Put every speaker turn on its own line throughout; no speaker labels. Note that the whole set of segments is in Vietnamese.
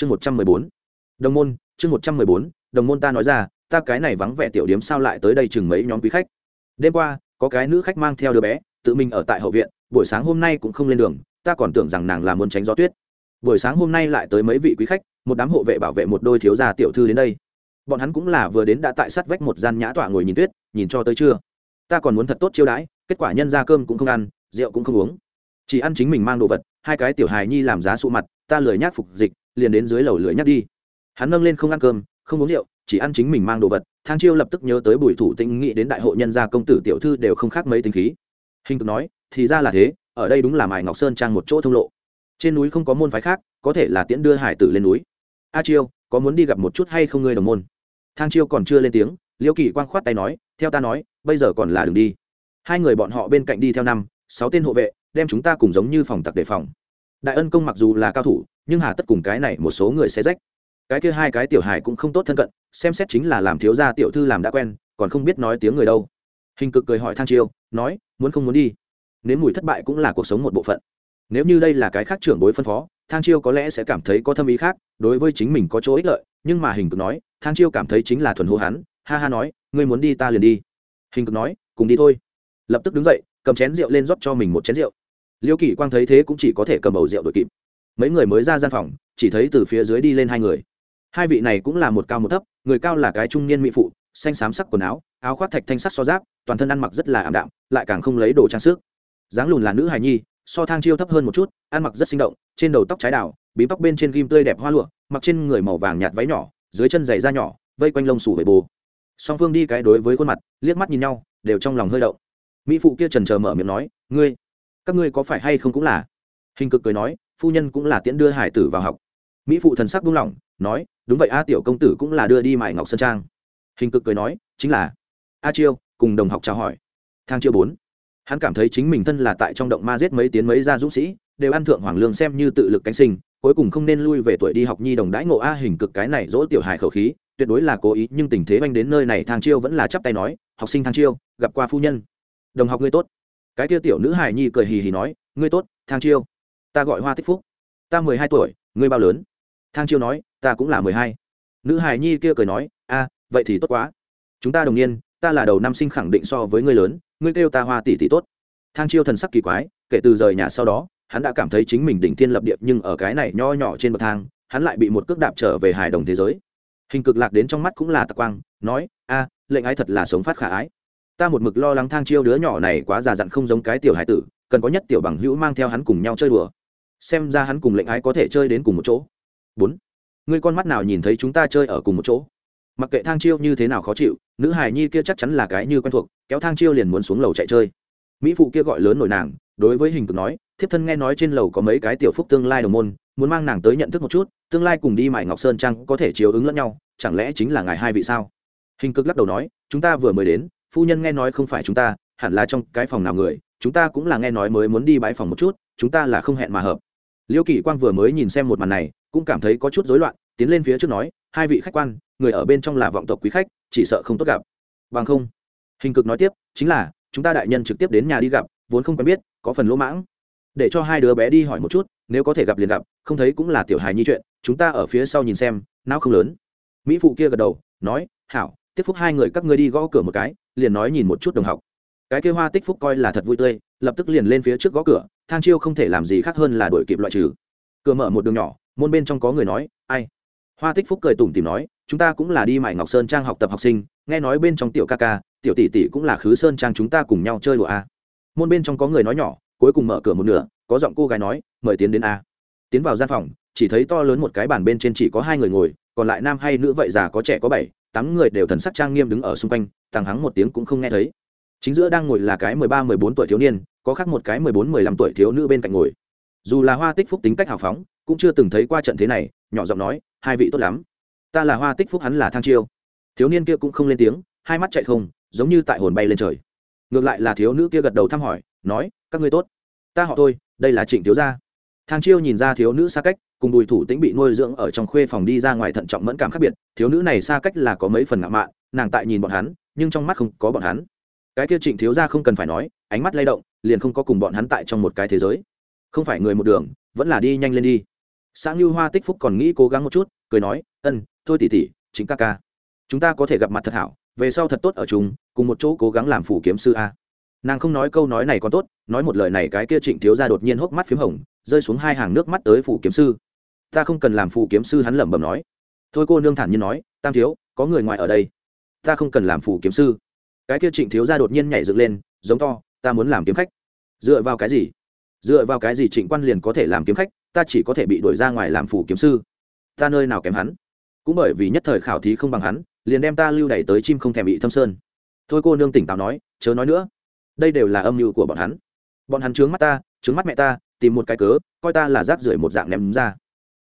chương một trăm mười bốn. Đồng môn, chương một trăm mười bốn, đồng môn ta nói ra, ta cái này vắng vẻ tiểu điếm sao lại tới đây chừng mấy nhóm quý khách. Đêm qua, có cái nữ khách mang theo đứa bé, tự mình ở tại hậu viện, buổi sáng hôm nay cũng không lên đường, ta còn tưởng rằng nàng là muốn tránh gió tuyết. Buổi sáng hôm nay lại tới mấy vị quý khách, một đám hộ vệ bảo vệ một đôi thiếu gia tiểu thư đến đây. Bọn hắn cũng là vừa đến đã tại sát vách một gian nhã tọa ngồi nhìn tuyết, nhìn cho tới trưa. Ta còn muốn thật tốt chiêu đãi, kết quả nhân ra cơm cũng không ăn, rượu cũng không uống. Chỉ ăn chính mình mang đồ vật, hai cái tiểu hài nhi làm giá sụ mặt, ta lười nhác phục dịch liền đến dưới lầu lưỡi nhắc đi. Hắn nâng lên không ăn cơm, không uống rượu, chỉ ăn chính mình mang đồ vật. Thang chiêu lập tức nhớ tới bùi thủ tĩnh nghĩ đến đại hội nhân gia công tử tiểu thư đều không khác mấy tính khí. Hình cực nói, thì ra là thế, ở đây đúng là mài ngọc sơn trang một chỗ thông lộ. Trên núi không có môn phái khác, có thể là tiễn đưa hải tử lên núi. A chiêu, có muốn đi gặp một chút hay không ngươi đồng môn? Thang chiêu còn chưa lên tiếng liễu kỳ quang khoát tay nói, theo ta nói, bây giờ còn là đường đi. Hai người bọn họ bên cạnh đi theo năm, sáu tên hộ vệ, đem chúng ta cùng giống như phòng tặc đề phòng đại ân công mặc dù là cao thủ, nhưng hà tất cùng cái này một số người sẽ rách. Cái kia hai cái tiểu hài cũng không tốt thân cận, xem xét chính là làm thiếu gia tiểu thư làm đã quen, còn không biết nói tiếng người đâu. Hình cực cười hỏi thang chiêu, nói, muốn không muốn đi? Nếu mùi thất bại cũng là cuộc sống một bộ phận. Nếu như đây là cái khác trưởng bối phân phó, thang chiêu có lẽ sẽ cảm thấy có thâm ý khác, đối với chính mình có chỗ ích lợi, nhưng mà hình cực nói, thang chiêu cảm thấy chính là thuần hô hắn, ha ha nói, ngươi muốn đi ta liền đi. Hình cực nói, cùng đi thôi. Lập tức đứng dậy, cầm chén rượu lên rót cho mình một chén rượu liêu kỷ quang thấy thế cũng chỉ có thể cầm bầu rượu đội kịp. Mấy người mới ra gian phòng, chỉ thấy từ phía dưới đi lên hai người. Hai vị này cũng là một cao một thấp, người cao là cái trung niên mỹ phụ, xanh xám sắc quần áo áo khoác thạch thanh sắc so giáp, toàn thân ăn mặc rất là ảm đạm, lại càng không lấy đồ trang sức. Dáng lùn là nữ hài nhi, so thang chiêu thấp hơn một chút, ăn mặc rất sinh động, trên đầu tóc trái đào bí tóc bên trên ghim tươi đẹp hoa lụa, mặc trên người màu vàng nhạt váy nhỏ, dưới chân giày da nhỏ, vây quanh lông sủ về bồ song phương đi cái đối với khuôn mặt, liếc mắt nhìn nhau, đều trong lòng hơi động. Mỹ phụ kia trần trờ mở miệng nói, ngươi các ngươi có phải hay không cũng là? Hình cực cười nói, phu nhân cũng là tiễn đưa hải tử vào học. Mỹ phụ thần sắc buông lỏng, nói, đúng vậy a, tiểu công tử cũng là đưa đi mại ngọc sơn trang. Hình cực cười nói, chính là. A chiêu, cùng đồng học chào hỏi. Thang chiêu bốn. Hắn cảm thấy chính mình thân là tại trong động ma giết mấy tiến mấy gia dũng sĩ, đều ăn thượng hoàng lương xem như tự lực cánh sinh, cuối cùng không nên lui về tuổi đi học nhi đồng đãi ngộ a, hình cực cái này dỗ tiểu hài khẩu khí, tuyệt đối là cố ý, nhưng tình thế banh đến nơi này, thang chiêu vẫn là chắp tay nói, học sinh thang chiêu, gặp qua phu nhân. Đồng học ngươi tốt cái kia tiểu nữ hài nhi cười hì hì nói, ngươi tốt, thang chiêu, ta gọi hoa tích phúc. Ta mười hai tuổi, ngươi bao lớn? Thang chiêu nói, ta cũng là mười hai. Nữ hài nhi kia cười nói, a, vậy thì tốt quá. Chúng ta đồng niên, ta là đầu năm sinh khẳng định so với ngươi lớn, ngươi kêu ta hoa tỷ tỷ tốt. Thang chiêu thần sắc kỳ quái, kể từ rời nhà sau đó, hắn đã cảm thấy chính mình đỉnh thiên lập địa nhưng ở cái này nho nhỏ trên bậc thang, hắn lại bị một cước đạp trở về hài đồng thế giới. Hình cực lạc đến trong mắt cũng là tạc quang, nói, a, lệnh ái thật là sống phát khả ái ta một mực lo lắng thang chiêu đứa nhỏ này quá già dặn không giống cái tiểu hải tử, cần có nhất tiểu bằng hữu mang theo hắn cùng nhau chơi đùa. Xem ra hắn cùng lệnh ái có thể chơi đến cùng một chỗ. Bốn người con mắt nào nhìn thấy chúng ta chơi ở cùng một chỗ? Mặc kệ thang chiêu như thế nào khó chịu, nữ hài nhi kia chắc chắn là cái như quen thuộc, kéo thang chiêu liền muốn xuống lầu chạy chơi. Mỹ phụ kia gọi lớn nổi nàng, đối với hình cực nói, thiếp thân nghe nói trên lầu có mấy cái tiểu phúc tương lai đồng môn, muốn mang nàng tới nhận thức một chút, tương lai cùng đi mại ngọc sơn trang có thể chiếu ứng lẫn nhau, chẳng lẽ chính là ngài hai vị sao? Hình cực lắc đầu nói, chúng ta vừa mới đến phu nhân nghe nói không phải chúng ta, hẳn là trong cái phòng nào người, chúng ta cũng là nghe nói mới muốn đi bãi phòng một chút, chúng ta là không hẹn mà hợp. Liêu kỷ quang vừa mới nhìn xem một màn này, cũng cảm thấy có chút rối loạn, tiến lên phía trước nói, hai vị khách quan, người ở bên trong là vọng tộc quý khách, chỉ sợ không tốt gặp. Bằng không. Hình cực nói tiếp, chính là, chúng ta đại nhân trực tiếp đến nhà đi gặp, vốn không quen biết, có phần lỗ mãng. Để cho hai đứa bé đi hỏi một chút, nếu có thể gặp liền gặp, không thấy cũng là tiểu hài nhi chuyện, chúng ta ở phía sau nhìn xem, não không lớn. Mỹ phụ kia gật đầu, nói, hảo, tiếp phúc hai người các ngươi đi gõ cửa một cái liền nói nhìn một chút đồng học. Cái kia hoa tích phúc coi là thật vui tươi, lập tức liền lên phía trước gõ cửa, thang chiêu không thể làm gì khác hơn là đổi kịp loại trừ. Cửa mở một đường nhỏ, môn bên trong có người nói, ai? Hoa tích phúc cười tủm tìm nói, chúng ta cũng là đi mải ngọc sơn trang học tập học sinh, nghe nói bên trong tiểu ca ca, tiểu tỷ tỷ cũng là khứ sơn trang chúng ta cùng nhau chơi đùa a. Môn bên trong có người nói nhỏ, cuối cùng mở cửa một nửa, có giọng cô gái nói, mời tiến đến a. Tiến vào gian phòng, chỉ thấy to lớn một cái bàn bên trên chỉ có hai người ngồi, còn lại nam hay nữ vậy già có trẻ có bảy tám người đều thần sắc trang nghiêm đứng ở xung quanh thằng hắng một tiếng cũng không nghe thấy. Chính giữa đang ngồi là cái mười ba, mười bốn tuổi thiếu niên, có khác một cái mười bốn, mười lăm tuổi thiếu nữ bên cạnh ngồi. Dù là hoa tích phúc tính cách hào phóng, cũng chưa từng thấy qua trận thế này, nhỏ giọng nói, hai vị tốt lắm. Ta là hoa tích phúc, hắn là thang chiêu. Thiếu niên kia cũng không lên tiếng, hai mắt chạy không, giống như tại hồn bay lên trời. Ngược lại là thiếu nữ kia gật đầu thăm hỏi, nói, các ngươi tốt. Ta họ thôi, đây là trịnh thiếu gia thang chiêu nhìn ra thiếu nữ xa cách, cùng bùi thủ tĩnh bị nuôi dưỡng ở trong khuê phòng đi ra ngoài thận trọng mẫn cảm khác biệt, thiếu nữ này xa cách là có mấy phần ngạo mạn, nàng tại nhìn bọn hắn, nhưng trong mắt không có bọn hắn. Cái kia trịnh thiếu gia không cần phải nói, ánh mắt lay động, liền không có cùng bọn hắn tại trong một cái thế giới. Không phải người một đường, vẫn là đi nhanh lên đi. Xã ngưu hoa tích phúc còn nghĩ cố gắng một chút, cười nói, ân, thôi tỉ tỉ chính ca ca, chúng ta có thể gặp mặt thật hảo, về sau thật tốt ở chúng cùng một chỗ cố gắng làm phủ kiếm sư a. Nàng không nói câu nói này còn tốt, nói một lời này cái kia trịnh thiếu ra đột nhiên hốc mắt p h í m hồng rơi xuống hai hàng nước mắt tới phủ kiếm sư. Ta không cần làm phủ kiếm sư, hắn lẩm bẩm nói. Thôi cô nương thản nhiên nói, tam thiếu, có người ngoài ở đây. Ta không cần làm phủ kiếm sư. Cái kia trịnh thiếu ra đột nhiên nhảy dựng lên, giống to, ta muốn làm kiếm khách. Dựa vào cái gì? Dựa vào cái gì trịnh quan liền có thể làm kiếm khách? Ta chỉ có thể bị đuổi ra ngoài làm phủ kiếm sư. Ta nơi nào kém hắn? Cũng bởi vì nhất thời khảo thí không bằng hắn, liền đem ta lưu đẩy tới chim không thèm bị thâm sơn. Thôi cô nương tỉnh táo nói, chớ nói nữa. Đây đều là âm mưu của bọn hắn. Bọn hắn trướng mắt ta, trướng mắt mẹ ta tìm một cái cớ, coi ta là rác rưởi một dạng ném ra.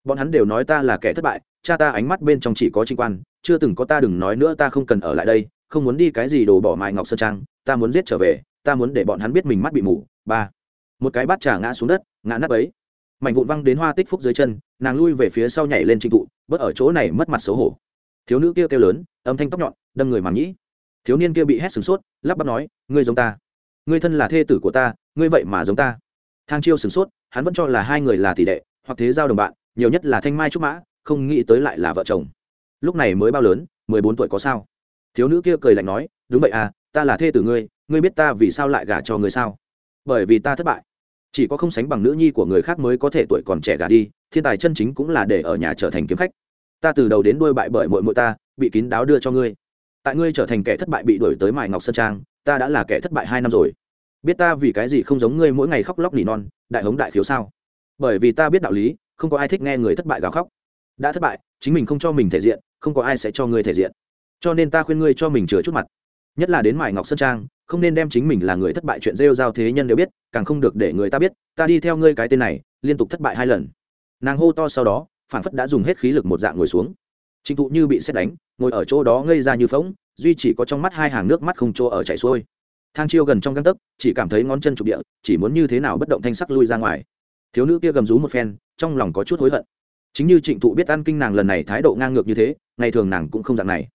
Bọn hắn đều nói ta là kẻ thất bại, cha ta ánh mắt bên trong chỉ có trinh quan, chưa từng có ta đừng nói nữa ta không cần ở lại đây, không muốn đi cái gì đồ bỏ mài ngọc sơn trang, ta muốn giết trở về, ta muốn để bọn hắn biết mình mắt bị mù. Ba. Một cái bát trà ngã xuống đất, ngã nắp ấy. Mảnh vụn văng đến hoa tích phúc dưới chân, nàng lui về phía sau nhảy lên trinh thụ bớt ở chỗ này mất mặt xấu hổ. Thiếu nữ kia kêu lớn, âm thanh tóc nhọn, đâm người màng nhĩ. Thiếu niên kia bị hét sửng sốt, lắp bắp nói, ngươi giống ta. Ngươi thân là thê tử của ta, ngươi vậy mà giống ta thang chiêu sửng sốt, hắn vẫn cho là hai người là tỷ đệ, hoặc thế giao đồng bạn, nhiều nhất là thanh mai trúc mã, không nghĩ tới lại là vợ chồng. Lúc này mới bao lớn, mười bốn tuổi có sao? Thiếu nữ kia cười lạnh nói, đúng vậy à ta là thê tử ngươi ngươi biết ta vì sao lại gả cho ngươi sao? Bởi vì ta thất bại. Chỉ có không sánh bằng nữ nhi của người khác mới có thể tuổi còn trẻ gả đi, thiên tài chân chính cũng là để ở nhà trở thành kiếm khách. Ta từ đầu đến đuôi bại bởi mội mội ta, bị kín đáo đưa cho ngươi. Tại ngươi trở thành kẻ thất bại bị đuổi tới mài ngọc sơn trang, ta đã là kẻ thất bại hai năm rồi biết ta vì cái gì không giống ngươi mỗi ngày khóc lóc nỉ non, đại hống đại khiếu sao? Bởi vì ta biết đạo lý, không có ai thích nghe người thất bại gào khóc. Đã thất bại, chính mình không cho mình thể diện, không có ai sẽ cho ngươi thể diện. Cho nên ta khuyên ngươi cho mình chừa chút mặt. Nhất là đến mài ngọc sơn trang, không nên đem chính mình là người thất bại chuyện rêu giao thế nhân đều biết, càng không được để người ta biết, ta đi theo ngươi cái tên này, liên tục thất bại hai lần. Nàng hô to sau đó phản phất đã dùng hết khí lực một dạng ngồi xuống. Trịnh thụ như bị xét đánh, ngồi ở chỗ đó ngây ra như phóng duy chỉ có trong mắt hai hàng nước mắt không chỗ ở chảy xuôi thang chiêu gần trong găng tấc, chỉ cảm thấy ngón chân trục địa, chỉ muốn như thế nào bất động thanh sắc lui ra ngoài. Thiếu nữ kia gầm rú một phen, trong lòng có chút hối hận. Chính như trịnh thụ biết ăn kinh nàng lần này thái độ ngang ngược như thế, ngày thường nàng cũng không dạng này.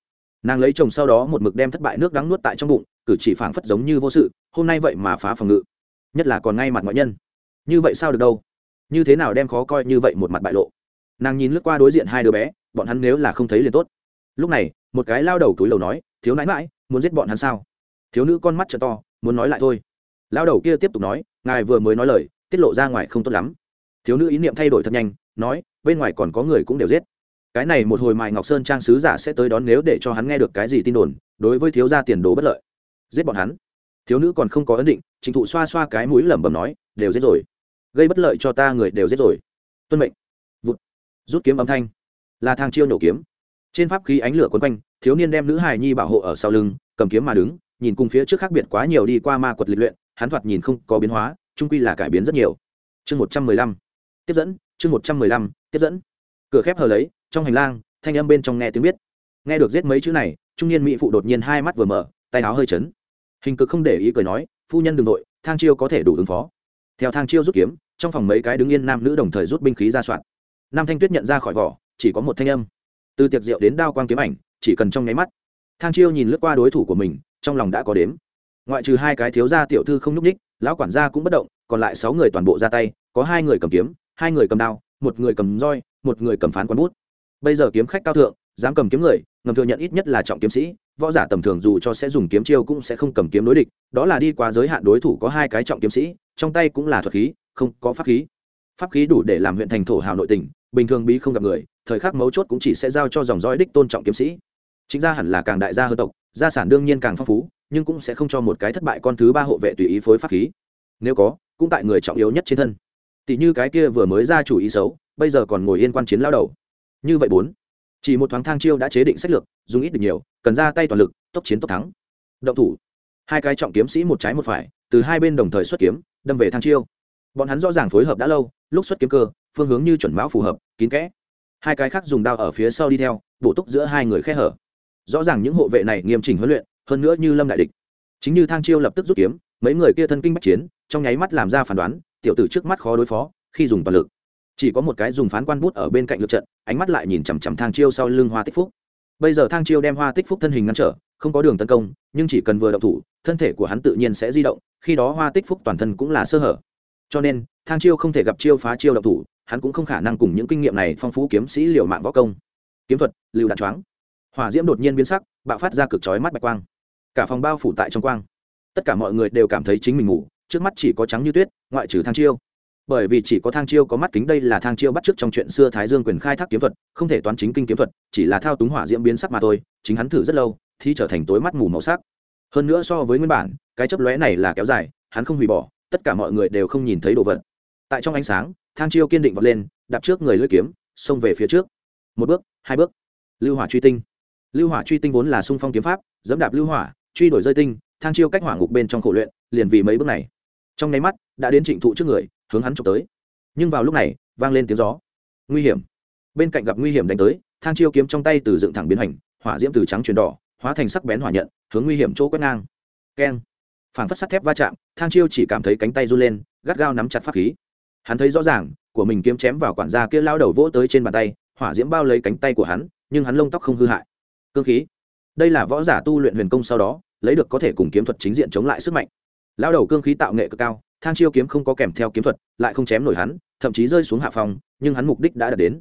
Nàng lấy chồng sau đó một mực đem thất bại nước đắng nuốt tại trong bụng, cử chỉ phảng phất giống như vô sự, hôm nay vậy mà phá phòng ngự. Nhất là còn ngay mặt ngoại nhân. Như vậy sao được đâu? Như thế nào đem khó coi như vậy một mặt bại lộ? Nàng nhìn lướt qua đối diện hai đứa bé, bọn hắn nếu là không thấy liền tốt. Lúc này, một cái lao đầu túi lầu nói, thiếu nãi mãi muốn giết bọn hắn sao? Thiếu nữ con mắt t to, muốn nói lại thôi. Lao đầu kia tiếp tục nói, ngài vừa mới nói lời, tiết lộ ra ngoài không tốt lắm. Thiếu nữ ý niệm thay đổi thật nhanh, nói, bên ngoài còn có người cũng đều giết. Cái này một hồi mài ngọc sơn trang sứ giả sẽ tới đón nếu để cho hắn nghe được cái gì tin đồn, đối với thiếu gia tiền đồ bất lợi. Giết bọn hắn. Thiếu nữ còn không có ấn định, trình thụ xoa xoa cái mũi lẩm bẩm nói, đều giết rồi. Gây bất lợi cho ta người đều giết rồi. Tuân mệnh. Vụt. Rút kiếm âm thanh. Là thang chiêu nổ kiếm. Trên pháp khí ánh lửa quấn quanh, thiếu niên đem nữ hài nhi bảo hộ ở sau lưng, cầm kiếm mà đứng nhìn cùng phía trước khác biệt quá nhiều đi qua ma quật lịch luyện, hắn thoạt nhìn không có biến hóa trung quy là cải biến rất nhiều. Chương một trăm mười lăm. Tiếp dẫn, chương một trăm mười lăm, tiếp dẫn. Cửa khép hờ lấy, trong hành lang, thanh âm bên trong nghe tiếng biết. Nghe được giết mấy chữ này, trung niên mỹ phụ đột nhiên hai mắt vừa mở, tay áo hơi chấn. Hình cực không để ý cười nói, phu nhân đ ừ n g nội thang chiêu có thể đủ ứng phó. Theo thang chiêu rút kiếm, trong phòng mấy cái đứng yên nam nữ đồng thời rút binh khí ra soạn. Nam thanh tuyết nhận ra khỏi vỏ, chỉ có một thanh âm. Từ tiệc rượu đến đao quang kiếm ảnh, chỉ cần trong nháy mắt, thang chiêu nhìn lướt qua đối thủ của mình trong lòng đã có đếm. Ngoại trừ hai cái thiếu gia tiểu thư không nhúc ních lão quản gia cũng bất động còn lại sáu người toàn bộ ra tay có hai người cầm kiếm hai người cầm đao một người cầm roi một người cầm phán quán bút. Bây giờ kiếm khách cao thượng dám cầm kiếm người ngầm thừa nhận ít nhất là trọng kiếm sĩ võ giả tầm thường dù cho sẽ dùng kiếm chiêu cũng sẽ không cầm kiếm đối địch đó là đi qua giới hạn đối thủ có hai cái trọng kiếm sĩ trong tay cũng là thuật khí không có pháp khí. Pháp khí đủ để làm huyện thành thổ hào nội tỉnh, bình thường bí không gặp người thời khắc mấu chốt cũng chỉ sẽ giao cho dòng dõi đích tôn trọng kiếm sĩ. Chính ra hẳn là càng đại gia hơn tộc gia sản đương nhiên càng phong phú, nhưng cũng sẽ không cho một cái thất bại con thứ ba hộ vệ tùy ý phối pháp khí. Nếu có, cũng tại người trọng yếu nhất trên thân. Tỷ như cái kia vừa mới ra chủ ý xấu, bây giờ còn ngồi yên quan chiến lao đầu. Như vậy bốn, chỉ một thoáng thang chiêu đã chế định sách lược, dùng ít được nhiều, cần ra tay toàn lực, tốc chiến tốc thắng. Động thủ. Hai cái trọng kiếm sĩ một trái một phải, từ hai bên đồng thời xuất kiếm, đâm về thang chiêu. Bọn hắn rõ ràng phối hợp đã lâu, lúc xuất kiếm cơ, phương hướng như chuẩn mão phù hợp, kín kẽ. Hai cái khác dùng đao ở phía sau đi theo, bổ túc giữa hai người khe hở rõ ràng những hộ vệ này nghiêm chỉnh huấn luyện, hơn nữa như lâm đại địch. Chính như thang chiêu lập tức rút kiếm, mấy người kia thân kinh bách chiến, trong nháy mắt làm ra phán đoán, tiểu tử trước mắt khó đối phó, khi dùng toàn lực. Chỉ có một cái dùng phán quan bút ở bên cạnh lượt trận, ánh mắt lại nhìn chằm chằm thang chiêu sau lưng hoa tích phúc. Bây giờ thang chiêu đem hoa tích phúc thân hình ngăn trở, không có đường tấn công, nhưng chỉ cần vừa động thủ, thân thể của hắn tự nhiên sẽ di động, khi đó hoa tích phúc toàn thân cũng là sơ hở. Cho nên, thang chiêu không thể gặp chiêu phá chiêu động thủ, hắn cũng không khả năng cùng những kinh nghiệm này phong phú kiếm sĩ liều mạng võ công. Kiếm thuật, lưu đạn choáng hỏa diễm đột nhiên biến sắc, bạo phát ra cực chói mắt bạch quang. Cả phòng bao phủ tại trong quang. Tất cả mọi người đều cảm thấy chính mình ngủ, trước mắt chỉ có trắng như tuyết, ngoại trừ thang chiêu. Bởi vì chỉ có thang chiêu có mắt kính đây là thang chiêu bắt trước trong chuyện xưa thái dương quyền khai thác kiếm thuật, không thể toán chính kinh kiếm thuật, chỉ là thao túng hỏa diễm biến sắc mà thôi, chính hắn thử rất lâu, thì trở thành tối mắt mù màu sắc. Hơn nữa so với nguyên bản, cái chấp lóe này là kéo dài, hắn không hủy bỏ, tất cả mọi người đều không nhìn thấy đồ vật. Tại trong ánh sáng, thang chiêu kiên định vọt lên, đạp trước người lưỡi kiếm, xông về phía trước. Một bước, hai bước. Lưu hỏa truy tinh lưu hỏa truy tinh vốn là sung phong kiếm pháp, dẫm đạp lưu hỏa, truy đổi rơi tinh, thang chiêu cách hỏa ngục bên trong khổ luyện, liền vì mấy bước này. Trong nháy mắt, đã đến trịnh thụ trước người, hướng hắn trộm tới. Nhưng vào lúc này, vang lên tiếng gió. Nguy hiểm. Bên cạnh gặp nguy hiểm đánh tới, thang chiêu kiếm trong tay từ dựng thẳng biến hành hỏa diễm từ trắng chuyển đỏ, hóa thành sắc bén hỏa nhận, hướng nguy hiểm chỗ quét ngang. Keng. Phảng phất sắt thép va chạm, thang chiêu chỉ cảm thấy cánh tay run lên, gắt gao nắm chặt pháp khí. Hắn thấy rõ ràng, của mình kiếm chém vào quản gia kia lao đầu vỗ tới trên bàn tay, hỏa diễm bao lấy cánh tay của hắn, nhưng hắn lông tóc không hư hại cương khí. Đây là võ giả tu luyện huyền công sau đó, lấy được có thể cùng kiếm thuật chính diện chống lại sức mạnh. Lao đầu cương khí tạo nghệ cực cao, thang chiêu kiếm không có kèm theo kiếm thuật, lại không chém nổi hắn, thậm chí rơi xuống hạ phòng nhưng hắn mục đích đã đạt đến.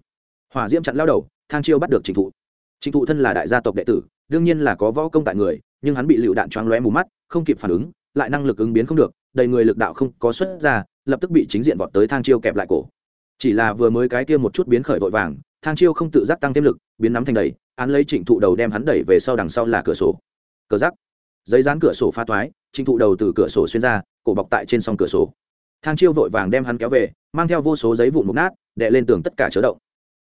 Hỏa diễm chặn lao đầu, thang chiêu bắt được trịnh thụ. Trịnh thụ thân là đại gia tộc đệ tử, đương nhiên là có võ công tại người, nhưng hắn bị lựu đạn choáng lóe mù mắt, không kịp phản ứng, lại năng lực ứng biến không được, đầy người lực đạo không có xuất ra, lập tức bị chính diện vọt tới thang chiêu kẹp lại cổ. Chỉ là vừa mới cái kia một chút biến khởi vội vàng, thang chiêu không tự giác tăng thêm lực, biến nắm thành đầy án lấy trịnh thụ đầu đem hắn đẩy về sau đằng sau là cửa sổ. Cờ giắc giấy dán cửa sổ pha toái trịnh thụ đầu từ cửa sổ xuyên ra, cổ bọc tại trên song cửa sổ. Thang chiêu vội vàng đem hắn kéo về, mang theo vô số giấy vụn mục nát đệ lên tường tất cả chớ động.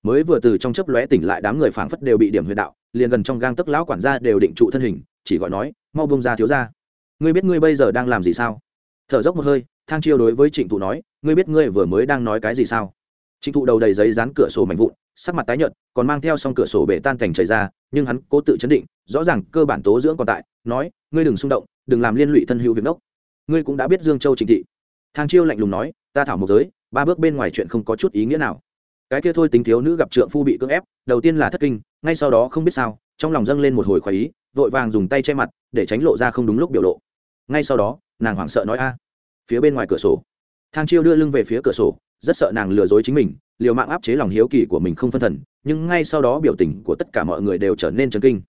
Mới vừa từ trong chớp lóe tỉnh lại đám người phảng phất đều bị điểm huyệt đạo, liền gần trong gang tức lão quản gia đều định trụ thân hình, chỉ gọi nói, mau bông ra thiếu ra ngươi biết ngươi bây giờ đang làm gì sao? Thở dốc một hơi, thang chiêu đối với trịnh thụ nói, ngươi biết ngươi vừa mới đang nói cái gì sao? Trịnh thụ đầu đầy giấy dán cửa sổ mạnh vụn sắc mặt tái nhợt, còn mang theo song cửa sổ bể tan cảnh chảy ra, nhưng hắn cố tự chấn định, rõ ràng cơ bản tố dưỡng còn tại, nói, ngươi đừng xung động, đừng làm liên lụy thân hữu việc đốc ngươi cũng đã biết dương châu chính thị. Thang chiêu lạnh lùng nói, ta thảo một giới, ba bước bên ngoài chuyện không có chút ý nghĩa nào. Cái kia thôi tính thiếu nữ gặp trượng phu bị cưỡng ép, đầu tiên là thất kinh, ngay sau đó không biết sao, trong lòng dâng lên một hồi khoái ý, vội vàng dùng tay che mặt, để tránh lộ ra không đúng lúc biểu lộ. Ngay sau đó, nàng hoảng sợ nói, a, phía bên ngoài cửa sổ. Thang chiêu đưa lưng về phía cửa sổ, rất sợ nàng lừa dối chính mình liều mạng áp chế lòng hiếu kỳ của mình không phân thần, nhưng ngay sau đó biểu tình của tất cả mọi người đều trở nên chấn kinh.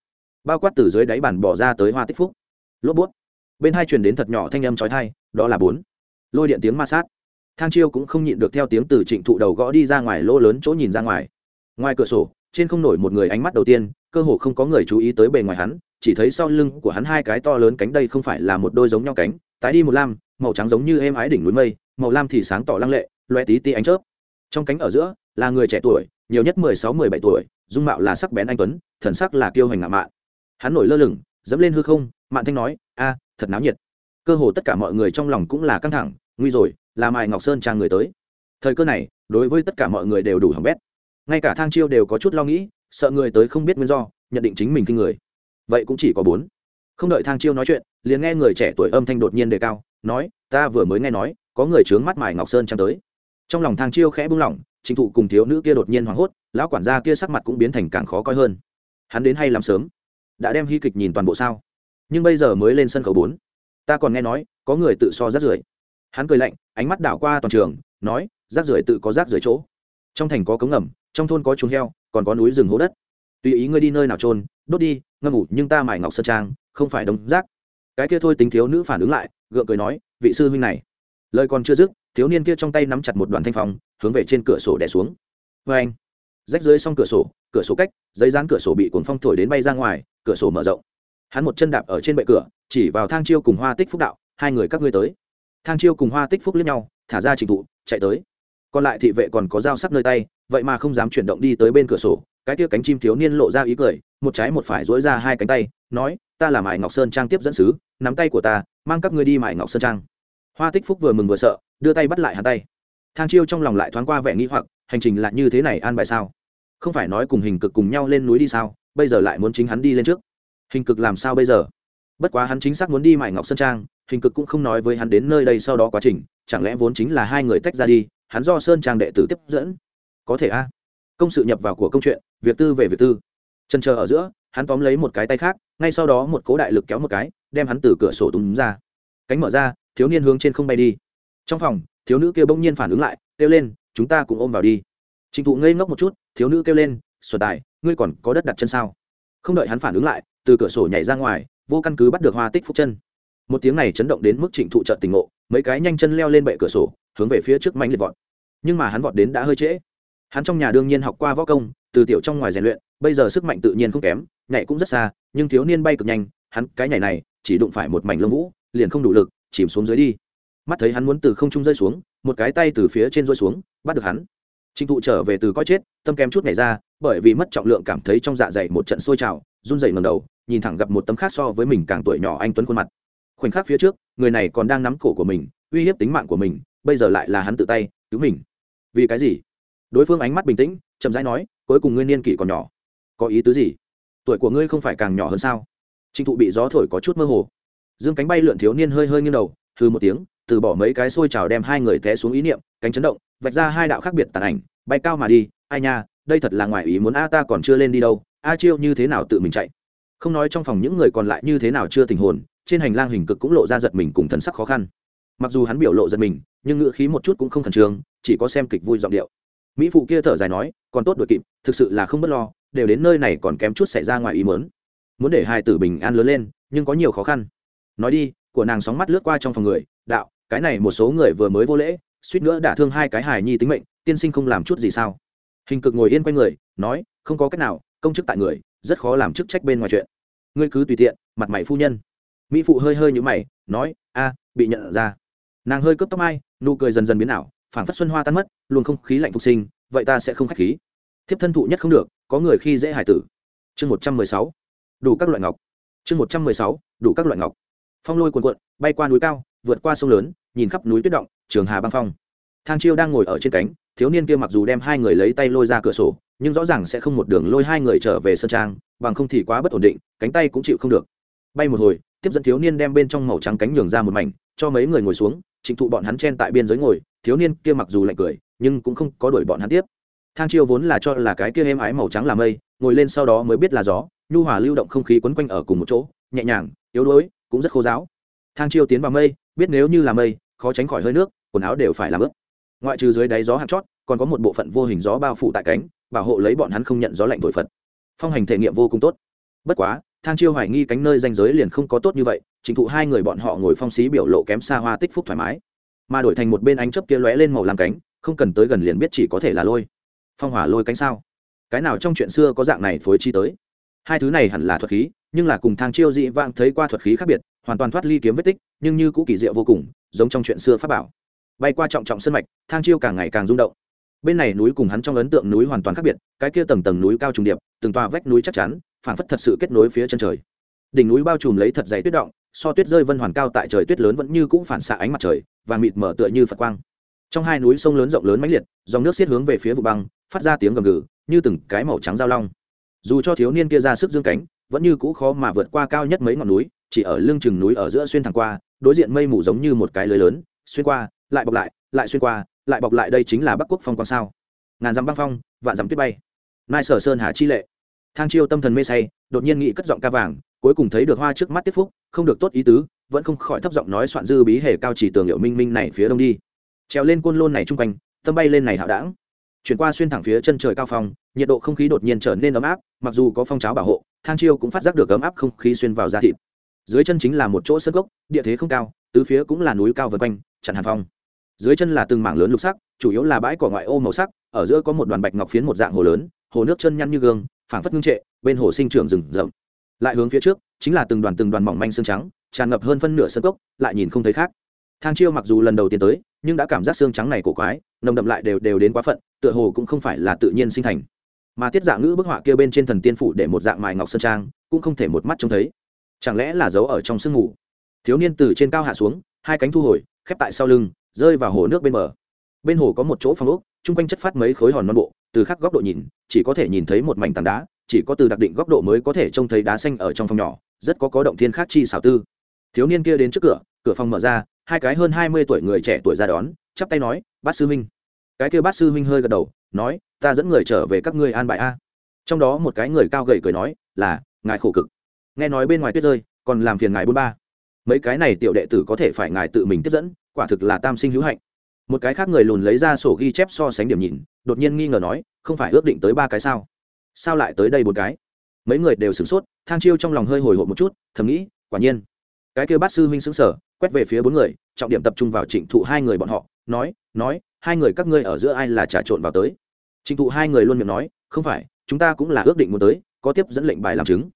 Bao quát từ dưới đáy bàn bỏ ra tới hoa tích phúc. Lốp bút. Bên hai truyền đến thật nhỏ thanh âm trói thai đó là bốn. Lôi điện tiếng ma sát. Thang chiêu cũng không nhịn được theo tiếng từ trịnh thụ đầu gõ đi ra ngoài lỗ lớn chỗ nhìn ra ngoài. Ngoài cửa sổ, trên không nổi một người ánh mắt đầu tiên, cơ hồ không có người chú ý tới bề ngoài hắn, chỉ thấy sau lưng của hắn hai cái to lớn cánh đây không phải là một đôi giống nhau cánh, tái đi một lam, màu trắng giống như êm ái đỉnh núi mây, màu lam thì sáng tỏ lăng lệ loe tí tí ánh chớp trong cánh ở giữa, là người trẻ tuổi, nhiều nhất mười sáu, mười bảy tuổi, dung mạo là sắc bén anh tuấn, thần sắc là kiêu hành ngạo mạn. Hắn nổi lơ lửng, dẫm lên hư không, mạn thanh nói, a, thật náo nhiệt. Cơ hồ tất cả mọi người trong lòng cũng là căng thẳng, nguy rồi, là mài ngọc sơn trang người tới. Thời cơ này, đối với tất cả mọi người đều đủ hỏng bét. Ngay cả thang chiêu đều có chút lo nghĩ, sợ người tới không biết nguyên do, nhận định chính mình kinh người. Vậy cũng chỉ có bốn. Không đợi thang chiêu nói chuyện, liền nghe người trẻ tuổi âm thanh đột nhiên đề cao, nói, ta vừa mới nghe nói, có người trướng mắt mài ngọc sơn trang tới trong lòng thang chiêu khẽ buông lỏng chính thụ cùng thiếu nữ kia đột nhiên hoảng hốt, lão quản gia kia sắc mặt cũng biến thành càng khó coi hơn. Hắn đến hay làm sớm? Đã đem hy kịch nhìn toàn bộ sao? Nhưng bây giờ mới lên sân khấu bốn. Ta còn nghe nói, có người tự so rác rưởi. Hắn cười lạnh, ánh mắt đảo qua toàn trường, nói, rác rưởi tự có rác rưởi chỗ. Trong thành có cống ngầm, trong thôn có chuồng heo, còn có núi rừng hố đất. Tùy ý ngươi đi nơi nào trôn đốt đi, ngâm ngủ, nhưng ta mải ngọc sơn trang, không phải đống rác. Cái kia thôi tính thiếu nữ phản ứng lại, gượng cười nói, vị sư huynh này. Lời còn chưa dứt thiếu niên kia trong tay nắm chặt một đoàn thanh phong, hướng về trên cửa sổ đè xuống. Vê anh, rách dưới xong cửa sổ cửa sổ cách, giấy dán cửa sổ bị cuốn phong thổi đến bay ra ngoài, cửa sổ mở rộng. Hắn một chân đạp ở trên bệ cửa, chỉ vào thang chiêu cùng hoa tích phúc đạo, hai người các ngươi tới. Thang chiêu cùng hoa tích phúc lướt nhau, thả ra trình thụ chạy tới. Còn lại thị vệ còn có dao sắc nơi tay, vậy mà không dám chuyển động đi tới bên cửa sổ. Cái kia cánh chim thiếu niên lộ ra ý cười, một trái một phải dỗi ra hai cánh tay, nói, ta là mải ngọc sơn trang tiếp dẫn sứ, nắm tay của ta, mang các ngươi đi mải ngọc sơn trang. Hoa tích phúc vừa mừng vừa sợ đưa tay bắt lại hắn tay. Thang chiêu trong lòng lại thoáng qua vẻ nghĩ hoặc, hành trình lại như thế này an bài sao? Không phải nói cùng hình cực cùng nhau lên núi đi sao? Bây giờ lại muốn chính hắn đi lên trước. Hình cực làm sao bây giờ? Bất quá hắn chính xác muốn đi mải ngọc sơn trang, hình cực cũng không nói với hắn đến nơi đây sau đó quá trình, chẳng lẽ vốn chính là hai người tách ra đi, hắn do sơn trang đệ tử tiếp dẫn? Có thể a. Công sự nhập vào của công chuyện, việc tư về việc tư. Chân chờ ở giữa, hắn tóm lấy một cái tay khác, ngay sau đó một cố đại lực kéo một cái, đem hắn từ cửa sổ túm ra. Cánh mở ra, thiếu niên hướng trên không bay đi trong phòng, thiếu nữ kia bỗng nhiên phản ứng lại, kêu lên, chúng ta cùng ôm vào đi. Trịnh thụ ngây ngốc một chút, thiếu nữ kêu lên xuân tài, ngươi còn có đất đặt chân sao? Không đợi hắn phản ứng lại, từ cửa sổ nhảy ra ngoài, vô căn cứ bắt được hoa tích phúc chân. Một tiếng này chấn động đến mức trịnh thụ trợn tình ngộ, mấy cái nhanh chân leo lên bệ cửa sổ, hướng về phía trước mánh liệt vọt. Nhưng mà hắn vọt đến đã hơi trễ. Hắn trong nhà đương nhiên học qua võ công, từ tiểu trong ngoài rèn luyện, bây giờ sức mạnh tự nhiên không kém, nhảy cũng rất xa, nhưng thiếu niên bay cực nhanh, hắn cái nhảy này chỉ đụng phải một mảnh lông vũ, liền không đủ lực, chìm xuống dưới đi mắt thấy hắn muốn từ không trung rơi xuống, một cái tay từ phía trên rơi xuống, bắt được hắn. Trịnh thụ trở về từ coi chết, tâm kém chút nhảy ra, bởi vì mất trọng lượng cảm thấy trong dạ dày một trận sôi trào, run rẩy ngầm đầu, nhìn thẳng gặp một tấm khác so với mình càng tuổi nhỏ anh tuấn khuôn mặt. Khoảnh khắc phía trước, người này còn đang nắm cổ của mình, uy hiếp tính mạng của mình, bây giờ lại là hắn tự tay, cứu mình. Vì cái gì? Đối phương ánh mắt bình tĩnh, chậm rãi nói, cuối cùng ngươi niên kỷ còn nhỏ. Có ý tứ gì? Tuổi của ngươi không phải càng nhỏ hơn sao? Trịnh thụ bị gió thổi có chút mơ hồ. Dương cánh bay lượn thiếu niên hơi hơi nghiêng đầu hư một tiếng từ bỏ mấy cái xôi trào đem hai người té xuống ý niệm, cánh chấn động, vạch ra hai đạo khác biệt tàn ảnh, bay cao mà đi, ai nha, đây thật là ngoài ý muốn, a, ta còn chưa lên đi đâu, a chiêu như thế nào tự mình chạy. Không nói trong phòng những người còn lại như thế nào chưa tình hồn, trên hành lang hình cực cũng lộ ra giật mình cùng thần sắc khó khăn. Mặc dù hắn biểu lộ giật mình, nhưng ngựa khí một chút cũng không khẩn trương, chỉ có xem kịch vui giọng điệu. Mỹ phụ kia thở dài nói, còn tốt đuổi kịp, thực sự là không b ấ t lo, đều đến nơi này còn kém chút xảy ra ngoài ý mớn muốn để hai tử bình an lớn lên, nhưng có nhiều khó khăn. Nói đi, của nàng sóng mắt lướt qua trong phòng người, đạo cái này một số người vừa mới vô lễ, suýt nữa đã thương hai cái hài nhi tính mệnh, tiên sinh không làm chút gì sao? Hình cực ngồi yên quanh người, nói, không có cách nào, công chức tại người, rất khó làm chức trách bên ngoài chuyện. Ngươi cứ tùy tiện, mặt mày phu nhân. Mỹ phụ hơi hơi như mày, nói, a, bị nhận ra. Nàng hơi cướp tóc mai, nụ cười dần dần biến ảo, phảng phất xuân hoa tan mất luôn không khí lạnh phục sinh, vậy ta sẽ không k h á c h khí. Thiếp thân thụ nhất không được, có người khi dễ hải tử. Chương một trăm mười sáu. Đủ các loại ngọc. Chương một trăm mười sáu, đủ các loại ngọc. Phong lôi cuồn cuộn, bay qua núi cao vượt qua sông lớn, nhìn khắp núi tuyết động, trường hà băng phong. Thang chiêu đang ngồi ở trên cánh, thiếu niên kia mặc dù đem hai người lấy tay lôi ra cửa sổ, nhưng rõ ràng sẽ không một đường lôi hai người trở về sân trang, bằng không thì quá bất ổn định, cánh tay cũng chịu không được. Bay một hồi, tiếp dẫn thiếu niên đem bên trong màu trắng cánh nhường ra một mảnh, cho mấy người ngồi xuống, trịnh thụ bọn hắn chen tại biên giới ngồi, thiếu niên kia mặc dù lạnh cười, nhưng cũng không có đuổi bọn hắn tiếp. Thang chiêu vốn là cho là cái kia êm ái màu trắng là mây, ngồi lên sau đó mới biết là gió, nhu hòa lưu động không khí quấn quanh ở cùng một chỗ, nhẹ nhàng, yếu đuối, cũng rất khô giáo thang chiêu tiến vào mây biết nếu như là mây, khó tránh khỏi hơi nước, quần áo đều phải làm ướt. Ngoại trừ dưới đáy gió hạt chót, còn có một bộ phận vô hình gió bao phủ tại cánh, bảo hộ lấy bọn hắn không nhận gió lạnh thổi phật. Phong hành thể nghiệm vô cùng tốt. Bất quá, thang chiêu hoài nghi cánh nơi danh giới liền không có tốt như vậy, trình thụ hai người bọn họ ngồi phong xí biểu lộ kém xa hoa tích phúc thoải mái. Mà đổi thành một bên ánh chấp kia lóe lên màu làm cánh, không cần tới gần liền biết chỉ có thể là lôi. Phong hỏa lôi cánh sao? Cái nào trong chuyện xưa có dạng này phối chi tới? Hai thứ này hẳn là thuật khí nhưng là cùng thang chiêu dị vãng thấy qua thuật khí khác biệt, hoàn toàn thoát ly kiếm vết tích, nhưng như cũ kỳ diệu vô cùng, giống trong chuyện xưa pháp bảo. Bay qua trọng trọng sân mạch, thang chiêu càng ngày càng rung động. Bên này núi cùng hắn trong ấn tượng núi hoàn toàn khác biệt, cái kia tầng tầng núi cao trùng điệp, từng tòa vách núi chắc chắn, phảng phất thật sự kết nối phía chân trời. Đỉnh núi bao trùm lấy thật dày tuyết động, so tuyết rơi vân hoàn cao tại trời tuyết lớn vẫn như cũng phản xạ ánh mặt trời và mịt mở tựa như phật quang. Trong hai núi sông lớn rộng lớn mãnh liệt, dòng nước xiết hướng về phía vụ băng, phát ra tiếng gầm gừ, như từng cái màu trắng giao long. Dù cho thiếu niên kia ra sức dương cánh vẫn như cũ khó mà vượt qua cao nhất mấy ngọn núi, chỉ ở lưng chừng núi ở giữa xuyên thẳng qua, đối diện mây mù giống như một cái lưới lớn, xuyên qua, lại bọc lại lại xuyên qua, lại bọc lại đây chính là bắc quốc phong quang sao. Ngàn dặm băng phong, vạn dặm tuyết bay. Nai sở sơn hà chi lệ. Thang chiêu tâm thần mê say, đột nhiên nghĩ cất giọng ca vàng, cuối cùng thấy được hoa trước mắt tiếp phúc, không được tốt ý tứ, vẫn không khỏi thấp giọng nói soạn dư bí hề cao chỉ tường hiệu minh minh này phía đông đi. Trèo lên côn lôn này chung quanh, tâm bay lên này hạo đảng. Chuyển qua xuyên thẳng phía chân trời cao phong, nhiệt độ không khí đột nhiên trở nên ấm áp, mặc dù có phong cháo bảo hộ thang chiêu cũng phát giác được ấm áp không khí xuyên vào da thịt. Dưới chân chính là một chỗ sân gốc, địa thế không cao, tứ phía cũng là núi cao vân quanh, chặn hàn phong. Dưới chân là từng mảng lớn lục sắc, chủ yếu là bãi cỏ ngoại ô màu sắc, ở giữa có một đoàn bạch ngọc phiến một dạng hồ lớn, hồ nước chân nhăn như gương, phảng phất ngưng trệ, bên hồ sinh trưởng rừng rậm. Lại hướng phía trước, chính là từng đoàn từng đoàn mỏng manh xương trắng, tràn ngập hơn phân nửa sân cốc, lại nhìn không thấy khác. Thang chiêu mặc dù lần đầu tiên tới, nhưng đã cảm giác xương trắng này cổ quái, nồng đậm lại đều đều đến quá phận, tựa hồ cũng không phải là tự nhiên sinh thành mà tiết dạng ngữ bức họa kia bên trên thần tiên phủ để một dạng mài ngọc sơn trang, cũng không thể một mắt trông thấy. Chẳng lẽ là giấu ở trong sương ngủ thiếu niên từ trên cao hạ xuống, hai cánh thu hồi, khép tại sau lưng, rơi vào hồ nước bên bờ. Bên hồ có một chỗ phong ốc, chung quanh chất phát mấy khối hòn non bộ, từ khắc góc độ nhìn, chỉ có thể nhìn thấy một mảnh tảng đá, chỉ có từ đặc định góc độ mới có thể trông thấy đá xanh ở trong phòng nhỏ, rất có có động thiên khác chi xảo tư. Thiếu niên kia đến trước cửa cửa phòng mở ra, hai cái hơn hai mươi tuổi người trẻ tuổi ra đón, chắp tay nói, bát sư huynh. Cái kia bát sư huynh hơi gật đầu nói, ta dẫn người trở về các ngươi an bài a. Trong đó một cái người cao gầy cười nói, là, ngài khổ cực. Nghe nói bên ngoài tuyết rơi, còn làm phiền ngài bốn ba. Mấy cái này tiểu đệ tử có thể phải ngài tự mình tiếp dẫn, quả thực là tam sinh hữu hạnh. Một cái khác người lùn lấy ra sổ ghi chép so sánh điểm nhìn, đột nhiên nghi ngờ nói, không phải ước định tới ba cái sao? Sao lại tới đây một cái? Mấy người đều sửng sốt, thang chiêu trong lòng hơi hồi hộp một chút, thầm nghĩ, quả nhiên. Cái kia bát sư huynh xứng sở quét về phía bốn người, trọng điểm tập trung vào trịnh thụ hai người bọn họ, nói nói, hai người các ngươi ở giữa ai là trà trộn vào tới? Trịnh thụ hai người luôn miệng nói, không phải, chúng ta cũng là ước định muốn tới, có tiếp dẫn lệnh bài làm chứng.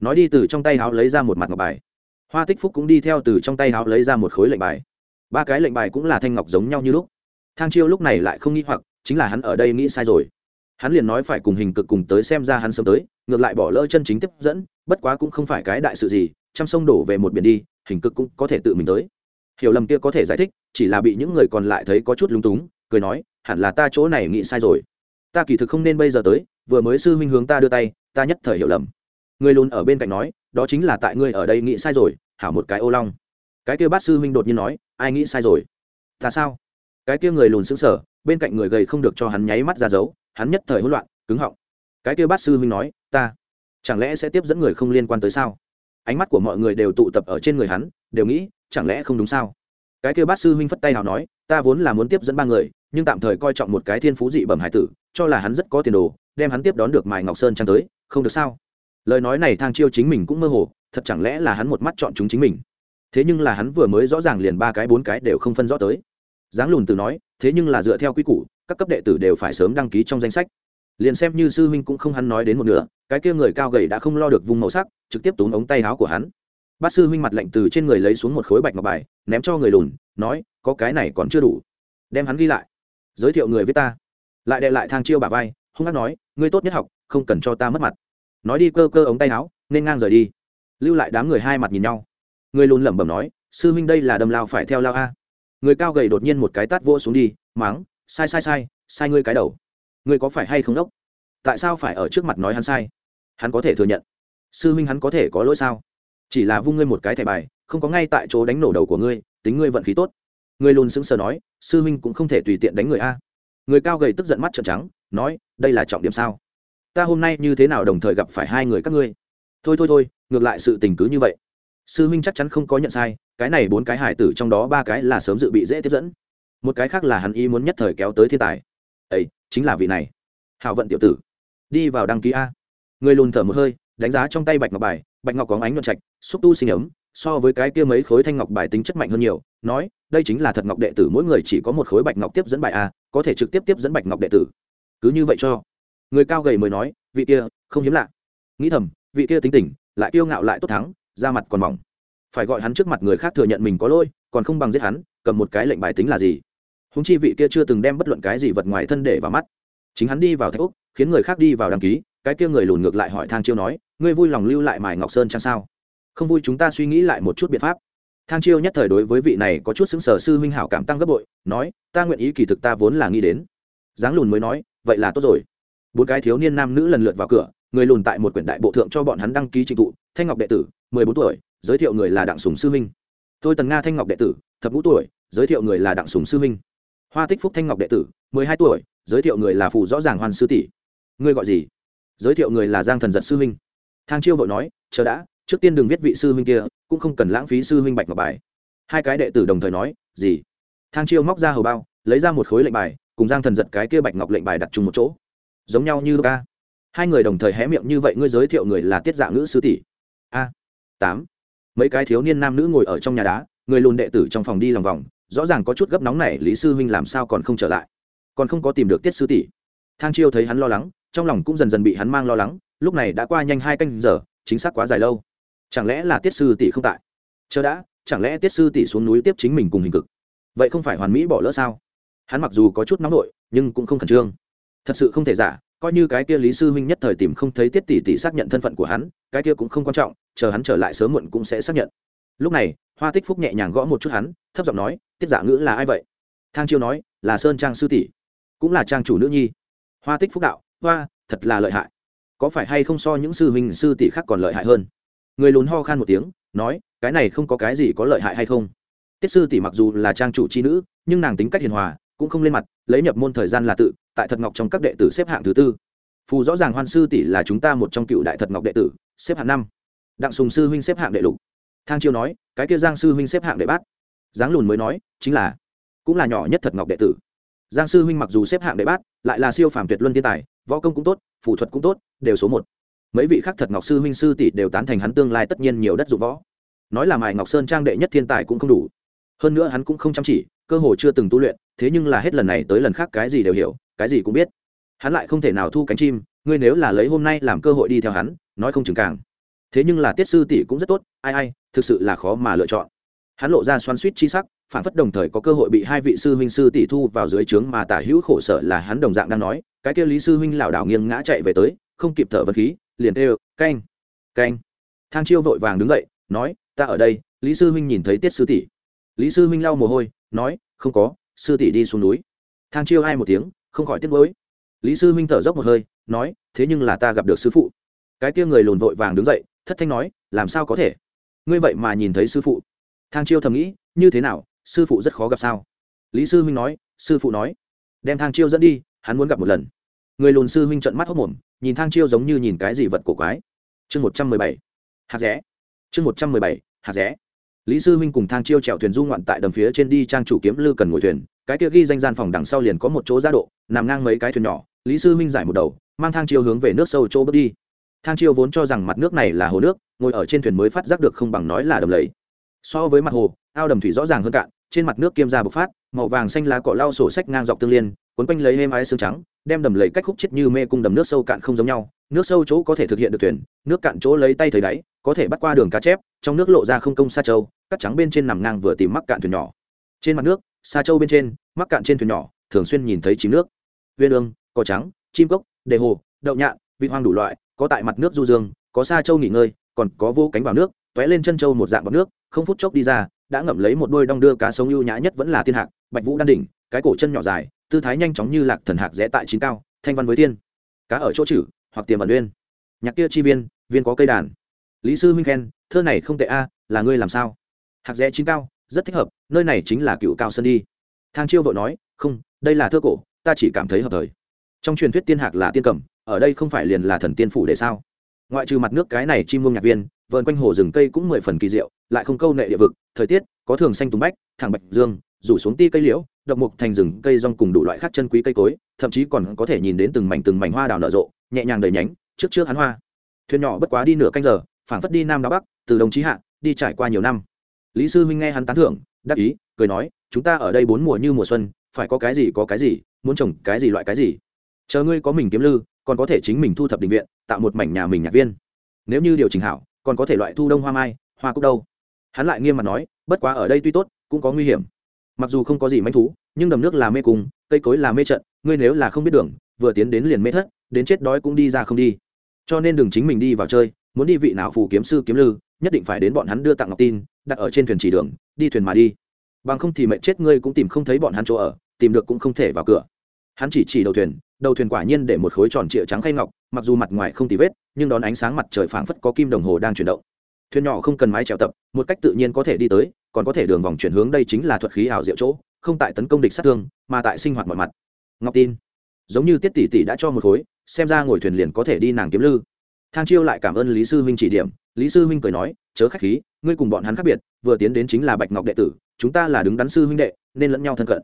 Nói đi từ trong tay háo lấy ra một mặt ngọc bài. Hoa tích phúc cũng đi theo từ trong tay háo lấy ra một khối lệnh bài. Ba cái lệnh bài cũng là thanh ngọc giống nhau như lúc. Thang chiêu lúc này lại không nghĩ hoặc, chính là hắn ở đây nghĩ sai rồi. Hắn liền nói phải cùng hình cực cùng tới xem ra hắn sớm tới, ngược lại bỏ lỡ chân chính tiếp dẫn, bất quá cũng không phải cái đại sự gì, trăm sông đổ về một biển đi, hình cực cũng có thể tự mình tới. Hiểu lầm kia có thể giải thích, chỉ là bị những người còn lại thấy có chút lung túng, cười nói, hẳn là ta chỗ này nghĩ sai rồi ta kỳ thực không nên bây giờ tới, vừa mới sư huynh hướng ta đưa tay, ta nhất thời hiểu lầm. Người lùn ở bên cạnh nói, đó chính là tại ngươi ở đây nghĩ sai rồi, hảo một cái ô long. Cái kia bát sư huynh đột nhiên nói, ai nghĩ sai rồi? Ta sao? Cái kia người lùn xứng sở bên cạnh người gầy không được cho hắn nháy mắt ra dấu, hắn nhất thời hỗn loạn, cứng họng. Cái kia bát sư huynh nói, ta chẳng lẽ sẽ tiếp dẫn người không liên quan tới sao? Ánh mắt của mọi người đều tụ tập ở trên người hắn, đều nghĩ, chẳng lẽ không đúng sao? Cái kia bát sư huynh phất tay nào nói, ta vốn là muốn tiếp dẫn ba người nhưng tạm thời coi trọng một cái thiên phú dị bẩm hải tử, cho là hắn rất có tiền đồ, đem hắn tiếp đón được mài ngọc sơn trang tới, không được sao? Lời nói này thang chiêu chính mình cũng mơ hồ, thật chẳng lẽ là hắn một mắt chọn chúng chính mình? Thế nhưng là hắn vừa mới rõ ràng liền ba cái bốn cái đều không phân rõ tới. Giáng lùn từ nói, thế nhưng là dựa theo quy củ, các cấp đệ tử đều phải sớm đăng ký trong danh sách. Liền xem như sư huynh cũng không hắn nói đến một nửa, cái kia người cao gầy đã không lo được vùng màu sắc, trực tiếp túm ống tay áo của hắn. Bát sư huynh mặt lạnh từ trên người lấy xuống một khối bạch ngọc bài, ném cho người lùn, nói, có cái này còn chưa đủ. Đem hắn ghi lại giới thiệu người với ta. Lại đệ lại thang chiêu bà vai, hung hát nói, ngươi tốt nhất học, không cần cho ta mất mặt. Nói đi, cơ cơ ống tay áo, nên ngang rời đi. Lưu lại đám người hai mặt nhìn nhau. Người lùn lẩm bẩm nói, sư huynh đây là đâm lao phải theo lao a. Người cao gầy đột nhiên một cái tát vô xuống đi máng sai sai sai sai ngươi cái đầu. Ngươi có phải hay không đốc? Tại sao phải ở trước mặt nói hắn sai? Hắn có thể thừa nhận. Sư huynh hắn có thể có lỗi sao? Chỉ là vung ngươi một cái thẻ bài, không có ngay tại chỗ đánh nổ đầu của ngươi, tính ngươi vận khí tốt người lùn sững sờ nói, sư huynh cũng không thể tùy tiện đánh người a. Người cao gầy tức giận mắt trợn trắng, nói, đây là trọng điểm sao? Ta hôm nay như thế nào đồng thời gặp phải hai người các ngươi? Thôi thôi thôi, ngược lại sự tình cứ như vậy. Sư huynh chắc chắn không có nhận sai, cái này bốn cái hải tử trong đó ba cái là sớm dự bị dễ tiếp dẫn. Một cái khác là hắn ý muốn nhất thời kéo tới thiên tài. Ấy chính là vị này. Hào vận tiểu tử, đi vào đăng ký a. Người lùn thở một hơi, đánh giá trong tay bạch ngọc bài, bạch ngọc có ánh nhuận trạch, xúc tu sinh ấm so với cái kia mấy khối thanh ngọc bài tính chất mạnh hơn nhiều, nói, đây chính là thật ngọc đệ tử, mỗi người chỉ có một khối bạch ngọc tiếp dẫn bài a, có thể trực tiếp tiếp dẫn bạch ngọc đệ tử. Cứ như vậy cho. Người cao gầy mới nói, vị kia, không hiếm lạ. Nghĩ thầm, vị kia tính tình, lại kiêu ngạo lại tốt thắng, da mặt còn mỏng. Phải gọi hắn trước mặt người khác thừa nhận mình có lỗi, còn không bằng giết hắn, cầm một cái lệnh bài tính là gì? Húng chi vị kia chưa từng đem bất luận cái gì vật ngoài thân để vào mắt. Chính hắn đi vào thạch úc khiến người khác đi vào đăng ký, cái kia người lùn ngược lại hỏi thang chiêu nói, ngươi vui lòng lưu lại mài ngọc sơn chăng sao? Không vui chúng ta suy nghĩ lại một chút biện pháp. Thang chiêu nhất thời đối với vị này có chút xứng sở sư huynh hảo cảm tăng gấp bội, nói, ta nguyện ý kỳ thực ta vốn là nghĩ đến. Giáng lùn mới nói, vậy là tốt rồi. Bốn cái thiếu niên nam nữ lần lượt vào cửa, người lùn tại một quyển đại bộ thượng cho bọn hắn đăng ký trình thụ, thanh ngọc đệ tử, mười bốn tuổi, giới thiệu người là đặng sùng sư minh tôi tần nga thanh ngọc đệ tử, thập ngũ tuổi, giới thiệu người là đặng sùng sư minh hoa tích phúc thanh ngọc đệ tử, mười hai tuổi, giới thiệu người là phù rõ ràng hoàn sư tỷ. Ngươi gọi gì? Giới thiệu người là giang thần giật sư minh thang chiêu vội nói, chờ đã trước tiên đừng viết vị sư huynh kia, cũng không cần lãng phí sư huynh bạch ngọc bài. Hai cái đệ tử đồng thời nói, gì? Thang chiêu móc ra hầu bao, lấy ra một khối lệnh bài, cùng giang thần giật cái kia bạch ngọc lệnh bài đặt chung một chỗ. Giống nhau như ca. Hai người đồng thời hé miệng như vậy, ngươi giới thiệu người là tiết dạ ngữ sư tỷ. A, tám. Mấy cái thiếu niên nam nữ ngồi ở trong nhà đá, người lùn đệ tử trong phòng đi lòng vòng, rõ ràng có chút gấp nóng này lý sư huynh làm sao còn không trở lại? Còn không có tìm được tiết sư tỷ? Thang chiêu thấy hắn lo lắng, trong lòng cũng dần dần bị hắn mang lo lắng, lúc này đã qua nhanh hai canh giờ, chính xác quá dài lâu chẳng lẽ là tiết sư tỷ không tại? Chờ đã, chẳng lẽ tiết sư tỷ xuống núi tiếp chính mình cùng hình cực? Vậy không phải hoàn mỹ bỏ lỡ sao? Hắn mặc dù có chút nóng nổi nhưng cũng không khẩn trương. Thật sự không thể giả, coi như cái kia lý sư huynh nhất thời tìm không thấy tiết tỷ tỷ xác nhận thân phận của hắn, cái kia cũng không quan trọng, chờ hắn trở lại sớm muộn cũng sẽ xác nhận. Lúc này, hoa tích phúc nhẹ nhàng gõ một chút hắn, thấp giọng nói, tiết giả ngữ là ai vậy? Thang chiêu nói, là sơn trang sư tỷ, cũng là trang chủ nữ nhi. Hoa tích phúc đạo, hoa, thật là lợi hại. Có phải hay không so những sư huynh sư tỷ khác còn lợi hại hơn? Người lùn ho khan một tiếng, nói, cái này không có cái gì có lợi hại hay không? Tiết sư tỷ mặc dù là trang chủ c h i nữ, nhưng nàng tính cách hiền hòa, cũng không lên mặt, lấy nhập môn thời gian là tự, tại thật ngọc trong các đệ tử xếp hạng thứ tư. Phù rõ ràng hoan sư tỷ là chúng ta một trong cựu đại thật ngọc đệ tử, xếp hạng năm. Đặng sùng sư huynh xếp hạng đệ lục. Thang chiêu nói, cái kia giang sư huynh xếp hạng đệ bát. Giáng lùn mới nói, chính là, cũng là nhỏ nhất thật ngọc đệ tử. Giang sư huynh mặc dù xếp hạng đệ bát, lại là siêu phàm tuyệt luân thiên tài, võ công cũng tốt, phù thuật cũng tốt, đều số một mấy vị khác thật ngọc sư huynh sư tỷ đều tán thành hắn tương lai tất nhiên nhiều đất dụng võ. Nói là mài ngọc sơn trang đệ nhất thiên tài cũng không đủ. Hơn nữa hắn cũng không chăm chỉ, cơ hồ chưa từng tu luyện, thế nhưng là hết lần này tới lần khác cái gì đều hiểu, cái gì cũng biết. Hắn lại không thể nào thu cánh chim, ngươi nếu là lấy hôm nay làm cơ hội đi theo hắn, nói không chừng càng. Thế nhưng là tiết sư tỷ cũng rất tốt, ai ai, thực sự là khó mà lựa chọn. Hắn lộ ra xoắn suýt chi sắc, phản phất đồng thời có cơ hội bị hai vị sư huynh sư tỷ thu vào dưới trướng mà tả hữu khổ sở là hắn đồng dạng đang nói, cái kia lý sư huynh lảo đảo nghiêng ngã chạy về tới, không kịp thở vật khí liền kêu, canh canh. Thang chiêu vội vàng đứng dậy, nói, ta ở đây, lý sư huynh nhìn thấy tiết sư tỷ. Lý sư huynh lau mồ hôi, nói, không có, sư tỷ đi xuống núi. Thang chiêu hai một tiếng, không khỏi tiếc gối lý sư huynh thở dốc một hơi, nói, thế nhưng là ta gặp được sư phụ. Cái kia người lùn vội vàng đứng dậy, thất thanh nói, làm sao có thể? Ngươi vậy mà nhìn thấy sư phụ. Thang chiêu thầm nghĩ, như thế nào, sư phụ rất khó gặp sao? Lý sư huynh nói, sư phụ nói. Đem thang chiêu dẫn đi, hắn muốn gặp một lần người lùn sư huynh trận mắt hốc mồm, nhìn thang chiêu giống như nhìn cái gì vật cổ quái. Chương một trăm mười bảy. Hạt rẽ. Chương một trăm mười bảy. Hạt rẽ. Lý sư huynh cùng thang chiêu trèo thuyền du ngoạn tại đầm phía trên đi trang chủ kiếm lư cần ngồi thuyền, cái kia ghi danh gian phòng đằng sau liền có một chỗ giá độ, nằm ngang mấy cái thuyền nhỏ, lý sư huynh giải một đầu, mang thang chiêu hướng về nước sâu chỗ bước đi. Thang chiêu vốn cho rằng mặt nước này là hồ nước, ngồi ở trên thuyền mới phát giác được không bằng nói là đầm lầy. So với mặt hồ, ao đầm thủy rõ ràng hơn cạn, trên mặt nước kiêm ra bộc phát, màu vàng xanh lá cỏ lau sổ sách ngang dọc tương liên Cuốn quanh lấy êm ái xương trắng, đem đầm lầy cách khúc chết như mê cung đầm nước sâu cạn không giống nhau. Nước sâu chỗ có thể thực hiện được thuyền, nước cạn chỗ lấy tay thấy đáy, có thể bắt qua đường cá chép, trong nước lộ ra không công xa châu, cắt trắng bên trên nằm ngang vừa tìm mắc cạn thuyền nhỏ. Trên mặt nước xa châu bên trên, mắc cạn trên thuyền nhỏ, thường xuyên nhìn thấy chìm nước. Viên ương, cỏ trắng, chim cốc, đề hồ, đậu nhạn vị hoang đủ loại, có tại mặt nước du dương, có xa châu nghỉ ngơi, còn có vô cánh vào nước t lên chân châu một dạng bọc nước, không phút chốc đi ra, đã ngậm lấy một đôi đong đưa cá sống ưu nhã nhất vẫn là thiên hạc, bạch vũ đan đỉnh, cái cổ chân nhỏ dài tư thái nhanh chóng như lạc thần hạc rẽ tại chín cao, thanh văn với tiên cá ở chỗ chử hoặc tiềm ẩn uyên nhạc kia chi viên viên có cây đàn. Lý sư huynh khen, thơ này không tệ a, là ngươi làm sao? Hạc rẽ chín cao, rất thích hợp, nơi này chính là cựu cao sơn đi. Thang chiêu vội nói, không, đây là thơ cổ, ta chỉ cảm thấy hợp thời. Trong truyền thuyết tiên hạc là tiên cẩm ở đây không phải liền là thần tiên phủ để sao? Ngoại trừ mặt nước cái này chim muông nhạc viên, vườn quanh hồ rừng cây cũng mười phần kỳ diệu, lại không câu nệ địa vực, thời tiết, có thường xanh tùng bách, thẳng bạch dương rủ xuống ti cây liễu, độc mục thành rừng, cây rong cùng đủ loại khác chân quý cây cối, thậm chí còn có thể nhìn đến từng mảnh từng mảnh hoa đào nở rộ, nhẹ nhàng đầy nhánh, trước trước hắn hoa. Thuyền nhỏ bất quá đi nửa canh giờ, phảng phất đi nam đá bắc, từ đồng chí hạ, đi trải qua nhiều năm. Lý sư huynh nghe hắn tán thưởng, đắc ý, cười nói, chúng ta ở đây bốn mùa như mùa xuân, phải có cái gì có cái gì, muốn trồng cái gì loại cái gì. Chờ ngươi có mình kiếm lư, còn có thể chính mình thu thập định viện, tạo một mảnh nhà mình nhạc viên. Nếu như điều chỉnh hảo, còn có thể loại thu đông hoa mai, hoa cúc đâu. Hắn lại nghiêm mặt nói, bất quá ở đây tuy tốt, cũng có nguy hiểm mặc dù không có gì manh thú, nhưng đầm nước là mê cung, cây cối là mê trận, ngươi nếu là không biết đường, vừa tiến đến liền mê thất, đến chết đói cũng đi ra không đi. Cho nên đừng chính mình đi vào chơi, muốn đi vị nào phù kiếm sư kiếm lư, nhất định phải đến bọn hắn đưa tặng ngọc tin, đặt ở trên thuyền chỉ đường, đi thuyền mà đi. Bằng không thì mẹ chết ngươi cũng tìm không thấy bọn hắn chỗ ở, tìm được cũng không thể vào cửa. Hắn chỉ chỉ đầu thuyền đầu thuyền quả nhiên để một khối tròn trịa trắng khay ngọc, mặc dù mặt ngoài không tì vết, nhưng đón ánh sáng mặt trời phảng phất có kim đồng hồ đang chuyển động. Thuyền nhỏ không cần mái trèo tập, một cách tự nhiên có thể đi tới còn có thể đường vòng chuyển hướng đây chính là thuật khí ảo diệu chỗ, không tại tấn công địch sát thương, mà tại sinh hoạt mọi mặt. Ngọc tin, giống như tiết tỷ tỷ đã cho một khối, xem ra ngồi thuyền liền có thể đi nàng kiếm lư. Thang chiêu lại cảm ơn lý sư huynh chỉ điểm, lý sư huynh cười nói, chớ khách khí, ngươi cùng bọn hắn khác biệt, vừa tiến đến chính là bạch ngọc đệ tử, chúng ta là đứng đắn sư huynh đệ, nên lẫn nhau thân cận.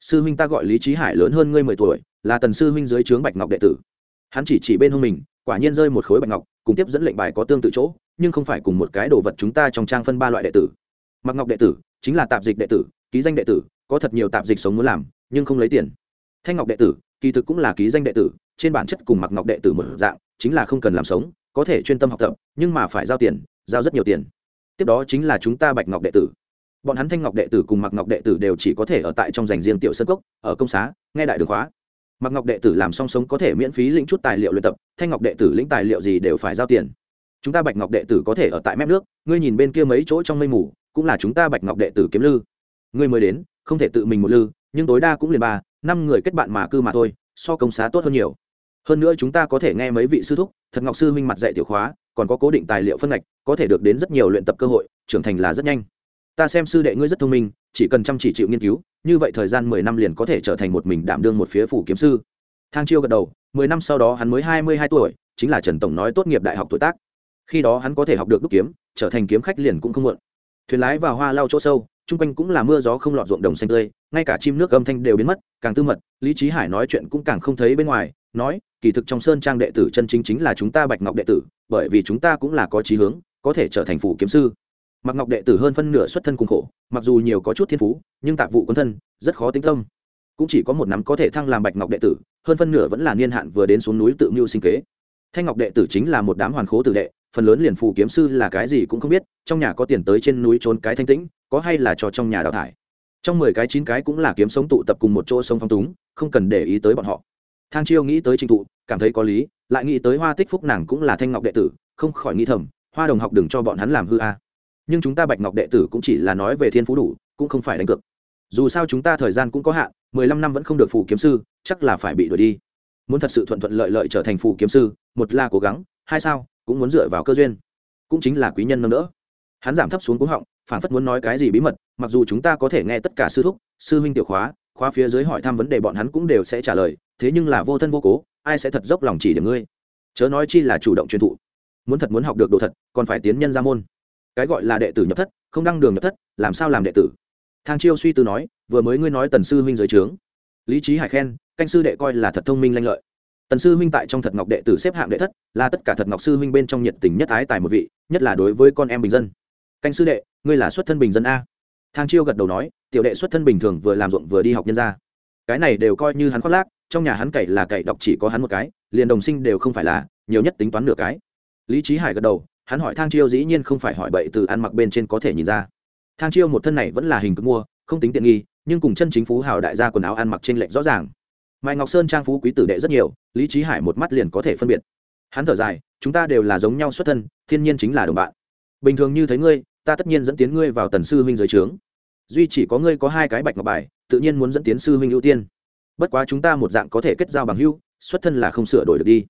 Sư huynh ta gọi lý trí hải lớn hơn ngươi mười tuổi, là tần sư huynh dưới trướng bạch ngọc đệ tử. Hắn chỉ chỉ bên hông mình, quả nhiên rơi một khối bạch ngọc, cùng tiếp dẫn lệnh bài có tương tự chỗ, nhưng không phải cùng một cái đồ vật chúng ta trong trang phân ba loại đệ tử mặc ngọc đệ tử chính là tạp dịch đệ tử, ký danh đệ tử, có thật nhiều tạp dịch sống muốn làm, nhưng không lấy tiền. Thanh ngọc đệ tử, kỳ thực cũng là ký danh đệ tử, trên bản chất cùng mặc ngọc đệ tử một dạng, chính là không cần làm sống, có thể chuyên tâm học tập, nhưng mà phải giao tiền, giao rất nhiều tiền. Tiếp đó chính là chúng ta bạch ngọc đệ tử. Bọn hắn thanh ngọc đệ tử cùng mặc ngọc đệ tử đều chỉ có thể ở tại trong dành riêng tiểu sân cốc, ở công xá, nghe đại đường khóa. Mặc ngọc đệ tử làm song sống có thể miễn phí lĩnh chút tài liệu luyện tập, thanh ngọc đệ tử lĩnh tài liệu gì đều phải giao tiền. Chúng ta bạch ngọc đệ tử có thể ở tại mép nước, ngươi nhìn bên kia mấy chỗ trong mây mù cũng là chúng ta bạch ngọc đệ tử kiếm lư. Ngươi mới đến, không thể tự mình một lư, nhưng tối đa cũng liền ba, năm người kết bạn mà cư mà thôi, so công xá tốt hơn nhiều. Hơn nữa chúng ta có thể nghe mấy vị sư thúc, thật ngọc sư minh mặt dạy tiểu khóa, còn có cố định tài liệu phân ngạch, có thể được đến rất nhiều luyện tập cơ hội, trưởng thành là rất nhanh. Ta xem sư đệ ngươi rất thông minh, chỉ cần chăm chỉ chịu nghiên cứu, như vậy thời gian mười năm liền có thể trở thành một mình đảm đương một phía phủ kiếm sư. Thang chiêu gật đầu, mười năm sau đó hắn mới hai mươi hai tuổi, chính là trần tổng nói tốt nghiệp đại học tuổi tác. Khi đó hắn có thể học được đúc kiếm, trở thành kiếm khách liền cũng không muộn thuyền lái vào hoa lau chỗ sâu, chung quanh cũng là mưa gió không lọt ruộng đồng xanh tươi, ngay cả chim nước âm thanh đều biến mất, càng tư mật, lý trí hải nói chuyện cũng càng không thấy bên ngoài, nói, kỳ thực trong sơn trang đệ tử chân chính chính là chúng ta bạch ngọc đệ tử, bởi vì chúng ta cũng là có trí hướng, có thể trở thành phủ kiếm sư. Mặc ngọc đệ tử hơn phân nửa xuất thân cùng khổ, mặc dù nhiều có chút thiên phú, nhưng tạp vụ quân thân, rất khó tính tâm. Cũng chỉ có một nắm có thể thăng làm bạch ngọc đệ tử, hơn phân nửa vẫn là niên hạn vừa đến xuống núi tự mưu sinh kế. Thanh ngọc đệ tử chính là một đám hoàn khố tử đệ phần lớn liền phụ kiếm sư là cái gì cũng không biết, trong nhà có tiền tới trên núi trốn cái thanh tĩnh, có hay là cho trong nhà đào thải. Trong mười cái chín cái cũng là kiếm sống tụ tập cùng một chỗ sông phong túng, không cần để ý tới bọn họ. Thang chiêu nghĩ tới trình tụ, cảm thấy có lý, lại nghĩ tới hoa tích phúc nàng cũng là thanh ngọc đệ tử, không khỏi nghĩ thầm, hoa đồng học đừng cho bọn hắn làm hư a. Nhưng chúng ta bạch ngọc đệ tử cũng chỉ là nói về thiên phú đủ, cũng không phải đánh cược. Dù sao chúng ta thời gian cũng có hạn, mười lăm năm vẫn không được phù kiếm sư, chắc là phải bị đuổi đi. Muốn thật sự thuận thuận lợi lợi trở thành phù kiếm sư, một là cố gắng, hai sao cũng muốn dựa vào cơ duyên. Cũng chính là quý nhân nâng đỡ. Hắn giảm thấp xuống cúng họng phản phất muốn nói cái gì bí mật, mặc dù chúng ta có thể nghe tất cả sư thúc, sư huynh tiểu khóa khóa phía dưới hỏi thăm vấn đề bọn hắn cũng đều sẽ trả lời, thế nhưng là vô thân vô cố, ai sẽ thật dốc lòng chỉ điểm ngươi? Chớ nói chi là chủ động truyền thụ. Muốn thật muốn học được đồ thật, còn phải tiến nhân ra môn. Cái gọi là đệ tử nhập thất, không đăng đường nhập thất, làm sao làm đệ tử? Thang chiêu suy tư nói, vừa mới ngươi nói tần sư huynh giới trướng. Lý trí hải khen, canh sư đệ coi là thật thông minh lanh lợi tần sư huynh tại trong thật ngọc đệ tử xếp hạng đệ thất, là tất cả thật ngọc sư huynh bên trong nhiệt tình nhất ái tài một vị, nhất là đối với con em bình dân. Canh sư đệ, ngươi là xuất thân bình dân a. Thang chiêu gật đầu nói, tiểu đệ xuất thân bình thường vừa làm ruộng vừa đi học nhân ra. Cái này đều coi như hắn khoác lác, trong nhà hắn cậy là cậy đọc chỉ có hắn một cái, liền đồng sinh đều không phải là, nhiều nhất tính toán nửa cái. Lý trí hải gật đầu, hắn hỏi thang chiêu dĩ nhiên không phải hỏi bậy từ ăn mặc bên trên có thể nhìn ra. Thang chiêu một thân này vẫn là hình cực mua, không tính tiện nghi, nhưng cùng chân chính phú hào đại gia quần áo ăn mặc trên lệnh rõ ràng mai ngọc sơn trang phú quý tử đệ rất nhiều, lý trí hải một mắt liền có thể phân biệt. Hắn thở dài, chúng ta đều là giống nhau xuất thân, thiên nhiên chính là đồng bạn. Bình thường như thấy ngươi, ta tất nhiên dẫn tiến ngươi vào tần sư huynh dưới trướng. Duy chỉ có ngươi có hai cái bạch ngọc bài, tự nhiên muốn dẫn tiến sư huynh ưu tiên. Bất quá chúng ta một dạng có thể kết giao bằng hưu xuất thân là không sửa đổi được đi.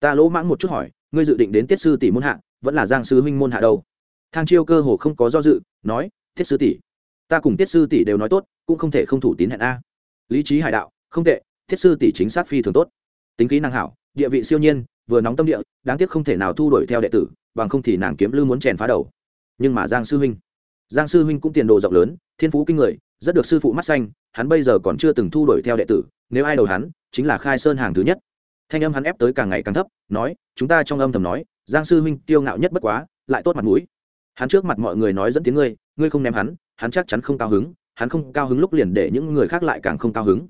Ta lỗ mãng một chút hỏi, ngươi dự định đến tiết sư tỷ môn hạ, vẫn là giang sư huynh môn hạ đâu? Thang chiêu cơ hồ không có do dự, nói, tiết sư tỷ. Ta cùng tiết sư tỷ đều nói tốt, cũng không thể không thủ tín hẹn a. Lý trí hải đạo, không tệ Thiết sư tỷ chính xác phi thường tốt. Tính kỹ năng hảo, địa vị siêu nhiên, vừa nóng tâm địa, đáng tiếc không thể nào thu đổi theo đệ tử, bằng không thì nàng kiếm lư muốn chèn phá đầu. Nhưng mà giang sư huynh, giang sư huynh cũng tiền đồ rộng lớn, thiên phú kinh người, rất được sư phụ mắt xanh, hắn bây giờ còn chưa từng thu đổi theo đệ tử, nếu ai đầu hắn, chính là khai sơn hàng thứ nhất. Thanh âm hắn ép tới càng ngày càng thấp, nói, chúng ta trong âm thầm nói, giang sư huynh tiêu ngạo nhất bất quá, lại tốt mặt mũi. Hắn trước mặt mọi người nói dẫn tiếng ngươi ngươi không ném hắn hắn chắc chắn không cao hứng, hắn không cao hứng lúc liền để những người khác lại càng không cao hứng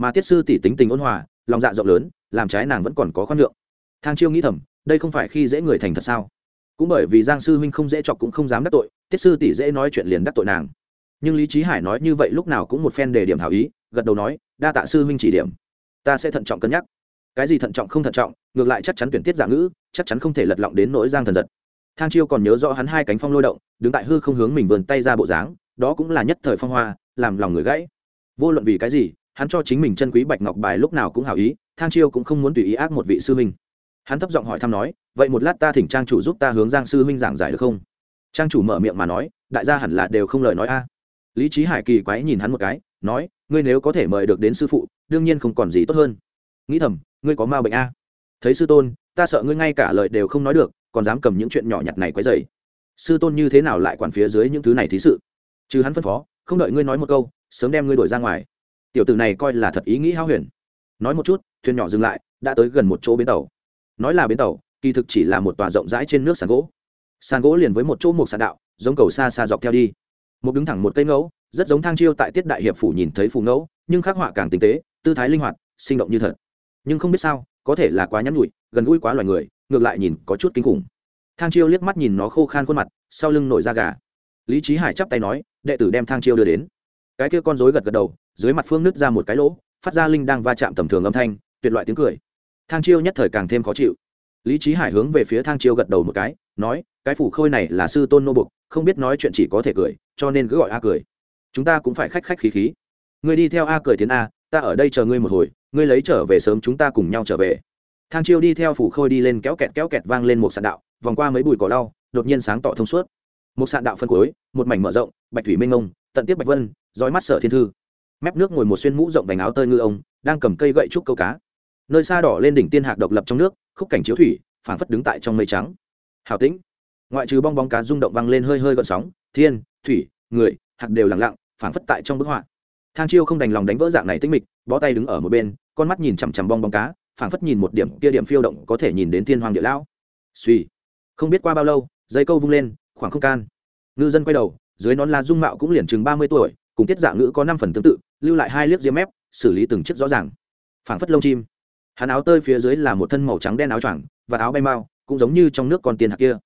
mà tiết sư tỷ tính tình ôn hòa, lòng dạ rộng lớn, làm trái nàng vẫn còn có khoan nhượng. Thang chiêu nghĩ thầm, đây không phải khi dễ người thành thật sao? Cũng bởi vì giang sư huynh không dễ chọc cũng không dám đắc tội, tiết sư tỷ dễ nói chuyện liền đắc tội nàng. Nhưng lý trí hải nói như vậy lúc nào cũng một phen đề điểm hảo ý, gật đầu nói, đa tạ sư huynh chỉ điểm. Ta sẽ thận trọng cân nhắc. Cái gì thận trọng không thận trọng, ngược lại chắc chắn tuyển tiết giả ngữ, chắc chắn không thể lật lọng đến nỗi giang thần giật. Thang chiêu còn nhớ rõ hắn hai cánh phong lôi động, đứng tại hư không hướng mình vườn tay ra bộ dáng, đó cũng là nhất thời phong hoa, làm lòng người gãy. Vô luận vì cái gì hắn cho chính mình chân quý bạch ngọc bài lúc nào cũng hảo ý, thang chiêu cũng không muốn tùy ý ác một vị sư huynh. Hắn thấp giọng hỏi thăm nói, vậy một lát ta thỉnh trang chủ giúp ta hướng giang sư huynh giảng giải được không? Trang chủ mở miệng mà nói, đại gia hẳn là đều không lời nói a. Lý trí hải kỳ quái nhìn hắn một cái, nói, ngươi nếu có thể mời được đến sư phụ, đương nhiên không còn gì tốt hơn. Nghĩ thầm, ngươi có ma bệnh a? Thấy sư tôn, ta sợ ngươi ngay cả lời đều không nói được, còn dám cầm những chuyện nhỏ nhặt này quấy dày sư tôn như thế nào lại quản phía dưới những thứ này thí sự? Chứ hắn phân phó, không đợi ngươi nói một câu, sớm đem ngươi đổi ra ngoài tiểu tử này coi là thật ý nghĩ hao huyền. Nói một chút, thuyền nhỏ dừng lại, đã tới gần một chỗ bến tàu. Nói là bến tàu, kỳ thực chỉ là một tòa rộng rãi trên nước sàn gỗ. Sàn gỗ liền với một chỗ một sàn đạo, giống cầu xa xa dọc theo đi. Một đứng thẳng một cây ngẫu, rất giống thang chiêu tại tiết đại hiệp phủ nhìn thấy phù ngẫu, nhưng khắc họa càng tinh tế, tư thái linh hoạt, sinh động như thật. Nhưng không biết sao, có thể là quá nhắn nhụi gần gũi quá loài người, ngược lại nhìn có chút kinh khủng. Thang chiêu liếc mắt nhìn nó khô khan khuôn mặt, sau lưng nổi da gà. Lý trí hải chắp tay nói, đệ tử đem thang chiêu đưa đến. Cái kia con rối gật gật đầu dưới mặt phương nứt ra một cái lỗ phát ra linh đang va chạm tầm thường âm thanh tuyệt loại tiếng cười. Thang chiêu nhất thời càng thêm khó chịu. Lý trí hải hướng về phía thang chiêu gật đầu một cái nói cái phủ khôi này là sư tôn nô bục không biết nói chuyện chỉ có thể cười cho nên cứ gọi a cười. Chúng ta cũng phải khách khách khí khí. Người đi theo a cười tiến a ta ở đây chờ ngươi một hồi ngươi lấy trở về sớm chúng ta cùng nhau trở về. Thang chiêu đi theo phủ khôi đi lên kéo kẹt kéo kẹt vang lên một sạn đạo vòng qua mấy bụi cỏ lau đột nhiên sáng tỏ thông suốt. Một sạn đạo phân cuối một mảnh mở rộng bạch thủy minh ngông, tận tiếp bạch vân dõi mắt sở thiên thư mép nước ngồi một xuyên mũ rộng vành áo tơi ngư ông, đang cầm cây gậy trúc câu cá. Nơi xa đỏ lên đỉnh tiên hạc độc lập trong nước, khúc cảnh chiếu thủy, phảng phất đứng tại trong mây trắng. Hào tĩnh. Ngoại trừ bong bóng cá rung động vang lên hơi hơi gợn sóng, thiên, thủy, người, hạc đều lặng lặng, phảng phất tại trong bức họa. Thang chiêu không đành lòng đánh vỡ dạng này tinh mịch, bó tay đứng ở một bên, con mắt nhìn chằm chằm bong bóng cá, phảng phất nhìn một điểm kia điểm phiêu động có thể nhìn đến thiên hoàng địa lão. Suy không biết qua bao lâu, dây câu vung lên, khoảng không can. Ngư dân quay đầu, dưới nón lá dung mạo cũng liền chừng ba mươi tuổi cùng tiết dạng ngữ có năm phần tương tự, lưu lại hai liếc diêm mép, xử lý từng chiếc rõ ràng. Phảng phất lông chim. Hắn áo tơi phía dưới là một thân màu trắng đen áo choàng, và áo bay mau, cũng giống như trong nước con tiền hạt kia.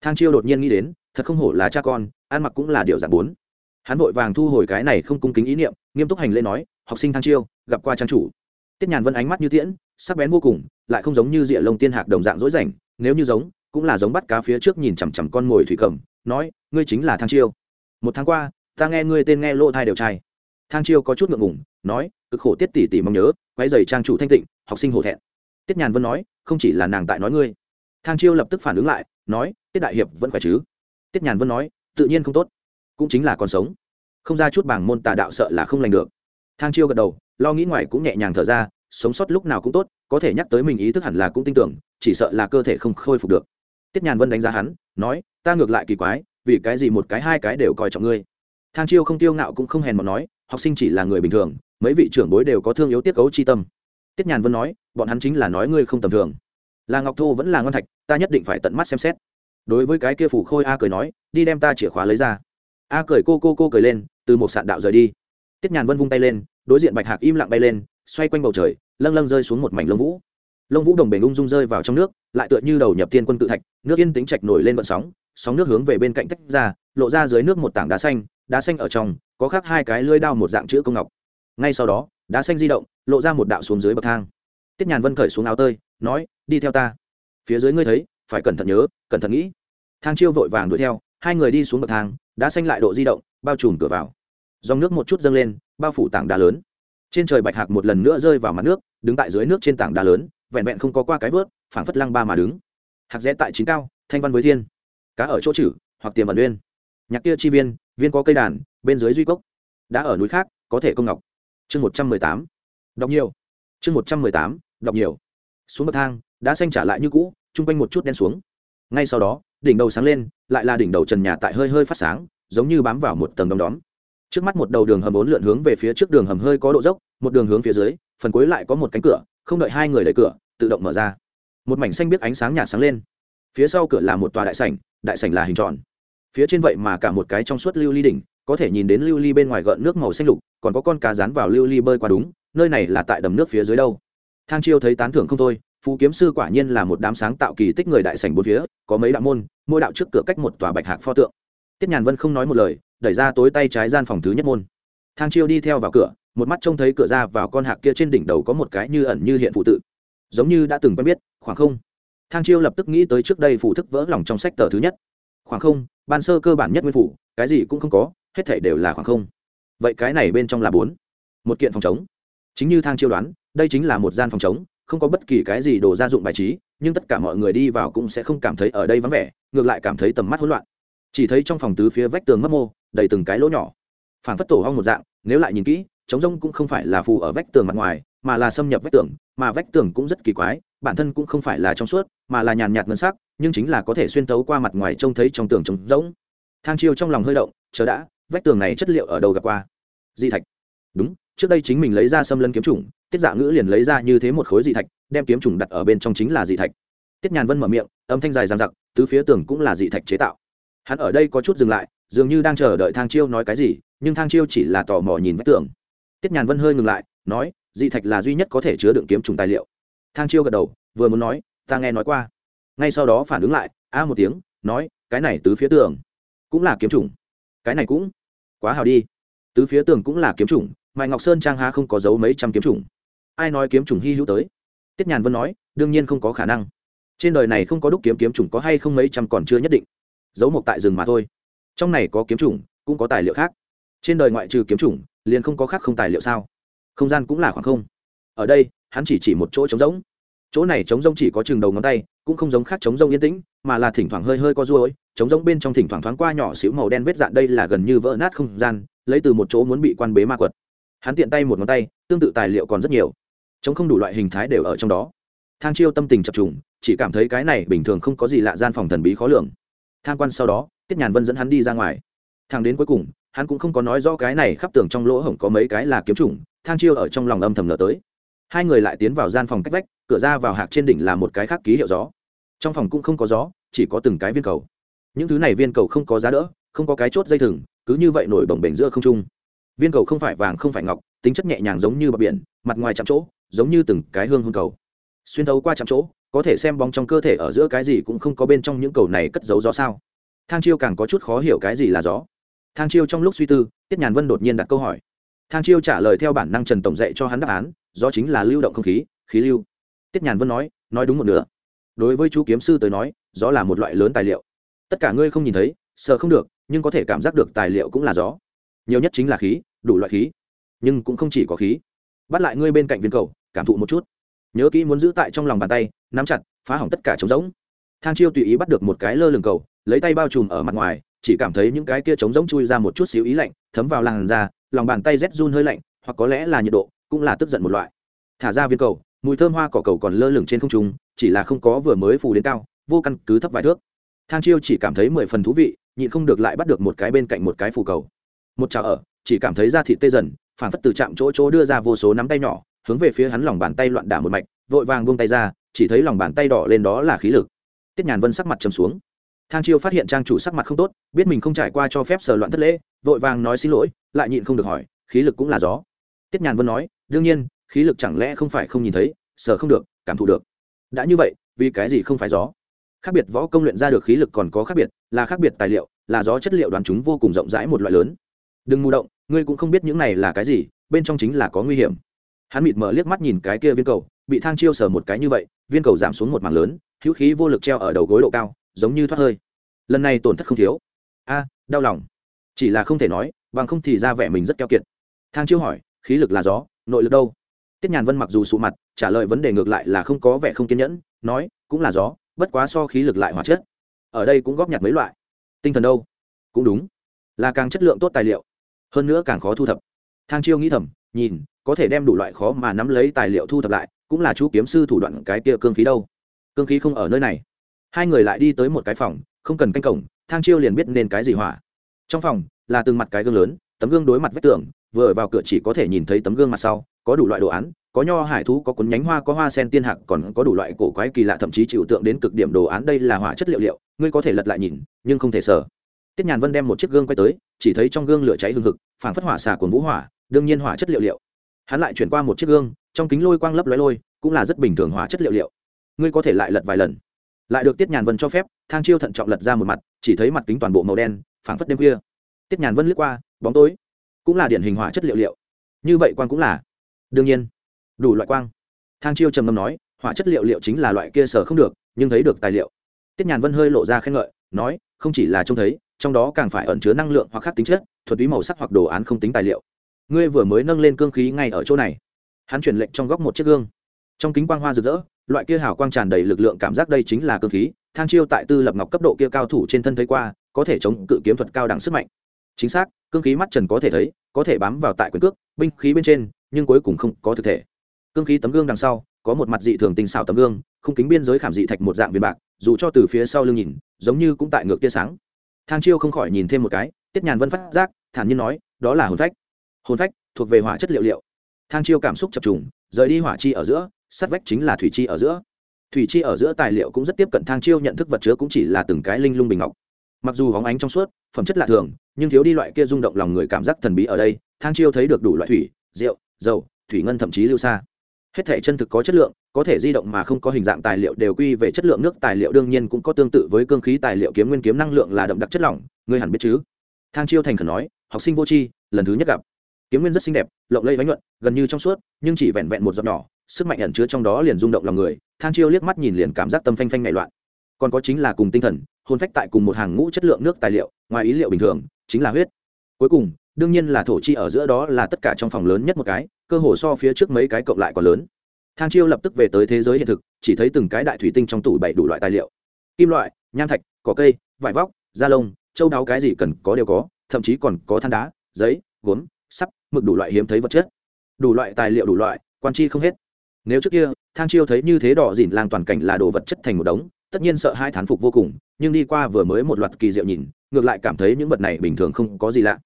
Thang chiêu đột nhiên nghĩ đến, thật không hổ là cha con, ăn mặc cũng là điều dạng bốn. Hắn vội vàng thu hồi cái này không cung kính ý niệm, nghiêm túc hành lễ nói, học sinh thang chiêu, gặp qua trang chủ. Tiết nhàn vân ánh mắt như tiễn, sắc bén vô cùng, lại không giống như rịa lông tiên hạc đồng dạng dối rảnh, nếu như giống, cũng là giống bắt cá phía trước nhìn chằm chằm con mồi thủy cầm, nói, ngươi chính là thang chiêu. Một tháng qua ta nghe ngươi tên nghe lỗ thai đều trai. Thang chiêu có chút ngượng ngùng, nói, cực khổ tiết tỷ tỷ mong nhớ quay dày trang chủ thanh tịnh, học sinh hổ thẹn. Tiết nhàn vân nói, không chỉ là nàng tại nói ngươi. Thang chiêu lập tức phản ứng lại, nói, tiết đại hiệp vẫn khỏe chứ? Tiết nhàn vân nói, tự nhiên không tốt, cũng chính là còn sống. Không ra chút bảng môn tà đạo sợ là không lành được. Thang chiêu gật đầu, lo nghĩ ngoài cũng nhẹ nhàng thở ra, sống sót lúc nào cũng tốt, có thể nhắc tới mình ý thức hẳn là cũng tin tưởng, chỉ sợ là cơ thể không khôi phục được. Tiết nhàn vân đánh giá hắn, nói, ta ngược lại kỳ quái, vì cái gì một cái hai cái đều coi trọng ngươi? Thang chiêu không tiêu ngạo cũng không hèn mọn nói, học sinh chỉ là người bình thường, mấy vị trưởng bối đều có thương yếu tiết cấu chi tâm. Tiết nhàn vân nói, bọn hắn chính là nói ngươi không tầm thường. Là ngọc thô vẫn là ngon thạch, ta nhất định phải tận mắt xem xét. Đối với cái kia phủ khôi a cười nói, đi đem ta chìa khóa lấy ra. A cười cô cô cô cười lên, từ một sạn đạo rời đi. Tiết nhàn vân vung tay lên, đối diện bạch hạc im lặng bay lên, xoay quanh bầu trời, lâng lâng rơi xuống một mảnh lông vũ. Lông vũ đồng bể ung dung rơi vào trong nước, lại tựa như đầu nhập tiên quân tự thạch, nước yên tính trạch nổi lên vận sóng sóng nước hướng về bên cạnh tách ra, lộ ra dưới nước một tảng đá xanh đá xanh ở trong, có khác hai cái lưỡi đao một dạng chữ công ngọc. Ngay sau đó, đá xanh di động, lộ ra một đạo xuống dưới bậc thang. Tiết nhàn vân cởi xuống áo tơi, nói, đi theo ta. Phía dưới ngươi thấy, phải cẩn thận nhớ, cẩn thận nghĩ. Thang chiêu vội vàng đuổi theo, hai người đi xuống bậc thang, đá xanh lại độ di động, bao trùm cửa vào. Dòng nước một chút dâng lên, bao phủ tảng đá lớn. Trên trời bạch hạc một lần nữa rơi vào mặt nước, đứng tại dưới nước trên tảng đá lớn, vẹn vẹn không có qua cái vớt, phảng phất lăng ba mà đứng. Hạc rẽ tại chín cao, thanh văn với thiên. Cá ở chỗ chử hoặc tiềm ẩn uyên nhạc kia chi viên viên có cây đàn, bên dưới duy cốc. Đã ở núi khác, có thể công ngọc. Chương một trăm mười tám. Đọc nhiều. Chương một trăm mười tám, đọc nhiều. Xuống bậc thang đã xanh trả lại như cũ, chung quanh một chút đen xuống. Ngay sau đó, đỉnh đầu sáng lên, lại là đỉnh đầu trần nhà tại hơi hơi phát sáng, giống như bám vào một tầng đom đóm. Trước mắt một đầu đường hầm bốn lượn hướng về phía trước đường hầm hơi có độ dốc, một đường hướng phía dưới, phần cuối lại có một cánh cửa, không đợi hai người đẩy cửa, tự động mở ra. Một mảnh xanh biết ánh sáng nhạt sáng lên. Phía sau cửa là một tòa đại sảnh đại sảnh là hình tròn phía trên vậy mà cả một cái trong suốt lưu ly đỉnh, có thể nhìn đến lưu ly bên ngoài gợn nước màu xanh lục, còn có con cá rán vào lưu ly bơi qua đúng, nơi này là tại đầm nước phía dưới đâu. Thang chiêu thấy tán thưởng không thôi, phú kiếm sư quả nhiên là một đám sáng tạo kỳ tích người đại sảnh bốn phía, có mấy đạo môn, mỗi đạo trước cửa cách một tòa bạch hạc pho tượng. Tiết nhàn vân không nói một lời, đẩy ra tối tay trái gian phòng thứ nhất môn. Thang chiêu đi theo vào cửa, một mắt trông thấy cửa ra vào con hạc kia trên đỉnh đầu có một cái như ẩn như hiện phụ tự. Giống như đã từng quen biết, khoảng không. Thang chiêu lập tức nghĩ tới trước đây phụ thức vỡ lòng trong sách tờ thứ nhất. Khoảng không ban sơ cơ bản nhất nguyên phủ, cái gì cũng không có, hết thể đều là khoảng không. Vậy cái này bên trong là bốn. Một kiện phòng chống. Chính như thang chiêu đoán, đây chính là một gian phòng chống, không có bất kỳ cái gì đồ gia dụng bài trí, nhưng tất cả mọi người đi vào cũng sẽ không cảm thấy ở đây vắng vẻ, ngược lại cảm thấy tầm mắt hỗn loạn. Chỉ thấy trong phòng tứ phía vách tường mấp mô, đầy từng cái lỗ nhỏ. Phản phất tổ hong một dạng, nếu lại nhìn kỹ, chống rông cũng không phải là phù ở vách tường mặt ngoài mà là xâm nhập vách tường, mà vách tường cũng rất kỳ quái, bản thân cũng không phải là trong suốt, mà là nhàn nhạt ngân sắc, nhưng chính là có thể xuyên tấu qua mặt ngoài trông thấy trong tường trống rỗng. Thang chiêu trong lòng hơi động, chờ đã, vách tường này chất liệu ở đâu gặp qua? Di thạch. Đúng, trước đây chính mình lấy ra xâm lân kiếm chủng, tiết dạ ngữ liền lấy ra như thế một khối dị thạch, đem kiếm chủng đặt ở bên trong chính là dị thạch. Tiết nhàn vân mở miệng, âm thanh dài dằng dặc, tứ phía tường cũng là dị thạch chế tạo. Hắn ở đây có chút dừng lại, dường như đang chờ đợi thang chiêu nói cái gì, nhưng thang chiêu chỉ là tò mò nhìn vách tường. Tiết nhàn vân hơi ngừng lại nói, dị thạch là duy nhất có thể chứa đựng kiếm trùng tài liệu. Thang chiêu gật đầu, vừa muốn nói, ta nghe nói qua. Ngay sau đó phản ứng lại, a một tiếng, nói, cái này tứ phía tường cũng là kiếm trùng. Cái này cũng quá hào đi. Tứ phía tường cũng là kiếm trùng mại ngọc sơn trang ha không có dấu mấy trăm kiếm trùng. Ai nói kiếm trùng hy hữu tới? Tiết nhàn vân nói, đương nhiên không có khả năng. Trên đời này không có đúc kiếm kiếm trùng có hay không mấy trăm còn chưa nhất định. Giấu một tại rừng mà thôi. Trong này có kiếm trùng, cũng có tài liệu khác. Trên đời ngoại trừ kiếm trùng, liền không có khác không tài liệu sao? Không gian cũng là khoảng không. Ở đây, hắn chỉ chỉ một chỗ trống rỗng. Chỗ này trống rỗng chỉ có chừng đầu ngón tay, cũng không giống khác trống rỗng yên tĩnh, mà là thỉnh thoảng hơi hơi co ruôi, trống rỗng bên trong thỉnh thoảng thoáng qua nhỏ xíu màu đen vết dạn đây là gần như vỡ nát không gian, lấy từ một chỗ muốn bị quan bế ma quật. Hắn tiện tay một ngón tay, tương tự tài liệu còn rất nhiều. Chống không đủ loại hình thái đều ở trong đó. Thang chiêu tâm tình chập trùng, chỉ cảm thấy cái này bình thường không có gì lạ gian phòng thần bí khó lường. Tham quan sau đó, tiết nhàn vân dẫn hắn đi ra ngoài. Thang đến cuối cùng, hắn cũng không có nói rõ cái này khắp tường trong lỗ hổng có mấy cái là kiếm chủng thang chiêu ở trong lòng âm thầm nở tới. Hai người lại tiến vào gian phòng cách vách, cửa ra vào hạc trên đỉnh là một cái khác ký hiệu gió. Trong phòng cũng không có gió, chỉ có từng cái viên cầu. Những thứ này viên cầu không có giá đỡ, không có cái chốt dây thừng, cứ như vậy nổi bồng bềnh giữa không trung. Viên cầu không phải vàng, không phải ngọc, tính chất nhẹ nhàng giống như bờ biển, mặt ngoài chạm chỗ, giống như từng cái hương hương cầu. Xuyên thấu qua chạm chỗ, có thể xem bóng trong cơ thể ở giữa cái gì cũng không có bên trong những cầu này cất giấu gió sao. Thang chiêu càng có chút khó hiểu cái gì là gió. Thang chiêu trong lúc suy tư, tiết nhàn vân đột nhiên đặt câu hỏi thang chiêu trả lời theo bản năng trần tổng dạy cho hắn đáp án gió chính là lưu động không khí khí lưu. Tiết nhàn vân nói nói đúng một nửa. Đối với chú kiếm sư tới nói, gió là một loại lớn tài liệu. Tất cả ngươi không nhìn thấy, sợ không được, nhưng có thể cảm giác được tài liệu cũng là gió. Nhiều nhất chính là khí, đủ loại khí. Nhưng cũng không chỉ có khí. Bắt lại ngươi bên cạnh viên cầu, cảm thụ một chút. Nhớ kỹ muốn giữ tại trong lòng bàn tay, nắm chặt, phá hỏng tất cả trống rỗng. Thang chiêu tùy ý bắt được một cái lơ lửng cầu, lấy tay bao trùm ở mặt ngoài, chỉ cảm thấy những cái kia trống rỗng chui ra một chút xíu ý lạnh, thấm vào làn da lòng bàn tay rét run hơi lạnh, hoặc có lẽ là nhiệt độ, cũng là tức giận một loại. Thả ra viên cầu, mùi thơm hoa cỏ cầu còn lơ lửng trên không trung, chỉ là không có vừa mới phù đến cao, vô căn cứ thấp vài thước. Thang chiêu chỉ cảm thấy mười phần thú vị, nhịn không được lại bắt được một cái bên cạnh một cái phù cầu. Một chảo ở, chỉ cảm thấy da thịt tê dần, phản phất từ chạm chỗ chỗ đưa ra vô số nắm tay nhỏ, hướng về phía hắn lòng bàn tay loạn đả một mạch, vội vàng buông tay ra, chỉ thấy lòng bàn tay đỏ lên đó là khí lực. Tiết nhàn vân sắc mặt trầm xuống thang chiêu phát hiện trang chủ sắc mặt không tốt, biết mình không trải qua cho phép sờ loạn thất lễ, vội vàng nói xin lỗi, lại nhịn không được hỏi, khí lực cũng là gió. Tiết nhàn vân nói, đương nhiên, khí lực chẳng lẽ không phải không nhìn thấy sờ không được, cảm thụ được. Đã như vậy, vì cái gì không phải gió? Khác biệt võ công luyện ra được khí lực còn có khác biệt, là khác biệt tài liệu, là gió chất liệu đoán chúng vô cùng rộng rãi một loại lớn. Đừng mù động, ngươi cũng không biết những này là cái gì, bên trong chính là có nguy hiểm. Hắn mịt mở liếc mắt nhìn cái kia viên cầu, bị thang chiêu sờ một cái như vậy, viên cầu giảm xuống một mảng lớn, hữu khí vô lực treo ở đầu gối độ cao giống như thoát hơi. Lần này tổn thất không thiếu. A, đau lòng. Chỉ là không thể nói, bằng không thì ra vẻ mình rất keo kiệt. Thang chiêu hỏi, khí lực là gió, nội lực đâu? Tiết nhàn vân mặc dù sụ mặt, trả lời vấn đề ngược lại là không có vẻ không kiên nhẫn, nói, cũng là gió, bất quá so khí lực lại hóa chất. Ở đây cũng góp nhặt mấy loại. Tinh thần đâu? Cũng đúng. Là càng chất lượng tốt tài liệu. Hơn nữa càng khó thu thập. Thang chiêu nghĩ thầm, nhìn, có thể đem đủ loại khó mà nắm lấy tài liệu thu thập lại, cũng là chú kiếm sư thủ đoạn cái kia cương khí đâu. Cương khí không ở nơi này hai người lại đi tới một cái phòng, không cần canh cổng, thang chiêu liền biết nên cái gì hỏa. Trong phòng, là từng mặt cái gương lớn, tấm gương đối mặt vách tường, vừa vào cửa chỉ có thể nhìn thấy tấm gương mặt sau, có đủ loại đồ án, có nho hải thú, có cuốn nhánh hoa, có hoa sen tiên hạc, còn có đủ loại cổ quái kỳ lạ thậm chí chịu tượng đến cực điểm đồ án, đây là hỏa chất liệu liệu, ngươi có thể lật lại nhìn, nhưng không thể sờ. Tiết nhàn vân đem một chiếc gương quay tới, chỉ thấy trong gương lửa cháy hừng hực, phảng phất hỏa xà của vũ hỏa, đương nhiên hỏa chất liệu liệu. Hắn lại chuyển qua một chiếc gương, trong kính lôi quang lấp lóe lôi, cũng là rất bình thường hỏa chất liệu liệu. Ngươi có thể lại lật vài lần lại được tiết nhàn vân cho phép, thang chiêu thận trọng lật ra một mặt, chỉ thấy mặt kính toàn bộ màu đen, phảng phất đêm khuya. Tiết nhàn vân lướt qua, bóng tối. Cũng là điển hình hỏa chất liệu liệu. Như vậy quang cũng là. Đương nhiên, đủ loại quang. Thang chiêu trầm ngâm nói hỏa chất liệu liệu chính là loại kia sở không được, nhưng thấy được tài liệu. Tiết nhàn vân hơi lộ ra khen ngợi, nói, không chỉ là trông thấy, trong đó càng phải ẩn chứa năng lượng hoặc khác tính chất, thuật túy màu sắc hoặc đồ án không tính tài liệu. Ngươi vừa mới nâng lên cương khí ngay ở chỗ này. Hắn chuyển lệnh trong góc một chiếc gương trong kính quang hoa rực rỡ, loại kia hào quang tràn đầy lực lượng cảm giác đây chính là cương khí, thang chiêu tại tư lập ngọc cấp độ kia cao thủ trên thân thấy qua, có thể chống cự kiếm thuật cao đẳng sức mạnh. Chính xác cương khí mắt trần có thể thấy, có thể bám vào tại quyền cước, binh khí bên trên, nhưng cuối cùng không có thực thể. Cương khí tấm gương đằng sau, có một mặt dị thường tinh xảo tấm gương không kính biên giới khảm dị thạch một dạng viên bạc, dù cho từ phía sau lưng nhìn, giống như cũng tại ngược tia sáng. Thang chiêu không khỏi nhìn thêm một cái, tiết nhàn vân phát giác, thản nhiên nói, đó là hồn phách. Hồn phách thuộc về hỏa chất liệu liệu. Thang chiêu cảm xúc chập trùng, rời đi hỏa chi ở giữa sắt vách chính là thủy chi ở giữa. Thủy chi ở giữa tài liệu cũng rất tiếp cận thang chiêu nhận thức vật chứa cũng chỉ là từng cái linh lung bình ngọc. Mặc dù hóng ánh trong suốt, phẩm chất lạ thường, nhưng thiếu đi loại kia rung động lòng người cảm giác thần bí ở đây, thang chiêu thấy được đủ loại thủy, rượu, dầu, thủy ngân thậm chí lưu xa. Hết thể chân thực có chất lượng, có thể di động mà không có hình dạng tài liệu đều quy về chất lượng nước tài liệu đương nhiên cũng có tương tự với cương khí tài liệu kiếm nguyên kiếm năng lượng là đậm đặc chất lỏng, ngươi hẳn biết chứ? Thang chiêu thành khẩn nói, học sinh vô tri, lần thứ nhất gặp kiếm nguyên rất xinh đẹp, lộng lây vánh nhuận, gần như trong suốt, nhưng chỉ vẹn vẹn một giọt nhỏ, sức mạnh ẩn chứa trong đó liền rung động lòng người, thang chiêu liếc mắt nhìn liền cảm giác tâm phanh phanh ngại loạn. Còn có chính là cùng tinh thần hôn phách tại cùng một hàng ngũ chất lượng nước tài liệu, ngoài ý liệu bình thường, chính là huyết. Cuối cùng, đương nhiên là thổ chi ở giữa đó là tất cả trong phòng lớn nhất một cái, cơ hồ so phía trước mấy cái cộng lại còn lớn. Thang chiêu lập tức về tới thế giới hiện thực, chỉ thấy từng cái đại thủy tinh trong tủ bày đủ loại tài liệu. Kim loại, nham thạch, cỏ cây, vải vóc, da lông, châu đáo cái gì cần có đều có, thậm chí còn có than đá, giấy, gốm sắp, mực đủ loại hiếm thấy vật chất. Đủ loại tài liệu đủ loại, quan chi không hết. Nếu trước kia, thang chiêu thấy như thế đỏ dìn lang toàn cảnh là đồ vật chất thành một đống, tất nhiên sợ hai thán phục vô cùng, nhưng đi qua vừa mới một loạt kỳ diệu nhìn, ngược lại cảm thấy những vật này bình thường không có gì lạ.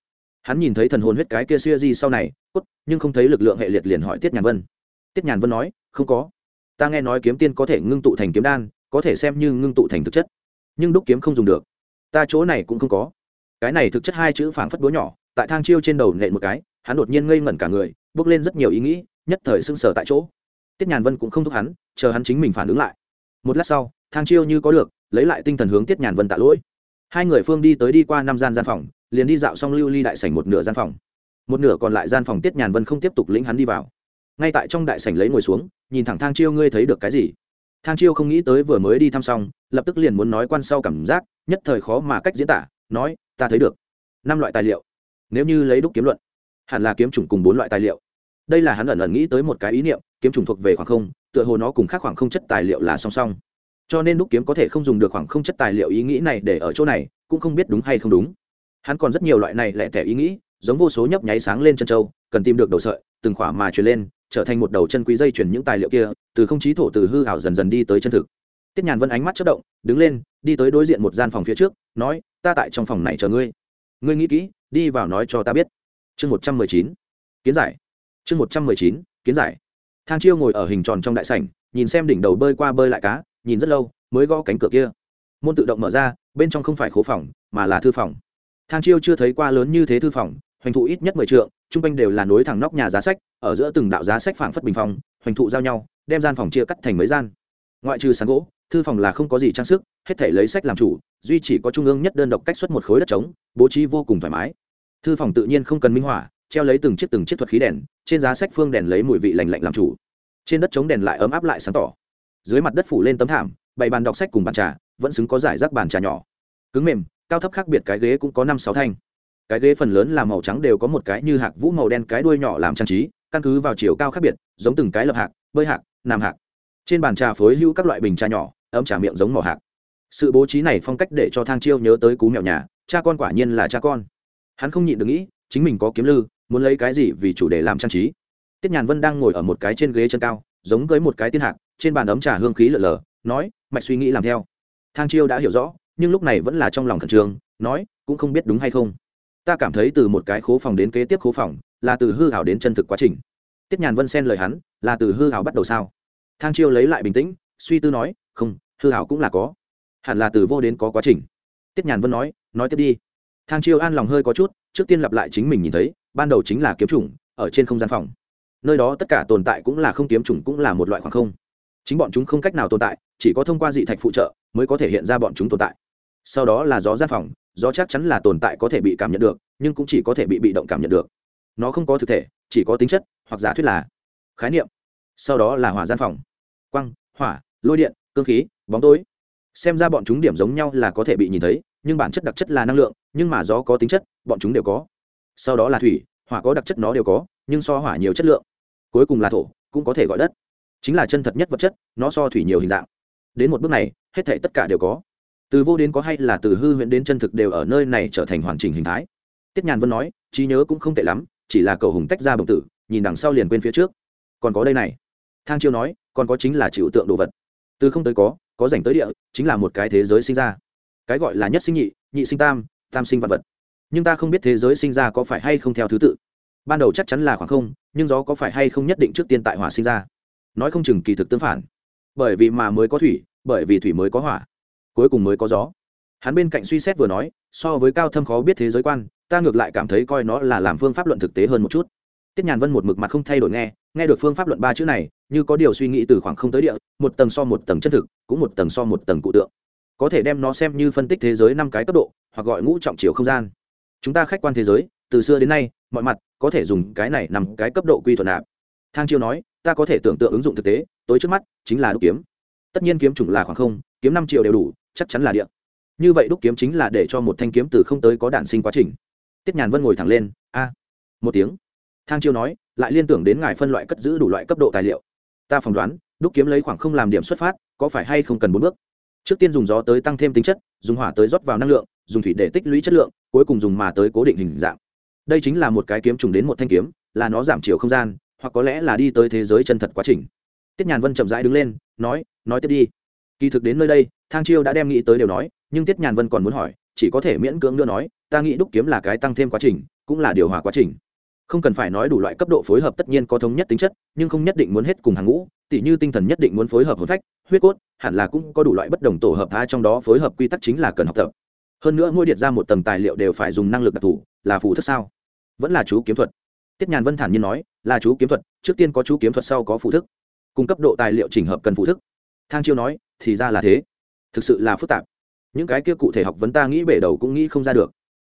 Hắn nhìn thấy thần hồn huyết cái kia xuya di sau này, cốt, nhưng không thấy lực lượng hệ liệt liền hỏi tiết nhàn vân. Tiết nhàn vân nói, không có. Ta nghe nói kiếm tiên có thể ngưng tụ thành kiếm đan, có thể xem như ngưng tụ thành thực chất. Nhưng đúc kiếm không dùng được. Ta chỗ này cũng không có. Cái này thực chất hai chữ phảng phất búa nhỏ tại thang chiêu trên đầu nện một cái, hắn đột nhiên ngây ngẩn cả người, bước lên rất nhiều ý nghĩ, nhất thời sưng sờ tại chỗ. Tiết nhàn vân cũng không thúc hắn, chờ hắn chính mình phản ứng lại. Một lát sau, thang chiêu như có được, lấy lại tinh thần hướng tiết nhàn vân tạ lỗi. Hai người phương đi tới đi qua năm gian gian phòng, liền đi dạo xong lưu ly đại sảnh một nửa gian phòng. Một nửa còn lại gian phòng tiết nhàn vân không tiếp tục lĩnh hắn đi vào. Ngay tại trong đại sảnh lấy ngồi xuống, nhìn thẳng thang chiêu ngươi thấy được cái gì? Thang chiêu không nghĩ tới vừa mới đi thăm xong, lập tức liền muốn nói quan sau cảm giác, nhất thời khó mà cách diễn tả, nói, ta thấy được năm loại tài liệu nếu như lấy đúc kiếm luận, hẳn là kiếm chủng cùng bốn loại tài liệu. Đây là hắn ẩn ẩn nghĩ tới một cái ý niệm, kiếm chủng thuộc về khoảng không, tựa hồ nó cùng khác khoảng không chất tài liệu là song song. Cho nên đúc kiếm có thể không dùng được khoảng không chất tài liệu ý nghĩ này để ở chỗ này, cũng không biết đúng hay không đúng. Hắn còn rất nhiều loại này lẻ tẻ ý nghĩ, giống vô số nhấp nháy sáng lên chân trâu cần tìm được đầu sợi, từng khỏa mà truyền lên, trở thành một đầu chân quý dây chuyển những tài liệu kia, từ không chí thổ từ hư hảo dần dần đi tới chân thực. Tiết nhàn vân ánh mắt chất động, đứng lên, đi tới đối diện một gian phòng phía trước, nói, ta tại trong phòng này chờ ngươi. Ngươi nghĩ kỹ đi vào nói cho ta biết. Chương một trăm mười chín, kiến giải. Chương một trăm mười chín, kiến giải. Thang chiêu ngồi ở hình tròn trong đại sảnh, nhìn xem đỉnh đầu bơi qua bơi lại cá, nhìn rất lâu, mới gõ cánh cửa kia. Môn tự động mở ra, bên trong không phải khố phòng, mà là thư phòng. Thang chiêu chưa thấy qua lớn như thế thư phòng, hoành thụ ít nhất mười trượng chung quanh đều là nối thẳng nóc nhà giá sách, ở giữa từng đạo giá sách phảng phất bình phong, hoành thụ giao nhau, đem gian phòng chia cắt thành mấy gian ngoại trừ sàn gỗ, thư phòng là không có gì trang sức, hết thể lấy sách làm chủ, duy chỉ có trung ương nhất đơn độc cách xuất một khối đất trống, bố trí vô cùng thoải mái. Thư phòng tự nhiên không cần minh họa, treo lấy từng chiếc từng chiếc thuật khí đèn, trên giá sách phương đèn lấy mùi vị lành lạnh làm chủ. Trên đất trống đèn lại ấm áp lại sáng tỏ. Dưới mặt đất phủ lên tấm thảm, bày bàn đọc sách cùng bàn trà, vẫn xứng có giải rác bàn trà nhỏ. Cứng mềm, cao thấp khác biệt cái ghế cũng có năm sáu thanh. Cái ghế phần lớn là màu trắng đều có một cái như hạc vũ màu đen cái đuôi nhỏ làm trang trí, căn cứ vào chiều cao khác biệt, giống từng cái lập hạc, bơi hạc, nam hạc trên bàn trà phối hữu các loại bình trà nhỏ, ấm trà miệng giống mỏ hạc. Sự bố trí này phong cách để cho thang chiêu nhớ tới cú mèo nhà, cha con quả nhiên là cha con. Hắn không nhịn được nghĩ, chính mình có kiếm lư, muốn lấy cái gì vì chủ đề làm trang trí. Tiết nhàn vân đang ngồi ở một cái trên ghế chân cao, giống với một cái tiên hạc, trên bàn ấm trà hương khí lở lờ, nói, mạch suy nghĩ làm theo. Thang chiêu đã hiểu rõ, nhưng lúc này vẫn là trong lòng khẩn trương, nói, cũng không biết đúng hay không. Ta cảm thấy từ một cái khố phòng đến kế tiếp khố phòng, là từ hư hảo đến chân thực quá trình. Tiết nhàn vân xen lời hắn, là từ hư hảo bắt đầu sao? Thang chiêu lấy lại bình tĩnh, suy tư nói, không, hư hảo cũng là có. Hẳn là từ vô đến có quá trình. Tiết nhàn vân nói nói tiếp đi. Thang chiêu an lòng hơi có chút, trước tiên lặp lại chính mình nhìn thấy, ban đầu chính là kiếm chủng, ở trên không gian phòng. Nơi đó tất cả tồn tại cũng là không kiếm chủng cũng là một loại khoảng không. Chính bọn chúng không cách nào tồn tại, chỉ có thông qua dị thạch phụ trợ mới có thể hiện ra bọn chúng tồn tại. Sau đó là gió gian phòng, gió chắc chắn là tồn tại có thể bị cảm nhận được, nhưng cũng chỉ có thể bị bị động cảm nhận được. Nó không có thực thể, chỉ có tính chất hoặc giả thuyết là khái niệm sau đó là hỏa gian phòng. Quăng hỏa, lôi điện, cơ khí, bóng tối. Xem ra bọn chúng điểm giống nhau là có thể bị nhìn thấy, nhưng bản chất đặc chất là năng lượng, nhưng mà gió có tính chất, bọn chúng đều có. Sau đó là thủy, hỏa có đặc chất nó đều có, nhưng so hỏa nhiều chất lượng. Cuối cùng là thổ, cũng có thể gọi đất. Chính là chân thật nhất vật chất, nó so thủy nhiều hình dạng. Đến một bước này, hết thể tất cả đều có. Từ vô đến có hay là từ hư huyễn đến chân thực đều ở nơi này trở thành hoàn chỉnh hình thái. Tiết nhàn vân nói, trí nhớ cũng không tệ lắm, chỉ là cầu hùng tách ra bồng tử, nhìn đằng sau liền quên phía trước. Còn có đây này thang chiêu nói, còn có chính là chịu tượng đồ vật. Từ không tới có có rảnh tới địa, chính là một cái thế giới sinh ra. Cái gọi là nhất sinh nhị nhị sinh tam tam sinh vật vật. Nhưng ta không biết thế giới sinh ra có phải hay không theo thứ tự. Ban đầu chắc chắn là khoảng không, nhưng gió có phải hay không nhất định trước tiên tại hỏa sinh ra. Nói không chừng kỳ thực tương phản. Bởi vì mà mới có thủy, bởi vì thủy mới có hỏa. Cuối cùng mới có gió. Hắn bên cạnh suy xét vừa nói, so với cao thâm khó biết thế giới quan, ta ngược lại cảm thấy coi nó là làm phương pháp luận thực tế hơn một chút. Tiết nhàn vân một mực mặt không thay đổi nghe nghe được phương pháp luận ba chữ này, như có điều suy nghĩ từ khoảng không tới địa, một tầng so một tầng chân thực, cũng một tầng so một tầng cụ tượng. Có thể đem nó xem như phân tích thế giới năm cái cấp độ, hoặc gọi ngũ trọng chiều không gian. Chúng ta khách quan thế giới, từ xưa đến nay, mọi mặt, có thể dùng cái này nằm cái cấp độ quy thuận nạp. Thang chiêu nói, ta có thể tưởng tượng ứng dụng thực tế, tối trước mắt, chính là đúc kiếm. Tất nhiên kiếm chủng là khoảng không, kiếm năm triệu đều đủ, chắc chắn là điện như vậy đúc kiếm chính là để cho một thanh kiếm từ không tới có đản sinh quá trình. Tiết nhàn vân ngồi thẳng lên, a, một tiếng. Thang chiêu nói lại liên tưởng đến ngài phân loại cất giữ đủ loại cấp độ tài liệu. Ta phỏng đoán, đúc kiếm lấy khoảng không làm điểm xuất phát, có phải hay không cần bốn bước? Trước tiên dùng gió tới tăng thêm tính chất, dùng hỏa tới rót vào năng lượng, dùng thủy để tích lũy chất lượng, cuối cùng dùng mà tới cố định hình dạng. Đây chính là một cái kiếm trùng đến một thanh kiếm, là nó giảm chiều không gian, hoặc có lẽ là đi tới thế giới chân thật quá trình. Tiết nhàn vân chậm rãi đứng lên, nói nói tiếp đi. Kỳ thực đến nơi đây, thang chiêu đã đem nghĩ tới điều nói, nhưng tiết nhàn vân còn muốn hỏi, chỉ có thể miễn cưỡng nữa nói, ta nghĩ đúc kiếm là cái tăng thêm quá trình, cũng là điều hòa quá trình không cần phải nói đủ loại cấp độ phối hợp tất nhiên có thống nhất tính chất, nhưng không nhất định muốn hết cùng hàng ngũ, tỉ như tinh thần nhất định muốn phối hợp hồn phách, huyết cốt, hẳn là cũng có đủ loại bất đồng tổ hợp tha trong đó phối hợp quy tắc chính là cần học tập. Hơn nữa ngôi điện ra một tầng tài liệu đều phải dùng năng lực đặc thù, là phù thức sao? Vẫn là chú kiếm thuật. Tiết nhàn vân thản nhiên nói, là chú kiếm thuật, trước tiên có chú kiếm thuật sau có phù thức cung cấp độ tài liệu chỉnh hợp cần phù thức thang chiêu nói, thì ra là thế. Thực sự là phức tạp. Những cái kia cụ thể học vấn ta nghĩ bể đầu cũng nghĩ không ra được.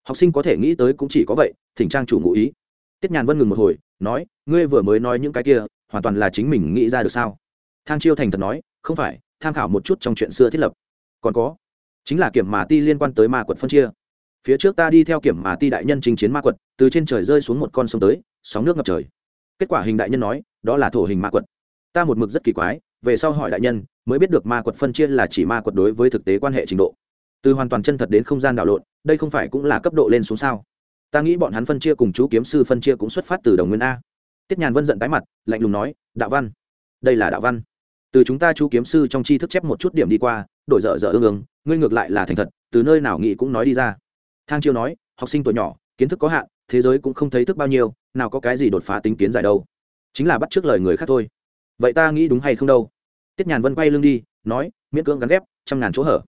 Học sinh có thể nghĩ tới cũng chỉ có vậy, thỉnh trang chủ ngụ ý tiết nhàn vân ngừng một hồi, nói, ngươi vừa mới nói những cái kia, hoàn toàn là chính mình nghĩ ra được sao? Thang chiêu thành thật nói, không phải, tham khảo một chút trong chuyện xưa thiết lập. Còn có, chính là kiểm mà ti liên quan tới ma quật phân chia. Phía trước ta đi theo kiểm mà ti đại nhân trình chiến ma quật, từ trên trời rơi xuống một con sông tới, sóng nước ngập trời. Kết quả hình đại nhân nói, đó là thổ hình ma quật. Ta một mực rất kỳ quái, về sau hỏi đại nhân, mới biết được ma quật phân chia là chỉ ma quật đối với thực tế quan hệ trình độ. Từ hoàn toàn chân thật đến không gian đảo lộn, đây không phải cũng là cấp độ lên xuống sao? Ta nghĩ bọn hắn phân chia cùng chú kiếm sư phân chia cũng xuất phát từ đồng nguyên a. Tiết nhàn vân giận tái mặt, lạnh lùng nói, đạo văn, đây là đạo văn. Từ chúng ta chú kiếm sư trong tri thức chép một chút điểm đi qua, đổi dở dở ương ương, ngươi ngược lại là thành thật, từ nơi nào nghĩ cũng nói đi ra. Thang chiêu nói, học sinh tuổi nhỏ, kiến thức có hạn, thế giới cũng không thấy thức bao nhiêu, nào có cái gì đột phá tính kiến giải đâu. Chính là bắt t r ư ớ c lời người khác thôi. Vậy ta nghĩ đúng hay không đâu? Tiết nhàn vân quay lưng đi, nói, miễn cưỡng gắn ghép, trăm ngàn chỗ hở.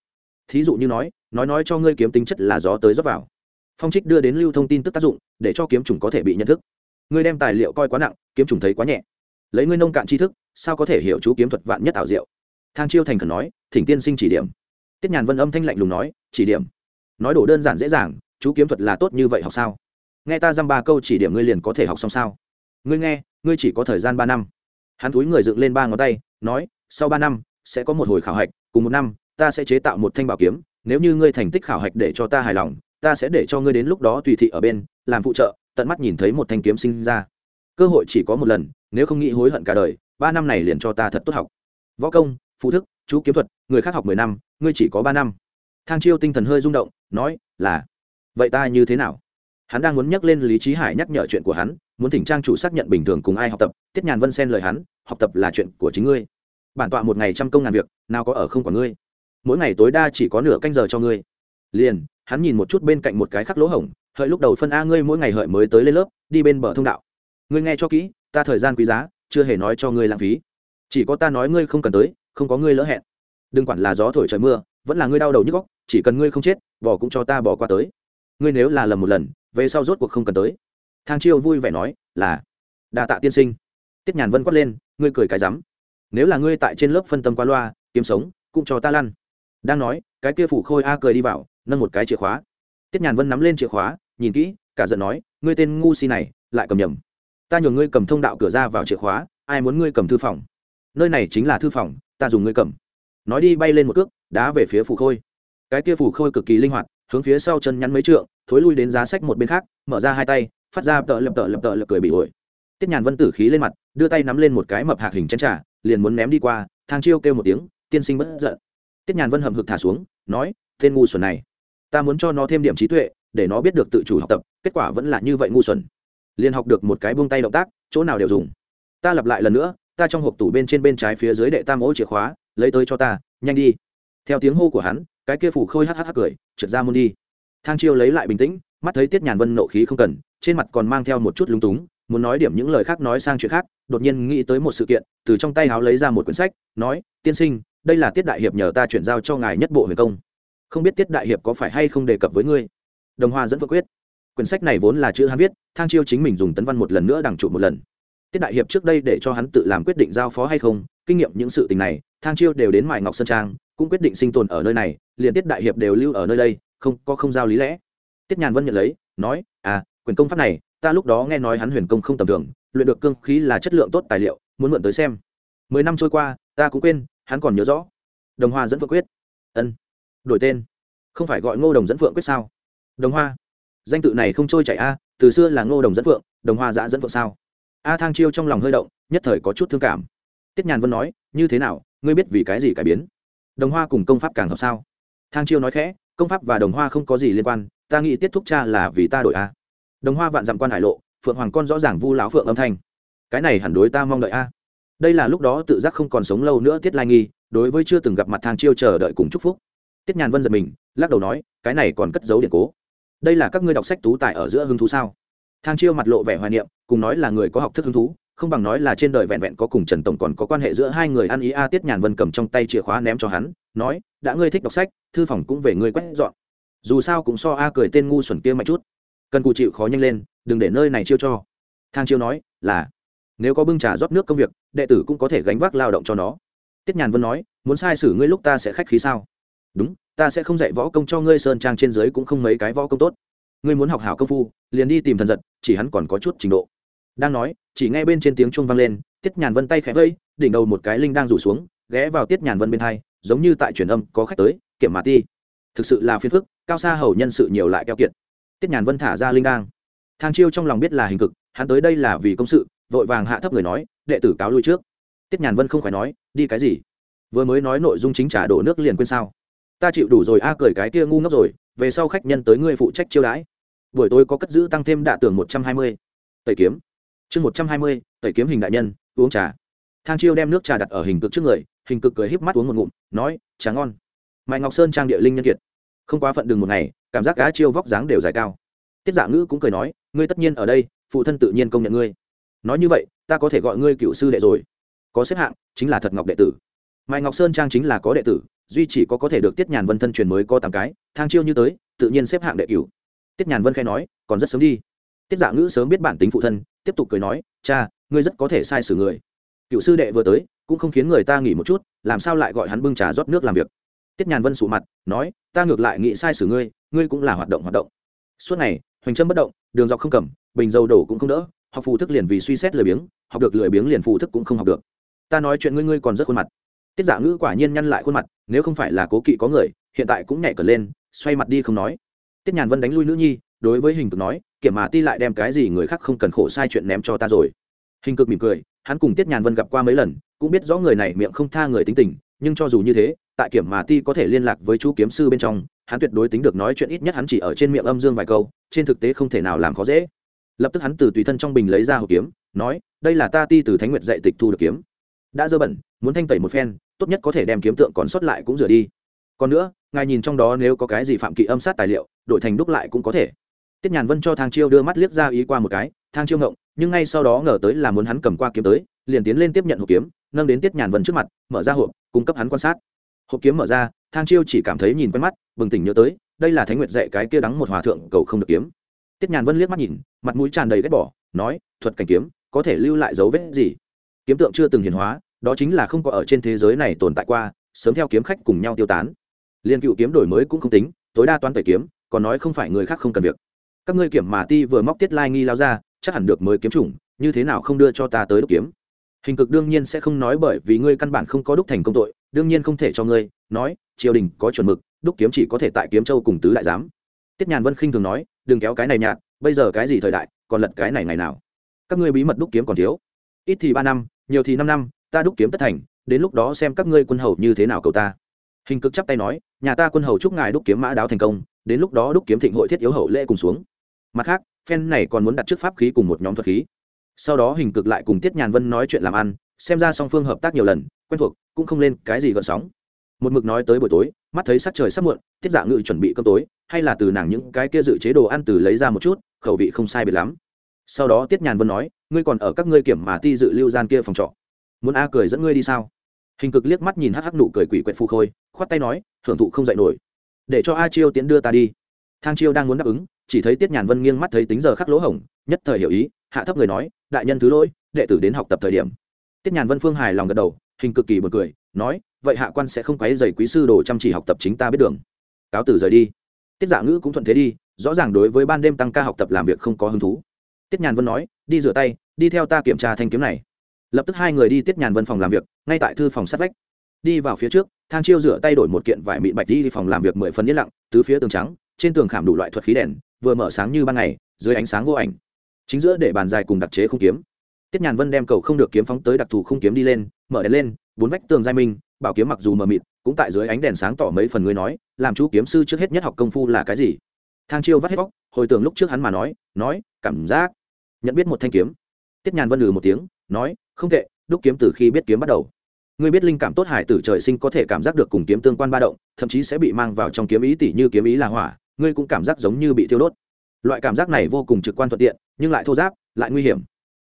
Thí dụ như nói nói nói cho ngươi kiếm tính chất là gió tới dốc vào phong trích đưa đến lưu thông tin tức tác dụng, để cho kiếm chủng có thể bị nhận thức. Ngươi đem tài liệu coi quá nặng, kiếm chủng thấy quá nhẹ. Lấy ngươi nông cạn tri thức, sao có thể hiểu chú kiếm thuật vạn nhất ảo diệu? Thang chiêu thành khẩn nói, thỉnh tiên sinh chỉ điểm. Tiết nhàn vân âm thanh lạnh lùng nói, chỉ điểm? Nói đổ đơn giản dễ dàng, chú kiếm thuật là tốt như vậy học sao? Nghe ta dăm ba câu chỉ điểm ngươi liền có thể học xong sao? Ngươi nghe, ngươi chỉ có thời gian ba năm. Hắn túi người dựng lên ba ngón tay, nói, sau ba năm, sẽ có một hồi khảo hạch, cùng một năm, ta sẽ chế tạo một thanh bảo kiếm, nếu như ngươi thành tích khảo hạch để cho ta hài lòng ta sẽ để cho ngươi đến lúc đó tùy thị ở bên, làm phụ trợ, tận mắt nhìn thấy một thanh kiếm sinh ra. Cơ hội chỉ có một lần, nếu không nghĩ hối hận cả đời, ba năm này liền cho ta thật tốt học. Võ công, phụ thức, chú kiếm thuật, người khác học mười năm, ngươi chỉ có ba năm. Thang chiêu tinh thần hơi rung động, nói là, vậy ta như thế nào? Hắn đang muốn nhắc lên lý trí hải nhắc nhở chuyện của hắn, muốn thỉnh trang chủ xác nhận bình thường cùng ai học tập, tiết nhàn vân xen lời hắn, học tập là chuyện của chính ngươi. Bản tọa một ngày trăm công ngàn việc, nào có ở không của ngươi? Mỗi ngày tối đa chỉ có nửa canh giờ cho ngươi. Liền hắn nhìn một chút bên cạnh một cái khắc lỗ hổng, hợi lúc đầu phân a ngươi mỗi ngày hợi mới tới lên lớp, đi bên bờ thông đạo. Ngươi nghe cho kỹ, ta thời gian quý giá, chưa hề nói cho ngươi lãng phí. Chỉ có ta nói ngươi không cần tới, không có ngươi lỡ hẹn. Đừng quản là gió thổi trời mưa, vẫn là ngươi đau đầu nhức góc chỉ cần ngươi không chết, bỏ cũng cho ta bỏ qua tới. Ngươi nếu là lầm một lần, về sau rốt cuộc không cần tới. Thang chiêu vui vẻ nói, là đà tạ tiên sinh. Tiết nhàn vân quát lên, ngươi cười cái rắm. Nếu là ngươi tại trên lớp phân tâm qua loa, kiếm sống, cũng cho ta lăn. Đang nói, cái kia phủ khôi a cười đi vào nâng một cái chìa khóa. Tiết nhàn vân nắm lên chìa khóa, nhìn kỹ, cả giận nói, ngươi tên ngu si này, lại cầm nhầm. Ta nhường ngươi cầm thông đạo cửa ra vào chìa khóa, ai muốn ngươi cầm thư phòng? Nơi này chính là thư phòng, ta dùng ngươi cầm. Nói đi, bay lên một cước, đá về phía phủ khôi. Cái kia phủ khôi cực kỳ linh hoạt, hướng phía sau chân nhắn mấy trượng, thối lui đến giá sách một bên khác, mở ra hai tay, phát ra tợ lập tợ lập tợ lập cười bị ổi tiết nhàn vân tử khí lên mặt, đưa tay nắm lên một cái mập hạc hình chén trà, liền muốn ném đi qua, thang chiêu kêu một tiếng, tiên sinh bất giận. Tiết nhàn vân hầm hực thả xuống, nói, tên ngu xuẩn này ta muốn cho nó thêm điểm trí tuệ, để nó biết được tự chủ học tập, kết quả vẫn là như vậy ngu xuẩn. Liền học được một cái buông tay động tác, chỗ nào đều dùng. Ta lặp lại lần nữa, ta trong hộp tủ bên trên bên trái phía dưới đệ tam ô chìa khóa, lấy tới cho ta, nhanh đi. Theo tiếng hô của hắn, cái kia phủ khôi hắc hắc cười, trượt ra môn đi. Thang chiêu lấy lại bình tĩnh, mắt thấy tiết nhàn vân nộ khí không cần, trên mặt còn mang theo một chút lúng túng, muốn nói điểm những lời khác nói sang chuyện khác, đột nhiên nghĩ tới một sự kiện, từ trong tay háo lấy ra một quyển sách, nói, tiên sinh, đây là tiết đại hiệp nhờ ta chuyển giao cho ngài nhất bộ huyền công không biết tiết đại hiệp có phải hay không đề cập với ngươi. Đồng hoa dẫn vợ quyết. Quyển sách này vốn là chữ hắn viết, thang chiêu chính mình dùng tấn văn một lần nữa đằng trụ một lần. Tiết đại hiệp trước đây để cho hắn tự làm quyết định giao phó hay không, kinh nghiệm những sự tình này, thang chiêu đều đến mại ngọc sơn trang, cũng quyết định sinh tồn ở nơi này, liền tiết đại hiệp đều lưu ở nơi đây, không, có không giao lý lẽ. Tiết nhàn vân nhận lấy, nói à quyền công pháp này, ta lúc đó nghe nói hắn huyền công không tầm thường, luyện được cương khí là chất lượng tốt tài liệu, muốn mượn tới xem. Mười năm trôi qua, ta cũng quên, hắn còn nhớ rõ. Đồng hoa dẫn phượng quyết. Ân đổi tên. Không phải gọi ngô đồng dẫn phượng quyết sao? Đồng hoa. Danh tự này không trôi chảy a, từ xưa là ngô đồng dẫn phượng, đồng hoa giã dẫn phượng sao? A thang chiêu trong lòng hơi động, nhất thời có chút thương cảm. Tiết nhàn vân nói, như thế nào, ngươi biết vì cái gì cải biến? Đồng hoa cùng công pháp càng hợp sao? Thang chiêu nói khẽ, công pháp và đồng hoa không có gì liên quan, ta nghĩ tiết thúc cha là vì ta đổi a. Đồng hoa vạn dặm quan hải lộ, phượng hoàng con rõ ràng vu láo phượng âm thanh. Cái này hẳn đối ta mong đợi a. Đây là lúc đó tự giác không còn sống lâu nữa tiết lai nghi, đối với chưa từng gặp mặt thang chiêu chờ đợi cùng chúc phúc tiết nhàn vân giật mình, lắc đầu nói, cái này còn cất giấu điện cố. Đây là các ngươi đọc sách tú tài ở giữa hứng thú sao? Thang chiêu mặt lộ vẻ hoài niệm, cùng nói là người có học thức hứng thú, không bằng nói là trên đời vẹn vẹn có cùng trần tổng còn có quan hệ giữa hai người ăn ý a tiết nhàn vân cầm trong tay chìa khóa ném cho hắn, nói, đã ngươi thích đọc sách, thư phòng cũng về ngươi quét dọn. Dù sao cũng so a cười tên ngu xuẩn kia mạnh chút. Cần cụ chịu khó nhanh lên, đừng để nơi này chiêu cho. Thang chiêu nói, là, nếu có bưng trà rót nước công việc, đệ tử cũng có thể gánh vác lao động cho nó. Tiết nhàn vân nói, muốn sai xử ngươi lúc ta sẽ khách khí sao? Đúng, ta sẽ không dạy võ công cho ngươi sơn trang trên dưới cũng không mấy cái võ công tốt. Ngươi muốn học hảo công phu, liền đi tìm thần giật, chỉ hắn còn có chút trình độ. Đang nói, chỉ nghe bên trên tiếng chuông vang lên, tiết nhàn vân tay khẽ vây, đỉnh đầu một cái linh đang rủ xuống, ghé vào tiết nhàn vân bên hai, giống như tại truyền âm, có khách tới, kiểm mà ti. Thực sự là phiền phức, cao xa hầu nhân sự nhiều lại keo kiệt. Tiết nhàn vân thả ra linh đang. Thang chiêu trong lòng biết là hình cực, hắn tới đây là vì công sự, vội vàng hạ thấp người nói, đệ tử cáo lui trước. Tiết nhàn vân không khỏi nói, đi cái gì? Vừa mới nói nội dung chính trả đổ nước liền quên sao? Ta chịu đủ rồi, a, cười cái kia ngu ngốc rồi, về sau khách nhân tới ngươi phụ trách chiêu đãi. Buổi tối có cất giữ tăng thêm đạ tưởng một trăm hai mươi. Tẩy kiếm. Chương một trăm hai mươi, tẩy kiếm hình đại nhân, uống trà. Thang chiêu đem nước trà đặt ở hình cực trước người, hình cực cười híp mắt uống một ngụm, nói, trà ngon. Mại ngọc sơn trang địa linh nhân kiệt. Không quá phận đường một ngày, cảm giác cá chiêu vóc dáng đều dài cao. Tiết giả ngữ cũng cười nói, ngươi tất nhiên ở đây, phụ thân tự nhiên công nhận ngươi. Nói như vậy, ta có thể gọi ngươi cựu sư đệ rồi. Có xếp hạng, chính là thật ngọc đệ tử. Mai ngọc sơn trang chính là có đệ tử duy chỉ có có thể được tiết nhàn vân thân truyền mới có tám cái, thang chiêu như tới, tự nhiên xếp hạng đệ cửu. Tiết nhàn vân khai nói, còn rất sớm đi. Tiết dạ ngữ sớm biết bản tính phụ thân, tiếp tục cười nói, cha, ngươi rất có thể sai xử người. Cựu sư đệ vừa tới, cũng không khiến người ta nghỉ một chút, làm sao lại gọi hắn bưng trà rót nước làm việc? Tiết nhàn vân sụ mặt, nói, ta ngược lại nghĩ sai xử ngươi ngươi cũng là hoạt động hoạt động. Suốt ngày, hoành trâm bất động, đường dọc không cầm, bình dầu đổ cũng không đỡ, học phù thức liền vì suy xét lười biếng, học được lười biếng liền phù thức cũng không học được. Ta nói chuyện ngươi ngươi còn rất khuôn mặt. Tiết giả ngữ quả nhiên nhăn lại khuôn mặt nếu không phải là cố kỵ có người, hiện tại cũng nhảy cờ lên, xoay mặt đi không nói. Tiết nhàn vân đánh lui nữ nhi, đối với hình cực nói kiểm mà ti lại đem cái gì người khác không cần khổ sai chuyện ném cho ta rồi. Hình cực mỉm cười, hắn cùng tiết nhàn vân gặp qua mấy lần, cũng biết rõ người này miệng không tha người tính tình, nhưng cho dù như thế, tại kiểm mà ti có thể liên lạc với chú kiếm sư bên trong, hắn tuyệt đối tính được nói chuyện ít nhất hắn chỉ ở trên miệng âm dương vài câu, trên thực tế không thể nào làm khó dễ. Lập tức hắn từ tùy thân trong bình lấy ra hộp kiếm, nói, đây là ta ti từ thánh nguyệt dạy tịch thu được kiếm. Đã dơ bẩn, muốn thanh tẩy một phen tốt nhất có thể đem kiếm tượng còn sót lại cũng rửa đi. Còn nữa, ngài nhìn trong đó nếu có cái gì phạm kỵ âm sát tài liệu, đổi thành đúc lại cũng có thể. Tiết nhàn vân cho thang chiêu đưa mắt liếc ra ý qua một cái, thang chiêu ngộng, nhưng ngay sau đó ngờ tới là muốn hắn cầm qua kiếm tới, liền tiến lên tiếp nhận hộp kiếm, nâng đến tiết nhàn vân trước mặt, mở ra hộp, cung cấp hắn quan sát. Hộp kiếm mở ra, thang chiêu chỉ cảm thấy nhìn quen mắt, bừng tỉnh nhớ tới, đây là thánh nguyệt dạy cái kia đắng một hòa thượng cầu không được kiếm. Tiết nhàn vân liếc mắt nhìn, mặt mũi tràn đầy ghét bỏ, nói, thuật cảnh kiếm, có thể lưu lại dấu vết gì? Kiếm tượng chưa từng hiện hóa đó chính là không có ở trên thế giới này tồn tại qua, sớm theo kiếm khách cùng nhau tiêu tán. Liên cựu kiếm đổi mới cũng không tính, tối đa toán tẩy kiếm, còn nói không phải người khác không cần việc. Các ngươi kiểm mà ti vừa móc tiết lai nghi lao ra, chắc hẳn được mới kiếm chủng, như thế nào không đưa cho ta tới đúc kiếm? Hình cực đương nhiên sẽ không nói bởi vì ngươi căn bản không có đúc thành công tội, đương nhiên không thể cho ngươi, nói, triều đình có chuẩn mực, đúc kiếm chỉ có thể tại kiếm châu cùng tứ đại giám. Tiết nhàn vân khinh thường nói, đừng kéo cái này nhạt, bây giờ cái gì thời đại, còn lật cái này ngày nào? Các ngươi bí mật đúc kiếm còn thiếu. Ít thì ba năm, nhiều thì năm năm ta đúc kiếm tất thành, đến lúc đó xem các ngươi quân hầu như thế nào cầu ta. Hình cực chắp tay nói, nhà ta quân hầu chúc ngài đúc kiếm mã đáo thành công, đến lúc đó đúc kiếm thịnh hội thiết yếu hậu lễ cùng xuống. Mặt khác, phen này còn muốn đặt trước pháp khí cùng một nhóm thuật khí. Sau đó hình cực lại cùng tiết nhàn vân nói chuyện làm ăn, xem ra song phương hợp tác nhiều lần, quen thuộc, cũng không lên cái gì gợn sóng. Một mực nói tới buổi tối, mắt thấy sắc trời sắp muộn, tiết dạ ngự chuẩn bị cơm tối, hay là từ nàng những cái kia dự chế đồ ăn từ lấy ra một chút, khẩu vị không sai biệt lắm. Sau đó tiết nhàn vân nói, ngươi còn ở các ngươi kiểm mà ti dự lưu gian kia phòng trọ muốn a cười dẫn ngươi đi sao? Hình cực liếc mắt nhìn hắc hắc nụ cười quỷ quyệt phu khôi, khoát tay nói, thưởng thụ không dạy nổi. Để cho a chiêu tiến đưa ta đi. Thang chiêu đang muốn đáp ứng, chỉ thấy tiết nhàn vân nghiêng mắt thấy tính giờ khắc lỗ hổng, nhất thời hiểu ý, hạ thấp người nói, đại nhân thứ lỗi, đệ tử đến học tập thời điểm. Tiết nhàn vân phương hài lòng gật đầu, hình cực kỳ bật cười, nói, vậy hạ quan sẽ không quấy dày quý sư đồ chăm chỉ học tập chính ta biết đường. Cáo tử rời đi. Tiết giả dạ ngữ cũng thuận thế đi, rõ ràng đối với ban đêm tăng ca học tập làm việc không có hứng thú. Tiết nhàn vân nói, đi rửa tay, đi theo ta kiểm tra thanh kiếm này lập tức hai người đi tiết nhàn vân phòng làm việc, ngay tại thư phòng sát vách. Đi vào phía trước, thang chiêu rửa tay đổi một kiện vải mịn bạch đi phòng làm việc mười phần yên lặng, tứ phía tường trắng, trên tường khảm đủ loại thuật khí đèn, vừa mở sáng như ban ngày, dưới ánh sáng vô ảnh. Chính giữa để bàn dài cùng đặc chế không kiếm. Tiết nhàn vân đem cầu không được kiếm phóng tới đặc thù không kiếm đi lên, mở đèn lên, bốn vách tường giai minh, bảo kiếm mặc dù mờ mịt, cũng tại dưới ánh đèn sáng tỏ mấy phần người nói, làm chú kiếm sư trước hết nhất học công phu là cái gì? Thang chiêu vắt hết vóc hồi tưởng lúc trước hắn mà nói nói, cảm giác. Nhận biết một thanh kiếm. Tiết nhàn vân lừ một tiếng, nói không tệ, đúc kiếm từ khi biết kiếm bắt đầu. Ngươi biết linh cảm tốt hải tử trời sinh có thể cảm giác được cùng kiếm tương quan ba động, thậm chí sẽ bị mang vào trong kiếm ý tỷ như kiếm ý là hỏa, ngươi cũng cảm giác giống như bị thiêu đốt. Loại cảm giác này vô cùng trực quan thuận tiện, nhưng lại thô giáp, lại nguy hiểm.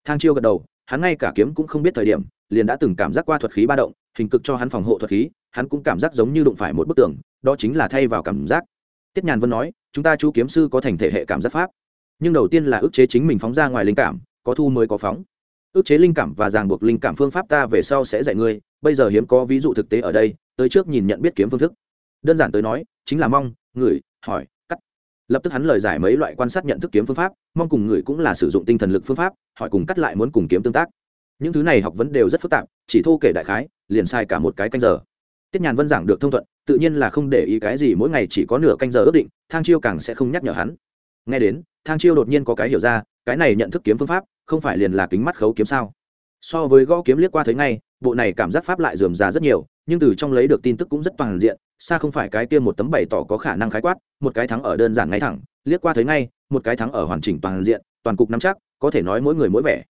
Thang chiêu gật đầu, hắn ngay cả kiếm cũng không biết thời điểm, liền đã từng cảm giác qua thuật khí ba động, hình cực cho hắn phòng hộ thuật khí, hắn cũng cảm giác giống như đụng phải một bức tường, đó chính là thay vào cảm giác. Tiết nhàn vân nói, chúng ta chú kiếm sư có thành thể hệ cảm giác pháp, nhưng đầu tiên là ức chế chính mình phóng ra ngoài linh cảm, có thu mới có phóng ức chế linh cảm và ràng buộc linh cảm phương pháp ta về sau sẽ dạy ngươi, bây giờ hiếm có ví dụ thực tế ở đây, tới trước nhìn nhận biết kiếm phương thức. Đơn giản tới nói, chính là mong, ngửi, hỏi, cắt. Lập tức hắn lời giải mấy loại quan sát nhận thức kiếm phương pháp, mong cùng ngửi cũng là sử dụng tinh thần lực phương pháp, hỏi cùng cắt lại muốn cùng kiếm tương tác. Những thứ này học vấn đều rất phức tạp, chỉ thô kể đại khái, liền sai cả một cái canh giờ. Tiết nhàn vân giảng được thông thuận, tự nhiên là không để ý cái gì, mỗi ngày chỉ có nửa canh giờ ước định, thang chiêu càng sẽ không nhắc nhở hắn nghe đến, thang chiêu đột nhiên có cái hiểu ra, cái này nhận thức kiếm phương pháp, không phải liền là kính mắt khấu kiếm sao? So với gõ kiếm liếc qua thấy ngay, bộ này cảm giác pháp lại dườm già rất nhiều, nhưng từ trong lấy được tin tức cũng rất toàn diện, xa không phải cái kia một tấm bày tỏ có khả năng khái quát, một cái thắng ở đơn giản ngay thẳng, liếc qua thấy ngay, một cái thắng ở hoàn chỉnh toàn diện, toàn cục nắm chắc, có thể nói mỗi người mỗi vẻ.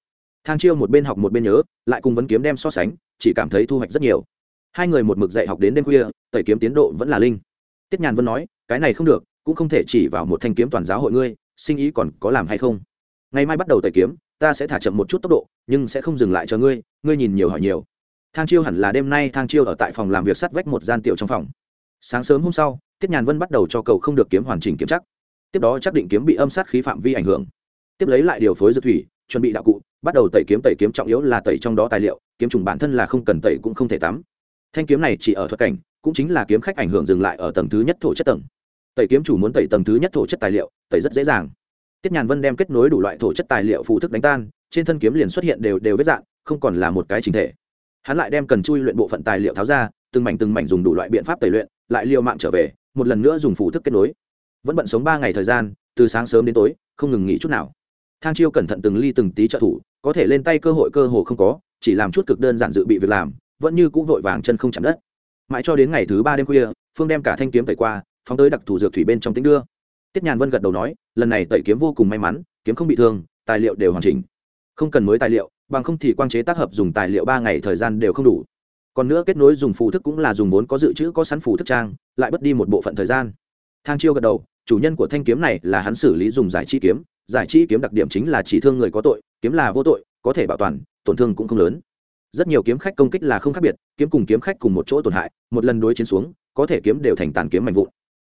Thang chiêu một bên học một bên nhớ, lại cùng vấn kiếm đem so sánh, chỉ cảm thấy thu hoạch rất nhiều. Hai người một mực dạy học đến đêm khuya, tẩy kiếm tiến độ vẫn là linh. Tiết nhàn vân nói, cái này không được cũng không thể chỉ vào một thanh kiếm toàn giáo hội ngươi, sinh ý còn có làm hay không? Ngày mai bắt đầu tẩy kiếm, ta sẽ thả chậm một chút tốc độ, nhưng sẽ không dừng lại cho ngươi ngươi nhìn nhiều hỏi nhiều. Thang chiêu hẳn là đêm nay thang chiêu ở tại phòng làm việc sắt vách một gian tiểu trong phòng. Sáng sớm hôm sau, tiết nhàn vân bắt đầu cho cầu không được kiếm hoàn chỉnh kiếm chắc. Tiếp đó chắc định kiếm bị âm sát khí phạm vi ảnh hưởng. Tiếp lấy lại điều phối dược thủy, chuẩn bị đạo cụ, bắt đầu tẩy kiếm tẩy kiếm trọng yếu là tẩy trong đó tài liệu, kiếm trùng bản thân là không cần tẩy cũng không thể tắm. Thanh kiếm này chỉ ở thuật cảnh, cũng chính là kiếm khách ảnh hưởng dừng lại ở tầng thứ nhất thổ chất tầng tẩy kiếm chủ muốn tẩy tầng thứ nhất thổ chất tài liệu, tẩy rất dễ dàng. Tiết nhàn vân đem kết nối đủ loại thổ chất tài liệu phụ thức đánh tan, trên thân kiếm liền xuất hiện đều đều vết dạng, không còn là một cái chính thể. Hắn lại đem cần chui luyện bộ phận tài liệu tháo ra, từng mảnh từng mảnh dùng đủ loại biện pháp tẩy luyện, lại liều mạng trở về, một lần nữa dùng phụ thức kết nối. Vẫn bận sống ba ngày thời gian, từ sáng sớm đến tối, không ngừng nghỉ chút nào. Thang chiêu cẩn thận từng ly từng tí trợ thủ, có thể lên tay cơ hội cơ hồ không có, chỉ làm chút cực đơn giản dự bị việc làm, vẫn như cũng vội vàng chân không chạm đất. Mãi cho đến ngày thứ ba đêm khuya, phương đem cả thanh kiếm tẩy qua phóng tới đặc thù dược thủy bên trong tính đưa. Tiết nhàn vân gật đầu nói, lần này tẩy kiếm vô cùng may mắn, kiếm không bị thương, tài liệu đều hoàn chỉnh. Không cần mới tài liệu, bằng không thì quang chế tác hợp dùng tài liệu ba ngày thời gian đều không đủ. Còn nữa kết nối dùng phù thức cũng là dùng vốn có dự trữ có sẵn phù thức trang, lại bất đi một bộ phận thời gian. Thang chiêu gật đầu, chủ nhân của thanh kiếm này là hắn xử lý dùng giải chi kiếm, giải chi kiếm đặc điểm chính là chỉ thương người có tội, kiếm là vô tội, có thể bảo toàn, tổn thương cũng không lớn. Rất nhiều kiếm khách công kích là không khác biệt, kiếm cùng kiếm khách cùng một chỗ tổn hại, một lần đối chiến xuống, có thể kiếm đều thành tàn kiếm mạnh vụn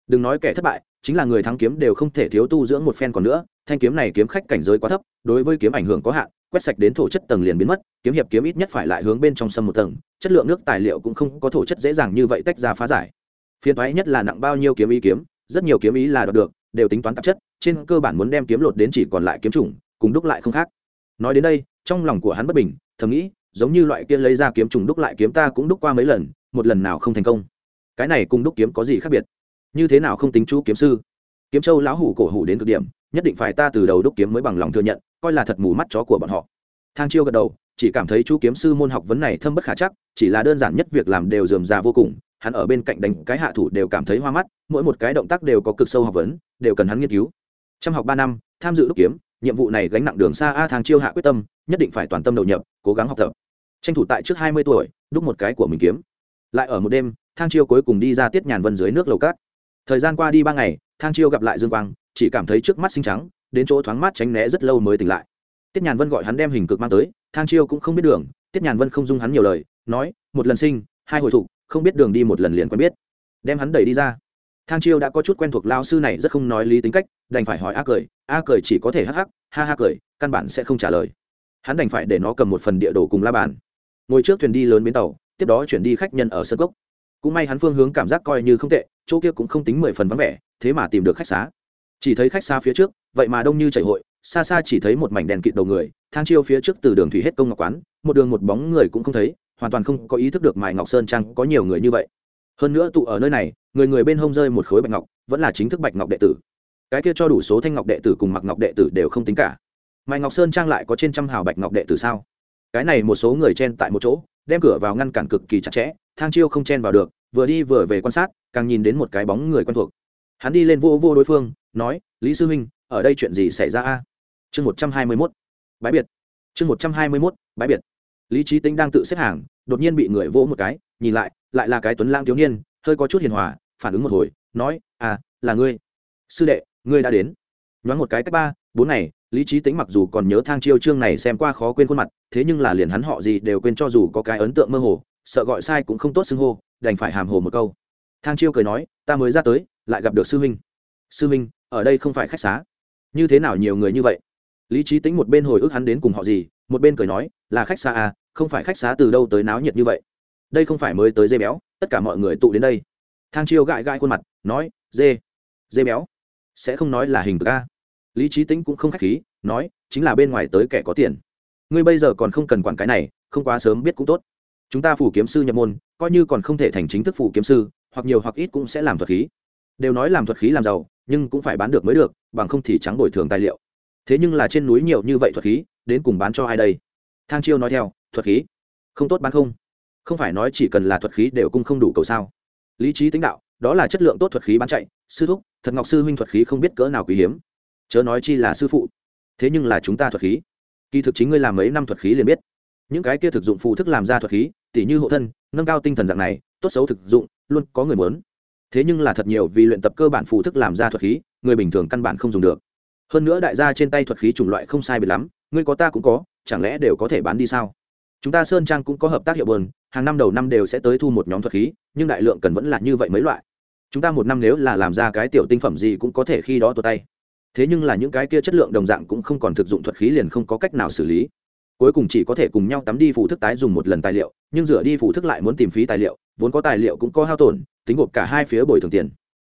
đừng nói kẻ thất bại, chính là người thắng kiếm đều không thể thiếu tu dưỡng một phen còn nữa, thanh kiếm này kiếm khách cảnh giới quá thấp, đối với kiếm ảnh hưởng có hạn, quét sạch đến thổ chất tầng liền biến mất, kiếm hiệp kiếm ít nhất phải lại hướng bên trong sâm một tầng, chất lượng nước tài liệu cũng không có thổ chất dễ dàng như vậy tách ra phá giải. Phiên thoái nhất là nặng bao nhiêu kiếm ý kiếm, rất nhiều kiếm ý là đọc được, đều tính toán tạp chất, trên cơ bản muốn đem kiếm lột đến chỉ còn lại kiếm chủng, cùng đúc lại không khác. Nói đến đây, trong lòng của hắn bất bình, thầm nghĩ, giống như loại kia lấy ra kiếm trùng đúc lại kiếm ta cũng đúc qua mấy lần, một lần nào không thành công. Cái này cùng đúc kiếm có gì khác biệt? Như thế nào không tính chú kiếm sư? Kiếm châu lão hủ cổ hủ đến cực điểm, nhất định phải ta từ đầu đúc kiếm mới bằng lòng thừa nhận, coi là thật mù mắt chó của bọn họ. Thang chiêu gật đầu, chỉ cảm thấy chú kiếm sư môn học vấn này thâm bất khả chắc, chỉ là đơn giản nhất việc làm đều dườm già vô cùng, hắn ở bên cạnh đánh cái hạ thủ đều cảm thấy hoa mắt, mỗi một cái động tác đều có cực sâu học vấn, đều cần hắn nghiên cứu. Trong học ba năm, tham dự đúc kiếm, nhiệm vụ này gánh nặng đường xa a thang chiêu hạ quyết tâm, nhất định phải toàn tâm đầu nhập, cố gắng học tập. Tranh thủ tại trước hai mươi tuổi, đúc một cái của mình kiếm. Lại ở một đêm, thang chiêu cuối cùng đi ra tiết nhàn vân dưới nước lầu cát thời gian qua đi ba ngày, thang chiêu gặp lại dương quang, chỉ cảm thấy trước mắt xinh trắng, đến chỗ thoáng mát tránh né rất lâu mới tỉnh lại. Tiết nhàn vân gọi hắn đem hình cực mang tới, thang chiêu cũng không biết đường, tiết nhàn vân không dung hắn nhiều lời, nói, một lần sinh, hai hồi thụ, không biết đường đi một lần liền quen biết. Đem hắn đẩy đi ra. Thang chiêu đã có chút quen thuộc lao sư này rất không nói lý tính cách, đành phải hỏi a cười a cười chỉ có thể hắc hắc, ha ha cười, căn bản sẽ không trả lời. Hắn đành phải để nó cầm một phần địa đồ cùng la bàn. Ngồi trước thuyền đi lớn bến tàu, tiếp đó chuyển đi khách nhân ở sân gốc cũng may hắn phương hướng cảm giác coi như không tệ, chỗ kia cũng không tính mười phần vắng vẻ, thế mà tìm được khách xá. Chỉ thấy khách xa phía trước, vậy mà đông như chảy hội, xa xa chỉ thấy một mảnh đèn kịt đầu người, thang chiêu phía trước từ đường thủy hết công ngọc quán, một đường một bóng người cũng không thấy, hoàn toàn không có ý thức được mài ngọc sơn trang có nhiều người như vậy. Hơn nữa tụ ở nơi này, người người bên hông rơi một khối bạch ngọc, vẫn là chính thức bạch ngọc đệ tử. Cái kia cho đủ số thanh ngọc đệ tử cùng mặc ngọc đệ tử đều không tính cả. Mài ngọc sơn trang lại có trên trăm hào bạch ngọc đệ tử sao? Cái này một số người chen tại một chỗ, đem cửa vào ngăn cản cực kỳ chặt chẽ thang chiêu không chen vào được, vừa đi vừa về quan sát, càng nhìn đến một cái bóng người quen thuộc. Hắn đi lên vô vô đối phương, nói, lý sư huynh, ở đây chuyện gì xảy ra a? Chương một trăm hai mươi mốt. Bãi biệt. Chương một trăm hai mươi mốt, bãi biệt. Lý trí tính đang tự xếp hàng, đột nhiên bị người vỗ một cái, nhìn lại lại là cái tuấn lang thiếu niên, hơi có chút hiền hòa, phản ứng một hồi, nói à là ngươi. Sư đệ, ngươi đã đến. Nhoáng một cái cách ba, bốn ngày, lý trí tính mặc dù còn nhớ thang chiêu chương này xem qua khó quên khuôn mặt, thế nhưng là liền hắn họ gì đều quên cho dù có cái ấn tượng mơ hồ sợ gọi sai cũng không tốt xưng hô, đành phải hàm hồ một câu. Thang chiêu cười nói, ta mới ra tới, lại gặp được sư huynh. Sư huynh, ở đây không phải khách xá như thế nào nhiều người như vậy? Lý trí tính một bên hồi ức hắn đến cùng họ gì, một bên cười nói, là khách xá à không phải khách xá từ đâu tới náo nhiệt như vậy. Đây không phải mới tới dê béo, tất cả mọi người tụ đến đây. Thang chiêu gãi gãi khuôn mặt, nói, dê dê béo? Sẽ không nói là hình ca lý trí tính cũng không k h á c h khí, nói, chính là bên ngoài tới kẻ có tiền. Ngươi bây giờ còn không cần quản cái này, không quá sớm biết cũng tốt chúng ta phủ kiếm sư nhập môn, coi như còn không thể thành chính thức phủ kiếm sư, hoặc nhiều hoặc ít cũng sẽ làm thuật khí. Đều nói làm thuật khí làm giàu, nhưng cũng phải bán được mới được, bằng không thì trắng bồi thường tài liệu. Thế nhưng là trên núi nhiều như vậy thuật khí, đến cùng bán cho ai đây? Thang chiêu nói theo, thuật khí? Không tốt bán không. Không phải nói chỉ cần là thuật khí đều cung không đủ cầu sao? Lý trí tính đạo, đó là chất lượng tốt thuật khí bán chạy, sư thúc, thật ngọc sư huynh thuật khí không biết cỡ nào quý hiếm. Chớ nói chi là sư phụ. Thế nhưng là chúng ta thuật khí. Kỳ thực chính ngươi làm mấy năm thuật khí liền biết. Những cái kia thực dụng phụ thức làm ra thuật khí tỉ như hộ thân, nâng cao tinh thần dạng này, tốt xấu thực dụng, luôn có người muốn. Thế nhưng là thật nhiều vì luyện tập cơ bản phụ thức làm ra thuật khí, người bình thường căn bản không dùng được. Hơn nữa đại gia trên tay thuật khí chủng loại không sai biệt lắm, ngươi có ta cũng có, chẳng lẽ đều có thể bán đi sao? Chúng ta sơn trang cũng có hợp tác hiệu bơn hàng năm đầu năm đều sẽ tới thu một nhóm thuật khí, nhưng đại lượng cần vẫn là như vậy mấy loại. Chúng ta một năm nếu là làm ra cái tiểu tinh phẩm gì cũng có thể khi đó tụt tay. Thế nhưng là những cái kia chất lượng đồng dạng cũng không còn thực dụng thuật khí liền không có cách nào xử lý cuối cùng chỉ có thể cùng nhau tắm đi phụ thức tái dùng một lần tài liệu, nhưng rửa đi phụ thức lại muốn tìm phí tài liệu, vốn có tài liệu cũng có hao tổn, tính gộp cả hai phía bồi thường tiền.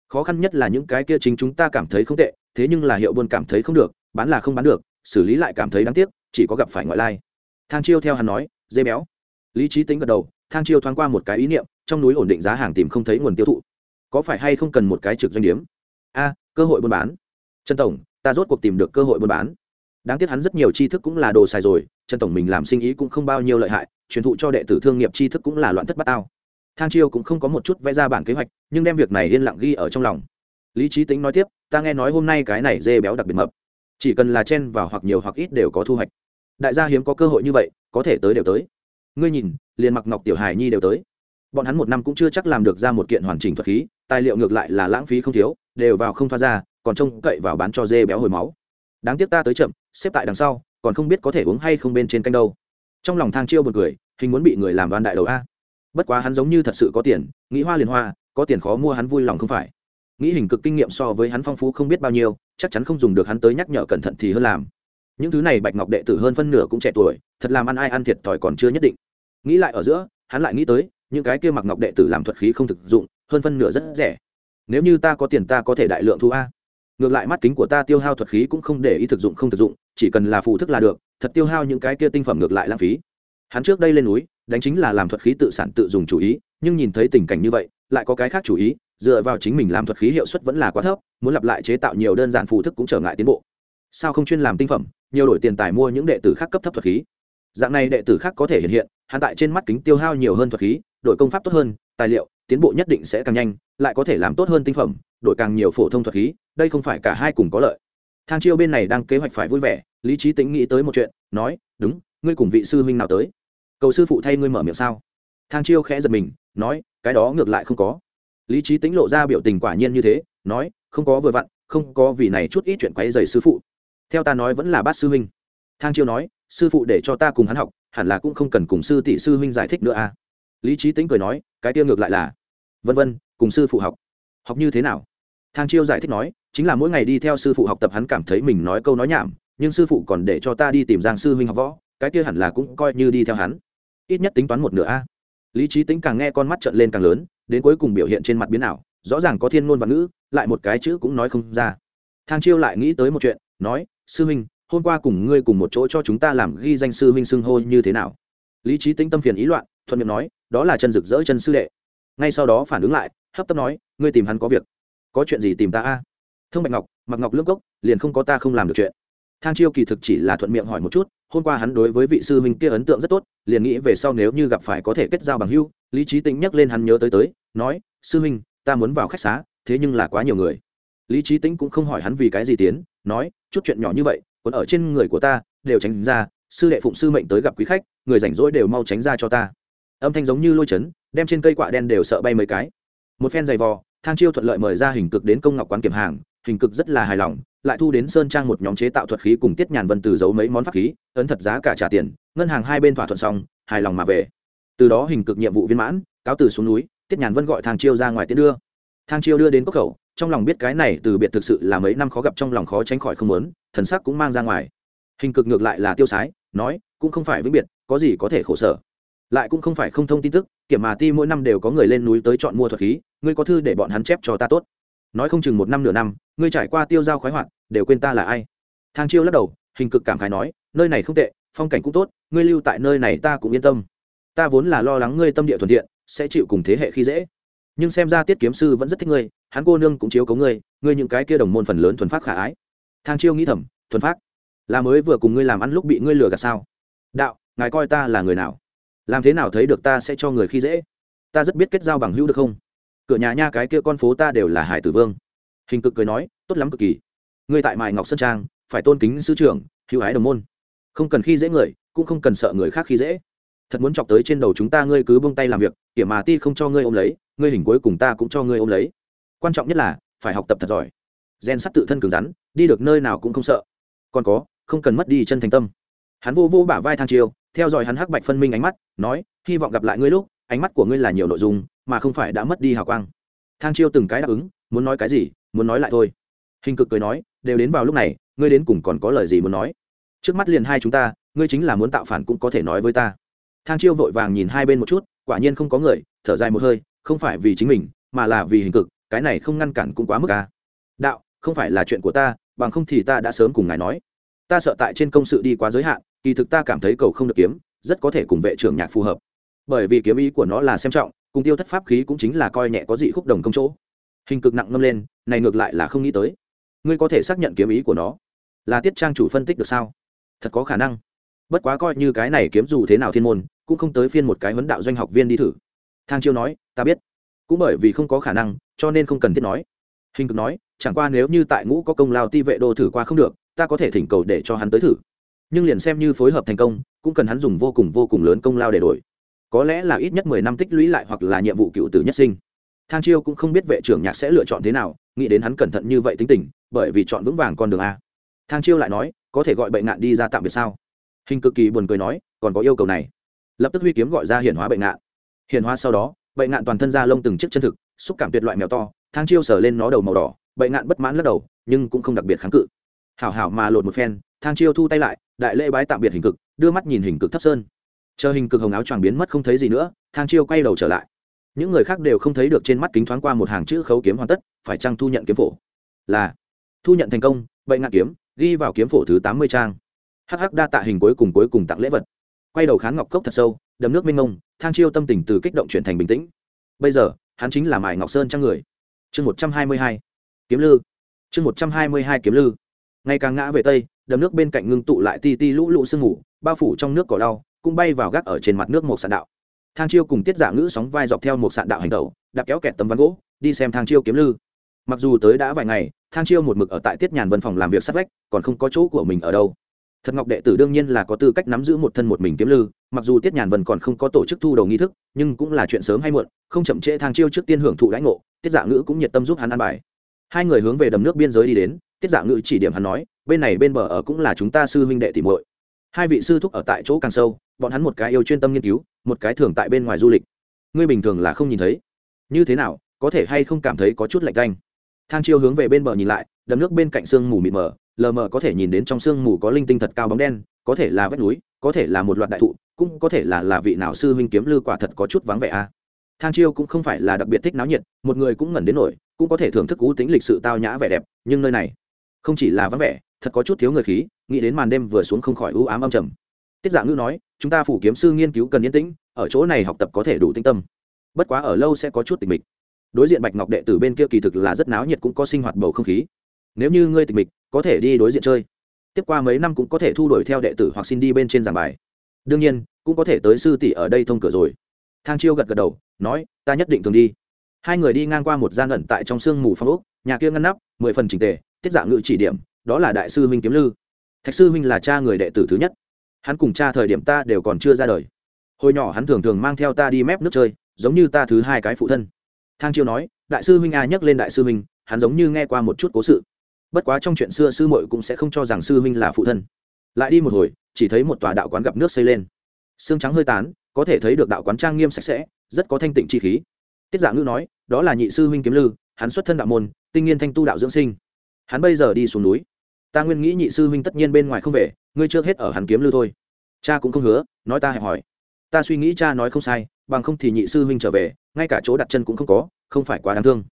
Khó khăn nhất là những cái kia chính chúng ta cảm thấy không tệ, thế nhưng là hiệu buôn cảm thấy không được, bán là không bán được, xử lý lại cảm thấy đáng tiếc, chỉ có gặp phải ngoại lai. Thang chiêu theo hắn nói, dê béo. Lý trí tính gật đầu, thang chiêu thoáng qua một cái ý niệm, trong núi ổn định giá hàng tìm không thấy nguồn tiêu thụ. Có phải hay không cần một cái trực doanh điếm? A, cơ hội buôn bán. Trần tổng, ta rốt cuộc tìm được cơ hội buôn bán. Đáng tiếc hắn rất nhiều tri thức cũng là đồ xài rồi trần tổng mình làm sinh ý cũng không bao nhiêu lợi hại, truyền thụ cho đệ tử thương nghiệp tri thức cũng là loạn thất bát ao thang chiêu cũng không có một chút vẽ ra bản kế hoạch, nhưng đem việc này yên lặng ghi ở trong lòng. Lý trí tính nói tiếp, ta nghe nói hôm nay cái này dê béo đặc biệt mập. Chỉ cần là chen vào hoặc nhiều hoặc ít đều có thu hoạch. Đại gia hiếm có cơ hội như vậy, có thể tới đều tới. Ngươi nhìn, liền mặc ngọc tiểu hài nhi đều tới. Bọn hắn một năm cũng chưa chắc làm được ra một kiện hoàn chỉnh thuật khí, tài liệu ngược lại là lãng phí không thiếu, đều vào không thoa ra, còn trông cậy vào bán cho dê béo hồi máu. Đáng tiếc ta tới chậm, xếp tại đằng sau còn không biết có thể uống hay không bên trên canh đâu. Trong lòng thang chiêu một người hình muốn bị người làm đoan đại đầu a. Bất quá hắn giống như thật sự có tiền, nghĩ hoa liền hoa, có tiền khó mua hắn vui lòng không phải. Nghĩ hình cực kinh nghiệm so với hắn phong phú không biết bao nhiêu, chắc chắn không dùng được hắn tới nhắc nhở cẩn thận thì hơn làm. Những thứ này bạch ngọc đệ tử hơn phân nửa cũng trẻ tuổi, thật làm ăn ai ăn thiệt thòi còn chưa nhất định. Nghĩ lại ở giữa, hắn lại nghĩ tới, những cái kia mặc ngọc đệ tử làm thuật khí không thực dụng, hơn phân nửa rất rẻ. Nếu như ta có tiền ta có thể đại lượng thu a. Ngược lại mắt kính của ta tiêu hao thuật khí cũng không để ý thực dụng không thực dụng chỉ cần là phụ thức là được, thật tiêu hao những cái kia tinh phẩm ngược lại lãng phí. Hắn trước đây lên núi, đánh chính là làm thuật khí tự sản tự dùng chủ ý, nhưng nhìn thấy tình cảnh như vậy, lại có cái khác chủ ý, dựa vào chính mình làm thuật khí hiệu suất vẫn là quá thấp, muốn lặp lại chế tạo nhiều đơn giản phụ thức cũng trở ngại tiến bộ. Sao không chuyên làm tinh phẩm, nhiều đổi tiền tài mua những đệ tử khác cấp thấp thuật khí. Dạng này đệ tử khác có thể hiện hiện, hắn tại trên mắt kính tiêu hao nhiều hơn thuật khí, đổi công pháp tốt hơn, tài liệu, tiến bộ nhất định sẽ càng nhanh, lại có thể làm tốt hơn tinh phẩm, đổi càng nhiều phổ thông thuật khí, đây không phải cả hai cùng có lợi thang chiêu bên này đang kế hoạch phải vui vẻ, lý trí tính nghĩ tới một chuyện, nói, đúng, ngươi cùng vị sư huynh nào tới? Cầu sư phụ thay ngươi mở miệng sao? Thang chiêu khẽ giật mình, nói, cái đó ngược lại không có. Lý trí tính lộ ra biểu tình quả nhiên như thế, nói, không có vừa vặn, không có vì này chút ít chuyện quấy dày sư phụ. Theo ta nói vẫn là bát sư huynh. Thang chiêu nói, sư phụ để cho ta cùng hắn học, hẳn là cũng không cần cùng sư tỷ sư huynh giải thích nữa à. Lý trí tính cười nói, cái tiêu ngược lại là. Vân vân, cùng sư phụ học. Học như thế nào? Thang chiêu giải thích nói chính là mỗi ngày đi theo sư phụ học tập hắn cảm thấy mình nói câu nói nhảm, nhưng sư phụ còn để cho ta đi tìm giang sư huynh học võ, cái kia hẳn là cũng coi như đi theo hắn. Ít nhất tính toán một nửa a. Lý trí tính càng nghe con mắt trợn lên càng lớn, đến cuối cùng biểu hiện trên mặt biến ảo, rõ ràng có thiên ngôn và ngữ, lại một cái chữ cũng nói không ra. Thang chiêu lại nghĩ tới một chuyện, nói, sư huynh, hôm qua cùng ngươi cùng một chỗ cho chúng ta làm ghi danh sư huynh xưng hô như thế nào? Lý trí tính tâm phiền ý loạn, thuận miệng nói, đó là chân rực rỡ chân sư đệ. Ngay sau đó phản ứng lại, hấp tấp nói, ngươi tìm hắn có việc. Có chuyện gì tìm ta a? Thông bạch ngọc mặc ngọc lướt gốc liền không có ta không làm được chuyện. Thang chiêu kỳ thực chỉ là thuận miệng hỏi một chút, hôm qua hắn đối với vị sư huynh kia ấn tượng rất tốt, liền nghĩ về sau nếu như gặp phải có thể kết giao bằng hưu lý trí tính nhắc lên hắn nhớ tới tới, nói, sư huynh, ta muốn vào khách xá, thế nhưng là quá nhiều người. Lý trí tính cũng không hỏi hắn vì cái gì tiến, nói, chút chuyện nhỏ như vậy, còn ở trên người của ta, đều tránh ra, sư đệ phụng sư mệnh tới gặp quý khách, người rảnh rỗi đều mau tránh ra cho ta. Âm thanh giống như lôi chấn, đem trên cây quạ đen đều sợ bay mấy cái. Một phen giày vò, thang chiêu thuận lợi mời ra hình cực đến công ngọc quán kiểm hàng hình cực rất là hài lòng, lại thu đến sơn trang một nhóm chế tạo thuật khí cùng tiết nhàn vân từ giấu mấy món pháp khí, ấn thật giá cả trả tiền, ngân hàng hai bên thỏa thuận xong, hài lòng mà về. Từ đó hình cực nhiệm vụ viên mãn, cáo từ xuống núi, tiết nhàn vân gọi thang chiêu ra ngoài tiến đưa. Thang chiêu đưa đến cốc khẩu, trong lòng biết cái này từ biệt thực sự là mấy năm khó gặp trong lòng khó tránh khỏi không muốn, thần sắc cũng mang ra ngoài. Hình cực ngược lại là tiêu sái, nói, cũng không phải vĩnh biệt, có gì có thể khổ sở. Lại cũng không phải không thông tin tức, kiểm mà ti mỗi năm đều có người lên núi tới chọn mua thuật khí, ngươi có thư để bọn hắn chép cho ta tốt nói không chừng một năm nửa năm, ngươi trải qua tiêu giao khoái hoạt, đều quên ta là ai. Thang chiêu lắc đầu, hình cực cảm khái nói, nơi này không tệ, phong cảnh cũng tốt, ngươi lưu tại nơi này ta cũng yên tâm. Ta vốn là lo lắng ngươi tâm địa thuận thiện sẽ chịu cùng thế hệ khi dễ. Nhưng xem ra tiết kiếm sư vẫn rất thích ngươi, hắn cô nương cũng chiếu cấu ngươi ngươi những cái kia đồng môn phần lớn thuần phát khả ái. Thang chiêu nghĩ thầm, thuần phát là mới vừa cùng ngươi làm ăn lúc bị ngươi lừa gạt sao? Đạo, ngài coi ta là người nào? Làm thế nào thấy được ta sẽ cho người khi dễ? Ta rất biết kết giao bằng hữu được không? Cửa nhà nha cái kia con phố ta đều là hải tử vương. Hình cực cười nói, tốt lắm cực kỳ. Ngươi tại mài ngọc sơn trang, phải tôn kính sư trưởng, hữu ái đồng môn. Không cần khi dễ người, cũng không cần sợ người khác khi dễ. Thật muốn chọc tới trên đầu chúng ta ngươi cứ buông tay làm việc kiểm mà ti không cho ngươi ôm lấy, ngươi hình cuối cùng ta cũng cho ngươi ôm lấy. Quan trọng nhất là, phải học tập thật giỏi. Gen sắt tự thân cứng rắn, đi được nơi nào cũng không sợ. Còn có, không cần mất đi chân thành tâm. Hắn vô vô bả vai thang chiêu theo dõi hắn hắc bạch phân minh ánh mắt, nói, hy vọng gặp lại ngươi lúc ánh mắt của ngươi là nhiều nội dung, mà không phải đã mất đi hào quang. Thang chiêu từng cái đáp ứng, muốn nói cái gì, muốn nói lại thôi. Hình cực cười nói, đều đến vào lúc này, ngươi đến cùng còn có lời gì muốn nói? Trước mắt liền hai chúng ta, ngươi chính là muốn tạo phản cũng có thể nói với ta. Thang chiêu vội vàng nhìn hai bên một chút, quả nhiên không có người, thở dài một hơi, không phải vì chính mình, mà là vì hình cực, cái này không ngăn cản cũng quá mức à. đạo, không phải là chuyện của ta, bằng không thì ta đã sớm cùng ngài nói. Ta sợ tại trên công sự đi quá giới hạn, kỳ thực ta cảm thấy cầu không được kiếm, rất có thể cùng vệ trưởng nhạc phù hợp bởi vì kiếm ý của nó là xem trọng, cùng tiêu thất pháp khí cũng chính là coi nhẹ có dị khúc đồng công chỗ. Hình cực nặng ngâm lên, này ngược lại là không nghĩ tới. Ngươi có thể xác nhận kiếm ý của nó. Là tiết trang chủ phân tích được sao? Thật có khả năng. Bất quá coi như cái này kiếm dù thế nào thiên môn, cũng không tới phiên một cái vấn đạo doanh học viên đi thử. Thang chiêu nói, ta biết. Cũng bởi vì không có khả năng, cho nên không cần thiết nói. Hình cực nói, chẳng qua nếu như tại ngũ có công lao ti vệ đô thử qua không được, ta có thể thỉnh cầu để cho hắn tới thử. Nhưng liền xem như phối hợp thành công, cũng cần hắn dùng vô cùng vô cùng lớn công lao để đổi có lẽ là ít nhất mười năm tích lũy lại hoặc là nhiệm vụ cựu tử nhất sinh. Thang chiêu cũng không biết vệ trưởng nhạc sẽ lựa chọn thế nào, nghĩ đến hắn cẩn thận như vậy tính tình, bởi vì chọn vững vàng con đường a. Thang chiêu lại nói, có thể gọi bệnh nạn đi ra tạm biệt sao? Hình cực kỳ buồn cười nói, còn có yêu cầu này. Lập tức huy kiếm gọi ra hiển hóa bệnh nạn hiển hóa sau đó bệnh nạn toàn thân da lông từng chiếc chân thực, xúc cảm tuyệt loại mèo to, thang chiêu sờ lên nó đầu màu đỏ bệnh nạn bất mãn lắc đầu, nhưng cũng không đặc biệt kháng cự. Hảo hảo mà lột một phen, thang chiêu thu tay lại, đại lễ bái tạm biệt hình cực, đưa mắt nhìn hình cực thấp sơn chờ hình cực hồng áo choàng biến mất không thấy gì nữa, thang chiêu quay đầu trở lại. Những người khác đều không thấy được trên mắt kính thoáng qua một hàng chữ khấu kiếm hoàn tất, phải chăng thu nhận kiếm phổ? Là, thu nhận thành công bệnh ngạn kiếm, ghi vào kiếm phổ thứ tám mươi trang. Hh đa tạ hình cuối cùng cuối cùng tặng lễ vật. Quay đầu khán ngọc cốc thật sâu, đầm nước mênh mông, thang chiêu tâm tình từ kích động chuyển thành bình tĩnh. Bây giờ, hắn chính là mải ngọc sơn trang người. Chương một trăm hai mươi hai, kiếm lư. Chương một trăm hai mươi hai, kiếm lư. Ngày càng ngã về tây, đầm nước bên cạnh ngưng tụ lại ti ti lũ lũ sương mù, bao phủ trong nước cỏ đau cũng bay vào gác ở trên mặt nước một sạn đạo. Thang chiêu cùng tiết giả ngữ sóng vai dọc theo một sạn đạo hành tẩu, đạp kéo kẹt tấm ván gỗ, đi xem thang chiêu kiếm lư. Mặc dù tới đã vài ngày, thang chiêu một mực ở tại tiết nhàn văn phòng làm việc sát vách, còn không có chỗ của mình ở đâu. Thật ngọc đệ tử đương nhiên là có tư cách nắm giữ một thân một mình kiếm lư, mặc dù tiết nhàn vân còn không có tổ chức thu đầu nghi thức, nhưng cũng là chuyện sớm hay muộn, không chậm trễ thang chiêu trước tiên hưởng thụ lãnh ngộ, tiết giả ngữ cũng nhiệt tâm giúp hắn ăn bài. Hai người hướng về đầm nước biên giới đi đến, tiết giả ngữ chỉ điểm hắn nói, bên này bên bờ ở cũng là chúng ta sư huynh đệ tìm muội. Hai vị sư thúc ở tại chỗ càng sâu bọn hắn một cái yêu chuyên tâm nghiên cứu, một cái thường tại bên ngoài du lịch. Ngươi bình thường là không nhìn thấy. Như thế nào, có thể hay không cảm thấy có chút lạnh tanh? Thang chiêu hướng về bên bờ nhìn lại, đầm nước bên cạnh sương mù mịt mờ, lờ mờ có thể nhìn đến trong sương mù có linh tinh thật cao bóng đen, có thể là vách núi, có thể là một loạt đại thụ, cũng có thể là là vị nào sư huynh kiếm lư quả thật có chút vắng vẻ a. À. thang chiêu cũng không phải là đặc biệt thích náo nhiệt, một người cũng ngẩn đến nổi, cũng có thể thưởng thức cú tính lịch sự tao nhã vẻ đẹp, nhưng nơi này không chỉ là vắng vẻ, thật có chút thiếu người khí, nghĩ đến màn đêm vừa xuống không khỏi ưu ám âm trầm. Tiết dạng ngữ nói chúng ta phủ kiếm sư nghiên cứu cần yên tĩnh, ở chỗ này học tập có thể đủ tinh tâm. Bất quá ở lâu sẽ có chút tịch mịch. Đối diện bạch ngọc đệ tử bên kia kỳ thực là rất náo nhiệt cũng có sinh hoạt bầu không khí. Nếu như ngươi tịch mịch, có thể đi đối diện chơi. Tiếp qua mấy năm cũng có thể thu đổi theo đệ tử hoặc xin đi bên trên giảng bài. Đương nhiên, cũng có thể tới sư tỷ ở đây thông cửa rồi. Thang chiêu gật gật đầu, nói, ta nhất định thường đi. Hai người đi ngang qua một gian ẩn tại trong sương mù phong ốc, nhà kia ngăn nắp, mười phần trình tề, tiết dạng ngự chỉ điểm, đó là đại sư huynh kiếm lư. Thạch sư huynh là cha người đệ tử thứ nhất hắn cùng cha thời điểm ta đều còn chưa ra đời. Hồi nhỏ hắn thường thường mang theo ta đi mép nước chơi, giống như ta thứ hai cái phụ thân. Thang chiêu nói, đại sư huynh a nhắc lên đại sư huynh, hắn giống như nghe qua một chút cố sự. Bất quá trong chuyện xưa sư muội cũng sẽ không cho rằng sư huynh là phụ thân. Lại đi một hồi, chỉ thấy một tòa đạo quán gặp nước xây lên. Xương trắng hơi tán, có thể thấy được đạo quán trang nghiêm sạch sẽ, rất có thanh tịnh chi khí. Tiết dạ giả ngữ nói, đó là nhị sư huynh kiếm lư, hắn xuất thân đạo môn, tinh nghiên thanh tu đạo dưỡng sinh. Hắn bây giờ đi xuống núi. Ta nguyên nghĩ nhị sư huynh tất nhiên bên ngoài không về ngươi trước hết ở hắn kiếm lư thôi. Cha cũng không hứa, nói ta hẹp hỏi. Ta suy nghĩ cha nói không sai, bằng không thì nhị sư huynh trở về, ngay cả chỗ đặt chân cũng không có, không phải quá đáng thương.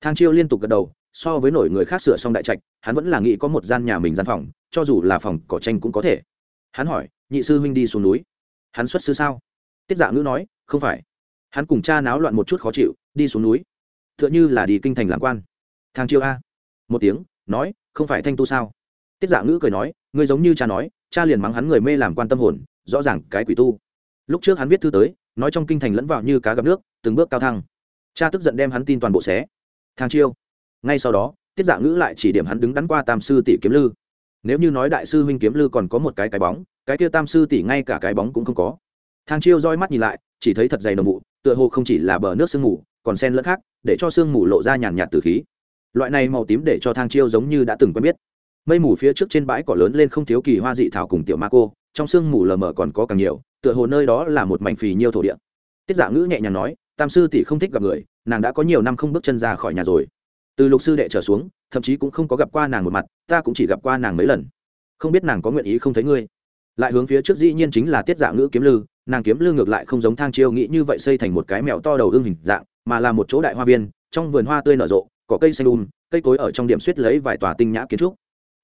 Thang chiêu liên tục gật đầu, so với nổi người khác sửa xong đại trạch, hắn vẫn là nghĩ có một gian nhà mình gian phòng, cho dù là phòng cỏ tranh cũng có thể. Hắn hỏi, nhị sư huynh đi xuống núi? Hắn xuất sư sao? Tiết dạ ngữ nói, không phải. Hắn cùng cha náo loạn một chút khó chịu, đi xuống núi. T h ư ợ n h ư là đi kinh thành làm quan. Thang chiêu a. Một tiếng, nói, không phải thanh tu sao? Tiết dạ ngữ cười nói ngươi giống như cha nói, cha liền mắng hắn người mê làm quan tâm hồn, rõ ràng cái quỷ tu. Lúc trước hắn viết thư tới, nói trong kinh thành lẫn vào như cá gặp nước, từng bước cao thăng. Cha tức giận đem hắn tin toàn bộ xé. Thang chiêu. Ngay sau đó, tiết dạ ngữ lại chỉ điểm hắn đứng đắn qua tam sư tỷ kiếm lư. Nếu như nói đại sư huynh kiếm lư còn có một cái cái bóng, cái kia tam sư tỷ ngay cả cái bóng cũng không có. Thang chiêu roi mắt nhìn lại, chỉ thấy thật dày đồng vụ, tựa hồ không chỉ là bờ nước sương mù, còn sen lẫn khác, để cho sương mù lộ ra nhàn nhạt từ khí. Loại này màu tím để cho thang chiêu giống như đã từng quen biết mây mù phía trước trên bãi cỏ lớn lên không thiếu kỳ hoa dị thảo cùng tiểu ma cô, trong sương mù lờ mờ còn có càng nhiều, tựa hồ nơi đó là một mảnh phì nhiêu thổ địa. Tiết giả ngữ nhẹ nhàng nói, tam sư tỷ không thích gặp người, nàng đã có nhiều năm không bước chân ra khỏi nhà rồi. Từ lục sư đệ trở xuống, thậm chí cũng không có gặp qua nàng một mặt, ta cũng chỉ gặp qua nàng mấy lần. Không biết nàng có nguyện ý không thấy ngươi? Lại hướng phía trước dĩ nhiên chính là tiết giả ngữ kiếm lư, nàng kiếm lư ngược lại không giống thang chiêu nghĩ như vậy xây thành một cái mèo to đầu ương hình dạng, mà là một chỗ đại hoa viên, trong vườn hoa tươi nở rộ có cây xanh đun cây cối ở trong điểm suýt lấy vài tòa tinh nhã kiến trúc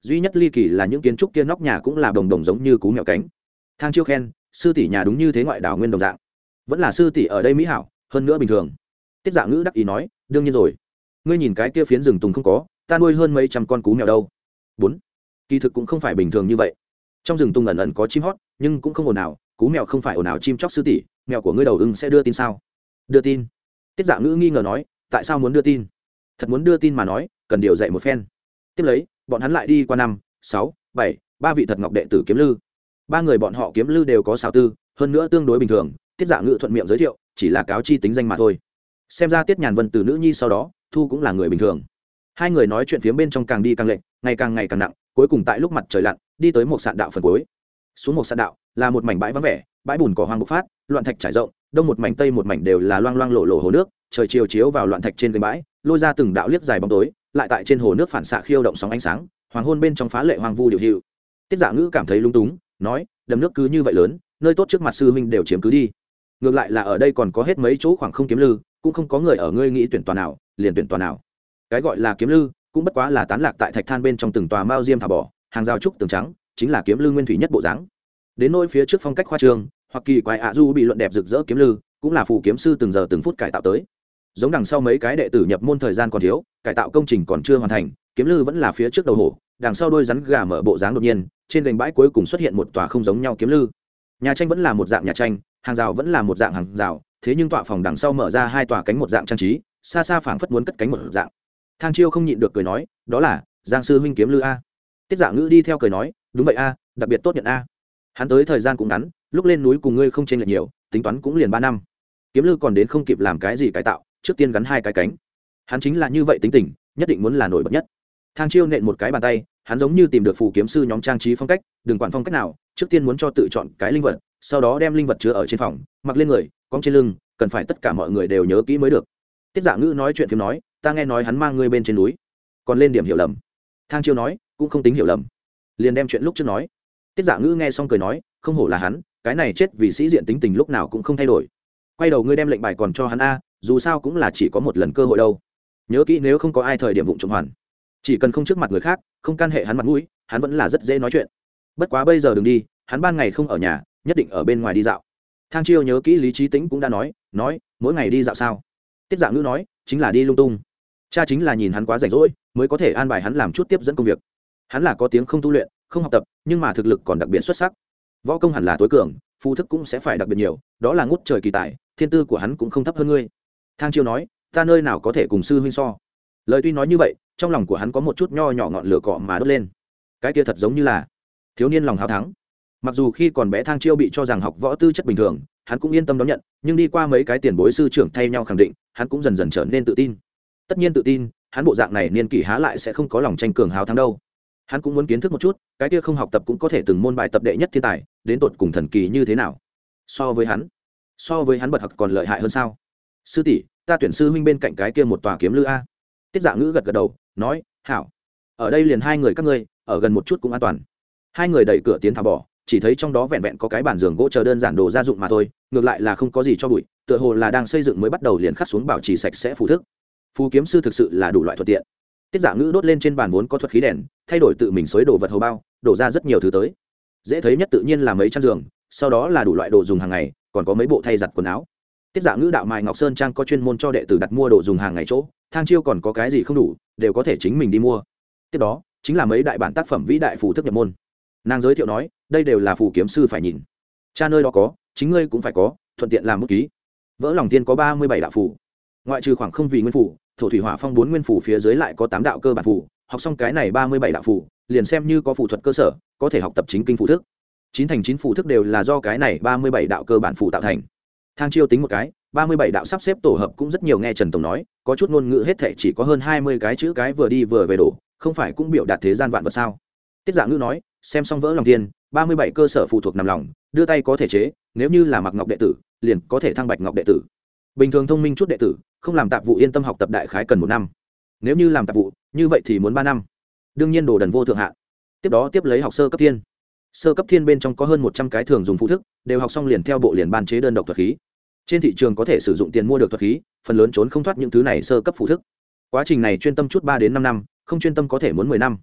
duy nhất ly kỳ là những kiến trúc kia nóc nhà cũng là đồng đồng giống như cú mèo cánh. Thang chiêu khen, sư tỷ nhà đúng như thế ngoại đảo nguyên đồng dạng. Vẫn là sư tỷ ở đây mỹ hảo, hơn nữa bình thường. Tiết dạ ngữ đắc ý nói, đương nhiên rồi. Ngươi nhìn cái kia phiến rừng tùng không có, ta nuôi hơn mấy trăm con cú mèo đâu. Bốn. Kỳ thực cũng không phải bình thường như vậy. Trong rừng tùng ẩn ẩn có chim hót, nhưng cũng không ồn ào, cú mèo không phải ồn ào chim chóc sư tỷ, mèo của ngươi đầu ưng sẽ đưa tin sao? Đưa tin. Tiết dạ ngữ nghi ngờ nói, tại sao muốn đưa tin? Thật muốn đưa tin mà nói, cần điều dạy một phen. Tiếp lấy bọn hắn lại đi qua năm, sáu, bảy, ba vị thật ngọc đệ tử kiếm lư. Ba người bọn họ kiếm lư đều có xào tư, hơn nữa tương đối bình thường, tiết dạ ngự thuận miệng giới thiệu, chỉ là cáo chi tính danh mà thôi. Xem ra tiết nhàn vân từ nữ nhi sau đó, thu cũng là người bình thường. Hai người nói chuyện phía bên trong càng đi càng lệnh ngày càng ngày càng nặng, cuối cùng tại lúc mặt trời lặn, đi tới một sạn đạo phần cuối. Xuống một sạn đạo, là một mảnh bãi vắng vẻ, bãi bùn cỏ hoang bộc phát, loạn thạch trải rộng, đông một mảnh tây một mảnh đều là loang loang lộ lộ hồ nước, trời chiều chiếu vào loạn thạch trên cái bãi, lôi ra từng đạo liếc dài bóng tối lại tại trên hồ nước phản xạ khiêu động sóng ánh sáng, hoàng hôn bên trong phá lệ hoàng vu điều hiệu. Tiết giả ngữ cảm thấy lung túng, nói, đầm nước cứ như vậy lớn, nơi tốt trước mặt sư huynh đều chiếm cứ đi. Ngược lại là ở đây còn có hết mấy chỗ khoảng không kiếm lư, cũng không có người ở ngươi nghĩ tuyển tòa nào, liền tuyển tòa nào. Cái gọi là kiếm lư, cũng bất quá là tán lạc tại thạch than bên trong từng tòa mao diêm thả bỏ hàng rào trúc tường trắng, chính là kiếm lư nguyên thủy nhất bộ dáng. Đến nơi phía trước phong cách khoa trương, hoặc kỳ quái ạ du bị luận đẹp rực rỡ kiếm lư, cũng là phù kiếm sư từng giờ từng phút cải tạo tới giống đằng sau mấy cái đệ tử nhập môn thời gian còn thiếu, cải tạo công trình còn chưa hoàn thành, kiếm lư vẫn là phía trước đầu hổ, đằng sau đôi rắn gà mở bộ dáng đột nhiên, trên gành bãi cuối cùng xuất hiện một tòa không giống nhau kiếm lư. Nhà tranh vẫn là một dạng nhà tranh, hàng rào vẫn là một dạng hàng rào, thế nhưng tọa phòng đằng sau mở ra hai tòa cánh một dạng trang trí, xa xa phảng phất muốn cất cánh một dạng. Thang chiêu không nhịn được cười nói, đó là giang sư huynh kiếm lư a. Tiết giả ngữ đi theo cười nói, đúng vậy a, đặc biệt tốt nhận a. Hắn tới thời gian cũng ngắn, lúc lên núi cùng ngươi không chênh lệch nhiều, tính toán cũng liền ba năm. Kiếm lư còn đến không kịp làm cái gì cải tạo trước tiên gắn hai cái cánh. Hắn chính là như vậy tính tình, nhất định muốn là nổi bật nhất. Thang chiêu nện một cái bàn tay, hắn giống như tìm được phù kiếm sư nhóm trang trí phong cách, đừng quản phong cách nào, trước tiên muốn cho tự chọn cái linh vật, sau đó đem linh vật chứa ở trên phòng, mặc lên người, cong trên lưng, cần phải tất cả mọi người đều nhớ kỹ mới được. Tiết giả ngữ nói chuyện phim nói, ta nghe nói hắn mang ngươi bên trên núi, còn lên điểm hiểu lầm. Thang chiêu nói, cũng không tính hiểu lầm. Liền đem chuyện lúc trước nói. Tiết giả ngữ nghe xong cười nói, không hổ là hắn, cái này chết vì sĩ diện tính tình lúc nào cũng không thay đổi. Quay đầu ngươi đem lệnh bài còn cho hắn a dù sao cũng là chỉ có một lần cơ hội đâu. Nhớ kỹ nếu không có ai thời điểm vụ trộm hoàn. Chỉ cần không trước mặt người khác, không can hệ hắn mặt mũi, hắn vẫn là rất dễ nói chuyện. Bất quá bây giờ đừng đi, hắn ban ngày không ở nhà, nhất định ở bên ngoài đi dạo. Thang chiêu nhớ kỹ lý trí tính cũng đã nói nói, mỗi ngày đi dạo sao? Tiết Dạng ngữ nói, chính là đi lung tung. Cha chính là nhìn hắn quá rảnh rỗi, mới có thể an bài hắn làm chút tiếp dẫn công việc. Hắn là có tiếng không tu luyện, không học tập, nhưng mà thực lực còn đặc biệt xuất sắc. Võ công hẳn là tối cường phu thức cũng sẽ phải đặc biệt nhiều, đó là ngút trời kỳ tài, thiên tư của hắn cũng không thấp hơn ngươi thang chiêu nói, ta nơi nào có thể cùng sư huynh so? Lời tuy nói như vậy, trong lòng của hắn có một chút nho nhỏ ngọn lửa cọ mà đốt lên. Cái kia thật giống như là thiếu niên lòng hào thắng. Mặc dù khi còn bé thang chiêu bị cho rằng học võ tư chất bình thường, hắn cũng yên tâm đón nhận, nhưng đi qua mấy cái tiền bối sư trưởng thay nhau khẳng định, hắn cũng dần dần trở nên tự tin. Tất nhiên tự tin, hắn bộ dạng này niên kỷ há lại sẽ không có lòng tranh cường hào thắng đâu. Hắn cũng muốn kiến thức một chút, cái kia không học tập cũng có thể từng môn bài tập đệ nhất thiên tài, đến tột cùng thần kỳ như thế nào? So với hắn, so với hắn bật học còn lợi hại hơn sao? Sư tỷ, ta tuyển sư huynh bên cạnh cái kia một tòa kiếm lư a. Tiết dạ ngữ gật gật đầu, nói, hảo. Ở đây liền hai người các ngươi, ở gần một chút cũng an toàn. Hai người đẩy cửa tiến thả bỏ, chỉ thấy trong đó vẹn vẹn có cái bàn giường gỗ chờ đơn giản đồ gia dụng mà thôi, ngược lại là không có gì cho bụi, tựa hồ là đang xây dựng mới bắt đầu liền khắc xuống bảo trì sạch sẽ phù thức phù kiếm sư thực sự là đủ loại thuận tiện. Tiết giả ngữ đốt lên trên bàn vốn có thuật khí đèn, thay đổi tự mình xới đồ vật hầu bao, đổ ra rất nhiều thứ tới. Dễ thấy nhất tự nhiên là mấy chăn giường, sau đó là đủ loại đồ dùng hàng ngày, còn có mấy bộ thay giặt quần áo tiết giả ngữ đạo mài ngọc sơn trang có chuyên môn cho đệ tử đặt mua đồ dùng hàng ngày chỗ, thang chiêu còn có cái gì không đủ, đều có thể chính mình đi mua. Tiếp đó, chính là mấy đại bản tác phẩm vĩ đại phù thức nhập môn. Nàng giới thiệu nói, đây đều là phù kiếm sư phải nhìn. Cha nơi đó có, chính ngươi cũng phải có, thuận tiện làm bút ký. Vỡ lòng tiên có ba mươi bảy đạo phù. Ngoại trừ khoảng không vì nguyên phủ thổ thủy hỏa phong bốn nguyên phủ phía dưới lại có tám đạo cơ bản phủ học xong cái này ba mươi bảy đạo phủ liền xem như có phù thuật cơ sở, có thể học tập chính kinh phụ thức. Chín thành chín phụ thức đều là do cái này ba mươi bảy đạo cơ bản phủ tạo thành thang chiêu tính một cái, ba mươi bảy đạo sắp xếp tổ hợp cũng rất nhiều nghe trần tổng nói, có chút ngôn ngữ hết thảy chỉ có hơn hai mươi cái chữ cái vừa đi vừa về đổ, không phải cũng biểu đạt thế gian vạn vật sao? Tiết dạ giả ngữ nói, xem xong vỡ lòng tiên ba mươi bảy cơ sở phụ thuộc nằm lòng, đưa tay có thể chế, nếu như là mặc ngọc đệ tử, liền có thể thăng bạch ngọc đệ tử. Bình thường thông minh chút đệ tử, không làm tạp vụ yên tâm học tập đại khái cần một năm. Nếu như làm tạp vụ, như vậy thì muốn ba năm. Đương nhiên đồ đần vô thượng hạn. Tiếp đó tiếp lấy học sơ cấp thiên sơ cấp thiên bên trong có hơn một trăm cái thường dùng phụ thức, đều học xong liền theo bộ liền ban chế đơn độc thuật khí. Trên thị trường có thể sử dụng tiền mua được thuật khí, phần lớn trốn không thoát những thứ này sơ cấp phụ thức. Quá trình này chuyên tâm chút ba đến năm năm, không chuyên tâm có thể muốn mười năm.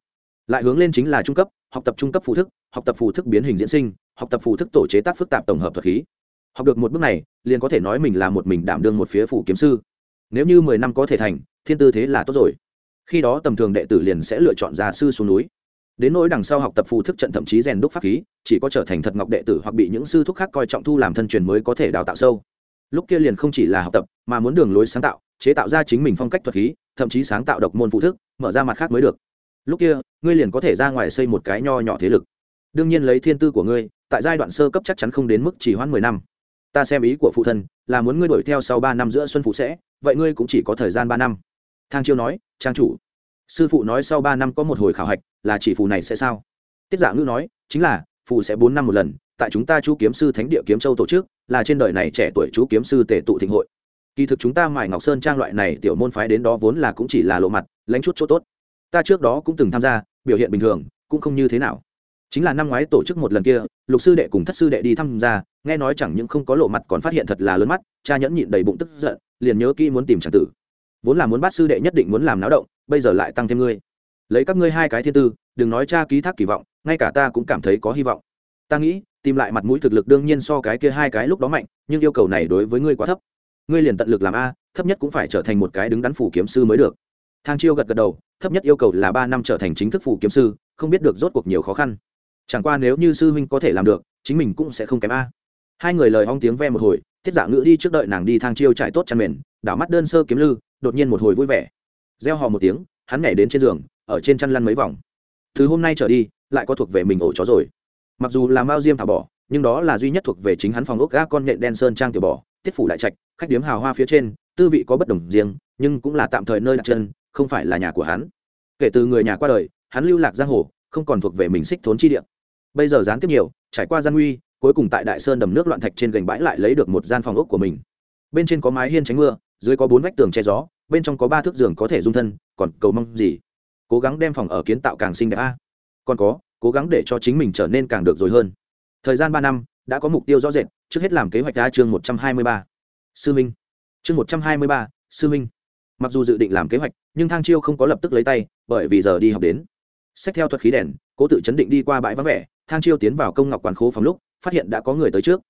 Lại hướng lên chính là trung cấp, học tập trung cấp phụ thức, học tập phụ thức biến hình diễn sinh, học tập phụ thức tổ chế tác phức tạp tổng hợp thuật khí. Học được một bước này, liền có thể nói mình là một mình đảm đương một phía phủ kiếm sư. Nếu như mười năm có thể thành, thiên tư thế là tốt rồi. Khi đó tầm thường đệ tử liền sẽ lựa chọn gia sư xuống núi đến nỗi đằng sau học tập phù thức trận thậm chí rèn đúc pháp khí, chỉ có trở thành thật ngọc đệ tử hoặc bị những sư thúc khác coi trọng thu làm thân truyền mới có thể đào tạo sâu. Lúc kia liền không chỉ là học tập, mà muốn đường lối sáng tạo, chế tạo ra chính mình phong cách thuật khí, thậm chí sáng tạo độc môn phụ thức, mở ra mặt khác mới được. Lúc kia, ngươi liền có thể ra ngoài xây một cái nho nhỏ thế lực. Đương nhiên lấy thiên tư của ngươi, tại giai đoạn sơ cấp chắc chắn không đến mức chỉ hoãn mười năm. Ta xem ý của phụ thân, là muốn ngươi đuổi theo sau ba năm giữa xuân phụ sẽ, vậy ngươi cũng chỉ có thời gian ba năm. Thang chiêu nói, trang chủ sư phụ nói sau ba năm có một hồi khảo hạch, là chỉ phù này sẽ sao? Tiết dạ giả ngữ nói, chính là, phù sẽ bốn năm một lần, tại chúng ta chú kiếm sư thánh địa kiếm châu tổ chức, là trên đời này trẻ tuổi chú kiếm sư tề tụ thịnh hội. Kỳ thực chúng ta mải ngọc sơn trang loại này tiểu môn phái đến đó vốn là cũng chỉ là lộ mặt, lãnh chút chỗ tốt. Ta trước đó cũng từng tham gia, biểu hiện bình thường, cũng không như thế nào. Chính là năm ngoái tổ chức một lần kia, lục sư đệ cùng thất sư đệ đi tham gia, nghe nói chẳng những không có lộ mặt còn phát hiện thật là lớn mắt, cha nhẫn nhịn đầy bụng tức giận, liền nhớ kỹ muốn tìm tràng tử. Vốn là muốn bắt sư đệ nhất định muốn làm náo động bây giờ lại tăng thêm ngươi. Lấy các ngươi hai cái thiên tư, đừng nói cha ký thác kỳ vọng, ngay cả ta cũng cảm thấy có hy vọng. Ta nghĩ, tìm lại mặt mũi thực lực đương nhiên so cái kia hai cái lúc đó mạnh, nhưng yêu cầu này đối với ngươi quá thấp. Ngươi liền tận lực làm a, thấp nhất cũng phải trở thành một cái đứng đắn phủ kiếm sư mới được. Thang chiêu gật gật đầu, thấp nhất yêu cầu là ba năm trở thành chính thức phủ kiếm sư, không biết được rốt cuộc nhiều khó khăn. Chẳng qua nếu như sư huynh có thể làm được, chính mình cũng sẽ không kém a. Hai người lời hong tiếng ve một hồi tiết giả ngữ đi trước đợi nàng đi thang chiêu trải tốt chăn mền, đảo mắt đơn sơ kiếm lư, đột nhiên một hồi vui vẻ gieo hò một tiếng, hắn nhảy đến trên giường, ở trên chăn lăn mấy vòng. Thứ hôm nay trở đi, lại có thuộc về mình ổ chó rồi. Mặc dù là mao diêm thả bỏ, nhưng đó là duy nhất thuộc về chính hắn phòng ốc gác con nhện đen sơn trang tiểu bỏ tiết phủ đại trạch, khách điếm hào hoa phía trên, tư vị có bất đồng riêng, nhưng cũng là tạm thời nơi đặt chân, không phải là nhà của hắn. Kể từ người nhà qua đời, hắn lưu lạc giang hồ, không còn thuộc về mình xích thốn chi địa. Bây giờ gián tiếp nhiều, trải qua gian nguy, cuối cùng tại đại sơn đầm nước loạn thạch trên gành bãi lại lấy được một gian phòng ốc của mình. Bên trên có mái hiên tránh mưa, dưới có bốn vách tường che gió bên trong có ba thước giường có thể dung thân, còn cầu mong gì? Cố gắng đem phòng ở kiến tạo càng xinh đẹp a. Còn có, cố gắng để cho chính mình trở nên càng được rồi hơn. Thời gian ba năm, đã có mục tiêu rõ rệt, trước hết làm kế hoạch đa chương một trăm hai mươi ba. Sư minh. Chương một trăm hai mươi ba, sư minh. Mặc dù dự định làm kế hoạch, nhưng thang chiêu không có lập tức lấy tay, bởi vì giờ đi học đến. Xét theo thuật khí đèn, cố tự chấn định đi qua bãi vắng vẻ, thang chiêu tiến vào công ngọc quán khố phòng lúc, phát hiện đã có người tới trước.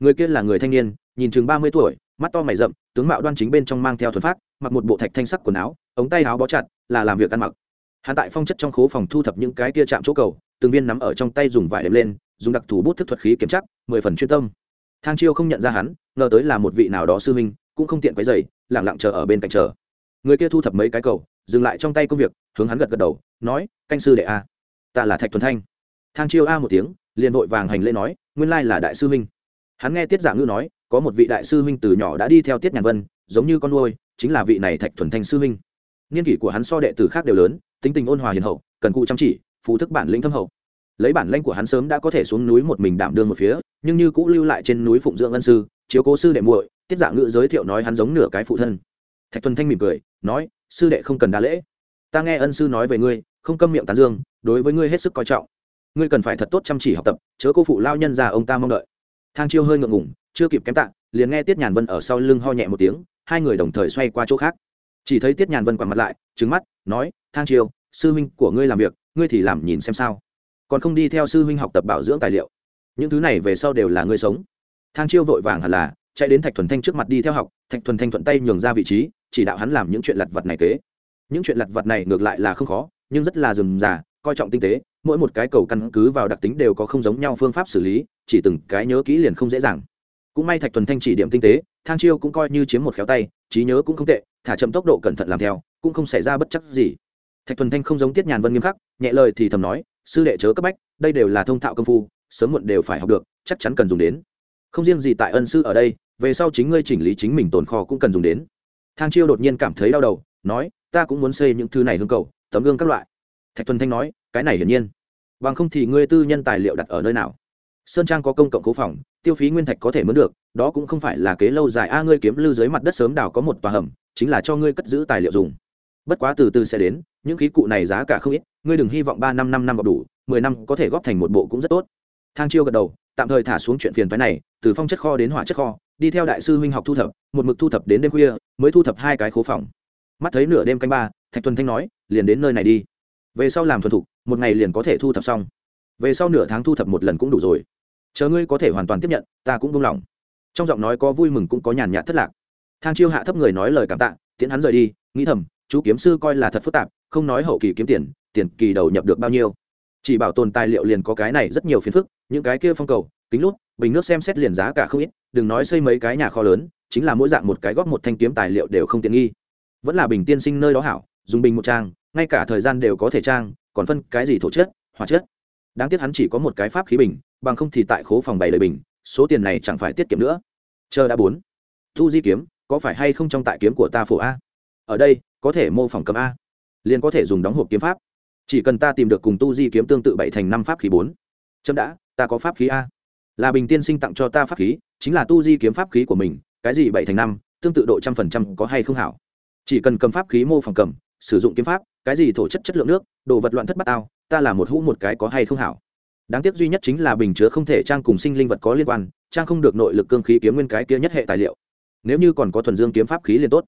Người kia là người thanh niên, nhìn chừng ba mươi tuổi, mắt to mày rậm, tướng mạo đoan chính bên trong mang theo thuật pháp mặc một bộ thạch thanh sắc quần áo, ống tay áo bó chặt, là làm việc ăn mặc. Hắn tại phong chất trong khố phòng thu thập những cái kia chạm chỗ cầu, từng viên nắm ở trong tay dùng vải đệm lên, dùng đặc thù bút thức thuật khí kiểm chắc, mười phần chuyên tâm. Thang chiêu không nhận ra hắn, ngờ tới là một vị nào đó sư huynh, cũng không tiện quấy dày lẳng lặng chờ ở bên cạnh chờ. Người kia thu thập mấy cái cầu, dừng lại trong tay công việc, hướng hắn gật gật đầu, nói, canh sư đệ a, ta là thạch thuần thanh. Thang chiêu a một tiếng, liền vội vàng hành lễ nói, nguyên lai là đại sư huynh. Hắn nghe tiết dạ giả ngữ nói, có một vị đại sư huynh từ nhỏ đã đi theo tiết nhàn vân, giống như con nuôi chính là vị này thạch thuần thanh sư huynh. Niên kỷ của hắn so đệ tử khác đều lớn, tính tình ôn hòa hiền hậu, cần cụ chăm chỉ phụ thức bản lĩnh thâm hậu. Lấy bản lãnh của hắn sớm đã có thể xuống núi một mình đảm đương một phía, nhưng như cũ lưu lại trên núi phụng dưỡng ân sư, chiếu cố sư đệ muội, tiết giả ngự giới thiệu nói hắn giống nửa cái phụ thân. Thạch thuần thanh mỉm cười, nói, sư đệ không cần đa lễ. Ta nghe ân sư nói về ngươi, không câm miệng tán dương, đối với ngươi hết sức coi trọng. Ngươi cần phải thật tốt chăm chỉ học tập, chớ cô phụ lao nhân già ông ta mong đợi. Thang chiêu hơi ngượng ngủng chưa kịp kém tạ, liền nghe tiết nhàn vân ở sau lưng ho nhẹ một tiếng hai người đồng thời xoay qua chỗ khác. Chỉ thấy tiết nhàn vân quằn mặt lại trứng mắt, nói, thang chiêu sư huynh của ngươi làm việc, ngươi thì làm nhìn xem sao. Còn không đi theo sư huynh học tập bảo dưỡng tài liệu. Những thứ này về sau đều là ngươi sống. Thang chiêu vội vàng hẳn là, chạy đến thạch thuần thanh trước mặt đi theo học. Thạch thuần thanh thuận tay nhường ra vị trí, chỉ đạo hắn làm những chuyện lặt vặt này kế. Những chuyện lặt vặt này ngược lại là không khó, nhưng rất là dườm già coi trọng tinh tế. Mỗi một cái cầu căn cứ vào đặc tính đều có không giống nhau phương pháp xử lý, chỉ từng cái nhớ kỹ liền không dễ dàng. Cũng may thạch thuần thanh chỉ điểm tinh tế thang chiêu cũng coi như chiếm một khéo tay, trí nhớ cũng không tệ, thả chậm tốc độ cẩn thận làm theo, cũng không xảy ra bất chắc gì. Thạch thuần thanh không giống tiết nhàn vân nghiêm khắc, nhẹ lời thì thầm nói, sư đệ chớ cấp bách, đây đều là thông thạo công phu, sớm muộn đều phải học được, chắc chắn cần dùng đến. Không riêng gì tại ân sư ở đây, về sau chính ngươi chỉnh lý chính mình tồn kho cũng cần dùng đến. Thang chiêu đột nhiên cảm thấy đau đầu, nói, ta cũng muốn xây những thứ này hương cầu, tấm gương các loại. Thạch thuần thanh nói, cái này hiển nhiên. Bằng không thì ngươi tư nhân tài liệu đặt ở nơi nào? Sơn trang có công cộng cố phòng, tiêu phí nguyên thạch có thể mướn được, đó cũng không phải là kế lâu dài. A, ngươi kiếm lư dưới mặt đất sớm đào có một tòa hầm, chính là cho ngươi cất giữ tài liệu dùng. Bất quá từ từ sẽ đến, những khí cụ này giá cả không ít, ngươi đừng hy vọng ba năm năm năm gặp đủ, mười năm có thể góp thành một bộ cũng rất tốt. Thang chiêu gật đầu, tạm thời thả xuống chuyện phiền phái này, từ phong chất kho đến hỏa chất kho, đi theo đại sư huynh học thu thập, một mực thu thập đến đêm khuya, mới thu thập hai cái khố phòng. Mắt thấy nửa đêm canh ba, thạch thuần thanh nói, liền đến nơi này đi. Về sau làm thuần thục, một ngày liền có thể thu thập xong về sau nửa tháng thu thập một lần cũng đủ rồi. Chờ ngươi có thể hoàn toàn tiếp nhận, ta cũng buông lòng. trong giọng nói có vui mừng cũng có nhàn nhạt thất lạc. Thang chiêu hạ thấp người nói lời cảm tạ, tiễn hắn rời đi, nghĩ thầm, chú kiếm sư coi là thật phức tạp, không nói hậu kỳ kiếm tiền tiền kỳ đầu nhập được bao nhiêu. Chỉ bảo tồn tài liệu liền có cái này rất nhiều phiền phức, những cái kia phong cầu, kính lút, bình nước xem xét liền giá cả không ít, đừng nói xây mấy cái nhà kho lớn, chính là mỗi dạng một cái góp một thanh kiếm tài liệu đều không tiện nghi. Vẫn là bình tiên sinh nơi đó hảo, dùng bình một trang, ngay cả thời gian đều có thể trang, còn phân cái gì thổ chất hóa chất đáng tiếc hắn chỉ có một cái pháp khí bình, bằng không thì tại khố phòng bày lời bình, số tiền này chẳng phải tiết kiệm nữa. Chờ đã bốn. Thu di kiếm, có phải hay không trong tại kiếm của ta phổ a? Ở đây, có thể mô phỏng cầm a. Liền có thể dùng đóng hộp kiếm pháp. Chỉ cần ta tìm được cùng tu di kiếm tương tự bảy thành năm pháp khí bốn. Chấm đã, ta có pháp khí a. Là bình tiên sinh tặng cho ta pháp khí, chính là tu di kiếm pháp khí của mình, cái gì bảy thành năm, tương tự độ trăm phần trăm có hay không hảo? Chỉ cần cầm pháp khí mô phỏng cầm, sử dụng kiếm pháp, cái gì thổ chất chất lượng nước, đồ vật loạn thất bát ao ta là một hũ một cái có hay không hảo. Đáng tiếc duy nhất chính là bình chứa không thể trang cùng sinh linh vật có liên quan, trang không được nội lực cương khí kiếm nguyên cái kia nhất hệ tài liệu. Nếu như còn có thuần dương kiếm pháp khí liền tốt.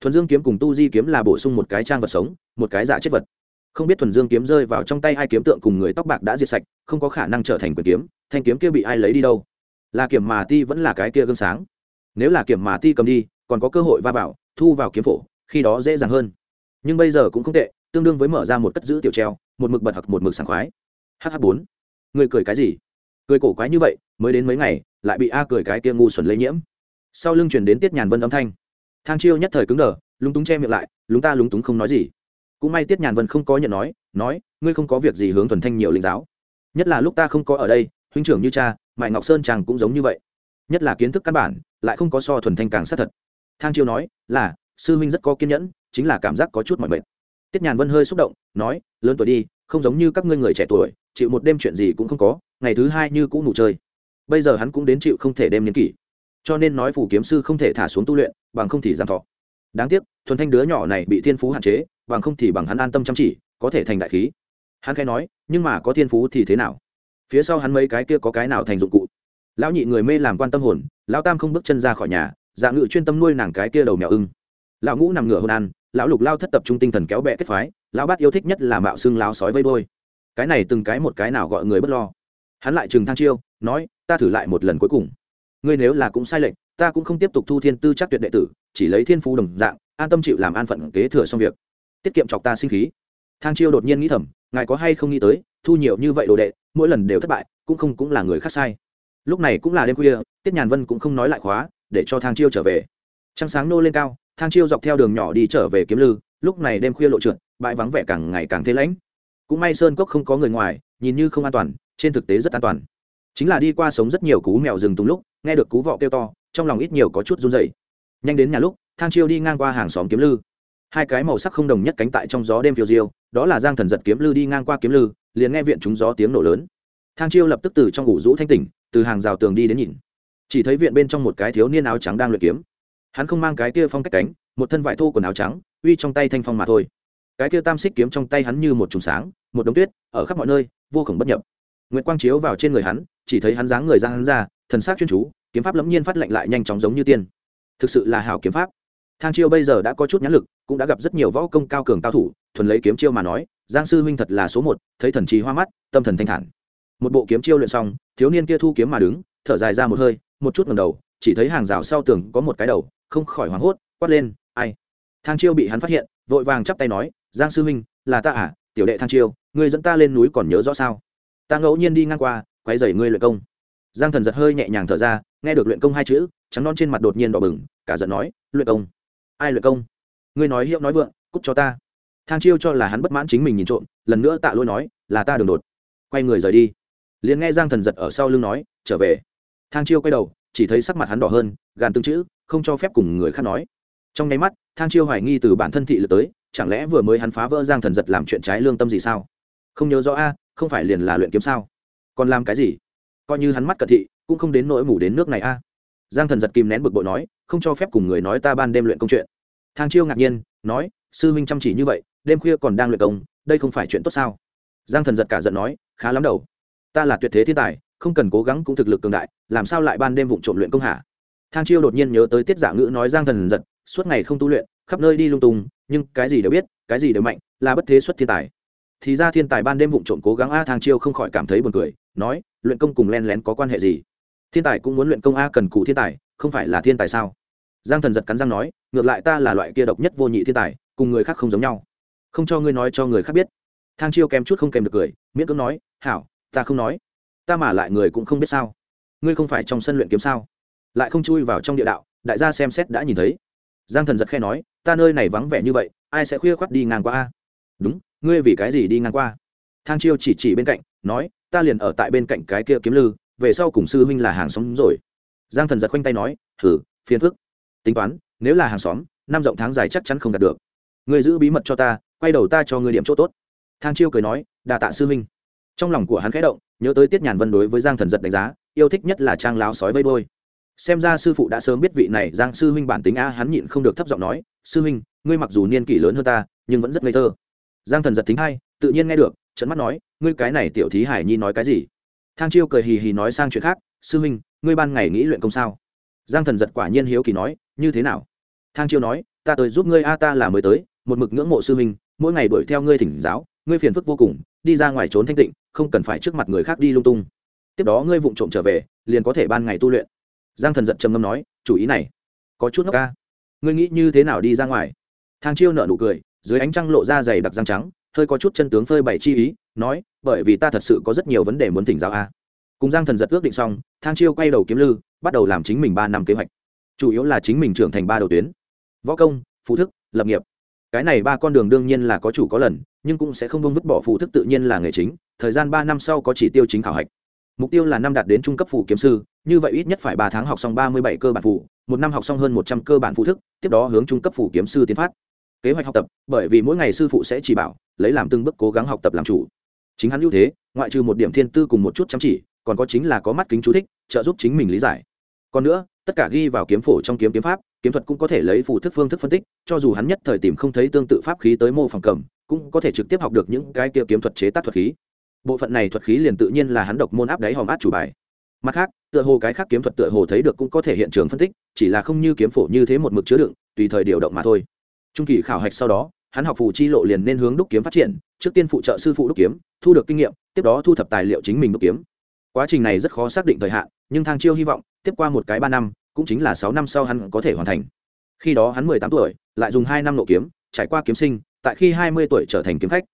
Thuần dương kiếm cùng tu di kiếm là bổ sung một cái trang vật sống, một cái giả chết vật. Không biết thuần dương kiếm rơi vào trong tay hai kiếm tượng cùng người tóc bạc đã diệt sạch, không có khả năng trở thành quyền kiếm, thanh kiếm kia bị ai lấy đi đâu. Là kiểm mà ti vẫn là cái kia gương sáng. Nếu là kiểm mà ti cầm đi, còn có cơ hội va vào, thu vào kiếm phổ, khi đó dễ dàng hơn. Nhưng bây giờ cũng không tệ, tương đương với mở ra một cất giữ tiểu treo một mực bật hoặc một mực sảng khoái. Hh bốn. Người cười cái gì? Cười cổ quái như vậy, mới đến mấy ngày, lại bị a cười cái kia ngu xuẩn lây nhiễm. Sau lưng chuyển đến tiết nhàn vân âm thanh. Thang chiêu nhất thời cứng đờ, lúng túng che miệng lại, lúng ta lúng túng không nói gì. Cũng may tiết nhàn vân không có nhận nói nói, ngươi không có việc gì hướng thuần thanh nhiều linh giáo. Nhất là lúc ta không có ở đây, huynh trưởng như cha, mại ngọc sơn chàng cũng giống như vậy. Nhất là kiến thức căn bản, lại không có so thuần thanh càng sát thật. Thang chiêu nói, là, sư huynh rất có kiên nhẫn, chính là cảm giác có chút mỏi mệt. Tiết nhàn vân hơi xúc động nói, lớn tuổi đi, không giống như các ngươi người trẻ tuổi, chịu một đêm chuyện gì cũng không có, ngày thứ hai như cũng ngủ chơi. Bây giờ hắn cũng đến chịu không thể đem niên kỷ. Cho nên nói phủ kiếm sư không thể thả xuống tu luyện, bằng không thì giảm thọ. Đáng tiếc, thuần thanh đứa nhỏ này bị thiên phú hạn chế, bằng không thì bằng hắn an tâm chăm chỉ, có thể thành đại khí. Hắn khai nói, nhưng mà có thiên phú thì thế nào? Phía sau hắn mấy cái kia có cái nào thành dụng cụ? Lão nhị người mê làm quan tâm hồn, lão tam không bước chân ra khỏi nhà dạ ngự chuyên tâm nuôi nàng cái kia đầu mèo ưng. Lão ngũ nằm ngửa hôn ăn, lão lục lao thất tập trung tinh thần kéo bẹ kết phái lão bát yêu thích nhất là mạo xưng lão sói vây đôi cái này từng cái một cái nào gọi người bất lo. Hắn lại chừng thang chiêu, nói, ta thử lại một lần cuối cùng. Ngươi nếu là cũng sai lệch, ta cũng không tiếp tục thu thiên tư chắc tuyệt đệ tử, chỉ lấy thiên phú đồng dạng, an tâm chịu làm an phận kế thừa xong việc. Tiết kiệm chọc ta sinh khí. Thang chiêu đột nhiên nghĩ thầm, ngài có hay không nghĩ tới, thu nhiều như vậy đồ đệ, mỗi lần đều thất bại, cũng không cũng là người khác sai. Lúc này cũng là đêm khuya, tiết nhàn vân cũng không nói lại khóa, để cho thang chiêu trở về. Trăng sáng nô lên cao, thang chiêu dọc theo đường nhỏ đi trở về kiếm lư, lúc này đêm khuya lộ trượt bãi vắng vẻ càng ngày càng thế lãnh cũng may sơn cốc không có người ngoài, nhìn như không an toàn, trên thực tế rất an toàn. Chính là đi qua sống rất nhiều cú mèo rừng tùng lúc, nghe được cú vọ kêu to, trong lòng ít nhiều có chút run dày nhanh đến nhà lúc, thang chiêu đi ngang qua hàng xóm kiếm lư. Hai cái màu sắc không đồng nhất cánh tại trong gió đêm phiêu diêu, đó là giang thần giật kiếm lư đi ngang qua kiếm lư, liền nghe viện chúng gió tiếng nổ lớn. Thang chiêu lập tức từ trong ngủ rũ thanh tỉnh, từ hàng rào tường đi đến nhìn. Chỉ thấy viện bên trong một cái thiếu niên áo trắng đang luyện kiếm. Hắn không mang cái kia phong cách cánh, một thân vải thô quần áo trắng, uy trong tay thanh phong mà thôi cái kia tam xích kiếm trong tay hắn như một trùng sáng, một đống tuyết, ở khắp mọi nơi, vô khổng bất nhập. Nguyệt quang chiếu vào trên người hắn, chỉ thấy hắn dáng người ra hắn ra, thần sắc chuyên chú, kiếm pháp lẫm nhiên phát lệnh lại nhanh chóng giống như tiên. Thực sự là hảo kiếm pháp. Thang chiêu bây giờ đã có chút nhãn lực, cũng đã gặp rất nhiều võ công cao cường cao thủ, thuần lấy kiếm chiêu mà nói, giang sư huynh thật là số một, thấy thần trí hoa mắt, tâm thần thanh thản. Một bộ kiếm chiêu luyện xong, thiếu niên kia thu kiếm mà đứng, thở dài ra một hơi, một chút ngầm đầu, chỉ thấy hàng rào sau tường có một cái đầu, không khỏi hoảng hốt, quát lên, ai? Thang chiêu bị hắn phát hiện, vội vàng chắp tay nói giang sư minh, là ta à tiểu đệ thang chiêu ngươi dẫn ta lên núi còn nhớ rõ sao? Ta ngẫu nhiên đi ngang qua quay dày ngươi luyện công. Giang thần giật hơi nhẹ nhàng thở ra nghe được luyện công hai chữ trắng non trên mặt đột nhiên đỏ bừng cả giận nói luyện công? Ai luyện công? Ngươi nói hiệu nói vượng cút cho ta. Thang chiêu cho là hắn bất mãn chính mình nhìn trộm lần nữa tạ lỗi nói là ta đường đột. Quay người rời đi. Liền nghe giang thần giật ở sau lưng nói trở về. Thang chiêu quay đầu chỉ thấy sắc mặt hắn đỏ hơn gàn tương chữ không cho phép cùng người khác nói. Trong nháy mắt thang chiêu hoài nghi từ bản thân thị lực tới chẳng lẽ vừa mới hắn phá vỡ giang thần giật làm chuyện trái lương tâm gì sao? Không nhớ rõ a, không phải liền là luyện kiếm sao? Còn làm cái gì? Coi như hắn mắt cận thị, cũng không đến nỗi mủ đến nước này a. Giang thần giật kìm nén bực bội nói, không cho phép cùng người nói ta ban đêm luyện công chuyện. Thang chiêu ngạc nhiên, nói, sư huynh chăm chỉ như vậy, đêm khuya còn đang luyện công, đây không phải chuyện tốt sao? Giang thần giật cả giận nói, khá lắm đầu. Ta là tuyệt thế thiên tài, không cần cố gắng cũng thực lực cường đại, làm sao lại ban đêm vụng trộm luyện công hả? Thang chiêu đột nhiên nhớ tới tiết giả ngữ nói giang thần giật, suốt ngày không tu luyện, khắp nơi đi lung tung nhưng cái gì đều biết, cái gì đều mạnh, là bất thế xuất thiên tài. Thì ra thiên tài ban đêm vụng trộm cố gắng a thang chiêu không khỏi cảm thấy buồn cười, nói, luyện công cùng len lén có quan hệ gì? Thiên tài cũng muốn luyện công a cần cụ thiên tài, không phải là thiên tài sao? Giang thần giật cắn răng nói, ngược lại ta là loại kia độc nhất vô nhị thiên tài, cùng người khác không giống nhau. Không cho ngươi nói cho người khác biết. Thang chiêu kèm chút không kèm được cười, miễn cưỡng nói, hảo, ta không nói. Ta mà lại người cũng không biết sao. Ngươi không phải trong sân luyện kiếm sao? Lại không chui vào trong địa đạo, đại gia xem xét đã nhìn thấy giang thần giật khe nói, ta nơi này vắng vẻ như vậy, ai sẽ khuya khoắt đi ngang qua a? Đúng, ngươi vì cái gì đi ngang qua? Thang chiêu chỉ chỉ bên cạnh, nói, ta liền ở tại bên cạnh cái kia kiếm lư, về sau cùng sư huynh là hàng xóm rồi. Giang thần giật khoanh tay nói thử phiền phức. Tính toán, nếu là hàng xóm, năm rộng tháng dài chắc chắn không đạt được. Ngươi giữ bí mật cho ta, quay đầu ta cho ngươi điểm chỗ tốt. Thang chiêu cười nói đà tạ sư huynh. Trong lòng của hắn khẽ động, nhớ tới tiết nhàn vân đối với giang thần giật đánh giá, yêu thích nhất là trang láo sói vây đôi xem ra sư phụ đã sớm biết vị này giang sư huynh bản tính a, hắn nhịn không được thấp giọng nói, sư huynh, ngươi mặc dù niên kỷ lớn hơn ta, nhưng vẫn rất ngây thơ. Giang thần giật tính hay tự nhiên nghe được trận mắt nói, ngươi cái này tiểu thí hải nhi nói cái gì? Thang chiêu cười hì hì nói sang chuyện khác, sư huynh, ngươi ban ngày nghĩ luyện công sao? Giang thần giật quả nhiên hiếu kỳ nói, như thế nào? Thang chiêu nói, ta tới giúp ngươi a, ta là mới tới, một mực ngưỡng mộ sư huynh, mỗi ngày đuổi theo ngươi thỉnh giáo, ngươi phiền phức vô cùng, đi ra ngoài trốn thanh tịnh, không cần phải trước mặt người khác đi lung tung. Tiếp đó ngươi vụng trộm trở về, liền có thể ban ngày tu luyện giang thần giận trầm ngâm nói, chủ ý này, có chút ngốc ca ngươi nghĩ như thế nào đi ra ngoài? Thang chiêu nợ nụ cười, dưới ánh trăng lộ ra dày đặc răng trắng, hơi có chút chân tướng phơi bày chi ý, nói, bởi vì ta thật sự có rất nhiều vấn đề muốn thỉnh giáo a. Cùng giang thần giật ước định xong, thang chiêu quay đầu kiếm lư, bắt đầu làm chính mình ba năm kế hoạch. Chủ yếu là chính mình trưởng thành ba đầu tuyến. Võ công phụ thức, lập nghiệp. Cái này ba con đường đương nhiên là có chủ có lần, nhưng cũng sẽ không bông vứt bỏ phụ thức tự nhiên là nghề chính. Thời gian ba năm sau có chỉ tiêu chính khảo hạch mục tiêu là năm đạt đến trung cấp phủ kiếm sư như vậy ít nhất phải ba tháng học xong ba mươi bảy cơ bản phủ, một năm học xong hơn một trăm cơ bản phụ thức tiếp đó hướng trung cấp phủ kiếm sư tiến phát. Kế hoạch học tập bởi vì mỗi ngày sư phụ sẽ chỉ bảo lấy làm từng bước cố gắng học tập làm chủ. Chính hắn ưu thế ngoại trừ một điểm thiên tư cùng một chút chăm chỉ còn có chính là có mắt kính chú thích trợ giúp chính mình lý giải. Còn nữa tất cả ghi vào kiếm phổ trong kiếm kiếm pháp kiếm thuật cũng có thể lấy phù thức phương thức phân tích cho dù hắn nhất thời tìm không thấy tương tự pháp khí tới mô phỏng cầm cũng có thể trực tiếp học được những cái kia kiếm thuật chế tác thuật khí bộ phận này thuật khí liền tự nhiên là hắn độc môn áp đáy hòm át chủ bài. Mặt khác, tựa hồ cái khác kiếm thuật tựa hồ thấy được cũng có thể hiện trường phân tích, chỉ là không như kiếm phổ như thế một mực chứa đựng, tùy thời điều động mà thôi. Trung kỳ khảo hạch sau đó, hắn học phù chi lộ liền nên hướng đúc kiếm phát triển, trước tiên phụ trợ sư phụ đúc kiếm, thu được kinh nghiệm, tiếp đó thu thập tài liệu chính mình đúc kiếm. Quá trình này rất khó xác định thời hạn, nhưng thang chiêu hy vọng, tiếp qua một cái ba năm, cũng chính là sáu năm sau hắn có thể hoàn thành. Khi đó hắn mười tám tuổi, lại dùng hai năm nộ kiếm, trải qua kiếm sinh, tại khi hai mươi tuổi trở thành kiếm khách.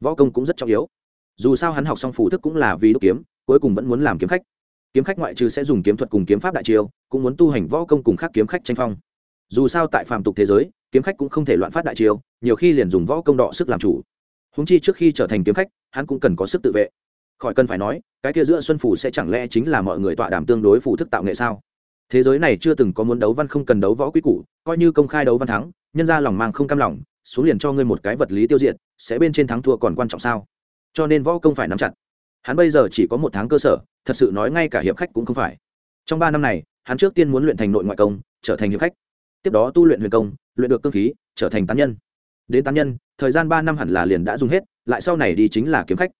Võ công cũng rất trọng yếu dù sao hắn học xong phủ thức cũng là vì đúc kiếm, cuối cùng vẫn muốn làm kiếm khách. Kiếm khách ngoại trừ sẽ dùng kiếm thuật cùng kiếm pháp đại chiêu, cũng muốn tu hành võ công cùng khác kiếm khách tranh phong. Dù sao tại phàm tục thế giới, kiếm khách cũng không thể loạn phát đại chiêu, nhiều khi liền dùng võ công đọ sức làm chủ. Húng chi trước khi trở thành kiếm khách, hắn cũng cần có sức tự vệ. Khỏi cần phải nói, cái kia giữa xuân phủ sẽ chẳng lẽ chính là mọi người tọa đàm tương đối phủ thức tạo nghệ sao? Thế giới này chưa từng có muốn đấu văn không cần đấu võ quý củ, coi như công khai đấu văn thắng, nhân ra lòng mang không cam lòng, xuống liền cho ngươi một cái vật lý tiêu diệt, sẽ bên trên thắng thua còn quan trọng sao? Cho nên võ công phải nắm chặt. Hắn bây giờ chỉ có một tháng cơ sở, thật sự nói ngay cả hiệp khách cũng không phải. Trong ba năm này, hắn trước tiên muốn luyện thành nội ngoại công, trở thành hiệp khách. Tiếp đó tu luyện huyền công, luyện được cơ khí, trở thành tán nhân. Đến tán nhân, thời gian ba năm hẳn là liền đã dùng hết, lại sau này đi chính là kiếm khách.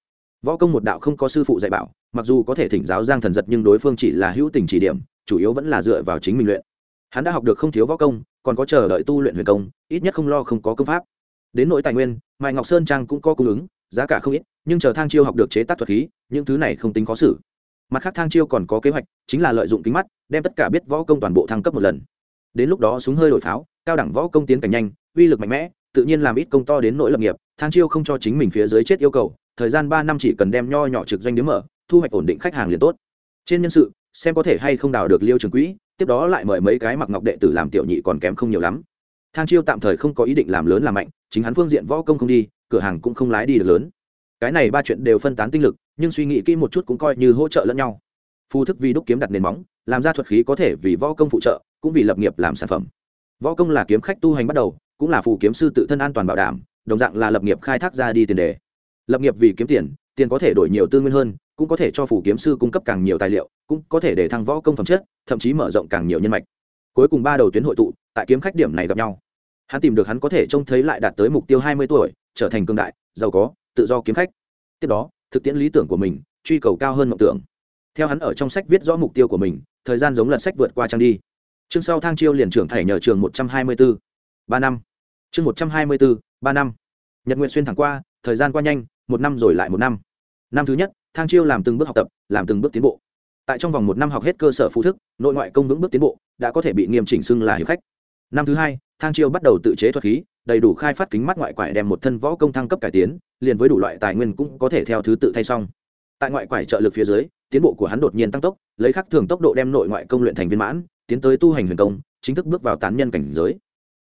Võ công một đạo không có sư phụ dạy bảo, mặc dù có thể thỉnh giáo giang thần giật nhưng đối phương chỉ là hữu tình chỉ điểm, chủ yếu vẫn là dựa vào chính mình luyện. Hắn đã học được không thiếu võ công, còn có chờ đợi tu luyện huyền công, ít nhất không lo không có công pháp. Đến nội tài nguyên, mai ngọc sơn trang cũng có cung ứng, giá cả không ít nhưng chờ thang chiêu học được chế tác thuật khí, những thứ này không tính khó xử. Mặt khác thang chiêu còn có kế hoạch, chính là lợi dụng kính mắt, đem tất cả biết võ công toàn bộ thăng cấp một lần. Đến lúc đó súng hơi đổi pháo, cao đẳng võ công tiến cảnh nhanh, uy lực mạnh mẽ, tự nhiên làm ít công to đến nỗi lập nghiệp, thang chiêu không cho chính mình phía dưới chết yêu cầu, thời gian ba năm chỉ cần đem nho nhỏ trực doanh đếm mở, thu hoạch ổn định khách hàng liền tốt. Trên nhân sự, xem có thể hay không đào được liêu trường quỹ, tiếp đó lại mời mấy cái mặc ngọc đệ tử làm tiểu nhị còn kém không nhiều lắm. Thang chiêu tạm thời không có ý định làm lớn làm mạnh, chính hắn phương diện võ công không đi, cửa hàng cũng không lái đi được lớn cái này ba chuyện đều phân tán tinh lực, nhưng suy nghĩ kỹ một chút cũng coi như hỗ trợ lẫn nhau. Phu thức vì đúc kiếm đặt nền móng, làm ra thuật khí có thể vì võ công phụ trợ, cũng vì lập nghiệp làm sản phẩm. Võ công là kiếm khách tu hành bắt đầu, cũng là phù kiếm sư tự thân an toàn bảo đảm, đồng dạng là lập nghiệp khai thác ra đi tiền đề. Lập nghiệp vì kiếm tiền tiền có thể đổi nhiều tư nguyên hơn, cũng có thể cho phù kiếm sư cung cấp càng nhiều tài liệu, cũng có thể để thăng võ công phẩm chất, thậm chí mở rộng càng nhiều nhân mạch. Cuối cùng ba đầu tuyến hội tụ, tại kiếm khách điểm này gặp nhau. Hắn tìm được hắn có thể trông thấy lại đạt tới mục tiêu hai mươi tuổi, trở thành cương đại, giàu có tự do kiếm khách. Tiếp đó, thực tiễn lý tưởng của mình, truy cầu cao hơn mộng tưởng. Theo hắn ở trong sách viết rõ mục tiêu của mình, thời gian giống lật sách vượt qua trang đi. Chương sau thang chiêu liền trưởng thảy nhờ trường một trăm hai mươi bốn ba năm. Chương một trăm hai mươi bốn ba năm. Nhật nguyện xuyên thẳng qua, thời gian qua nhanh, một năm rồi lại một năm. Năm thứ nhất, thang chiêu làm từng bước học tập, làm từng bước tiến bộ. Tại trong vòng một năm học hết cơ sở phụ thức, nội ngoại công vững bước tiến bộ, đã có thể bị nghiêm chỉnh xưng là hiệp khách. Năm thứ hai thang chiêu bắt đầu tự chế thuật khí, đầy đủ khai phát kính mắt ngoại quải đem một thân võ công thăng cấp cải tiến, liền với đủ loại tài nguyên cũng có thể theo thứ tự thay xong. Tại ngoại quải trợ lực phía dưới, tiến bộ của hắn đột nhiên tăng tốc, lấy khắc thường tốc độ đem nội ngoại công luyện thành viên mãn, tiến tới tu hành huyền công, chính thức bước vào tán nhân cảnh giới.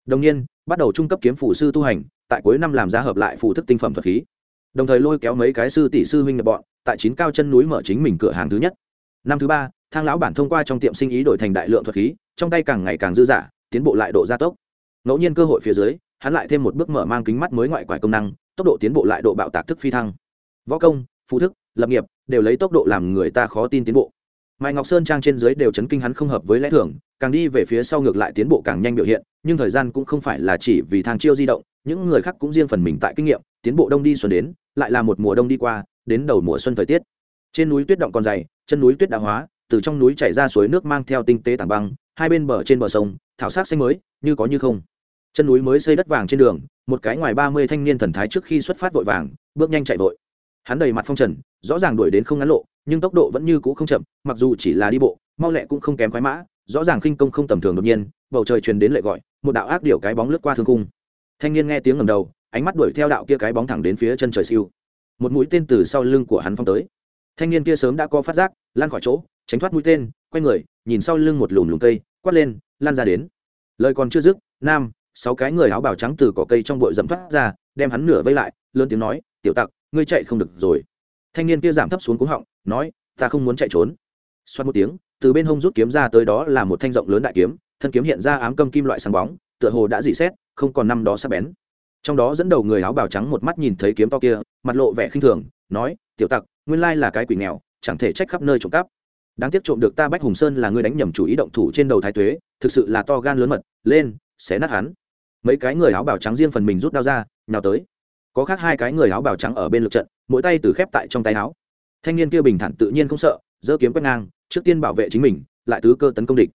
Đồng nhiên, bắt đầu trung cấp kiếm phủ sư tu hành, tại cuối năm làm ra hợp lại phụ thức tinh phẩm thuật khí. Đồng thời lôi kéo mấy cái sư tỷ sư huynh nhập bọn, tại chín cao chân núi mở chính mình cửa hàng thứ nhất. Năm thứ ba, thang lão bản thông qua trong tiệm sinh ý đổi thành đại lượng thuật khí, trong tay càng ngày càng dư dả, tiến bộ lại độ gia tốc ngẫu nhiên cơ hội phía dưới, hắn lại thêm một bước mở mang kính mắt mới ngoại quải công năng, tốc độ tiến bộ lại độ bạo tạc thức phi thăng. Võ công phụ thức, lập nghiệp, đều lấy tốc độ làm người ta khó tin tiến bộ. Mai ngọc sơn trang trên dưới đều chấn kinh hắn không hợp với lẽ thường, càng đi về phía sau ngược lại tiến bộ càng nhanh biểu hiện, nhưng thời gian cũng không phải là chỉ vì thang chiêu di động, những người khác cũng riêng phần mình tại kinh nghiệm, tiến bộ đông đi xuân đến, lại là một mùa đông đi qua, đến đầu mùa xuân thời tiết. Trên núi tuyết động còn dày, chân núi tuyết đã hóa, từ trong núi chảy ra suối nước mang theo tinh tế tảng băng, hai bên bờ trên bờ sông, thảo sát xanh mới, như có như không chân núi mới xây đất vàng trên đường, một cái ngoài ba mươi thanh niên thần thái trước khi xuất phát vội vàng, bước nhanh chạy vội. Hắn đầy mặt phong trần, rõ ràng đuổi đến không ngắn lộ, nhưng tốc độ vẫn như cũ không chậm, mặc dù chỉ là đi bộ, mau lẹ cũng không kém khoái mã, rõ ràng khinh công không tầm thường đột nhiên, bầu trời truyền đến lệ gọi, một đạo ác điểu cái bóng lướt qua thương cung. Thanh niên nghe tiếng ngầm đầu, ánh mắt đuổi theo đạo kia cái bóng thẳng đến phía chân trời siêu. Một mũi tên từ sau lưng của hắn phong tới. Thanh niên kia sớm đã có phát giác lan khỏi chỗ, tránh thoát mũi tên, quay người, nhìn sau lưng một lùm lùm cây, quát lên, lan ra đến. Lời còn chưa dứt, nam sáu cái người áo bào trắng từ cỏ cây trong bụi dẫm thoát ra, đem hắn nửa vây lại, lớn tiếng nói, tiểu tặc, ngươi chạy không được rồi. Thanh niên kia giảm thấp xuống cuống họng, nói, ta không muốn chạy trốn. Xoát một tiếng, từ bên hông rút kiếm ra tới đó là một thanh rộng lớn đại kiếm, thân kiếm hiện ra ám câm kim loại sáng bóng, tựa hồ đã dị xét, không còn năm đó sắp bén. Trong đó dẫn đầu người áo bào trắng một mắt nhìn thấy kiếm to kia, mặt lộ vẻ khinh thường, nói, tiểu tặc, nguyên lai là cái quỷ nghèo, chẳng thể trách khắp nơi trộm cắp. Đáng tiếc trộm được ta bách hùng sơn là người đánh nhầm chủ ý động thủ trên đầu thái tuế, thực sự là to gan lớn mật, lên, xé nát hắn mấy cái người áo bào trắng riêng phần mình rút đao ra, nhào tới. Có khác hai cái người áo bào trắng ở bên lượt trận, mỗi tay từ khép tại trong tay áo. Thanh niên kia bình thản tự nhiên không sợ, giơ kiếm quét ngang, trước tiên bảo vệ chính mình, lại tứ cơ tấn công địch.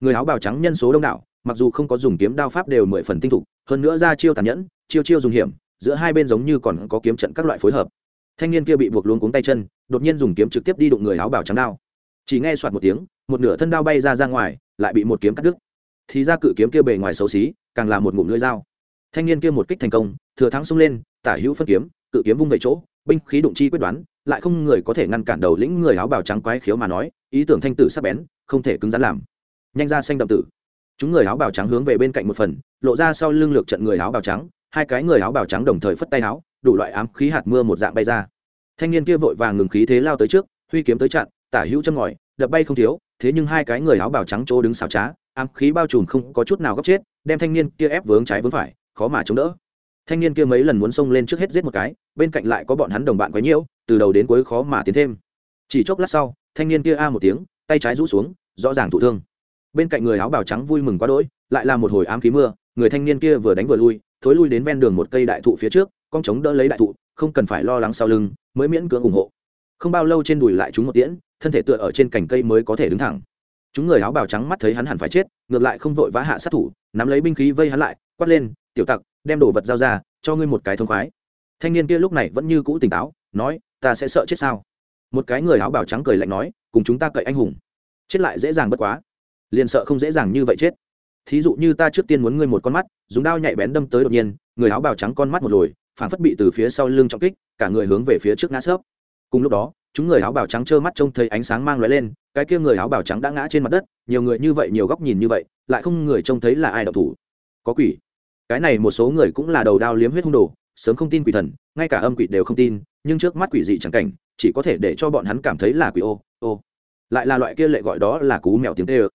Người áo bào trắng nhân số đông đảo, mặc dù không có dùng kiếm đao pháp đều mười phần tinh thục, hơn nữa ra chiêu tàn nhẫn, chiêu chiêu dùng hiểm, giữa hai bên giống như còn có kiếm trận các loại phối hợp. Thanh niên kia bị buộc luống cuống tay chân, đột nhiên dùng kiếm trực tiếp đi đụng người áo bào trắng đao. Chỉ nghe soạt một tiếng, một nửa thân đao bay ra ra ngoài, lại bị một kiếm cắt đứt thì ra cự kiếm kia bề ngoài xấu xí, càng là một ngụm lưỡi dao. Thanh niên kia một kích thành công, thừa thắng xông lên, tả hữu phân kiếm, cự kiếm vung về chỗ, binh khí đụng chi quyết đoán, lại không người có thể ngăn cản đầu lĩnh người áo bào trắng quái khiếu mà nói, ý tưởng thanh tử sắp bén, không thể cứng rắn làm. Nhanh ra xanh đậm tử. Chúng người áo bào trắng hướng về bên cạnh một phần, lộ ra sau lưng lược trận người áo bào trắng, hai cái người áo bào trắng đồng thời phất tay áo đủ loại ám khí hạt mưa một dạng bay ra. Thanh niên kia vội vàng ngừng khí thế lao tới trước, huy kiếm tới chặn, tả hữu châm ngòi, đập bay không thiếu, thế nhưng hai cái người áo bào trắng chỗ đứng xào trá ám khí bao trùm không có chút nào góc chết, đem thanh niên kia ép vướng trái vướng phải, khó mà chống đỡ. Thanh niên kia mấy lần muốn xông lên trước hết giết một cái, bên cạnh lại có bọn hắn đồng bạn quấy nhiễu, từ đầu đến cuối khó mà tiến thêm. Chỉ chốc lát sau, thanh niên kia a một tiếng, tay trái rũ xuống, rõ ràng thụ thương. Bên cạnh người áo bào trắng vui mừng quá đỗi, lại là một hồi ám khí mưa, người thanh niên kia vừa đánh vừa lui, thối lui đến ven đường một cây đại thụ phía trước, con trống đỡ lấy đại thụ, không cần phải lo lắng sau lưng, mới miễn cưỡng ủng hộ. Không bao lâu trên đùi lại chúng một tiễn, thân thể tựa ở trên cành cây mới có thể đứng thẳng chúng người áo bào trắng mắt thấy hắn hẳn phải chết, ngược lại không vội vã hạ sát thủ, nắm lấy binh khí vây hắn lại, quát lên, tiểu tặc, đem đồ vật giao ra, cho ngươi một cái thông khoái. Thanh niên kia lúc này vẫn như cũ tỉnh táo, nói, ta sẽ sợ chết sao? Một cái người áo bào trắng cười lạnh nói, cùng chúng ta cậy anh hùng. Chết lại dễ dàng bất quá. Liền sợ không dễ dàng như vậy chết. Thí dụ như ta trước tiên muốn ngươi một con mắt, dùng đao nhạy bén đâm tới đột nhiên, người áo bào trắng con mắt một lồi phản phất bị từ phía sau lưng trọng kích, cả người hướng về phía trước ngã sớp cùng lúc đó chúng người áo bào trắng trơ mắt trông thấy ánh sáng mang lóe lên, cái kia người áo bào trắng đã ngã trên mặt đất, nhiều người như vậy, nhiều góc nhìn như vậy, lại không người trông thấy là ai đậu thủ. Có quỷ. Cái này một số người cũng là đầu đao liếm huyết hung đồ, sớm không tin quỷ thần, ngay cả âm quỷ đều không tin, nhưng trước mắt quỷ dị chẳng cảnh, chỉ có thể để cho bọn hắn cảm thấy là quỷ ô ô. Lại là loại kia lệ gọi đó là cú mèo tiếng tê ơ.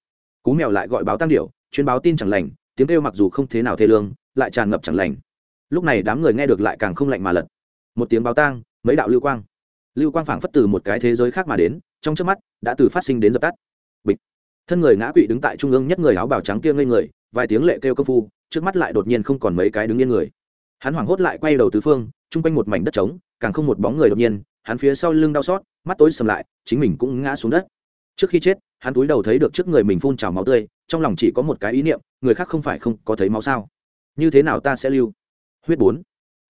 Cú mèo lại gọi báo tăng điệu chuyên báo tin chẳng lành, tiếng kêu mặc dù không thế nào thê lương, lại tràn ngập chẳng lành. Lúc này đám người nghe được lại càng không lạnh mà lật. Một tiếng báo tang, mấy đạo lưu quang lưu quang phảng phất từ một cái thế giới khác mà đến, trong trước mắt, đã từ phát sinh đến dập tắt. Bịch. Thân người ngã quỵ đứng tại trung ương nhất người áo bào trắng kia ngây người, vài tiếng lệ kêu công phu, trước mắt lại đột nhiên không còn mấy cái đứng yên người. Hắn hoảng hốt lại quay đầu tứ phương, chung quanh một mảnh đất trống, càng không một bóng người đột nhiên, hắn phía sau lưng đau xót, mắt tối sầm lại, chính mình cũng ngã xuống đất. Trước khi chết, hắn túi đầu thấy được trước người mình phun trào máu tươi, trong lòng chỉ có một cái ý niệm, người khác không phải không có thấy máu sao? Như thế nào ta sẽ lưu? Huyết bốn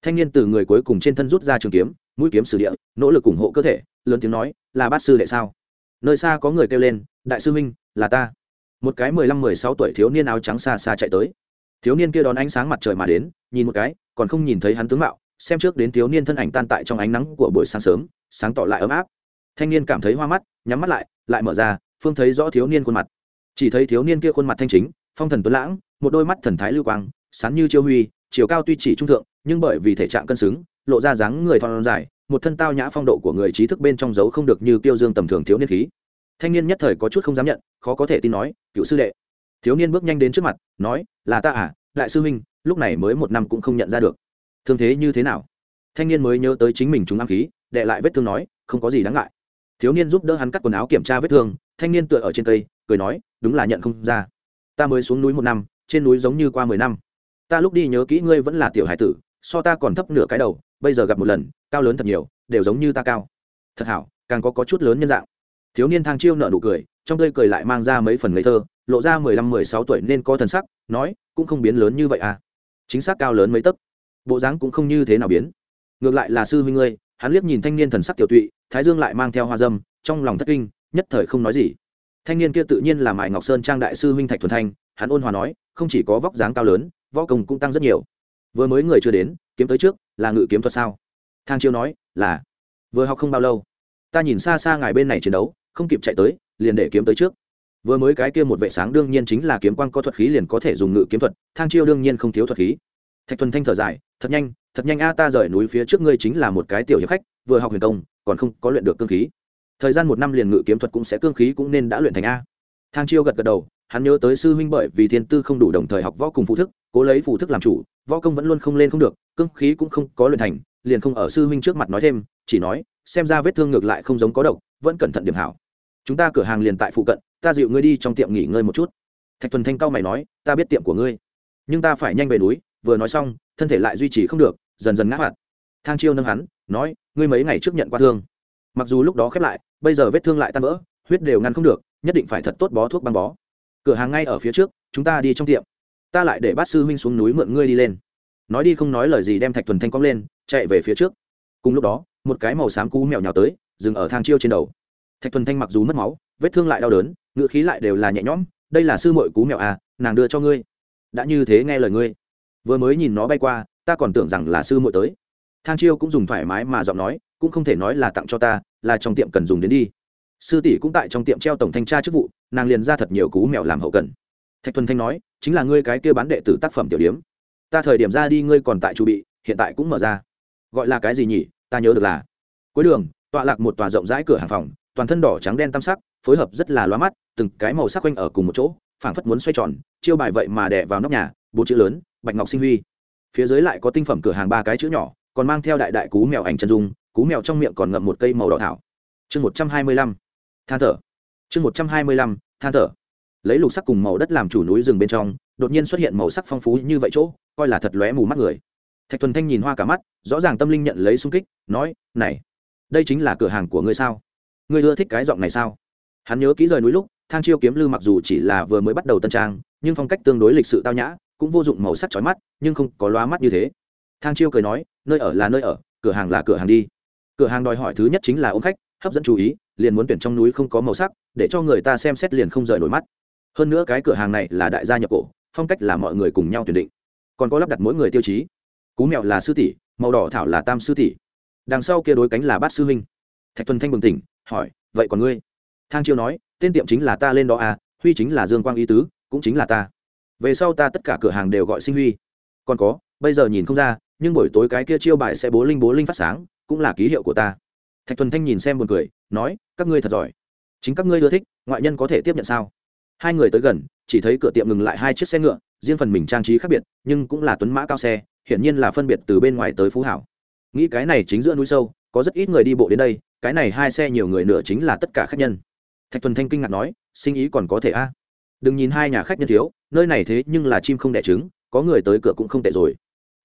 thanh niên từ người cuối cùng trên thân rút ra trường kiếm, mũi kiếm sử địa, nỗ lực ủng hộ cơ thể, lớn tiếng nói, là bát sư đệ sao? Nơi xa có người kêu lên, đại sư huynh, là ta. Một cái mười lăm, mười sáu tuổi thiếu niên áo trắng xa xa chạy tới. Thiếu niên kia đón ánh sáng mặt trời mà đến, nhìn một cái, còn không nhìn thấy hắn tướng mạo, xem trước đến thiếu niên thân ảnh tan tại trong ánh nắng của buổi sáng sớm, sáng tỏ lại ấm áp. Thanh niên cảm thấy hoa mắt, nhắm mắt lại lại mở ra, phương thấy rõ thiếu niên khuôn mặt. Chỉ thấy thiếu niên kia khuôn mặt thanh chính, phong thần tuấn lãng, một đôi mắt thần thái lưu quang, sán như chiêu huy, chiều cao tuy chỉ trung thượng nhưng bởi vì thể trạng cân xứng, lộ ra dáng người thon dài, một thân tao nhã phong độ của người trí thức bên trong dấu không được như tiêu dương tầm thường thiếu niên khí. Thanh niên nhất thời có chút không dám nhận, khó có thể tin nói, cựu sư đệ. Thiếu niên bước nhanh đến trước mặt, nói, là ta à đại sư huynh, lúc này mới một năm cũng không nhận ra được. Thương thế như thế nào? Thanh niên mới nhớ tới chính mình chúng ám khí, đệ lại vết thương nói, không có gì đáng ngại. Thiếu niên giúp đỡ hắn cắt quần áo kiểm tra vết thương, thanh niên tựa ở trên cây, cười nói, đúng là nhận không ra. Ta mới xuống núi một năm, trên núi giống như qua mười năm. Ta lúc đi nhớ kỹ ngươi vẫn là tiểu hải tử so ta còn thấp nửa cái đầu bây giờ gặp một lần cao lớn thật nhiều đều giống như ta cao. Thật hảo càng có, có chút lớn nhân dạng. Thiếu niên thang chiêu nợ nụ cười trong tơi cười lại mang ra mấy phần ngây thơ lộ ra mười lăm mười sáu tuổi nên có thần sắc nói cũng không biến lớn như vậy à. Chính xác cao lớn mấy tấc. Bộ dáng cũng không như thế nào biến. Ngược lại là sư huynh ngươi hắn liếc nhìn thanh niên thần sắc tiểu tụy thái dương lại mang theo hoa dâm trong lòng thất kinh nhất thời không nói gì. Thanh niên kia tự nhiên là mại ngọc sơn trang đại sư huynh thạch thuần thanh hắn ôn hòa nói không chỉ có vóc dáng cao lớn võ công cũng tăng rất nhiều vừa mới người chưa đến, kiếm tới trước, là ngự kiếm thuật sao? Thang chiêu nói, là. Vừa học không bao lâu, ta nhìn xa xa ngài bên này chiến đấu, không kịp chạy tới, liền để kiếm tới trước. Vừa mới cái kia một vệ sáng đương nhiên chính là kiếm quang có thuật khí liền có thể dùng ngự kiếm thuật, thang chiêu đương nhiên không thiếu thuật khí. Thạch thuần thanh thở dài, thật nhanh thật nhanh a, ta rời núi phía trước ngươi chính là một cái tiểu hiệp khách, vừa học huyền công, còn không có luyện được cương khí. Thời gian một năm liền ngự kiếm thuật cũng sẽ cương khí cũng nên đã luyện thành a. Thang chiêu gật gật đầu, hắn nhớ tới sư huynh bởi vì thiên tư không đủ đồng thời học võ cùng phụ thức cố lấy phụ thức làm chủ, võ công vẫn luôn không lên không được, cương khí cũng không có luyện thành, liền không ở sư huynh trước mặt nói thêm, chỉ nói, xem ra vết thương ngược lại không giống có độc, vẫn cẩn thận điểm hảo. Chúng ta cửa hàng liền tại phụ cận, ta dịu ngươi đi trong tiệm nghỉ ngơi một chút. Thạch thuần thanh cao mày nói, ta biết tiệm của ngươi. Nhưng ta phải nhanh về núi, vừa nói xong, thân thể lại duy trì không được, dần dần ngã hoạt. Thang chiêu nâng hắn, nói, ngươi mấy ngày trước nhận qua thương. Mặc dù lúc đó khép lại, bây giờ vết thương lại tan vỡ, huyết đều ngăn không được, nhất định phải thật tốt bó thuốc băng bó. Cửa hàng ngay ở phía trước, chúng ta đi trong tiệm ta lại để bát sư huynh xuống núi mượn ngươi đi lên. Nói đi không nói lời gì đem thạch thuần thanh cong lên, chạy về phía trước. Cùng lúc đó, một cái màu xám cú mèo nhào tới, dừng ở thang chiêu trên đầu. Thạch thuần thanh mặc dù mất máu, vết thương lại đau đớn, ngựa khí lại đều là nhẹ nhõm, đây là sư mội cú mèo à nàng đưa cho ngươi. Đã như thế nghe lời ngươi. Vừa mới nhìn nó bay qua, ta còn tưởng rằng là sư mội tới. Thang chiêu cũng dùng thoải mái mà giọng nói, cũng không thể nói là tặng cho ta, là trong tiệm cần dùng đến đi. Sư tỷ cũng tại trong tiệm treo tổng thanh tra chức vụ, nàng liền ra thật nhiều cú mèo làm hậu cần thạch thuần thanh nói, chính là ngươi cái kia bán đệ tử tác phẩm tiểu điếm. Ta thời điểm ra đi ngươi còn tại chu bị, hiện tại cũng mở ra. Gọi là cái gì nhỉ? Ta nhớ được là. Cuối đường, tọa lạc một tòa rộng rãi cửa hàng phòng, toàn thân đỏ trắng đen tam sắc, phối hợp rất là loa mắt, từng cái màu sắc quanh ở cùng một chỗ, phảng phất muốn xoay tròn, chiêu bài vậy mà đè vào nóc nhà, bốn chữ lớn, bạch ngọc sinh huy. Phía dưới lại có tinh phẩm cửa hàng ba cái chữ nhỏ, còn mang theo đại đại cú mèo ảnh chân dung, cú mèo trong miệng còn ngậm một cây màu đỏ thảo. Chương một trăm hai mươi lăm. Than thở. Chương một trăm hai mươi lăm. Than thở lấy lục sắc cùng màu đất làm chủ núi rừng bên trong, đột nhiên xuất hiện màu sắc phong phú như vậy chỗ, coi là thật lóe mù mắt người. Thạch thuần thanh nhìn hoa cả mắt, rõ ràng tâm linh nhận lấy sung kích, nói, này, đây chính là cửa hàng của ngươi sao? Ngươi ưa thích cái giọng này sao? Hắn nhớ kỹ rời núi lúc, thang chiêu kiếm lư mặc dù chỉ là vừa mới bắt đầu tân trang, nhưng phong cách tương đối lịch sự tao nhã, cũng vô dụng màu sắc chói mắt, nhưng không có loa mắt như thế. Thang chiêu cười nói, nơi ở là nơi ở, cửa hàng là cửa hàng đi. Cửa hàng đòi hỏi thứ nhất chính là ôm khách, hấp dẫn chú ý, liền muốn tuyển trong núi không có màu sắc, để cho người ta xem xét liền không rời nổi mắt hơn nữa cái cửa hàng này là đại gia nhập cổ, phong cách là mọi người cùng nhau tuyển định. Còn có lắp đặt mỗi người tiêu chí. Cú mèo là sư tỷ, màu đỏ thảo là tam sư tỷ. Đằng sau kia đối cánh là bát sư huynh. Thạch Thuần thanh bừng tỉnh, hỏi, vậy còn ngươi? Thang chiêu nói, tên tiệm chính là ta lên đó à huy chính là dương quang y tứ, cũng chính là ta. Về sau ta tất cả cửa hàng đều gọi sinh huy. Còn có, bây giờ nhìn không ra, nhưng buổi tối cái kia chiêu bài sẽ bố linh bố linh phát sáng, cũng là ký hiệu của ta. Thạch Thuần thanh nhìn xem buồn cười, nói, các ngươi thật giỏi. Chính các ngươi ưa thích, ngoại nhân có thể tiếp nhận sao? Hai người tới gần, chỉ thấy cửa tiệm ngừng lại hai chiếc xe ngựa, riêng phần mình trang trí khác biệt, nhưng cũng là tuấn mã cao xe, hiển nhiên là phân biệt từ bên ngoài tới phú hảo. Nghĩ cái này chính giữa núi sâu, có rất ít người đi bộ đến đây, cái này hai xe nhiều người nữa chính là tất cả khách nhân. Thạch thuần thanh kinh ngạc nói, sinh ý còn có thể a? Đừng nhìn hai nhà khách nhân thiếu, nơi này thế nhưng là chim không đẻ trứng, có người tới cửa cũng không tệ rồi.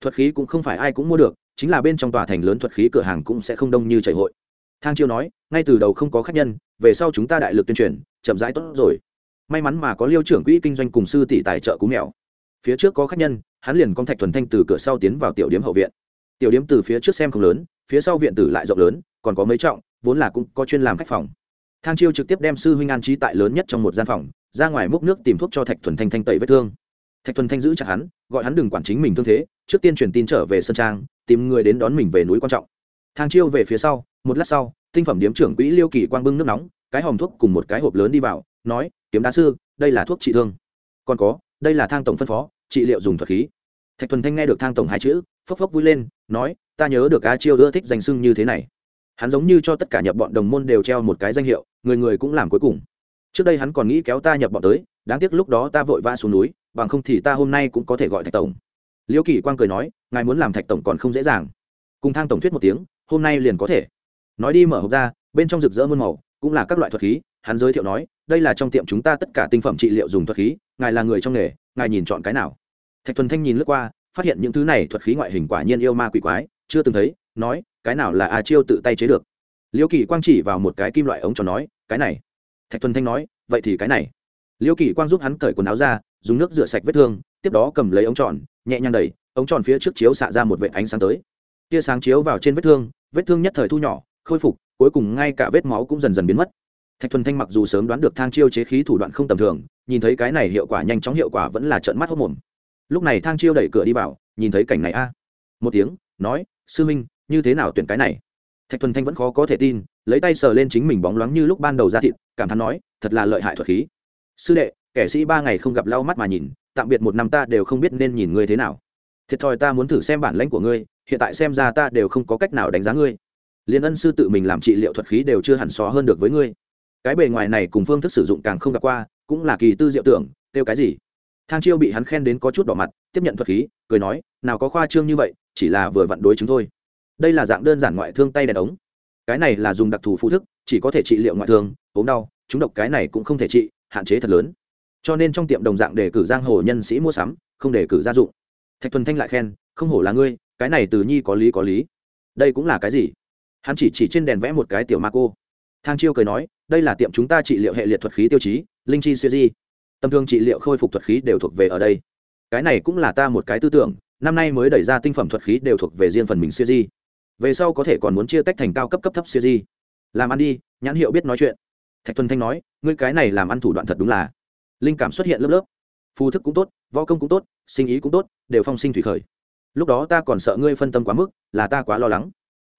Thuật khí cũng không phải ai cũng mua được, chính là bên trong tòa thành lớn thuật khí cửa hàng cũng sẽ không đông như chảy hội. Thang chiêu nói, ngay từ đầu không có khách nhân, về sau chúng ta đại lực tuyên truyền, chậm rãi tốt rồi may mắn mà có liêu trưởng quỹ kinh doanh cùng sư tỷ tài trợ cú mèo. Phía trước có khách nhân, hắn liền con thạch thuần thanh từ cửa sau tiến vào tiểu điếm hậu viện. Tiểu điếm từ phía trước xem không lớn, phía sau viện tử lại rộng lớn, còn có mấy trọng, vốn là cũng có chuyên làm khách phòng. Thang chiêu trực tiếp đem sư huynh an trí tại lớn nhất trong một gian phòng, ra ngoài múc nước tìm thuốc cho thạch thuần thanh thanh tẩy vết thương. Thạch thuần thanh giữ chặt hắn, gọi hắn đừng quản chính mình thương thế, trước tiên truyền tin trở về sân trang, tìm người đến đón mình về núi quan trọng. Thang chiêu về phía sau, một lát sau, tinh phẩm điếm trưởng quỹ liêu kỳ quang bưng nước nóng, cái hòm thuốc cùng một cái hộp lớn đi vào, nói kiếm đá sư, đây là thuốc trị thương. Còn có, đây là thang tổng phân phó, trị liệu dùng thuật khí. Thạch thuần thanh nghe được thang tổng hai chữ, phốc phốc vui lên, nói, ta nhớ được a chiêu ưa thích danh sưng như thế này. Hắn giống như cho tất cả nhập bọn đồng môn đều treo một cái danh hiệu, người người cũng làm cuối cùng. Trước đây hắn còn nghĩ kéo ta nhập bọn tới, đáng tiếc lúc đó ta vội vã xuống núi, bằng không thì ta hôm nay cũng có thể gọi thạch tổng. Liễu kỳ quang cười nói, ngài muốn làm thạch tổng còn không dễ dàng. Cùng thang tổng thuyết một tiếng, hôm nay liền có thể. Nói đi mở hộp ra, bên trong rực rỡ muôn màu, cũng là các loại thuật khí hắn giới thiệu nói, đây là trong tiệm chúng ta tất cả tinh phẩm trị liệu dùng thuật khí, ngài là người trong nghề, ngài nhìn chọn cái nào? Thạch thuần thanh nhìn lướt qua, phát hiện những thứ này thuật khí ngoại hình quả nhiên yêu ma quỷ quái, chưa từng thấy, nói, cái nào là a chiêu tự tay chế được? Liêu kỳ quang chỉ vào một cái kim loại ống tròn nói, cái này. Thạch thuần thanh nói, vậy thì cái này. Liêu kỳ quang giúp hắn cởi quần áo ra, dùng nước rửa sạch vết thương, tiếp đó cầm lấy ống tròn, nhẹ nhàng đẩy, ống tròn phía trước chiếu xạ ra một vệ ánh sáng tới. Tia sáng chiếu vào trên vết thương vết thương nhất thời thu nhỏ, khôi phục, cuối cùng ngay cả vết máu cũng dần dần biến mất thạch thuần thanh mặc dù sớm đoán được thang chiêu chế khí thủ đoạn không tầm thường, nhìn thấy cái này hiệu quả nhanh chóng hiệu quả vẫn là trận mắt hốc mồm. Lúc này thang chiêu đẩy cửa đi vào, nhìn thấy cảnh này a. Một tiếng, nói, sư minh, như thế nào tuyển cái này? Thạch thuần thanh vẫn khó có thể tin, lấy tay sờ lên chính mình bóng loáng như lúc ban đầu ra thịt, cảm thán nói, thật là lợi hại thuật khí. Sư đệ, kẻ sĩ ba ngày không gặp lau mắt mà nhìn, tạm biệt một năm ta đều không biết nên nhìn ngươi thế nào. Thiệt thòi ta muốn thử xem bản lãnh của ngươi, hiện tại xem ra ta đều không có cách nào đánh giá ngươi. Liên ân sư tự mình làm trị liệu thuật khí đều chưa hẳn xó hơn được với ngươi cái bề ngoài này cùng phương thức sử dụng càng không gặp qua, cũng là kỳ tư diệu tưởng, kêu cái gì? Thang chiêu bị hắn khen đến có chút đỏ mặt, tiếp nhận thuật khí, cười nói, nào có khoa trương như vậy, chỉ là vừa vặn đối chứng thôi. Đây là dạng đơn giản ngoại thương tay đèn ống. Cái này là dùng đặc thù phụ thức, chỉ có thể trị liệu ngoại thương, ốm đau, chúng độc cái này cũng không thể trị, hạn chế thật lớn. Cho nên trong tiệm đồng dạng để cử giang hồ nhân sĩ mua sắm, không để cử gia dụng. Thạch thuần thanh lại khen, không hổ là ngươi, cái này từ nhi có lý có lý. Đây cũng là cái gì? Hắn chỉ chỉ trên đèn vẽ một cái tiểu ma cô thang chiêu cười nói, đây là tiệm chúng ta trị liệu hệ liệt thuật khí tiêu chí, linh chi siêu di. Tầm thương trị liệu khôi phục thuật khí đều thuộc về ở đây. Cái này cũng là ta một cái tư tưởng, năm nay mới đẩy ra tinh phẩm thuật khí đều thuộc về riêng phần mình siêu di. Về sau có thể còn muốn chia tách thành cao cấp cấp thấp siêu di. Làm ăn đi, nhãn hiệu biết nói chuyện. Thạch thuần thanh nói, ngươi cái này làm ăn thủ đoạn thật đúng là. Linh cảm xuất hiện lớp lớp. Phù thức cũng tốt, võ công cũng tốt, sinh ý cũng tốt, đều phong sinh thủy khởi. Lúc đó ta còn sợ ngươi phân tâm quá mức, là ta quá lo lắng.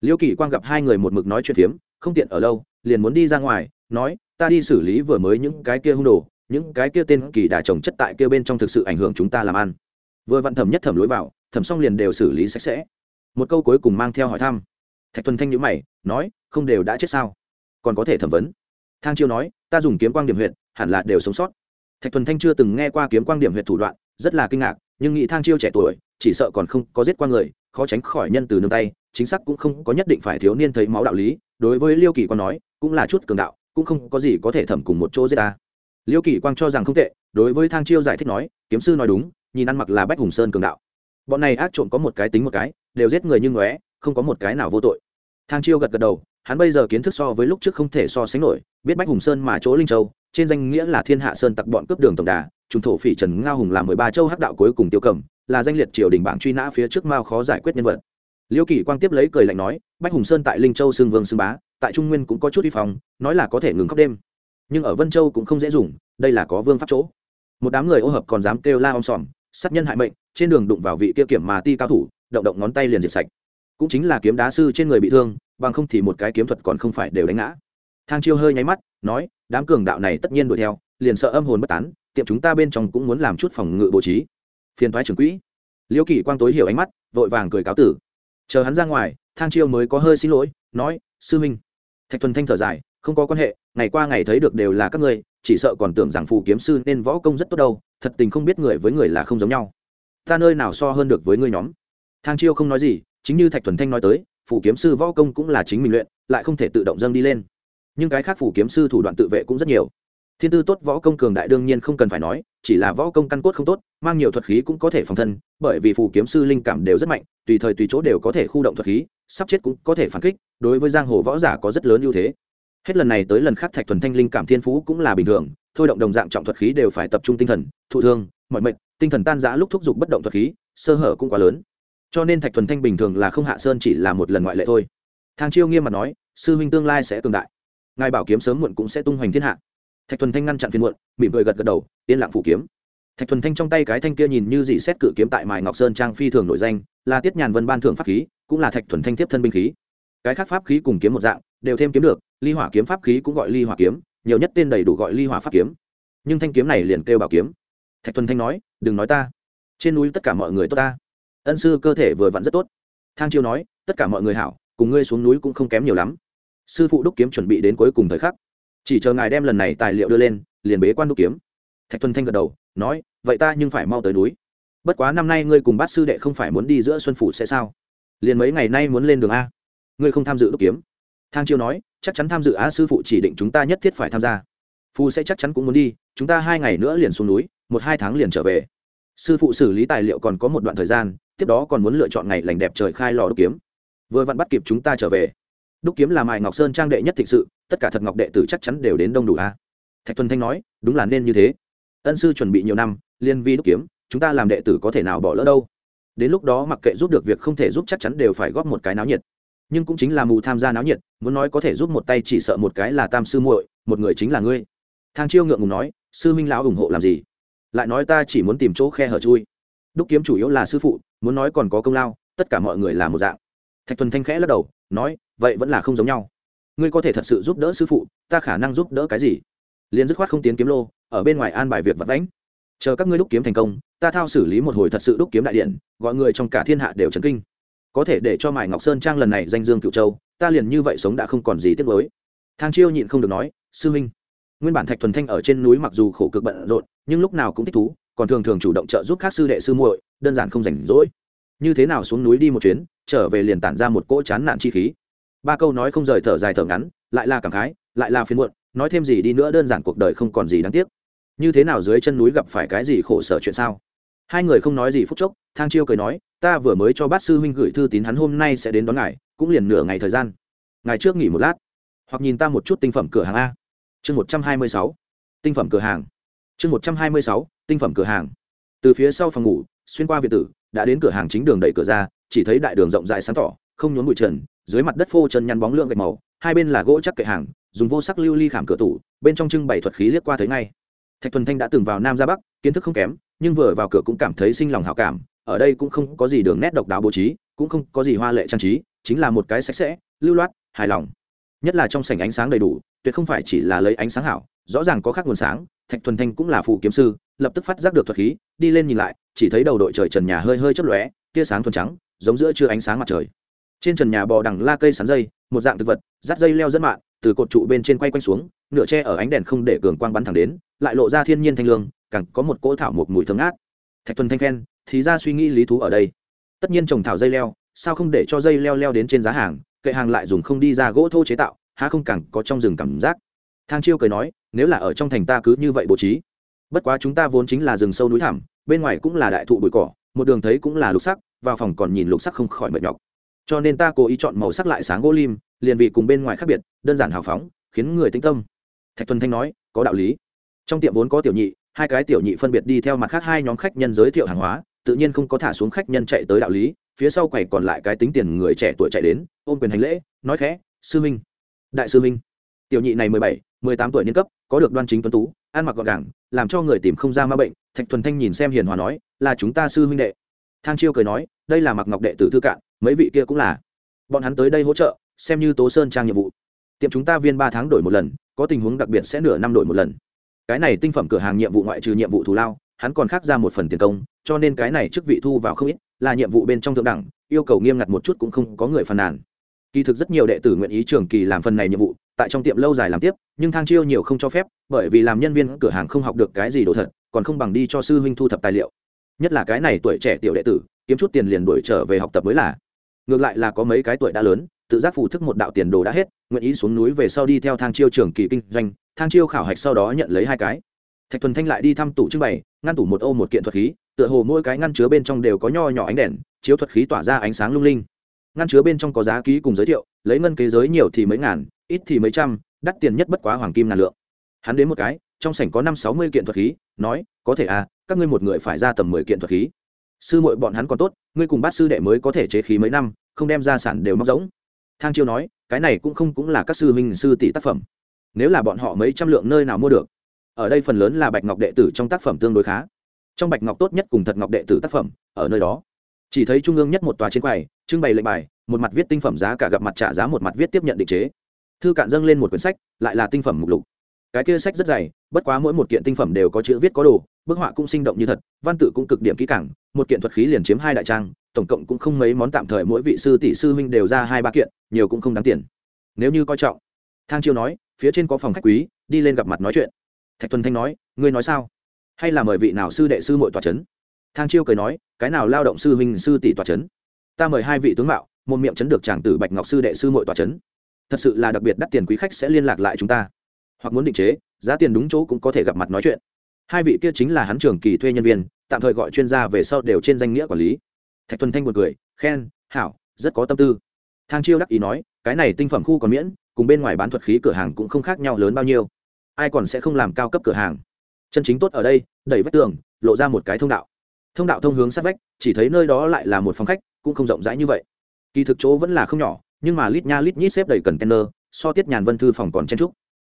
Liêu kỳ quang gặp hai người một mực nói chuyện phiếm, không tiện ở lâu liền muốn đi ra ngoài, nói, ta đi xử lý vừa mới những cái kia hung đồ, những cái kia tên kỳ đà trồng chất tại kia bên trong thực sự ảnh hưởng chúng ta làm ăn. Vừa vặn thẩm nhất thẩm lối vào, thẩm xong liền đều xử lý sạch sẽ. Một câu cuối cùng mang theo hỏi thăm. Thạch thuần thanh nhữ mày, nói, không đều đã chết sao? Còn có thể thẩm vấn? Thang chiêu nói, ta dùng kiếm quang điểm huyện hẳn là đều sống sót. Thạch thuần thanh chưa từng nghe qua kiếm quang điểm huyện thủ đoạn, rất là kinh ngạc, nhưng nghĩ thang chiêu trẻ tuổi, chỉ sợ còn không có giết qua người, khó tránh khỏi nhân từ nương tay, chính xác cũng không có nhất định phải thiếu niên thấy máu đạo lý, đối với liêu kỳ quan nói cũng là chút cường đạo, cũng không có gì có thể thẩm cùng một chỗ giết ta. Liêu kỳ quang cho rằng không tệ, đối với thang chiêu giải thích nói, kiếm sư nói đúng, nhìn ăn mặc là bách hùng sơn cường đạo. Bọn này ác trộm có một cái tính một cái, đều giết người như ngóe, không có một cái nào vô tội. Thang chiêu gật gật đầu, hắn bây giờ kiến thức so với lúc trước không thể so sánh nổi, biết bách hùng sơn mà chỗ linh châu, trên danh nghĩa là thiên hạ sơn tặc bọn cướp đường tổng đà, trùng thổ phỉ trần ngao hùng là mười ba châu hắc đạo cuối cùng tiêu cầm, là danh liệt triều đình bảng truy nã phía trước mao khó giải quyết nhân vật. Liêu kỳ quang tiếp lấy cười lạnh nói, bách hùng sơn tại linh châu xương vương xương bá tại trung nguyên cũng có chút vi phòng nói là có thể ngừng khóc đêm. Nhưng ở vân châu cũng không dễ dùng, đây là có vương pháp chỗ. Một đám người ô hợp còn dám kêu la om sòm, sát nhân hại mệnh, trên đường đụng vào vị kia kiểm mà ti cao thủ, động động ngón tay liền diệt sạch. Cũng chính là kiếm đá sư trên người bị thương, bằng không thì một cái kiếm thuật còn không phải đều đánh ngã. Thang chiêu hơi nháy mắt, nói, đám cường đạo này tất nhiên đuổi theo, liền sợ âm hồn bất tán, tiệm chúng ta bên trong cũng muốn làm chút phòng ngự bố trí. Phiền thoái trưởng quỹ. Liễu kỳ quang tối hiểu ánh mắt, vội vàng cười cáo tử. Chờ hắn ra ngoài, thang chiêu mới có hơi xin lỗi, nói, sư minh thạch thuần thanh thở dài, không có quan hệ, ngày qua ngày thấy được đều là các ngươi, chỉ sợ còn tưởng rằng phù kiếm sư nên võ công rất tốt đâu, thật tình không biết người với người là không giống nhau. Ta nơi nào so hơn được với ngươi nhóm? Thang chiêu không nói gì, chính như thạch thuần thanh nói tới, phù kiếm sư võ công cũng là chính mình luyện, lại không thể tự động dâng đi lên. Nhưng cái khác phù kiếm sư thủ đoạn tự vệ cũng rất nhiều thiên tư tốt võ công cường đại đương nhiên không cần phải nói, chỉ là võ công căn cốt không tốt, mang nhiều thuật khí cũng có thể phòng thân, bởi vì phù kiếm sư linh cảm đều rất mạnh, tùy thời tùy chỗ đều có thể khu động thuật khí, sắp chết cũng có thể phản kích, đối với giang hồ võ giả có rất lớn ưu thế. Hết lần này tới lần khác thạch thuần thanh linh cảm thiên phú cũng là bình thường, thôi động đồng dạng trọng thuật khí đều phải tập trung tinh thần, thụ thương, mọi mệnh, tinh thần tan giã lúc thúc giục bất động thuật khí, sơ hở cũng quá lớn. Cho nên thạch thuần thanh bình thường là không hạ sơn chỉ là một lần ngoại lệ thôi. Thang chiêu nghiêm mặt nói, sư huynh tương lai sẽ cường đại. Ngài bảo kiếm sớm muộn cũng sẽ tung hoành thiên hạ thạch thuần thanh ngăn chặn phiền muộn, mỉm cười gật gật đầu, yên lặng phủ kiếm. Thạch thuần thanh trong tay cái thanh kia nhìn như dị xét cự kiếm tại mài ngọc sơn trang phi thường nổi danh, là tiết nhàn vân ban thưởng pháp khí, cũng là thạch thuần thanh tiếp thân binh khí. Cái khác pháp khí cùng kiếm một dạng, đều thêm kiếm được, ly hỏa kiếm pháp khí cũng gọi ly hỏa kiếm, nhiều nhất tên đầy đủ gọi ly hỏa pháp kiếm. Nhưng thanh kiếm này liền kêu bảo kiếm. Thạch thuần thanh nói, đừng nói ta. Trên núi tất cả mọi người tốt ta. Ân sư cơ thể vừa vặn rất tốt. Thang chiêu nói, tất cả mọi người hảo, cùng ngươi xuống núi cũng không kém nhiều lắm. Sư phụ đúc kiếm chuẩn bị đến cuối cùng thời khắc chỉ chờ ngài đem lần này tài liệu đưa lên, liền bế quan đúc kiếm. Thạch thuần thanh gật đầu, nói, vậy ta nhưng phải mau tới núi. Bất quá năm nay ngươi cùng bát sư đệ không phải muốn đi giữa xuân phủ sẽ sao? Liền mấy ngày nay muốn lên đường a? Ngươi không tham dự đúc kiếm. Thang chiêu nói, chắc chắn tham dự á sư phụ chỉ định chúng ta nhất thiết phải tham gia. Phu sẽ chắc chắn cũng muốn đi, chúng ta hai ngày nữa liền xuống núi, một hai tháng liền trở về. Sư phụ xử lý tài liệu còn có một đoạn thời gian, tiếp đó còn muốn lựa chọn ngày lành đẹp trời khai lò đúc kiếm. Vừa vặn bắt kịp chúng ta trở về đúc kiếm là mài ngọc sơn trang đệ nhất thịnh sự, tất cả thật ngọc đệ tử chắc chắn đều đến đông đủ a. Thạch thuần thanh nói, đúng là nên như thế. Ân sư chuẩn bị nhiều năm, liên vi đúc kiếm, chúng ta làm đệ tử có thể nào bỏ lỡ đâu. Đến lúc đó mặc kệ giúp được việc không thể giúp chắc chắn đều phải góp một cái náo nhiệt. Nhưng cũng chính là mù tham gia náo nhiệt, muốn nói có thể giúp một tay chỉ sợ một cái là tam sư muội, một người chính là ngươi. Thang chiêu ngượng ngùng nói, sư minh lão ủng hộ làm gì? Lại nói ta chỉ muốn tìm chỗ khe hở chui. Đúc kiếm chủ yếu là sư phụ, muốn nói còn có công lao, tất cả mọi người là một dạng. Thạch thuần thanh khẽ lắc đầu, nói vậy vẫn là không giống nhau. Ngươi có thể thật sự giúp đỡ sư phụ ta khả năng giúp đỡ cái gì? Liền dứt khoát không tiến kiếm lô ở bên ngoài an bài việc vật lãnh chờ các ngươi đúc kiếm thành công ta thao xử lý một hồi thật sự đúc kiếm đại điện gọi người trong cả thiên hạ đều chấn kinh. Có thể để cho mải ngọc sơn trang lần này danh dương cựu châu ta liền như vậy sống đã không còn gì tiếc với thang chiêu nhịn không được nói sư minh, nguyên bản thạch thuần thanh ở trên núi mặc dù khổ cực bận rộn nhưng lúc nào cũng thích thú còn thường thường chủ động trợ giúp các sư đệ sư muội đơn giản không rảnh rỗi. Như thế nào xuống núi đi một chuyến trở về liền tản ra một cỗ chán nản chi khí ba câu nói không rời thở dài thở ngắn, lại là cảm khái, lại là phiền muộn, nói thêm gì đi nữa đơn giản cuộc đời không còn gì đáng tiếc. Như thế nào dưới chân núi gặp phải cái gì khổ sở chuyện sao? Hai người không nói gì phút chốc, thang chiêu cười nói, ta vừa mới cho bát sư huynh gửi thư tín hắn hôm nay sẽ đến đón ngài, cũng liền nửa ngày thời gian. Ngài trước nghỉ một lát, hoặc nhìn ta một chút tinh phẩm cửa hàng a. Chương một trăm hai mươi sáu, tinh phẩm cửa hàng. Chương một trăm hai mươi sáu, tinh phẩm cửa hàng. Từ phía sau phòng ngủ, xuyên qua việt tử, đã đến cửa hàng chính đường đẩy cửa ra, chỉ thấy đại đường rộng rãi sáng tỏ không nhốn bụi trần, dưới mặt đất phô chân nhăn bóng lượng gạch màu, hai bên là gỗ chắc kệ hàng, dùng vô sắc lưu ly khảm cửa tủ, bên trong trưng bày thuật khí liếc qua thấy ngay. Thạch thuần thanh đã từng vào nam ra bắc, kiến thức không kém, nhưng vừa vào cửa cũng cảm thấy sinh lòng hảo cảm, ở đây cũng không có gì đường nét độc đáo bố trí, cũng không có gì hoa lệ trang trí, chính là một cái sạch sẽ, lưu loát, hài lòng. Nhất là trong sảnh ánh sáng đầy đủ, tuyệt không phải chỉ là lấy ánh sáng hảo, rõ ràng có khác nguồn sáng, thạch thuần thanh cũng là phụ kiếm sư, lập tức phát giác được thuật khí, đi lên nhìn lại, chỉ thấy đầu đội trời trần nhà hơi hơi chớp lóe, tia sáng thuần trắng, giống giữa chưa ánh sáng mặt trời trên trần nhà bò đằng la cây sắn dây, một dạng thực vật dắt dây leo dẫn mạng từ cột trụ bên trên quay quanh xuống, nửa tre ở ánh đèn không để cường quang bắn thẳng đến, lại lộ ra thiên nhiên thanh lương, càng có một cỗ thảo một mùi thơm ngát. Thạch thuần thanh khen, thì ra suy nghĩ lý thú ở đây. Tất nhiên trồng thảo dây leo, sao không để cho dây leo leo đến trên giá hàng, kệ hàng lại dùng không đi ra gỗ thô chế tạo, há không càng có trong rừng cảm giác. Thang chiêu cười nói, nếu là ở trong thành ta cứ như vậy bố trí. Bất quá chúng ta vốn chính là rừng sâu núi thẳm, bên ngoài cũng là đại thụ bụi cỏ, một đường thấy cũng là lục sắc, vào phòng còn nhìn lục sắc không khỏi mệt nhọc cho nên ta cố ý chọn màu sắc lại sáng gỗ lim, liền vị cùng bên ngoài khác biệt, đơn giản hào phóng, khiến người tĩnh tâm. Thạch thuần thanh nói, có đạo lý. Trong tiệm vốn có tiểu nhị, hai cái tiểu nhị phân biệt đi theo mặt khác hai nhóm khách nhân giới thiệu hàng hóa, tự nhiên không có thả xuống khách nhân chạy tới đạo lý, phía sau quầy còn lại cái tính tiền người trẻ tuổi chạy đến, ôm quyền hành lễ, nói khẽ, sư minh. Đại sư minh. Tiểu nhị này mười bảy, mười tám tuổi niên cấp, có được đoan chính tuấn tú, ăn mặc gọn gàng, làm cho người tìm không ra ma bệnh. Thạch thuần thanh nhìn xem hiền hòa nói, là chúng ta sư huynh đệ. Thang chiêu cười nói, đây là mặc ngọc đệ tử thư cạn mấy vị kia cũng là. Bọn hắn tới đây hỗ trợ, xem như tố sơn trang nhiệm vụ. Tiệm chúng ta viên ba tháng đổi một lần, có tình huống đặc biệt sẽ nửa năm đổi một lần. Cái này tinh phẩm cửa hàng nhiệm vụ ngoại trừ nhiệm vụ thù lao, hắn còn khác ra một phần tiền công, cho nên cái này chức vị thu vào không ít, là nhiệm vụ bên trong thượng đẳng, yêu cầu nghiêm ngặt một chút cũng không có người phàn nàn. Kỳ thực rất nhiều đệ tử nguyện ý trường kỳ làm phần này nhiệm vụ, tại trong tiệm lâu dài làm tiếp, nhưng thang chiêu nhiều không cho phép, bởi vì làm nhân viên cửa hàng không học được cái gì đồ thật, còn không bằng đi cho sư huynh thu thập tài liệu. Nhất là cái này tuổi trẻ tiểu đệ tử, kiếm chút tiền liền đuổi trở về học tập mới là ngược lại là có mấy cái tuổi đã lớn, tự giác phụ thức một đạo tiền đồ đã hết, nguyện ý xuống núi về sau đi theo thang chiêu trường kỳ kinh doanh, thang chiêu khảo hạch sau đó nhận lấy hai cái. Thạch thuần thanh lại đi thăm tủ trưng bày, ngăn tủ một ô một kiện thuật khí, tựa hồ mỗi cái ngăn chứa bên trong đều có nho nhỏ ánh đèn, chiếu thuật khí tỏa ra ánh sáng lung linh. Ngăn chứa bên trong có giá ký cùng giới thiệu, lấy ngân kế giới nhiều thì mấy ngàn, ít thì mấy trăm, đắt tiền nhất bất quá hoàng kim ngàn lượng. Hắn đến một cái, trong sảnh có năm sáu mươi kiện thuật khí, nói, có thể à các ngươi một người phải ra tầm mười kiện thuật khí sư muội bọn hắn còn tốt, ngươi cùng bát sư đệ mới có thể chế khí mấy năm, không đem ra sản đều móc giống thang chiêu nói, cái này cũng không cũng là các sư huynh sư tỷ tác phẩm. Nếu là bọn họ mấy trăm lượng nơi nào mua được, ở đây phần lớn là bạch ngọc đệ tử trong tác phẩm tương đối khá. Trong bạch ngọc tốt nhất cùng thật ngọc đệ tử tác phẩm, ở nơi đó. Chỉ thấy trung ương nhất một tòa trên quầy, trưng bày lệnh bài, một mặt viết tinh phẩm giá cả gặp mặt trả giá một mặt viết tiếp nhận định chế. Thư cạn dâng lên một quyển sách, lại là tinh phẩm mục lục. Cái kia sách rất dày, bất quá mỗi một kiện tinh phẩm đều có chữ viết có đồ bức họa cũng sinh động như thật, văn tự cũng cực điểm kỹ cảng một kiện thuật khí liền chiếm hai đại trang, tổng cộng cũng không mấy món tạm thời mỗi vị sư tỷ sư huynh đều ra hai ba kiện, nhiều cũng không đáng tiền. Nếu như coi trọng, thang chiêu nói, phía trên có phòng khách quý, đi lên gặp mặt nói chuyện. Thạch tuần thanh nói, ngươi nói sao? Hay là mời vị nào sư đệ sư mội tòa c h ấ n thang chiêu cười nói, cái nào lao động sư huynh sư tỷ tòa c h ấ n ta mời hai vị tướng mạo, một miệng chấn được chàng tử bạch ngọc sư đệ sư mội tòa c h ấ n thật sự là đặc biệt đắt tiền quý khách sẽ liên lạc lại chúng ta. Hoặc muốn định chế, giá tiền đúng chỗ cũng có thể gặp mặt nói chuyện hai vị kia chính là hắn trưởng kỳ thuê nhân viên, tạm thời gọi chuyên gia về sau đều trên danh nghĩa quản lý. Thạch thuần thanh một cười, khen, hảo, rất có tâm tư. Thang chiêu đắc ý nói, cái này tinh phẩm khu còn miễn, cùng bên ngoài bán thuật khí cửa hàng cũng không khác nhau lớn bao nhiêu. Ai còn sẽ không làm cao cấp cửa hàng. Chân chính tốt ở đây, đẩy vách tường, lộ ra một cái thông đạo. Thông đạo thông hướng sát vách, chỉ thấy nơi đó lại là một phòng khách, cũng không rộng rãi như vậy. Kỳ thực chỗ vẫn là không nhỏ, nhưng mà lít nha lít nhít xếp đầy cần kenner so tiết nhàn vân thư phòng còn chen trúc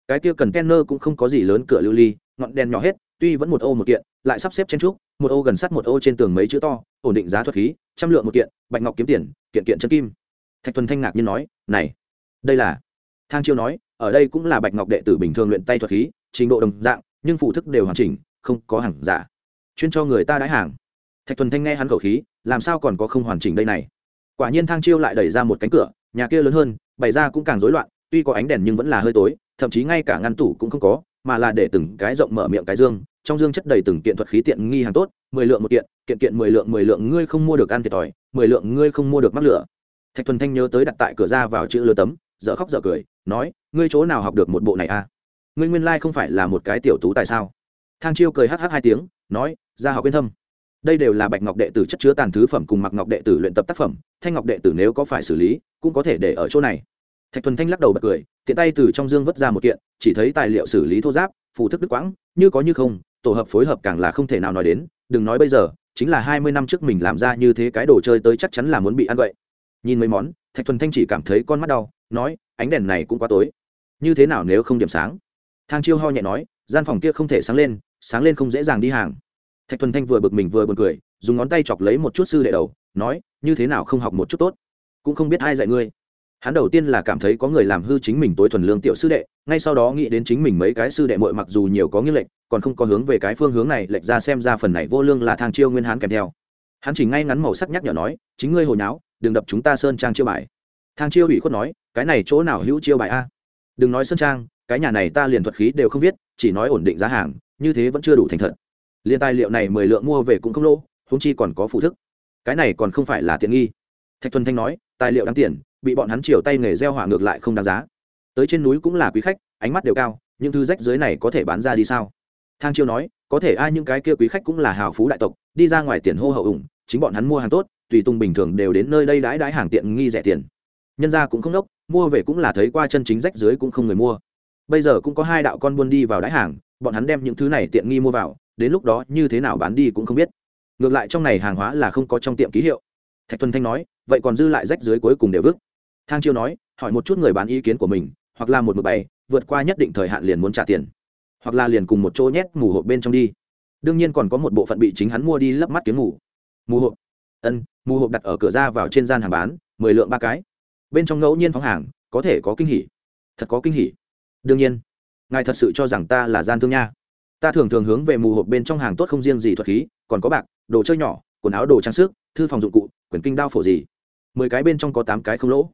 cái kia cần kenner cũng không có gì lớn cửa lưu ly, ngọn đèn nhỏ hết tuy vẫn một ô một kiện, lại sắp xếp chen trúc, một ô gần sắt, một ô trên tường mấy chữ to, ổn định giá thuật khí, trăm lượng một kiện, bạch ngọc kiếm tiền, kiện kiện chân kim. Thạch thuần thanh ngạc nhiên nói, này, đây là thang chiêu nói, ở đây cũng là bạch ngọc đệ tử bình thường luyện tay thuật khí, trình độ đồng dạng, nhưng phụ thức đều hoàn chỉnh, không có hàng giả. Chuyên cho người ta đãi hàng. Thạch thuần thanh nghe hắn khẩu khí, làm sao còn có không hoàn chỉnh đây này? Quả nhiên thang chiêu lại đẩy ra một cánh cửa, nhà kia lớn hơn, bày ra cũng càng rối loạn, tuy có ánh đèn nhưng vẫn là hơi tối, thậm chí ngay cả ngăn tủ cũng không có, mà là để từng cái rộng mở miệng cái dương trong dương chất đầy từng kiện thuật khí tiện nghi hàng tốt, mười lượng một kiện kiện kiện mười lượng mười lượng ngươi không mua được ăn thiệt thòi, mười lượng ngươi không mua được mắc lửa. Thạch thuần thanh nhớ tới đặt tại cửa ra vào chữ lừa tấm, dở khóc dở cười, nói, ngươi chỗ nào học được một bộ này a à? ngươi nguyên lai không phải là một cái tiểu tú tại sao? Thang chiêu cười hh hai tiếng, nói ra học yên thâm. Đây đều là bạch ngọc đệ tử chất chứa tàn thứ phẩm cùng mặc ngọc đệ tử luyện tập tác phẩm, thanh ngọc đệ tử nếu có phải xử lý, cũng có thể để ở chỗ này. Thạch thuần thanh lắc đầu bật cười, tiện tay từ trong dương vứt ra một kiện, chỉ thấy tài liệu xử lý thô giáp, phù thức đức quãng, như có như không tổ hợp phối hợp càng là không thể nào nói đến, đừng nói bây giờ, chính là hai mươi năm trước mình làm ra như thế cái đồ chơi tới chắc chắn là muốn bị ăn vậy. Nhìn mấy món, thạch thuần thanh chỉ cảm thấy con mắt đau, nói, ánh đèn này cũng quá tối. Như thế nào nếu không điểm sáng? Thang chiêu ho nhẹ nói, gian phòng kia không thể sáng lên sáng lên không dễ dàng đi hàng. Thạch thuần thanh vừa bực mình vừa b u ồ n cười, dùng ngón tay chọc lấy một chút sư đệ đầu, nói, như thế nào không học một chút tốt? Cũng không biết ai dạy ngươi hắn đầu tiên là cảm thấy có người làm hư chính mình tối thuần lương tiểu sư đệ, ngay sau đó nghĩ đến chính mình mấy cái sư đệ mội mặc dù nhiều có nghiêng lệch, còn không có hướng về cái phương hướng này lệch ra xem ra phần này vô lương là thang chiêu nguyên hán kèm theo. Hắn chỉ ngay ngắn màu sắc nhắc nhở nói, chính ngươi hồi nháo, đừng đập chúng ta sơn trang chiêu bài. Thang chiêu ủy khuất nói, cái này chỗ nào hữu chiêu bài a? Đừng nói sơn trang, cái nhà này ta liền thuật khí đều không viết chỉ nói ổn định giá hàng, như thế vẫn chưa đủ thành thật. Liền tài liệu này mười lượng mua về cũng không lỗ húng chi còn có phụ thức. Cái này còn không phải là tiện nghi. Thạch thuần thanh nói, tài liệu đáng tiền bị bọn hắn chiều tay nghề gieo hỏa ngược lại không đáng giá. Tới trên núi cũng là quý khách, ánh mắt đều cao, những thứ rách dưới này có thể bán ra đi sao? Thang chiêu nói, có thể ai những cái kia quý khách cũng là hào phú đại tộc, đi ra ngoài tiền hô hậu ủng, chính bọn hắn mua hàng tốt, tùy tung bình thường đều đến nơi đây đãi đãi hàng tiện nghi rẻ tiền. Nhân ra cũng không đốc, mua về cũng là thấy qua chân chính rách dưới cũng không người mua. Bây giờ cũng có hai đạo con buôn đi vào đãi hàng, bọn hắn đem những thứ này tiện nghi mua vào, đến lúc đó như thế nào bán đi cũng không biết. Ngược lại trong này hàng hóa là không có trong tiệm ký hiệu. Thạch tuần thanh nói, vậy còn dư lại rách dưới cuối cùng đều vứt thang chiêu nói, hỏi một chút người bán ý kiến của mình, hoặc là một mười bày, vượt qua nhất định thời hạn liền muốn trả tiền. Hoặc là liền cùng một chỗ nhét mù hộp bên trong đi. Đương nhiên còn có một bộ phận bị chính hắn mua đi lấp mắt kiếm mù. Mù hộp. Ân, mù hộp đặt ở cửa ra vào trên gian hàng bán, mười lượng ba cái. Bên trong ngẫu nhiên phóng hàng, có thể có kinh hỉ. Thật có kinh hỉ. Đương nhiên, ngài thật sự cho rằng ta là gian thương nha. Ta thường thường hướng về mù hộp bên trong hàng tốt không riêng gì thuật khí, còn có bạc, đồ chơi nhỏ, quần áo đồ trang sức, thư phòng dụng cụ, quyển kinh đao phổ gì. Mười cái bên trong có tám cái không lỗ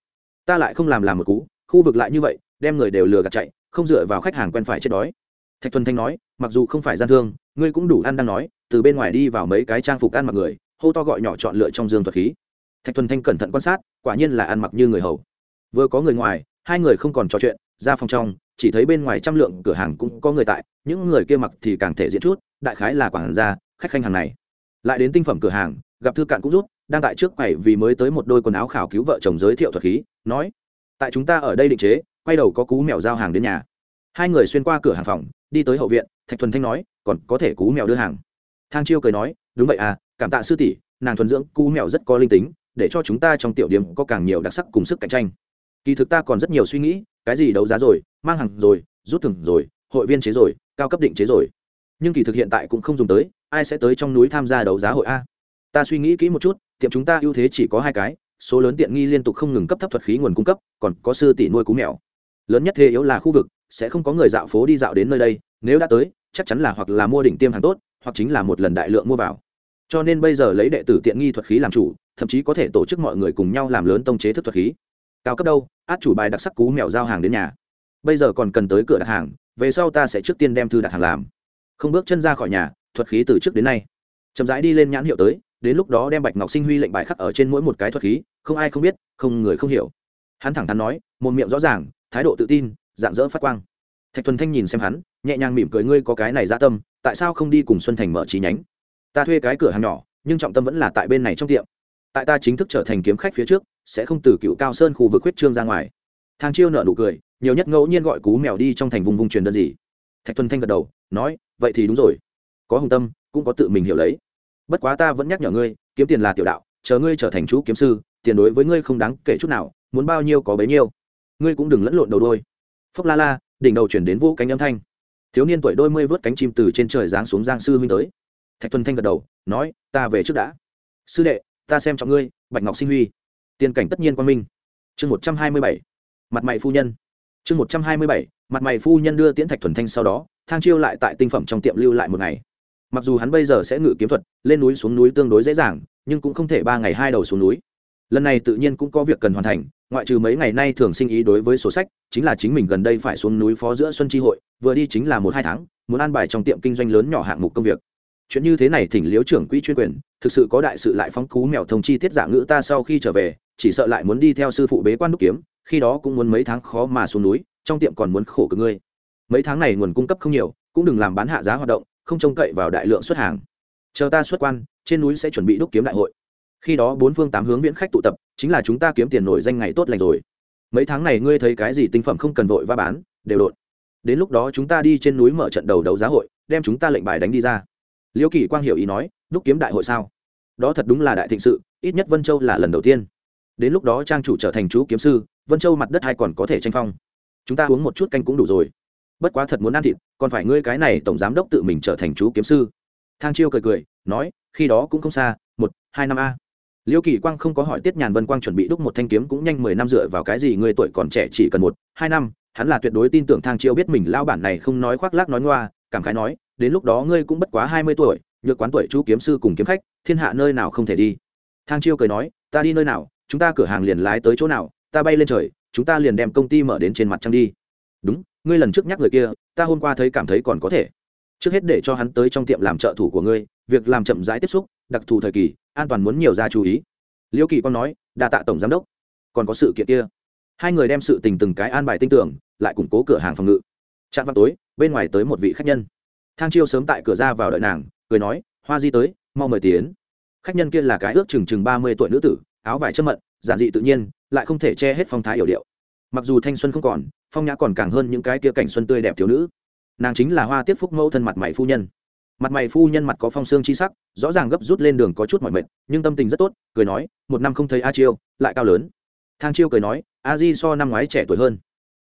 ta lại không làm làm một cú, khu vực lại như vậy, đem người đều lừa gạt chạy, không dựa vào khách hàng quen phải chết đói. Thạch thuần thanh nói, mặc dù không phải gian thương, ngươi cũng đủ ăn đang nói, từ bên ngoài đi vào mấy cái trang phục ăn mặc người, hô to gọi nhỏ chọn lựa trong dương thuật khí. Thạch thuần thanh cẩn thận quan sát, quả nhiên là ăn mặc như người hầu. Vừa có người ngoài, hai người không còn trò chuyện, ra phòng trong, chỉ thấy bên ngoài trăm lượng cửa hàng cũng có người tại, những người kia mặc thì càng thể diễn chút, đại khái là quản gia, khách khanh hàng này. Lại đến tinh phẩm cửa hàng, gặp thư cạn cũng rút, đang tại trước quầy vì mới tới một đôi quần áo khảo cứu vợ chồng giới thiệu thuật khí nói, tại chúng ta ở đây định chế, quay đầu có cú mèo giao hàng đến nhà. Hai người xuyên qua cửa hàng phòng, đi tới hậu viện, thạch thuần thanh nói, còn có thể cú mèo đưa hàng. Thang chiêu cười nói, đúng vậy à cảm tạ sư tỷ, nàng thuần dưỡng, cú mèo rất có linh tính, để cho chúng ta trong tiểu điểm có càng nhiều đặc sắc cùng sức cạnh tranh. Kỳ thực ta còn rất nhiều suy nghĩ, cái gì đấu giá rồi, mang hàng rồi, rút thưởng rồi, hội viên chế rồi, cao cấp định chế rồi. Nhưng kỳ thực hiện tại cũng không dùng tới, ai sẽ tới trong núi tham gia đấu giá hội a? Ta suy nghĩ kỹ một chút, tiệm chúng ta ưu thế chỉ có hai cái số lớn tiện nghi liên tục không ngừng cấp thấp thuật khí nguồn cung cấp, còn có sư tỷ nuôi cú mèo. Lớn nhất thế yếu là khu vực, sẽ không có người dạo phố đi dạo đến nơi đây, nếu đã tới, chắc chắn là hoặc là mua đỉnh tiêm hàng tốt, hoặc chính là một lần đại lượng mua vào. Cho nên bây giờ lấy đệ tử tiện nghi thuật khí làm chủ, thậm chí có thể tổ chức mọi người cùng nhau làm lớn tông chế thức thuật khí. Cao cấp đâu, át chủ bài đặc sắc cú mèo giao hàng đến nhà. Bây giờ còn cần tới cửa đặt hàng, về sau ta sẽ trước tiên đem thư đặt hàng làm. Không bước chân ra khỏi nhà, thuật khí từ trước đến nay. Chậm rãi đi lên nhãn hiệu tới đến lúc đó đem bạch ngọc sinh huy lệnh bài khắc ở trên mỗi một cái thuật khí, không ai không biết, không người không hiểu. Hắn thẳng thắn nói, một miệng rõ ràng, thái độ tự tin, dạng dỡ phát quang. Thạch thuần thanh nhìn xem hắn, nhẹ nhàng mỉm cười, ngươi có cái này ra tâm, tại sao không đi cùng xuân thành mở trí nhánh? Ta thuê cái cửa hàng nhỏ, nhưng trọng tâm vẫn là tại bên này trong tiệm. Tại ta chính thức trở thành kiếm khách phía trước, sẽ không từ cựu cao sơn khu vực huyết trương ra ngoài. Thang chiêu nợ nụ cười, nhiều nhất ngẫu nhiên gọi cú mèo đi trong thành vùng vùng truyền đơn gì. Thạch thuần thanh gật đầu, nói, vậy thì đúng rồi. Có hùng tâm, cũng có tự mình hiểu lấy bất quá ta vẫn nhắc nhở ngươi, kiếm tiền là tiểu đạo, chờ ngươi trở thành chú kiếm sư, tiền đối với ngươi không đáng kể chút nào, muốn bao nhiêu có bấy nhiêu. Ngươi cũng đừng lẫn lộn đầu đôi. Phốc la la, đỉnh đầu chuyển đến vũ cánh âm thanh. Thiếu niên tuổi đôi mươi vớt cánh chim từ trên trời giáng xuống giang sư huynh tới. Thạch thuần thanh gật đầu, nói, ta về trước đã. Sư đệ, ta xem trọng ngươi, bạch ngọc sinh huy. Tiền cảnh tất nhiên quan minh. Chương một trăm hai mươi bảy, mặt mày phu nhân. Chương một trăm hai mươi bảy, mặt mày phu nhân đưa tiễn thạch thuần thanh sau đó, thang chiêu lại tại tinh phẩm trong tiệm lưu lại một ngày mặc dù hắn bây giờ sẽ ngự kiếm thuật, lên núi xuống núi tương đối dễ dàng, nhưng cũng không thể ba ngày hai đầu xuống núi. Lần này tự nhiên cũng có việc cần hoàn thành, ngoại trừ mấy ngày nay thường sinh ý đối với sổ sách, chính là chính mình gần đây phải xuống núi phó giữa xuân tri hội, vừa đi chính là một hai tháng, muốn an bài trong tiệm kinh doanh lớn nhỏ hạng mục công việc. Chuyện như thế này thỉnh liếu trưởng quỹ chuyên quyền, thực sự có đại sự lại phóng cú mèo thông chi tiết giả ngữ ta sau khi trở về, chỉ sợ lại muốn đi theo sư phụ bế quan đúc kiếm, khi đó cũng muốn mấy tháng khó mà xuống núi, trong tiệm còn muốn khổ cực ngươi. Mấy tháng này nguồn cung cấp không nhiều, cũng đừng làm bán hạ giá hoạt động không trông cậy vào đại lượng xuất hàng. Chờ ta xuất quan, trên núi sẽ chuẩn bị đúc kiếm đại hội. Khi đó bốn phương tám hướng viễn khách tụ tập, chính là chúng ta kiếm tiền nổi danh ngày tốt lành rồi. Mấy tháng này ngươi thấy cái gì tinh phẩm không cần vội va bán, đều đột đến lúc đó chúng ta đi trên núi mở trận đầu đấu giá hội, đem chúng ta lệnh bài đánh đi ra. Liễu kỳ quang hiểu ý nói, đúc kiếm đại hội sao? Đó thật đúng là đại thịnh sự, ít nhất vân châu là lần đầu tiên. Đến lúc đó trang chủ trở thành chú kiếm sư, vân châu mặt đất hay còn có thể tranh phong? Chúng ta uống một chút canh cũng đủ rồi bất quá thật muốn ăn thịt, còn phải ngươi cái này tổng giám đốc tự mình trở thành chú kiếm sư. Thang chiêu cười cười, nói, khi đó cũng không xa, một, hai năm a. Liêu kỳ quang không có hỏi tiết nhàn vân quang chuẩn bị đúc một thanh kiếm cũng nhanh mười năm dựa vào cái gì, người tuổi còn trẻ chỉ cần một, hai năm, hắn là tuyệt đối tin tưởng thang chiêu biết mình lao bản này không nói khoác lác nói ngoa, cảm khái nói, đến lúc đó ngươi cũng bất quá hai mươi tuổi, nhược quán tuổi chú kiếm sư cùng kiếm khách, thiên hạ nơi nào không thể đi. Thang chiêu cười nói, ta đi nơi nào, chúng ta cửa hàng liền lái tới chỗ nào, ta bay lên trời, chúng ta liền đem công ty mở đến trên mặt trăng đi. Đúng ngươi lần trước nhắc người kia, ta hôm qua thấy cảm thấy còn có thể. Trước hết để cho hắn tới trong tiệm làm trợ thủ của ngươi, việc làm chậm rãi tiếp xúc, đặc thù thời kỳ, an toàn muốn nhiều ra chú ý. Liễu kỳ quang nói, đa tạ tổng giám đốc. Còn có sự kiện kia. Hai người đem sự tình từng cái an bài tinh tưởng lại củng cố cửa hàng phòng ngự. Trạm vào tối, bên ngoài tới một vị khách nhân. Thang chiêu sớm tại cửa ra vào đợi nàng, cười nói, hoa di tới, mau mời tiến. Khách nhân kia là cái ước chừng chừng ba mươi tuổi nữ tử, áo vải chân mận, giản dị tự nhiên, lại không thể che hết phong thái yểu điệu. Mặc dù thanh xuân không còn phong nhã còn càng hơn những cái kia cảnh xuân tươi đẹp thiếu nữ. Nàng chính là hoa tiết phúc mẫu thân mặt mày phu nhân. Mặt mày phu nhân mặt có phong xương chi sắc, rõ ràng gấp rút lên đường có chút mỏi mệt, nhưng tâm tình rất tốt, cười nói, một năm không thấy a chiêu, lại cao lớn. Thang chiêu cười nói, a di so năm ngoái trẻ tuổi hơn.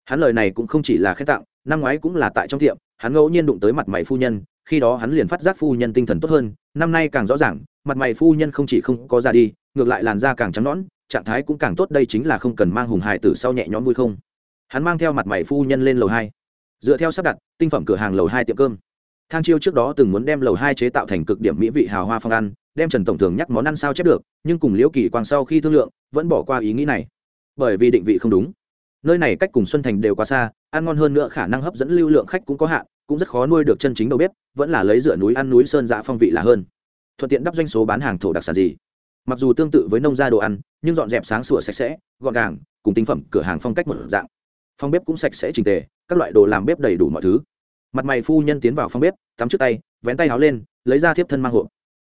Hắn lời này cũng không chỉ là khen tặng, năm ngoái cũng là tại trong tiệm, hắn ngẫu nhiên đụng tới mặt mày phu nhân, khi đó hắn liền phát giác phu nhân tinh thần tốt hơn, năm nay càng rõ ràng, mặt mày phu nhân không chỉ không có ra đi, ngược lại làn da càng trắng nõn, trạng thái cũng càng tốt, đây chính là không cần mang hùng hài tử sau nhẹ nhõm vui không? Hắn mang theo mặt mày phu nhân lên lầu hai. Dựa theo sắp đặt, tinh phẩm cửa hàng lầu hai tiệm cơm. Thang chiêu trước đó từng muốn đem lầu hai chế tạo thành cực điểm mỹ vị hào hoa phong ăn, đem trần tổng thường nhắc món ăn sao chép được, nhưng cùng liễu kỳ quang sau khi thương lượng, vẫn bỏ qua ý nghĩ này. Bởi vì định vị không đúng. Nơi này cách cùng xuân thành đều quá xa, ăn ngon hơn nữa khả năng hấp dẫn lưu lượng khách cũng có hạn, cũng rất khó nuôi được chân chính đầu bếp, vẫn là lấy dựa núi ăn núi sơn dạ phong vị là hơn. Thuận tiện đắp doanh số bán hàng thổ đặc sản gì. Mặc dù tương tự với nông gia đồ ăn, nhưng dọn dẹp sáng sủa sạch sẽ, gọn gàng, cùng tinh phẩm cửa hàng phong cách một dạng phong bếp cũng sạch sẽ trình tề, các loại đồ làm bếp đầy đủ mọi thứ. Mặt mày phu nhân tiến vào phong bếp, tắm trước tay, vén tay áo lên, lấy ra thiếp thân mang hộp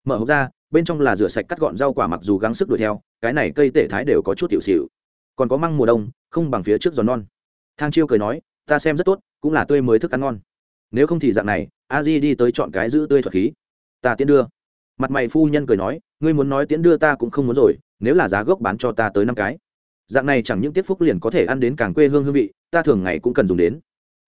mở hộp ra, bên trong là rửa sạch cắt gọn rau quả mặc dù gắng sức đuổi theo, cái này cây tể thái đều có chút tiểu xịu còn có măng mùa đông, không bằng phía trước giòn non. Thang chiêu cười nói, ta xem rất tốt, cũng là tươi mới thức ăn ngon. Nếu không thì dạng này, a di đi tới chọn cái giữ tươi thuật khí. Ta tiến đưa. Mặt mày phu nhân cười nói, ngươi muốn nói tiến đưa ta cũng không muốn rồi, nếu là giá gốc bán cho ta tới năm cái dạng này chẳng những tiết phúc liền có thể ăn đến càng quê hương hương vị, ta thường ngày cũng cần dùng đến.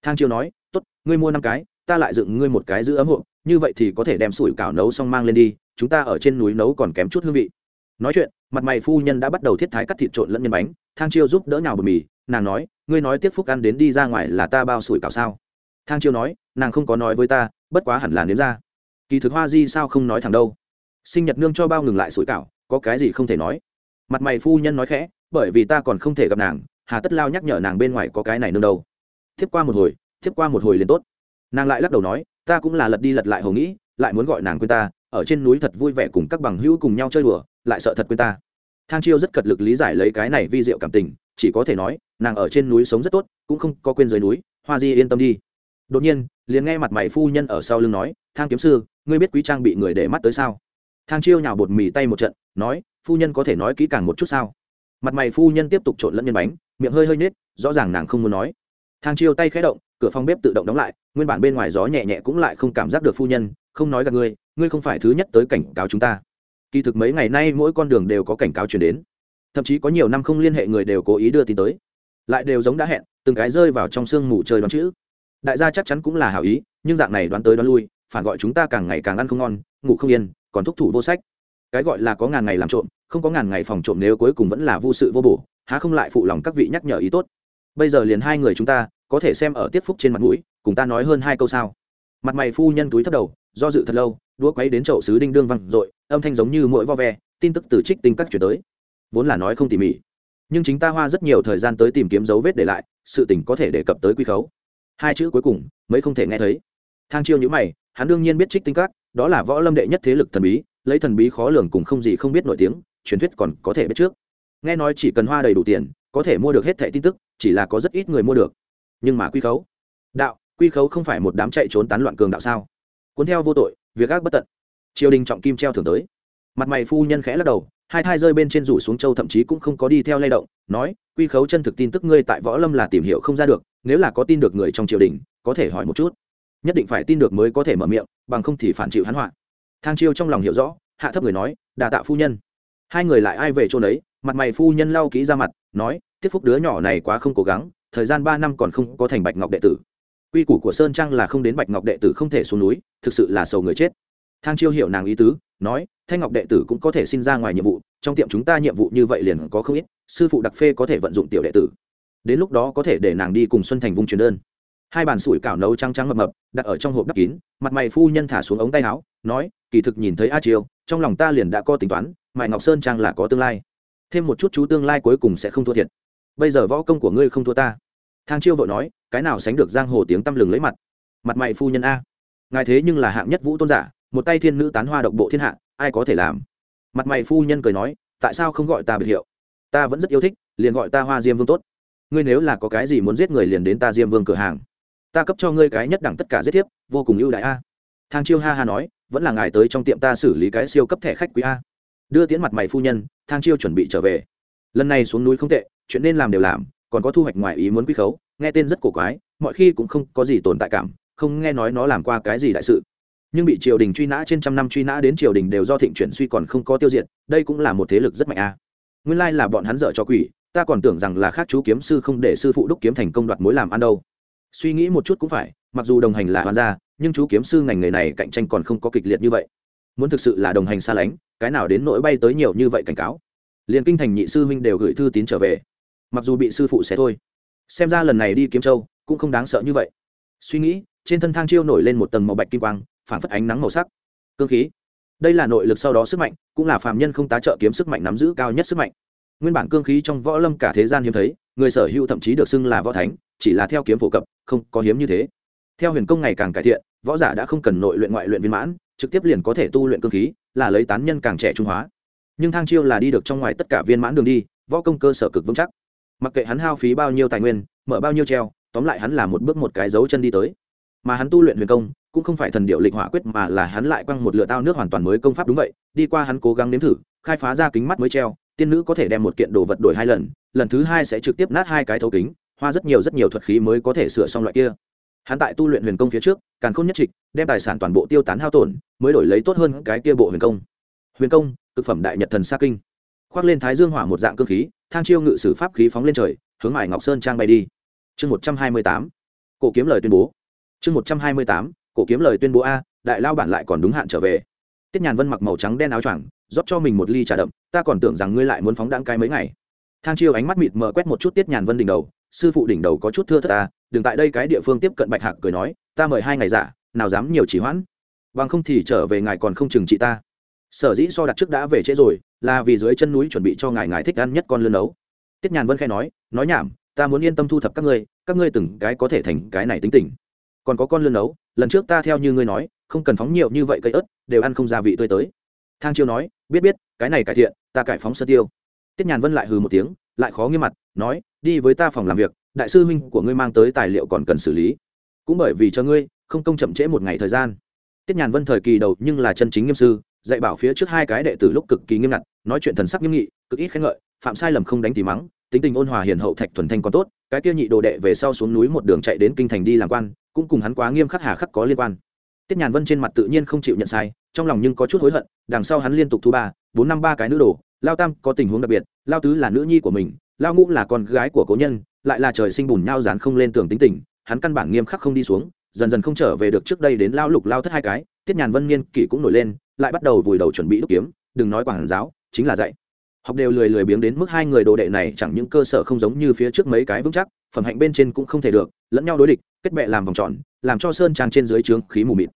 Thang chiêu nói, tốt, ngươi mua năm cái, ta lại dựng ngươi một cái giữ ấm hộp, như vậy thì có thể đem sủi cảo nấu xong mang lên đi, chúng ta ở trên núi nấu còn kém chút hương vị. Nói chuyện, mặt mày phu nhân đã bắt đầu thiết thái cắt thịt trộn lẫn nhân bánh, thang chiêu giúp đỡ nhào bột mì, nàng nói, ngươi nói tiết phúc ăn đến đi ra ngoài là ta bao sủi cảo sao? Thang chiêu nói, nàng không có nói với ta, bất quá hẳn là nếm ra. Kỳ thực hoa di sao không nói thẳng đâu. Sinh nhật nương cho bao ngừng lại sủi cảo, có cái gì không thể nói. Mặt mày phu nhân nói khẽ bởi vì ta còn không thể gặp nàng, hà tất lao nhắc nhở nàng bên ngoài có cái này nương đâu. Thiếp qua một hồi, thiếp qua một hồi liền tốt. Nàng lại lắc đầu nói, ta cũng là lật đi lật lại hầu nghĩ, lại muốn gọi nàng quên ta, ở trên núi thật vui vẻ cùng các bằng hữu cùng nhau chơi đùa, lại sợ thật quên ta. Thang chiêu rất cật lực lý giải lấy cái này vi diệu cảm tình, chỉ có thể nói, nàng ở trên núi sống rất tốt, cũng không có quên dưới núi, hoa di yên tâm đi. Đột nhiên, liền nghe mặt mày phu nhân ở sau lưng nói, thang kiếm sư, ngươi biết quý trang bị người để mắt tới sao? Thang chiêu nhào bột mì tay một trận, nói, phu nhân có thể nói kỹ càng một chút sao? Mặt mày phu nhân tiếp tục trộn lẫn nhân bánh, miệng hơi hơi nết rõ ràng nàng không muốn nói. Thang chiêu tay khẽ động, cửa phòng bếp tự động đóng lại, nguyên bản bên ngoài gió nhẹ nhẹ cũng lại không cảm giác được phu nhân, không nói gặp ngươi ngươi không phải thứ nhất tới cảnh cáo chúng ta. Kỳ thực mấy ngày nay mỗi con đường đều có cảnh cáo chuyển đến. Thậm chí có nhiều năm không liên hệ người đều cố ý đưa tin tới. Lại đều giống đã hẹn, từng cái rơi vào trong sương mù chơi đoán chữ. Đại gia chắc chắn cũng là hảo ý, nhưng dạng này đoán tới đoán lui, phản gọi chúng ta càng ngày càng ăn không ngon, ngủ không yên, còn thúc thủ vô sách cái gọi là có ngàn ngày làm trộm, không có ngàn ngày phòng trộm nếu cuối cùng vẫn là vô sự vô bổ, há không lại phụ lòng các vị nhắc nhở ý tốt. Bây giờ liền hai người chúng ta, có thể xem ở tiết phúc trên mặt mũi, cùng ta nói hơn hai câu sao. Mặt mày phu nhân túi thấp đầu, do dự thật lâu, đũa quấy đến chậu sứ đinh đương văng r âm thanh giống như mỗi vo ve, tin tức từ trích tinh các chuyển tới. Vốn là nói không tỉ mỉ, nhưng chính ta hoa rất nhiều thời gian tới tìm kiếm dấu vết để lại, sự tình có thể đề cập tới quy khấu. Hai chữ cuối cùng, mấy không thể nghe thấy. Thang chiêu nhữ mày, hắn đương nhiên biết trích tinh các, đó là võ lâm đệ nhất thế lực thần bí lấy thần bí khó lường cùng không gì không biết nổi tiếng, truyền thuyết còn có thể biết trước. Nghe nói chỉ cần hoa đầy đủ tiền, có thể mua được hết thẻ tin tức, chỉ là có rất ít người mua được. Nhưng mà quy khấu? Đạo, quy khấu không phải một đám chạy trốn tán loạn cường đạo sao? Cuốn theo vô tội, việc ác bất tận. Triều đình trọng kim treo thường tới. Mặt mày phu nhân khẽ lắc đầu, hai thai rơi bên trên rủ xuống châu thậm chí cũng không có đi theo lay động, nói, quy khấu chân thực tin tức ngươi tại võ lâm là tìm hiểu không ra được, nếu là có tin được người trong triều đình, có thể hỏi một chút. Nhất định phải tin được mới có thể mở miệng, bằng không thì phản chịu hắn họa thang chiêu trong lòng hiểu rõ, hạ thấp người nói, đà tạ phu nhân. Hai người lại ai về chỗ đấy mặt mày phu nhân lau kỹ ra mặt, nói, tiếp phúc đứa nhỏ này quá không cố gắng, thời gian ba năm còn không có thành bạch ngọc đệ tử. Quy củ của sơn trang là không đến bạch ngọc đệ tử không thể xuống núi, thực sự là sầu người chết. Thang chiêu hiểu nàng ý tứ, nói, thanh ngọc đệ tử cũng có thể xin ra ngoài nhiệm vụ, trong tiệm chúng ta nhiệm vụ như vậy liền có không ít, sư phụ đặc phê có thể vận dụng tiểu đệ tử. Đến lúc đó có thể để nàng đi cùng xuân thành vung truyền đơn. Hai bàn sủi cảo nấu trắng trắng mập mập, đặt ở trong hộp đắp kín, mặt mày phu nhân thả xuống ống tay áo nói, kỳ thực nhìn thấy a chiêu trong lòng ta liền đã có tính toán, mại ngọc sơn trang là có tương lai. Thêm một chút chú tương lai cuối cùng sẽ không thua thiệt. Bây giờ võ công của ngươi không thua ta. Thang chiêu vội nói, cái nào sánh được giang hồ tiếng tăm lừng lấy mặt. Mặt mày phu nhân a. Ngài thế nhưng là hạng nhất vũ tôn giả, một tay thiên nữ tán hoa độc bộ thiên hạ, ai có thể làm? Mặt mày phu nhân cười nói, tại sao không gọi ta biệt hiệu? Ta vẫn rất yêu thích, liền gọi ta hoa diêm vương tốt. Ngươi nếu là có cái gì muốn giết người liền đến ta diêm vương cửa hàng. Ta cấp cho ngươi cái nhất đẳng tất cả giết thiếp, vô cùng ưu đại a. Thang chiêu ha ha nói vẫn là ngài tới trong tiệm ta xử lý cái siêu cấp thẻ khách quý a. Đưa tiến mặt mày phu nhân, thang chiêu chuẩn bị trở về. Lần này xuống núi không tệ, chuyện nên làm đều làm, còn có thu hoạch ngoài ý muốn quý khấu, nghe tên rất cổ quái, mọi khi cũng không có gì tồn tại cảm, không nghe nói nó làm qua cái gì đại sự. Nhưng bị triều đình truy nã trên trăm năm truy nã đến triều đình đều do thịnh chuyển suy còn không có tiêu diệt, đây cũng là một thế lực rất mạnh a. Nguyên lai là bọn hắn dở cho quỷ, ta còn tưởng rằng là khác chú kiếm sư không để sư phụ đúc kiếm thành công đoạt mối làm ăn đâu. Suy nghĩ một chút cũng phải, mặc dù đồng hành là hoàn gia nhưng chú kiếm sư ngành nghề này cạnh tranh còn không có kịch liệt như vậy. Muốn thực sự là đồng hành xa lánh, cái nào đến nỗi bay tới nhiều như vậy cảnh cáo. Liền kinh thành nhị sư huynh đều gửi thư tín trở về. Mặc dù bị sư phụ xé thôi, xem ra lần này đi kiếm châu cũng không đáng sợ như vậy. Suy nghĩ, trên thân thang chiêu nổi lên một tầng màu bạch kim quang, phản phất ánh nắng màu sắc. Cương khí. Đây là nội lực sau đó sức mạnh, cũng là phạm nhân không tá trợ kiếm sức mạnh nắm giữ cao nhất sức mạnh. Nguyên bản cương khí trong võ lâm cả thế gian hiếm thấy, người sở hữu thậm chí được xưng là võ thánh, chỉ là theo kiếm phổ cập, không có hiếm như thế theo huyền công ngày càng cải thiện, võ giả đã không cần nội luyện ngoại luyện viên mãn, trực tiếp liền có thể tu luyện cương khí, là lấy tán nhân càng trẻ trung hóa. Nhưng thang chiêu là đi được trong ngoài tất cả viên mãn đường đi, võ công cơ sở cực vững chắc. Mặc kệ hắn hao phí bao nhiêu tài nguyên, mở bao nhiêu treo, tóm lại hắn là một bước một cái dấu chân đi tới. Mà hắn tu luyện huyền công, cũng không phải thần điệu lịch hỏa quyết mà là hắn lại quăng một lựa tao nước hoàn toàn mới công pháp đúng vậy, đi qua hắn cố gắng nếm thử, khai phá ra kính mắt mới treo, tiên nữ có thể đem một kiện đồ vật đổi hai lần lần thứ hai sẽ trực tiếp nát hai cái thấu kính, hoa rất nhiều rất nhiều thuật khí mới có thể sửa xong loại kia hắn tại tu luyện huyền công phía trước, càng không nhất trịch, đem tài sản toàn bộ tiêu tán hao tổn, mới đổi lấy tốt hơn cái kia bộ huyền công. Huyền công thực phẩm đại nhật thần sa kinh. Khoác lên thái dương hỏa một dạng cơ khí, thang chiêu ngự sử pháp khí phóng lên trời, hướng mải ngọc sơn trang bay đi. Chương một trăm hai mươi tám, cổ kiếm lời tuyên bố. Chương một trăm hai mươi tám, cổ kiếm lời tuyên bố a, đại lao bản lại còn đúng hạn trở về. Tiết nhàn vân mặc màu trắng đen áo choàng, rót cho mình một ly trà đậm, ta còn tưởng rằng ngươi lại muốn phóng đáng cái mấy ngày. Thang chiêu ánh mắt mịt mờ quét một chút tiết nhàn vân đỉnh đầu, sư phụ đỉnh đầu có chút thưa thất ta đừng tại đây cái địa phương tiếp cận bạch hạc cười nói, ta mời hai ngày giả, nào dám nhiều chỉ hoãn. Bằng không thì trở về ngài còn không chừng trị ta. Sở dĩ so đặt trước đã về trễ rồi, là vì dưới chân núi chuẩn bị cho ngài ngài thích ăn nhất con lươn nấu. Tiết nhàn vân khai nói nói nhảm, ta muốn yên tâm thu thập các ngươi các ngươi từng cái có thể thành cái này tính tình. Còn có con lươn nấu, lần trước ta theo như ngươi nói, không cần phóng nhiều như vậy cây ớt, đều ăn không gia vị tươi tới. Thang chiêu nói, biết biết, cái này cải thiện, ta cải phóng sơ tiêu. Tiết nhàn vân lại hừ một tiếng, lại khó nghiêm mặt, nói, đi với ta phòng làm việc đại sư huynh của ngươi mang tới tài liệu còn cần xử lý. Cũng bởi vì cho ngươi, không công chậm trễ một ngày thời gian. Tiết nhàn vân thời kỳ đầu nhưng là chân chính nghiêm sư, dạy bảo phía trước hai cái đệ tử lúc cực kỳ nghiêm ngặt, nói chuyện thần sắc nghiêm nghị, cực ít khen ngợi, phạm sai lầm không đánh thì mắng, tính tình ôn hòa hiền hậu thạch thuần thanh còn tốt, cái kia nhị đồ đệ về sau xuống núi một đường chạy đến kinh thành đi làm quan, cũng cùng hắn quá nghiêm khắc hà khắc có liên quan. Tiết nhàn vân trên mặt tự nhiên không chịu nhận sai, trong lòng nhưng có chút hối hận, đằng sau hắn liên tục thu ba, bốn năm ba cái nữ đồ, lao tam có tình huống đặc biệt, lao tứ là nữ nhi của mình lao ngũ là con gái của cố nhân, lại là trời sinh bùn nhau dán không lên tường tính tình, hắn căn bản nghiêm khắc không đi xuống, dần dần không trở về được trước đây đến lao lục lao thất hai cái, tiết nhàn vân niên kỷ cũng nổi lên, lại bắt đầu vùi đầu chuẩn bị đúc kiếm, đừng nói quảng giáo, chính là dạy. Học đều lười lười biếng đến mức hai người đồ đệ này chẳng những cơ sở không giống như phía trước mấy cái vững chắc, phẩm hạnh bên trên cũng không thể được, lẫn nhau đối địch, kết bệ làm vòng tròn, làm cho sơn trang trên dưới trướng khí mù mịt.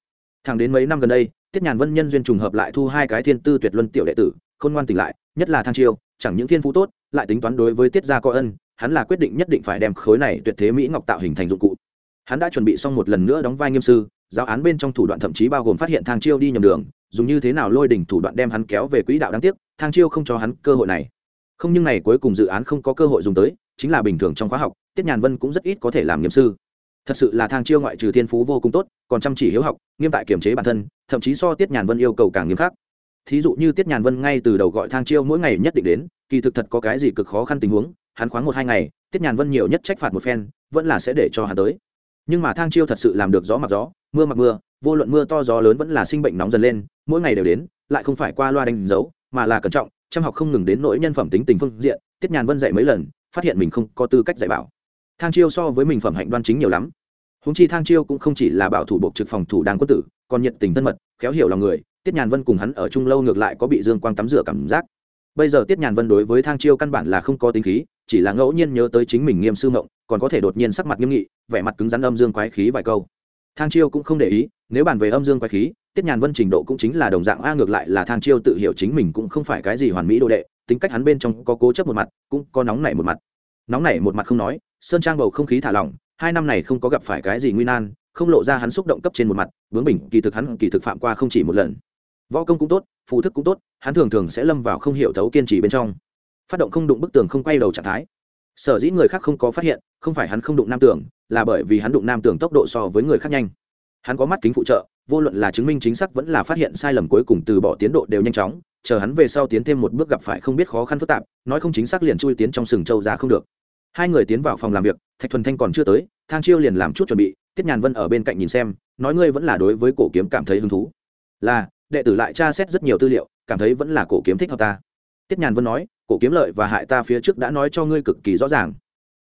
Thẳng đến mấy năm gần đây, tiết nhàn vân nhân duyên trùng hợp lại thu hai cái thiên tư tuyệt luân tiểu đệ tử, khôn ngoan tỉnh lại, nhất là thang chiêu, chẳng những thiên phú tốt lại tính toán đối với tiết gia có ân, hắn là quyết định nhất định phải đem khối này tuyệt thế mỹ ngọc tạo hình thành dụng cụ. Hắn đã chuẩn bị xong một lần nữa đóng vai nghiêm sư, giáo án bên trong thủ đoạn thậm chí bao gồm phát hiện thang chiêu đi nhầm đường, dùng như thế nào lôi đỉnh thủ đoạn đem hắn kéo về quỹ đạo đáng tiếc, thang chiêu không cho hắn cơ hội này. Không nhưng này cuối cùng dự án không có cơ hội dùng tới, chính là bình thường trong khóa học, tiết nhàn vân cũng rất ít có thể làm nghiêm sư. Thật sự là thang chiêu ngoại trừ thiên phú vô cùng tốt, còn chăm chỉ hiếu học, nghiêm tại kiềm chế bản thân, thậm chí so tiết nhàn vân yêu cầu càng nghiêm khắc. Thí dụ như tiết nhàn vân ngay từ đầu gọi thang chiêu mỗi ngày nhất định đến kỳ thực thật có cái gì cực khó khăn tình huống, hắn khoáng một hai ngày, tiết nhàn vân nhiều nhất trách phạt một phen, vẫn là sẽ để cho hắn tới. Nhưng mà thang chiêu thật sự làm được gió mặc gió mưa mặc mưa, vô luận mưa to gió lớn vẫn là sinh bệnh nóng dần lên, mỗi ngày đều đến, lại không phải qua loa đánh dấu, mà là cẩn trọng, chăm học không ngừng đến nỗi nhân phẩm tính tình phương diện, tiết nhàn vân dạy mấy lần, phát hiện mình không có tư cách dạy bảo. Thang chiêu so với mình phẩm hạnh đoan chính nhiều lắm. Húng chi thang chiêu cũng không chỉ là bảo thủ bộ trực phòng thủ đàng quân tử, còn nhiệt tình thân mật, khéo hiểu lòng người, tiết nhàn vân cùng hắn ở chung lâu ngược lại có bị dương quang tắm rửa cảm giác bây giờ tiết nhàn vân đối với thang chiêu căn bản là không có tính khí, chỉ là ngẫu nhiên nhớ tới chính mình nghiêm sư mộng, còn có thể đột nhiên sắc mặt nghiêm nghị, vẻ mặt cứng rắn âm dương quái khí vài câu. Thang chiêu cũng không để ý, nếu bàn về âm dương quái khí, tiết nhàn vân trình độ cũng chính là đồng dạng, a, ngược lại là thang chiêu tự hiểu chính mình cũng không phải cái gì hoàn mỹ đồ đệ, tính cách hắn bên trong có cố chấp một mặt, cũng có nóng nảy một mặt. Nóng nảy một mặt không nói, sơn trang bầu không khí thả lỏng, hai năm này không có gặp phải cái gì nguy nan, không lộ ra hắn xúc động cấp trên một mặt bướng bình, kỳ thực hắn kỳ thực phạm qua không chỉ một lần võ công cũng tốt phụ thức cũng tốt, hắn thường thường sẽ lâm vào không hiểu thấu kiên trì bên trong. Phát động không đụng bức tường không quay đầu trạng thái. Sở dĩ người khác không có phát hiện, không phải hắn không đụng nam tường, là bởi vì hắn đụng nam tường tốc độ so với người khác nhanh. Hắn có mắt kính phụ trợ, vô luận là chứng minh chính xác vẫn là phát hiện sai lầm cuối cùng từ bỏ tiến độ đều nhanh chóng, chờ hắn về sau tiến thêm một bước gặp phải không biết khó khăn phức tạp, nói không chính xác liền chui tiến trong sừng châu ra không được. Hai người tiến vào phòng làm việc, thạch thuần thanh còn chưa tới, thang chiêu liền làm chút chuẩn bị, tiết nhàn vân ở bên cạnh nhìn xem, nói ngươi vẫn là đối với cổ kiếm cảm thấy hứng thú. Là đệ tử lại tra xét rất nhiều tư liệu, cảm thấy vẫn là cổ kiếm thích hợp ta. Tiết nhàn vân nói, cổ kiếm lợi và hại ta phía trước đã nói cho ngươi cực kỳ rõ ràng.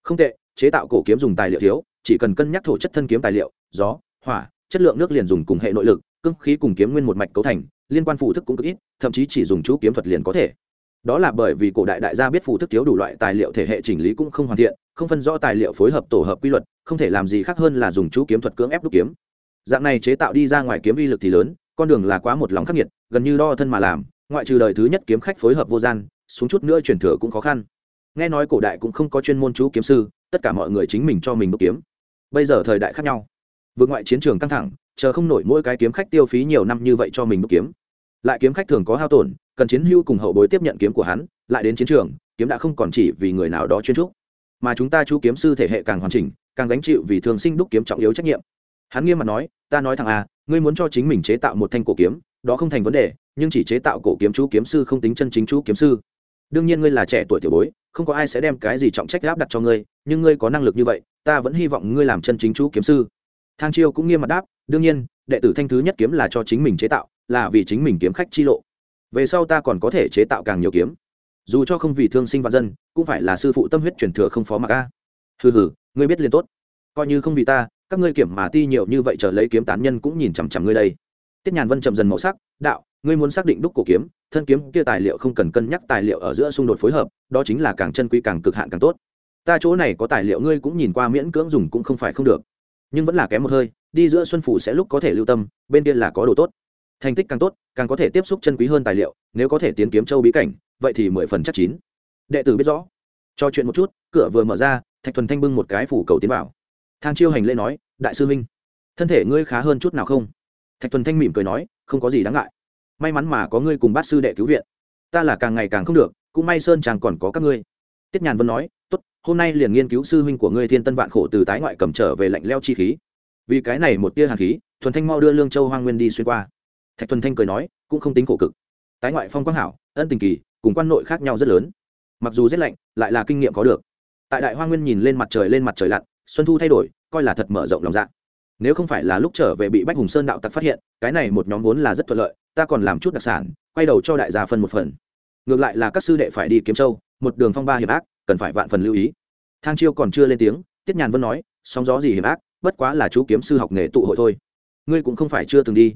Không tệ, chế tạo cổ kiếm dùng tài liệu thiếu, chỉ cần cân nhắc thổ chất thân kiếm tài liệu, gió, hỏa, chất lượng nước liền dùng cùng hệ nội lực cưng khí cùng kiếm nguyên một mạch cấu thành, liên quan phụ thức cũng cực ít, thậm chí chỉ dùng chú kiếm thuật liền có thể. Đó là bởi vì cổ đại đại gia biết phụ thức thiếu đủ loại tài liệu thể hệ chỉnh lý cũng không hoàn thiện, không phân rõ tài liệu phối hợp tổ hợp quy luật, không thể làm gì khác hơn là dùng chú kiếm thuật cưỡng ép đúc kiếm. Dạng này chế tạo đi ra ngoài kiếm uy lực thì lớn con đường là quá một lòng khắc nghiệt, gần như đo thân mà làm, ngoại trừ đời thứ nhất kiếm khách phối hợp vô gian, xuống chút nữa truyền thừa cũng khó khăn. Nghe nói cổ đại cũng không có chuyên môn chú kiếm sư, tất cả mọi người chính mình cho mình đúc kiếm. Bây giờ thời đại khác nhau. Vượt ngoại chiến trường căng thẳng, chờ không nổi mỗi cái kiếm khách tiêu phí nhiều năm như vậy cho mình đúc kiếm. Lại kiếm khách thường có hao tổn, cần chiến hưu cùng hậu bối tiếp nhận kiếm của hắn, lại đến chiến trường, kiếm đã không còn chỉ vì người nào đó chuyên trúc. Mà chúng ta chú kiếm sư thể hệ càng hoàn chỉnh, càng gánh chịu vì thường sinh đúc kiếm trọng yếu trách nhiệm hắn nghiêm mặt nói, ta nói thằng à ngươi muốn cho chính mình chế tạo một thanh cổ kiếm, đó không thành vấn đề, nhưng chỉ chế tạo cổ kiếm chú kiếm sư không tính chân chính chú kiếm sư. Đương nhiên ngươi là trẻ tuổi tiểu bối, không có ai sẽ đem cái gì trọng trách áp đặt cho ngươi, nhưng ngươi có năng lực như vậy, ta vẫn hy vọng ngươi làm chân chính chú kiếm sư. Thang chiêu cũng nghiêm mặt đáp, đương nhiên, đệ tử thanh thứ nhất kiếm là cho chính mình chế tạo, là vì chính mình kiếm khách chi lộ. Về sau ta còn có thể chế tạo càng nhiều kiếm. Dù cho không vì thương sinh và dân, cũng phải là sư phụ tâm huyết truyền thừa không phó mặc a. Hừ hừ, ngươi biết liền tốt. Coi như không vì ta các ngươi kiểm mà ti nhiều như vậy chờ lấy kiếm tán nhân cũng nhìn chằm chằm ngươi đây. Tiết nhàn vân chậm dần màu sắc, đạo, ngươi muốn xác định đúc cổ kiếm, thân kiếm kia tài liệu không cần cân nhắc tài liệu ở giữa xung đột phối hợp, đó chính là càng chân quý càng cực hạn càng tốt. Ta chỗ này có tài liệu ngươi cũng nhìn qua miễn cưỡng dùng cũng không phải không được. Nhưng vẫn là kém một hơi, đi giữa xuân phủ sẽ lúc có thể lưu tâm, bên kia là có đồ tốt. Thành tích càng tốt, càng có thể tiếp xúc chân quý hơn tài liệu, nếu có thể tiến kiếm châu bí cảnh, vậy thì mười phần chắc chín. Đệ tử biết rõ. Cho chuyện một chút, cửa vừa mở ra, thạch thuần thanh bưng một cái phủ cầu tiến vào thang chiêu hành lễ nói, đại sư minh thân thể ngươi khá hơn chút nào không? Thạch thuần thanh mỉm cười nói, không có gì đáng ngại. May mắn mà có ngươi cùng bát sư đệ cứu viện. Ta là càng ngày càng không được, cũng may sơn chàng còn có các ngươi. Tiết nhàn vân nói, tốt, hôm nay liền nghiên cứu sư huynh của ngươi thiên tân vạn khổ từ tái ngoại cầm trở về lạnh leo chi khí. Vì cái này một tia hàn khí, thuần thanh mau đưa lương châu hoa nguyên đi xuyên qua. Thạch thuần thanh cười nói, cũng không tính khổ cực. Tái ngoại phong quang hảo, ân tình kỳ, cùng quan nội khác nhau rất lớn. Mặc dù rét lạnh, lại là kinh nghiệm có được. Tại đại hoa nguyên nhìn lên mặt trời, lên mặt trời lặn xuân thu thay đổi, coi là thật mở rộng lòng dạ. Nếu không phải là lúc trở về bị bách hùng sơn đạo tặc phát hiện, cái này một nhóm vốn là rất thuận lợi, ta còn làm chút đặc sản, quay đầu cho đại gia phân một phần. Ngược lại là các sư đệ phải đi kiếm châu, một đường phong ba hiểm ác, cần phải vạn phần lưu ý. Thang chiêu còn chưa lên tiếng, tiết nhàn vẫn nói, sóng gió gì hiểm ác, bất quá là chú kiếm sư học nghề tụ hội thôi. Ngươi cũng không phải chưa từng đi.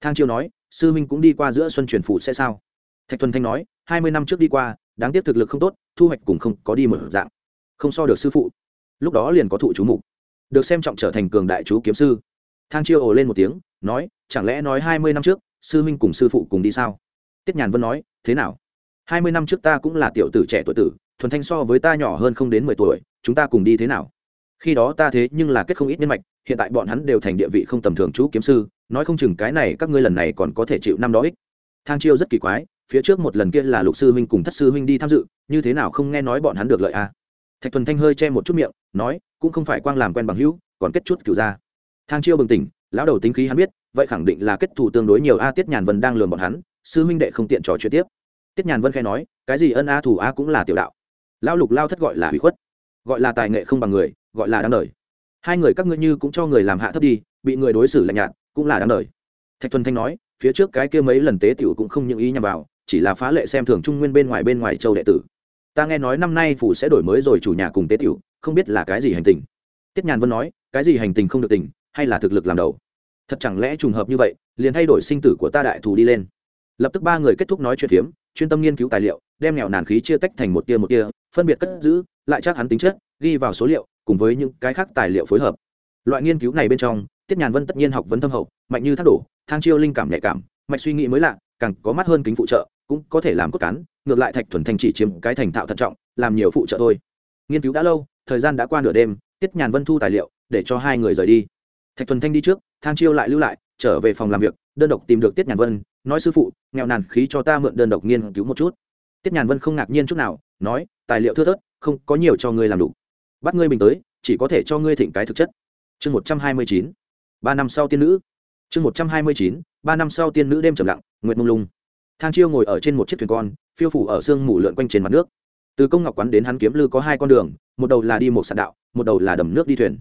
Thang chiêu nói, sư minh cũng đi qua giữa xuân truyền phụ sẽ sao? Thạch thuần thanh nói, hai mươi năm trước đi qua, đáng tiếc thực lực không tốt, thu hoạch cùng không có đi mở dạng. Không so được sư phụ lúc đó liền có thụ chú mục. Được xem trọng trở thành cường đại chú kiếm sư. Thang chiêu ồ lên một tiếng, nói, chẳng lẽ nói hai mươi năm trước, sư minh cùng sư phụ cùng đi sao? Tiết nhàn vân nói, thế nào? Hai mươi năm trước ta cũng là tiểu tử trẻ tuổi tử, thuần thanh so với ta nhỏ hơn không đến mười tuổi, chúng ta cùng đi thế nào? Khi đó ta thế nhưng là kết không ít nhân mạch, hiện tại bọn hắn đều thành địa vị không tầm thường chú kiếm sư, nói không chừng cái này các ngươi lần này còn có thể chịu năm đó ích. Thang chiêu rất kỳ quái, phía trước một lần kia là lục sư huynh cùng thất sư huynh đi tham dự, như thế nào không nghe nói bọn hắn được lợi à? Thạch thuần thanh hơi che một chút miệng, nói, cũng không phải quang làm quen bằng hữu, còn kết chút cửu ra. Thang chiêu bừng tỉnh, lão đầu tính khí hắn biết, vậy khẳng định là kết thù tương đối nhiều a tiết nhàn vân đang lường bọn hắn, sư huynh đệ không tiện trò chuyện tiếp. Tiết nhàn vân khai nói, cái gì ân a thủ a cũng là tiểu đạo. Lão lục lao thất gọi là hủy khuất, gọi là tài nghệ không bằng người, gọi là đáng đời. Hai người các ngươi như cũng cho người làm hạ thấp đi, bị người đối xử lạnh nhạt, cũng là đáng đời. Thạch thuần thanh nói, phía trước cái kia mấy lần tế tiểu cũng không những ý nhằm vào, chỉ là phá lệ xem thường trung nguyên bên ngoài bên ngoài châu đệ tử ta nghe nói năm nay phủ sẽ đổi mới rồi chủ nhà cùng tế tiểu, không biết là cái gì hành tình. Tiết nhàn vân nói, cái gì hành tình không được tình, hay là thực lực làm đầu? Thật chẳng lẽ trùng hợp như vậy, liền thay đổi sinh tử của ta đại thù đi lên. Lập tức ba người kết thúc nói chuyện phiếm, chuyên tâm nghiên cứu tài liệu, đem nghèo nàn khí chia tách thành một tia một tia, phân biệt cất giữ, lại chắc hắn tính chất, ghi vào số liệu, cùng với những cái khác tài liệu phối hợp. Loại nghiên cứu này bên trong, tiết nhàn vân tất nhiên học vấn thâm hậu, mạnh như thác đổ, thang chiêu linh cảm nhạy cảm, mạch suy nghĩ mới lạ, càng có mắt hơn kính phụ trợ cũng có thể làm cốt cán, ngược lại thạch thuần thanh chỉ chiếm cái thành thạo thận trọng, làm nhiều phụ trợ thôi. Nghiên cứu đã lâu, thời gian đã qua nửa đêm, tiết nhàn vân thu tài liệu, để cho hai người rời đi. Thạch thuần thanh đi trước, thang chiêu lại lưu lại, trở về phòng làm việc, đơn độc tìm được tiết nhàn vân, nói sư phụ, nghèo nàn khí cho ta mượn đơn độc nghiên cứu một chút. Tiết nhàn vân không ngạc nhiên chút nào, nói, tài liệu thưa thớt, không có nhiều cho ngươi làm đủ. Bắt ngươi bình tới, chỉ có thể cho ngươi thịnh cái thực chất. Chương một trăm hai mươi chín, ba năm sau tiên nữ. Chương một trăm hai mươi chín, ba năm sau tiên nữ đêm trầm lặng, nguyệt mông lung thang chiêu ngồi ở trên một chiếc thuyền con, phiêu phủ ở sương mù lượn quanh trên mặt nước. Từ công ngọc quán đến hắn kiếm lư có hai con đường, một đầu là đi một sạn đạo, một đầu là đầm nước đi thuyền.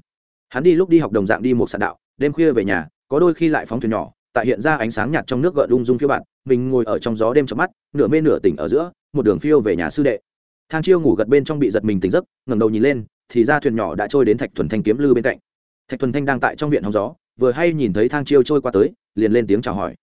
Hắn đi lúc đi học đồng dạng đi một sạn đạo, đêm khuya về nhà, có đôi khi lại phóng thuyền nhỏ, tại hiện ra ánh sáng nhạt trong nước gợn lung dung phiêu bạn mình ngồi ở trong gió đêm chợp mắt, nửa mê nửa tỉnh ở giữa, một đường phiêu về nhà sư đệ. Thang chiêu ngủ gật bên trong bị giật mình tỉnh giấc, ngẩng đầu nhìn lên, thì ra thuyền nhỏ đã trôi đến thạch thuần thanh kiếm lư bên cạnh. Thạch thuần thanh đang tại trong viện hóng gió, vừa hay nhìn thấy thang chiêu trôi qua tới, liền lên tiếng chào hỏi.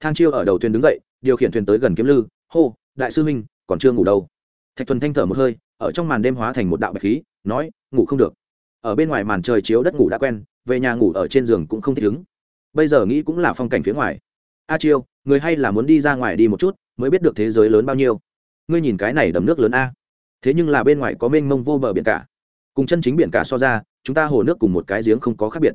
Thang chiêu ở đầu thuyền đứng dậy điều khiển thuyền tới gần kiếm lư, hô, đại sư huynh, còn chưa ngủ đâu. Thạch thuần thanh thở một hơi, ở trong màn đêm hóa thành một đạo bạch khí, nói, ngủ không được. Ở bên ngoài màn trời chiếu đất ngủ đã quen, về nhà ngủ ở trên giường cũng không thích ứng. Bây giờ nghĩ cũng là phong cảnh phía ngoài. A chiêu, người hay là muốn đi ra ngoài đi một chút, mới biết được thế giới lớn bao nhiêu. Ngươi nhìn cái này đầm nước lớn a. Thế nhưng là bên ngoài có mênh mông vô bờ biển cả. Cùng chân chính biển cả so ra, chúng ta hồ nước cùng một cái giếng không có khác biệt.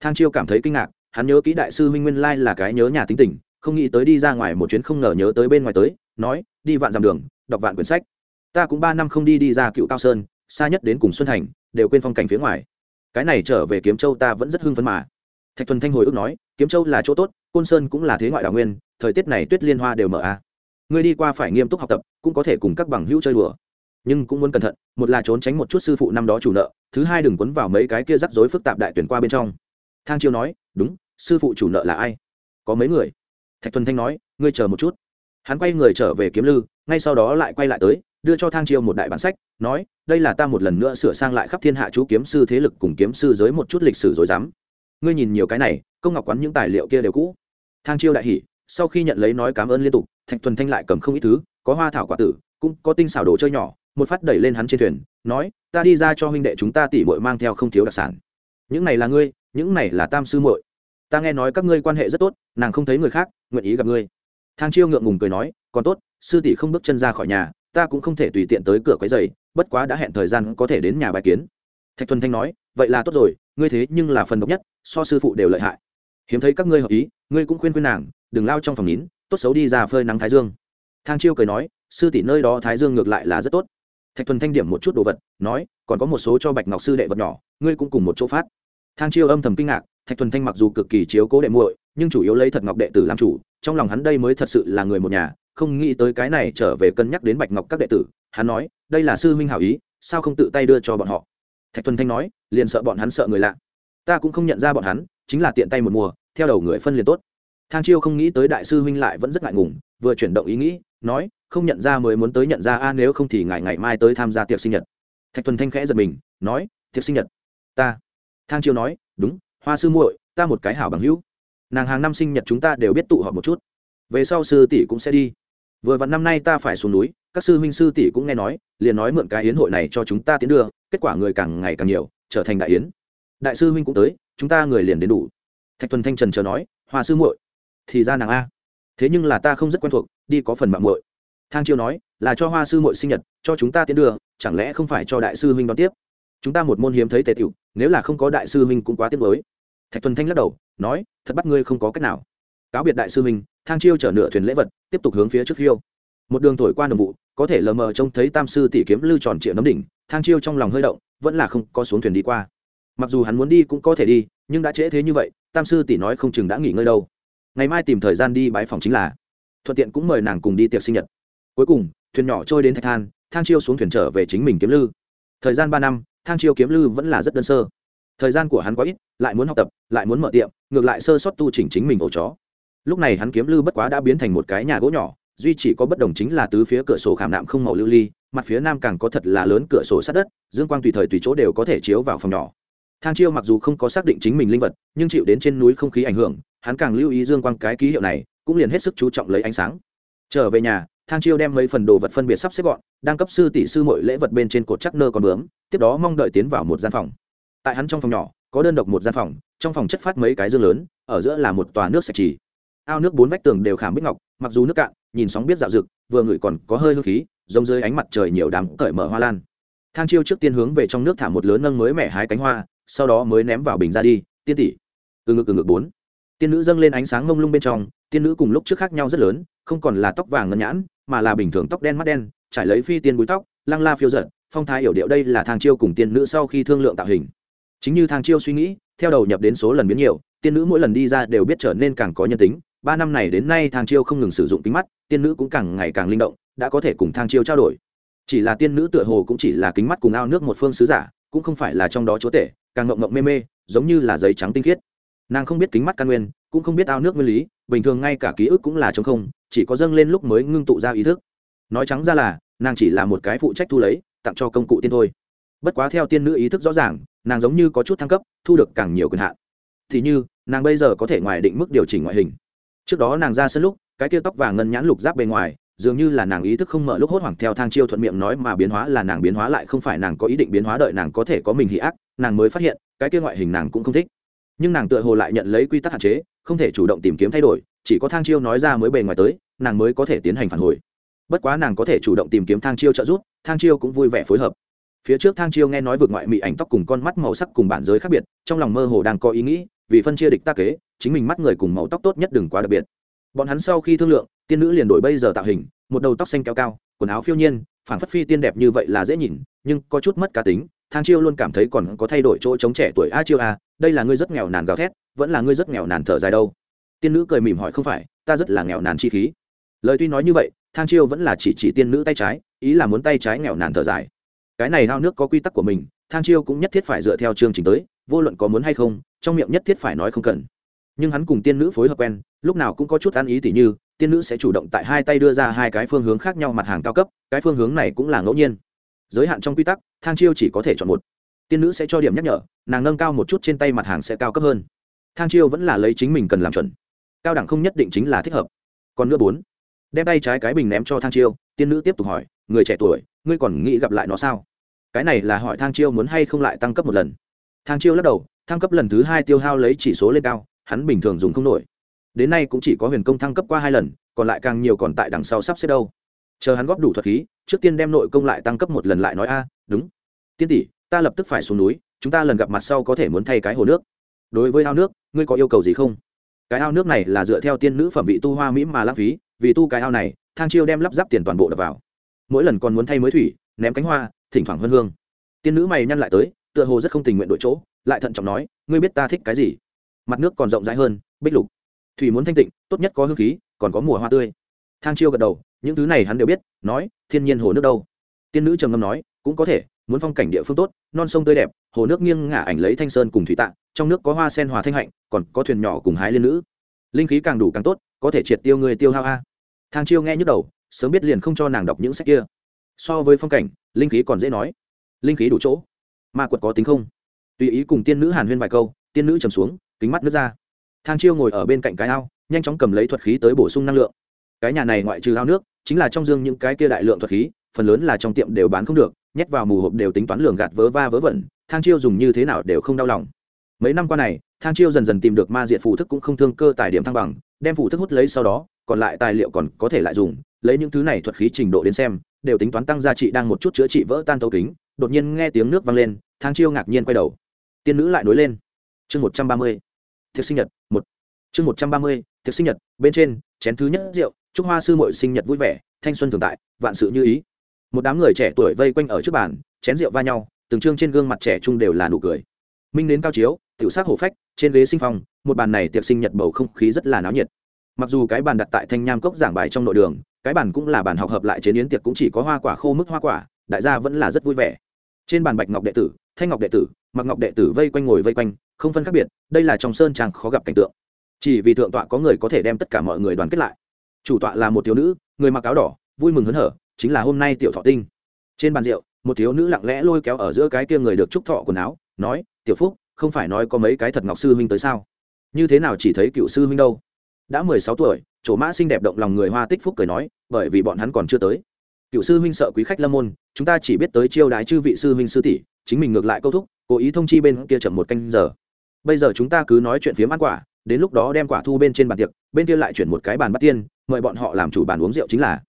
Thang chiêu cảm thấy kinh ngạc, hắn nhớ kỹ đại sư huynh nguyên lai là cái nhớ nhà tính tình không nghĩ tới đi ra ngoài một chuyến không ngờ nhớ tới bên ngoài tới, nói, đi vạn dặm đường, đọc vạn quyển sách. Ta cũng ba năm không đi đi ra cựu cao sơn, xa nhất đến cùng xuân thành, đều quên phong cảnh phía ngoài. Cái này trở về kiếm châu ta vẫn rất hưng phấn mà. Thạch thuần thanh hồi ức nói, kiếm châu là chỗ tốt, côn sơn cũng là thế ngoại đảo nguyên, thời tiết này tuyết liên hoa đều mở a ngươi đi qua phải nghiêm túc học tập, cũng có thể cùng các bằng hữu chơi đùa. Nhưng cũng muốn cẩn thận, một là trốn tránh một chút sư phụ năm đó chủ nợ, thứ hai đừng quấn vào mấy cái kia rắc rối phức tạp đại tuyển qua bên trong. Thang chiêu nói, đúng, sư phụ chủ nợ là ai? Có mấy người thạch thuần thanh nói, ngươi chờ một chút. Hắn quay người trở về kiếm lư, ngay sau đó lại quay lại tới, đưa cho thang chiêu một đại bản sách, nói, đây là ta một lần nữa sửa sang lại khắp thiên hạ chú kiếm sư thế lực cùng kiếm sư giới một chút lịch sử rồi dám. Ngươi nhìn nhiều cái này, công ngọc quán những tài liệu kia đều cũ. Thang chiêu đại hỉ, sau khi nhận lấy nói cảm ơn liên tục, thạch thuần thanh lại cầm không ít thứ, có hoa thảo quả tử, cũng có tinh xảo đồ chơi nhỏ, một phát đẩy lên hắn trên thuyền, nói, ta đi ra cho huynh đệ chúng ta tỉ mội mang theo không thiếu đặc sản. Những này là ngươi, những này là tam sư muội ta nghe nói các ngươi quan hệ rất tốt, nàng không thấy người khác, nguyện ý gặp ngươi. Thang chiêu ngượng ngùng cười nói, còn tốt, sư tỷ không bước chân ra khỏi nhà, ta cũng không thể tùy tiện tới cửa quấy giày bất quá đã hẹn thời gian có thể đến nhà bài kiến. Thạch thuần thanh nói, vậy là tốt rồi, ngươi thế nhưng là phần độc nhất, so sư phụ đều lợi hại. Hiếm thấy các ngươi hợp ý, ngươi cũng khuyên khuyên nàng, đừng lao trong phòng nín, tốt xấu đi ra phơi nắng thái dương. Thang chiêu cười nói, sư tỷ nơi đó thái dương ngược lại là rất tốt. Thạch thuần thanh điểm một chút đồ vật, nói, còn có một số cho bạch ngọc sư đệ vật nhỏ, ngươi cũng cùng một chỗ phát. Thang chiêu âm thầm kinh ngạc thạch thuần thanh mặc dù cực kỳ chiếu cố đệ muội, nhưng chủ yếu lấy thật ngọc đệ tử làm chủ, trong lòng hắn đây mới thật sự là người một nhà, không nghĩ tới cái này trở về cân nhắc đến bạch ngọc các đệ tử. Hắn nói, đây là sư huynh hảo ý, sao không tự tay đưa cho bọn họ? Thạch thuần thanh nói, liền sợ bọn hắn sợ người lạ. Ta cũng không nhận ra bọn hắn, chính là tiện tay một mùa, theo đầu người phân liền tốt. Thang chiêu không nghĩ tới đại sư huynh lại vẫn rất ngại ngùng, vừa chuyển động ý nghĩ, nói, không nhận ra mới muốn tới nhận ra a, nếu không thì ngày ngày mai tới tham gia tiệc sinh nhật. Thạch thuần thanh khẽ giật mình, nói, tiệc sinh nhật? Ta. Thang chiêu nói, đúng hoa sư muội, ta một cái hảo bằng hữu. Nàng hàng năm sinh nhật chúng ta đều biết tụ họp một chút. Về sau sư tỷ cũng sẽ đi. Vừa vặn năm nay ta phải xuống núi, các sư huynh sư tỷ cũng nghe nói, liền nói mượn cái yến hội này cho chúng ta tiến đưa kết quả người càng ngày càng nhiều, trở thành đại yến. Đại sư huynh cũng tới, chúng ta người liền đến đủ. Thạch thuần thanh trần chờ nói, hoa sư muội, thì ra nàng a. Thế nhưng là ta không rất quen thuộc, đi có phần mạng muội. Thang chiêu nói, là cho hoa sư muội sinh nhật, cho chúng ta tiến đưa chẳng lẽ không phải cho đại sư huynh đón tiếp? Chúng ta một môn hiếm thấy tề tiểu, nếu là không có đại sư huynh cũng quá tiếc mới thạch thuần thanh lắc đầu nói thật bắt ngươi không có cách nào. Cáo biệt đại sư mình, thang chiêu chở nửa thuyền lễ vật tiếp tục hướng phía trước phiêu. Một đường thổi qua đồng vụ có thể lờ mờ trông thấy tam sư tỷ kiếm lư tròn triệu nấm đỉnh thang chiêu trong lòng hơi động vẫn là không có xuống thuyền đi qua. Mặc dù hắn muốn đi cũng có thể đi nhưng đã trễ thế như vậy tam sư tỷ nói không chừng đã nghỉ ngơi đâu. Ngày mai tìm thời gian đi bãi phòng chính là. Thuận tiện cũng mời nàng cùng đi tiệc sinh nhật. Cuối cùng thuyền nhỏ trôi đến thạch than thang chiêu xuống thuyền trở về chính mình kiếm lư thời gian ba năm thang chiêu kiếm lư vẫn là rất đơn sơ thời gian của hắn quá ít, lại muốn học tập, lại muốn mở tiệm, ngược lại sơ sót tu chỉnh chính mình ổ chó. Lúc này hắn kiếm lư bất quá đã biến thành một cái nhà gỗ nhỏ, duy chỉ có bất đồng chính là tứ phía cửa sổ khảm nạm không màu lưu ly, mặt phía nam càng có thật là lớn cửa sổ sát đất, dương quang tùy thời tùy chỗ đều có thể chiếu vào phòng nhỏ. Thang chiêu mặc dù không có xác định chính mình linh vật, nhưng chịu đến trên núi không khí ảnh hưởng, hắn càng lưu ý dương quang cái ký hiệu này, cũng liền hết sức chú trọng lấy ánh sáng. Trở về nhà, thang chiêu đem mấy phần đồ vật phân biệt sắp xếp gọn, đang cấp sư tỷ sư mọi lễ vật bên trên cột chắc nơ còn bướm, tiếp đó mong đợi tiến vào một gian phòng tại hắn trong phòng nhỏ có đơn độc một gian phòng trong phòng chất phát mấy cái dương lớn ở giữa là một tòa nước sạch trì. Ao nước bốn vách tường đều khảm bích ngọc mặc dù nước cạn nhìn sóng biết dạo rực vừa ngửi còn có hơi hương khí giống dưới ánh mặt trời nhiều đám cởi mở hoa lan. Thang chiêu trước tiên hướng về trong nước thả một lớn nâng mới mẻ hái cánh hoa sau đó mới ném vào bình ra đi tiên tỷ. Từ ngực từ ngực bốn. Tiên nữ dâng lên ánh sáng mông lung bên trong tiên nữ cùng lúc trước khác nhau rất lớn không còn là tóc vàng ngân nhãn mà là bình thường tóc đen mắt đen trải lấy phi tiên búi tóc lăng la phiêu giận, phong thái hiểu điệu đây là thang chiêu cùng tiên nữ sau khi thương lượng tạo hình chính như thang chiêu suy nghĩ, theo đầu nhập đến số lần biến nhiều, tiên nữ mỗi lần đi ra đều biết trở nên càng có nhân tính. Ba năm này đến nay thang chiêu không ngừng sử dụng kính mắt, tiên nữ cũng càng ngày càng linh động, đã có thể cùng thang chiêu trao đổi. Chỉ là tiên nữ tựa hồ cũng chỉ là kính mắt cùng ao nước một phương sứ giả, cũng không phải là trong đó chúa tể, càng ngộng ngộng mê mê, giống như là giấy trắng tinh khiết. Nàng không biết kính mắt căn nguyên, cũng không biết ao nước nguyên lý, bình thường ngay cả ký ức cũng là t không, chỉ có dâng lên lúc mới ngưng tụ ra ý thức. Nói trắng ra là, nàng chỉ là một cái phụ trách thu lấy, tặng cho công cụ tiên thôi. Bất quá theo tiên nữ ý thức rõ ràng nàng giống như có chút thăng cấp, thu được càng nhiều quyền hạn. Thì như, nàng bây giờ có thể ngoài định mức điều chỉnh ngoại hình. Trước đó nàng ra sân lúc, cái tia tóc vàng ngân nhãn lục giáp bề ngoài, dường như là nàng ý thức không mở lúc hốt hoảng theo thang chiêu thuận miệng nói mà biến hóa là nàng biến hóa lại không phải nàng có ý định biến hóa đợi nàng có thể có mình hỉ ác, nàng mới phát hiện, cái kia ngoại hình nàng cũng không thích. Nhưng nàng tựa hồ lại nhận lấy quy tắc hạn chế, không thể chủ động tìm kiếm thay đổi, chỉ có thang chiêu nói ra mới bề ngoài tới, nàng mới có thể tiến hành phản hồi. Bất quá nàng có thể chủ động tìm kiếm thang chiêu trợ giúp, thang chiêu cũng vui vẻ phối hợp phía trước thang chiêu nghe nói vượt ngoại mỹ ảnh tóc cùng con mắt màu sắc cùng bản giới khác biệt, trong lòng mơ hồ đang có ý nghĩ, vì phân chia địch ta kế, chính mình mắt người cùng màu tóc tốt nhất đừng quá đặc biệt. Bọn hắn sau khi thương lượng, tiên nữ liền đổi bây giờ tạo hình, một đầu tóc xanh kéo cao, quần áo phiêu nhiên, phảng phất phi tiên đẹp như vậy là dễ nhìn, nhưng có chút mất cá tính, thang chiêu luôn cảm thấy còn có thay đổi chỗ chống trẻ tuổi a chiêu a, đây là ngươi rất nghèo nàn gào thét, vẫn là ngươi rất nghèo nàn thở dài đâu. Tiên nữ cười mỉm hỏi không phải, ta rất là nghèo nàn chi khí. Lời tuy nói như vậy, thang chiêu vẫn là chỉ chỉ tiên nữ tay trái, ý là muốn tay trái nghèo nàn thở dài cái này hao nước có quy tắc của mình, thang chiêu cũng nhất thiết phải dựa theo chương trình tới, vô luận có muốn hay không, trong miệng nhất thiết phải nói không cần. Nhưng hắn cùng tiên nữ phối hợp quen, lúc nào cũng có chút ăn ý tỉ như, tiên nữ sẽ chủ động tại hai tay đưa ra hai cái phương hướng khác nhau mặt hàng cao cấp, cái phương hướng này cũng là ngẫu nhiên. Giới hạn trong quy tắc, thang chiêu chỉ có thể chọn một. Tiên nữ sẽ cho điểm nhắc nhở, nàng nâng cao một chút trên tay mặt hàng sẽ cao cấp hơn. Thang chiêu vẫn là lấy chính mình cần làm chuẩn. Cao đẳng không nhất định chính là thích hợp. Còn nữa bốn, đem tay trái cái bình ném cho thang chiêu, tiên nữ tiếp tục hỏi, người trẻ tuổi ngươi còn nghĩ gặp lại nó sao? Cái này là hỏi thang chiêu muốn hay không lại tăng cấp một lần. Thang chiêu lắc đầu, thăng cấp lần thứ hai tiêu hao lấy chỉ số lên cao, hắn bình thường dùng không nổi. Đến nay cũng chỉ có huyền công thăng cấp qua hai lần, còn lại càng nhiều còn tại đằng sau sắp xếp đâu. Chờ hắn góp đủ thuật khí, trước tiên đem nội công lại tăng cấp một lần lại nói a, đúng. Tiên tỷ, ta lập tức phải xuống núi, chúng ta lần gặp mặt sau có thể muốn thay cái hồ nước. Đối với ao nước, ngươi có yêu cầu gì không? Cái ao nước này là dựa theo tiên nữ phẩm vị tu hoa mỹ mà lãng phí, vì tu cái ao này, thang chiêu đem lắp ráp tiền toàn bộ đập vào mỗi lần còn muốn thay mới thủy, ném cánh hoa, thỉnh thoảng hơn hương. Tiên nữ mày nhăn lại tới, tựa hồ rất không tình nguyện đổi chỗ, lại thận trọng nói, ngươi biết ta thích cái gì? Mặt nước còn rộng rãi hơn, bích lục. Thủy muốn thanh tịnh, tốt nhất có hương khí, còn có mùa hoa tươi. Thang chiêu gật đầu, những thứ này hắn đều biết, nói, thiên nhiên hồ nước đâu? Tiên nữ trầm ngâm nói, cũng có thể, muốn phong cảnh địa phương tốt, non sông tươi đẹp, hồ nước nghiêng ngả ảnh lấy thanh sơn cùng thủy tạng trong nước có hoa sen hòa thanh hạnh, còn có thuyền nhỏ cùng hái liên nữ. Linh khí càng đủ càng tốt, có thể triệt tiêu người tiêu hao a. Thang chiêu nghe nhức đầu sớm biết liền không cho nàng đọc những sách kia. So với phong cảnh, linh khí còn dễ nói. Linh khí đủ chỗ. Ma quật có tính không? Tùy ý cùng tiên nữ hàn huyên vài câu, tiên nữ trầm xuống, kính mắt nước ra. Thang chiêu ngồi ở bên cạnh cái ao, nhanh chóng cầm lấy thuật khí tới bổ sung năng lượng. Cái nhà này ngoại trừ ao nước, chính là trong dương những cái kia đại lượng thuật khí, phần lớn là trong tiệm đều bán không được, nhét vào mù hộp đều tính toán lường gạt vớ va vớ vẩn, thang chiêu dùng như thế nào đều không đau lòng. Mấy năm qua này, thang chiêu dần dần tìm được ma diện phụ thức cũng không thương cơ tài điểm thăng bằng, đem phụ thức hút lấy sau đó, còn lại tài liệu còn có thể lại dùng lấy những thứ này thuật khí trình độ đến xem, đều tính toán tăng giá trị đang một chút chữa trị vỡ tan thấu kính, đột nhiên nghe tiếng nước vang lên, thang chiêu ngạc nhiên quay đầu. Tiên nữ lại nối lên. Chương một trăm ba mươi thiệt sinh nhật, một. Chương một trăm ba mươi thiệt sinh nhật, bên trên, chén thứ nhất rượu, chúc hoa sư mội sinh nhật vui vẻ, thanh xuân thường tại, vạn sự như ý. Một đám người trẻ tuổi vây quanh ở trước bàn, chén rượu va nhau, từng trương trên gương mặt trẻ trung đều là nụ cười. Minh đến cao chiếu, tiểu sắc hổ phách, trên ghế sinh phong, một bàn này tiệc sinh nhật bầu không khí rất là náo nhiệt. Mặc dù cái bàn đặt tại thanh nham cốc giảng bài trong nội đường cái bàn cũng là bàn học hợp lại chế biến tiệc cũng chỉ có hoa quả khô mức hoa quả, đại gia vẫn là rất vui vẻ. Trên bàn bạch ngọc đệ tử, thanh ngọc đệ tử, mặc ngọc đệ tử vây quanh ngồi vây quanh, không phân khác biệt, đây là trong sơn trang khó gặp cảnh tượng. Chỉ vì thượng tọa có người có thể đem tất cả mọi người đoàn kết lại. Chủ tọa là một thiếu nữ, người mặc áo đỏ, vui mừng hớn hở, chính là hôm nay tiểu thọ tinh. Trên bàn rượu, một thiếu nữ lặng lẽ lôi kéo ở giữa cái kia người được trúc thọ quần áo, nói, tiểu phúc, không phải nói có mấy cái thật ngọc sư huynh tới sao? Như thế nào chỉ thấy cựu sư huynh đâu? Đã mười sáu tuổi chỗ mã xinh đẹp động lòng người hoa tích phúc cười nói, bởi vì bọn hắn còn chưa tới. Cựu sư huynh sợ quý khách lâm môn, chúng ta chỉ biết tới chiêu đái chư vị sư huynh sư tỷ, chính mình ngược lại câu thúc, cố ý thông chi bên kia chậm một canh giờ. Bây giờ chúng ta cứ nói chuyện phiếm ăn quả, đến lúc đó đem quả thu bên trên bàn tiệc, bên kia lại chuyển một cái bàn bắt tiên, mời bọn họ làm chủ bàn uống rượu chính là.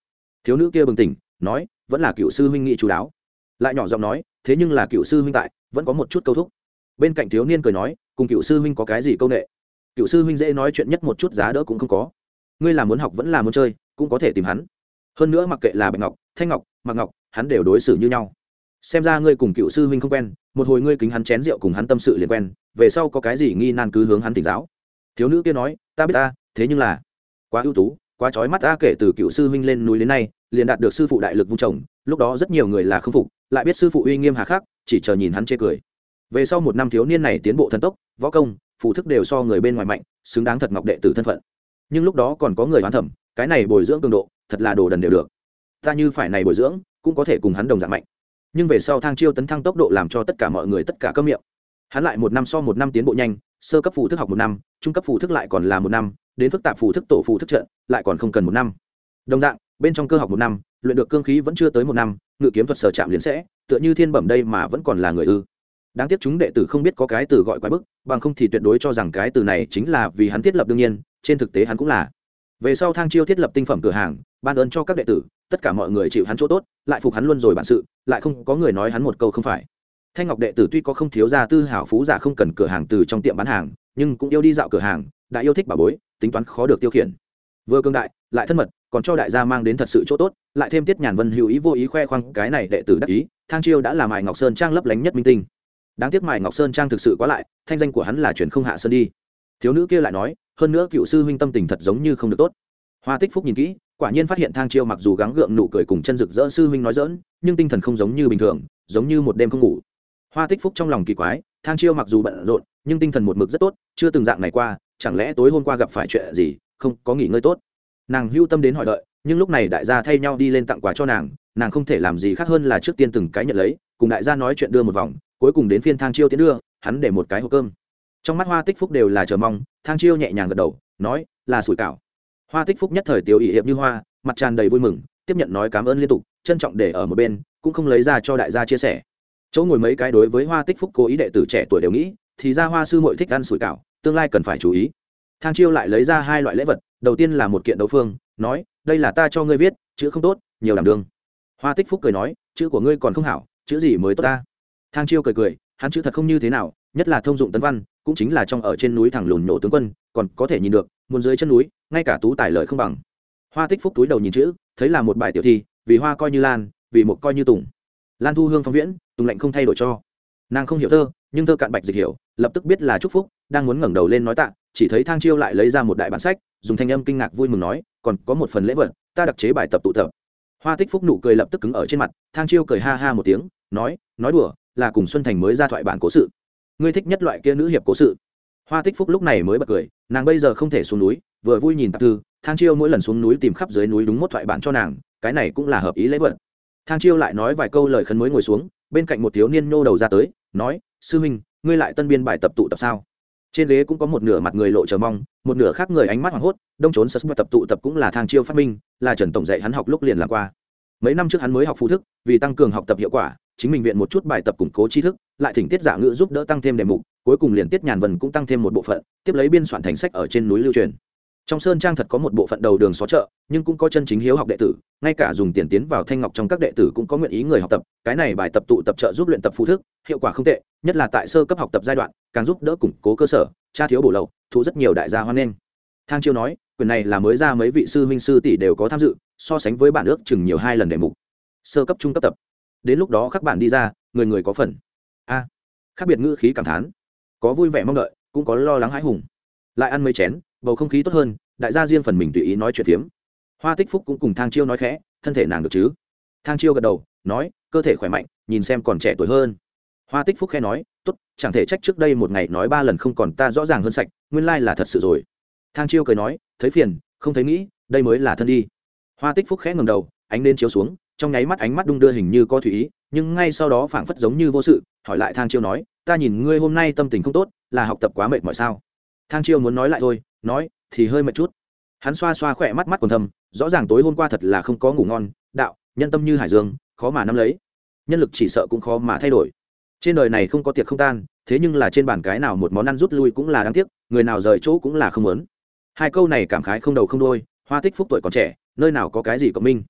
Thiếu nữ kia bừng tỉnh, nói, vẫn là cựu sư huynh nghị chú đáo. Lại nhỏ giọng nói, thế nhưng là cựu sư huynh tại, vẫn có một chút câu thúc. Bên cạnh thiếu niên cười nói, cùng cựu sư huynh có cái gì câu nghệ cựu sư huynh dễ nói chuyện nhất một chút giá đỡ cũng không có ngươi là muốn học vẫn là muốn chơi, cũng có thể tìm hắn. Hơn nữa mặc kệ là bạch ngọc, thanh ngọc mặc ngọc, hắn đều đối xử như nhau. Xem ra ngươi cùng cựu sư huynh không quen, một hồi ngươi kính hắn chén rượu cùng hắn tâm sự liền quen, về sau có cái gì nghi nan cứ hướng hắn tỉnh giáo. Thiếu nữ kia nói, ta biết ta, thế nhưng là quá ưu tú, quá trói mắt ta kể từ cựu sư huynh lên núi đến nay, liền đạt được sư phụ đại lực vung chồng, lúc đó rất nhiều người là không phục, lại biết sư phụ uy nghiêm hà khắc, chỉ chờ nhìn hắn chê cười. Về sau một năm thiếu niên này tiến bộ thần tốc, võ công, phụ thức đều so người bên ngoài mạnh, xứng đáng thật ngọc đệ tử thân phận nhưng lúc đó còn có người hoán thẩm cái này bồi dưỡng cường độ, thật là đồ đần đều được. Ta như phải này bồi dưỡng, cũng có thể cùng hắn đồng dạng mạnh. Nhưng về sau thang chiêu tấn thăng tốc độ làm cho tất cả mọi người tất cả cơm miệng. Hắn lại một năm so một năm tiến bộ nhanh, sơ cấp phụ thức học một năm, trung cấp phụ thức lại còn là một năm, đến phức tạp phụ thức tổ phụ thức trận, lại còn không cần một năm. Đồng dạng, bên trong cơ học một năm, luyện được cương khí vẫn chưa tới một năm, ngự kiếm thuật sở chạm liền sẽ, tựa như thiên bẩm đây mà vẫn còn là người ư. Đáng tiếc chúng đệ tử không biết có cái từ gọi quái bức, bằng không thì tuyệt đối cho rằng cái từ này chính là vì hắn thiết lập đương nhiên trên thực tế hắn cũng là. Về sau thang chiêu thiết lập tinh phẩm cửa hàng, ban ơn cho các đệ tử, tất cả mọi người chịu hắn chỗ tốt, lại phục hắn luôn rồi bản sự, lại không có người nói hắn một câu không phải. Thanh ngọc đệ tử tuy có không thiếu gia tư hảo phú giả không cần cửa hàng từ trong tiệm bán hàng, nhưng cũng yêu đi dạo cửa hàng, đã yêu thích bà bối, tính toán khó được tiêu khiển. Vừa cương đại, lại thân mật, còn cho đại gia mang đến thật sự chỗ tốt, lại thêm tiết nhàn vân hữu ý vô ý khoe khoang cái này đệ tử đắc ý, thang chiêu đã làm mài ngọc sơn trang lấp lánh nhất minh tinh. Đáng tiếc mài ngọc sơn trang thực sự quá lại, thanh danh của hắn là chuyển không hạ sơn đi thiếu nữ kia lại nói, hơn nữa cựu sư huynh tâm tình thật giống như không được tốt. Hoa tích phúc nhìn kỹ, quả nhiên phát hiện thang chiêu mặc dù gắng gượng nụ cười cùng chân rực rỡ sư huynh nói dỡn nhưng tinh thần không giống như bình thường, giống như một đêm không ngủ. Hoa tích phúc trong lòng kỳ quái, thang chiêu mặc dù bận rộn, nhưng tinh thần một mực rất tốt, chưa từng dạng này qua, chẳng lẽ tối hôm qua gặp phải chuyện gì, không có nghỉ ngơi tốt. Nàng hưu tâm đến hỏi đợi, nhưng lúc này đại gia thay nhau đi lên tặng quà cho nàng nàng không thể làm gì khác hơn là trước tiên từng cái nhận lấy, cùng đại gia nói chuyện đưa một vòng, cuối cùng đến phiên thang chiêu tiến đưa, hắn để một cái hộp cơm trong mắt hoa tích phúc đều là chờ mong, thang chiêu nhẹ nhàng gật đầu, nói, là sủi cảo. Hoa tích phúc nhất thời tiểu ỵ hiệp như hoa, mặt tràn đầy vui mừng, tiếp nhận nói cảm ơn liên tục, trân trọng để ở một bên, cũng không lấy ra cho đại gia chia sẻ. Chỗ ngồi mấy cái đối với hoa tích phúc cố ý đệ tử trẻ tuổi đều nghĩ, thì ra hoa sư mội thích ăn sủi cảo, tương lai cần phải chú ý. Thang chiêu lại lấy ra hai loại lễ vật, đầu tiên là một kiện đấu phương, nói, đây là ta cho ngươi viết, chữ không tốt, nhiều làm đường. hoa tích phúc cười nói, chữ của ngươi còn không hảo, chữ gì mới tốt ta? Thang chiêu cười cười, hắn chữ thật không như thế nào, nhất là thông dụng tấn văn cũng chính là trong ở trên núi thẳng lùn nổ tướng quân, còn có thể nhìn được, muốn dưới chân núi, ngay cả tú tài lợi không bằng. Hoa tích phúc túi đầu nhìn chữ, thấy là một bài tiểu thi, vì hoa coi như lan, vì một coi như tùng. Lan thu hương phong viễn, tùng lạnh không thay đổi cho. Nàng không hiểu thơ, nhưng thơ cạn bạch dịch hiểu, lập tức biết là chúc phúc, đang muốn ngẩng đầu lên nói tạ, chỉ thấy thang chiêu lại lấy ra một đại bản sách, dùng thanh âm kinh ngạc vui mừng nói, còn có một phần lễ vật, ta đặc chế bài tập tụ tập. Hoa tích phúc nụ cười lập tức cứng ở trên mặt, thang chiêu cười ha ha một tiếng, nói nói đùa, là cùng xuân thành mới ra thoại bản cố sự ngươi thích nhất loại kia nữ hiệp cố sự. Hoa tích phúc lúc này mới bật cười, nàng bây giờ không thể xuống núi, vừa vui nhìn tạp thư, thang chiêu mỗi lần xuống núi tìm khắp dưới núi đúng một thoại bản cho nàng, cái này cũng là hợp ý lễ vật. Thang chiêu lại nói vài câu lời khấn mới ngồi xuống, bên cạnh một thiếu niên nhô đầu ra tới, nói, sư huynh, ngươi lại tân biên bài tập tụ tập sao? Trên ghế cũng có một nửa mặt người lộ chờ mong, một nửa khác người ánh mắt hoảng hốt, đông trốn sơ tập tụ tập cũng là thang chiêu phát minh, là trần tổng dạy hắn học lúc liền làm qua. Mấy năm trước hắn mới học phụ thức, vì tăng cường học tập hiệu quả chính mình viện một chút bài tập củng cố tri thức, lại thỉnh tiết giả ngữ giúp đỡ tăng thêm đề mục, cuối cùng liền tiết nhàn vần cũng tăng thêm một bộ phận, tiếp lấy biên soạn thành sách ở trên núi lưu truyền. Trong sơn trang thật có một bộ phận đầu đường xó chợ, nhưng cũng có chân chính hiếu học đệ tử, ngay cả dùng tiền tiến vào thanh ngọc trong các đệ tử cũng có nguyện ý người học tập, cái này bài tập tụ tập trợ giúp luyện tập phụ thức, hiệu quả không tệ, nhất là tại sơ cấp học tập giai đoạn, càng giúp đỡ củng cố cơ sở cha thiếu bổ lậu, thu rất nhiều đại gia hoan nghênh. Thang chiêu nói, quyền này là mới ra mấy vị sư huynh sư tỷ đều có tham dự, so sánh với bản ước chừng nhiều hai lần đề mục. Sơ cấp, trung cấp tập đến lúc đó các bạn đi ra, người người có phần. A, khác biệt ngữ khí cảm thán. Có vui vẻ mong đợi, cũng có lo lắng hãi hùng. Lại ăn mấy chén, bầu không khí tốt hơn, đại gia riêng phần mình tùy ý nói chuyện phiếm. Hoa tích phúc cũng cùng thang chiêu nói khẽ, thân thể nàng được chứ? Thang chiêu gật đầu, nói, cơ thể khỏe mạnh, nhìn xem còn trẻ tuổi hơn. Hoa tích phúc khẽ nói t ố t chẳng thể trách trước đây một ngày nói ba lần không còn ta rõ ràng hơn sạch, nguyên lai là thật sự rồi. Thang chiêu cười nói, thấy phiền, không thấy nghĩ, đây mới là thân đi. Hoa tích phúc khẽ ngầm đầu, ánh lên chiếu xuống trong nháy mắt ánh mắt đung đưa hình như có thủy ý, nhưng ngay sau đó phảng phất giống như vô sự, hỏi lại thang chiêu nói, ta nhìn ngươi hôm nay tâm tình không tốt, là học tập quá mệt mỏi sao? Thang chiêu muốn nói lại thôi, nói, thì hơi mệt chút. Hắn xoa xoa khỏe mắt mắt còn thầm, rõ ràng tối hôm qua thật là không có ngủ ngon, đạo, nhân tâm như hải dương, khó mà nắm lấy. Nhân lực chỉ sợ cũng khó mà thay đổi. Trên đời này không có tiệc không tan, thế nhưng là trên bàn cái nào một món ăn rút lui cũng là đáng tiếc, người nào rời chỗ cũng là không muốn. Hai câu này cảm khái không đầu không đôi hoa tích phúc tuổi còn trẻ, nơi nào có cái gì cộng minh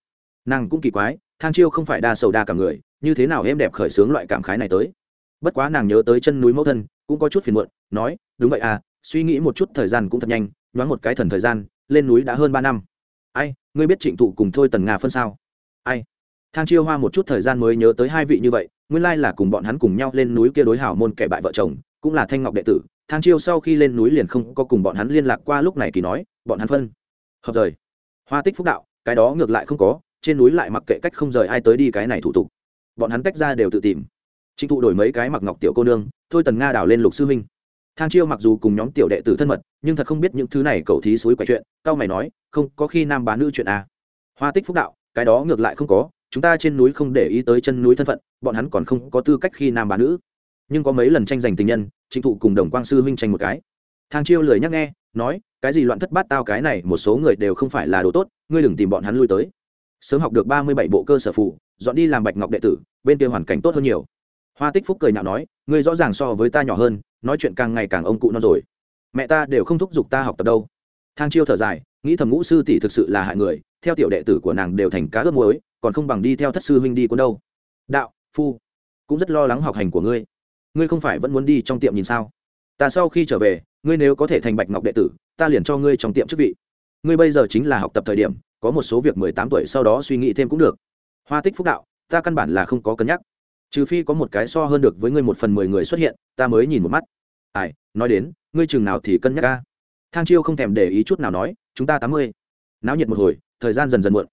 nàng cũng kỳ quái, thang chiêu không phải đa sầu đa cả người, như thế nào em đẹp khởi sướng loại cảm khái này tới? Bất quá nàng nhớ tới chân núi mẫu thân, cũng có chút phiền muộn, nói, đúng vậy à suy nghĩ một chút thời gian cũng thật nhanh, nhoáng một cái thần thời gian, lên núi đã hơn ba năm. Ai, ngươi biết trịnh thụ cùng thôi tần nga phân sao? Ai? Thang chiêu hoa một chút thời gian mới nhớ tới hai vị như vậy, nguyên lai là cùng bọn hắn cùng nhau lên núi kia đối hảo môn kẻ bại vợ chồng, cũng là thanh ngọc đệ tử. Thang chiêu sau khi lên núi liền không có cùng bọn hắn liên lạc qua lúc này kỳ nói, bọn hắn phân. Hợp rời. Hoa tích phúc đạo, cái đó ngược lại không có trên núi lại mặc kệ cách không rời ai tới đi cái này thủ tục. Bọn hắn tách ra đều tự tìm. Trịnh thụ đổi mấy cái mặc ngọc tiểu cô nương, thôi tần nga đào lên lục sư huynh. Thang chiêu mặc dù cùng nhóm tiểu đệ tử thân mật, nhưng thật không biết những thứ này cậu thí suối quậy chuyện, cao mày nói, không, có khi nam bán nữ chuyện à. hoa tích phúc đạo, cái đó ngược lại không có, chúng ta trên núi không để ý tới chân núi thân phận, bọn hắn còn không có tư cách khi nam bán nữ. Nhưng có mấy lần tranh giành tình nhân, trịnh thụ cùng đồng quang sư huynh tranh một cái. Thang chiêu lười nhắc nghe, nói, cái gì loạn thất bát tao cái này, một số người đều không phải là đồ tốt, ngươi đừng tìm bọn hắn lui tới sớm học được ba mươi bảy bộ cơ sở phụ, dọn đi làm bạch ngọc đệ tử, bên kia hoàn cảnh tốt hơn nhiều. Hoa tích phúc cười nhạo nói, ngươi rõ ràng so với ta nhỏ hơn, nói chuyện càng ngày càng ông cụ non rồi. Mẹ ta đều không thúc giục ta học tập đâu. Thang chiêu thở dài, nghĩ thầm ngũ sư tỷ thực sự là hại người, theo tiểu đệ tử của nàng đều thành cá ướp muối, còn không bằng đi theo thất sư huynh đi cuốn đâu. Đạo, phu, cũng rất lo lắng học hành của ngươi. Ngươi không phải vẫn muốn đi trong tiệm nhìn sao? Ta sau khi trở về, ngươi nếu có thể thành bạch ngọc đệ tử, ta liền cho ngươi trong tiệm chức vị. Ngươi bây giờ chính là học tập thời điểm có một số việc mười tám tuổi sau đó suy nghĩ thêm cũng được. Hoa tích phúc đạo, ta căn bản là không có cân nhắc. Trừ phi có một cái so hơn được với ngươi một phần mười người xuất hiện, ta mới nhìn một mắt. Ai, nói đến, ngươi chừng nào thì cân nhắc ca thang chiêu không thèm để ý chút nào nói, chúng ta tám mươi. Náo nhiệt một hồi, thời gian dần dần muộn.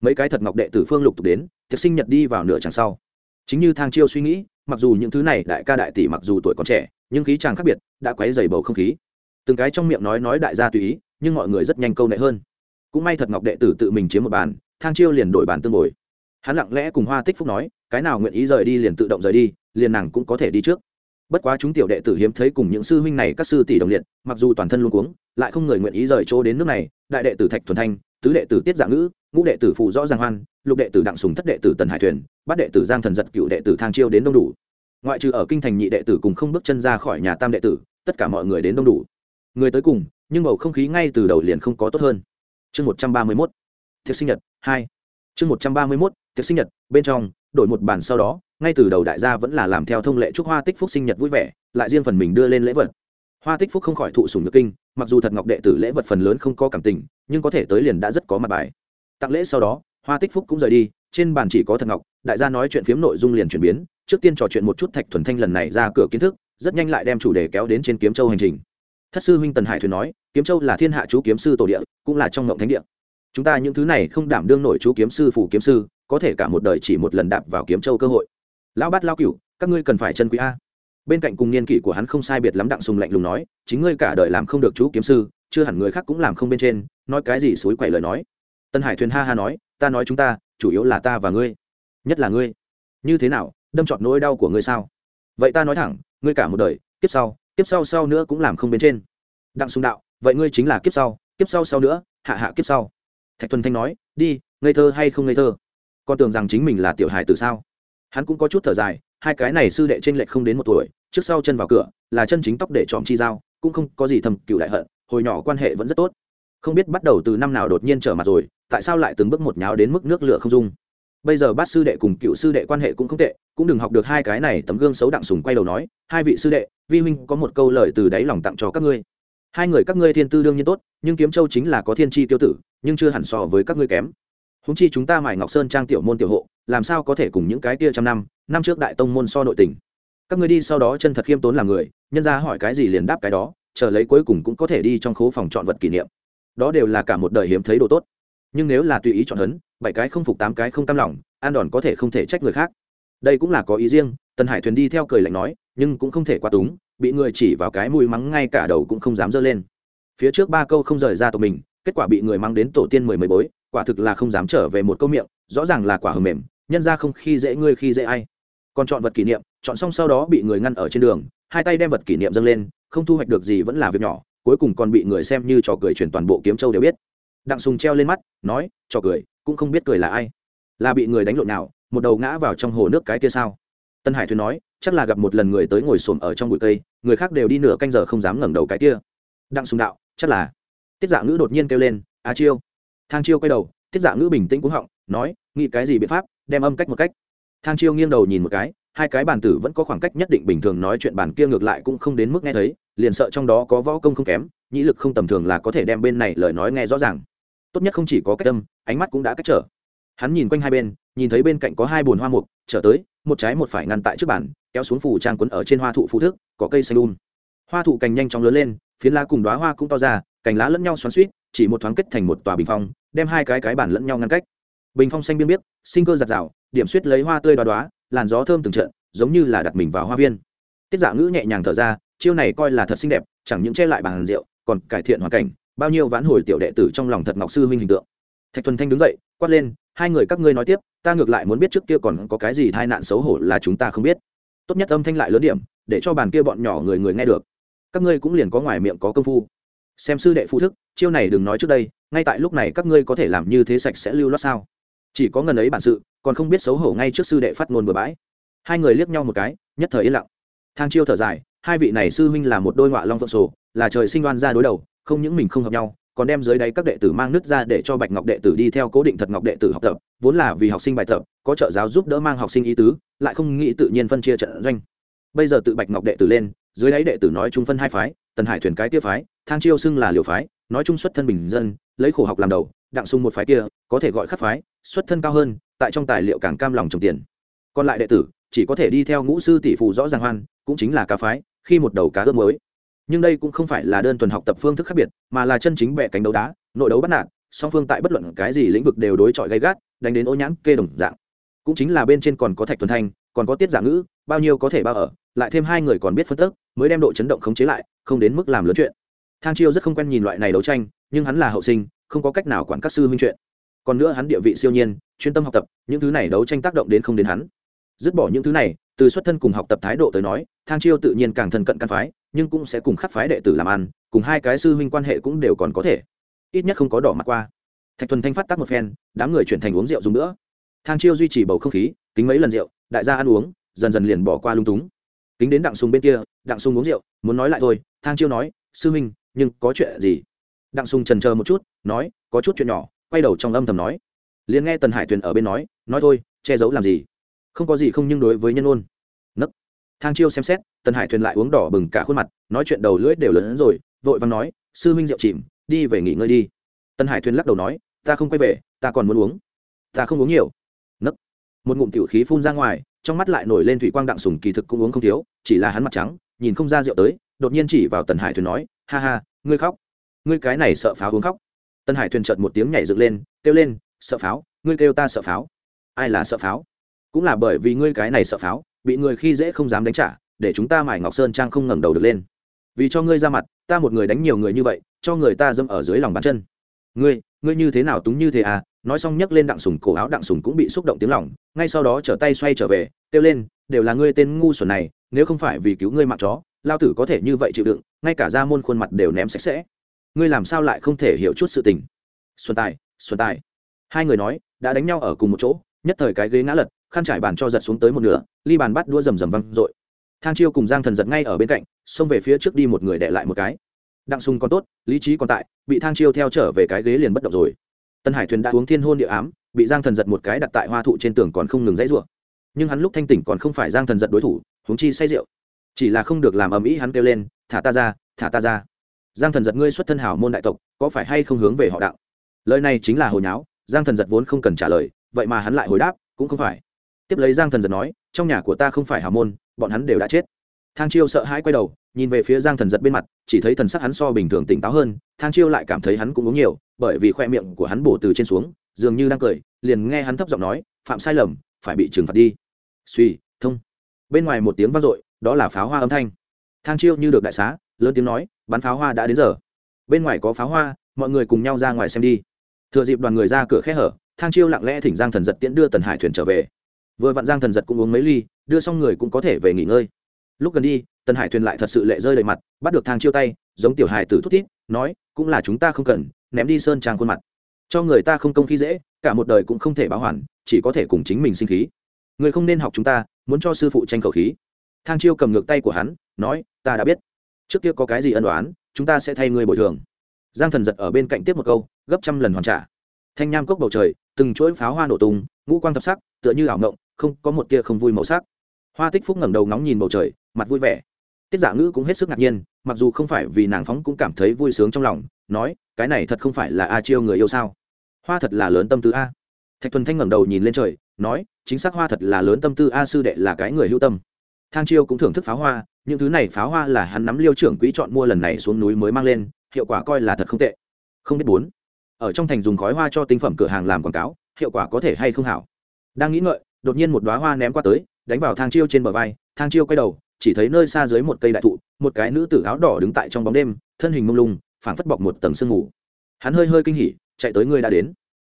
Mấy cái thật ngọc đệ tử phương lục tục đến, tiệc sinh nhật đi vào nửa chẳng sau. Chính như thang chiêu suy nghĩ, mặc dù những thứ này đại ca đại tỷ mặc dù tuổi còn trẻ, nhưng khí chàng khác biệt, đã quấy dày bầu không khí. Từng cái trong miệng nói nói đại gia tùy ý, nhưng mọi người rất nhanh câu nệ hơn cũng may thật ngọc đệ tử tự mình chiếm một bàn thang chiêu liền đổi bàn tương bồi hắn lặng lẽ cùng hoa tích phúc nói cái nào nguyện ý rời đi liền tự động rời đi liền nàng cũng có thể đi trước bất quá chúng tiểu đệ tử hiếm thấy cùng những sư huynh này các sư tỷ đồng liệt mặc dù toàn thân luôn cuống lại không người nguyện ý rời chỗ đến nước này đại đệ tử thạch thuần thanh tứ đệ tử tiết dạng ngữ ngũ đệ tử phụ rõ giang hoan lục đệ tử đặng sùng thất đệ tử tần hải thuyền bát đệ tử giang thần giật cựu đệ tử thang chiêu đến đông đủ ngoại trừ ở kinh thành nhị đệ tử cùng không bước chân ra khỏi nhà tam đệ tử tất cả mọi người đến đông đủ người tới cùng nhưng bầu không khí ngay từ đầu liền không có tốt hơn chương một trăm ba mươi mốt, tiệc sinh nhật, hai. Chương một trăm ba mươi mốt, tiệc sinh nhật, bên trong, đổi một bàn sau đó, ngay từ đầu đại gia vẫn là làm theo thông lệ chúc hoa tích phúc sinh nhật vui vẻ, lại riêng phần mình đưa lên lễ vật. Hoa tích phúc không khỏi thụ sùng nhược kinh, mặc dù thật ngọc đệ tử lễ vật phần lớn không có cảm tình, nhưng có thể tới liền đã rất có mặt bài. Tặng lễ sau đó, hoa tích phúc cũng rời đi, trên bàn chỉ có thật ngọc, đại gia nói chuyện phiếm nội dung liền chuyển biến, trước tiên trò chuyện một chút thạch thuần thanh lần này ra cửa kiến thức, rất nhanh lại đem chủ đề kéo đến trên kiếm châu hành trình thất sư huynh tần hải thuyền nói, kiếm châu là thiên hạ chú kiếm sư tổ địa, cũng là trong ngộng thánh địa. Chúng ta những thứ này không đảm đương nổi chú kiếm sư phủ kiếm sư, có thể cả một đời chỉ một lần đạp vào kiếm châu cơ hội. Lão bát lao cửu, các ngươi cần phải chân quý a. Bên cạnh cùng niên kỷ của hắn không sai biệt lắm đặng sùng lạnh lùng nói, chính ngươi cả đời làm không được chú kiếm sư, chưa hẳn người khác cũng làm không bên trên, nói cái gì suối quậy lời nói. Tân hải thuyền ha ha nói, ta nói chúng ta, chủ yếu là ta và ngươi, nhất là ngươi. Như thế nào, đâm trọt nỗi đau của ngươi sao? Vậy ta nói thẳng, ngươi cả một đời, kiếp sau kiếp sau sau nữa cũng làm không bên trên. Đặng sùng đạo, vậy ngươi chính là kiếp sau kiếp sau sau nữa, hạ hạ kiếp sau. Thạch thuần thanh nói, đi, ngây thơ hay không ngây thơ? Con tưởng rằng chính mình là tiểu hài từ sao? Hắn cũng có chút thở dài, hai cái này sư đệ t r ê n lệch không đến một tuổi, trước sau chân vào cửa, là chân chính tóc để trọm chi dao cũng không có gì thầm cựu đại hận, hồi nhỏ quan hệ vẫn rất tốt. Không biết bắt đầu từ năm nào đột nhiên trở mặt rồi, tại sao lại từng bước một nháo đến mức nước lửa không dung? Bây giờ bát sư đệ cùng cựu sư đệ quan hệ cũng không tệ, cũng đừng học được hai cái này tấm gương xấu đặng sùng quay đầu nói, hai vị sư đệ, vi huynh có một câu lời từ đáy lòng tặng cho các ngươi. Hai người các ngươi thiên tư đương nhiên tốt, nhưng kiếm châu chính là có thiên tri tiêu tử, nhưng chưa hẳn so với các ngươi kém. Húng chi chúng ta mải ngọc sơn trang tiểu môn tiểu hộ, làm sao có thể cùng những cái kia trăm năm năm trước đại tông môn so nội tình? Các ngươi đi sau đó chân thật khiêm tốn làm người, nhân ra hỏi cái gì liền đáp cái đó, chờ lấy cuối cùng cũng có thể đi trong khố phòng chọn vật kỷ niệm. Đó đều là cả một đời hiếm thấy đồ tốt. Nhưng nếu là tùy ý chọn hấn bảy cái không phục tám cái không tam lòng, an đòn có thể không thể trách người khác. Đây cũng là có ý riêng, tần hải thuyền đi theo cười lạnh nói, nhưng cũng không thể quá túng, bị người chỉ vào cái mùi mắng ngay cả đầu cũng không dám dơ lên. Phía trước ba câu không rời ra tộc mình, kết quả bị người mang đến tổ tiên mười mấy bối, quả thực là không dám trở về một câu miệng, rõ ràng là quả hầm mềm, nhân ra không khi dễ ngươi khi dễ ai. Còn chọn vật kỷ niệm, chọn xong sau đó bị người ngăn ở trên đường, hai tay đem vật kỷ niệm dâng lên, không thu hoạch được gì vẫn là việc nhỏ, cuối cùng còn bị người xem như trò cười chuyển toàn bộ kiếm châu đều biết. Đặng sùng treo lên mắt, nói, trò cười cũng không biết cười là ai. Là bị người đánh lộn nào, một đầu ngã vào trong hồ nước cái kia sao? Tân hải thuyền nói, chắc là gặp một lần người tới ngồi xổm ở trong bụi cây, người khác đều đi nửa canh giờ không dám ngẩng đầu cái kia. Đặng sùng đạo, chắc là. Tiết dạ ngữ đột nhiên kêu lên, a chiêu. Thang chiêu quay đầu, tiết dạ ngữ bình tĩnh cũng họng, nói, nghĩ cái gì biện pháp, đem âm cách một cách. Thang chiêu nghiêng đầu nhìn một cái, hai cái bàn tử vẫn có khoảng cách nhất định bình thường nói chuyện bàn kia ngược lại cũng không đến mức nghe thấy, liền sợ trong đó có võ công không kém, nhĩ lực không tầm thường là có thể đem bên này lời nói nghe rõ ràng tốt nhất không chỉ có cách tâm ánh mắt cũng đã cách trở. Hắn nhìn quanh hai bên, nhìn thấy bên cạnh có hai bồn hoa mục, trở tới, một trái một phải ngăn tại trước bàn, kéo xuống phủ trang quấn ở trên hoa thụ phụ thức có cây xanh đun um. hoa thụ cành nhanh chóng lớn lên, phiến lá cùng đoá hoa cũng to ra, cành lá lẫn nhau xoắn suýt chỉ một thoáng kết thành một tòa bình phong, đem hai cái cái bản lẫn nhau ngăn cách. Bình phong xanh biên biết sinh cơ giặt rào, điểm suýt lấy hoa tươi đoá đoá làn gió thơm từng trận, giống như là đặt mình vào hoa viên. Tiết dạ ngữ nhẹ nhàng thở ra, chiêu này coi là thật xinh đẹp, chẳng những che lại bàn rượu, còn cải thiện hoàn cảnh bao nhiêu vãn hồi tiểu đệ tử trong lòng thật ngọc sư huynh hình tượng. Thạch thuần thanh đứng dậy, quát lên, hai người các ngươi nói tiếp, ta ngược lại muốn biết trước kia còn có cái gì tai nạn xấu hổ là chúng ta không biết. Tốt nhất âm thanh lại lớn điểm, để cho bàn kia bọn nhỏ người người nghe được. Các ngươi cũng liền có ngoài miệng có công phu. Xem sư đệ phụ thức, chiêu này đừng nói trước đây, ngay tại lúc này các ngươi có thể làm như thế sạch sẽ lưu loát sao? Chỉ có ngần ấy bản sự, còn không biết xấu hổ ngay trước sư đệ phát ngôn bừa bãi. Hai người liếc nhau một cái, nhất thời yên lặng. Thang chiêu thở dài, hai vị này sư huynh là một đôi ngọa long phượng sổ, là trời sinh đoan ra đối đầu không những mình không hợp nhau, còn đem dưới đáy các đệ tử mang nước ra để cho bạch ngọc đệ tử đi theo cố định thật ngọc đệ tử học tập, vốn là vì học sinh bài tập, có trợ giáo giúp đỡ mang học sinh ý tứ, lại không nghĩ tự nhiên phân chia trận doanh. Bây giờ tự bạch ngọc đệ tử lên, dưới đáy đệ tử nói chung phân hai phái, tần hải thuyền cái kia phái, thang chiêu xưng là liều phái, nói chung xuất thân bình dân, lấy khổ học làm đầu, đặng sung một phái kia, có thể gọi khắc phái, xuất thân cao hơn, tại trong tài liệu càng cam lòng trồng tiền. Còn lại đệ tử, chỉ có thể đi theo ngũ sư tỷ phụ rõ ràng hoan, cũng chính là cá phái, khi một đầu cá ướp mới nhưng đây cũng không phải là đơn thuần học tập phương thức khác biệt, mà là chân chính bẻ cánh đấu đá, nội đấu bắt nạt, song phương tại bất luận cái gì lĩnh vực đều đối chọi gay gắt, đánh đến ô nhãn kê đồng dạng. Cũng chính là bên trên còn có thạch tuần thanh, còn có tiết giả ngữ, bao nhiêu có thể bao ở, lại thêm hai người còn biết phân tức mới đem độ chấn động khống chế lại, không đến mức làm lớn chuyện. Thang chiêu rất không quen nhìn loại này đấu tranh, nhưng hắn là hậu sinh, không có cách nào quản các sư huynh chuyện. Còn nữa hắn địa vị siêu nhiên, chuyên tâm học tập, những thứ này đấu tranh tác động đến không đến hắn. Dứt bỏ những thứ này, từ xuất thân cùng học tập thái độ tới nói, thang chiêu tự nhiên càng thân cận căn phái nhưng cũng sẽ cùng khắc phái đệ tử làm ăn, cùng hai cái sư huynh quan hệ cũng đều còn có thể. Ít nhất không có đỏ mặt qua. Thạch thuần thanh phát tác một phen, đám người chuyển thành uống rượu dùng nữa. Thang chiêu duy trì bầu không khí, kính mấy lần rượu, đại gia ăn uống, dần dần liền bỏ qua lung túng. Kính đến đặng sùng bên kia, đặng sùng uống rượu, muốn nói lại thôi, thang chiêu nói, sư huynh, nhưng có chuyện gì? Đặng sùng trần chờ một chút, nói, có chút chuyện nhỏ. Quay đầu trong âm thầm nói. Liền nghe tần hải tuyền ở bên nói nói thôi, che giấu làm gì? Không có gì không nhưng đối với nhân ôn thang chiêu xem xét, tần hải thuyền lại uống đỏ bừng cả khuôn mặt, nói chuyện đầu lưỡi đều lớn hơn rồi, vội vàng nói, sư huynh rượu chìm, đi về nghỉ ngơi đi. Tần hải thuyền lắc đầu nói, ta không quay về, ta còn muốn uống. Ta không uống nhiều. Nấc. Một ngụm tiểu khí phun ra ngoài, trong mắt lại nổi lên thủy quang đặng sùng, kỳ thực cũng uống không thiếu, chỉ là hắn mặt trắng, nhìn không ra rượu tới, đột nhiên chỉ vào tần hải thuyền nói, ha ha, ngươi khóc. Ngươi cái này sợ pháo uống khóc. Tần hải thuyền chợt một tiếng nhảy dựng lên, kêu lên, sợ pháo, ngươi kêu ta sợ pháo. Ai là sợ pháo? Cũng là bởi vì ngươi cái này sợ pháo bị người khi dễ không dám đánh trả, để chúng ta mải ngọc sơn trang không ngẩng đầu được lên. Vì cho ngươi ra mặt, ta một người đánh nhiều người như vậy, cho người ta dâm ở dưới lòng bàn chân. Ngươi ngươi như thế nào túng như thế à? Nói xong nhấc lên đặng sùng, cổ áo đặng sùng cũng bị xúc động tiếng lòng, ngay sau đó trở tay xoay trở về, kêu lên, đều là ngươi tên ngu xuẩn này, nếu không phải vì cứu ngươi mạng chó, lao tử có thể như vậy chịu đựng, ngay cả ra môn khuôn mặt đều ném sạch sẽ. Ngươi làm sao lại không thể hiểu chút sự tình? Xuân tài xuân tài. Hai người nói, đã đánh nhau ở cùng một chỗ, nhất thời cái ghế ngã lật khăn trải bàn cho giật xuống tới một nửa, ly bàn bắt đua rầm rầm văng r ộ i thang chiêu cùng giang thần giật ngay ở bên cạnh, xông về phía trước đi một người đệ lại một cái. Đặng sùng còn tốt, lý trí còn tại, bị thang chiêu theo trở về cái ghế liền bất động rồi. Tân hải thuyền đã uống thiên hôn địa ám, bị giang thần giật một cái đặt tại hoa thụ trên tường còn không ngừng dãy r u ộ nhưng hắn lúc thanh tỉnh còn không phải giang thần giật đối thủ, huống chi say rượu. Chỉ là không được làm ầm ĩ hắn kêu lên, thả ta ra, thả ta ra. Giang thần giật ngươi xuất thân hảo môn đại tộc, có phải hay không hướng về họ đạo lời này chính là hồi nháo, giang thần giật vốn không cần trả lời, vậy mà hắn lại hồi đáp, cũng không phải tiếp lấy giang thần giật nói, trong nhà của ta không phải hào môn, bọn hắn đều đã chết. Thang chiêu sợ hãi quay đầu, nhìn về phía giang thần giật bên mặt, chỉ thấy thần sắc hắn so bình thường tỉnh táo hơn, thang chiêu lại cảm thấy hắn cũng uống nhiều, bởi vì khoe miệng của hắn bổ từ trên xuống, dường như đang cười, liền nghe hắn thấp giọng nói, phạm sai lầm, phải bị trừng phạt đi. Suy, thông. Bên ngoài một tiếng vang dội, đó là pháo hoa âm thanh. Thang chiêu như được đại xá, lớn tiếng nói, bắn pháo hoa đã đến giờ. Bên ngoài có pháo hoa, mọi người cùng nhau ra ngoài xem đi. Thừa dịp đoàn người ra cửa khe hở, thang chiêu lặng lẽ thỉnh giang thần giật tiễn đưa tần hải thuyền trở về vừa vặn giang thần giật cũng uống mấy ly, đưa xong người cũng có thể về nghỉ ngơi. Lúc gần đi, tần hải thuyền lại thật sự lệ rơi đầy mặt, bắt được thang chiêu tay, giống tiểu hải tử thút thít, nói, cũng là chúng ta không cần, ném đi sơn trang khuôn mặt. Cho người ta không công khí dễ, cả một đời cũng không thể báo hoàn, chỉ có thể cùng chính mình sinh khí. Người không nên học chúng ta, muốn cho sư phụ tranh khẩu khí. Thang chiêu cầm ngược tay của hắn, nói, ta đã biết. Trước kia có cái gì ân đoán chúng ta sẽ thay người bồi thường. Giang thần giật ở bên cạnh tiếp một câu, gấp trăm lần hoàn trả. Thanh nham cốc bầu trời, từng chuỗi pháo hoa nổ tung, ngũ quang thập sắc, tựa như ảo ngộng không có một tia không vui màu sắc. Hoa tích phúc ngẩng đầu ngóng nhìn bầu trời, mặt vui vẻ. Tiết giả ngữ cũng hết sức ngạc nhiên, mặc dù không phải vì nàng phóng cũng cảm thấy vui sướng trong lòng, nói, cái này thật không phải là a chiêu người yêu sao? Hoa thật là lớn tâm tư a. Thạch thuần thanh ngẩng đầu nhìn lên trời, nói, chính xác hoa thật là lớn tâm tư a sư đệ là cái người hữu tâm. Thang chiêu cũng thưởng thức pháo hoa, những thứ này pháo hoa là hắn nắm liêu trưởng quỹ chọn mua lần này xuống núi mới mang lên, hiệu quả coi là thật không tệ. Không biết bốn, ở trong thành dùng khói hoa cho tinh phẩm cửa hàng làm quảng cáo, hiệu quả có thể hay không hảo? Đang nghĩ ngợi đột nhiên một đoá hoa ném qua tới, đánh vào thang chiêu trên bờ vai. Thang chiêu quay đầu, chỉ thấy nơi xa dưới một cây đại thụ, một cái nữ tử áo đỏ đứng tại trong bóng đêm, thân hình mông lung, phảng phất bọc một tầng sương mù. Hắn hơi hơi kinh hỉ, chạy tới ngươi đã đến.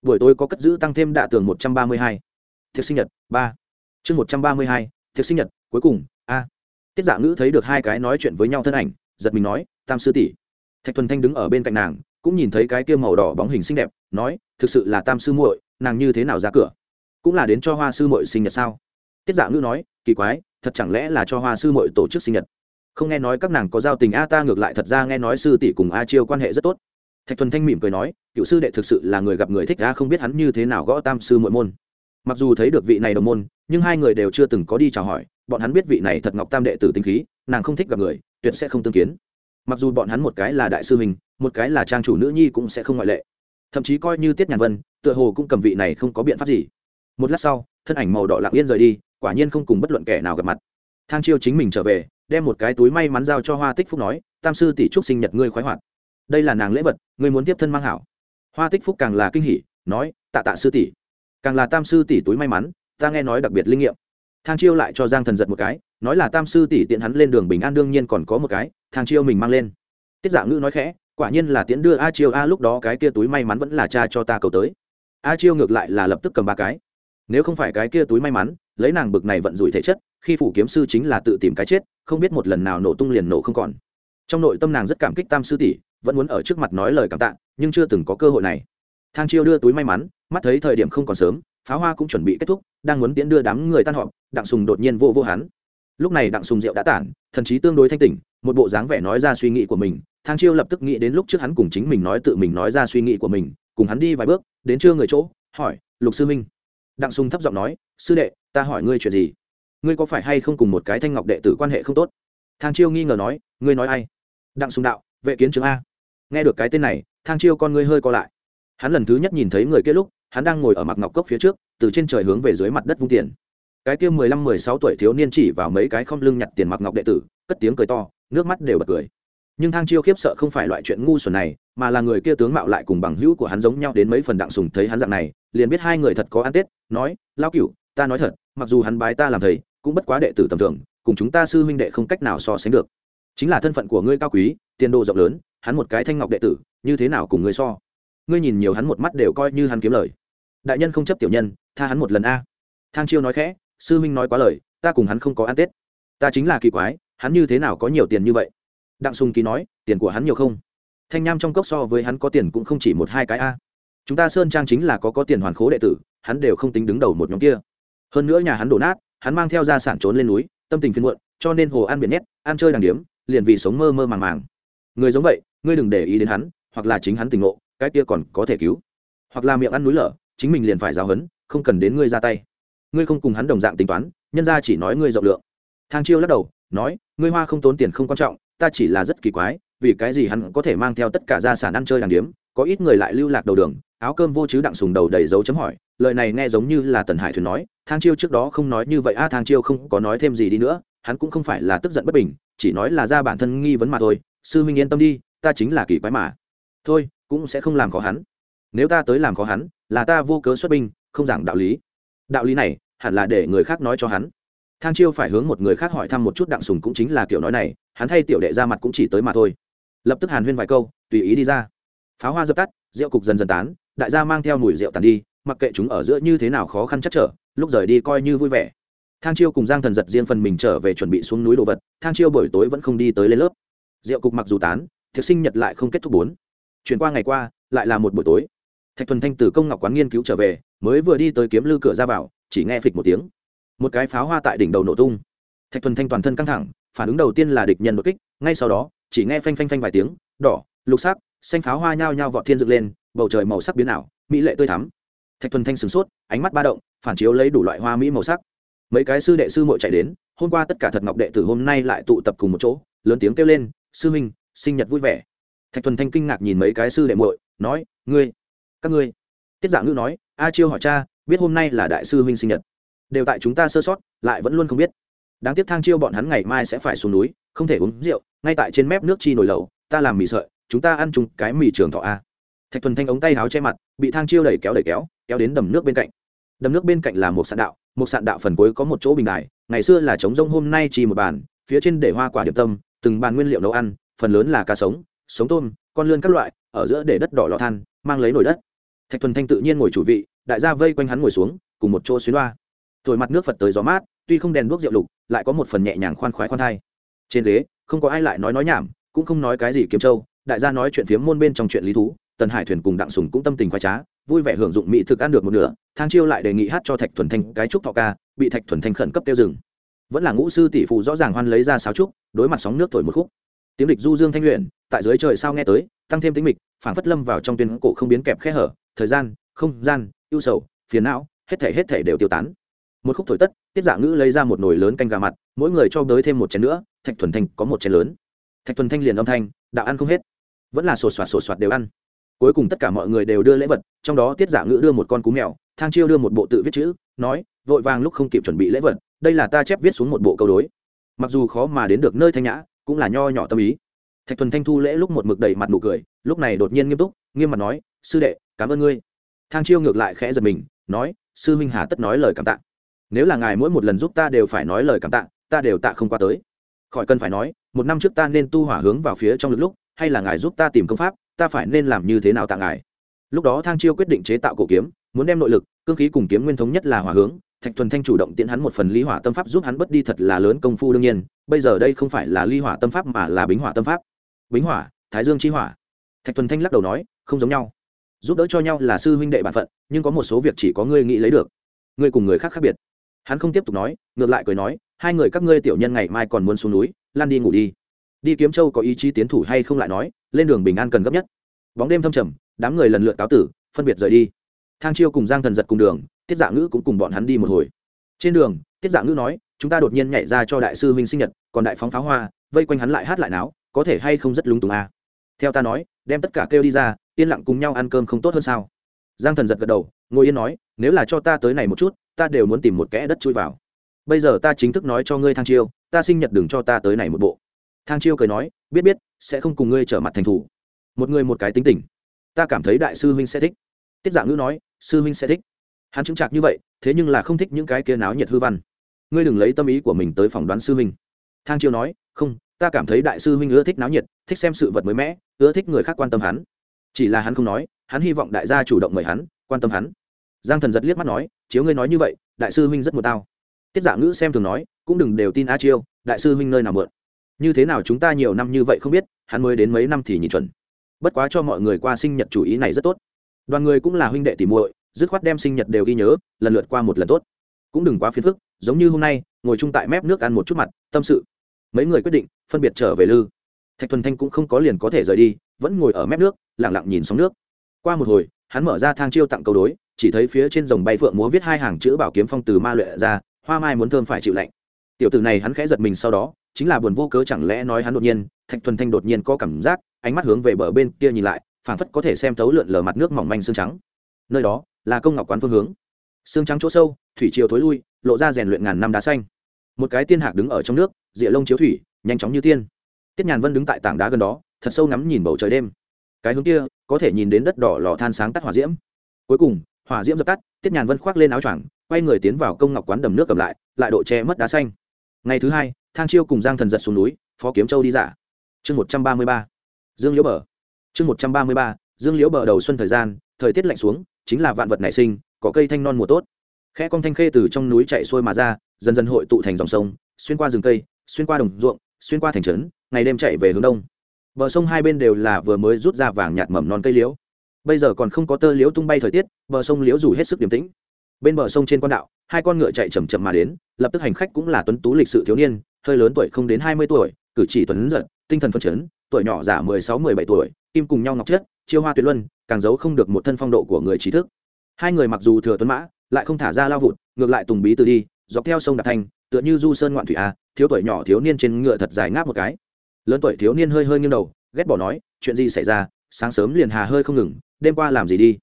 Buổi tối có cất giữ tăng thêm đạ tường một trăm ba mươi hai. Thiệt sinh nhật, ba. Chương một trăm ba mươi hai, thiệt sinh nhật, cuối cùng, a. Tiết giả ngữ thấy được hai cái nói chuyện với nhau thân ảnh, giật mình nói, tam sư tỷ. Thạch thuần thanh đứng ở bên cạnh nàng, cũng nhìn thấy cái kia màu đỏ bóng hình xinh đẹp, nói, thực sự là tam sư muội, nàng như thế nào ra cửa? Cũng là đến cho hoa sư muội sinh nhật sao? Tiết dạ ngữ nói, kỳ quái, thật chẳng lẽ là cho hoa sư muội tổ chức sinh nhật? Không nghe nói các nàng có giao tình a ta ngược lại thật ra nghe nói sư tỷ cùng a chiêu quan hệ rất tốt. Thạch thuần thanh mỉm cười nói, cựu sư đệ thực sự là người gặp người thích a, không biết hắn như thế nào gõ tam sư muội môn. Mặc dù thấy được vị này đồng môn, nhưng hai người đều chưa từng có đi chào hỏi, bọn hắn biết vị này thật ngọc tam đệ tử tinh khí, nàng không thích gặp người, tuyệt sẽ không tương kiến. Mặc dù bọn hắn một cái là đại sư mình một cái là trang chủ nữ nhi cũng sẽ không ngoại lệ. Thậm chí coi như tiết nhàn vân, tựa hồ cũng cầm vị này không có biện pháp gì một lát sau, thân ảnh màu đỏ lặng yên rời đi, quả nhiên không cùng bất luận kẻ nào gặp mặt. Thang chiêu chính mình trở về, đem một cái túi may mắn giao cho hoa tích phúc nói, tam sư tỷ trúc sinh nhật ngươi khoái hoạt. Đây là nàng lễ vật, ngươi muốn tiếp thân mang hảo. Hoa tích phúc càng là kinh hỉ, nói, tạ tạ sư tỷ. Càng là tam sư tỷ túi may mắn, ta nghe nói đặc biệt linh nghiệm. Thang chiêu lại cho giang thần giật một cái, nói là tam sư tỷ tiện hắn lên đường bình an đương nhiên còn có một cái, thang chiêu mình mang lên. Tiết giả ngữ nói khẽ, quả nhiên là tiễn đưa a chiêu a lúc đó cái kia túi may mắn vẫn là cha cho ta cầu tới. A chiêu ngược lại là lập tức cầm ba cái nếu không phải cái kia túi may mắn, lấy nàng bực này vận rủi thể chất, khi phủ kiếm sư chính là tự tìm cái chết, không biết một lần nào nổ tung liền nổ không còn. Trong nội tâm nàng rất cảm kích tam sư tỷ, vẫn muốn ở trước mặt nói lời cảm tạ, nhưng chưa từng có cơ hội này. Thang chiêu đưa túi may mắn, mắt thấy thời điểm không còn sớm pháo hoa cũng chuẩn bị kết thúc, đang muốn tiễn đưa đám người tan họp, đặng sùng đột nhiên vô vô hắn. Lúc này đặng sùng rượu đã tản, thần chí tương đối thanh tỉnh, một bộ dáng vẻ nói ra suy nghĩ của mình. Thang chiêu lập tức nghĩ đến lúc trước hắn cùng chính mình nói tự mình nói ra suy nghĩ của mình, cùng hắn đi vài bước, đến trưa người chỗ, hỏi, lục sư minh đặng sùng thấp giọng nói, sư đệ, ta hỏi ngươi chuyện gì? Ngươi có phải hay không cùng một cái thanh ngọc đệ tử quan hệ không tốt? Thang chiêu nghi ngờ nói, ngươi nói ai? Đặng sùng đạo, vệ kiến trường a. Nghe được cái tên này, thang chiêu con ngươi hơi co lại. Hắn lần thứ nhất nhìn thấy người kia lúc, hắn đang ngồi ở mặt ngọc cốc phía trước, từ trên trời hướng về dưới mặt đất vung tiền. Cái kia mười lăm mười sáu tuổi thiếu niên chỉ vào mấy cái không lưng nhặt tiền mặc ngọc đệ tử, cất tiếng cười to, nước mắt đều bật cười nhưng thang chiêu khiếp sợ không phải loại chuyện ngu xuẩn này, mà là người kia tướng mạo lại cùng bằng hữu của hắn giống nhau đến mấy phần đặng sùng thấy hắn dạng này, liền biết hai người thật có ăn tết, nói lao cựu ta nói thật, mặc dù hắn bái ta làm thầy, cũng bất quá đệ tử tầm thường, cùng chúng ta sư huynh đệ không cách nào so sánh được. Chính là thân phận của ngươi cao quý, tiền đồ rộng lớn, hắn một cái thanh ngọc đệ tử, như thế nào cùng ngươi so? Ngươi nhìn nhiều hắn một mắt đều coi như hắn kiếm lời. Đại nhân không chấp tiểu nhân, tha hắn một lần a. Thang chiêu nói khẽ, sư huynh nói quá lời, ta cùng hắn không có ăn tết. Ta chính là kỳ quái, hắn như thế nào có nhiều tiền như vậy? Đặng sùng ký nói, tiền của hắn nhiều không? Thanh nham trong cốc so với hắn có tiền cũng không chỉ một hai cái a. Chúng ta sơn trang chính là có có tiền hoàn khố đệ tử, hắn đều không tính đứng đầu một nhóm kia. Hơn nữa nhà hắn đổ nát, hắn mang theo gia sản trốn lên núi, tâm tình phiên muộn, cho nên hồ ăn biển nhét, ăn chơi đàng điếm, liền vì sống mơ mơ màng màng. Người giống vậy, ngươi đừng để ý đến hắn, hoặc là chính hắn tình ngộ, cái kia còn có thể cứu. Hoặc là miệng ăn núi lở, chính mình liền phải giáo hấn không cần đến ngươi ra tay. Ngươi không cùng hắn đồng dạng tính toán, nhân ra chỉ nói ngươi rộng lượng. Thang chiêu lắc đầu, nói, ngươi hoa không tốn tiền không quan trọng ta chỉ là rất kỳ quái, vì cái gì hắn có thể mang theo tất cả gia sản ăn chơi đàng điếm, có ít người lại lưu lạc đầu đường, áo cơm vô chứ đặng sùng đầu đầy dấu chấm hỏi, lời này nghe giống như là tần hải thuyền nói, thang chiêu trước đó không nói như vậy, a, thang chiêu không có nói thêm gì đi nữa, hắn cũng không phải là tức giận bất bình, chỉ nói là ra bản thân nghi vấn mà thôi, sư huynh yên tâm đi, ta chính là kỳ quái mà. Thôi, cũng sẽ không làm khó hắn. Nếu ta tới làm khó hắn, là ta vô cớ xuất binh, không giảng đạo lý. Đạo lý này, hẳn là để người khác nói cho hắn thang chiêu phải hướng một người khác hỏi thăm một chút đặng sùng cũng chính là kiểu nói này, hắn thay tiểu đệ ra mặt cũng chỉ tới mà thôi. Lập tức hàn huyên vài câu, tùy ý đi ra. Pháo hoa dập tắt, rượu cục dần dần tán, đại gia mang theo mùi rượu tàn đi, mặc kệ chúng ở giữa như thế nào khó khăn chắc trở, lúc rời đi coi như vui vẻ. Thang chiêu cùng giang thần giật riêng phần mình trở về chuẩn bị xuống núi đồ vật, thang chiêu buổi tối vẫn không đi tới lên lớp. Rượu cục mặc dù tán thiệt sinh nhật lại không kết thúc bốn. Chuyển qua ngày qua, lại là một buổi tối. Thạch thuần thanh từ công ngọc quán nghiên cứu trở về, mới vừa đi tới kiếm lư cửa ra vào, chỉ nghe phịch một tiếng một cái pháo hoa tại đỉnh đầu nổ tung. Thạch thuần thanh toàn thân căng thẳng, phản ứng đầu tiên là địch nhân đột kích, ngay sau đó, chỉ nghe phanh phanh phanh vài tiếng, đỏ, lục sắc, xanh pháo hoa nhao nhao vọt thiên dựng lên, bầu trời màu sắc biến ảo, mỹ lệ tươi thắm. Thạch thuần thanh sửng sốt, ánh mắt ba động, phản chiếu lấy đủ loại hoa mỹ màu sắc. Mấy cái sư đệ sư muội chạy đến, hôm qua tất cả thật ngọc đệ tử hôm nay lại tụ tập cùng một chỗ, lớn tiếng kêu lên, sư huynh, sinh nhật vui vẻ. Thạch thuần thanh kinh ngạc nhìn mấy cái sư đệ muội, nói, ngươi, các ngươi. Tiết dạng ngữ nói, a chiêu hỏi cha, biết hôm nay là đại sư huynh sinh nhật đều tại chúng ta sơ sót, lại vẫn luôn không biết. Đáng tiếc thang chiêu bọn hắn ngày mai sẽ phải xuống núi, không thể uống rượu, ngay tại trên mép nước chi nổi lẩu, ta làm mì sợi, chúng ta ăn chung cái mì trường thọ a. Thạch thuần thanh ống tay háo che mặt, bị thang chiêu đẩy kéo đẩy kéo kéo đến đầm nước bên cạnh. Đầm nước bên cạnh là một sạn đạo, một sạn đạo phần cuối có một chỗ bình đài, ngày xưa là trống rông, hôm nay chỉ một bàn, phía trên để hoa quả điểm tâm, từng bàn nguyên liệu nấu ăn, phần lớn là cá sống sống tôm, con lươn các loại, ở giữa để đất đỏ lò than, mang lấy nồi đất. Thạch thuần thanh tự nhiên ngồi chủ vị, đại gia vây quanh hắn ngồi xuống, cùng một chỗ xuyến hoa thổi mặt nước phật tới gió mát, tuy không đèn đuốc rượu lục, lại có một phần nhẹ nhàng khoan khoái khoan thai. Trên ghế, không có ai lại nói nói nhảm, cũng không nói cái gì kiếm châu đại gia nói chuyện phiếm môn bên trong chuyện lý thú, tần hải thuyền cùng đặng sùng cũng tâm tình khoái trá, vui vẻ hưởng dụng mỹ thực ăn được một nửa, thang chiêu lại đề nghị hát cho thạch thuần thanh cái trúc thọ ca, bị thạch thuần thanh khẩn cấp tiêu dừng. Vẫn là ngũ sư tỷ phụ rõ ràng hoan lấy ra sáo trúc, đối mặt sóng nước thổi một khúc. Tiếng địch du dương thanh luyện, tại dưới trời sao nghe tới, tăng thêm tính mịch phản phất lâm vào trong tuyến cổ không biến kẹp khe hở, thời gian, không gian, ưu sầu, phiền não, hết thể hết thể đều tiêu tán một khúc thổi tất, tiết dạ ngữ lấy ra một nồi lớn canh gà mặt, mỗi người cho tới thêm một chén nữa, thạch thuần thanh có một chén lớn. Thạch thuần thanh liền âm thanh, đạo ăn không hết. Vẫn là sột soạt sột soạt đều ăn. Cuối cùng tất cả mọi người đều đưa lễ vật, trong đó tiết giả ngữ đưa một con cú mèo, thang chiêu đưa một bộ tự viết chữ, nói, vội vàng lúc không kịp chuẩn bị lễ vật, đây là ta chép viết xuống một bộ câu đối. Mặc dù khó mà đến được nơi thanh nhã, cũng là nho nhỏ tâm ý. Thạch thuần thanh thu lễ lúc một mực đầy mặt nụ cười, lúc này đột nhiên nghiêm túc, nghiêm mặt nói, sư đệ, cảm ơn ngươi. Thang chiêu ngược lại khẽ giật mình, nói, sư minh hà tất nói lời cảm tạ nếu là ngài mỗi một lần giúp ta đều phải nói lời cảm tạ, ta đều tạ không qua tới. Khỏi cần phải nói, một năm trước ta nên tu hỏa hướng vào phía trong lực lúc, hay là ngài giúp ta tìm công pháp, ta phải nên làm như thế nào tạ ngài? Lúc đó thang chiêu quyết định chế tạo cổ kiếm, muốn đem nội lực, cương khí cùng kiếm nguyên thống nhất là hỏa hướng, thạch thuần thanh chủ động tiễn hắn một phần ly hỏa tâm pháp giúp hắn bất đi thật là lớn công phu đương nhiên, bây giờ đây không phải là ly hỏa tâm pháp mà là bính hỏa tâm pháp. Bính hỏa, thái dương chi hỏa. Thạch thuần thanh lắc đầu nói, không giống nhau. Giúp đỡ cho nhau là sư huynh đệ bản phận, nhưng có một số việc chỉ có ngươi nghĩ lấy được. Ngươi cùng người khác khác biệt hắn không tiếp tục nói, ngược lại cười nói, hai người các ngươi tiểu nhân ngày mai còn muốn xuống núi lan đi ngủ đi. Đi kiếm châu có ý chí tiến thủ hay không lại nói, lên đường bình an cần gấp nhất. Bóng đêm thâm trầm, đám người lần lượt cáo tử, phân biệt rời đi. Thang chiêu cùng giang thần giật cùng đường, tiết dạ ngữ cũng cùng bọn hắn đi một hồi. Trên đường, tiết dạ ngữ nói, chúng ta đột nhiên nhảy ra cho đại sư huynh sinh nhật, còn đại phóng pháo hoa, vây quanh hắn lại hát lại náo, có thể hay không rất lúng túng à. theo ta nói, đem tất cả kêu đi ra, yên lặng cùng nhau ăn cơm không tốt hơn sao? Giang thần giật gật đầu, ngồi yên nói, nếu là cho ta tới này một chút ta đều muốn tìm một kẽ đất chui vào. Bây giờ ta chính thức nói cho ngươi thang chiêu, ta sinh nhật đừng cho ta tới này một bộ. Thang chiêu cười nói, biết biết, sẽ không cùng ngươi trở mặt thành thủ. Một người một cái tính tình. Ta cảm thấy đại sư huynh sẽ thích. Tiết dạng ngữ nói, sư huynh sẽ thích. Hắn chứng chạc như vậy, thế nhưng là không thích những cái kia náo nhiệt hư văn. Ngươi đừng lấy tâm ý của mình tới phỏng đoán sư huynh. Thang chiêu nói, không, ta cảm thấy đại sư huynh ưa thích náo nhiệt, thích xem sự vật mới mẻ, ưa thích người khác quan tâm hắn. Chỉ là hắn không nói, hắn hy vọng đại gia chủ động mời hắn, quan tâm hắn giang thần giật liếc mắt nói, chiếu ngươi nói như vậy, đại sư huynh rất một tao. Tiết giả ngữ xem thường nói, cũng đừng đều tin a chiêu, đại sư huynh nơi nào mượn như thế nào chúng ta nhiều năm như vậy không biết, hắn mới đến mấy năm thì nhìn chuẩn. Bất quá cho mọi người qua sinh nhật chủ ý này rất tốt. Đoàn người cũng là huynh đệ tỉ muội, dứt khoát đem sinh nhật đều ghi nhớ, lần lượt qua một lần tốt. Cũng đừng quá phiền phức, giống như hôm nay, ngồi chung tại mép nước ăn một chút mặt, tâm sự. Mấy người quyết định, phân biệt trở về lư. Thạch thuần thanh cũng không có liền có thể rời đi, vẫn ngồi ở mép nước lẳng lặng nhìn sóng nước. Qua một hồi hắn mở ra thang chiêu tặng câu đối, chỉ thấy phía trên dòng bay phượng múa viết hai hàng chữ bảo kiếm phong từ ma luyện ra, hoa mai muốn thơm phải chịu lạnh. Tiểu tử này hắn khẽ giật mình sau đó, chính là buồn vô cớ chẳng lẽ nói hắn đột nhiên, thạch thuần thanh đột nhiên có cảm giác, ánh mắt hướng về bờ bên kia nhìn lại, phảng phất có thể xem thấu lượn lờ mặt nước mỏng manh xương trắng. Nơi đó, là công ngọc quán phương hướng. Xương trắng chỗ sâu, thủy chiều thối lui, lộ ra rèn luyện ngàn năm đá xanh. Một cái tiên hạc đứng ở trong nước rịa lông chiếu thủy, nhanh chóng như tiên. Tiết nhàn vân đứng tại tảng đá gần đó, thật sâu ngắm nhìn bầu trời đêm cái hướng kia có thể nhìn đến đất đỏ lò than sáng tắt hỏa diễm. Cuối cùng, hỏa diễm dập tắt, tiết nhàn vân khoác lên áo choàng, quay người tiến vào công ngọc quán đầm nước cầm lại lại độ che mất đá xanh. Ngày thứ hai, thang chiêu cùng giang thần giật xuống núi, phó kiếm châu đi giả. Chương một trăm ba mươi ba. Dương liễu bờ. Chương một trăm ba mươi ba, dương liễu bờ đầu xuân thời gian, thời tiết lạnh xuống, chính là vạn vật nảy sinh, có cây thanh non mùa tốt. Khe con thanh khê từ trong núi chạy xuôi mà ra, dần dần hội tụ thành dòng sông, xuyên qua rừng cây, xuyên qua đồng ruộng, xuyên qua thành trấn, ngày đêm chạy về hướng đông bờ sông hai bên đều là vừa mới rút ra vàng nhạt mầm non cây liễu. Bây giờ còn không có tơ liễu tung bay thời tiết, bờ sông liễu rủ hết sức điềm tĩnh. Bên bờ sông trên con đạo, hai con ngựa chạy chầm chậm mà đến, lập tức hành khách cũng là tuấn tú lịch sự thiếu niên, hơi lớn tuổi không đến hai mươi tuổi, cử chỉ tuấn giật, tinh thần phân chấn, tuổi nhỏ giả mười sáu mười bảy tuổi, kim cùng nhau ngọc chất, chiêu hoa tuyệt luân, càng giấu không được một thân phong độ của người trí thức. Hai người mặc dù thừa tuấn mã, lại không thả ra lao vụt, ngược lại tùng bí từ đi, dọc theo sông đạt thanh, tựa như du sơn ngoạn thủy a, thiếu tuổi nhỏ thiếu niên trên ngựa thật dài ngáp một cái lớn tuổi thiếu niên hơi hơi nghiêng đầu, ghét bỏ nói, chuyện gì xảy ra? Sáng sớm liền hà hơi không ngừng, đêm qua làm gì đi?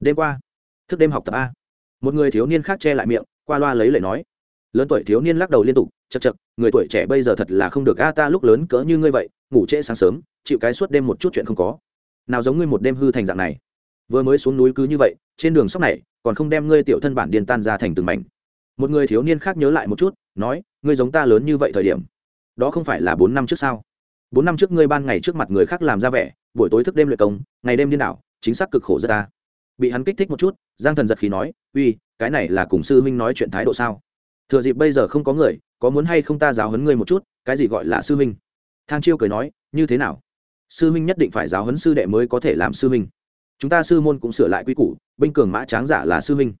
Đêm qua? Thức đêm học tập a. Một người thiếu niên khác che lại miệng, qua loa lấy lệ nói. Lớn tuổi thiếu niên lắc đầu liên tục chật chật người tuổi trẻ bây giờ thật là không được a, ta lúc lớn cỡ như ngươi vậy, ngủ trễ sáng sớm, chịu cái suốt đêm một chút chuyện không có. Nào giống ngươi một đêm hư thành dạng này. Vừa mới xuống núi cứ như vậy, trên đường sóc này, còn không đem ngươi tiểu thân bản điên tan ra thành từng mảnh. Một người thiếu niên khác nhớ lại một chút, nói, ngươi giống ta lớn như vậy thời điểm, đó không phải là bốn năm trước sao? Bốn năm trước ngươi ban ngày trước mặt người khác làm ra vẻ, buổi tối thức đêm luyện công, ngày đêm điên đảo, chính xác cực khổ rất ta. Bị hắn kích thích một chút, giang thần giật khí nói, uy, cái này là cùng sư huynh nói chuyện thái độ sao? Thừa dịp bây giờ không có người, có muốn hay không ta giáo huấn ngươi một chút, cái gì gọi là sư huynh? Thang chiêu cười nói, như thế nào? Sư huynh nhất định phải giáo huấn sư đệ mới có thể làm sư huynh. Chúng ta sư môn cũng sửa lại quy củ, binh cường mã tráng giả là sư huynh.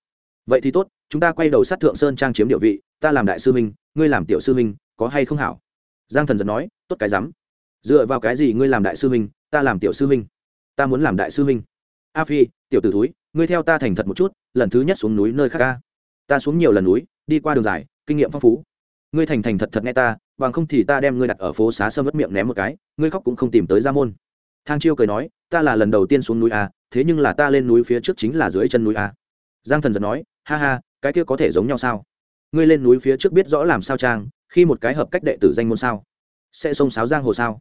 Vậy thì tốt, chúng ta quay đầu sát thượng sơn trang chiếm địa vị, ta làm đại sư huynh, ngươi làm tiểu sư huynh, có hay không hảo? Giang thần giật nói, tốt cái rắm dựa vào cái gì ngươi làm đại sư huynh, ta làm tiểu sư huynh? Ta muốn làm đại sư huynh. A phi, tiểu t ử túi ngươi theo ta thành thật một chút, lần thứ nhất xuống núi nơi khác ca ta xuống nhiều lần núi, đi qua đường dài, kinh nghiệm phong phú. Ngươi thành thành thật thật nghe ta, bằng không thì ta đem ngươi đặt ở phố xá sâm mất miệng ném một cái, ngươi khóc cũng không tìm tới ra môn. Thang chiêu cười nói, ta là lần đầu tiên xuống núi a, thế nhưng là ta lên núi phía trước chính là dưới chân núi a. Giang thần giật nói, ha ha, cái kia có thể giống nhau sao? Ngươi lên núi phía trước biết rõ làm sao trang khi một cái hợp cách đệ tử danh môn sao? Sẽ xông sáo giang hồ sao?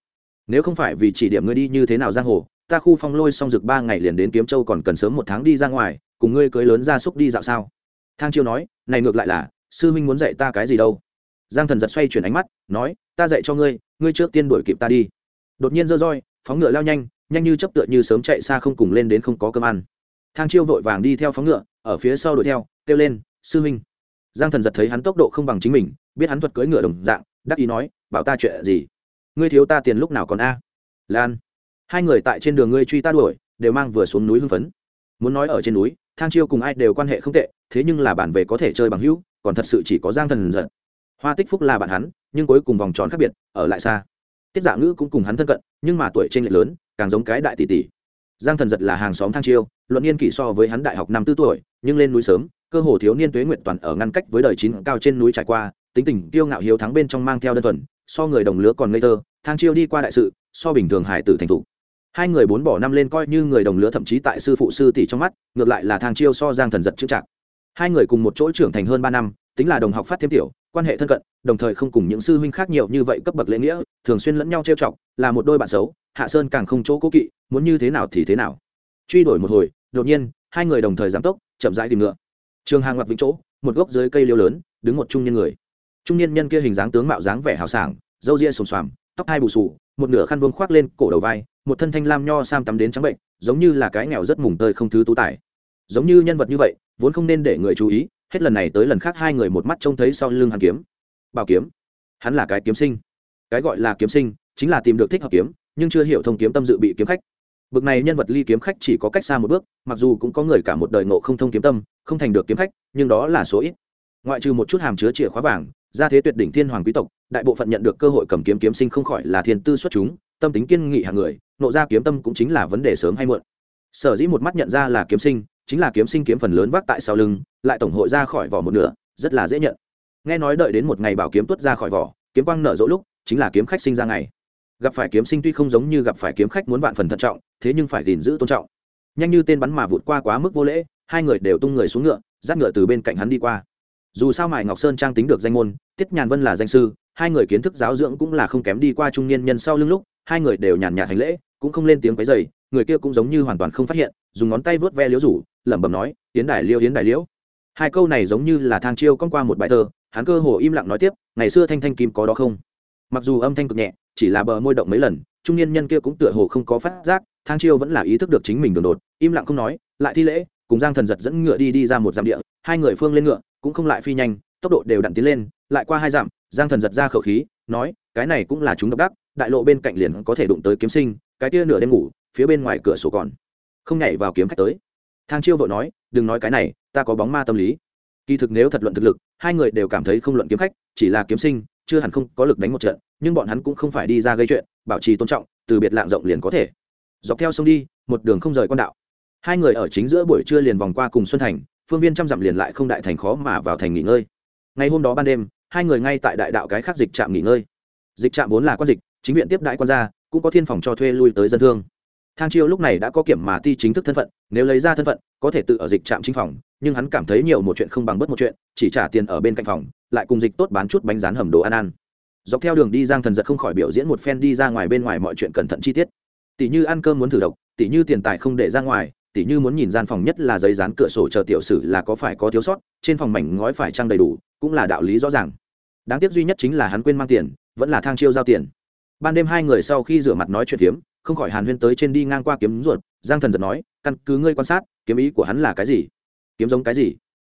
Nếu không phải vì chỉ điểm ngươi đi như thế nào giang hồ, ta khu phong lôi xong rực ba ngày liền đến kiếm châu còn cần sớm một tháng đi ra ngoài, cùng ngươi cưới lớn ra súc đi dạo sao? Thang chiêu nói, này ngược lại là, sư huynh muốn dạy ta cái gì đâu? Giang thần giật xoay chuyển ánh mắt, nói, ta dạy cho ngươi ngươi trước tiên đuổi kịp ta đi. Đột nhiên dơ roi, phóng ngựa lao nhanh nhanh như chấp tựa như sớm chạy xa không cùng lên đến không có cơm ăn. Thang chiêu vội vàng đi theo phóng ngựa, ở phía sau đuổi theo, kêu lên, sư huynh. Giang thần giật thấy hắn tốc độ không bằng chính mình, biết hắn thuật cưỡi ngựa đồng dạng, đắc ý nói, bảo ta chuyện gì? Ngươi thiếu ta tiền lúc nào còn a? Lan. Hai người tại trên đường ngươi truy ta đuổi, đều mang vừa xuống núi hưng phấn. Muốn nói ở trên núi, thang chiêu cùng ai đều quan hệ không tệ, thế nhưng là bản về có thể chơi bằng hữu, còn thật sự chỉ có giang thần giận. hoa tích phúc là bạn hắn, nhưng cuối cùng vòng tròn khác biệt, ở lại xa. Tiết dạ ngữ cũng cùng hắn thân cận, nhưng mà tuổi trên lệch lớn, càng giống cái đại tỷ tỷ. Giang thần giật là hàng xóm thang chiêu, luận niên kỷ so với hắn đại học năm tư tuổi, nhưng lên núi sớm, cơ hồ thiếu niên tuế nguyện toàn ở ngăn cách với đời chín cao trên núi trải qua, tính tình kiêu ngạo hiếu thắng bên trong mang theo đơn thuần, so người đồng lứa còn ngây thơ thang chiêu đi qua đại sự, so bình thường hải tử thành thục. Hai người bốn bỏ năm lên coi như người đồng lứa thậm chí tại sư phụ, sư tỷ trong mắt, ngược lại là thang chiêu so giang thần giật chữ chạc. Hai người cùng một chỗ trưởng thành hơn ba năm, tính là đồng học phát thêm tiểu, quan hệ thân cận, đồng thời không cùng những sư huynh khác nhiều như vậy cấp bậc lễ nghĩa, thường xuyên lẫn nhau trêu chọc, là một đôi bạn xấu, hạ sơn càng không chỗ cố kỵ, muốn như thế nào thì thế nào. Truy đuổi một hồi, đột nhiên, hai người đồng thời giảm tốc, chậm rãi tìm ngựa. Trường hàng ngoặt vĩnh chỗ, một gốc dưới cây liêu lớn, đứng một trung niên người. Trung niên nhân kia hình dáng tướng mạo dáng vẻ hào sảng, râu ria xồm xoàm tóc hai bù sù một nửa khăn vương khoác lên cổ đầu vai, một thân thanh lam nho sam tắm đến trắng bệnh, giống như là cái nghèo rất mùng tơi không thứ tú tài. Giống như nhân vật như vậy, vốn không nên để người chú ý, hết lần này tới lần khác hai người một mắt trông thấy sau lưng hắn kiếm. Bảo kiếm. Hắn là cái kiếm sinh. Cái gọi là kiếm sinh, chính là tìm được thích hợp kiếm, nhưng chưa hiểu thông kiếm tâm dự bị kiếm khách. Bực này nhân vật ly kiếm khách chỉ có cách xa một bước, mặc dù cũng có người cả một đời ngộ không thông kiếm tâm, không thành được kiếm khách, nhưng đó là số ít. Ngoại trừ một chút hàm chứa chìa khóa vàng gia thế tuyệt đỉnh thiên hoàng quý tộc, đại bộ phận nhận được cơ hội cầm kiếm kiếm sinh không khỏi là thiên tư xuất chúng, tâm tính kiên nghị hàng người, nộ ra kiếm tâm cũng chính là vấn đề sớm hay muộn. Sở dĩ một mắt nhận ra là kiếm sinh, chính là kiếm sinh kiếm phần lớn vác tại sau lưng, lại tổng hội ra khỏi vỏ một nửa, rất là dễ nhận. Nghe nói đợi đến một ngày bảo kiếm tuất ra khỏi vỏ, kiếm quang nở rỗ lúc, chính là kiếm khách sinh ra ngày. Gặp phải kiếm sinh tuy không giống như gặp phải kiếm khách muốn vạn phần thận trọng, thế nhưng phải gìn giữ tôn trọng. Nhanh như tên bắn mà vụt qua quá mức vô lễ, hai người đều tung người xuống ngựa, dắt ngựa từ bên cạnh hắn đi qua dù sao mài ngọc sơn trang tính được danh môn, tiết nhàn vân là danh sư, hai người kiến thức giáo dưỡng cũng là không kém đi qua trung niên nhân sau lưng lúc, hai người đều nhàn nhạt hành lễ, cũng không lên tiếng quấy dày người kia cũng giống như hoàn toàn không phát hiện, dùng ngón tay vớt ve liễu rủ, lẩm bẩm nói, yến đài liêu yến đài liễu. Hai câu này giống như là thang chiêu con qua một bài thơ, hắn cơ hồ im lặng nói tiếp, ngày xưa thanh thanh kim có đó không? Mặc dù âm thanh cực nhẹ, chỉ là bờ môi động mấy lần, trung niên nhân kia cũng tựa hồ không có phát giác, thang chiêu vẫn là ý thức được chính mình đường đột, im lặng không nói, lại thi lễ. Cùng giang thần giật dẫn ngựa đi đi ra một dặm địa, hai người phương lên ngựa cũng không lại phi nhanh, tốc độ đều đặn tiến lên, lại qua hai dặm, giang thần giật ra khẩu khí, nói, cái này cũng là chúng độc đắc, đại lộ bên cạnh liền có thể đụng tới kiếm sinh, cái kia nửa đêm ngủ, phía bên ngoài cửa sổ còn không nhảy vào kiếm khách tới. Thang chiêu vội nói, đừng nói cái này, ta có bóng ma tâm lý. Kỳ thực nếu thật luận thực lực, hai người đều cảm thấy không luận kiếm khách, chỉ là kiếm sinh, chưa hẳn không có lực đánh một trận, nhưng bọn hắn cũng không phải đi ra gây chuyện, bảo trì tôn trọng, từ biệt lạng rộng liền có thể. Dọc theo sông đi, một đường không rời con đạo. Hai người ở chính giữa buổi trưa liền vòng qua cùng xuân thành phương viên trăm dặm liền lại không đại thành khó mà vào thành nghỉ ngơi. Ngày hôm đó ban đêm, hai người ngay tại đại đạo cái khác dịch trạm nghỉ ngơi. Dịch trạm vốn là quan dịch, chính viện tiếp đại quan gia, cũng có thiên phòng cho thuê lui tới dân thương thang chiêu lúc này đã có kiểm mà ti chính thức thân phận, nếu lấy ra thân phận, có thể tự ở dịch trạm chính phòng, nhưng hắn cảm thấy nhiều một chuyện không bằng bất một chuyện, chỉ trả tiền ở bên cạnh phòng, lại cùng dịch tốt bán chút bánh rán hầm đồ ăn ăn. Dọc theo đường đi giang thần giật không khỏi biểu diễn một phen đi ra ngoài bên ngoài mọi chuyện cẩn thận chi tiết. Tỷ như ăn cơm muốn thử độc, tỷ như tiền tài không để ra ngoài tỷ như muốn nhìn gian phòng nhất là giấy dán cửa sổ chờ tiểu sử là có phải có thiếu sót, trên phòng mảnh ngói phải trang đầy đủ, cũng là đạo lý rõ ràng. Đáng tiếc duy nhất chính là hắn quên mang tiền, vẫn là thang chiêu giao tiền. Ban đêm hai người sau khi rửa mặt nói chuyện phiếm, không khỏi hàn huyên tới trên đi ngang qua kiếm ruột, giang thần giật nói, căn cứ ngươi quan sát, kiếm ý của hắn là cái gì? Kiếm giống cái gì?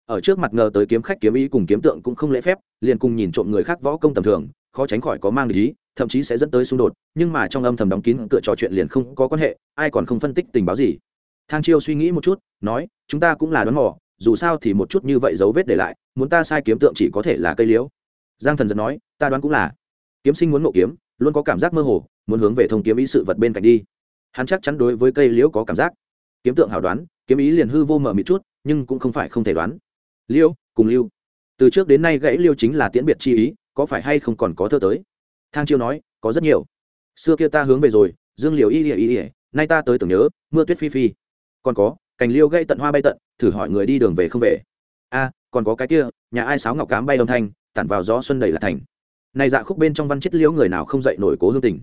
Ở trước mặt ngờ tới kiếm khách kiếm ý cùng kiếm tượng cũng không lễ phép, liền cùng nhìn trộm người khác võ công tầm thường, khó tránh khỏi có mang lý thậm chí sẽ dẫn tới xung đột, nhưng mà trong âm thầm đóng kín cửa trò chuyện liền không có quan hệ, ai còn không phân tích tình báo gì thang chiêu suy nghĩ một chút, nói, chúng ta cũng là đoán mò, dù sao thì một chút như vậy dấu vết để lại, muốn ta sai kiếm tượng chỉ có thể là cây liễu. Giang thần giật nói, ta đoán cũng là. Kiếm sinh muốn ngộ kiếm, luôn có cảm giác mơ hồ, muốn hướng về thông kiếm ý sự vật bên cạnh đi. Hắn chắc chắn đối với cây liễu có cảm giác. Kiếm tượng hảo đoán, kiếm ý liền hư vô mở mịt chút, nhưng cũng không phải không thể đoán. Liêu, cùng lưu. Từ trước đến nay gãy liêu chính là tiễn biệt chi ý, có phải hay không còn có thơ tới? Thang chiêu nói, có rất nhiều. Xưa kia ta hướng về rồi, dương liều y ỉa y ỉa nay ta tới tưởng nhớ, mưa tuyết phi phi còn có, cành liêu gây tận hoa bay tận, thử hỏi người đi đường về không về. A, còn có cái kia, nhà ai sáo ngọc cám bay âm thanh, tản vào gió xuân đầy là thành. Này dạ khúc bên trong văn chết liễu người nào không dậy nổi cố hương tình.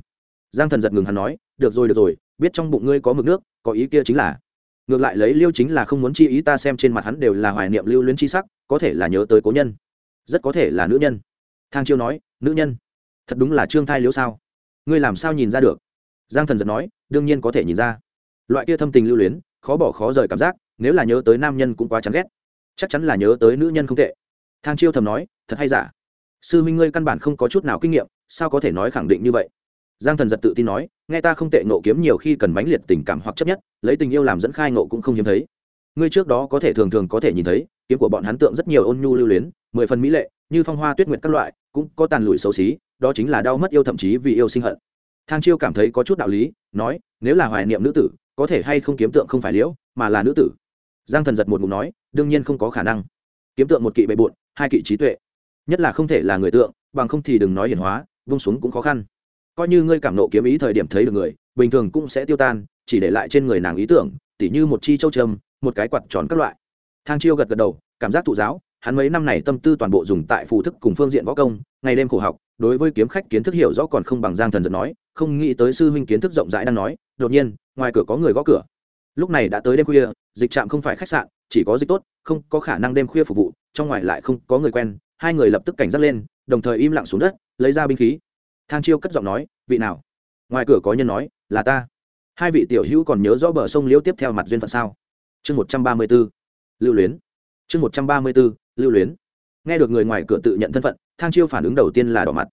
Giang thần giật ngừng hắn nói, được rồi được rồi, biết trong bụng ngươi có mực nước, có ý kia chính là. Ngược lại lấy liêu chính là không muốn chi ý ta xem trên mặt hắn đều là hoài niệm lưu luyến chi sắc, có thể là nhớ tới cố nhân. Rất có thể là nữ nhân. Thang chiêu nói, nữ nhân? Thật đúng là trương thai liễu sao? Ngươi làm sao nhìn ra được? Giang thần giật nói, đương nhiên có thể nhìn ra. Loại kia thâm tình lưu luyến khó bỏ khó rời cảm giác, nếu là nhớ tới nam nhân cũng quá chán ghét. Chắc chắn là nhớ tới nữ nhân không tệ. Thang chiêu thầm nói, thật hay giả? Sư huynh ngươi căn bản không có chút nào kinh nghiệm, sao có thể nói khẳng định như vậy? Giang thần giật tự tin nói, nghe ta không tệ nộ kiếm nhiều khi cần mãnh liệt tình cảm hoặc chấp nhất, lấy tình yêu làm dẫn khai nộ cũng không hiếm thấy. Ngươi trước đó có thể thường thường có thể nhìn thấy, kiếm của bọn hắn tượng rất nhiều ôn nhu lưu luyến, mười phần mỹ lệ, như phong hoa tuyết nguyệt các loại, cũng có tàn lụi xấu xí, đó chính là đau mất yêu thậm chí vì yêu sinh hận. Thang chiêu cảm thấy có chút đạo lý, nói, nếu là hoài niệm nữ tử có thể hay không kiếm tượng không phải liễu, mà là nữ tử. Giang thần giật một mục nói, đương nhiên không có khả năng. Kiếm tượng một kỵ bệ bụn hai kỵ trí tuệ. Nhất là không thể là người tượng, bằng không thì đừng nói hiển hóa, vung xuống cũng khó khăn. Coi như ngươi cảm nộ kiếm ý thời điểm thấy được người, bình thường cũng sẽ tiêu tan, chỉ để lại trên người nàng ý tưởng, tỉ như một chi châu trâm một cái quạt tròn các loại. Thang chiêu gật gật đầu, cảm giác thụ giáo, hắn mấy năm này tâm tư toàn bộ dùng tại phù thức cùng phương diện võ công, ngày đêm khổ học, đối với kiếm khách kiến thức hiểu rõ còn không bằng giang thần giật nói, không nghĩ tới sư huynh kiến thức rộng rãi đang nói đột nhiên, ngoài cửa có người gõ cửa. Lúc này đã tới đêm khuya, dịch trạm không phải khách sạn, chỉ có dịch tốt, không có khả năng đêm khuya phục vụ, trong ngoài lại không có người quen, hai người lập tức cảnh giác lên, đồng thời im lặng xuống đất, lấy ra binh khí. Thang chiêu cất giọng nói, vị nào? Ngoài cửa có nhân nói, là ta. Hai vị tiểu hữu còn nhớ rõ bờ sông liễu tiếp theo mặt duyên phận sao? Chương một trăm ba mươi b ố lưu luyến. Chương một trăm ba mươi b ố lưu luyến. Nghe được người ngoài cửa tự nhận thân phận, thang chiêu phản ứng đầu tiên là đỏ mặt.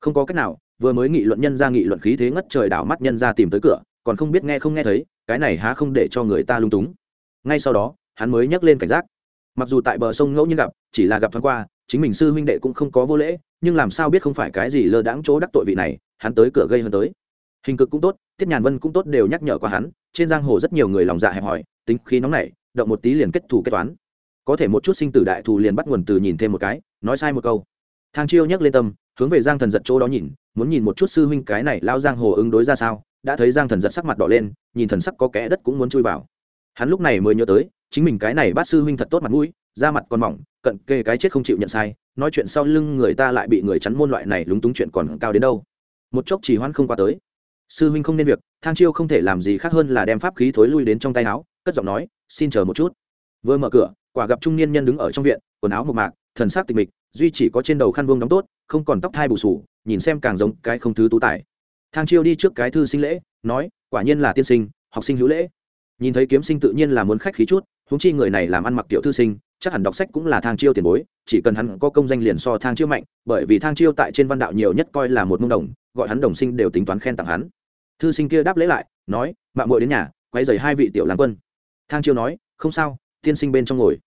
Không có cách nào, vừa mới nghị luận nhân ra nghị luận khí thế ngất trời đảo mắt nhân ra tìm tới cửa còn không biết nghe không nghe thấy, cái này há không để cho người ta lung túng. Ngay sau đó, hắn mới nhắc lên cảnh giác. Mặc dù tại bờ sông ngẫu nhiên gặp, chỉ là gặp thoáng qua, chính mình sư huynh đệ cũng không có vô lễ, nhưng làm sao biết không phải cái gì lơ đãng chỗ đắc tội vị này, hắn tới cửa gây hơn tới. Hình cực cũng tốt, tiết nhàn vân cũng tốt đều nhắc nhở qua hắn, trên giang hồ rất nhiều người lòng dạ hẹp hòi, tính khí nóng nảy, động một tí liền kết thù kết toán. Có thể một chút sinh tử đại thù liền bắt nguồn từ nhìn thêm một cái, nói sai một câu. Thang chiêu nhắc lên tâm, hướng về giang thần giật chỗ đó nhìn muốn nhìn một chút sư huynh cái này lao giang hồ ứng đối ra sao, đã thấy giang thần giật sắc mặt đỏ lên, nhìn thần sắc có kẽ đất cũng muốn chui vào. Hắn lúc này mới nhớ tới, chính mình cái này bát sư huynh thật tốt mặt mũi, da mặt còn mỏng, cận kề cái chết không chịu nhận sai, nói chuyện sau lưng người ta lại bị người chắn môn loại này lúng túng chuyện còn cao đến đâu. Một chốc chỉ hoan không qua tới. Sư huynh không nên việc, thang chiêu không thể làm gì khác hơn là đem pháp khí thối lui đến trong tay áo, cất giọng nói, xin chờ một chút. Vừa mở cửa, quả gặp trung niên nhân đứng ở trong viện, quần áo một mạc thần sắc tịch mịch, duy chỉ có trên đầu khăn vương đóng tốt, không còn tóc thai bù sù, nhìn xem càng giống cái không thứ tú tài. Thang chiêu đi trước cái thư sinh lễ, nói, quả nhiên là tiên sinh, học sinh hữu lễ. Nhìn thấy kiếm sinh tự nhiên là muốn khách khí chút húng chi người này làm ăn mặc tiểu thư sinh, chắc hẳn đọc sách cũng là thang chiêu tiền bối, chỉ cần hắn có công danh liền so thang chiêu mạnh, bởi vì thang chiêu tại trên văn đạo nhiều nhất coi là một mông đồng, gọi hắn đồng sinh đều tính toán khen tặng hắn. Thư sinh kia đáp lễ lại, nói mạng muội đến nhà quay dày hai vị tiểu làm quân. Thang chiêu nói, không sao, tiên sinh bên trong ngồi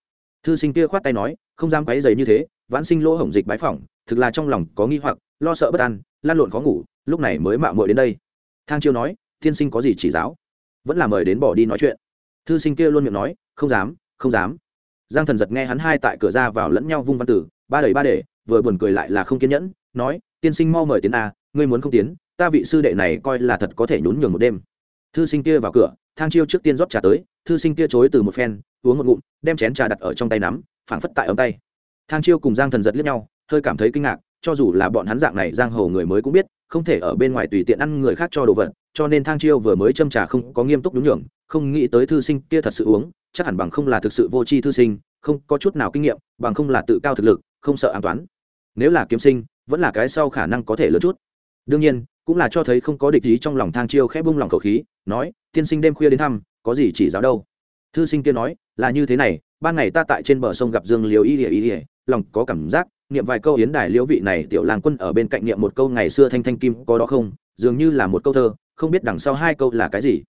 thư sinh kia khoát tay nói, không dám quấy dày như thế, vãn sinh lỗ hổng dịch bái phỏng, thực là trong lòng có nghi hoặc, lo sợ bất an, lan lộn khó ngủ, lúc này mới mạo muội đến đây. Thang chiêu nói tiên sinh có gì chỉ giáo? Vẫn là mời đến bỏ đi nói chuyện. Thư sinh kia luôn miệng nói, không dám không dám. Giang thần giật nghe hắn hai tại cửa ra vào lẫn nhau vung văn tử, ba đầy ba để vừa buồn cười lại là không kiên nhẫn, nói, tiên sinh mau mời tiến a, ngươi muốn không tiến, ta vị sư đệ này coi là thật có thể nhún nhường một đêm. Thư sinh kia vào cửa, thang chiêu trước tiên rót trà tới, thư sinh kia chối từ một phen uống một ngụm, đem chén trà đặt ở trong tay nắm, phảng phất tại ống tay. Thang chiêu cùng giang thần giật liếc nhau, hơi cảm thấy kinh ngạc, cho dù là bọn hắn dạng này, giang hồ người mới cũng biết, không thể ở bên ngoài tùy tiện ăn người khác cho đồ vật, cho nên thang chiêu vừa mới châm trà không có nghiêm túc đúng nhường, không nghĩ tới thư sinh kia thật sự uống, chắc hẳn bằng không là thực sự vô tri thư sinh, không có chút nào kinh nghiệm, bằng không là tự cao thực lực, không sợ an toán. Nếu là kiếm sinh, vẫn là cái sau khả năng có thể lớn chút. Đương nhiên, cũng là cho thấy không có địch ý trong lòng thang chiêu khẽ bung lòng khẩu khí, nói, tiên sinh đêm khuya đến thăm, có gì chỉ giáo đâu? Thư sinh kia nói, là như thế này, ban ngày ta tại trên bờ sông gặp dương liều y ỉa y ỉa lòng có cảm giác, niệm vài câu yến đài liễu vị này tiểu làng quân ở bên cạnh niệm một câu ngày xưa thanh thanh kim có đó không, dường như là một câu thơ, không biết đằng sau hai câu là cái gì.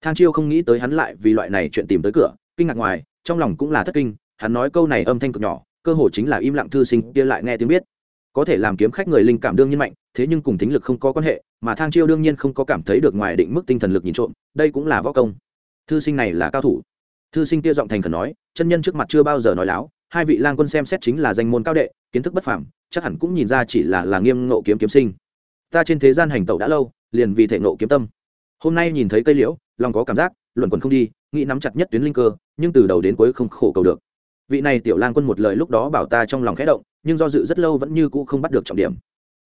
Thang chiêu không nghĩ tới hắn lại vì loại này chuyện tìm tới cửa, kinh ngạc ngoài, trong lòng cũng là thất kinh, hắn nói câu này âm thanh cực nhỏ, cơ hồ chính là im lặng thư sinh kia lại nghe tiếng biết. Có thể làm kiếm khách người linh cảm đương nhiên mạnh, thế nhưng cùng thính lực không có quan hệ, mà thang chiêu đương nhiên không có cảm thấy được ngoài định mức tinh thần lực nhìn trộm, đây cũng là võ công. Thư sinh này là cao thủ thư sinh kia giọng thành khẩn nói, chân nhân trước mặt chưa bao giờ nói láo, hai vị lang quân xem xét chính là danh môn cao đệ, kiến thức bất phẳng chắc hẳn cũng nhìn ra chỉ là là nghiêm ngộ kiếm kiếm sinh. Ta trên thế gian hành tẩu đã lâu, liền vì thể ngộ kiếm tâm. Hôm nay nhìn thấy cây liễu, lòng có cảm giác luận quần không đi, nghĩ nắm chặt nhất tuyến linh cơ, nhưng từ đầu đến cuối không khổ cầu được. Vị này tiểu lang quân một lời lúc đó bảo ta trong lòng khẽ động, nhưng do dự rất lâu vẫn như cũ không bắt được trọng điểm.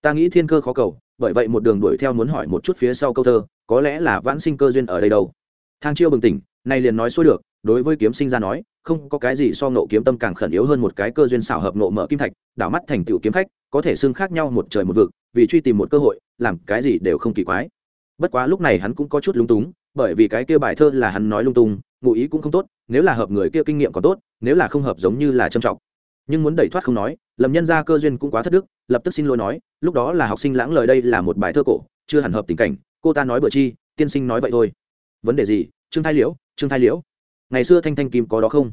Ta nghĩ thiên cơ khó cầu, bởi vậy một đường đuổi theo muốn hỏi một chút phía sau câu thơ, có lẽ là vãn sinh cơ duyên ở đây đâu. Thang chiêu bừng tỉnh, nay liền nói xuôi được đối với kiếm sinh ra nói, không có cái gì so nộ kiếm tâm càng khẩn yếu hơn một cái cơ duyên xảo hợp nộ mở kim thạch, đảo mắt thành tựu kiếm khách, có thể xưng khác nhau một trời một vực, vì truy tìm một cơ hội, làm cái gì đều không kỳ quái. Bất quá lúc này hắn cũng có chút lung túng, bởi vì cái kia bài thơ là hắn nói lung tung, ngụ ý cũng không tốt, nếu là hợp người kia kinh nghiệm còn tốt, nếu là không hợp giống như là trầm trọng. Nhưng muốn đẩy thoát không nói lầm nhân ra cơ duyên cũng quá thất đức, lập tức xin lỗi nói, lúc đó là học sinh lãng lời đây là một bài thơ cổ, chưa hẳn hợp tình cảnh, cô ta nói bữa chi, tiên sinh nói vậy thôi. Vấn đề gì? Trương thái liễu, trương thái liễu ngày xưa thanh thanh kim có đó không?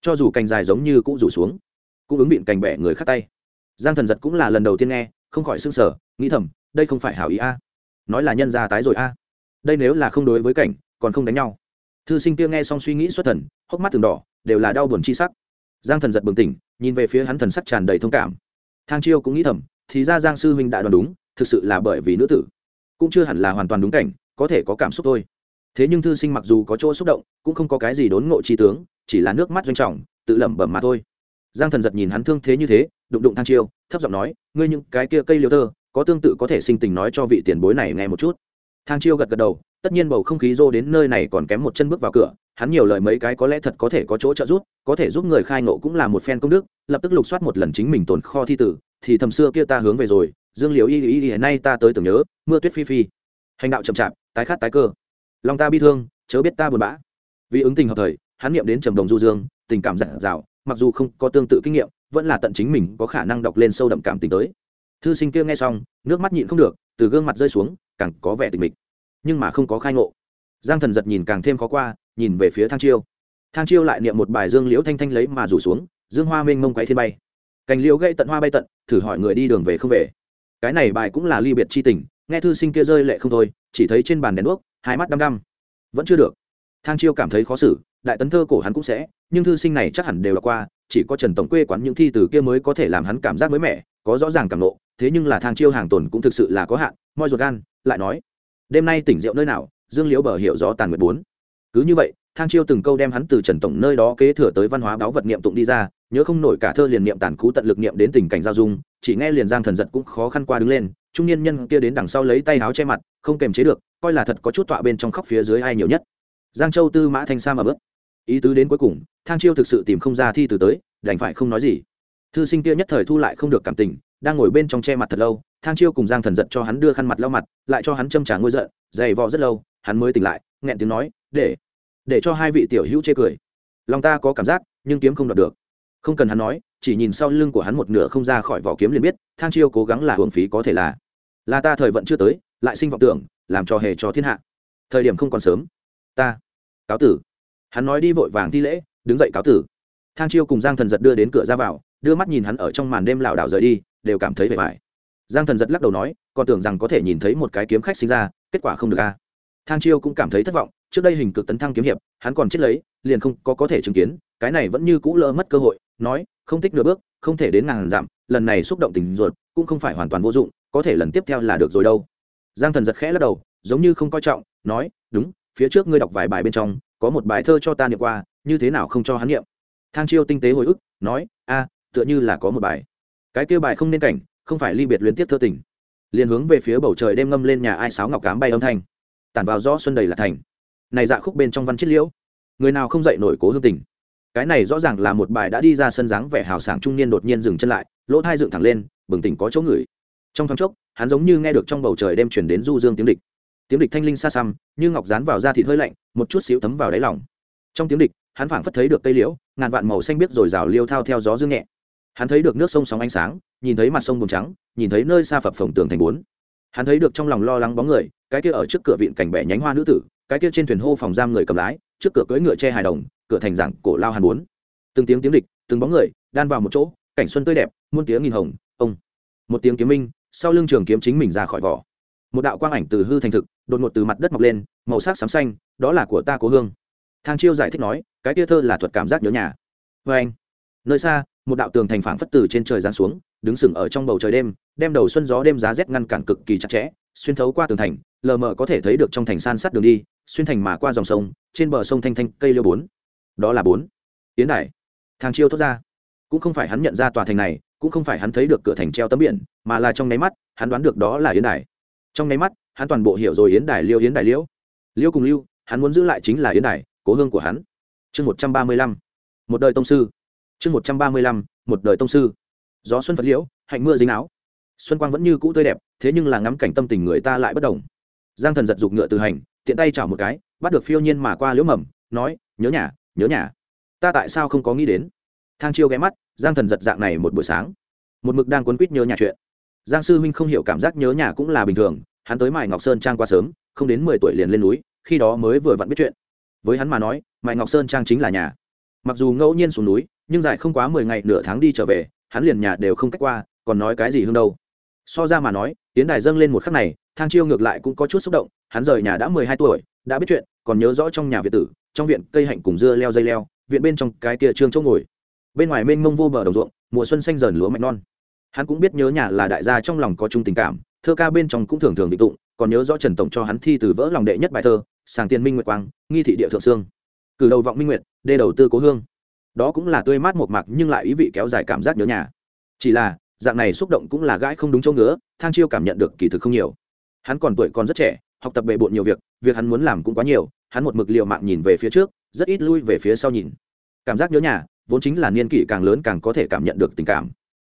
Cho dù cành dài giống như cũng rủ xuống, cũng ứng biện cành bẻ người khác tay. Giang thần giật cũng là lần đầu tiên nghe, không khỏi s ư n g sở nghĩ thầm, đây không phải hảo ý a. Nói là nhân gia tái rồi a. Đây nếu là không đối với cảnh, còn không đánh nhau. Thư sinh kia nghe xong suy nghĩ xuất thần, hốc mắt từng đỏ, đều là đau buồn chi sắc. Giang thần giật bừng tỉnh, nhìn về phía hắn thần sắc tràn đầy thông cảm. Thang chiêu cũng nghĩ thầm, thì ra giang sư huynh đã đoán đúng, thực sự là bởi vì nữ tử. Cũng chưa hẳn là hoàn toàn đúng cảnh, có thể có cảm xúc thôi thế nhưng thư sinh mặc dù có chỗ xúc động, cũng không có cái gì đốn ngộ trí tướng, chỉ là nước mắt doanh trọng, tự lẩm bẩm mà thôi. Giang thần giật nhìn hắn thương thế như thế, đụng đụng thang chiêu, thấp giọng nói, ngươi những cái kia cây liêu thơ có tương tự có thể sinh tình nói cho vị tiền bối này nghe một chút. Thang chiêu gật gật đầu, tất nhiên bầu không khí rô đến nơi này còn kém một chân bước vào cửa, hắn nhiều lời mấy cái có lẽ thật có thể có chỗ trợ giúp, có thể giúp người khai ngộ cũng là một phen công đức, lập tức lục soát một lần chính mình tồn kho thi tử, thì thầm xưa kia ta hướng về rồi, dương liễu y y hiện nay ta tới tưởng nhớ, mưa tuyết phi phi. Hành đạo chậm chạp, tái khát tái cơ lòng ta bi thương, chớ biết ta buồn bã. Vì ứng tình hợp thời, hắn niệm đến trầm đồng du dương, tình cảm giản dào, mặc dù không có tương tự kinh nghiệm, vẫn là tận chính mình có khả năng đọc lên sâu đậm cảm tình tới. Thư sinh kia nghe xong, nước mắt nhịn không được, từ gương mặt rơi xuống, càng có vẻ tình mịch. Nhưng mà không có khai ngộ. Giang thần giật nhìn càng thêm khó qua, nhìn về phía thang chiêu. Thang chiêu lại niệm một bài dương liễu thanh thanh lấy mà rủ xuống, dương hoa mênh mông quay thiên bay. Cành liễu gây tận hoa bay tận, thử hỏi người đi đường về không về. Cái này bài cũng là ly biệt c h i tình, nghe thư sinh kia rơi lệ không thôi, chỉ thấy trên bàn đèn đuốc hai mắt đăm đăm vẫn chưa được thang chiêu cảm thấy khó xử, đại tấn thơ cổ hắn cũng sẽ, nhưng thư sinh này chắc hẳn đều là qua, chỉ có trần tổng quê quán những thi từ kia mới có thể làm hắn cảm giác mới mẻ, có rõ ràng cảm ngộ. thế nhưng là thang chiêu hàng tồn cũng thực sự là có hạn, moi ruột gan, lại nói, đêm nay tỉnh rượu nơi nào, dương liễu bờ hiệu gió tàn nguyệt bốn cứ như vậy, thang chiêu từng câu đem hắn từ trần tổng nơi đó kế thừa tới văn hóa báo vật niệm tụng đi ra, nhớ không nổi cả thơ liền niệm tàn cú tận lực niệm đến tình cảnh giao dung, chỉ nghe liền giang thần giật cũng khó khăn qua đứng lên trung niên nhân kia đến đằng sau lấy tay áo che mặt, không kềm chế được, coi là thật có chút tọa bên trong khóc phía dưới ai nhiều nhất. Giang châu tư mã thanh sa mà bước. Ý tứ đến cuối cùng, thang chiêu thực sự tìm không ra thi từ tới, đành phải không nói gì. Thư sinh kia nhất thời thu lại không được cảm tình, đang ngồi bên trong che mặt thật lâu, thang chiêu cùng giang thần giận cho hắn đưa khăn mặt lau mặt, lại cho hắn châm trả ngôi giận, dày vò rất lâu, hắn mới tỉnh lại, nghẹn tiếng nói, để để cho hai vị tiểu hữu chê cười. Lòng ta có cảm giác, nhưng kiếm không đoạt được. Không cần hắn nói, chỉ nhìn sau lưng của hắn một nửa không ra khỏi vỏ kiếm liền biết, thang chiêu cố gắng là hưởng phí có thể là là ta thời vận chưa tới, lại sinh vọng tưởng, làm cho hề cho thiên hạ. Thời điểm không còn sớm. Ta. Cáo tử. Hắn nói đi vội vàng thi lễ, đứng dậy cáo tử. Thang chiêu cùng giang thần giật đưa đến cửa ra vào, đưa mắt nhìn hắn ở trong màn đêm lảo đảo rời đi, đều cảm thấy vẻ vải. Giang thần giật lắc đầu nói, còn tưởng rằng có thể nhìn thấy một cái kiếm khách sinh ra, kết quả không được a. Thang chiêu cũng cảm thấy thất vọng, trước đây hình cực tấn thăng kiếm hiệp, hắn còn chết lấy, liền không có có thể chứng kiến, cái này vẫn như cũ lỡ mất cơ hội, nói, không tích nửa bước, không thể đến ngàn dặm lần này xúc động tình ruột, cũng không phải hoàn toàn vô dụng có thể lần tiếp theo là được rồi đâu. Giang thần giật khẽ lắc đầu, giống như không coi trọng, nói, đúng, phía trước ngươi đọc vài bài bên trong, có một bài thơ cho ta niệm qua, như thế nào không cho hắn niệm? Thang chiêu tinh tế hồi ức, nói, a, tựa như là có một bài. Cái kêu bài không nên cảnh, không phải ly biệt luyến tiếp thơ tình. Liền hướng về phía bầu trời đêm ngâm lên nhà ai sáo ngọc cám bay âm thanh. Tản vào rõ xuân đầy là thành. Này dạ khúc bên trong văn chiết liễu. Người nào không dậy nổi cố hương tình. Cái này rõ ràng là một bài đã đi ra sân dáng vẻ hào sảng trung niên đột nhiên dừng chân lại, lỗ thai dựng thẳng lên, bừng tỉnh có chỗ ngửi trong thoáng chốc, hắn giống như nghe được trong bầu trời đem chuyển đến du dương tiếng địch. Tiếng địch thanh linh xa xăm, như ngọc dán vào da thịt hơi lạnh, một chút xíu thấm vào đáy lòng. Trong tiếng địch, hắn phảng phất thấy được cây liễu, ngàn vạn màu xanh biếc rồi rào liêu thao theo gió dương nhẹ. Hắn thấy được nước sông sóng ánh sáng, nhìn thấy mặt sông bùn trắng, nhìn thấy nơi xa phập phồng tường thành bốn. Hắn thấy được trong lòng lo lắng bóng người, cái kia ở trước cửa viện cảnh bẻ nhánh hoa nữ tử, cái kia trên thuyền hô phòng giam người cầm lái, trước cửa cưỡi ngựa che hài đồng, cửa thành giảng cổ lao hàn bốn. Từng tiếng tiếng địch, từng bóng người, đan vào một chỗ, cảnh xuân tươi đẹp, muôn tiếng nghìn hồng, ông. Một tiếng kiếm minh sau lưng trường kiếm chính mình ra khỏi vỏ. Một đạo quang ảnh từ hư thành thực, đột ngột từ mặt đất mọc lên, màu sắc xám xanh, đó là của ta cố hương. Thang chiêu giải thích nói, cái kia thơ là thuật cảm giác nhớ nhà. Vê anh, nơi xa, một đạo tường thành phảng phất từ trên trời giáng xuống, đứng sừng ở trong bầu trời đêm, đem đầu xuân gió đêm giá rét ngăn cản cực kỳ chặt chẽ, xuyên thấu qua tường thành, lờ mờ có thể thấy được trong thành san sát đường đi, xuyên thành mà qua dòng sông, trên bờ sông thanh thanh, cây liêu bốn. Đó là bốn. Tiến đại. Thang chiêu thốt ra. Cũng không phải hắn nhận ra tòa thành này cũng không phải hắn thấy được cửa thành treo tấm biển, mà là trong nháy mắt, hắn đoán được đó là yến đài. Trong nháy mắt, hắn toàn bộ hiểu rồi yến đài liêu, yến đài liễu liêu cùng lưu, hắn muốn giữ lại chính là yến đài, cố hương của hắn. Chương một trăm ba mươi lăm, một đời tông sư. Chương một trăm ba mươi lăm, một đời tông sư. Gió xuân phật liễu, hạnh mưa dính áo. Xuân quang vẫn như cũ tươi đẹp, thế nhưng là ngắm cảnh tâm tình người ta lại bất đồng. Giang thần giật giục ngựa từ hành, tiện tay chảo một cái, bắt được phiêu nhiên mà qua liễu mầm, nói, nhớ nhà nhớ nhà. Ta tại sao không có nghĩ đến? Thang chiêu ghé mắt giang thần giật dạng này một buổi sáng. Một mực đang quấn quýt nhớ nhà chuyện. Giang sư huynh không hiểu cảm giác nhớ nhà cũng là bình thường, hắn tới mài ngọc sơn trang qua sớm, không đến mười tuổi liền lên núi, khi đó mới vừa vặn biết chuyện. Với hắn mà nói mài ngọc sơn trang chính là nhà. Mặc dù ngẫu nhiên xuống núi, nhưng dài không quá mười ngày nửa tháng đi trở về, hắn liền nhà đều không cách qua, còn nói cái gì hương đâu. So ra mà nói tiến đài dâng lên một khắc này, thang chiêu ngược lại cũng có chút xúc động, hắn rời nhà đã mười hai tuổi, đã biết chuyện, còn nhớ rõ trong nhà viện tử, trong viện cây hạnh cùng dưa leo dây leo, viện bên trong cái kia trương chỗ ngồi bên ngoài mênh mông vô bờ đồng ruộng, mùa xuân xanh dần lúa mạch non. Hắn cũng biết nhớ nhà là đại gia trong lòng có chung tình cảm, thơ ca bên trong cũng thường thường định tụng, còn nhớ rõ trần tổng cho hắn thi từ vỡ lòng đệ nhất bài thơ, sàng tiền minh nguyệt quang, nghi thị địa thượng sương. Cử đầu vọng minh nguyệt, đê đầu tư cố hương. Đó cũng là tươi mát một mạc nhưng lại ý vị kéo dài cảm giác nhớ nhà. Chỉ là, dạng này xúc động cũng là gãi không đúng chỗ ngứa, thang chiêu cảm nhận được kỳ thực không nhiều. Hắn còn tuổi còn rất trẻ, học tập bề bộn nhiều việc việc hắn muốn làm cũng quá nhiều, hắn một mực liều mạng nhìn về phía trước, rất ít lui về phía sau nhìn. Cảm giác nhớ nhà vốn chính là niên kỷ càng lớn càng có thể cảm nhận được tình cảm.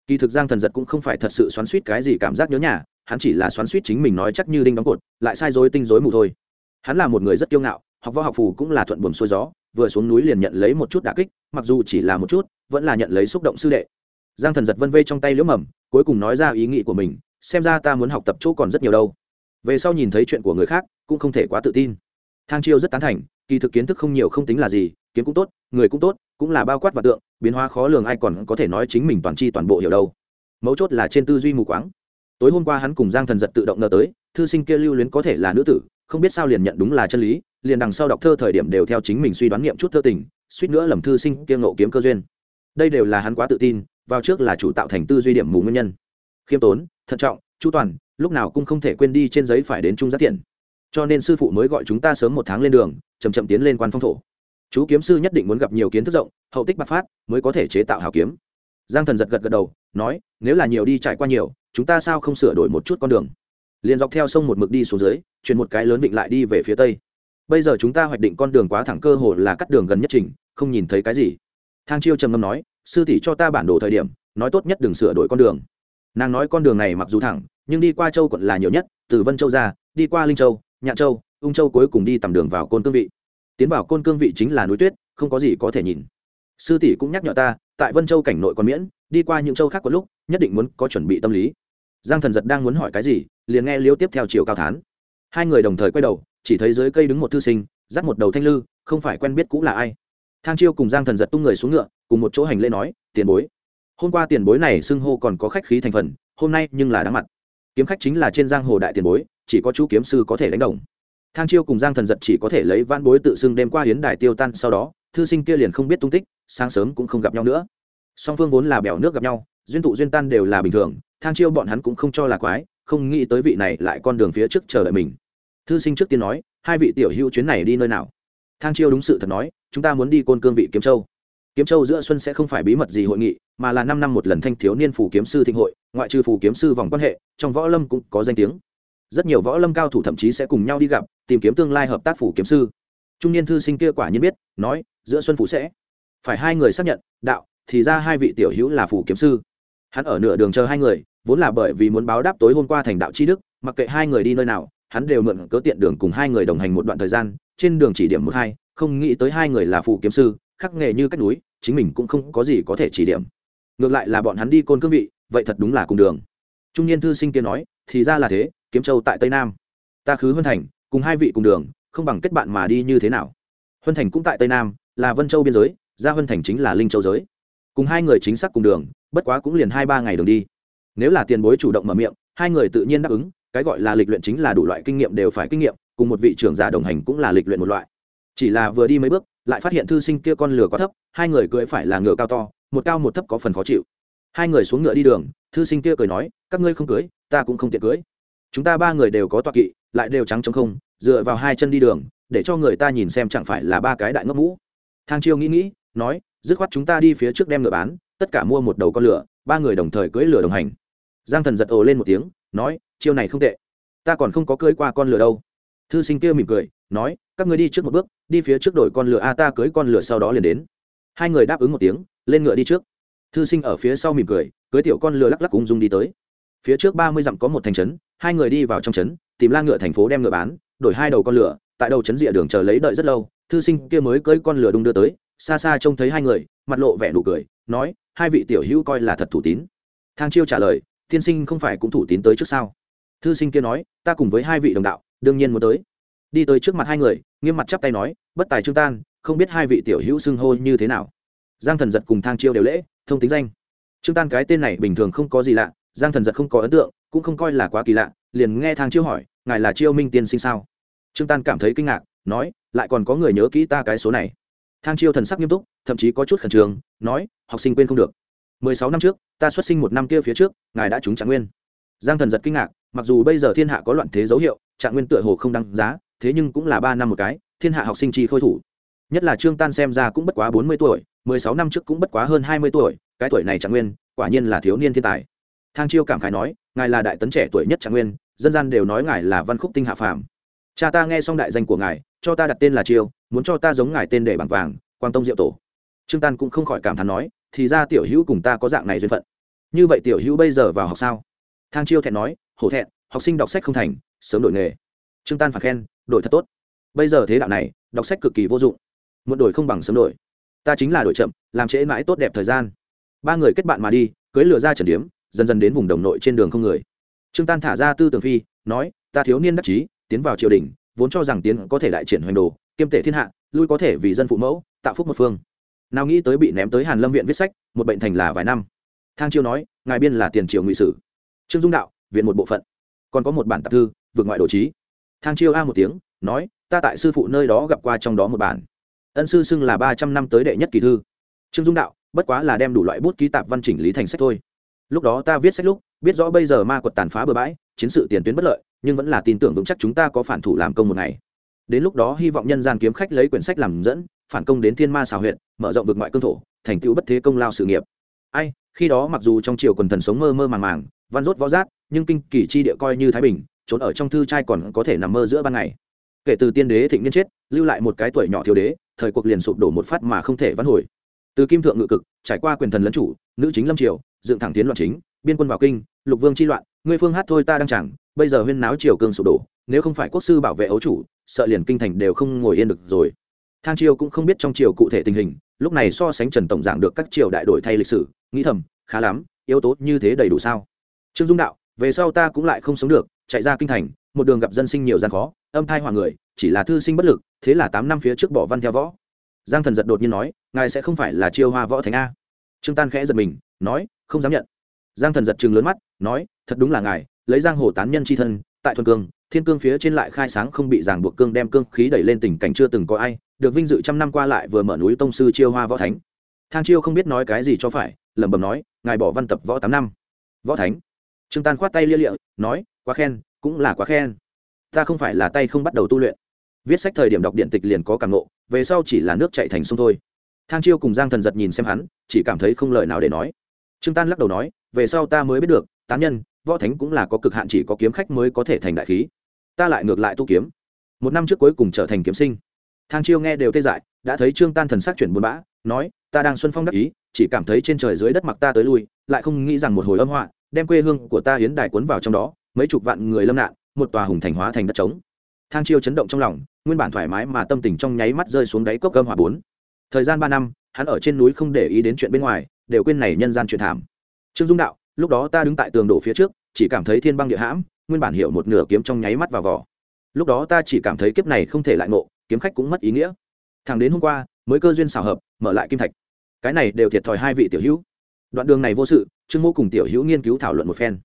Kỳ thực giang thần giật cũng không phải thật sự xoắn suýt cái gì cảm giác nhớ nhà, hắn chỉ là xoắn suýt chính mình nói chắc như đinh đóng cột, lại sai dối tinh dối mù thôi. Hắn là một người rất kiêu ngạo, học võ học phù cũng là thuận buồm xuôi gió, vừa xuống núi liền nhận lấy một chút đả kích, mặc dù chỉ là một chút, vẫn là nhận lấy xúc động sư đệ. Giang thần giật vân vây trong tay liễu mầm, cuối cùng nói ra ý nghĩ của mình, xem ra ta muốn học tập chỗ còn rất nhiều đâu. Về sau nhìn thấy chuyện của người khác, cũng không thể quá tự tin. Thang chiêu rất tán thành, kỳ thực kiến thức không nhiều không tính là gì kiếm cũng tốt, người cũng tốt, cũng là bao quát và tượng, biến hóa khó lường ai còn có thể nói chính mình toàn c h i toàn bộ hiểu đâu. Mấu chốt là trên tư duy mù quáng. Tối hôm qua hắn cùng giang thần giật tự động nợ tới, thư sinh kia lưu luyến có thể là nữ tử, không biết sao liền nhận đúng là chân lý, liền đằng sau đọc thơ thời điểm đều theo chính mình suy đoán nghiệm chút thơ tình, suýt nữa lầm thư sinh kia ngộ kiếm cơ duyên. Đây đều là hắn quá tự tin, vào trước là chủ tạo thành tư duy điểm mù nguyên nhân. Khiêm tốn, thận trọng, chu toàn, lúc nào cũng không thể quên đi trên giấy phải đến trung giá tiền cho nên sư phụ mới gọi chúng ta sớm một tháng lên đường chầm chậm tiến lên quan phong thổ chú kiếm sư nhất định muốn gặp nhiều kiến thức rộng, hậu tích bạc phát, mới có thể chế tạo hào kiếm. Giang thần giật gật gật đầu, nói, nếu là nhiều đi trải qua nhiều, chúng ta sao không sửa đổi một chút con đường? Liền dọc theo sông một mực đi xuống dưới, chuyển một cái lớn vịnh lại đi về phía tây. Bây giờ chúng ta hoạch định con đường quá thẳng cơ hồ là cắt đường gần nhất trình, không nhìn thấy cái gì. Thang chiêu trầm ngâm nói, sư tỷ cho ta bản đồ thời điểm, nói tốt nhất đừng sửa đổi con đường. Nàng nói con đường này mặc dù thẳng, nhưng đi qua châu quận là nhiều nhất, từ vân châu ra, đi qua linh châu, nhạn châu, ung châu cuối cùng đi tầm đường vào côn cương vị tiến vào côn cương vị chính là núi tuyết, không có gì có thể nhìn. Sư tỷ cũng nhắc nhở ta, tại vân châu cảnh nội còn miễn, đi qua những châu khác có lúc, nhất định muốn có chuẩn bị tâm lý. Giang thần giật đang muốn hỏi cái gì, liền nghe liêu tiếp theo chiều cao thán. Hai người đồng thời quay đầu, chỉ thấy dưới cây đứng một thư sinh, dắt một đầu thanh lư, không phải quen biết cũ là ai. Thang chiêu cùng giang thần giật tung người xuống ngựa, cùng một chỗ hành lễ nói, tiền bối. Hôm qua tiền bối này xưng hô còn có khách khí thành phần, hôm nay nhưng là đáng mặt. Kiếm khách chính là trên giang hồ đại tiền bối, chỉ có chú kiếm sư có thể đánh đồng thang chiêu cùng giang thần giật chỉ có thể lấy vãn bối tự xưng đêm qua hiến đài tiêu tan sau đó, thư sinh kia liền không biết tung tích, sáng sớm cũng không gặp nhau nữa. Song phương vốn là bèo nước gặp nhau, duyên tụ duyên tan đều là bình thường, thang chiêu bọn hắn cũng không cho là quái, không nghĩ tới vị này lại con đường phía trước chờ đợi mình. Thư sinh trước tiên nói, hai vị tiểu hữu chuyến này đi nơi nào? Thang chiêu đúng sự thật nói, chúng ta muốn đi côn cương vị kiếm châu. Kiếm châu giữa xuân sẽ không phải bí mật gì hội nghị, mà là năm năm một lần thanh thiếu niên phủ kiếm sư thịnh hội, ngoại trừ phủ kiếm sư vòng quan hệ, trong võ lâm cũng có danh tiếng. Rất nhiều võ lâm cao thủ thậm chí sẽ cùng nhau đi gặp tìm kiếm tương lai hợp tác phủ kiếm sư. Trung niên thư sinh kia quả nhiên biết, nói, giữa xuân phủ sẽ. Phải hai người xác nhận, đạo, thì ra hai vị tiểu hữu là phủ kiếm sư. Hắn ở nửa đường chờ hai người, vốn là bởi vì muốn báo đáp tối hôm qua thành đạo chi đức, mặc kệ hai người đi nơi nào, hắn đều mượn cớ tiện đường cùng hai người đồng hành một đoạn thời gian, trên đường chỉ điểm một hai, không nghĩ tới hai người là phủ kiếm sư, khắc nghề như cách núi, chính mình cũng không có gì có thể chỉ điểm. Ngược lại là bọn hắn đi côn cương vị, vậy thật đúng là cùng đường. Trung niên thư sinh kia nói, thì ra là thế, kiếm châu tại tây nam. Ta khứ huân thành cùng hai vị cùng đường, không bằng kết bạn mà đi như thế nào? Huân thành cũng tại tây nam, là vân châu biên giới, ra huân thành chính là linh châu giới. Cùng hai người chính xác cùng đường, bất quá cũng liền hai ba ngày đường đi. Nếu là tiền bối chủ động mở miệng, hai người tự nhiên đáp ứng, cái gọi là lịch luyện chính là đủ loại kinh nghiệm đều phải kinh nghiệm, cùng một vị trưởng giả đồng hành cũng là lịch luyện một loại. Chỉ là vừa đi mấy bước, lại phát hiện thư sinh kia con lửa quá thấp, hai người cưỡi phải là ngựa cao to, một cao một thấp có phần khó chịu. Hai người xuống ngựa đi đường, thư sinh kia cười nói, các ngươi không cưới, ta cũng không tiện cưới. Chúng ta ba người đều có toa kỵ lại đều trắng trống không, dựa vào hai chân đi đường, để cho người ta nhìn xem chẳng phải là ba cái đại ngốc mũ. Thang chiêu nghĩ nghĩ, nói, dứt khoát chúng ta đi phía trước đem ngựa bán, tất cả mua một đầu con lửa, ba người đồng thời cưỡi lửa đồng hành. Giang thần giật ồ lên một tiếng, nói, chiêu này không tệ. Ta còn không có cưỡi qua con lửa đâu. Thư sinh kia mỉm cười, nói, các người đi trước một bước, đi phía trước đổi con lửa, a, ta cưới con lửa sau đó liền đến. Hai người đáp ứng một tiếng, lên ngựa đi trước. Thư sinh ở phía sau mỉm cười cưới tiểu con lửa lắc lắc ung dung đi tới. Phía trước ba mươi dặm có một thành trấn, hai người đi vào trong trấn tìm la ngựa thành phố đem ngựa bán, đổi hai đầu con lửa, tại đầu trấn rìa đường chờ lấy đợi rất lâu, thư sinh kia mới cưỡi con lửa đung đưa tới, xa xa trông thấy hai người, mặt lộ vẻ nụ cười, nói, hai vị tiểu hữu coi là thật thủ tín. Thang chiêu trả lời, tiên sinh không phải cũng thủ tín tới trước sao? Thư sinh kia nói, ta cùng với hai vị đồng đạo, đương nhiên muốn tới. Đi tới trước mặt hai người, nghiêm mặt chắp tay nói, bất tài trương tan, không biết hai vị tiểu hữu xưng hô như thế nào. Giang thần giật cùng thang chiêu đều lễ, thông tính danh. Trương tan cái tên này bình thường không có gì lạ, giang thần giật không có ấn tượng, cũng không coi là quá kỳ lạ liền nghe thang chiêu hỏi, ngài là chiêu minh tiên sinh sao? Trương tan cảm thấy kinh ngạc, nói, lại còn có người nhớ kỹ ta cái số này. Thang chiêu thần sắc nghiêm túc, thậm chí có chút khẩn trương, nói, học sinh quên không được. Mười sáu năm trước, ta xuất sinh một năm kia phía trước, ngài đã trúng trạng nguyên. Giang thần giật kinh ngạc, mặc dù bây giờ thiên hạ có loạn thế dấu hiệu, trạng nguyên tựa hồ không đăng giá, thế nhưng cũng là ba năm một cái, thiên hạ học sinh chi khôi thủ. Nhất là trương tan xem ra cũng bất quá bốn mươi tuổi, mười sáu năm trước cũng bất quá hơn hai mươi tuổi, cái tuổi này trạng nguyên, quả nhiên là thiếu niên thiên tài thang chiêu cảm khái nói, ngài là đại tấn trẻ tuổi nhất trạng nguyên, dân gian đều nói ngài là văn khúc tinh hạ phàm. Cha ta nghe xong đại danh của ngài, cho ta đặt tên là chiêu, muốn cho ta giống ngài tên để bằng vàng, quang tông diệu tổ. Trương tan cũng không khỏi cảm thán nói, thì ra tiểu hữu cùng ta có dạng này duyên phận. Như vậy tiểu hữu bây giờ vào học sao? Thang chiêu thẹn nói, hổ thẹn, học sinh đọc sách không thành, sớm đổi nghề. Trương tan phản khen, đổi thật tốt. Bây giờ thế đạo này, đọc sách cực kỳ vô dụng. Muốn đổi không bằng sớm đổi. Ta chính là đổi chậm, làm trễ mãi tốt đẹp thời gian. Ba người kết bạn mà đi, cưới lừa ra trần điếm dần dần đến vùng đồng nội trên đường không người. Trương tan thả ra tư tưởng phi, nói, ta thiếu niên đắc chí, tiến vào triều đình, vốn cho rằng tiến có thể đại triển hoành đồ, kiêm tể thiên hạ, lui có thể vì dân phụ mẫu, tạo phúc một phương. Nào nghĩ tới bị ném tới hàn lâm viện viết sách, một bệnh thành là vài năm. Thang chiêu nói, ngài biên là tiền triều ngụy sử. Trương dung đạo, viện một bộ phận, còn có một bản tạp thư, vượt ngoại đồ trí. Thang chiêu a một tiếng, nói, ta tại sư phụ nơi đó gặp qua trong đó một bản. Ân sư xưng là ba trăm năm tới đệ nhất kỳ thư. Trương dung đạo, bất quá là đem đủ loại bút ký tạp văn chỉnh lý thành sách thôi lúc đó ta viết sách lúc, biết rõ bây giờ ma quật tàn phá bừa bãi, chiến sự tiền tuyến bất lợi, nhưng vẫn là tin tưởng vững chắc chúng ta có phản thủ làm công một ngày. Đến lúc đó hy vọng nhân gian kiếm khách lấy quyển sách làm dẫn, phản công đến thiên ma xào huyện mở rộng vực ngoại cương thổ, thành tựu bất thế công lao sự nghiệp. Ai, khi đó mặc dù trong triều quần thần sống mơ mơ màng màng, văn rốt võ giác nhưng kinh kỳ chi địa coi như thái bình, trốn ở trong thư trai còn có thể nằm mơ giữa ban ngày. Kể từ tiên đế thịnh niên chết, lưu lại một cái tuổi nhỏ thiếu đế, thời cuộc liền sụp đổ một phát mà không thể vãn hồi. Từ kim thượng ngự cực, trải qua quyền thần lấn chủ, nữ chính lâm triều dựng thẳng tiến loạn chính, biên quân vào kinh, lục vương chi loạn, ngươi phương hát thôi ta đang chẳng, bây giờ huyên náo triều cương sụp đổ, nếu không phải quốc sư bảo vệ ấu chủ, sợ liền kinh thành đều không ngồi yên được rồi. Thang triều cũng không biết trong triều cụ thể tình hình, lúc này so sánh trần tổng giảng được các triều đại đổi thay lịch sử, nghĩ thầm, khá lắm, yếu tố như thế đầy đủ sao? Trương dung đạo, về sau ta cũng lại không sống được, chạy ra kinh thành, một đường gặp dân sinh nhiều gian khó, âm thai hòa người, chỉ là thư sinh bất lực, thế là tám năm phía trước bỏ văn theo võ. Giang thần giật đột nhiên nói, ngài sẽ không phải là chiêu hoa võ thánh a. Trương tan khẽ giật mình, nói không dám nhận. Giang thần giật chừng lớn mắt, nói, thật đúng là ngài, lấy giang hồ tán nhân c h i thân, tại thuần cương, thiên cương phía trên lại khai sáng không bị ràng buộc cương đem cương khí đẩy lên tình cảnh chưa từng có ai, được vinh dự trăm năm qua lại vừa mở núi tông sư chiêu hoa võ thánh. Thang chiêu không biết nói cái gì cho phải, lẩm bẩm nói, ngài bỏ văn tập võ tám năm. Võ thánh? Trương tan khoát tay lia lịa, nói, quá khen, cũng là quá khen. Ta không phải là tay không bắt đầu tu luyện. Viết sách thời điểm đọc điện tịch liền có cảm nộ về sau chỉ là nước chạy thành sông thôi. Thang chiêu cùng giang thần giật nhìn xem hắn, chỉ cảm thấy không lời nào để nói trương tan lắc đầu nói, về sau ta mới biết được, tán nhân, võ thánh cũng là có cực hạn chỉ có kiếm khách mới có thể thành đại khí. Ta lại ngược lại tu kiếm. Một năm trước cuối cùng trở thành kiếm sinh. Thang chiêu nghe đều tê dại, đã thấy trương tan thần sắc chuyển buồn bã, nói, ta đang xuân phong đắc ý, chỉ cảm thấy trên trời dưới đất mặc ta tới lui, lại không nghĩ rằng một hồi âm họa, đem quê hương của ta hiến đài cuốn vào trong đó, mấy chục vạn người lâm nạn, một tòa hùng thành hóa thành đất trống. Thang chiêu chấn động trong lòng, nguyên bản thoải mái mà tâm tình trong nháy mắt rơi xuống đáy cốc cơm hỏa bốn. Thời gian ba năm, hắn ở trên núi không để ý đến chuyện bên ngoài đều quên này nhân gian chuyện thảm. Trương dung đạo, lúc đó ta đứng tại tường đổ phía trước, chỉ cảm thấy thiên băng địa hãm, nguyên bản hiểu một nửa kiếm trong nháy mắt vào vỏ. Lúc đó ta chỉ cảm thấy kiếp này không thể lại ngộ, kiếm khách cũng mất ý nghĩa. Thằng đến hôm qua, mới cơ duyên xảo hợp, mở lại kim thạch. Cái này đều thiệt thòi hai vị tiểu hữu. Đoạn đường này vô sự, trương mô cùng tiểu hữu nghiên cứu thảo luận một phen.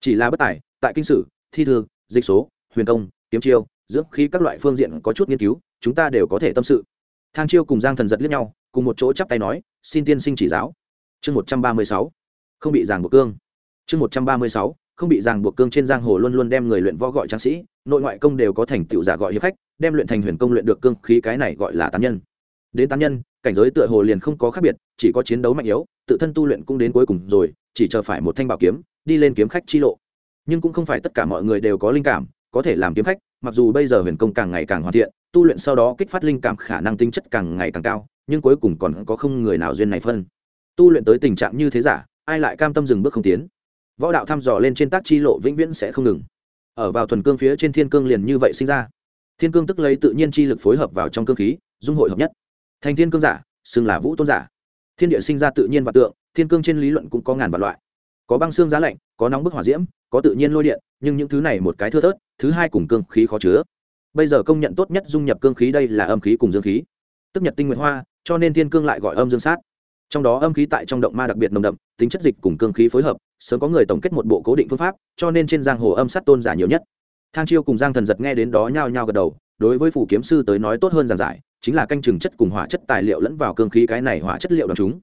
Chỉ là bất tài, tại kinh sử, thi thư, dịch số, huyền công, kiếm chiêu, dưỡng khí các loại phương diện có chút nghiên cứu, chúng ta đều có thể tâm sự. Thang chiêu cùng giang thần giật liếc nhau, cùng một chỗ chắp tay nói, xin tiên sinh chỉ giáo chương một trăm ba mươi sáu, không bị ràng buộc cương. Chương một trăm ba mươi sáu, không bị ràng buộc cương trên giang hồ luôn luôn đem người luyện võ gọi tráng sĩ, nội ngoại công đều có thành tựu giả gọi hiệp khách, đem luyện thành huyền công luyện được cương khí cái này gọi là tán nhân. Đến tán nhân, cảnh giới tựa hồ liền không có khác biệt, chỉ có chiến đấu mạnh yếu, tự thân tu luyện cũng đến cuối cùng rồi, chỉ chờ phải một thanh bảo kiếm, đi lên kiếm khách chi lộ. Nhưng cũng không phải tất cả mọi người đều có linh cảm, có thể làm kiếm khách, mặc dù bây giờ huyền công càng ngày càng hoàn thiện, tu luyện sau đó kích phát linh cảm khả năng tinh chất càng ngày càng cao, nhưng cuối cùng còn có không người nào duyên này phân tu luyện tới tình trạng như thế giả, ai lại cam tâm dừng bước không tiến? Võ đạo thăm dò lên trên tác chi lộ vĩnh viễn sẽ không ngừng. Ở vào thuần cương phía trên thiên cương liền như vậy sinh ra. Thiên cương tức lấy tự nhiên chi lực phối hợp vào trong cương khí, dung hội hợp nhất. Thành thiên cương giả, xưng là vũ tôn giả. Thiên địa sinh ra tự nhiên và tượng, thiên cương trên lý luận cũng có ngàn vạn loại. Có băng xương giá lạnh, có nóng bức hỏa diễm, có tự nhiên lôi điện, nhưng những thứ này một cái thưa thớt, thứ hai cùng cương khí khó chứa. Bây giờ công nhận tốt nhất dung nhập cương khí đây là âm khí cùng dương khí. Tức nhật tinh nguyện hoa, cho nên thiên cương lại gọi âm dương sát trong đó âm khí tại trong động ma đặc biệt nồng đậm, tính chất dịch cùng cương khí phối hợp, sớm có người tổng kết một bộ cố định phương pháp, cho nên trên giang hồ âm sát tôn giả nhiều nhất. Thang chiêu cùng giang thần giật nghe đến đó nhao nhao gật đầu, đối với phủ kiếm sư tới nói tốt hơn giảng giải, chính là canh chừng chất cùng hỏa chất tài liệu lẫn vào cương khí cái này hỏa chất liệu đ chúng.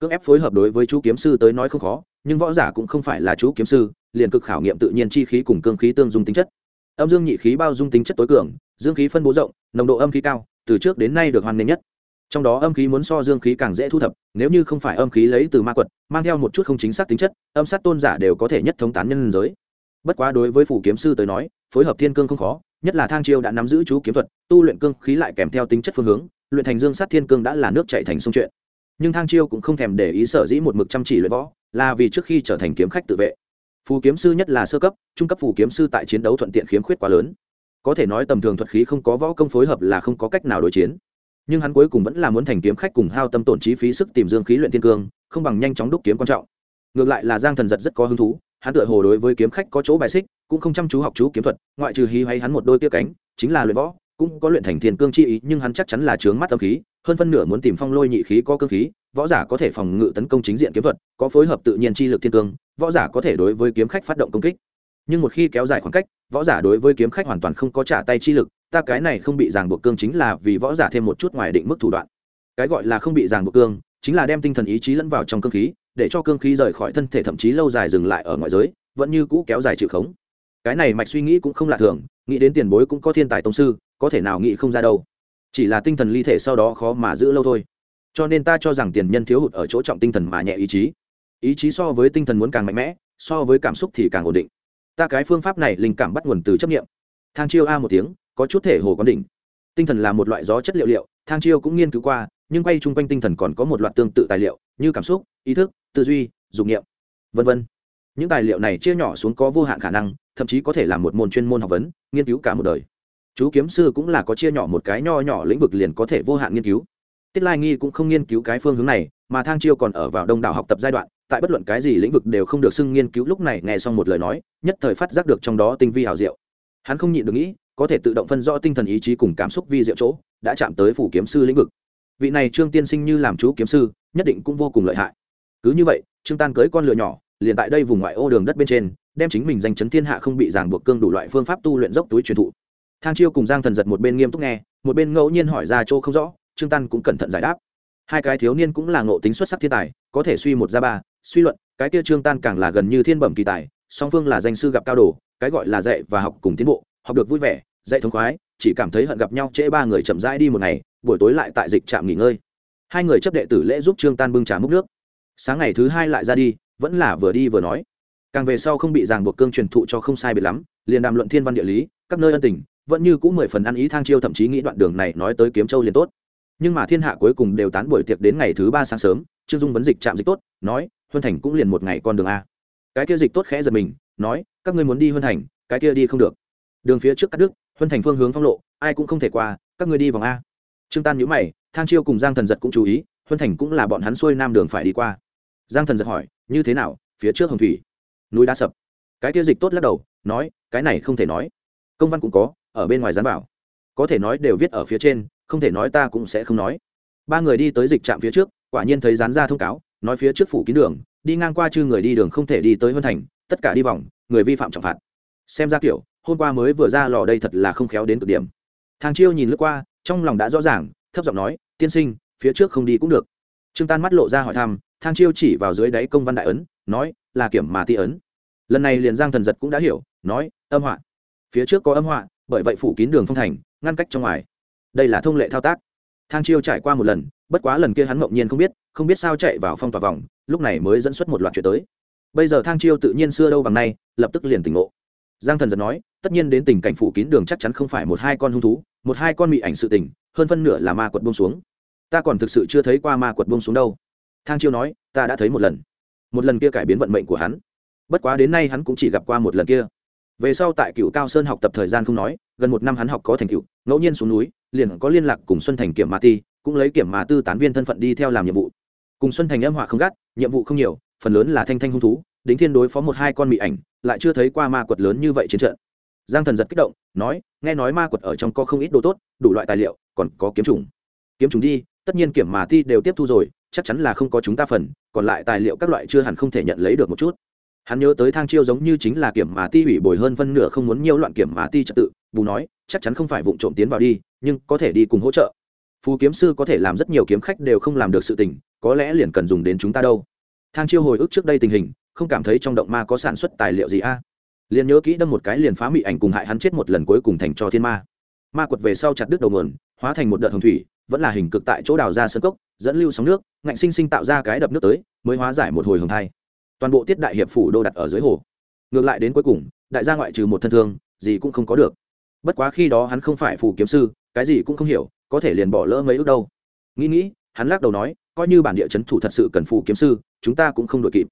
Cưỡng ép phối hợp đối với chú kiếm sư tới nói không khó, nhưng võ giả cũng không phải là chú kiếm sư, liền cực khảo nghiệm tự nhiên chi khí cùng cương khí tương dung tính chất. Âm dương nhị khí bao dung tính chất tối cường, dương khí phân bố rộng, nồng độ âm khí cao, từ trước đến nay được hoan nghênh nhất trong đó âm khí muốn so dương khí càng dễ thu thập, nếu như không phải âm khí lấy từ ma quật, mang theo một chút không chính xác tính chất, âm sát tôn giả đều có thể nhất thống tán nhân giới. Bất quá đối với phủ kiếm sư tới nói, phối hợp thiên cương không khó, nhất là thang chiêu đã nắm giữ chú kiếm thuật, tu luyện cương khí lại kèm theo tính chất phương hướng, luyện thành dương sát thiên cương đã là nước chạy thành sông chuyện. Nhưng thang chiêu cũng không thèm để ý sở dĩ một mực chăm chỉ luyện võ, là vì trước khi trở thành kiếm khách tự vệ. Phù kiếm sư nhất là sơ cấp, trung cấp phù kiếm sư tại chiến đấu thuận tiện khiếm khuyết quá lớn. Có thể nói tầm thường thuật khí không có võ công phối hợp là không có cách nào đối chiến nhưng hắn cuối cùng vẫn là muốn thành kiếm khách cùng hao tâm tổn chi phí sức tìm dương khí luyện thiên cương, không bằng nhanh chóng đúc kiếm quan trọng. Ngược lại là giang thần giật rất có hứng thú, hắn tựa hồ đối với kiếm khách có chỗ bài xích, cũng không chăm chú học chú kiếm thuật, ngoại trừ hí hay hắn một đôi kia cánh, chính là luyện võ, cũng có luyện thành thiên cương chi ý, nhưng hắn chắc chắn là trướng mắt âm khí, hơn phân nửa muốn tìm phong lôi nhị khí có cương khí, võ giả có thể phòng ngự tấn công chính diện kiếm thuật, có phối hợp tự nhiên chi lực thiên cương, võ giả có thể đối với kiếm khách phát động công kích. Nhưng một khi kéo dài khoảng cách, võ giả đối với kiếm khách hoàn toàn không có trả tay chi lực ta cái này không bị ràng buộc cương chính là vì võ giả thêm một chút ngoài định mức thủ đoạn. Cái gọi là không bị ràng buộc cương, chính là đem tinh thần ý chí lẫn vào trong cương khí, để cho cương khí rời khỏi thân thể thậm chí lâu dài dừng lại ở ngoại giới, vẫn như cũ kéo dài chịu khống. Cái này mạch suy nghĩ cũng không lạ thường, nghĩ đến tiền bối cũng có thiên tài tông sư, có thể nào nghĩ không ra đâu. Chỉ là tinh thần ly thể sau đó khó mà giữ lâu thôi. Cho nên ta cho rằng tiền nhân thiếu hụt ở chỗ trọng tinh thần mà nhẹ ý chí. Ý chí so với tinh thần muốn càng mạnh mẽ, so với cảm xúc thì càng ổn định. Ta cái phương pháp này linh cảm bắt nguồn từ chấp nghiệm thang chiêu a một tiếng có chút thể hồ quán đỉnh. Tinh thần là một loại gió chất liệu liệu, thang chiêu cũng nghiên cứu qua, nhưng quay chung quanh tinh thần còn có một loạt tương tự tài liệu, như cảm xúc, ý thức, tư duy dụng nghiệm v v những tài liệu này chia nhỏ xuống có vô hạn khả năng, thậm chí có thể là một môn chuyên môn học vấn, nghiên cứu cả một đời. Chú kiếm sư cũng là có chia nhỏ một cái nho nhỏ lĩnh vực liền có thể vô hạn nghiên cứu. Tiết lai nghi cũng không nghiên cứu cái phương hướng này, mà thang chiêu còn ở vào đông đảo học tập giai đoạn, tại bất luận cái gì lĩnh vực đều không được xưng nghiên cứu, lúc này nghe xong một lời nói, nhất thời phát giác được trong đó tinh vi hào diệu. Hắn không nhịn được nghĩ có thể tự động phân rõ tinh thần ý chí cùng cảm xúc vi diệu chỗ, đã chạm tới phủ kiếm sư lĩnh vực. Vị này trương tiên sinh như làm chú kiếm sư, nhất định cũng vô cùng lợi hại. Cứ như vậy, trương tan cưới con lửa nhỏ, liền tại đây vùng ngoại ô đường đất bên trên, đem chính mình danh chấn thiên hạ không bị ràng buộc cương đủ loại phương pháp tu luyện dốc túi truyền thụ. Thang chiêu cùng giang thần giật một bên nghiêm túc nghe, một bên ngẫu nhiên hỏi ra chỗ không rõ, trương tan cũng cẩn thận giải đáp. Hai cái thiếu niên cũng là ngộ tính xuất sắc thiên tài, có thể suy một ra ba, suy luận, cái kia trương tan càng là gần như thiên bẩm kỳ tài, song phương là danh sư gặp cao đồ, cái gọi là dạy và học cùng tiến bộ, học được vui vẻ dạy thống khoái, chỉ cảm thấy hận gặp nhau trễ ba người chậm rãi đi một ngày, buổi tối lại tại dịch trạm nghỉ ngơi. Hai người chấp đệ tử lễ giúp trương tan bưng trà múc nước. Sáng ngày thứ hai lại ra đi, vẫn là vừa đi vừa nói. Càng về sau không bị ràng buộc cương truyền thụ cho không sai biệt lắm, liền đàm luận thiên văn địa lý, các nơi ân tình, vẫn như cũng mười phần ăn ý thang chiêu thậm chí nghĩ đoạn đường này nói tới kiếm châu liền tốt. Nhưng mà thiên hạ cuối cùng đều tán buổi tiệc đến ngày thứ ba sáng sớm, trương dung vấn dịch chạm dịch tốt, nói, huân thành cũng liền một ngày con đường a. Cái kia dịch tốt khẽ giật mình, nói, các ngươi muốn đi huân thành, cái kia đi không được. Đường phía trước cắt đức huân thành phương hướng phong lộ, ai cũng không thể qua, các ngươi đi vòng a. Trương tan nhữ mày, thang chiêu cùng giang thần giật cũng chú ý, huân thành cũng là bọn hắn xuôi nam đường phải đi qua. Giang thần giật hỏi, như thế nào, phía trước hồng thủy? Núi đá sập. Cái tiêu dịch tốt lắc đầu, nói, cái này không thể nói. Công văn cũng có, ở bên ngoài dán bảo có thể nói đều viết ở phía trên, không thể nói ta cũng sẽ không nói. Ba người đi tới dịch trạm phía trước, quả nhiên thấy dán ra thông cáo, nói phía trước phủ kín đường, đi ngang qua chư người đi đường không thể đi tới huân thành, tất cả đi vòng, người vi phạm trọng phạt. Xem ra, kiểu hôm qua mới vừa ra lò đây thật là không khéo đến cực điểm. Thang chiêu nhìn lướt qua, trong lòng đã rõ ràng, thấp giọng nói, tiên sinh, phía trước không đi cũng được. Trương tan mắt lộ ra hỏi thăm, thang chiêu chỉ vào dưới đáy công văn đại ấn, nói, là kiểm mà ti ấn. Lần này liền giang thần giật cũng đã hiểu, nói, âm họa. Phía trước có âm họa, bởi vậy phủ kín đường phong thành, ngăn cách trong ngoài. Đây là thông lệ thao tác. Thang chiêu trải qua một lần, bất quá lần kia hắn mộng nhiên không biết không biết sao chạy vào phong tỏa vòng, lúc này mới dẫn xuất một loạt chuyện tới. Bây giờ thang chiêu tự nhiên xưa đâu bằng nay, lập tức liền tỉnh ngộ giang thần giật nói, tất nhiên đến tình cảnh phủ kín đường chắc chắn không phải một hai con hung thú, một hai con bị ảnh sự tình, hơn phân nửa là ma quật bông xuống. Ta còn thực sự chưa thấy qua ma quật bông xuống đâu. Thang chiêu nói, ta đã thấy một lần. Một lần kia cải biến vận mệnh của hắn. Bất quá đến nay hắn cũng chỉ gặp qua một lần kia. Về sau tại cựu cao sơn học tập thời gian không nói, gần một năm hắn học có thành cựu ngẫu nhiên xuống núi, liền có liên lạc cùng xuân thành kiểm mà ti, cũng lấy kiểm mà tư tán viên thân phận đi theo làm nhiệm vụ. Cùng xuân thành âm họa không gắt, nhiệm vụ không nhiều, phần lớn là thanh thanh hung thú đính thiên đối phó một hai con mị ảnh, lại chưa thấy qua ma quật lớn như vậy chiến trận. Giang thần giật kích động, nói, nghe nói ma quật ở trong có không ít đồ tốt, đủ loại tài liệu, còn có kiếm trùng kiếm trùng đi, tất nhiên kiểm mà ti đều tiếp thu rồi, chắc chắn là không có chúng ta phần, còn lại tài liệu các loại chưa hẳn không thể nhận lấy được một chút. Hắn nhớ tới thang chiêu giống như chính là kiểm mà ti ủy bồi hơn phân nửa không muốn nhiều loạn kiểm mà ti trật tự, bù nói, chắc chắn không phải vụ trộm tiến vào đi, nhưng có thể đi cùng hỗ trợ. Phù kiếm sư có thể làm rất nhiều kiếm khách đều không làm được sự tình, có lẽ liền cần dùng đến chúng ta đâu. Thang chiêu hồi ức trước đây tình hình không cảm thấy trong động ma có sản xuất tài liệu gì a? Liền nhớ kỹ đâm một cái liền phá mị ảnh cùng hại hắn chết một lần cuối cùng thành cho thiên ma. Ma quật về sau chặt đứt đầu nguồn, hóa thành một đợt hồng thủy, vẫn là hình cực tại chỗ đào ra sân cốc, dẫn lưu sóng nước, ngạnh sinh sinh tạo ra cái đập nước tới, mới hóa giải một hồi hồng thai. Toàn bộ tiết đại hiệp phủ đô đặt ở dưới hồ. Ngược lại đến cuối cùng, đại gia ngoại trừ một thân thương, gì cũng không có được. Bất quá khi đó hắn không phải phù kiếm sư, cái gì cũng không hiểu, có thể liền bỏ lỡ mấy ước đâu. Nghĩ nghĩ, hắn lắc đầu nói, coi như bản địa chấn thủ thật sự cần phù kiếm sư, chúng ta cũng không đội kịp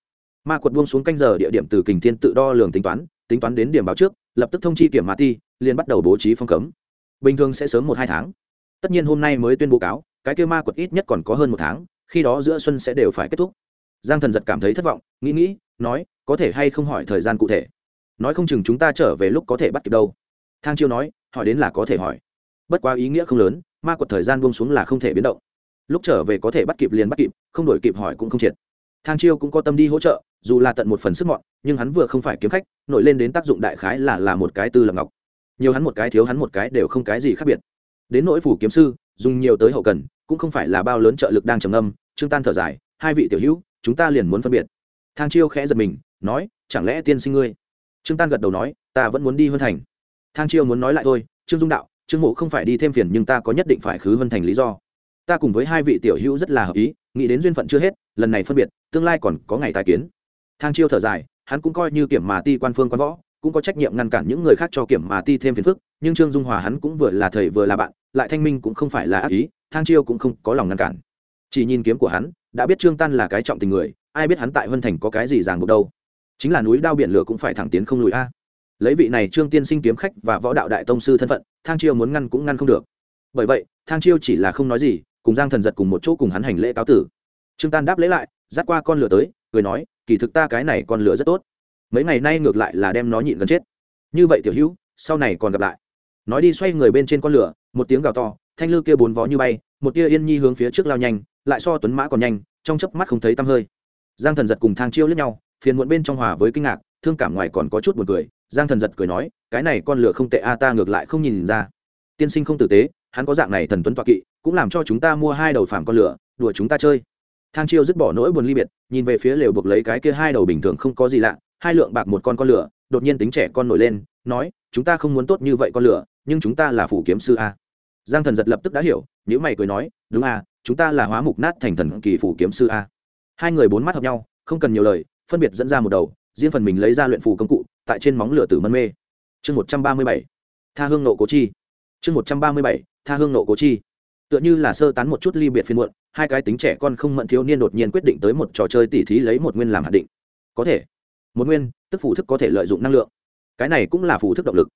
ma quật buông xuống canh giờ địa điểm từ kình thiên tự đo lường tính toán tính toán đến điểm báo trước, lập tức thông chi kiểm ma ti liền bắt đầu bố trí phong cấm. Bình thường sẽ sớm một hai tháng. Tất nhiên hôm nay mới tuyên bố cáo, cái kêu ma quật ít nhất còn có hơn một tháng, khi đó giữa xuân sẽ đều phải kết thúc. Giang thần giật cảm thấy thất vọng, nghĩ nghĩ, nói, có thể hay không hỏi thời gian cụ thể? Nói không chừng chúng ta trở về lúc có thể bắt kịp đâu. Thang chiêu nói, hỏi đến là có thể hỏi. Bất quá ý nghĩa không lớn, ma quật thời gian buông xuống là không thể biến động. Lúc trở về có thể bắt kịp liền bắt kịp, không đổi kịp hỏi cũng không triệt thang chiêu cũng có tâm đi hỗ trợ, dù là tận một phần sức mọn, nhưng hắn vừa không phải kiếm khách, nổi lên đến tác dụng đại khái là là một cái tư lập ngọc. Nhiều hắn một cái thiếu hắn một cái đều không cái gì khác biệt. Đến nỗi phủ kiếm sư, dùng nhiều tới hậu cần, cũng không phải là bao lớn trợ lực đang trầm âm trương tan thở dài, hai vị tiểu hữu, chúng ta liền muốn phân biệt. Thang chiêu khẽ giật mình, nói, chẳng lẽ tiên sinh ngươi? Trương tan gật đầu nói, ta vẫn muốn đi hơn thành. Thang chiêu muốn nói lại thôi, trương dung đạo, trương mộ không phải đi thêm phiền nhưng ta có nhất định phải khứ hơn thành lý do ta cùng với hai vị tiểu hữu rất là hợp ý, nghĩ đến duyên phận chưa hết, lần này phân biệt, tương lai còn có ngày tài kiến. Thang chiêu thở dài, hắn cũng coi như kiểm mà ti quan phương quan võ, cũng có trách nhiệm ngăn cản những người khác cho kiểm mà ti thêm phiền phức, nhưng trương dung hòa hắn cũng vừa là thầy vừa là bạn, lại thanh minh cũng không phải là ác ý, thang chiêu cũng không có lòng ngăn cản. Chỉ nhìn kiếm của hắn, đã biết trương tan là cái trọng tình người, ai biết hắn tại vân thành có cái gì ràng buộc đâu. Chính là núi đao biển lửa cũng phải thẳng tiến không lùi a. Lấy vị này trương tiên sinh kiếm khách và võ đạo đại tông sư thân phận, thang chiêu muốn ngăn cũng ngăn không được. Bởi vậy, thang chiêu chỉ là không nói gì cùng giang thần giật cùng một chỗ cùng hắn hành lễ cáo tử. Trương tan đáp lễ lại, dắt qua con lửa tới, cười nói, kỳ thực ta cái này con lửa rất tốt. Mấy ngày nay ngược lại là đem nó nhịn gần chết. Như vậy tiểu hữu, sau này còn gặp lại. Nói đi xoay người bên trên con lửa, một tiếng gào to, thanh lư kia bốn vó như bay, một tia yên nhi hướng phía trước lao nhanh, lại so tuấn mã còn nhanh, trong chớp mắt không thấy tăm hơi. Giang thần giật cùng thang chiêu lướt nhau, phiền muộn bên trong hòa với kinh ngạc, thương cảm ngoài còn có chút buồn cười. Giang thần giật cười nói, cái này con lửa không tệ a, ta ngược lại không nhìn ra. Tiên sinh không tử tế hắn có dạng này thần tuấn toạ kỵ, cũng làm cho chúng ta mua hai đầu phàm con lửa, đùa chúng ta chơi. Thang chiêu dứt bỏ nỗi buồn ly biệt, nhìn về phía lều buộc lấy cái kia hai đầu bình thường không có gì lạ, hai lượng bạc một con con lửa, đột nhiên tính trẻ con nổi lên, nói, chúng ta không muốn tốt như vậy con lửa, nhưng chúng ta là phủ kiếm sư a. Giang thần giật lập tức đã hiểu nếu mày cười nói, đúng a, chúng ta là hóa mục nát thành thần kỳ phủ kiếm sư a. Hai người bốn mắt hợp nhau, không cần nhiều lời, phân biệt dẫn ra một đầu, riêng phần mình lấy ra luyện phù công cụ, tại trên móng lửa tử mân mê. Chương một trăm ba mươi bảy, tha hương nộ cố chi. Chương một trăm ba mươi bảy tha hương nộ cố chi. Tựa như là sơ tán một chút ly biệt phiên muộn, hai cái tính trẻ con không mận thiếu niên đột nhiên quyết định tới một trò chơi tỉ thí lấy một nguyên làm hạt định. Có thể. Một nguyên, tức phủ thức có thể lợi dụng năng lượng. Cái này cũng là phủ thức động lực.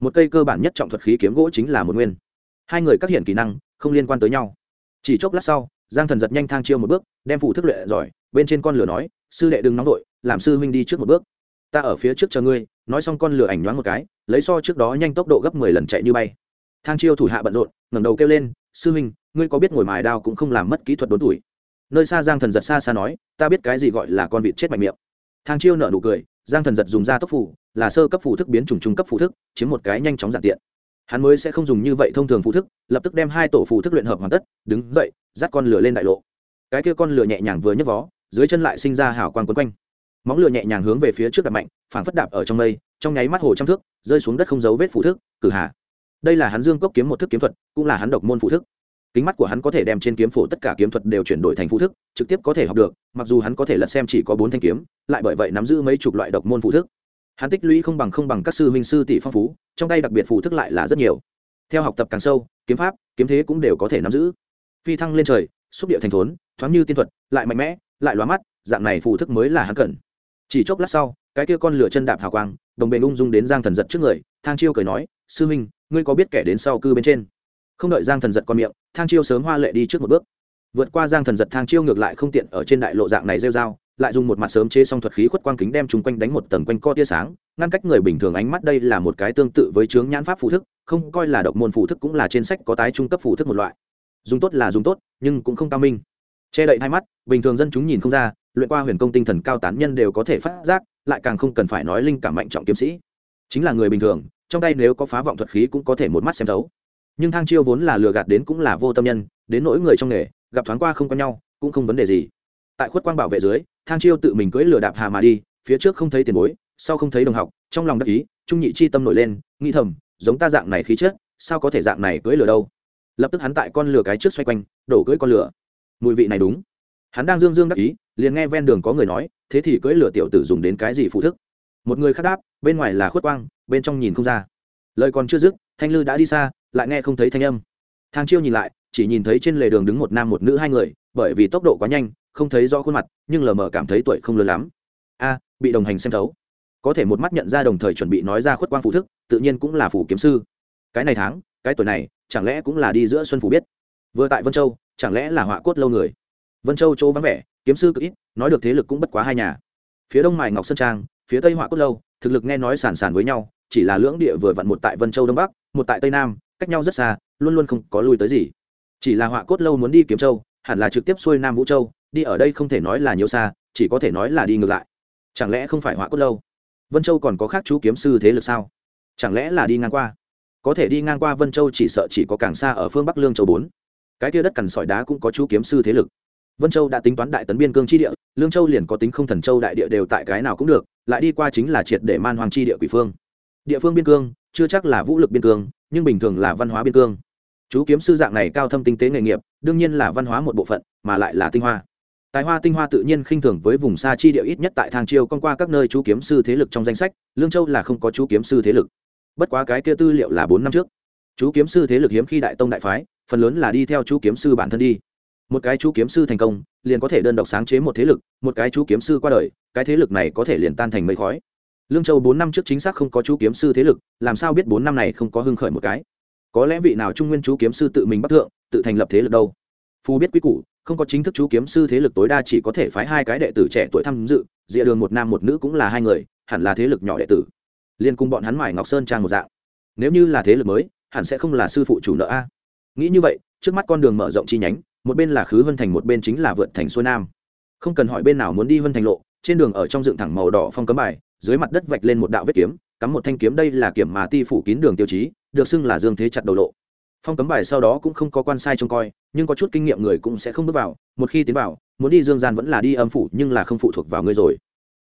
Một cây cơ bản nhất trọng thuật khí kiếm gỗ chính là một nguyên. Hai người các hiện kỹ năng, không liên quan tới nhau. Chỉ chốc lát sau, giang thần giật nhanh thang chiêu một bước, đem phủ thức luyện giỏi, bên trên con lửa nói, sư đệ đừng nóng vội, làm sư huynh đi trước một bước. Ta ở phía trước chờ ngươi. Nói xong con lửa ảnh nhoáng một cái, lấy so trước đó nhanh tốc độ gấp mười lần chạy như bay. Thang chiêu thủ hạ bận rộn ngẩng đầu kêu lên, sư huynh, ngươi có biết ngồi mài đao cũng không làm mất kỹ thuật đốn tuổi? Nơi xa giang thần giật xa xa nói, ta biết cái gì gọi là con vịt chết mạnh miệng. Thang chiêu nở nụ cười, giang thần giật dùng da tốc phủ, là sơ cấp phủ thức biến chủng trung cấp phủ thức, chiếm một cái nhanh chóng giản tiện. Hắn mới sẽ không dùng như vậy thông thường phủ thức, lập tức đem hai tổ phủ thức luyện hợp hoàn tất, đứng dậy, dắt con lửa lên đại lộ. Cái kia con lửa nhẹ nhàng vừa nhấc vó, dưới chân lại sinh ra hào quang quấn quanh. Móng lửa nhẹ nhàng hướng về phía trước đạp mạnh phản phất đạp ở trong mây, trong nháy mắt hồ trăm thước, rơi xuống đất không dấu vết phủ thức, cử hạ đây là hắn dương cốc kiếm một thức kiếm thuật, cũng là hắn độc môn phụ thức. Kính mắt của hắn có thể đem trên kiếm phổ tất cả kiếm thuật đều chuyển đổi thành phụ thức, trực tiếp có thể học được, mặc dù hắn có thể lật xem chỉ có bốn thanh kiếm, lại bởi vậy nắm giữ mấy chục loại độc môn phụ thức. Hắn tích lũy không bằng không bằng các sư huynh sư tỷ phong phú, trong tay đặc biệt phụ thức lại là rất nhiều. Theo học tập càng sâu, kiếm pháp, kiếm thế cũng đều có thể nắm giữ. Phi thăng lên trời, xúc địa thành thốn, thoáng như tiên thuật, lại mạnh mẽ, lại lóa mắt, dạng này phụ thức mới là hắn cần. Chỉ chốc lát sau, cái kia con lửa chân đạp hào quang, đồng bền ung dung đến giang thần giật trước người, thang chiêu cười nói, sư huynh ngươi có biết kẻ đến sau cư bên trên? Không đợi giang thần giật con miệng, thang chiêu sớm hoa lệ đi trước một bước. Vượt qua giang thần giật, thang chiêu ngược lại không tiện ở trên đại lộ dạng này rêu dao lại dùng một mặt sớm chế xong thuật khí khuất quang kính đem chung quanh đánh một tầng quanh co tia sáng, ngăn cách người bình thường ánh mắt đây là một cái tương tự với chướng nhãn pháp phụ thức, không coi là độc môn phụ thức cũng là trên sách có tái trung cấp phụ thức một loại. Dùng tốt là dùng tốt, nhưng cũng không cao minh. Che đậy hai mắt, bình thường dân chúng nhìn không ra, luyện qua huyền công tinh thần cao tán nhân đều có thể phát giác, lại càng không cần phải nói linh cảm mạnh trọng kiếm sĩ. Chính là người bình thường trong tay nếu có phá vọng thuật khí cũng có thể một mắt xem thấu. Nhưng thang chiêu vốn là lừa gạt đến cũng là vô tâm nhân, đến nỗi người trong nghề, gặp thoáng qua không có nhau, cũng không vấn đề gì. Tại khuất quang bảo vệ dưới, thang chiêu tự mình cưỡi lừa đạp hà mà đi, phía trước không thấy tiền bối, sau không thấy đồng học, trong lòng đắc ý, trung nhị chi tâm nổi lên, nghĩ thầm, giống ta dạng này khí chết sao có thể dạng này cưỡi lừa đâu? Lập tức hắn tại con lừa cái trước xoay quanh, đổ cưỡi con lừa. Mùi vị này đúng. Hắn đang dương dương đắc ý, liền nghe ven đường có người nói, thế thì cưỡi lừa tiểu tử dùng đến cái gì phụ thức? Một người khác đáp, bên ngoài là khuất quang, bên trong nhìn không ra. Lời còn chưa dứt, thanh lư đã đi xa, lại nghe không thấy thanh âm. Thang chiêu nhìn lại, chỉ nhìn thấy trên lề đường đứng một nam một nữ hai người, bởi vì tốc độ quá nhanh, không thấy rõ khuôn mặt, nhưng lờ mờ cảm thấy tuổi không lớn lắm. A, bị đồng hành xem thấu. Có thể một mắt nhận ra đồng thời chuẩn bị nói ra khuất quang phụ thức, tự nhiên cũng là phủ kiếm sư. Cái này tháng, cái tuổi này, chẳng lẽ cũng là đi giữa xuân phủ biết? Vừa tại vân châu, chẳng lẽ là họa cốt lâu người? Vân châu chỗ vắng vẻ, kiếm sư cực ít, nói được thế lực cũng bất quá hai nhà. Phía đông mài ngọc sơn trang phía tây họa cốt lâu, thực lực nghe nói sản sản với nhau, chỉ là lưỡng địa vừa vặn một tại vân châu đông bắc, một tại tây nam, cách nhau rất xa, luôn luôn không có lui tới gì. Chỉ là họa cốt lâu muốn đi kiếm châu, hẳn là trực tiếp xuôi nam vũ châu, đi ở đây không thể nói là nhiều xa, chỉ có thể nói là đi ngược lại. Chẳng lẽ không phải họa cốt lâu? Vân châu còn có khác chú kiếm sư thế lực sao? Chẳng lẽ là đi ngang qua? Có thể đi ngang qua vân châu chỉ sợ chỉ có càng xa ở phương bắc lương châu bốn. Cái kia đất cằn sỏi đá cũng có chú kiếm sư thế lực. Vân châu đã tính toán đại tấn biên cương chi địa, lương châu liền có tính không thần châu đại địa đều tại cái nào cũng được lại đi qua chính là triệt để man hoàng chi địa quỷ phương. Địa phương biên cương, chưa chắc là vũ lực biên cương, nhưng bình thường là văn hóa biên cương. Chú kiếm sư dạng này cao thâm tinh tế nghề nghiệp, đương nhiên là văn hóa một bộ phận, mà lại là tinh hoa. Tài hoa tinh hoa tự nhiên khinh thường với vùng xa chi địa ít nhất tại thang chiêu con qua các nơi chú kiếm sư thế lực trong danh sách, lương châu là không có chú kiếm sư thế lực. Bất quá cái kia tư liệu là bốn năm trước. Chú kiếm sư thế lực hiếm khi đại tông đại phái, phần lớn là đi theo chú kiếm sư bản thân đi. Một cái chú kiếm sư thành công, liền có thể đơn độc sáng chế một thế lực, một cái chú kiếm sư qua đời cái thế lực này có thể liền tan thành mây khói. Lương châu bốn năm trước chính xác không có chú kiếm sư thế lực, làm sao biết bốn năm này không có hưng khởi một cái? Có lẽ vị nào trung nguyên chú kiếm sư tự mình bắt thượng, tự thành lập thế lực đâu? Phu biết quy củ, không có chính thức chú kiếm sư thế lực tối đa chỉ có thể phái hai cái đệ tử trẻ tuổi tham dự, dịa đường một nam một nữ cũng là hai người, hẳn là thế lực nhỏ đệ tử. Liên cùng bọn hắn mải ngọc sơn trang một dạng. Nếu như là thế lực mới, hẳn sẽ không là sư phụ chủ nợ a. Nghĩ như vậy, trước mắt con đường mở rộng chi nhánh, một bên là khứ vân thành, một bên chính là vượt thành xuôi nam. Không cần hỏi bên nào muốn đi vân thành lộ trên đường ở trong dựng thẳng màu đỏ phong cấm bài, dưới mặt đất vạch lên một đạo vết kiếm, cắm một thanh kiếm đây là kiểm mà ti phủ kín đường tiêu chí, được xưng là dương thế chặt đầu lộ. Phong cấm bài sau đó cũng không có quan sai trông coi, nhưng có chút kinh nghiệm người cũng sẽ không bước vào, một khi tiến vào, muốn đi dương gian vẫn là đi âm phủ, nhưng là không phụ thuộc vào ngươi rồi.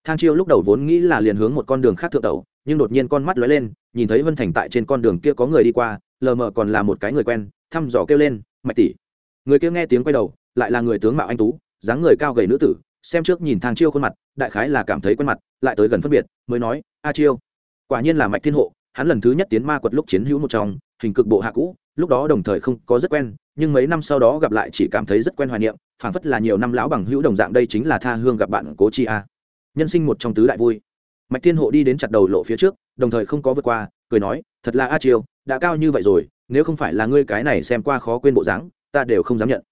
Thang chiêu lúc đầu vốn nghĩ là liền hướng một con đường khác thượng tẩu, nhưng đột nhiên con mắt lóe lên, nhìn thấy vân thành tại trên con đường kia có người đi qua, lờ mờ còn là một cái người quen, thăm dò kêu lên, mạch tỷ. Người kia nghe tiếng quay đầu, lại là người tướng mạo anh tú, dáng người cao gầy nữ tử xem trước nhìn thang chiêu khuôn mặt, đại khái là cảm thấy quen mặt, lại tới gần phân biệt, mới nói, a chiêu. Quả nhiên là mạch thiên hộ, hắn lần thứ nhất tiến ma quật lúc chiến hữu một trong, hình cực bộ hạ cũ, lúc đó đồng thời không có rất quen, nhưng mấy năm sau đó gặp lại chỉ cảm thấy rất quen hoài niệm, phảng phất là nhiều năm lão bằng hữu đồng dạng đây chính là tha hương gặp bạn cố chi a. Nhân sinh một trong tứ đại vui. Mạch thiên hộ đi đến chặt đầu lộ phía trước, đồng thời không có vượt qua, cười nói, thật là a chiêu, đã cao như vậy rồi, nếu không phải là ngươi cái này xem qua khó quên bộ dáng, ta đều không dám nhận.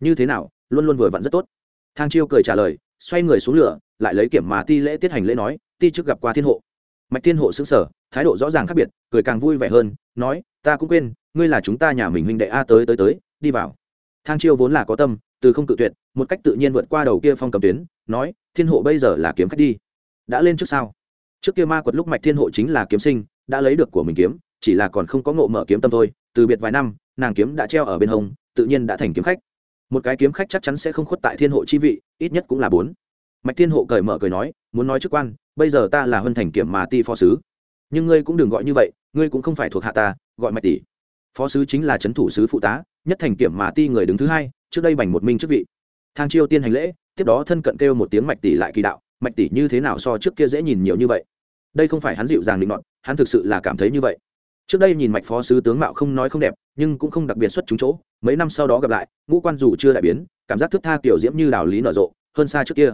Như thế nào, luôn luôn vừa vặn rất tốt thang chiêu cười trả lời, xoay người xuống lửa, lại lấy kiểm mà ti lễ tiết hành lễ nói, ti trước gặp qua thiên hộ. Mạch thiên hộ xứng sở thái độ rõ ràng khác biệt, cười càng vui vẻ hơn, nói, ta cũng quên, ngươi là chúng ta nhà mình huynh đệ a tới tới tới, đi vào. Thang chiêu vốn là có tâm, từ không cự tuyệt, một cách tự nhiên vượt qua đầu kia phong cầm tuyến, nói, thiên hộ bây giờ là kiếm khách đi. Đã lên trước sao? Trước kia ma quật lúc mạch thiên hộ chính là kiếm sinh, đã lấy được của mình kiếm, chỉ là còn không có ngộ mở kiếm tâm thôi, từ biệt vài năm, nàng kiếm đã treo ở bên hông, tự nhiên đã thành kiếm khách một cái kiếm khách chắc chắn sẽ không khuất tại thiên hộ chi vị, ít nhất cũng là bốn. Mạch thiên hộ cởi mở cười nói, muốn nói chức quan, bây giờ ta là huân thành kiểm mà ti phó sứ. Nhưng ngươi cũng đừng gọi như vậy, ngươi cũng không phải thuộc hạ ta, gọi mạch tỷ. Phó sứ chính là trấn thủ sứ phụ tá, nhất thành kiểm mà ti người đứng thứ hai, trước đây bành một minh chức vị. Thang chiêu tiên hành lễ, tiếp đó thân cận kêu một tiếng mạch tỷ lại kỳ đạo, mạch tỷ như thế nào so trước kia dễ nhìn nhiều như vậy? Đây không phải hắn dịu dàng định luận hắn thực sự là cảm thấy như vậy trước đây nhìn mạch phó sứ tướng mạo không nói không đẹp, nhưng cũng không đặc biệt xuất chúng chỗ, mấy năm sau đó gặp lại, ngũ quan dù chưa đại biến, cảm giác thức tha kiểu diễm như đào lý nở rộ, hơn xa trước kia.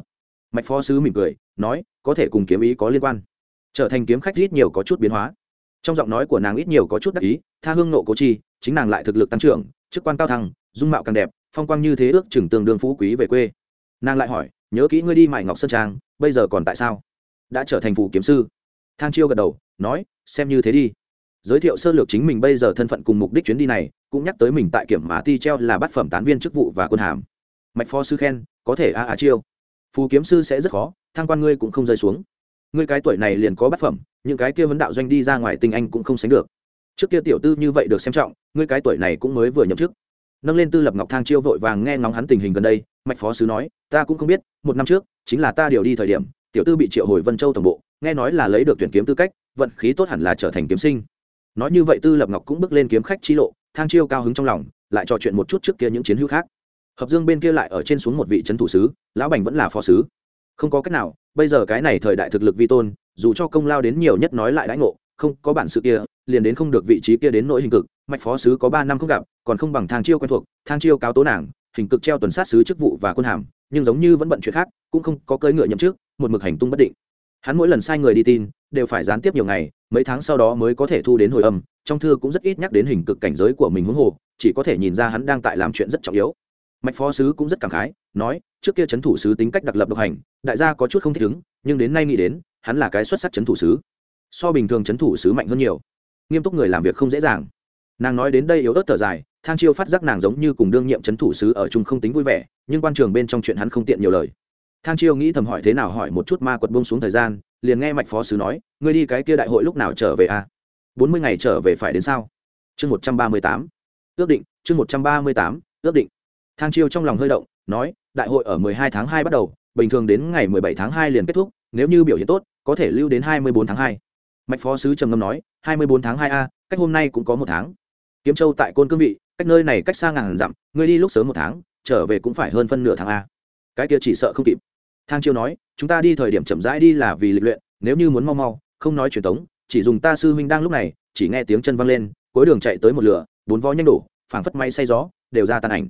Mạch phó sứ mỉm cười, nói, có thể cùng kiếm ý có liên quan. Trở thành kiếm khách ít nhiều có chút biến hóa. Trong giọng nói của nàng ít nhiều có chút đắc ý, tha hương nộ cố chi, chính nàng lại thực lực tăng trưởng, chức quan cao thăng, dung mạo càng đẹp, phong quang như thế ước chừng tương đương phú quý về quê. Nàng lại hỏi, nhớ kỹ ngươi đi mải ngọc sơn trang, bây giờ còn tại sao? Đã trở thành phù kiếm sư. Thang chiêu gật đầu, nói, xem như thế đi giới thiệu sơ lược chính mình bây giờ thân phận cùng mục đích chuyến đi này, cũng nhắc tới mình tại kiểm mã ti treo là bát phẩm tán viên chức vụ và quân hàm. Mạch phó sư khen, có thể a a chiêu. Phù kiếm sư sẽ rất khó, thang quan ngươi cũng không rơi xuống. Ngươi cái tuổi này liền có bát phẩm, những cái kia vấn đạo doanh đi ra ngoài tình anh cũng không sánh được. Trước kia tiểu tư như vậy được xem trọng, ngươi cái tuổi này cũng mới vừa nhậm chức. Nâng lên tư lập ngọc thang chiêu vội vàng nghe ngóng hắn tình hình gần đây, mạch phó sứ nói, ta cũng không biết, một năm trước, chính là ta điều đi thời điểm, tiểu tư bị triệu hồi vân châu tổng bộ, nghe nói là lấy được tuyển kiếm tư cách, vận khí tốt hẳn là trở thành kiếm sinh nói như vậy tư lập ngọc cũng bước lên kiếm khách chi lộ, thang chiêu cao hứng trong lòng, lại trò chuyện một chút trước kia những chiến hữu khác. Hợp dương bên kia lại ở trên xuống một vị trấn thủ sứ, lão bành vẫn là phó sứ. Không có cách nào, bây giờ cái này thời đại thực lực vi tôn, dù cho công lao đến nhiều nhất nói lại đãi ngộ, không, có bản sự kia, liền đến không được vị trí kia đến nỗi hình cực. Mạch phó sứ có ba năm không gặp, còn không bằng thang chiêu quen thuộc, thang chiêu cáo tố nàng, hình cực treo tuần sát sứ chức vụ và quân hàm, nhưng giống như vẫn bận chuyện khác, cũng không có cưỡi ngựa nhậm trước một mực hành tung bất định hắn mỗi lần sai người đi tin, đều phải gián tiếp nhiều ngày, mấy tháng sau đó mới có thể thu đến hồi âm, trong thư cũng rất ít nhắc đến hình cực cảnh giới của mình huống hồ, chỉ có thể nhìn ra hắn đang tại làm chuyện rất trọng yếu. Mạch phó sứ cũng rất cảm khái, nói, trước kia c thủ sứ tính cách đặc lập độc hành, đại gia có chút không thích ứng, nhưng đến nay nghĩ đến, hắn là cái xuất sắc c thủ sứ. So bình thường c thủ sứ mạnh hơn nhiều. Nghiêm túc người làm việc không dễ dàng. Nàng nói đến đây yếu ớt thở dài, thang chiêu phát giác nàng giống như cùng đương nhiệm c thủ sứ ở chung không tính vui vẻ, nhưng quan trường bên trong chuyện hắn không tiện nhiều lời thang chiêu nghĩ thầm hỏi thế nào hỏi một chút ma quật bông xuống thời gian, liền nghe mạch phó sứ nói, ngươi đi cái kia đại hội lúc nào trở về à? bốn mươi ngày trở về phải đến sao? Chương một trăm ba mươi tám. Ước định, chương một trăm ba mươi tám, ước định. Thang chiêu trong lòng hơi động, nói, đại hội ở 12 tháng 2 bắt đầu, bình thường đến ngày 17 tháng 2 liền kết thúc, nếu như biểu hiện tốt, có thể lưu đến 24 tháng 2. mạch phó sứ trầm ngâm nói 24 tháng 2 a, cách hôm nay cũng có một tháng. Kiếm châu tại côn cương vị, cách nơi này cách xa ngàn dặm, ngươi đi lúc sớm một tháng, trở về cũng phải hơn phân nửa tháng a. Cái kia chỉ sợ không kịp thang chiêu nói, chúng ta đi thời điểm chậm rãi đi là vì lịch luyện, nếu như muốn mau mau, không nói truyền tống, chỉ dùng ta sư huynh đang lúc này, chỉ nghe tiếng chân văng lên, cuối đường chạy tới một lửa, bốn vó nhanh đổ, phảng phất máy say gió, đều ra tàn ảnh.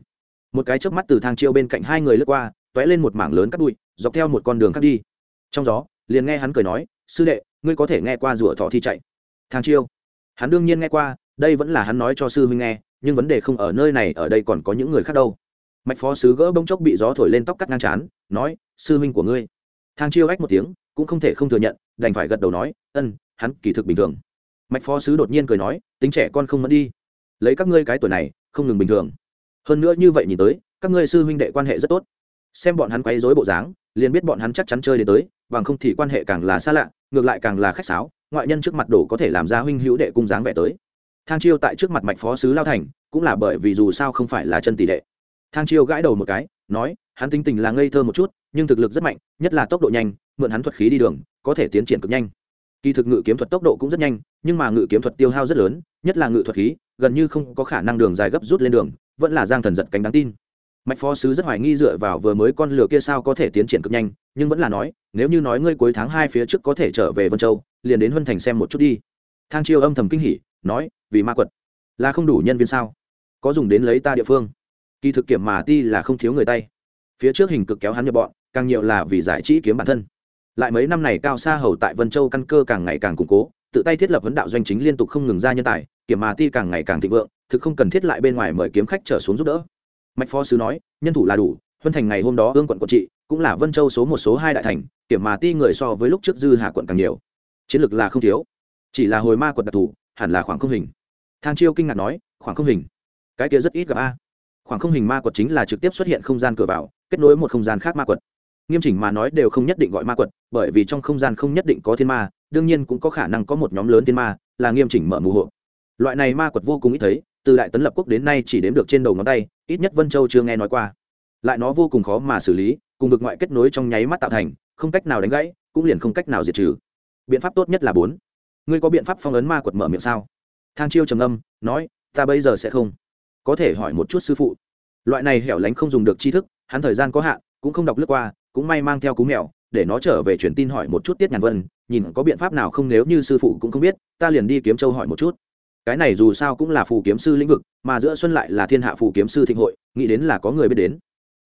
Một cái chớp mắt từ thang chiêu bên cạnh hai người lướt qua t lên một mảng lớn cắt bụi, dọc theo một con đường khác đi. Trong gió, liền nghe hắn cười nói, sư đệ, ngươi có thể nghe qua rủa thọ thi chạy. Thang chiêu, hắn đương nhiên nghe qua, đây vẫn là hắn nói cho sư huynh nghe, nhưng vấn đề không ở nơi này, ở đây còn có những người khác đâu mạch phó sứ gỡ bông chốc bị gió thổi lên tóc cắt ngang chán nói, sư huynh của ngươi. Thang chiêu ách một tiếng, cũng không thể không thừa nhận, đành phải gật đầu nói, ân, hắn kỳ thực bình thường. Mạch phó sứ đột nhiên cười nói, tính trẻ con không mất đi. Lấy các ngươi cái tuổi này, không ngừng bình thường. Hơn nữa như vậy nhìn tới, các ngươi sư huynh đệ quan hệ rất tốt. Xem bọn hắn quấy rối bộ dáng, liền biết bọn hắn chắc chắn chơi đến tới, bằng không thì quan hệ càng là xa lạ, ngược lại càng là khách sáo, ngoại nhân trước mặt đổ có thể làm ra huynh hữu đệ cung dáng vẻ tới. Thang chiêu tại trước mặt mạch phó sứ lao thành, cũng là bởi vì dù sao không phải là chân tỷ đệ thang chiêu gãi đầu một cái, nói, hắn tính tình là ngây thơ một chút, nhưng thực lực rất mạnh, nhất là tốc độ nhanh, mượn hắn thuật khí đi đường, có thể tiến triển cực nhanh. Kỳ thực ngự kiếm thuật tốc độ cũng rất nhanh, nhưng mà ngự kiếm thuật tiêu hao rất lớn, nhất là ngự thuật khí, gần như không có khả năng đường dài gấp rút lên đường, vẫn là giang thần giật cánh đáng tin. Mạch phó sứ rất hoài nghi dựa vào vừa mới con lửa kia sao có thể tiến triển cực nhanh, nhưng vẫn là nói, nếu như nói ngươi cuối tháng hai phía trước có thể trở về vân châu, liền đến huân thành xem một chút đi. Thang chiêu âm thầm kinh hỉ, nói, vì ma quật, là không đủ nhân viên sao? Có dùng đến lấy ta địa phương kỳ thực kiểm mà ti là không thiếu người tay. Phía trước hình cực kéo hắn nhập bọn, càng nhiều là vì giải trí kiếm bản thân. Lại mấy năm này cao xa hầu tại vân châu căn cơ càng ngày càng củng cố, tự tay thiết lập vấn đạo doanh chính liên tục không ngừng ra nhân tài, kiểm mà ti càng ngày càng thịnh vượng, thực không cần thiết lại bên ngoài mời kiếm khách trở xuống giúp đỡ. Mạch phó sứ nói, nhân thủ là đủ, huân thành ngày hôm đó ương quận quận trị, cũng là vân châu số một số hai đại thành, kiểm mà ti người so với lúc trước dư hạ quận càng nhiều. Chiến lược là không thiếu, chỉ là hồi ma quận đặc thù, hẳn là khoảng không hình. Thang chiêu kinh ngạc nói, khoảng không hình? Cái kia rất ít gặp a khoảng không hình ma quật chính là trực tiếp xuất hiện không gian cửa vào, kết nối một không gian khác ma quật. Nghiêm chỉnh mà nói đều không nhất định gọi ma quật, bởi vì trong không gian không nhất định có thiên ma, đương nhiên cũng có khả năng có một nhóm lớn thiên ma, là nghiêm chỉnh mở mù hộ. Loại này ma quật vô cùng ít thấy, từ đại tấn lập quốc đến nay chỉ đếm được trên đầu ngón tay, ít nhất vân châu chưa nghe nói qua. Lại nó vô cùng khó mà xử lý, cùng vực ngoại kết nối trong nháy mắt tạo thành, không cách nào đánh gãy, cũng liền không cách nào diệt trừ. Biện pháp tốt nhất là bốn. Ngươi có biện pháp phong ấn ma quật mở miệng sao? Thang chiêu trầm âm nói, ta bây giờ sẽ không có thể hỏi một chút sư phụ. Loại này hẻo lánh không dùng được tri thức, hắn thời gian có hạn, cũng không đọc lướt qua, cũng may mang theo cú mèo, để nó trở về truyền tin hỏi một chút tiết nhàn vân, nhìn có biện pháp nào không nếu như sư phụ cũng không biết, ta liền đi kiếm châu hỏi một chút. Cái này dù sao cũng là phù kiếm sư lĩnh vực, mà giữa xuân lại là thiên hạ phù kiếm sư thịnh hội, nghĩ đến là có người biết đến.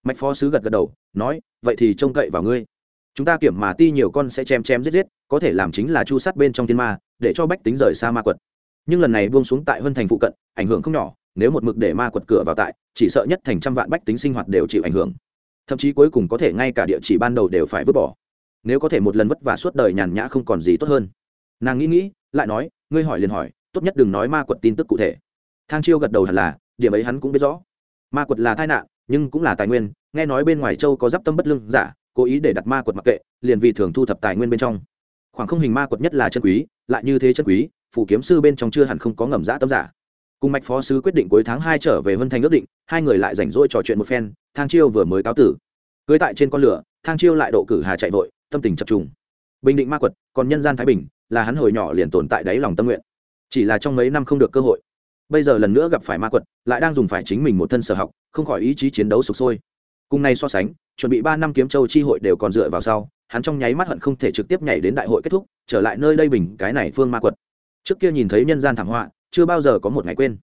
Mạch phó sứ gật gật đầu, nói, vậy thì trông cậy vào ngươi. Chúng ta kiểm mà ti nhiều con sẽ chém chém giết giết, có thể làm chính là chu sát bên trong thiên ma, để cho bách tính rời xa ma quật. Nhưng lần này buông xuống tại huân thành phụ cận, ảnh hưởng không nhỏ nếu một mực để ma quật cửa vào tại, chỉ sợ nhất thành trăm vạn bách tính sinh hoạt đều chịu ảnh hưởng. Thậm chí cuối cùng có thể ngay cả địa chỉ ban đầu đều phải vứt bỏ. Nếu có thể một lần vất vả suốt đời nhàn nhã không còn gì tốt hơn. Nàng nghĩ nghĩ, lại nói, ngươi hỏi liền hỏi, tốt nhất đừng nói ma quật tin tức cụ thể. Thang chiêu gật đầu hẳn là, điểm ấy hắn cũng biết rõ. Ma quật là tai nạn, nhưng cũng là tài nguyên, nghe nói bên ngoài châu có d i p tâm bất lương giả, cố ý để đặt ma quật mặc kệ, liền vì thường thu thập tài nguyên bên trong. Khoảng không hình ma quật nhất là chân quý, lại như thế chân quý phủ kiếm sư bên trong chưa hẳn không có ngầm giã tâm giả cùng mạch phó sứ quyết định cuối tháng hai trở về vân thành ước định, hai người lại rảnh rỗi trò chuyện một phen, thang chiêu vừa mới cáo tử. Cưới tại trên con lửa, thang chiêu lại độ cử hà chạy vội, tâm tình chập trùng. Bình định ma quật, còn nhân gian thái bình, là hắn hồi nhỏ liền tồn tại đáy lòng tâm nguyện. Chỉ là trong mấy năm không được cơ hội. Bây giờ lần nữa gặp phải ma quật, lại đang dùng phải chính mình một thân sở học, không khỏi ý chí chiến đấu sụp sôi. Cùng nay so sánh, chuẩn bị ba năm kiếm châu chi hội đều còn dựa vào sau, hắn trong nháy mắt hận không thể trực tiếp nhảy đến đại hội kết thúc, trở lại nơi đây bình cái này phương ma quật. Trước kia nhìn thấy nhân gian thảm họa chưa bao giờ có một ngày quên.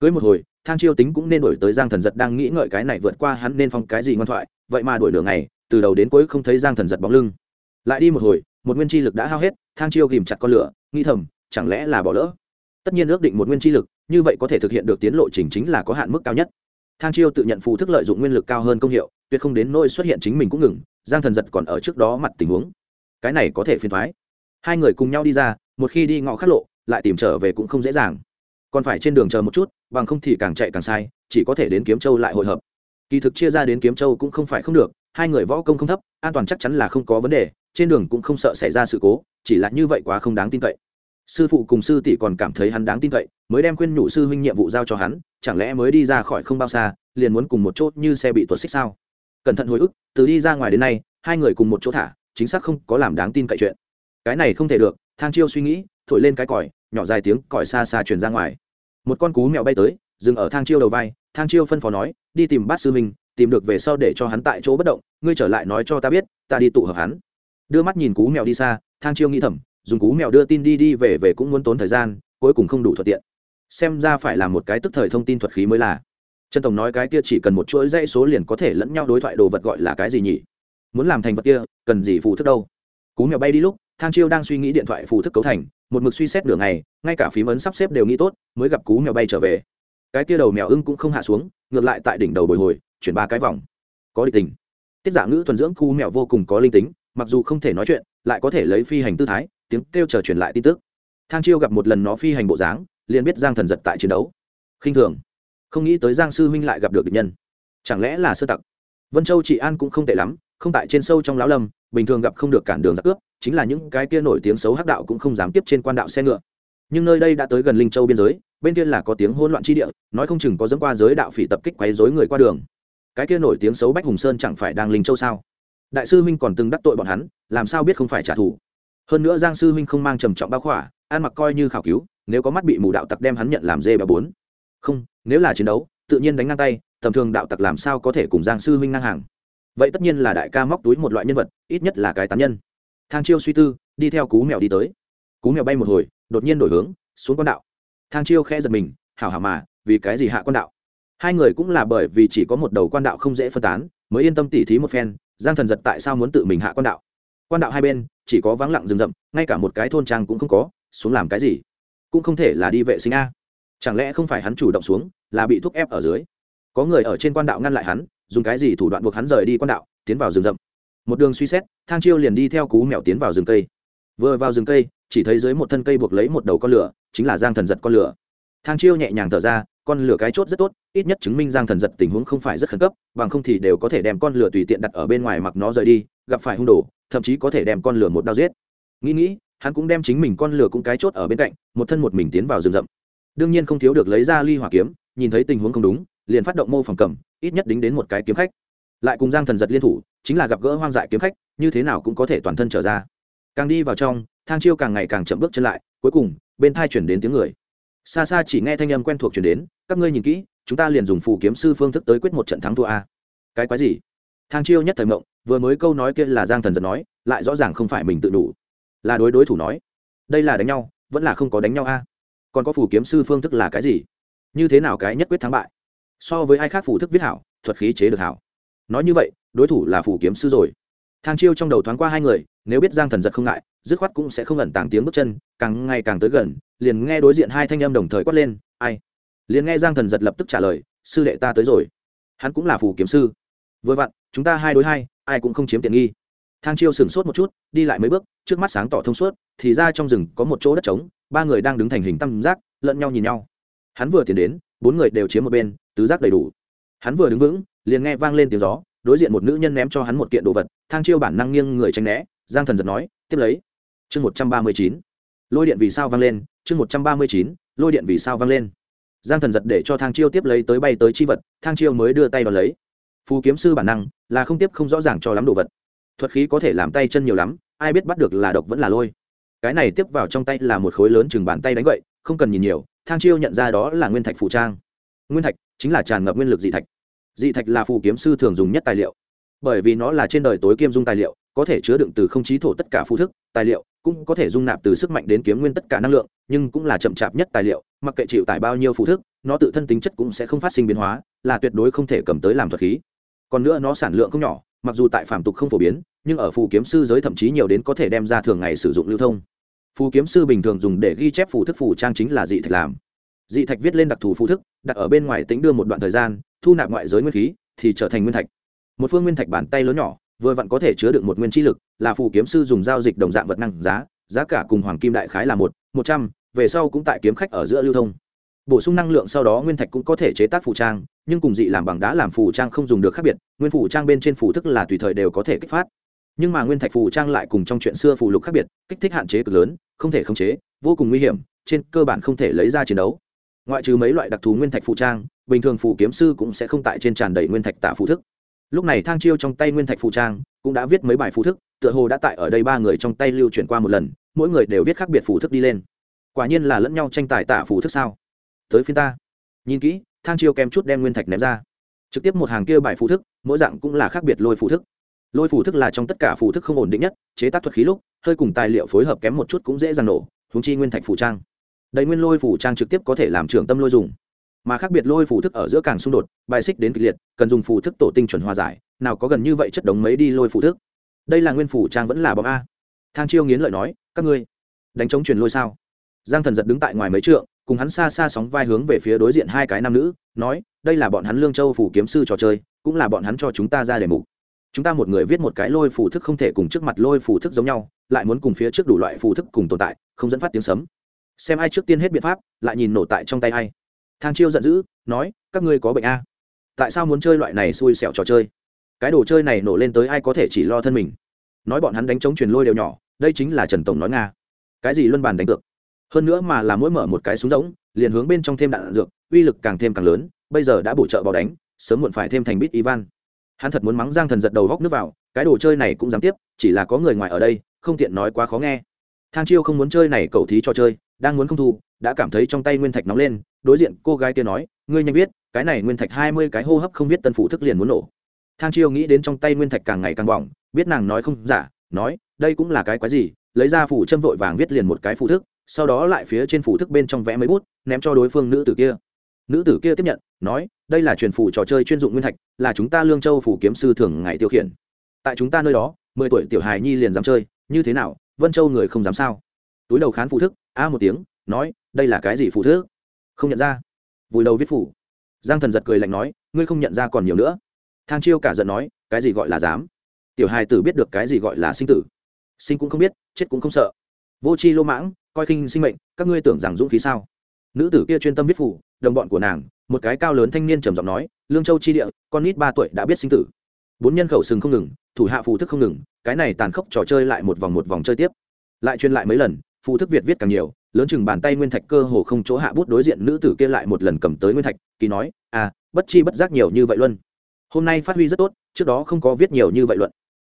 Cưới một hồi, thang chiêu tính cũng nên đổi tới giang thần giật đang nghĩ ngợi cái này vượt qua hắn nên phong cái gì ngoan thoại, vậy mà đổi đường này từ đầu đến cuối không thấy giang thần giật bóng lưng. Lại đi một hồi, một nguyên chi lực đã hao hết, thang chiêu ghìm chặt con lửa, nghĩ thầm, chẳng lẽ là bỏ lỡ? Tất nhiên ước định một nguyên chi lực, như vậy có thể thực hiện được tiến lộ trình chính là có hạn mức cao nhất. Thang chiêu tự nhận phù thức lợi dụng nguyên lực cao hơn công hiệu, tuyệt không đến nỗi xuất hiện chính mình cũng ngừng, giang thần giật còn ở trước đó mặt tình huống. Cái này có thể phiền thoái hai người cùng nhau đi ra, một khi đi ngõ khắc lộ, lại tìm trở về cũng không dễ dàng còn phải trên đường chờ một chút, bằng không thì càng chạy càng sai, chỉ có thể đến kiếm châu lại hội hợp. Kỳ thực chia ra đến kiếm châu cũng không phải không được, hai người võ công không thấp, an toàn chắc chắn là không có vấn đề, trên đường cũng không sợ xảy ra sự cố, chỉ là như vậy quá không đáng tin cậy. Sư phụ cùng sư tỷ còn cảm thấy hắn đáng tin cậy, mới đem khuyên nhủ sư huynh nhiệm vụ giao cho hắn, chẳng lẽ mới đi ra khỏi không bao xa, liền muốn cùng một chỗ như xe bị tuột xích sao? Cẩn thận hồi ức, từ đi ra ngoài đến nay, hai người cùng một chỗ thả, chính xác không có làm đáng tin cậy chuyện. Cái này không thể được, thang chiêu suy nghĩ, thổi lên cái còi, nhỏ dài tiếng còi xa xa truyền ra ngoài một con cú mèo bay tới, dừng ở thang chiêu đầu vai, thang chiêu phân phó nói, đi tìm bát sư minh tìm được về sau để cho hắn tại chỗ bất động, ngươi trở lại nói cho ta biết, ta đi tụ hợp hắn. Đưa mắt nhìn cú mèo đi xa, thang chiêu nghĩ thầm, dùng cú mèo đưa tin đi đi về về cũng muốn tốn thời gian, cuối cùng không đủ thuận tiện. Xem ra phải là một cái tức thời thông tin thuật khí mới là. Trần tổng nói cái kia chỉ cần một chuỗi dãy số liền có thể lẫn nhau đối thoại đồ vật gọi là cái gì nhỉ? Muốn làm thành vật kia, cần gì phụ thức đâu? Cú mèo bay đi lúc thang chiêu đang suy nghĩ điện thoại phù thức cấu thành, một mực suy xét nửa ngày, ngay cả phím ấn sắp xếp đều nghĩ tốt, mới gặp cú mèo bay trở về. Cái kia đầu mèo ưng cũng không hạ xuống, ngược lại tại đỉnh đầu bồi hồi, chuyển ba cái vòng. Có địch tình. Tiết giả ngữ thuần dưỡng cú mèo vô cùng có linh tính, mặc dù không thể nói chuyện, lại có thể lấy phi hành tư thái, tiếng kêu chờ truyền lại tin tức. Thang chiêu gặp một lần nó phi hành bộ dáng, liền biết giang thần giật tại chiến đấu. Khinh thường. Không nghĩ tới giang sư huynh lại gặp được địch nhân. Chẳng lẽ là sơ tặc? Vân châu chị an cũng không tệ lắm, không tại trên sâu trong lão lâm bình thường gặp không được cản đường giặc cướp, chính là những cái kia nổi tiếng xấu hắc đạo cũng không dám tiếp trên quan đạo xe ngựa. Nhưng nơi đây đã tới gần linh châu biên giới, bên kia là có tiếng hỗn loạn chi địa, nói không chừng có dẫm qua giới đạo phỉ tập kích quấy rối người qua đường. Cái kia nổi tiếng xấu bách hùng sơn chẳng phải đang linh châu sao? Đại sư huynh còn từng đắc tội bọn hắn, làm sao biết không phải trả thù? Hơn nữa giang sư huynh không mang trầm trọng bao khỏa, ăn mặc coi như khảo cứu, nếu có mắt bị mù đạo tặc đem hắn nhận làm dê bà bốn. Không, nếu là chiến đấu, tự nhiên đánh ngang tay, tầm thường đạo tặc làm sao có thể cùng giang sư huynh ngang hàng? Vậy tất nhiên là đại ca móc túi một loại nhân vật, ít nhất là cái tán nhân. Thang chiêu suy tư, đi theo cú mèo đi tới. Cú mèo bay một hồi, đột nhiên đổi hướng, xuống con đạo. Thang chiêu khẽ giật mình, hảo hảo mà, vì cái gì hạ con đạo? Hai người cũng là bởi vì chỉ có một đầu quan đạo không dễ phân tán, mới yên tâm tỉ thí một phen, giang thần giật tại sao muốn tự mình hạ quan đạo? Quan đạo hai bên, chỉ có vắng lặng rừng rậm, ngay cả một cái thôn trang cũng không có, xuống làm cái gì? Cũng không thể là đi vệ sinh a. Chẳng lẽ không phải hắn chủ động xuống, là bị thúc ép ở dưới? Có người ở trên quan đạo ngăn lại hắn dùng cái gì thủ đoạn buộc hắn rời đi quan đạo, tiến vào rừng rậm. Một đường suy xét, thang chiêu liền đi theo cú mèo tiến vào rừng cây. Vừa vào rừng cây, chỉ thấy dưới một thân cây buộc lấy một đầu con lửa, chính là giang thần giật con lửa. Thang chiêu nhẹ nhàng thở ra, con lửa cái chốt rất tốt, ít nhất chứng minh giang thần giật tình huống không phải rất khẩn cấp, bằng không thì đều có thể đem con lửa tùy tiện đặt ở bên ngoài mặc nó rời đi, gặp phải hung đồ, thậm chí có thể đem con lửa một đao giết. Nghĩ nghĩ, hắn cũng đem chính mình con lửa cũng cái chốt ở bên cạnh, một thân một mình tiến vào rừng rậm. Đương nhiên không thiếu được lấy ra ly hỏa kiếm, nhìn thấy tình huống không đúng liền phát động mô phỏng cầm, ít nhất đính đến một cái kiếm khách. Lại cùng giang thần giật liên thủ, chính là gặp gỡ hoang dại kiếm khách, như thế nào cũng có thể toàn thân trở ra. Càng đi vào trong, thang chiêu càng ngày càng chậm bước chân lại, cuối cùng, bên thai chuyển đến tiếng người. Xa xa chỉ nghe thanh âm quen thuộc chuyển đến, các ngươi nhìn kỹ, chúng ta liền dùng phù kiếm sư phương thức tới quyết một trận thắng thua a. Cái quái gì? Thang chiêu nhất thời mộng, vừa mới câu nói kia là giang thần giật nói, lại rõ ràng không phải mình tự đủ. Là đối đối thủ nói, đây là đánh nhau, vẫn là không có đánh nhau a. Còn có phù kiếm sư phương thức là cái gì? Như thế nào cái nhất quyết thắng bại? So với ai khác phù thức viết hảo, thuật khí chế được hảo. Nói như vậy, đối thủ là phù kiếm sư rồi. Thang chiêu trong đầu thoáng qua hai người, nếu biết giang thần giật không ngại, dứt khoát cũng sẽ không ẩn tàng tiếng bước chân, càng ngày càng tới gần, liền nghe đối diện hai thanh âm đồng thời quát lên, ai? Liền nghe giang thần giật lập tức trả lời, sư đệ ta tới rồi. Hắn cũng là phù kiếm sư. Vừa vặn, chúng ta hai đối hai, ai cũng không chiếm tiện nghi. Thang chiêu sửng sốt một chút, đi lại mấy bước, trước mắt sáng tỏ thông suốt, thì ra trong rừng có một chỗ đất trống, ba người đang đứng thành hình tam giác, lẫn nhau nhìn nhau. Hắn vừa tiến đến bốn người đều chiếm một bên, tứ giác đầy đủ. Hắn vừa đứng vững, liền nghe vang lên tiếng gió, đối diện một nữ nhân ném cho hắn một kiện đồ vật, thang chiêu bản năng nghiêng người tranh né, giang thần giật nói, tiếp lấy. Chương một trăm ba mươi chín. Lôi điện vì sao vang lên? Chương một trăm ba mươi chín, lôi điện vì sao vang lên? Giang thần giật để cho thang chiêu tiếp lấy tới bay tới chi vật, thang chiêu mới đưa tay vào lấy. Phù kiếm sư bản năng là không tiếp không rõ ràng cho lắm đồ vật. Thuật khí có thể làm tay chân nhiều lắm, ai biết bắt được là độc vẫn là lôi. Cái này tiếp vào trong tay là một khối lớn chừng bàn tay đánh vậy không cần nhìn nhiều thang chiêu nhận ra đó là nguyên thạch phủ trang. Nguyên thạch chính là tràn ngập nguyên lực dị thạch. Dị thạch là phù kiếm sư thường dùng nhất tài liệu. Bởi vì nó là trên đời tối kiêm dung tài liệu, có thể chứa đựng từ không chí thổ tất cả phù thức, tài liệu cũng có thể dung nạp từ sức mạnh đến kiếm nguyên tất cả năng lượng, nhưng cũng là chậm chạp nhất tài liệu, mặc kệ chịu tải bao nhiêu phù thức, nó tự thân tính chất cũng sẽ không phát sinh biến hóa, là tuyệt đối không thể cầm tới làm thuật khí. Còn nữa nó sản lượng không nhỏ, mặc dù tại phạm tục không phổ biến, nhưng ở phù kiếm sư giới thậm chí nhiều đến có thể đem ra thường ngày sử dụng lưu thông phù kiếm sư bình thường dùng để ghi chép phù thức phù trang chính là dị thạch làm. Dị thạch viết lên đặc thù phù thức, đặt ở bên ngoài tính đưa một đoạn thời gian, thu nạp ngoại giới nguyên khí, thì trở thành nguyên thạch. Một phương nguyên thạch bàn tay lớn nhỏ, vừa vặn có thể chứa được một nguyên chi lực, là phù kiếm sư dùng giao dịch đồng dạng vật năng giá giá cả cùng hoàng kim đại khái là một một trăm, về sau cũng tại kiếm khách ở giữa lưu thông. Bổ sung năng lượng sau đó nguyên thạch cũng có thể chế tác phù trang, nhưng cùng dị làm bằng đá làm phù trang không dùng được khác biệt, nguyên phù trang bên trên phù thức là tùy thời đều có thể kích phát nhưng mà nguyên thạch phù trang lại cùng trong chuyện xưa phù lục khác biệt, kích thích hạn chế cực lớn, không thể khống chế, vô cùng nguy hiểm, trên cơ bản không thể lấy ra chiến đấu. Ngoại trừ mấy loại đặc thù nguyên thạch phù trang, bình thường phù kiếm sư cũng sẽ không tại trên tràn đầy nguyên thạch tạ phù thức. Lúc này thang chiêu trong tay nguyên thạch phù trang cũng đã viết mấy bài phù thức, tựa hồ đã tại ở đây ba người trong tay lưu chuyển qua một lần, mỗi người đều viết khác biệt phù thức đi lên. Quả nhiên là lẫn nhau tranh tài tạ phù thức sao? Tới phiên ta. Nhìn kỹ, thang chiêu kèm chút đem nguyên thạch ném ra. Trực tiếp một hàng kia bài phù thức, mỗi dạng cũng là khác biệt lôi phù thức lôi phù thức là trong tất cả phù thức không ổn định nhất, chế tác thuật khí lúc, hơi cùng tài liệu phối hợp kém một chút cũng dễ dàng nổ húng chi nguyên thạch phù trang. Đầy nguyên lôi phù trang trực tiếp có thể làm trưởng tâm lôi dùng. Mà khác biệt lôi phù thức ở giữa càng xung đột, bài xích đến kịch liệt, cần dùng phù thức tổ tinh chuẩn hòa giải, nào có gần như vậy chất đống mấy đi lôi phù thức. Đây là nguyên phù trang vẫn là bóng a. Thang chiêu nghiến lợi nói, các ngươi đánh chống truyền lôi sao? Giang thần giật đứng tại ngoài mấy trượng, cùng hắn xa xa sóng vai hướng về phía đối diện hai cái nam nữ, nói, đây là bọn hắn lương châu phủ kiếm sư trò chơi, cũng là bọn hắn cho chúng ta ra đề mục chúng ta một người viết một cái lôi phù thức không thể cùng trước mặt lôi phù thức giống nhau lại muốn cùng phía trước đủ loại phù thức cùng tồn tại không dẫn phát tiếng sấm. Xem ai trước tiên hết biện pháp lại nhìn nổ tại trong tay ai. Thang chiêu giận dữ nói các ngươi có bệnh a. Tại sao muốn chơi loại này xui xẻo trò chơi? Cái đồ chơi này nổ lên tới ai có thể chỉ lo thân mình? Nói bọn hắn đánh chống truyền lôi đều nhỏ đây chính là trần tổng nói nga. Cái gì luân bàn đánh cược? Hơn nữa mà là mỗi mở một cái súng rỗng liền hướng bên trong thêm đạn, đạn dược uy lực càng thêm càng lớn bây giờ đã bổ trợ vào đánh sớm muộn phải thêm thành bít ivan hắn thật muốn mắng giang thần giật đầu góc nước vào, cái đồ chơi này cũng dám tiếp, chỉ là có người ngoài ở đây, không tiện nói quá khó nghe. Thang chiêu không muốn chơi này cầu thí cho chơi, đang muốn không thu, đã cảm thấy trong tay nguyên thạch nóng lên, đối diện cô gái kia nói, ngươi nhanh viết, cái này nguyên thạch hai mươi cái hô hấp không viết tân phụ thức liền muốn nổ. Thang chiêu nghĩ đến trong tay nguyên thạch càng ngày càng bỏng, biết nàng nói không giả, nói, đây cũng là cái quái gì, lấy ra phủ châm vội vàng viết liền một cái phụ thức, sau đó lại phía trên phủ thức bên trong vẽ mấy bút, ném cho đối phương nữ tử kia. Nữ tử kia tiếp nhận, nói đây là truyền phủ trò chơi chuyên dụng nguyên thạch, là chúng ta lương châu phủ kiếm sư thường ngày tiêu khiển. Tại chúng ta nơi đó, mười tuổi tiểu hài nhi liền dám chơi, như thế nào, vân châu người không dám sao? Túi đầu khán phụ thức, a một tiếng, nói, đây là cái gì phụ thức? Không nhận ra. Vùi đầu viết phủ. Giang thần giật cười lạnh nói, ngươi không nhận ra còn nhiều nữa. Thang chiêu cả giận nói, cái gì gọi là dám? Tiểu hài tử biết được cái gì gọi là sinh tử. Sinh cũng không biết, chết cũng không sợ. Vô c h i lô mãng, coi khinh sinh mệnh, các ngươi tưởng rằng dũng khí sao? Nữ tử kia chuyên tâm viết phủ, đồng bọn của nàng một cái cao lớn thanh niên trầm giọng nói, lương châu chi địa, con nít ba tuổi đã biết sinh tử. Bốn nhân khẩu sừng không ngừng, thủ hạ phù thức không ngừng, cái này tàn khốc trò chơi lại một vòng một vòng chơi tiếp. Lại truyền lại mấy lần, phù thức việt viết càng nhiều, lớn chừng bàn tay nguyên thạch cơ hồ không chỗ hạ bút đối diện nữ tử kia lại một lần cầm tới nguyên thạch, kỳ nói à bất chi bất giác nhiều như vậy luôn hôm nay phát huy rất tốt, trước đó không có viết nhiều như vậy luận.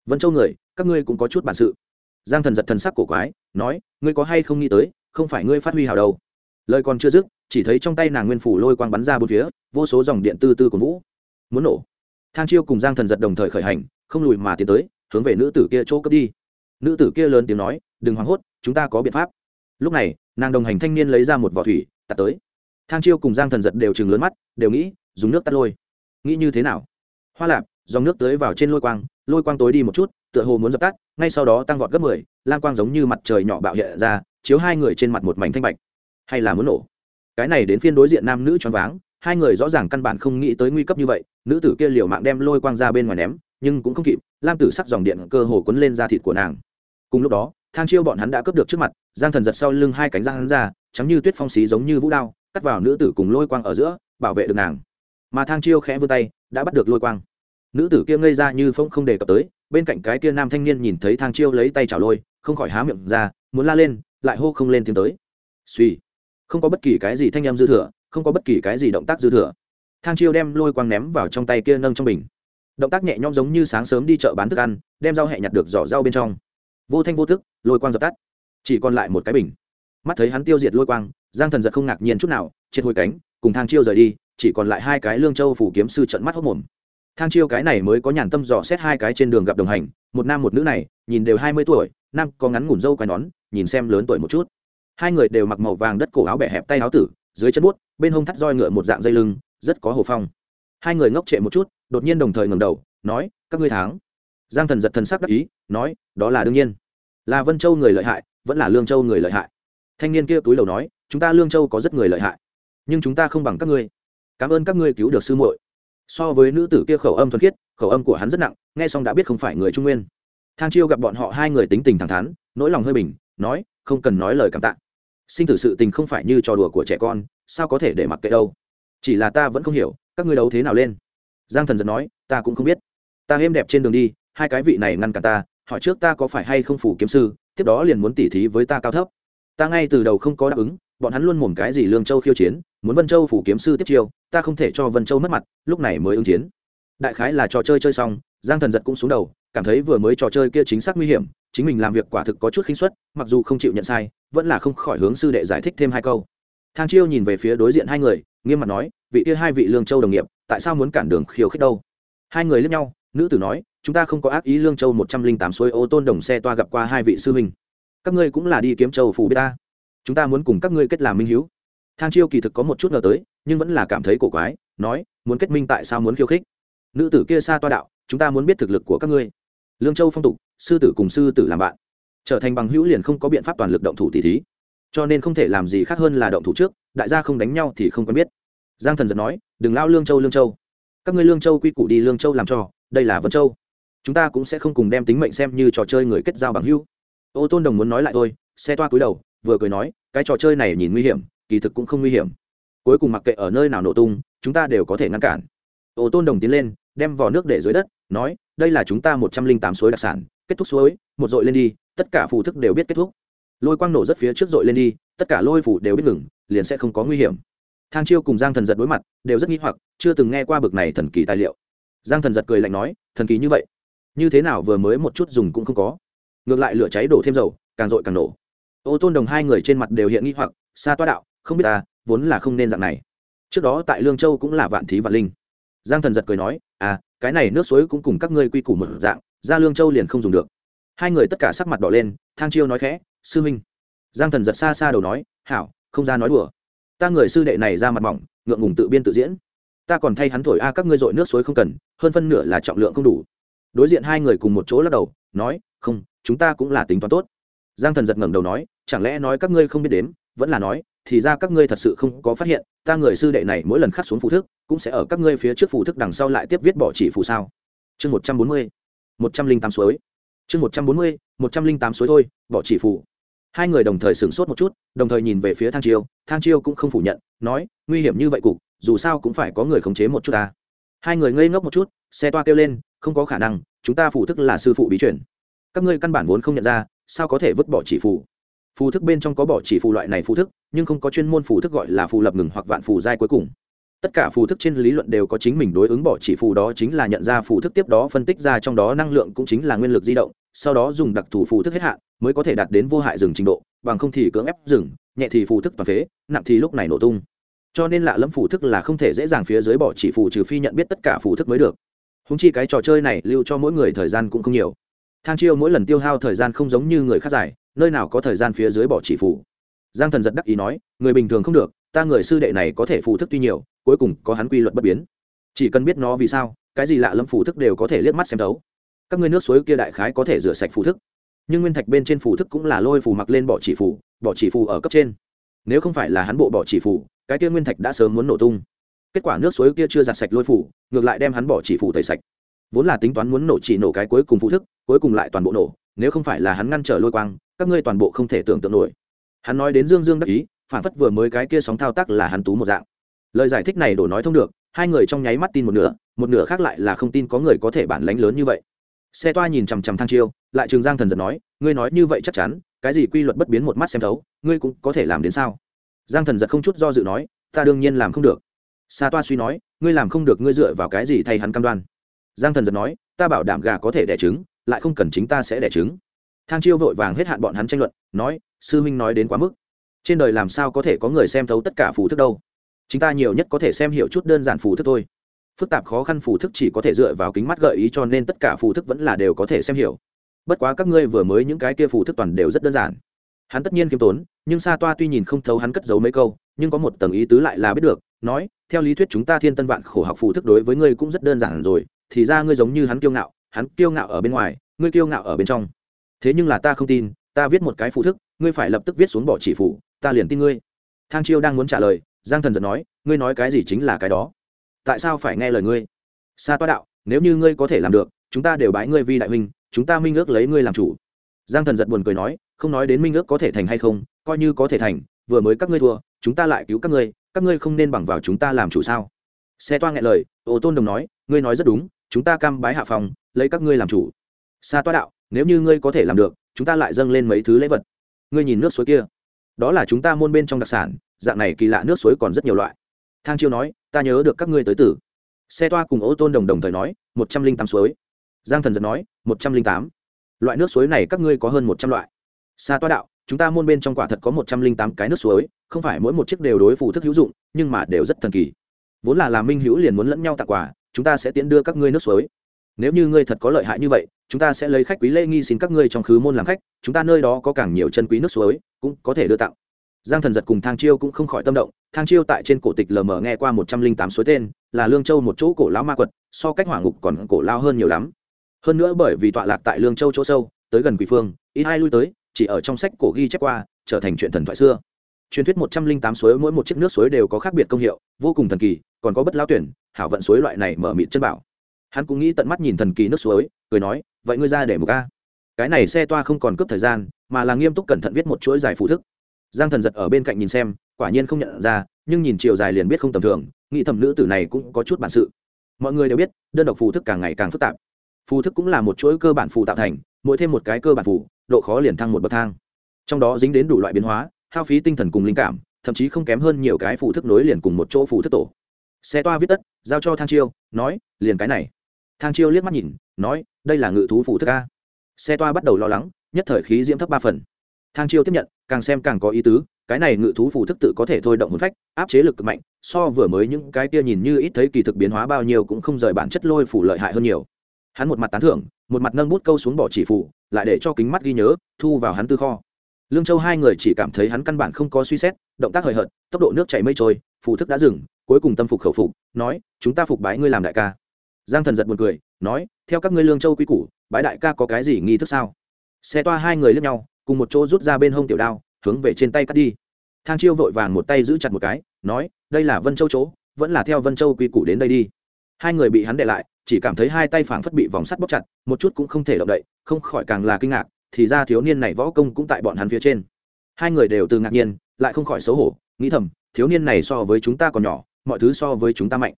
Vân châu người, các ngươi cũng có chút bản sự. Giang thần giật thần sắc cổ quái, nói, ngươi có hay không nghĩ tới, không phải ngươi phát huy hào đâu? Lời còn chưa dứt, chỉ thấy trong tay nàng nguyên phủ lôi quang bắn ra bốn phía, vô số dòng điện tư tư của vũ. Muốn nổ. Thang chiêu cùng giang thần giật đồng thời khởi hành, không lùi mà tiến tới, hướng về nữ tử kia chỗ cướp đi. Nữ tử kia lớn tiếng nói, đừng hoảng hốt, chúng ta có biện pháp. Lúc này, nàng đồng hành thanh niên lấy ra một vỏ thủy, tạt tới. Thang chiêu cùng giang thần giật đều chừng lớn mắt, đều nghĩ, dùng nước tắt lôi. Nghĩ như thế nào? Hoa lạp, dòng nước tới vào trên lôi quang lôi quang tối đi một chút, tựa hồ muốn dập tắt, ngay sau đó tăng vọt gấp mười, lam quang giống như mặt trời nhỏ bạo hiện ra, chiếu hai người trên mặt một mảnh thanh bạch hay là muốn nổ? Cái này đến phiên đối diện nam nữ choáng váng, hai người rõ ràng căn bản không nghĩ tới nguy cấp như vậy, nữ tử kia liều mạng đem lôi quang ra bên ngoài ném, nhưng cũng không kịp, lam tử sắc dòng điện cơ hồ quấn lên da thịt của nàng. Cùng lúc đó, thang chiêu bọn hắn đã cướp được trước mặt, giang thần giật sau lưng hai cánh giang hắn ra, trắng như tuyết phong xí giống như vũ đao, cắt vào nữ tử cùng lôi quang ở giữa, bảo vệ được nàng. Mà thang chiêu khẽ vươn tay, đã bắt được lôi quang. Nữ tử kia ngây ra như phong không đề cập tới, bên cạnh cái kia nam thanh niên nhìn thấy thang chiêu lấy tay chảo lôi, không khỏi há miệng ra, muốn la lên, lại hô không lên tiếng tới. Suy không có bất kỳ cái gì thanh âm dư thừa, không có bất kỳ cái gì động tác dư thừa. Thang chiêu đem lôi quang ném vào trong tay kia nâng trong bình. Động tác nhẹ nhõm giống như sáng sớm đi chợ bán thức ăn, đem rau hẹ nhặt được giỏ rau bên trong. Vô thanh vô thức lôi quang dập tắt. Chỉ còn lại một cái bình. Mắt thấy hắn tiêu diệt lôi quang, giang thần giật không ngạc nhiên chút nào, triệt hồi cánh, cùng thang chiêu rời đi, chỉ còn lại hai cái lương châu phủ kiếm sư trận mắt hốc mồm. Thang chiêu cái này mới có nhàn tâm dò xét hai cái trên đường gặp đồng hành, một nam một nữ này, nhìn đều hai mươi tuổi, nam có ngắn ngủn râu quai nón, nhìn xem lớn tuổi một chút hai người đều mặc màu vàng đất cổ áo bẻ hẹp tay áo tử, dưới chân bút, bên hông thắt roi ngựa một dạng dây lưng, rất có hồ phong. Hai người ngốc trệ một chút, đột nhiên đồng thời ngẩng đầu, nói, các ngươi tháng giang thần giật thần sắc đắc ý, nói, đó là đương nhiên. Là vân châu người lợi hại, vẫn là lương châu người lợi hại. Thanh niên kia túi lầu nói, chúng ta lương châu có rất người lợi hại, nhưng chúng ta không bằng các ngươi. Cảm ơn các ngươi cứu được sư muội. So với nữ tử kia khẩu âm thuần khiết, khẩu âm của hắn rất nặng, nghe xong đã biết không phải người trung nguyên. Thang chiêu gặp bọn họ hai người tính tình thẳng thắn, nỗi lòng hơi bình, nói, không cần nói lời cảm tạ sinh tử sự tình không phải như trò đùa của trẻ con, sao có thể để mặc kệ đâu? Chỉ là ta vẫn không hiểu, các ngươi đấu thế nào lên? Giang thần giật nói, ta cũng không biết. Ta êm đẹp trên đường đi, hai cái vị này ngăn cản ta, hỏi trước ta có phải hay không phủ kiếm sư, tiếp đó liền muốn tỉ thí với ta cao thấp. Ta ngay từ đầu không có đáp ứng, bọn hắn luôn mồm cái gì lương châu khiêu chiến, muốn vân châu phủ kiếm sư tiếp chiêu, ta không thể cho vân châu mất mặt, lúc này mới ứng chiến. Đại khái là trò chơi chơi xong, giang thần giật cũng xuống đầu, cảm thấy vừa mới trò chơi kia chính xác nguy hiểm, chính mình làm việc quả thực có chút khinh suất, mặc dù không chịu nhận sai vẫn là không khỏi hướng sư đệ giải thích thêm hai câu. Thang chiêu nhìn về phía đối diện hai người, nghiêm mặt nói, vị kia hai vị lương châu đồng nghiệp, tại sao muốn cản đường khiêu khích đâu? Hai người lướt nhau, nữ tử nói, chúng ta không có ác ý lương châu một trăm linh tám suối ô tôn đồng xe toa gặp qua hai vị sư huynh. Các ngươi cũng là đi kiếm châu phủ bê ta. Chúng ta muốn cùng các ngươi kết làm minh hiếu. Thang chiêu kỳ thực có một chút ngờ tới, nhưng vẫn là cảm thấy cổ quái, nói, muốn kết minh tại sao muốn khiêu khích? Nữ tử kia xa toa đạo, chúng ta muốn biết thực lực của các ngươi. Lương châu phong tục, sư tử cùng sư tử làm bạn trở thành bằng hữu liền không có biện pháp toàn lực động thủ tỷ thí. Cho nên không thể làm gì khác hơn là động thủ trước đại gia không đánh nhau thì không quen biết. Giang thần giật nói đừng lao lương châu lương châu. Các ngươi lương châu quy củ đi lương châu làm trò, đây là vân châu. Chúng ta cũng sẽ không cùng đem tính mệnh xem như trò chơi người kết giao bằng hữu. Ô tôn đồng muốn nói lại thôi xe toa cúi đầu vừa cười nói cái trò chơi này nhìn nguy hiểm kỳ thực cũng không nguy hiểm. Cuối cùng mặc kệ ở nơi nào nổ tung chúng ta đều có thể ngăn cản. Ô tôn đồng tiến lên đem vỏ nước để dưới đất nói đây là chúng ta một trăm linh tám suối đặc sản kết thúc suối một dội lên đi tất cả phù thức đều biết kết thúc. Lôi quang nổ rất phía trước dội lên đi, tất cả lôi phủ đều biết ngừng, liền sẽ không có nguy hiểm. Thang chiêu cùng giang thần giật đối mặt, đều rất nghĩ hoặc, chưa từng nghe qua bực này thần kỳ tài liệu. Giang thần giật cười lạnh nói, thần kỳ như vậy, như thế nào vừa mới một chút dùng cũng không có. Ngược lại lửa cháy đổ thêm dầu, càng rội càng nổ. Ô tôn đồng hai người trên mặt đều hiện nghi hoặc xa toa đạo, không biết ta, vốn là không nên dạng này. Trước đó tại lương châu cũng là vạn thí vạn linh. Giang thần giật cười nói à cái này nước suối cũng cùng các ngươi quy củ một dạng, ra lương châu liền không dùng được hai người tất cả sắc mặt đỏ lên, thang chiêu nói khẽ, sư huynh. Giang thần giật xa xa đầu nói, hảo, không ra nói đùa. Ta người sư đệ này ra mặt mỏng, ngượng ngùng tự biên tự diễn. Ta còn thay hắn thổi a các ngươi dội nước suối không cần, hơn phân nửa là trọng lượng không đủ. Đối diện hai người cùng một chỗ lắc đầu, nói, không, chúng ta cũng là tính toán tốt. Giang thần giật ngẩng đầu nói, chẳng lẽ nói các ngươi không biết đếm, vẫn là nói, thì ra các ngươi thật sự không có phát hiện, ta người sư đệ này mỗi lần khắc xuống phù thức, cũng sẽ ở các ngươi phía trước phù thức đằng sau lại tiếp viết bỏ chỉ phù sao. Chương một trăm bốn mươi, một trăm linh tám suối chương một trăm bốn mươi, một trăm linh tám suối thôi, bỏ chỉ phù hai người đồng thời sửng sốt một chút, đồng thời nhìn về phía thang chiêu. Thang chiêu cũng không phủ nhận, nói, nguy hiểm như vậy cục, dù sao cũng phải có người khống chế một chút ta. Hai người ngây ngốc một chút, xe toa kêu lên, không có khả năng, chúng ta phủ thức là sư phụ bí chuyển các ngươi căn bản vốn không nhận ra, sao có thể vứt bỏ chỉ phù phù thức bên trong có bỏ chỉ phù loại này phù thức, nhưng không có chuyên môn phù thức gọi là phù lập ngừng hoặc vạn phù giai cuối cùng. Tất cả phù thức trên lý luận đều có chính mình đối ứng bỏ chỉ phù đó chính là nhận ra phù thức tiếp đó phân tích ra trong đó năng lượng cũng chính là nguyên lực di động sau đó dùng đặc thù phù thức hết hạn mới có thể đạt đến vô hại rừng trình độ, bằng không thì cưỡng ép rừng, nhẹ thì phù thức toàn phế, nặng thì lúc này nổ tung. Cho nên lạ lẫm phù thức là không thể dễ dàng phía dưới bỏ chỉ phù trừ phi nhận biết tất cả phù thức mới được. Húng chi cái trò chơi này lưu cho mỗi người thời gian cũng không nhiều. Thang chiêu mỗi lần tiêu hao thời gian không giống như người khác giải, nơi nào có thời gian phía dưới bỏ chỉ phù. Giang thần giật đắc ý nói, người bình thường không được, ta người sư đệ này có thể phù thức tuy nhiều, cuối cùng có hắn quy luật bất biến. Chỉ cần biết nó vì sao, cái gì lạ lẫm phù thức đều có thể liếc mắt xem thấu các ngươi nước suối kia đại khái có thể rửa sạch phù thức. Nhưng nguyên thạch bên trên phù thức cũng là lôi phù mặc lên bỏ chỉ phù, bỏ chỉ phù ở cấp trên. Nếu không phải là hắn bộ bỏ chỉ phù, cái kia nguyên thạch đã sớm muốn nổ tung. Kết quả nước suối kia chưa giặt sạch lôi phù, ngược lại đem hắn bỏ chỉ phù tẩy sạch. Vốn là tính toán muốn nổ chỉ nổ cái cuối cùng phù thức, cuối cùng lại toàn bộ nổ, nếu không phải là hắn ngăn trở lôi quang, các ngươi toàn bộ không thể tưởng tượng nổi. Hắn nói đến dương dương đắc ý, phản phất vừa mới cái kia sóng thao tác là hắn tú một dạng. Lời giải thích này đổ nói thông được, hai người trong nháy mắt tin một nửa một nửa khác lại là không tin có người có thể bản lánh lớn như vậy xe toa nhìn chằm chằm thang chiêu, lại trường giang thần giật nói, ngươi nói như vậy chắc chắn, cái gì quy luật bất biến một mắt xem thấu, ngươi cũng có thể làm đến sao? Giang thần giật không chút do dự nói, ta đương nhiên làm không được. Xa toa suy nói, ngươi làm không được, ngươi dựa vào cái gì thay hắn cam đoan? Giang thần giật nói, ta bảo đảm gà có thể đẻ trứng, lại không cần chính ta sẽ đẻ trứng. Thang chiêu vội vàng hết hạn bọn hắn tranh luận, nói, sư huynh nói đến quá mức. Trên đời làm sao có thể có người xem thấu tất cả phù thức đâu? Chúng ta nhiều nhất có thể xem hiểu chút đơn giản phù thức thôi phức tạp khó khăn phù thức chỉ có thể dựa vào kính mắt gợi ý cho nên tất cả phù thức vẫn là đều có thể xem hiểu. Bất quá các ngươi vừa mới những cái kia phù thức toàn đều rất đơn giản. Hắn tất nhiên kiêm tốn, nhưng sa toa tuy nhìn không thấu hắn cất giấu mấy câu, nhưng có một tầng ý tứ lại là biết được, nói, theo lý thuyết chúng ta thiên tân vạn khổ học phù thức đối với ngươi cũng rất đơn giản rồi, thì ra ngươi giống như hắn kiêu ngạo, hắn kiêu ngạo ở bên ngoài, ngươi kiêu ngạo ở bên trong. Thế nhưng là ta không tin, ta viết một cái phù thức, ngươi phải lập tức viết xuống bỏ chỉ phủ ta liền tin ngươi. Thang chiêu đang muốn trả lời, giang thần giật nói, ngươi nói cái gì chính là cái đó tại sao phải nghe lời ngươi? Sa toa đạo, nếu như ngươi có thể làm được, chúng ta đều bái ngươi vi đại huynh, chúng ta minh ước lấy ngươi làm chủ. Giang thần giật buồn cười nói, không nói đến minh ước có thể thành hay không, coi như có thể thành, vừa mới các ngươi thua, chúng ta lại cứu các ngươi các ngươi không nên bằng vào chúng ta làm chủ sao? Xe toa nghe lời, ô tôn đồng nói, ngươi nói rất đúng, chúng ta cam bái hạ phòng, lấy các ngươi làm chủ. Sa toa đạo, nếu như ngươi có thể làm được, chúng ta lại dâng lên mấy thứ lễ vật. Ngươi nhìn nước suối kia, đó là chúng ta môn bên trong đặc sản, dạng này kỳ lạ nước suối còn rất nhiều loại thang chiêu nói, ta nhớ được các ngươi tới tử. Xe toa cùng ô tôn đồng đồng thời nói, một trăm linh tám suối. Giang thần giật nói, một trăm linh tám. Loại nước suối này các ngươi có hơn một trăm loại. Xa toa đạo, chúng ta môn bên trong quả thật có một trăm linh tám cái nước suối, không phải mỗi một chiếc đều đối phù thức hữu dụng, nhưng mà đều rất thần kỳ. Vốn là làm minh hữu liền muốn lẫn nhau tặng quà, chúng ta sẽ tiến đưa các ngươi nước suối. Nếu như ngươi thật có lợi hại như vậy, chúng ta sẽ lấy khách quý lễ nghi xin các ngươi trong khứ môn làm khách, chúng ta nơi đó có càng nhiều chân quý nước suối, cũng có thể đưa tặng giang thần giật cùng thang chiêu cũng không khỏi tâm động, thang chiêu tại trên cổ tịch lờ mờ nghe qua một trăm linh tám suối tên, là lương châu một chỗ cổ lão ma quật, so cách hỏa ngục còn cổ lao hơn nhiều lắm. Hơn nữa bởi vì tọa lạc tại lương châu chỗ sâu, tới gần quỷ phương, ít ai lui tới, chỉ ở trong sách cổ ghi chép qua, trở thành chuyện thần thoại xưa. Truyền thuyết một trăm linh tám suối mỗi một chiếc nước suối đều có khác biệt công hiệu, vô cùng thần kỳ, còn có bất lao tuyển, hảo vận suối loại này mở mịt chân bảo. Hắn cũng nghĩ tận mắt nhìn thần kỳ nước suối, cười nói, vậy ngươi ra để một ca. Cái này xe toa không còn cướp thời gian, mà là nghiêm túc cẩn thận viết một chuỗi dài phụ thức giang thần giật ở bên cạnh nhìn xem, quả nhiên không nhận ra, nhưng nhìn chiều dài liền biết không tầm thường, nghĩ thầm nữ tử này cũng có chút bản sự. Mọi người đều biết, đơn độc phù thức càng ngày càng phức tạp. Phù thức cũng là một chuỗi cơ bản phù tạo thành, mỗi thêm một cái cơ bản phù, độ khó liền thăng một bậc thang. Trong đó dính đến đủ loại biến hóa, hao phí tinh thần cùng linh cảm, thậm chí không kém hơn nhiều cái phù thức nối liền cùng một chỗ phù thức tổ. Xe toa viết tất, giao cho thang chiêu, nói, liền cái này. Thang chiêu liếc mắt nhìn, nói, đây là ngự thú phù thức a. Xe toa bắt đầu lo lắng, nhất thời khí diễm thấp ba phần. Thang chiêu tiếp nhận càng xem càng có ý tứ, cái này ngự thú phụ thức tự có thể thôi động hồn phách, áp chế lực cực mạnh, so vừa mới những cái kia nhìn như ít thấy kỳ thực biến hóa bao nhiêu cũng không rời bản chất lôi phủ lợi hại hơn nhiều. Hắn một mặt tán thưởng, một mặt nâng bút câu xuống bỏ chỉ phủ lại để cho kính mắt ghi nhớ, thu vào hắn tư kho. Lương châu hai người chỉ cảm thấy hắn căn bản không có suy xét, động tác hời hợt, tốc độ nước chảy mây trôi phụ thức đã dừng, cuối cùng tâm phục khẩu phục, nói, chúng ta phục bái ngươi làm đại ca. Giang thần giật một cười, nói, theo các ngươi lương châu quy củ, bái đại ca có cái gì nghi thức sao? Xe toa hai người lướt nhau cùng một chỗ rút ra bên hông tiểu đao, hướng về trên tay cắt đi. Thang chiêu vội vàng một tay giữ chặt một cái, nói, đây là vân châu chỗ, vẫn là theo vân châu quy củ đến đây đi. Hai người bị hắn để lại, chỉ cảm thấy hai tay phảng phất bị vòng sắt bóc chặt, một chút cũng không thể động đậy, không khỏi càng là kinh ngạc, thì ra thiếu niên này võ công cũng tại bọn hắn phía trên. Hai người đều từ ngạc nhiên, lại không khỏi xấu hổ, nghĩ thầm, thiếu niên này so với chúng ta còn nhỏ, mọi thứ so với chúng ta mạnh.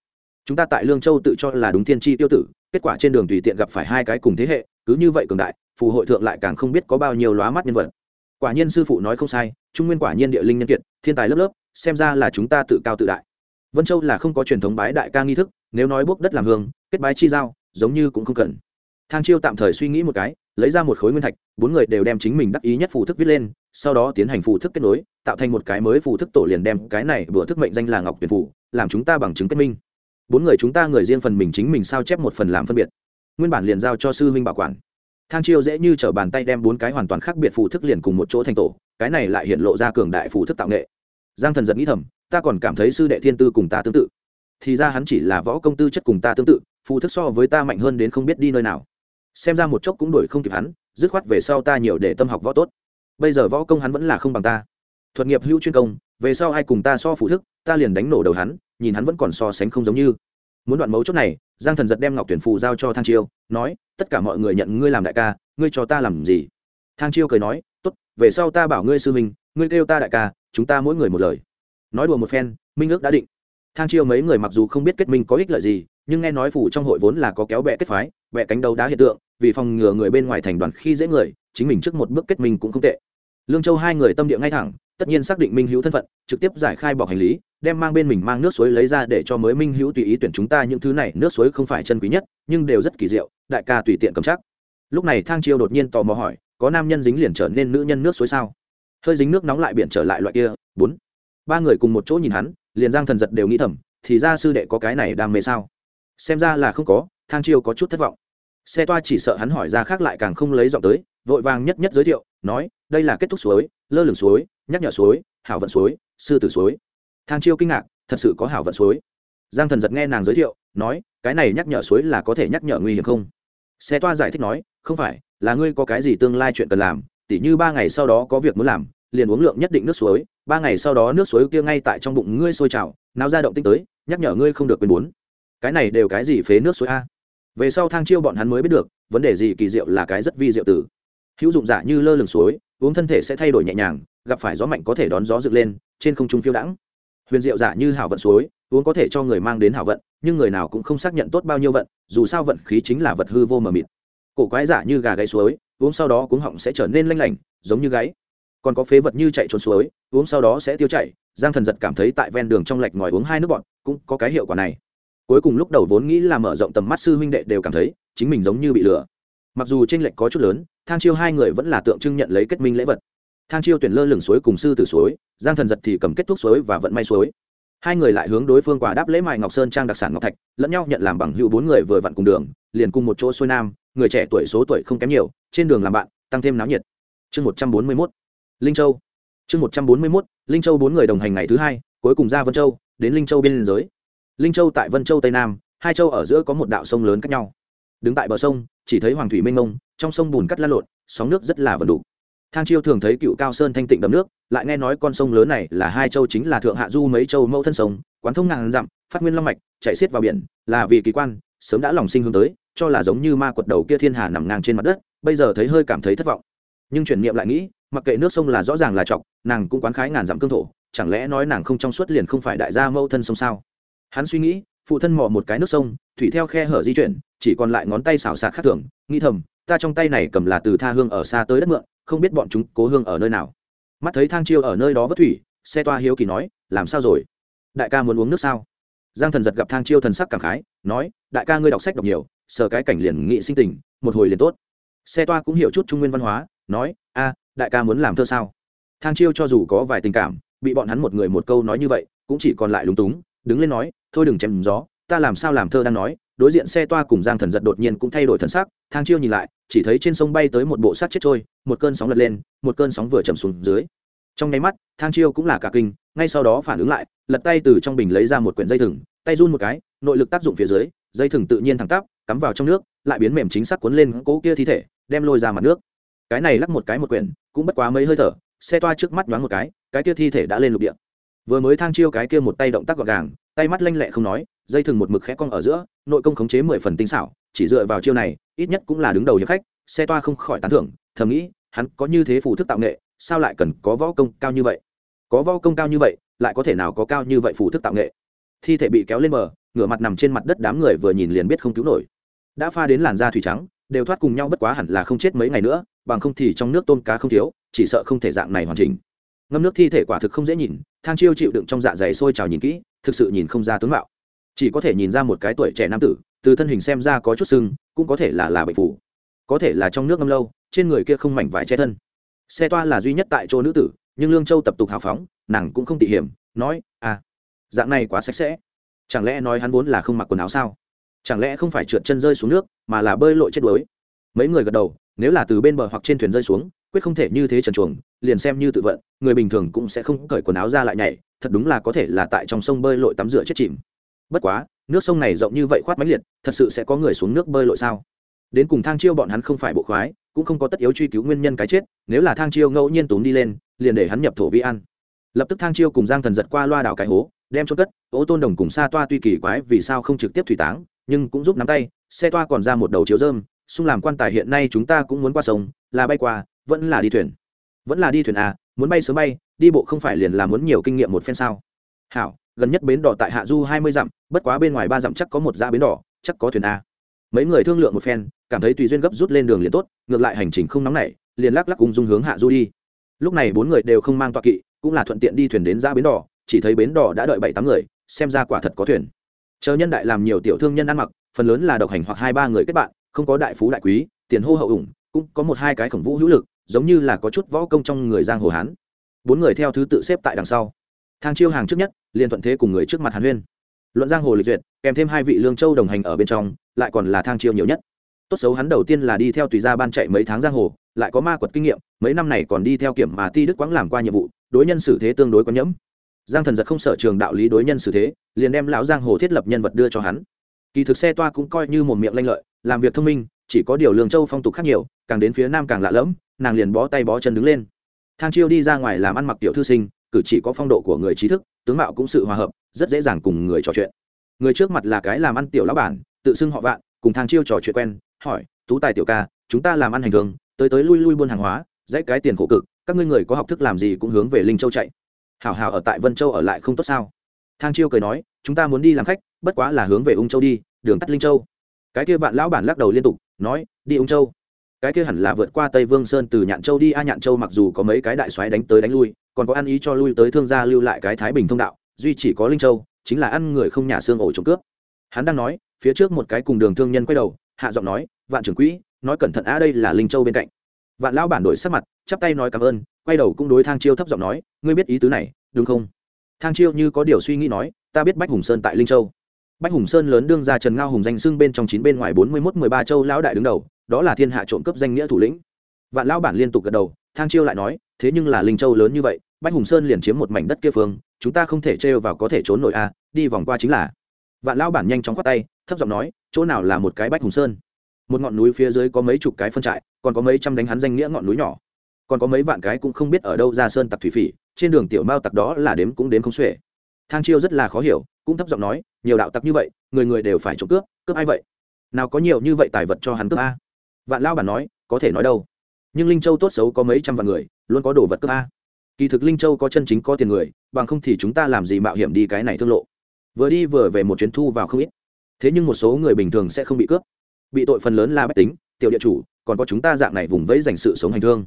Chúng ta tại lương châu tự cho là đúng thiên tri tiêu tử, kết quả trên đường tùy tiện gặp phải hai cái cùng thế hệ, cứ như vậy cường đại phù hội thượng lại càng không biết có bao nhiêu lóa mắt nhân vật. Quả nhiên sư phụ nói không sai, trung nguyên quả nhiên địa linh nhân kiệt, thiên tài lớp lớp, xem ra là chúng ta tự cao tự đại. Vân châu là không có truyền thống bái đại ca nghi thức, nếu nói bốc đất làm hương, kết bái chi giao, giống như cũng không cần. Thang chiêu tạm thời suy nghĩ một cái, lấy ra một khối nguyên thạch, bốn người đều đem chính mình đắc ý nhất phù thức viết lên, sau đó tiến hành phù thức kết nối, tạo thành một cái mới phù thức tổ liền đem cái này bữa thức mệnh danh là ngọc tuyển phù, làm chúng ta bằng chứng kết minh. Bốn người chúng ta người riêng phần mình chính mình sao chép một phần làm phân biệt. Nguyên bản liền giao cho sư huynh bảo quản thang chiêu dễ như t r ở bàn tay đem bốn cái hoàn toàn khác biệt phù thức liền cùng một chỗ thành tổ, cái này lại hiện lộ ra cường đại phù thức tạo nghệ. Giang thần giật nghĩ thầm, ta còn cảm thấy sư đệ thiên tư cùng ta tương tự. Thì ra hắn chỉ là võ công tư chất cùng ta tương tự, phù thức so với ta mạnh hơn đến không biết đi nơi nào. Xem ra một chốc cũng đổi không kịp hắn, dứt khoát về sau ta nhiều để tâm học võ tốt. Bây giờ võ công hắn vẫn là không bằng ta. Thuật nghiệp hữu chuyên công, về sau ai cùng ta so phụ thức, ta liền đánh nổ đầu hắn, nhìn hắn vẫn còn so sánh không giống như. Muốn đoạn mấu chốt này giang thần giật đem ngọc tuyển phù giao cho thang chiêu, nói, tất cả mọi người nhận ngươi làm đại ca, ngươi cho ta làm gì? Thang chiêu cười nói, tốt, về sau ta bảo ngươi sư minh ngươi kêu ta đại ca, chúng ta mỗi người một lời. Nói đùa một phen, minh ước đã định. Thang chiêu mấy người mặc dù không biết kết minh có ích lợi gì, nhưng nghe nói phủ trong hội vốn là có kéo bẹ kết phái bẹ cánh đấu đá hiện tượng, vì phòng ngừa người bên ngoài thành đoàn khi dễ người, chính mình trước một bước kết minh cũng không tệ. Lương châu hai người tâm địa ngay thẳng tất nhiên xác định minh hữu thân phận, trực tiếp giải khai bọc hành lý, đem mang bên mình mang nước suối lấy ra để cho mới minh hữu tùy ý tuyển chúng ta những thứ này, nước suối không phải chân quý nhất, nhưng đều rất kỳ diệu, đại ca tùy tiện cầm chắc. Lúc này thang chiêu đột nhiên tò mò hỏi, có nam nhân dính liền trở nên nữ nhân nước suối sao? Hơi dính nước nóng lại biển trở lại loại kia, bốn. Ba người cùng một chỗ nhìn hắn, liền giang thần giật đều nghĩ thầm, thì ra sư đệ có cái này đam mê sao? Xem ra là không có, thang chiêu có chút thất vọng. Xe toa chỉ sợ hắn hỏi ra khác lại càng không lấy giọng tới, vội vàng nhất nhất giới thiệu, nói, đây là kết thúc suối, lơ lửng suối nhắc nhở suối, hảo vận suối, sư tử suối. Thang chiêu kinh ngạc, thật sự có hảo vận suối. Giang thần giật nghe nàng giới thiệu, nói, cái này nhắc nhở suối là có thể nhắc nhở nguy hiểm không? Xe toa giải thích nói, không phải, là ngươi có cái gì tương lai chuyện cần làm, tỉ như ba ngày sau đó có việc muốn làm, liền uống lượng nhất định nước suối, ba ngày sau đó nước suối kia ngay tại trong bụng ngươi sôi trào, nào ra động tinh tới, nhắc nhở ngươi không được quên bốn. Cái này đều cái gì phế nước suối a? Về sau thang chiêu bọn hắn mới biết được, vấn đề gì kỳ diệu là cái rất vi diệu tử. Hữu dụng giả như lơ lửng suối uống thân thể sẽ thay đổi nhẹ nhàng, gặp phải gió mạnh có thể đón gió dựng lên, trên không trung phiêu đãng. Huyền diệu giả như hảo vận suối, uống có thể cho người mang đến hảo vận, nhưng người nào cũng không xác nhận tốt bao nhiêu vận, dù sao vận khí chính là vật hư vô mờ mịt. Cổ quái giả như gà gáy suối, uống sau đó cuống họng sẽ trở nên lanh lảnh, giống như gáy. Còn có phế vật như chạy trốn suối, uống sau đó sẽ tiêu chảy, giang thần giật cảm thấy tại ven đường trong lạch ngòi uống hai nước bọn, cũng có cái hiệu quả này. Cuối cùng lúc đầu vốn nghĩ là mở rộng tầm mắt sư huynh đệ đều cảm thấy, chính mình giống như bị lừa. Mặc dù tranh lệch có chút lớn thang chiêu hai người vẫn là tượng trưng nhận lấy kết minh lễ vật. Thang chiêu tuyển lơ lửng suối cùng sư tử suối, giang thần giật thì cầm kết thúc suối và vận may suối. Hai người lại hướng đối phương quả đáp lễ mài ngọc sơn trang đặc sản ngọc thạch, lẫn nhau nhận làm bằng hữu bốn người vừa vặn cùng đường, liền cùng một chỗ xuôi nam, người trẻ tuổi số tuổi không kém nhiều, trên đường làm bạn, tăng thêm náo nhiệt. Chương một trăm bốn mươi mốt, linh châu. Chương một trăm bốn mươi mốt, linh châu bốn người đồng hành ngày thứ hai, cuối cùng ra vân châu, đến linh châu biên giới. Linh châu tại vân châu tây nam, hai châu ở giữa có một đạo sông lớn cách nhau đứng tại bờ sông, chỉ thấy hoàng thủy mênh mông, trong sông bùn cắt lăn lộn, sóng nước rất là vần đủ thang chiêu thường thấy cựu cao sơn thanh tịnh đầm nước, lại nghe nói con sông lớn này là hai châu chính là thượng hạ du mấy châu mẫu thân sông, quán thông ngàn dặm, phát nguyên long mạch, chạy xiết vào biển, là vì kỳ quan, sớm đã lòng sinh hướng tới, cho là giống như ma quật đầu kia thiên hà nằm ngang trên mặt đất, bây giờ thấy hơi cảm thấy thất vọng. Nhưng chuyển niệm lại nghĩ, mặc kệ nước sông là rõ ràng là chọc, nàng cũng quán khái ngàn dặm cương thổ, chẳng lẽ nói nàng không trong suốt liền không phải đại gia mẫu thân sông sao? Hắn suy nghĩ, phụ thân mò một cái nước sông, thủy theo khe hở di chuyển chỉ còn lại ngón tay xào xạc khác thường, nghĩ thầm, ta trong tay này cầm là từ tha hương ở xa tới đất mượn, không biết bọn chúng cố hương ở nơi nào. Mắt thấy thang chiêu ở nơi đó vất thủy, xe toa hiếu kỳ nói, làm sao rồi? Đại ca muốn uống nước sao? Giang thần giật gặp thang chiêu thần sắc cảm khái, nói, đại ca ngươi đọc sách đọc nhiều, sờ cái cảnh liền nghị sinh tình, một hồi liền tốt. Xe toa cũng hiểu chút trung nguyên văn hóa, nói, a, đại ca muốn làm thơ sao? Thang chiêu cho dù có vài tình cảm, bị bọn hắn một người một câu nói như vậy, cũng chỉ còn lại lúng túng, đứng lên nói, thôi đừng chém gió, ta làm sao làm thơ đang nói đối diện xe toa cùng giang thần giật đột nhiên cũng thay đổi thần sắc, thang chiêu nhìn lại, chỉ thấy trên sông bay tới một bộ sát chết trôi, một cơn sóng lật lên, một cơn sóng vừa chầm xuống dưới. Trong nháy mắt, thang chiêu cũng là cả kinh, ngay sau đó phản ứng lại, lật tay từ trong bình lấy ra một quyển dây thừng, tay run một cái, nội lực tác dụng phía dưới, dây thừng tự nhiên thẳng tắp, cắm vào trong nước, lại biến mềm chính xác cuốn lên cỗ kia thi thể, đem lôi ra mặt nước. Cái này lắc một cái một quyển, cũng bất quá mấy hơi thở, xe toa trước mắt nhoáng một cái cái kia thi thể đã lên lục địa. Vừa mới thang chiêu cái kia một tay động tác gọn gàng tay mắt lanh lẹ không nói, dây thừng một mực khẽ cong ở giữa, nội công khống chế mười phần tinh xảo, chỉ dựa vào chiêu này, ít nhất cũng là đứng đầu hiệp khách, xe toa không khỏi tán thưởng, thầm nghĩ, hắn có như thế phù thức tạo nghệ, sao lại cần có võ công cao như vậy? Có võ công cao như vậy, lại có thể nào có cao như vậy phù thức tạo nghệ? Thi thể bị kéo lên bờ, ngửa mặt nằm trên mặt đất đám người vừa nhìn liền biết không cứu nổi. Đã pha đến làn da thủy trắng, đều thoát cùng nhau bất quá hẳn là không chết mấy ngày nữa, bằng không thì trong nước tôm cá không thiếu, chỉ sợ không thể dạng này hoàn chỉnh. Ngâm nước thi thể quả thực không dễ nhìn, thang chiêu chịu đựng trong dạ dày sôi trào nhìn kỹ thực sự nhìn không ra tướng mạo. Chỉ có thể nhìn ra một cái tuổi trẻ nam tử, từ thân hình xem ra có chút sưng, cũng có thể là là bệnh phủ có thể là trong nước ngâm lâu, trên người kia không mảnh vải che thân. Xe toa là duy nhất tại chỗ nữ tử, nhưng lương châu tập tục hào phóng, nàng cũng không tỉ hiểm, nói à dạng này quá sạch sẽ. Chẳng lẽ nói hắn vốn là không mặc quần áo sao? Chẳng lẽ không phải trượt chân rơi xuống nước, mà là bơi lội chết đuối? Mấy người gật đầu, nếu là từ bên bờ hoặc trên thuyền rơi xuống quyết không thể như thế trần chuồng, liền xem như tự vận, người bình thường cũng sẽ không cởi quần áo ra lại nhảy, thật đúng là có thể là tại trong sông bơi lội tắm rửa chết chìm. Bất quá, nước sông này rộng như vậy khoát máy liệt, thật sự sẽ có người xuống nước bơi lội sao? Đến cùng thang chiêu bọn hắn không phải bộ khoái, cũng không có tất yếu truy cứu nguyên nhân cái chết, nếu là thang chiêu ngẫu nhiên túm đi lên, liền để hắn nhập thổ vi ăn lập tức thang chiêu cùng giang thần giật qua loa đảo cái hố, đem cho cất, ô tôn đồng cùng xa toa tuy kỳ quái vì sao không trực tiếp thủy táng, nhưng cũng giúp nắm tay xe toa còn ra một đầu chiếu dơm xung làm quan tài hiện nay chúng ta cũng muốn qua sông, là bay qua vẫn là đi thuyền. Vẫn là đi thuyền à muốn bay sớm bay, đi bộ không phải liền là muốn nhiều kinh nghiệm một phen sao? Hảo, gần nhất bến đỏ tại hạ du hai mươi dặm, bất quá bên ngoài ba dặm chắc có một ra bến đỏ, chắc có thuyền a. Mấy người thương lượng một phen, cảm thấy tùy duyên gấp rút lên đường liền tốt, ngược lại hành trình không nóng nảy, liền lắc lắc cùng dung hướng hạ du đi. Lúc này bốn người đều không mang tọa kỵ, cũng là thuận tiện đi thuyền đến ra bến đỏ, chỉ thấy bến đỏ đã đợi bảy tám người, xem ra quả thật có thuyền. Chờ nhân đại làm nhiều tiểu thương nhân ăn mặc, phần lớn là độc hành hoặc hai ba người kết bạn, không có đại phú đại quý, tiền hô hậu ủng, cũng có một hai cái khổng vũ hữu lực giống như là có chút võ công trong người giang hồ hán. Bốn người theo thứ tự xếp tại đằng sau. Thang chiêu hàng trước nhất, liền thuận thế cùng người trước mặt hàn huyên. Luận giang hồ lịch duyệt, kèm thêm hai vị lương châu đồng hành ở bên trong, lại còn là thang chiêu nhiều nhất. Tốt xấu hắn đầu tiên là đi theo tùy gia ban chạy mấy tháng giang hồ, lại có ma quật kinh nghiệm, mấy năm này còn đi theo kiểm mà ti đức quãng làm qua nhiệm vụ, đối nhân xử thế tương đối có nhẫm. Giang thần giật không sở trường đạo lý đối nhân xử thế, liền đem lão giang hồ thiết lập nhân vật đưa cho hắn. Kỳ thực xe toa cũng coi như một miệng lanh lợi, làm việc thông minh, chỉ có điều lương châu phong tục khác nhiều, càng đến phía nam càng lạ lẫm nàng liền bó tay bó chân đứng lên. Thang chiêu đi ra ngoài làm ăn mặc tiểu thư sinh, cử chỉ có phong độ của người trí thức, tướng mạo cũng sự hòa hợp, rất dễ dàng cùng người trò chuyện. Người trước mặt là cái làm ăn tiểu lão bản, tự xưng họ vạn, cùng thang chiêu trò chuyện quen, hỏi, tú tài tiểu ca, chúng ta làm ăn hành thường, tới tới lui lui buôn hàng hóa, dãy cái tiền khổ cực, các ngươi người có học thức làm gì cũng hướng về linh châu chạy. Hảo hảo ở tại vân châu ở lại không tốt sao? Thang chiêu cười nói, chúng ta muốn đi làm khách, bất quá là hướng về ung châu đi, đường tắt linh châu. Cái kia vạn lão bản lắc đầu liên tục, nói, đi ung châu cái kia hẳn là vượt qua tây vương sơn từ nhạn châu đi. A, nhạn châu mặc dù có mấy cái đại xoáy đánh tới đánh lui, còn có ăn ý cho lui tới thương gia lưu lại cái thái bình thông đạo, duy chỉ có linh châu, chính là ăn người không nhà xương ổ trộm cướp. Hắn đang nói, phía trước một cái cùng đường thương nhân quay đầu, hạ giọng nói, vạn trưởng quỹ, nói cẩn thận, a, đây là linh châu bên cạnh. Vạn lão bản đổi sắc mặt, chắp tay nói cảm ơn, quay đầu cũng đối thang chiêu thấp giọng nói, ngươi biết ý tứ này, đúng không? Thang chiêu như có điều suy nghĩ nói, ta biết bách hùng sơn tại linh châu. Bách hùng sơn lớn đương ra trần ngao hùng danh xưng bên trong chín bên ngoài bốn mươi mốt mười ba châu lão đại đứng đầu đó là thiên hạ trộm cướp danh nghĩa thủ lĩnh. Vạn lão bản liên tục gật đầu, thang chiêu lại nói, thế nhưng là linh châu lớn như vậy, bách hùng sơn liền chiếm một mảnh đất kia phương chúng ta không thể trêu vào có thể trốn nổi a đi vòng qua chính là. Vạn lão bản nhanh chóng khoát tay, thấp giọng nói, chỗ nào là một cái bách hùng sơn? Một ngọn núi phía dưới có mấy chục cái phân trại, còn có mấy trăm đánh hắn danh nghĩa ngọn núi nhỏ. Còn có mấy vạn cái cũng không biết ở đâu ra sơn tặc thủy phỉ, trên đường tiểu mao tặc đó là đếm cũng đếm không xuể. Thang chiêu rất là khó hiểu, cũng thấp giọng nói, nhiều đạo tặc như vậy, người người đều phải trộm cướp cướp ai vậy? Nào có nhiều như vậy tài vật cho hắn cướp a? Vạn lao bản nói, có thể nói đâu. Nhưng linh châu tốt xấu có mấy trăm vạn người, luôn có đồ vật cướp a. Kỳ thực linh châu có chân chính có tiền người, bằng không thì chúng ta làm gì mạo hiểm đi cái này thương lộ. Vừa đi vừa về một chuyến thu vào không ít. Thế nhưng một số người bình thường sẽ không bị cướp. Bị tội phần lớn là bách tính, tiểu địa chủ, còn có chúng ta dạng này vùng vẫy dành sự sống hành thương.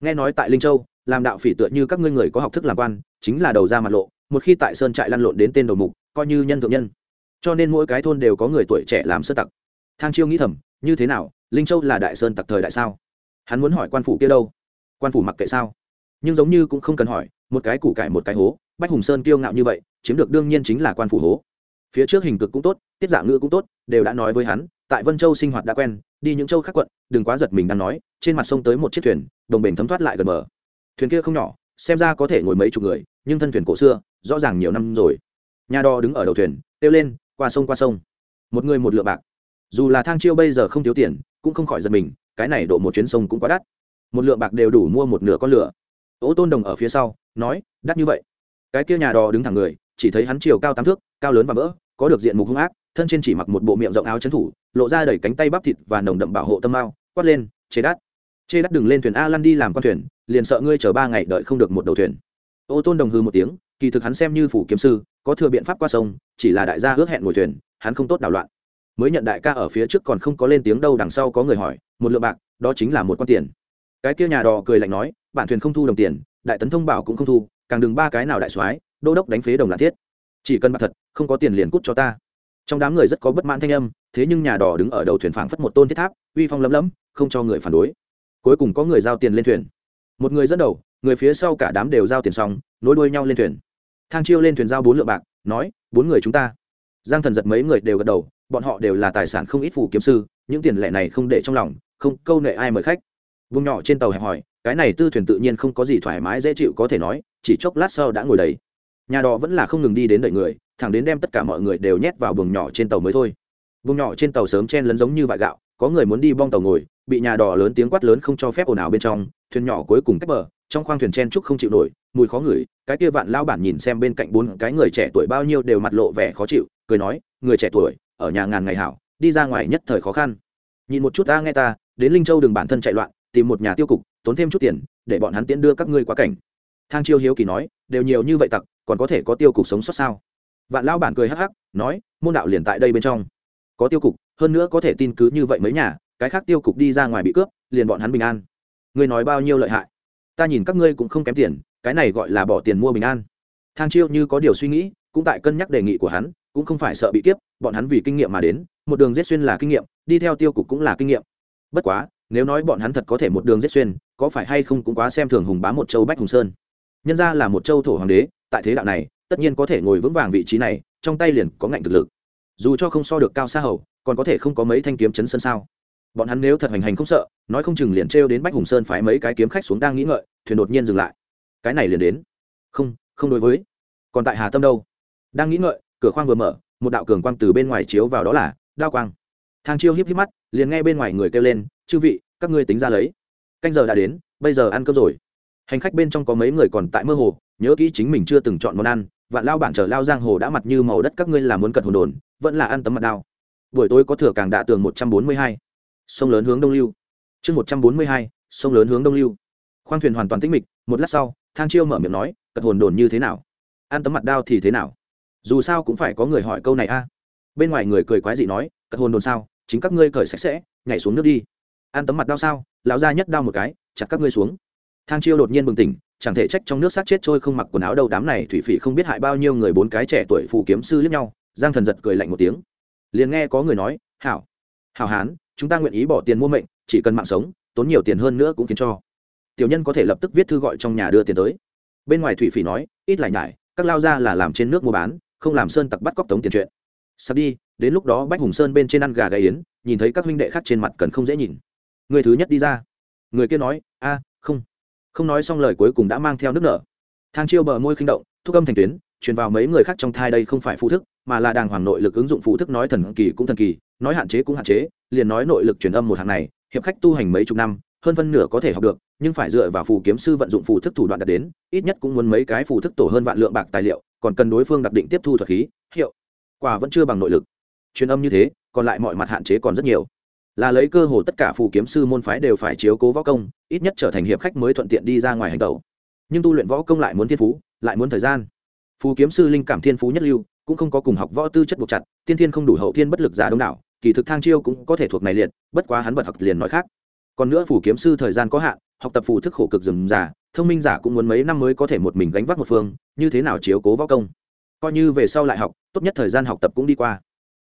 Nghe nói tại linh châu, làm đạo phỉ tựa như các ngươi người có học thức làm quan, chính là đầu ra mặt lộ, một khi tại sơn trại lăn lộn đến tên đầu mục, coi như nhân thượng nhân. Cho nên mỗi cái thôn đều có người tuổi trẻ làm sơ tặc. Thang chiêu nghĩ thầm, như thế nào linh châu là đại sơn tặc thời đại sao? Hắn muốn hỏi quan phủ kia đâu? Quan phủ mặc kệ sao? Nhưng giống như cũng không cần hỏi, một cái củ cải một cái hố, bách hùng sơn kiêu ngạo như vậy, chiếm được đương nhiên chính là quan phủ hố. Phía trước hình cực cũng tốt, tiết giả ngữ cũng tốt, đều đã nói với hắn, tại vân châu sinh hoạt đã quen, đi những châu khác quận, đừng quá giật mình đang nói, trên mặt sông tới một chiếc thuyền, đồng bền thấm thoát lại gần bờ. Thuyền kia không nhỏ, xem ra có thể ngồi mấy chục người, nhưng thân thuyền cổ xưa, rõ ràng nhiều năm rồi. Nhà đo đứng ở đầu thuyền, kêu lên, qua sông qua sông. Một người một lượng bạc dù là thang chiêu bây giờ không thiếu tiền, cũng không khỏi giật mình, cái này độ một chuyến sông cũng quá đắt. Một lượng bạc đều đủ mua một nửa con lửa. Ô tôn đồng ở phía sau, nói, đắt như vậy? Cái kia nhà đò đứng thẳng người, chỉ thấy hắn chiều cao tám thước, cao lớn và vỡ có được diện mục hung ác, thân trên chỉ mặc một bộ miệng rộng áo chấn thủ, lộ ra đầy cánh tay bắp thịt và nồng đậm bảo hộ tâm mao, quát lên chế đắt. Chê đắt đừng lên thuyền a lăn đi làm con thuyền, liền sợ ngươi chờ ba ngày đợi không được một đầu thuyền. Ô tôn đồng hư một tiếng, kỳ thực hắn xem như phủ kiếm sư, có thừa biện pháp qua sông, chỉ là đại gia ước hẹn ngồi thuyền, hắn không tốt đảo loạn mới nhận đại ca ở phía trước còn không có lên tiếng đâu, đằng sau có người hỏi, một lượng bạc, đó chính là một con tiền. Cái kia nhà đò cười lạnh nói, bản thuyền không thu đồng tiền, đại tấn thông bảo cũng không thu, càng đừng ba cái nào đại soái, đô đốc đánh phế đồng là thiết. Chỉ cần bạc thật, không có tiền liền cút cho ta. Trong đám người rất có bất mãn thanh âm, thế nhưng nhà đò đứng ở đầu thuyền phảng phất một tôn thiết tháp, uy phong lấm lấm, không cho người phản đối. Cuối cùng có người giao tiền lên thuyền. Một người dẫn đầu, người phía sau cả đám đều giao tiền xong, nối đuôi nhau lên thuyền. Thang chiêu lên thuyền giao bốn lượng bạc, nói, bốn người chúng ta giang thần giật mấy người đều gật đầu, bọn họ đều là tài sản không ít phù kiếm sư, những tiền lệ này không để trong lòng, không câu nệ ai mời khách. Vùng nhỏ trên tàu hẹp hỏi, cái này tư thuyền tự nhiên không có gì thoải mái dễ chịu có thể nói, chỉ chốc lát sau đã ngồi đầy. Nhà đò vẫn là không ngừng đi đến đợi người, thẳng đến đem tất cả mọi người đều nhét vào buồng nhỏ trên tàu mới thôi. Buồng nhỏ trên tàu sớm chen lấn giống như vại gạo, có người muốn đi bong tàu ngồi, bị nhà đò lớn tiếng quát lớn không cho phép ồn ào bên trong, thuyền nhỏ cuối cùng cách bờ trong khoang thuyền chen trúc không chịu nổi, mùi khó ngửi, cái kia vạn lao bản nhìn xem bên cạnh bốn cái người trẻ tuổi bao nhiêu đều mặt lộ vẻ khó chịu, cười nói, người trẻ tuổi, ở nhà ngàn ngày hảo, đi ra ngoài nhất thời khó khăn. Nhìn một chút ta nghe ta, đến linh châu đừng bản thân chạy loạn, tìm một nhà tiêu cục, tốn thêm chút tiền, để bọn hắn tiễn đưa các ngươi quá cảnh. Thang chiêu hiếu kỳ nói, đều nhiều như vậy tặc, còn có thể có tiêu cục sống sót sao? Vạn lao bản cười hắc hắc, nói, môn đạo liền tại đây bên trong. Có tiêu cục, hơn nữa có thể tin cứ như vậy mấy nhà, cái khác tiêu cục đi ra ngoài bị cướp, liền bọn hắn bình an. Ngươi nói bao nhiêu lợi hại? Ta nhìn các ngươi cũng không kém tiền, cái này gọi là bỏ tiền mua bình an. Thang chiêu như có điều suy nghĩ, cũng tại cân nhắc đề nghị của hắn, cũng không phải sợ bị kiếp, bọn hắn vì kinh nghiệm mà đến, một đường giết xuyên là kinh nghiệm, đi theo tiêu cục cũng là kinh nghiệm. Bất quá, nếu nói bọn hắn thật có thể một đường giết xuyên, có phải hay không cũng quá xem thường hùng bá một châu bách hùng sơn. Nhân ra là một châu thổ hoàng đế, tại thế đạo này, tất nhiên có thể ngồi vững vàng vị trí này, trong tay liền có ngạnh thực lực. Dù cho không so được cao xa hầu, còn có thể không có mấy thanh kiếm chấn sân sao? Bọn hắn nếu thật hành hành không sợ, nói không chừng liền trêu đến bách hùng sơn phái mấy cái kiếm khách xuống đang nghĩ ngợi, thuyền đột nhiên dừng lại. Cái này liền đến. Không không đối với. Còn tại hà tâm đâu? Đang nghĩ ngợi, cửa khoang vừa mở, một đạo cường quang từ bên ngoài chiếu vào đó là đao quang. Thang chiêu hiếp hiếp mắt, liền nghe bên ngoài người kêu lên, chư vị, các ngươi tính ra lấy. Canh giờ đã đến, bây giờ ăn cơm rồi. Hành khách bên trong có mấy người còn tại mơ hồ, nhớ kỹ chính mình chưa từng chọn món ăn, vạn lao bản trở lao giang hồ đã mặt như màu đất các ngươi làm muốn cật hồn đồn, vẫn là ăn tấm mặt đao. Buổi tối có thừa càng đạ tường một trăm bốn mươi hai sông lớn hướng đông lưu. Chương một trăm bốn mươi hai, sông lớn hướng đông lưu. Khoang thuyền hoàn toàn tĩnh mịch, một lát sau, thang chiêu mở miệng nói, cật hồn đồn như thế nào? Ăn tấm mặt đao thì thế nào? Dù sao cũng phải có người hỏi câu này a. Bên ngoài người cười quái dị nói, cật hồn đồn sao? Chính các ngươi cởi sạch sẽ, nhảy xuống nước đi. Ăn tấm mặt đao sao? Lão ra nhất đao một cái, chặt các ngươi xuống. Thang chiêu đột nhiên bừng tỉnh, chẳng thể trách trong nước sát chết trôi không mặc quần áo đâu đám này thủy phỉ không biết hại bao nhiêu người bốn cái trẻ tuổi phụ kiếm sư lướt nhau, giang thần giật cười lạnh một tiếng. Liền nghe có người nói, hảo hảo hán chúng ta nguyện ý bỏ tiền mua mệnh, chỉ cần mạng sống, tốn nhiều tiền hơn nữa cũng khiến cho. Tiểu nhân có thể lập tức viết thư gọi trong nhà đưa tiền tới. Bên ngoài thủy phỉ nói, ít lại nhải, các lao ra là làm trên nước mua bán, không làm sơn tặc bắt cóc tống tiền chuyện. Sắp đi, đến lúc đó bách hùng sơn bên trên ăn gà gáy yến, nhìn thấy các huynh đệ khác trên mặt cần không dễ nhìn. Người thứ nhất đi ra. Người kia nói, a, không. Không nói xong lời cuối cùng đã mang theo nước nở. Thang chiêu bờ môi khinh động, thúc âm thành tuyến, truyền vào mấy người khác trong thai đây không phải phụ thức mà là đàng hoàng nội lực ứng dụng phụ thức nói thần kỳ cũng thần kỳ, nói hạn chế cũng hạn chế, liền nói nội lực truyền âm một hàng này, hiệp khách tu hành mấy chục năm, hơn phân nửa có thể học được, nhưng phải dựa vào phù kiếm sư vận dụng phù thức thủ đoạn đạt đến, ít nhất cũng muốn mấy cái phù thức tổ hơn vạn lượng bạc tài liệu, còn cần đối phương đặc định tiếp thu thuật khí, hiệu quả vẫn chưa bằng nội lực. Truyền âm như thế, còn lại mọi mặt hạn chế còn rất nhiều. Là lấy cơ hồ tất cả phù kiếm sư môn phái đều phải chiếu cố võ công, ít nhất trở thành hiệp khách mới thuận tiện đi ra ngoài hành tẩu. Nhưng tu luyện võ công lại muốn thiên phú, lại muốn thời gian. Phù kiếm sư linh cảm thiên phú nhất lưu cũng không có cùng học võ tư chất buộc chặt, tiên thiên không đủ hậu thiên bất lực giả đông đảo, kỳ thực thang chiêu cũng có thể thuộc này liệt, bất quá hắn bật học liền nói khác. Còn nữa phủ kiếm sư thời gian có hạn, học tập phù thức khổ cực dừng giả thông minh giả cũng muốn mấy năm mới có thể một mình gánh vác một phương, như thế nào chiếu cố võ công? Coi như về sau lại học, tốt nhất thời gian học tập cũng đi qua.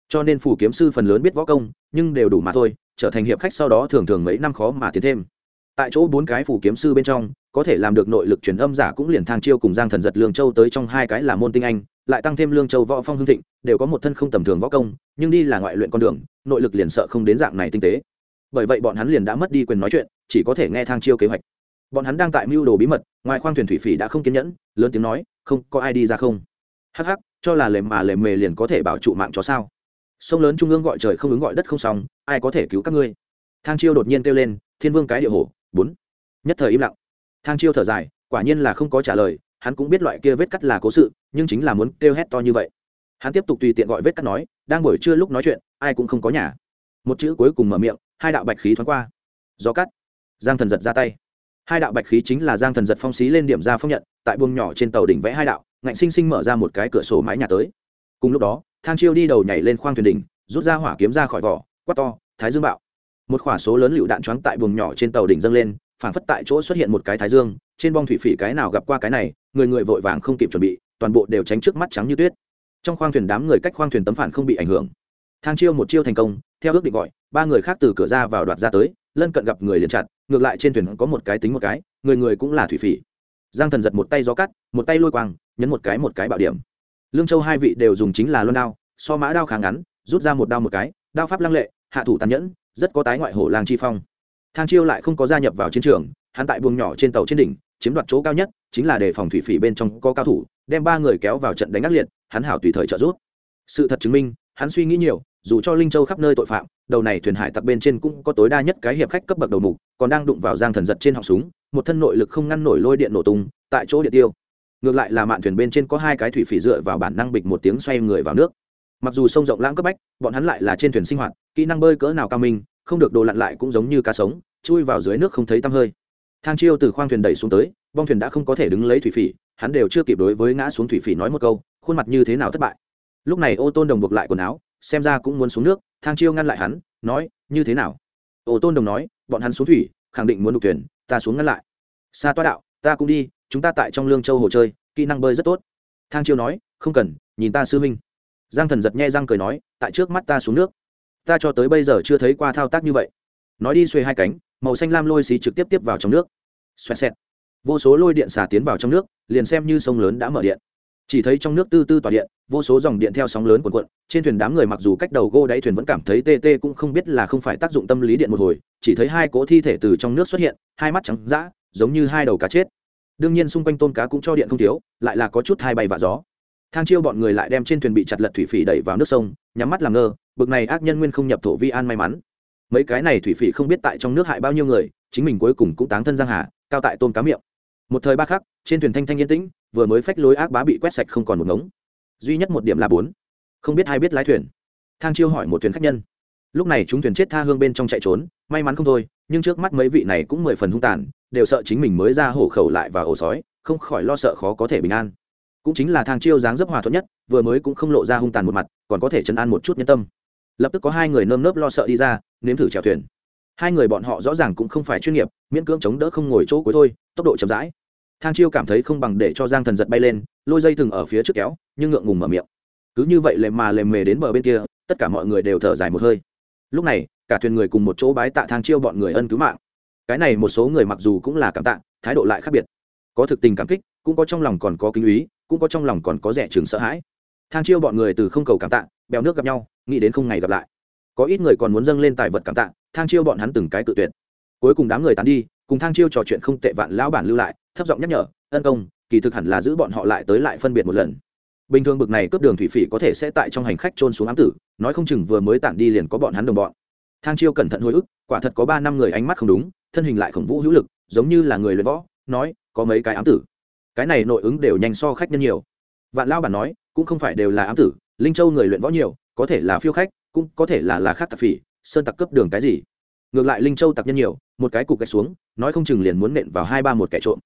Cho nên phủ kiếm sư phần lớn biết võ công, nhưng đều đủ mà thôi, trở thành hiệp khách sau đó thường thường mấy năm khó mà tiến thêm. Tại chỗ bốn cái phủ kiếm sư bên trong có thể làm được nội lực truyền âm giả cũng liền thang chiêu cùng giang thần giật lương châu tới trong hai cái là môn tinh anh, lại tăng thêm lương châu võ phong hưng thịnh, đều có một thân không tầm thường võ công, nhưng đi là ngoại luyện con đường, nội lực liền sợ không đến dạng này tinh tế. Bởi vậy bọn hắn liền đã mất đi quyền nói chuyện, chỉ có thể nghe thang chiêu kế hoạch. Bọn hắn đang tại mưu đồ bí mật, ngoài khoang thuyền thủy phỉ đã không kiên nhẫn, lớn tiếng nói, không, có ai đi ra không? Hắc hắc, cho là lề mà lề mề liền có thể bảo trụ mạng chó sao. Sông lớn trung ương gọi trời không ứng gọi đất không xong, ai có thể cứu các ngươi? Thang chiêu đột nhiên kêu lên, thiên vương cái địa hồ bốn. Nhất thời im lặng thang chiêu thở dài, quả nhiên là không có trả lời, hắn cũng biết loại kia vết cắt là cố sự, nhưng chính là muốn kêu hét to như vậy. Hắn tiếp tục tùy tiện gọi vết cắt nói, đang buổi trưa lúc nói chuyện, ai cũng không có nhà. Một chữ cuối cùng mở miệng, hai đạo bạch khí thoáng qua. Gió cắt. Giang thần giật ra tay. Hai đạo bạch khí chính là giang thần giật phong xí lên điểm ra phong nhận, tại buồng nhỏ trên tàu đỉnh vẽ hai đạo, ngạnh sinh sinh mở ra một cái cửa sổ mái nhà tới. Cùng lúc đó, thang chiêu đi đầu nhảy lên khoang thuyền đỉnh, rút ra hỏa kiếm ra khỏi vỏ, quát to, thái dương bạo. Một khỏa số lớn lựu đạn choáng tại buồng nhỏ trên tàu đỉnh dâng lên phảng phất tại chỗ xuất hiện một cái thái dương, trên bong thủy phỉ cái nào gặp qua cái này, người người vội vàng không kịp chuẩn bị, toàn bộ đều tránh trước mắt trắng như tuyết. Trong khoang thuyền đám người cách khoang thuyền tấm phản không bị ảnh hưởng. Thang chiêu một chiêu thành công, theo ước định gọi, ba người khác từ cửa ra vào đoạt ra tới, lân cận gặp người liền chặt, ngược lại trên thuyền có một cái tính một cái, người người cũng là thủy phỉ. Giang thần giật một tay gió cắt, một tay lôi quang, nhấn một cái một cái bảo điểm. Lương châu hai vị đều dùng chính là luân đao, so mã đao kháng ngắn, rút ra một đao một cái, đao pháp lăng lệ, hạ thủ tàn nhẫn, rất có tái ngoại hổ lang chi phong thang chiêu lại không có gia nhập vào chiến trường, hắn tại buồng nhỏ trên tàu trên đỉnh, chiếm đoạt chỗ cao nhất, chính là để phòng thủy phỉ bên trong có cao thủ, đem ba người kéo vào trận đánh ác liệt, hắn hảo tùy thời trợ giúp. Sự thật chứng minh, hắn suy nghĩ nhiều, dù cho linh châu khắp nơi tội phạm, đầu này thuyền hải tặc bên trên cũng có tối đa nhất cái hiệp khách cấp bậc đầu mục, còn đang đụng vào giang thần giật trên họng súng, một thân nội lực không ngăn nổi lôi điện nổ tung, tại chỗ địa tiêu. Ngược lại là mạn thuyền bên trên có hai cái thủy phỉ dựa vào bản năng bịch một tiếng xoay người vào nước. Mặc dù sông rộng lãng cấp bách, bọn hắn lại là trên thuyền sinh hoạt, kỹ năng bơi cỡ nào cao minh không được đồ lặn lại cũng giống như cá sống, chui vào dưới nước không thấy tăm hơi. Thang chiêu từ khoang thuyền đẩy xuống tới, bong thuyền đã không có thể đứng lấy thủy phỉ, hắn đều chưa kịp đối với ngã xuống thủy phỉ nói một câu, khuôn mặt như thế nào thất bại. Lúc này ô tôn đồng buộc lại quần áo, xem ra cũng muốn xuống nước, thang chiêu ngăn lại hắn, nói, như thế nào? Ô tôn đồng nói, bọn hắn xuống thủy, khẳng định muốn đục thuyền, ta xuống ngăn lại. Xa toa đạo, ta cũng đi, chúng ta tại trong lương châu hồ chơi, kỹ năng bơi rất tốt. Thang chiêu nói, không cần, nhìn ta sư minh giang thần giật nhẹ răng cười nói, tại trước mắt ta xuống nước ta cho tới bây giờ chưa thấy qua thao tác như vậy. Nói đi xuê hai cánh, màu xanh lam lôi xí trực tiếp tiếp vào trong nước. Xoẹt xẹt. Vô số lôi điện xả tiến vào trong nước, liền xem như sông lớn đã mở điện. Chỉ thấy trong nước tư tư tỏa điện, vô số dòng điện theo sóng lớn cuộn cuộn, trên thuyền đám người mặc dù cách đầu gô đáy thuyền vẫn cảm thấy tê tê cũng không biết là không phải tác dụng tâm lý điện một hồi, chỉ thấy hai cỗ thi thể từ trong nước xuất hiện, hai mắt trắng d giống như hai đầu cá chết. Đương nhiên xung quanh tôn cá cũng cho điện không thiếu, lại là có chút hai bay và gió. Thang chiêu bọn người lại đem trên thuyền bị chặt lật thủy phỉ đẩy vào nước sông, nhắm mắt làm ngơ bực này ác nhân nguyên không nhập thổ vi an may mắn. Mấy cái này thủy phỉ không biết tại trong nước hại bao nhiêu người, chính mình cuối cùng cũng táng thân giang hà, cao tại tôn cá miệng. Một thời ba khắc, trên thuyền thanh thanh yên tĩnh, vừa mới phách lối ác bá bị quét sạch không còn một ngống. Duy nhất một điểm là bốn. Không biết ai biết lái thuyền. Thang chiêu hỏi một thuyền khách nhân. Lúc này chúng thuyền chết tha hương bên trong chạy trốn, may mắn không thôi, nhưng trước mắt mấy vị này cũng mười phần hung tàn, đều sợ chính mình mới ra hổ khẩu lại và ổ sói, không khỏi lo sợ khó có thể bình an. Cũng chính là thang chiêu dáng dấp hòa thuận nhất, vừa mới cũng không lộ ra hung tàn một mặt, còn có thể chấn an một chút nhân tâm lập tức có hai người nơm nớp lo sợ đi ra, nếm thử chèo thuyền. Hai người bọn họ rõ ràng cũng không phải chuyên nghiệp, miễn cưỡng chống đỡ không ngồi chỗ cuối thôi, tốc độ chậm rãi. Thang chiêu cảm thấy không bằng để cho giang thần giật bay lên, lôi dây thừng ở phía trước kéo, nhưng ngượng ngùng mở miệng. Cứ như vậy lề mà lề mề đến bờ bên kia, tất cả mọi người đều thở dài một hơi. Lúc này, cả thuyền người cùng một chỗ bái tạ thang chiêu bọn người ân cứu mạng. Cái này một số người mặc dù cũng là cảm tạ, thái độ lại khác biệt. Có thực tình cảm kích, cũng có trong lòng còn có kinh úy cũng có trong lòng còn có rẻ chừng sợ hãi. Thang chiêu bọn người từ không cầu cảm tạ, bèo nước gặp nhau nghĩ đến không ngày gặp lại. Có ít người còn muốn dâng lên tài vật cảm tạ, thang chiêu bọn hắn từng cái tự tuyệt. Cuối cùng đám người tán đi, cùng thang chiêu trò chuyện không tệ vạn lão bản lưu lại, thấp giọng nhắc nhở, ân công, kỳ thực hẳn là giữ bọn họ lại tới lại phân biệt một lần. Bình thường bực này cướp đường thủy phỉ có thể sẽ tại trong hành khách trôn xuống ám tử, nói không chừng vừa mới tản đi liền có bọn hắn đồng bọn. Thang chiêu cẩn thận hồi ức, quả thật có ba năm người ánh mắt không đúng, thân hình lại khổng vũ hữu lực, giống như là người luyện võ, nói, có mấy cái ám tử. Cái này nội ứng đều nhanh so khách nhân nhiều. Vạn lao bản nói, cũng không phải đều là ám tử, linh châu người luyện võ nhiều có thể là phiêu khách, cũng có thể là là khác tặc phỉ, sơn tặc cấp đường cái gì. Ngược lại linh châu tặc nhân nhiều, một cái cục gạch xuống, nói không chừng liền muốn nện vào hai ba một kẻ trộm.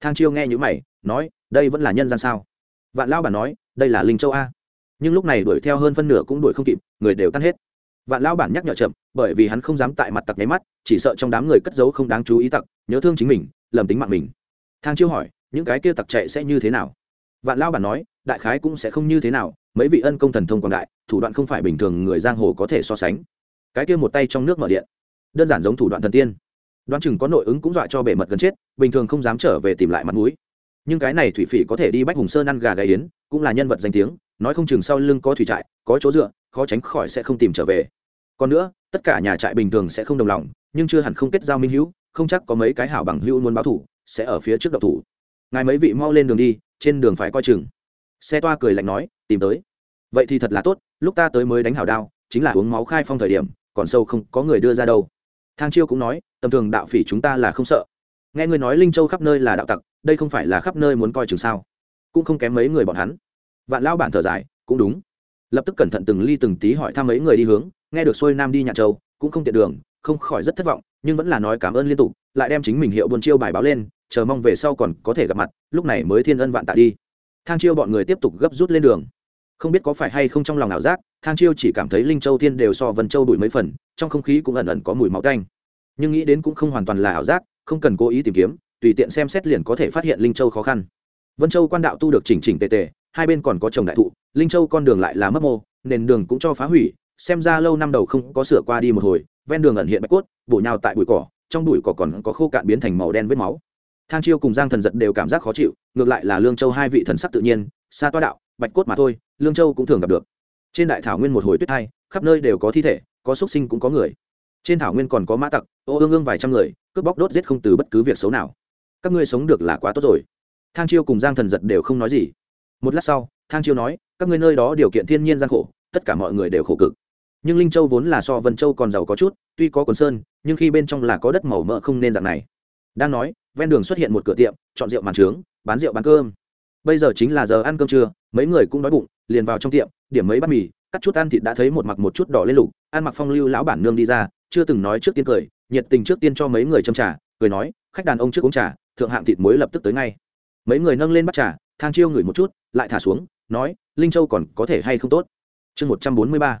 Thang chiêu nghe như mày, nói, đây vẫn là nhân gian sao? Vạn lao bản nói, đây là linh châu a. Nhưng lúc này đuổi theo hơn phân nửa cũng đuổi không kịp, người đều tan hết. Vạn lao bản nhắc nhở chậm, bởi vì hắn không dám tại mặt tặc nháy mắt, chỉ sợ trong đám người cất giấu không đáng chú ý tặc, nhớ thương chính mình, lầm tính mạng mình. Thang chiêu hỏi, những cái kia tặc chạy sẽ như thế nào? Vạn lao bản nói, đại khái cũng sẽ không như thế nào, mấy vị ân công thần thông quảng đại thủ đoạn không phải bình thường người giang hồ có thể so sánh. Cái kia một tay trong nước mở điện, đơn giản giống thủ đoạn thần tiên. Đoán chừng có nội ứng cũng dọa cho bể mật gần chết, bình thường không dám trở về tìm lại mặt mũi. Nhưng cái này thủy phỉ có thể đi bách hùng sơn ăn gà gáy yến, cũng là nhân vật danh tiếng, nói không chừng sau lưng có thủy trại, có chỗ dựa, khó tránh khỏi sẽ không tìm trở về. Còn nữa, tất cả nhà trại bình thường sẽ không đồng lòng, nhưng chưa hẳn không kết giao minh hữu, không chắc có mấy cái hảo bằng hữu muốn báo thủ, sẽ ở phía trước đậu thủ. Ngài mấy vị mau lên đường đi, trên đường phải coi chừng. Xe toa cười lạnh nói, tìm tới vậy thì thật là tốt, lúc ta tới mới đánh hảo đao, chính là uống máu khai phong thời điểm, còn sâu không có người đưa ra đâu. Thang chiêu cũng nói, tầm thường đạo phỉ chúng ta là không sợ. Nghe người nói linh châu khắp nơi là đạo tặc, đây không phải là khắp nơi muốn coi chừng sao? Cũng không kém mấy người bọn hắn. Vạn lão bản thở dài, cũng đúng. Lập tức cẩn thận từng ly từng tí hỏi thăm mấy người đi hướng, nghe được xuôi nam đi nhạn châu, cũng không tiện đường, không khỏi rất thất vọng, nhưng vẫn là nói cảm ơn liên tục, lại đem chính mình hiệu buôn chiêu bài báo lên, chờ mong về sau còn có thể gặp mặt, lúc này mới thiên ân vạn tạ đi. Thang chiêu bọn người tiếp tục gấp rút lên đường không biết có phải hay không trong lòng ảo giác, thang chiêu chỉ cảm thấy linh châu thiên đều so vân châu đuổi mấy phần, trong không khí cũng ẩn ẩn có mùi máu canh nhưng nghĩ đến cũng không hoàn toàn là ảo giác, không cần cố ý tìm kiếm, tùy tiện xem xét liền có thể phát hiện linh châu khó khăn. Vân châu quan đạo tu được chỉnh chỉnh tề tề, hai bên còn có trồng đại thụ, linh châu con đường lại là mất mô, nền đường cũng cho phá hủy, xem ra lâu năm đầu không có sửa qua đi một hồi, ven đường ẩn hiện bạch cốt, bổ nhào tại bụi cỏ, trong bụi cỏ còn có khô cạn biến thành màu đen vết máu. Thang chiêu cùng giang thần giật đều cảm giác khó chịu, ngược lại là lương châu hai vị thần sắc tự nhiên, xa toa đạo, bạch cốt mà thôi lương châu cũng thường gặp được. Trên đại thảo nguyên một hồi tuyết hai khắp nơi đều có thi thể, có xuất sinh cũng có người. Trên thảo nguyên còn có mã tặc, ô ương ương vài trăm người, cướp bóc đốt giết không từ bất cứ việc xấu nào. Các ngươi sống được là quá tốt rồi. Thang chiêu cùng giang thần giật đều không nói gì. Một lát sau, thang chiêu nói, các ngươi nơi đó điều kiện thiên nhiên gian khổ, tất cả mọi người đều khổ cực. Nhưng linh châu vốn là so vân châu còn giàu có chút, tuy có quần sơn, nhưng khi bên trong là có đất màu mỡ không nên dạng này. Đang nói, ven đường xuất hiện một cửa tiệm, chọn rượu màn trướng, bán rượu bán cơm. Bây giờ chính là giờ ăn cơm trưa, mấy người cũng đói bụng liền vào trong tiệm, điểm mấy bát mì, cắt chút ăn thịt đã thấy một mặc một chút đỏ lên lục, ăn mặc phong lưu lão bản nương đi ra, chưa từng nói trước tiên cười, nhiệt tình trước tiên cho mấy người châm trà, cười nói, khách đàn ông trước uống trà, thượng hạng thịt muối lập tức tới ngay. Mấy người nâng lên bắt trà, thang chiêu ngửi một chút, lại thả xuống, nói, linh châu còn có thể hay không tốt? Chương một trăm bốn mươi ba.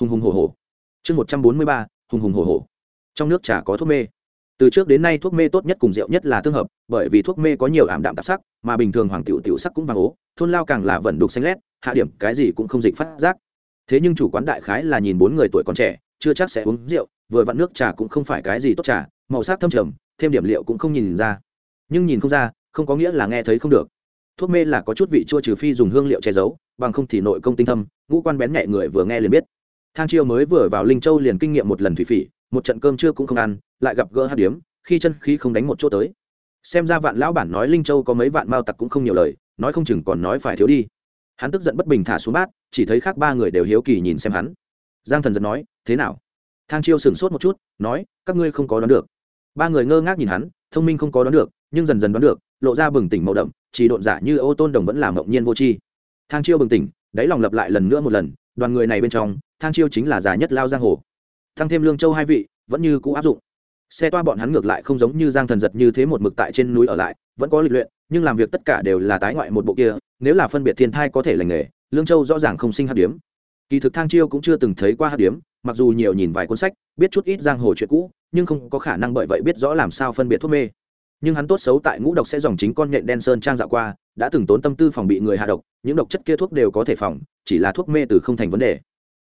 Hùng hùng hồ hồ chương một trăm bốn mươi ba, hùng hùng hồ hồ trong nước trà có thuốc mê từ trước đến nay thuốc mê tốt nhất cùng rượu nhất là tương hợp, bởi vì thuốc mê có nhiều ảm đạm tạp sắc, mà bình thường hoàng tiểu tiểu sắc cũng vàng ố, thôn lao càng là vẩn đục xanh lét, hạ điểm cái gì cũng không dịch phát giác. Thế nhưng chủ quán đại khái là nhìn bốn người tuổi còn trẻ, chưa chắc sẽ uống rượu, vừa vặn nước trà cũng không phải cái gì tốt trà, màu sắc thâm trầm, thêm điểm liệu cũng không nhìn ra. Nhưng nhìn không ra, không có nghĩa là nghe thấy không được. Thuốc mê là có chút vị chua trừ phi dùng hương liệu che giấu, bằng không thì nội công tinh thâm, ngũ quan bén nhạy người vừa nghe liền biết. Thang chiêu mới vừa vào linh châu liền kinh nghiệm một lần thủy phỉ một trận cơm trưa cũng không ăn, lại gặp gỡ hát điếm, khi chân khí không đánh một chỗ tới. Xem ra vạn lão bản nói linh châu có mấy vạn mao tặc cũng không nhiều lời, nói không chừng còn nói phải thiếu đi. Hắn tức giận bất bình thả xuống bát, chỉ thấy khác ba người đều hiếu kỳ nhìn xem hắn. Giang thần giật nói, thế nào? Thang chiêu sửng sốt một chút, nói, các ngươi không có đoán được. Ba người ngơ ngác nhìn hắn, thông minh không có đoán được, nhưng dần dần đoán được, lộ ra bừng tỉnh màu đậm, chỉ độn giả như ô tôn đồng vẫn làm mộng nhiên vô tri. Thang chiêu bừng tỉnh, đáy lòng lập lại lần nữa một lần, đoàn người này bên trong, thang chiêu chính là già nhất lao giang hồ tăng thêm lương châu hai vị, vẫn như cũ áp dụng. Xe toa bọn hắn ngược lại không giống như giang thần giật như thế một mực tại trên núi ở lại, vẫn có lịch luyện, nhưng làm việc tất cả đều là tái ngoại một bộ kia, nếu là phân biệt thiên thai có thể lành nghề, lương châu rõ ràng không sinh hát điếm. Kỳ thực thang chiêu cũng chưa từng thấy qua hát điếm, mặc dù nhiều nhìn vài cuốn sách, biết chút ít giang hồ chuyện cũ, nhưng không có khả năng bởi vậy biết rõ làm sao phân biệt thuốc mê. Nhưng hắn tốt xấu tại ngũ độc sẽ dòng chính con nhện đen sơn trang dạo qua, đã từng tốn tâm tư phòng bị người hạ độc, những độc chất kia thuốc đều có thể phòng, chỉ là thuốc mê từ không thành vấn đề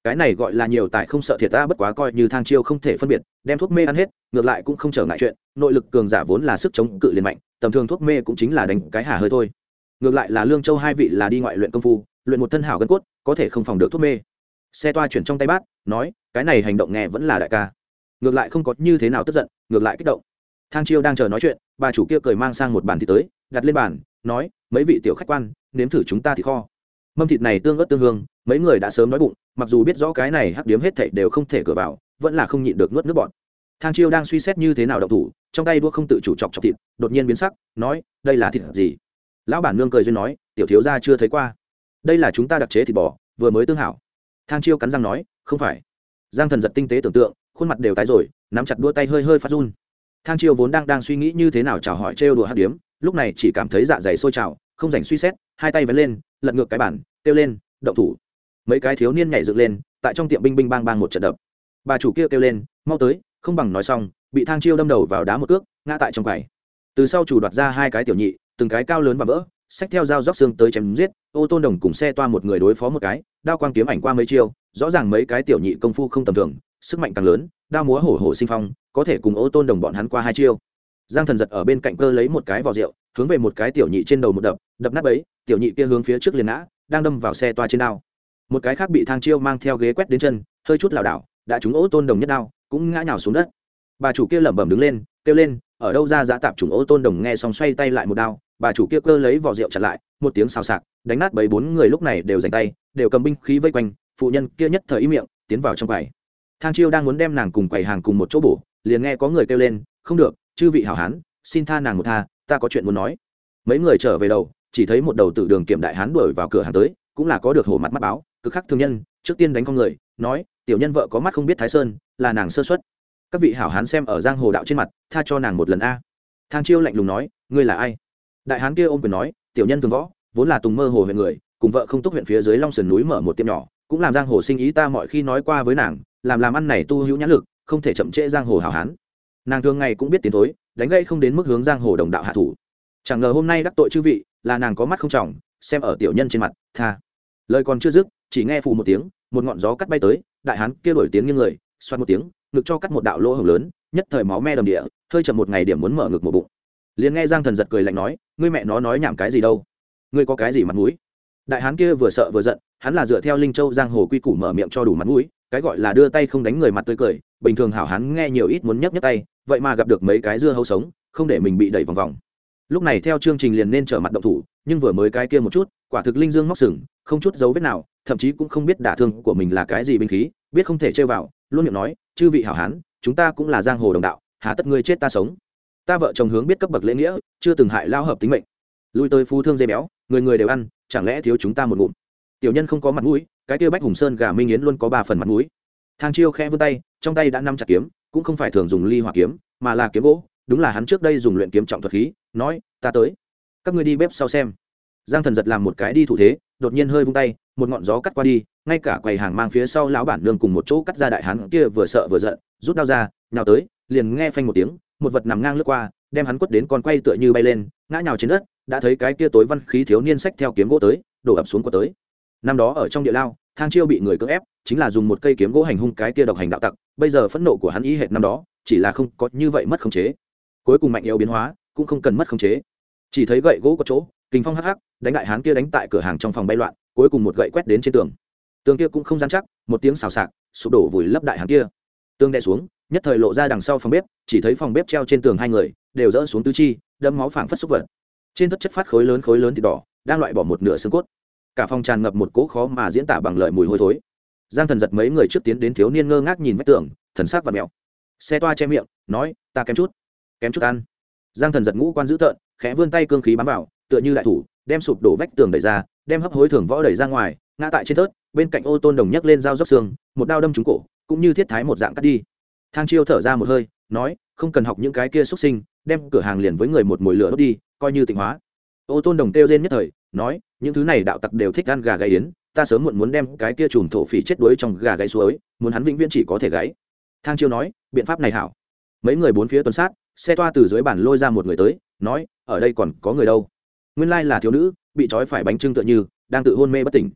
cái này gọi là nhiều tài không sợ thiệt ta bất quá coi như thang chiêu không thể phân biệt, đem thuốc mê ăn hết, ngược lại cũng không trở ngại chuyện, nội lực cường giả vốn là sức chống cự liền mạnh, tầm thường thuốc mê cũng chính là đánh cái hà hơi thôi. Ngược lại là lương châu hai vị là đi ngoại luyện công phu, luyện một thân hảo gân cốt, có thể không phòng được thuốc mê. Xe toa chuyển trong tay bát nói, cái này hành động nghe vẫn là đại ca. Ngược lại không có như thế nào tức giận, ngược lại kích động. Thang chiêu đang chờ nói chuyện, bà chủ kia cười mang sang một bàn thịt tới, đặt lên bàn, nói, mấy vị tiểu khách quan, nếm thử chúng ta thì kho mâm thịt này tương ớt tương hương, mấy người đã sớm nói bụng, mặc dù biết rõ cái này hắc điếm hết thảy đều không thể cửa vào, vẫn là không nhịn được nuốt nước bọn thang chiêu đang suy xét như thế nào động thủ, trong tay đua không tự chủ chọc chọc thịt, đột nhiên biến sắc, nói, đây là thịt gì? Lão bản nương cười duyên nói, tiểu thiếu gia chưa thấy qua. Đây là chúng ta đặc chế thịt bò, vừa mới tương hảo. Thang chiêu cắn răng nói, không phải. Giang thần giật tinh tế tưởng tượng, khuôn mặt đều tái rồi, nắm chặt đua tay hơi hơi phát run. Thang chiêu vốn đang đang suy nghĩ như thế nào chào hỏi trêu đùa hát điếm, lúc này chỉ cảm thấy dạ dày sôi trào, không dành suy xét, hai tay vén lên lật ngược cái bản kêu lên, động thủ. Mấy cái thiếu niên nhảy dựng lên, tại trong tiệm binh binh bang bang một trận đập. Bà chủ kia kêu lên, mau tới, không bằng nói xong. Bị thang chiêu đâm đầu vào đá một cước, ngã tại trong quầy. Từ sau chủ đoạt ra hai cái tiểu nhị, từng cái cao lớn và vỡ, xách theo dao róc xương tới chém giết, ô tôn đồng cùng xe toa một người đối phó một cái, đao quang kiếm ảnh qua mấy chiêu, rõ ràng mấy cái tiểu nhị công phu không tầm thường, sức mạnh càng lớn, đao múa hổ hổ sinh phong, có thể cùng ô tôn đồng bọn hắn qua hai chiêu. Giang thần giật ở bên cạnh cơ lấy một cái vỏ rượu hướng về một cái tiểu nhị trên đầu một đập đập nát ấy tiểu nhị kia hướng phía trước liền ngã, đang đâm vào xe toa trên đao. Một cái khác bị thang chiêu mang theo ghế quét đến chân, hơi chút lảo đảo, đã trúng ô tôn đồng nhất đao, cũng ngã nhào xuống đất. Bà chủ kia lẩm bẩm đứng lên, kêu lên, ở đâu ra giã tạp chủng ô tôn đồng? Nghe xong xoay tay lại một đao, bà chủ kia cơ lấy vỏ rượu chặt lại, một tiếng xào xạc, đánh nát bảy bốn người lúc này đều dành tay, đều cầm binh khí vây quanh, phụ nhân kia nhất thời ý miệng, tiến vào trong quầy. Thang chiêu đang muốn đem nàng cùng quầy hàng cùng một chỗ bổ, liền nghe có người kêu lên, không được, chư vị hảo hán, xin tha nàng một tha ta có chuyện muốn nói. Mấy người trở về đầu, chỉ thấy một đầu tử đường kiểm đại hán đuổi vào cửa hàng tới, cũng là có được hổ mặt mắt báo, cực khắc thương nhân, trước tiên đánh con người, nói, tiểu nhân vợ có mắt không biết thái sơn, là nàng sơ xuất các vị hảo hán xem ở giang hồ đạo trên mặt, tha cho nàng một lần a. Thang chiêu lạnh lùng nói, ngươi là ai? Đại hán kia ôm quyền nói, tiểu nhân thường võ, vốn là tùng mơ hồ huyện người, cùng vợ không túc huyện phía dưới long sườn núi mở một tiệm nhỏ, cũng làm giang hồ sinh ý ta mọi khi nói qua với nàng, làm làm ăn này tu hữu nhãn lực, không thể chậm trễ giang hồ hảo hán nàng thường ngày cũng biết tiến thối, đánh gây không đến mức hướng giang hồ đồng đạo hạ thủ. Chẳng ngờ hôm nay đắc tội chư vị, là nàng có mắt không trỏng xem ở tiểu nhân trên mặt, tha. Lời còn chưa dứt, chỉ nghe phù một tiếng, một ngọn gió cắt bay tới, đại hán kia đổi tiếng như người, xoát một tiếng, ngực cho cắt một đạo lỗ hồng lớn, nhất thời máu me đầm địa, hơi chậm một ngày điểm muốn mở ngực một bụng. Liền nghe giang thần giật cười lạnh nói, ngươi mẹ nó nói nhảm cái gì đâu? Ngươi có cái gì mặt mũi? Đại hán kia vừa sợ vừa giận, hắn là dựa theo linh châu giang hồ quy củ mở miệng cho đủ mặt mũi cái gọi là đưa tay không đánh người mặt tươi cười, bình thường hảo hán nghe nhiều ít muốn nhấc nhấc tay, vậy mà gặp được mấy cái dưa hấu sống, không để mình bị đẩy vòng vòng. Lúc này theo chương trình liền nên trở mặt động thủ, nhưng vừa mới cái kia một chút, quả thực linh dương móc sừng, không chút dấu vết nào, thậm chí cũng không biết đả thương của mình là cái gì binh khí, biết không thể chơi vào, luôn miệng nói, chư vị hảo hán, chúng ta cũng là giang hồ đồng đạo, hà tất ngươi chết ta sống. Ta vợ chồng hướng biết cấp bậc lễ nghĩa, chưa từng hại lao hợp tính mệnh. Lui tới phú thương dây béo, người người đều ăn, chẳng lẽ thiếu chúng ta một ngụm? Tiểu nhân không có mặt mũi cái kia bách hùng sơn gà minh yến luôn có ba phần mặt mũi. Thang chiêu khẽ vươn tay, trong tay đã năm chặt kiếm, cũng không phải thường dùng ly hỏa kiếm, mà là kiếm gỗ. Đúng là hắn trước đây dùng luyện kiếm trọng thuật khí, nói, ta tới, các ngươi đi bếp sau xem. Giang thần giật làm một cái đi thủ thế, đột nhiên hơi vung tay, một ngọn gió cắt qua đi, ngay cả quầy hàng mang phía sau lão bản nương cùng một chỗ cắt ra đại hắn kia vừa sợ vừa giận, rút đao ra, nhào tới, liền nghe phanh một tiếng, một vật nằm ngang lướt qua, đem hắn quất đến con quay tựa như bay lên, ngã nhào trên đất, đã thấy cái kia tối văn khí thiếu niên sách theo kiếm gỗ tới, đổ ập xuống của tới năm đó ở trong địa lao, thang chiêu bị người cưỡng ép, chính là dùng một cây kiếm gỗ hành hung cái kia độc hành đạo tặc, bây giờ phẫn nộ của hắn ý hệt năm đó, chỉ là không có như vậy mất khống chế. Cuối cùng mạnh yếu biến hóa, cũng không cần mất khống chế. Chỉ thấy gậy gỗ có chỗ kình phong hắc hắc, đánh đại hán kia đánh tại cửa hàng trong phòng bay loạn, cuối cùng một gậy quét đến trên tường. Tường kia cũng không gian chắc, một tiếng xào xạc, sụp đổ vùi lấp đại hán kia. Tường đè xuống, nhất thời lộ ra đằng sau phòng bếp, chỉ thấy phòng bếp treo trên tường hai người, đều dỡ xuống tứ chi đâm máu phảng phất xúc vật. Trên tất chất phát khối lớn khối lớn thịt đỏ, đang loại bỏ một nửa xương cốt cả phòng tràn ngập một cỗ khó mà diễn tả bằng lời mùi hôi thối. Giang thần giật mấy người trước tiến đến thiếu niên ngơ ngác nhìn vách tường, thần sắc và mèo. Xe toa che miệng, nói, ta kém chút kém chút ăn. Giang thần giật ngũ quan dữ tợn, khẽ vươn tay cương khí bám vào, tựa như đại thủ, đem sụp đổ vách tường đẩy ra, đem hấp hối thường võ đẩy ra ngoài, ngã tại trên tớt bên cạnh ô tôn đồng nhấc lên dao dốc xương, một đao đâm trúng cổ, cũng như thiết thái một dạng cắt đi. Thang chiêu thở ra một hơi, nói, không cần học những cái kia xuất sinh, đem cửa hàng liền với người một mồi lửa đốt đi, coi như tịnh hóa. Ô tôn đồng kêu rên nhất thời, nói những thứ này đạo tặc đều thích ăn gà gáy yến, ta sớm muộn muốn đem cái kia chùm thổ phỉ chết đuối trong gà gáy suối, muốn hắn vĩnh viễn chỉ có thể gáy. Thang chiêu nói, biện pháp này hảo. Mấy người bốn phía tuần sát, xe toa từ dưới bàn lôi ra một người tới, nói, ở đây còn có người đâu? Nguyên lai là thiếu nữ, bị trói phải bánh trưng tựa như, đang tự hôn mê bất tỉnh.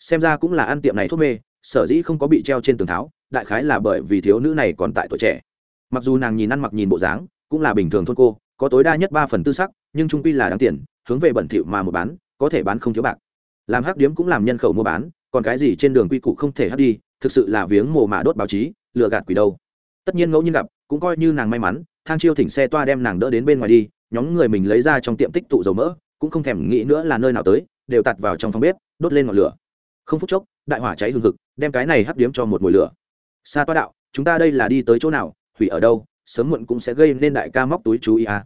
Xem ra cũng là ăn tiệm này thuốc mê, sở dĩ không có bị treo trên tường tháo, đại khái là bởi vì thiếu nữ này còn tại tuổi trẻ. Mặc dù nàng nhìn ăn mặc nhìn bộ dáng, cũng là bình thường thôn cô, có tối đa nhất ba phần tư sắc, nhưng trung quy là đáng tiền, hướng về bẩn thỉu mà một bán có thể bán không thiếu bạc. Làm hắc điếm cũng làm nhân khẩu mua bán, còn cái gì trên đường quy củ không thể hắc đi, thực sự là viếng mồ mà đốt báo chí, lừa gạt quỷ đâu. Tất nhiên ngẫu nhiên gặp, cũng coi như nàng may mắn, thang chiêu thỉnh xe toa đem nàng đỡ đến bên ngoài đi, nhóm người mình lấy ra trong tiệm tích tụ dầu mỡ, cũng không thèm nghĩ nữa là nơi nào tới, đều tạt vào trong phòng bếp, đốt lên ngọn lửa. Không phút chốc, đại hỏa cháy hừng hực, đem cái này hấp điếm cho một mùi lửa. Xa toa đạo, chúng ta đây là đi tới chỗ nào, hủy ở đâu, sớm muộn cũng sẽ gây nên đại ca móc túi chú ý à.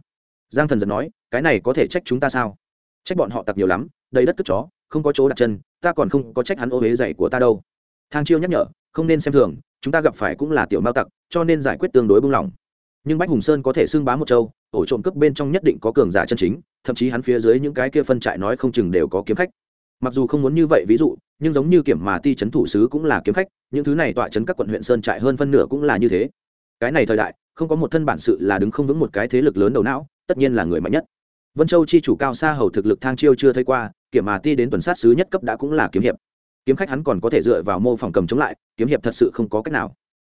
giang thần giật nói, cái này có thể trách chúng ta sao? Trách bọn họ tặc nhiều lắm, đầy đất cất chó, không có chỗ đặt chân, ta còn không có trách hắn ô huế dạy của ta đâu. Thang chiêu nhắc nhở, không nên xem thường, chúng ta gặp phải cũng là tiểu mao tặc, cho nên giải quyết tương đối bung lỏng nhưng bách hùng sơn có thể xưng bá một châu, ổ trộm cướp bên trong nhất định có cường giả chân chính, thậm chí hắn phía dưới những cái kia phân trại nói không chừng đều có kiếm khách. Mặc dù không muốn như vậy, ví dụ, nhưng giống như kiểm mà ti c thủ sứ cũng là kiếm khách, những thứ này tọa trấn các quận huyện sơn trại hơn phân nửa cũng là như thế. Cái này thời đại, không có một thân bản sự là đứng không vững một cái thế lực lớn đầu não, tất nhiên là người mạnh nhất vân châu chi chủ cao xa hầu thực lực thang chiêu chưa thấy qua kiểm mà ti đến tuần sát sứ nhất cấp đã cũng là kiếm hiệp. Kiếm khách hắn còn có thể dựa vào mô phỏng cầm chống lại, kiếm hiệp thật sự không có cách nào.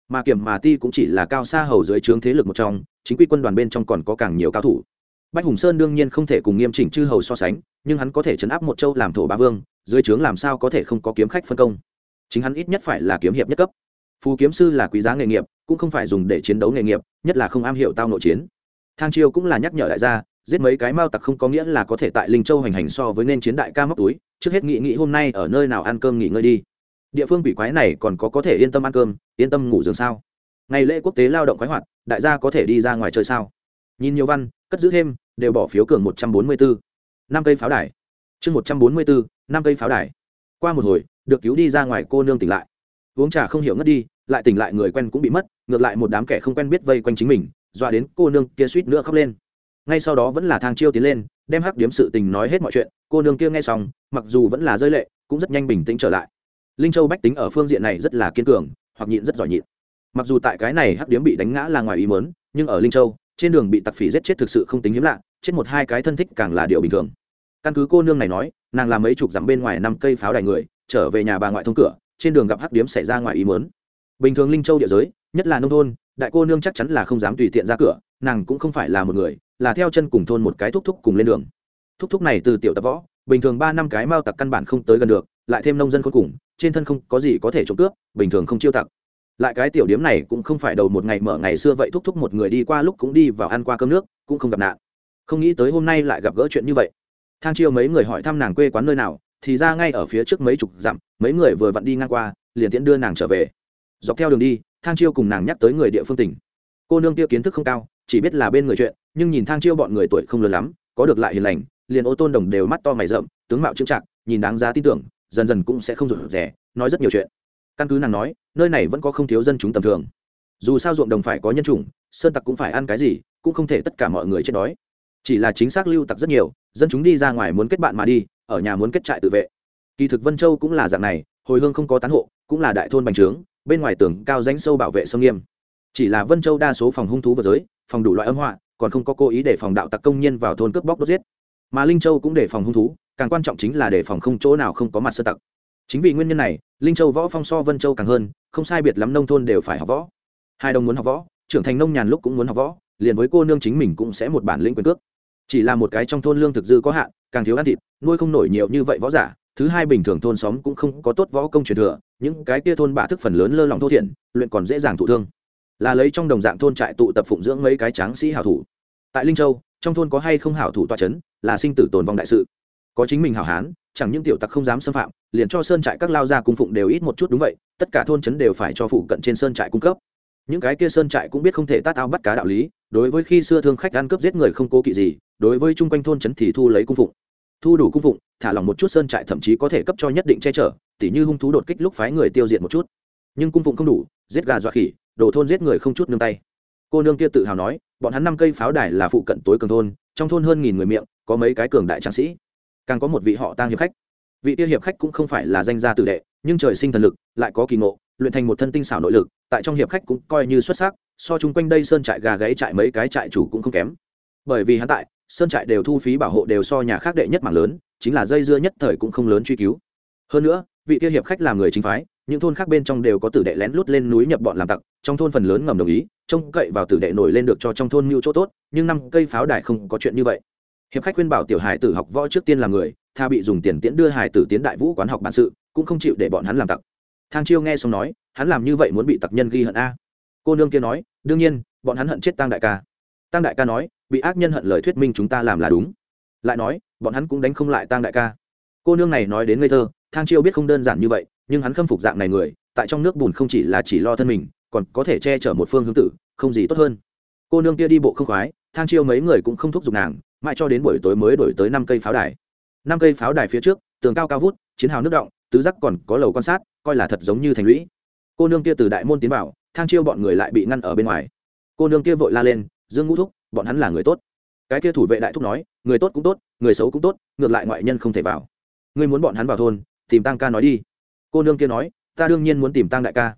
Mà kiểm mà ti cũng chỉ là cao xa hầu dưới trướng thế lực một trong, chính quy quân đoàn bên trong còn có càng nhiều cao thủ. Bách hùng sơn đương nhiên không thể cùng nghiêm chỉnh chư hầu so sánh, nhưng hắn có thể chấn áp một châu làm thổ ba vương, dưới trướng làm sao có thể không có kiếm khách phân công. Chính hắn ít nhất phải là kiếm hiệp nhất cấp. Phù kiếm sư là quý giá nghề nghiệp, cũng không phải dùng để chiến đấu nghề nghiệp, nhất là không am hiểu tao nội chiến. Thang chiêu cũng là nhắc nhở đại gia giết mấy cái mao tặc không có nghĩa là có thể tại linh châu hành hành so với nên chiến đại ca móc túi, trước hết nghị nghị hôm nay ở nơi nào ăn cơm nghỉ ngơi đi. Địa phương quỷ quái này còn có có thể yên tâm ăn cơm, yên tâm ngủ giường sao? Ngày lễ quốc tế lao động khoái hoạt, đại gia có thể đi ra ngoài chơi sao? Nhìn nhiều văn, cất giữ thêm, đều bỏ phiếu cường một trăm bốn mươi bốn năm cây pháo đài. Chương một trăm bốn mươi bốn năm cây pháo đài. Qua một hồi, được cứu đi ra ngoài cô nương tỉnh lại. Uống trà không hiểu ngất đi, lại tỉnh lại người quen cũng bị mất, ngược lại một đám kẻ không quen biết vây quanh chính mình, dọa đến cô nương kia suýt nữa khóc lên ngay sau đó vẫn là thang chiêu tiến lên, đem hắc điếm sự tình nói hết mọi chuyện, cô nương kia nghe xong, mặc dù vẫn là rơi lệ, cũng rất nhanh bình tĩnh trở lại. Linh châu bách tính ở phương diện này rất là kiên cường, hoặc nhịn rất giỏi nhịn. Mặc dù tại cái này hắc điếm bị đánh ngã là ngoài ý mớn nhưng ở linh châu, trên đường bị tặc phỉ giết chết thực sự không tính hiếm lạ, chết một hai cái thân thích càng là điều bình thường. Căn cứ cô nương này nói, nàng làm mấy chục dặm bên ngoài năm cây pháo đài người, trở về nhà bà ngoại thông cửa, trên đường gặp hắc điếm xảy ra ngoài ý mớn bình thường linh châu địa giới, nhất là nông thôn đại cô nương chắc chắn là không dám tùy tiện ra cửa, nàng cũng không phải là một người, là theo chân cùng thôn một cái thúc thúc cùng lên đường. Thúc thúc này từ tiểu tập võ, bình thường ba năm cái mao tặc căn bản không tới gần được, lại thêm nông dân khôn cùng, trên thân không có gì có thể trộm cướp, bình thường không chiêu tặc. Lại cái tiểu điếm này cũng không phải đầu một ngày mở ngày xưa vậy thúc thúc một người đi qua lúc cũng đi vào ăn qua cơm nước, cũng không gặp nạn. Không nghĩ tới hôm nay lại gặp gỡ chuyện như vậy. Thang chiêu mấy người hỏi thăm nàng quê quán nơi nào, thì ra ngay ở phía trước mấy chục dặm, mấy người vừa vặn đi ngang qua, liền tiễn đưa nàng trở về. Dọc theo đường đi thang chiêu cùng nàng nhắc tới người địa phương tỉnh cô nương kia kiến thức không cao chỉ biết là bên người chuyện nhưng nhìn thang chiêu bọn người tuổi không lớn lắm có được lại hiền lành liền ô tôn đồng đều mắt to mày rậm tướng mạo trưng trạc, nhìn đáng giá tin tưởng dần dần cũng sẽ không rụt rẻ nói rất nhiều chuyện. Căn cứ nàng nói nơi này vẫn có không thiếu dân chúng tầm thường. Dù sao ruộng đồng phải có nhân chủng sơn tặc cũng phải ăn cái gì cũng không thể tất cả mọi người chết đói. Chỉ là chính xác lưu tặc rất nhiều dân chúng đi ra ngoài muốn kết bạn mà đi ở nhà muốn kết trại tự vệ. Kỳ thực vân châu cũng là dạng này hồi hương không có tán hộ cũng là đại thôn bành trướng bên ngoài tường cao ránh sâu bảo vệ sông nghiêm. Chỉ là vân châu đa số phòng hung thú vật giới, phòng đủ loại âm họa, còn không có cố ý để phòng đạo tặc công nhân vào thôn cướp bóc đốt giết. Mà linh châu cũng để phòng hung thú, càng quan trọng chính là để phòng không chỗ nào không có mặt sơ tặc. Chính vì nguyên nhân này, linh châu võ phong so vân châu càng hơn, không sai biệt lắm nông thôn đều phải học võ. Hai đồng muốn học võ, trưởng thành nông nhàn lúc cũng muốn học võ, liền với cô nương chính mình cũng sẽ một bản lĩnh quyền cước. Chỉ là một cái trong thôn lương thực dư có hạn, càng thiếu ăn thịt, nuôi không nổi nhiều như vậy võ giả thứ hai bình thường thôn xóm cũng không có tốt võ công truyền thừa, những cái kia thôn bạ thức phần lớn lơ lỏng thô thiển, luyện còn dễ dàng thụ thương. Là lấy trong đồng dạng thôn trại tụ tập phụng dưỡng mấy cái tráng sĩ hảo thủ. Tại linh châu, trong thôn có hay không hảo thủ toa c h ấ n là sinh tử tồn vong đại sự. Có chính mình hảo hán, chẳng những tiểu tặc không dám xâm phạm, liền cho sơn trại các lao gia cung phụng đều ít một chút đúng vậy, tất cả thôn trấn đều phải cho phụ cận trên sơn trại cung cấp. Những cái kia sơn trại cũng biết không thể tát ao bắt cá đạo lý, đối với khi xưa thương khách ăn cướp giết người không cố kỵ gì, đối với chung quanh thôn trấn thì thu lấy cung phụng thu đủ cung phụng, thả lỏng một chút sơn trại thậm chí có thể cấp cho nhất định che chở, tỉ như hung thú đột kích lúc phái người tiêu diệt một chút. Nhưng cung phụng không đủ, giết gà dọa khỉ đổ thôn giết người không chút nương tay. Cô nương kia tự hào nói, bọn hắn năm cây pháo đài là phụ cận tối cường thôn, trong thôn hơn nghìn người miệng, có mấy cái cường đại tráng sĩ. Càng có một vị họ tang hiệp khách. Vị tiêu hiệp khách cũng không phải là danh gia tử đệ, nhưng trời sinh thần lực, lại có kỳ ngộ, luyện thành một thân tinh xảo nội lực, tại trong hiệp khách cũng coi như xuất sắc, so chung quanh đây sơn trại gà gáy trại mấy cái trại chủ cũng không kém. Bởi vì hắn tại sơn trại đều thu phí bảo hộ đều so nhà khác đệ nhất mảng lớn, chính là dây dưa nhất thời cũng không lớn truy cứu. Hơn nữa, vị kia hiệp khách làm người chính phái, những thôn khác bên trong đều có tử đệ lén lút lên núi nhập bọn làm tặc, trong thôn phần lớn ngầm đồng ý, trông cậy vào tử đệ nổi lên được cho trong thôn mưu chỗ tốt, nhưng năm cây pháo đài không có chuyện như vậy. Hiệp khách khuyên bảo tiểu hải tử học võ trước tiên làm người, tha bị dùng tiền tiễn đưa hải tử tiến đại vũ quán học bản sự, cũng không chịu để bọn hắn làm tặc. Thang chiêu nghe xong nói, hắn làm như vậy muốn bị tặc nhân ghi hận a. Cô nương kia nói, đương nhiên, bọn hắn hận chết tăng đại ca tăng đại ca nói, bị ác nhân hận lời thuyết minh chúng ta làm là đúng. Lại nói, bọn hắn cũng đánh không lại tăng đại ca. Cô nương này nói đến ngây thơ, thang chiêu biết không đơn giản như vậy, nhưng hắn khâm phục dạng này người, tại trong nước bùn không chỉ là chỉ lo thân mình, còn có thể che chở một phương hướng tử, không gì tốt hơn. Cô nương kia đi bộ không khoái, thang chiêu mấy người cũng không thúc giục nàng, mãi cho đến buổi tối mới đổi tới năm cây pháo đài. Năm cây pháo đài phía trước, tường cao cao vút, chiến hào nước động, tứ giác còn có lầu quan sát, coi là thật giống như thành lũy. Cô nương kia từ đại môn tiến vào, thang chiêu bọn người lại bị ngăn ở bên ngoài. Cô nương kia vội la lên dương ngũ thúc, bọn hắn là người tốt. Cái kia thủ vệ đại thúc nói, người tốt cũng tốt, người xấu cũng tốt, ngược lại ngoại nhân không thể vào. Ngươi muốn bọn hắn vào thôn, tìm tăng ca nói đi. Cô nương kia nói, ta đương nhiên muốn tìm tăng đại ca.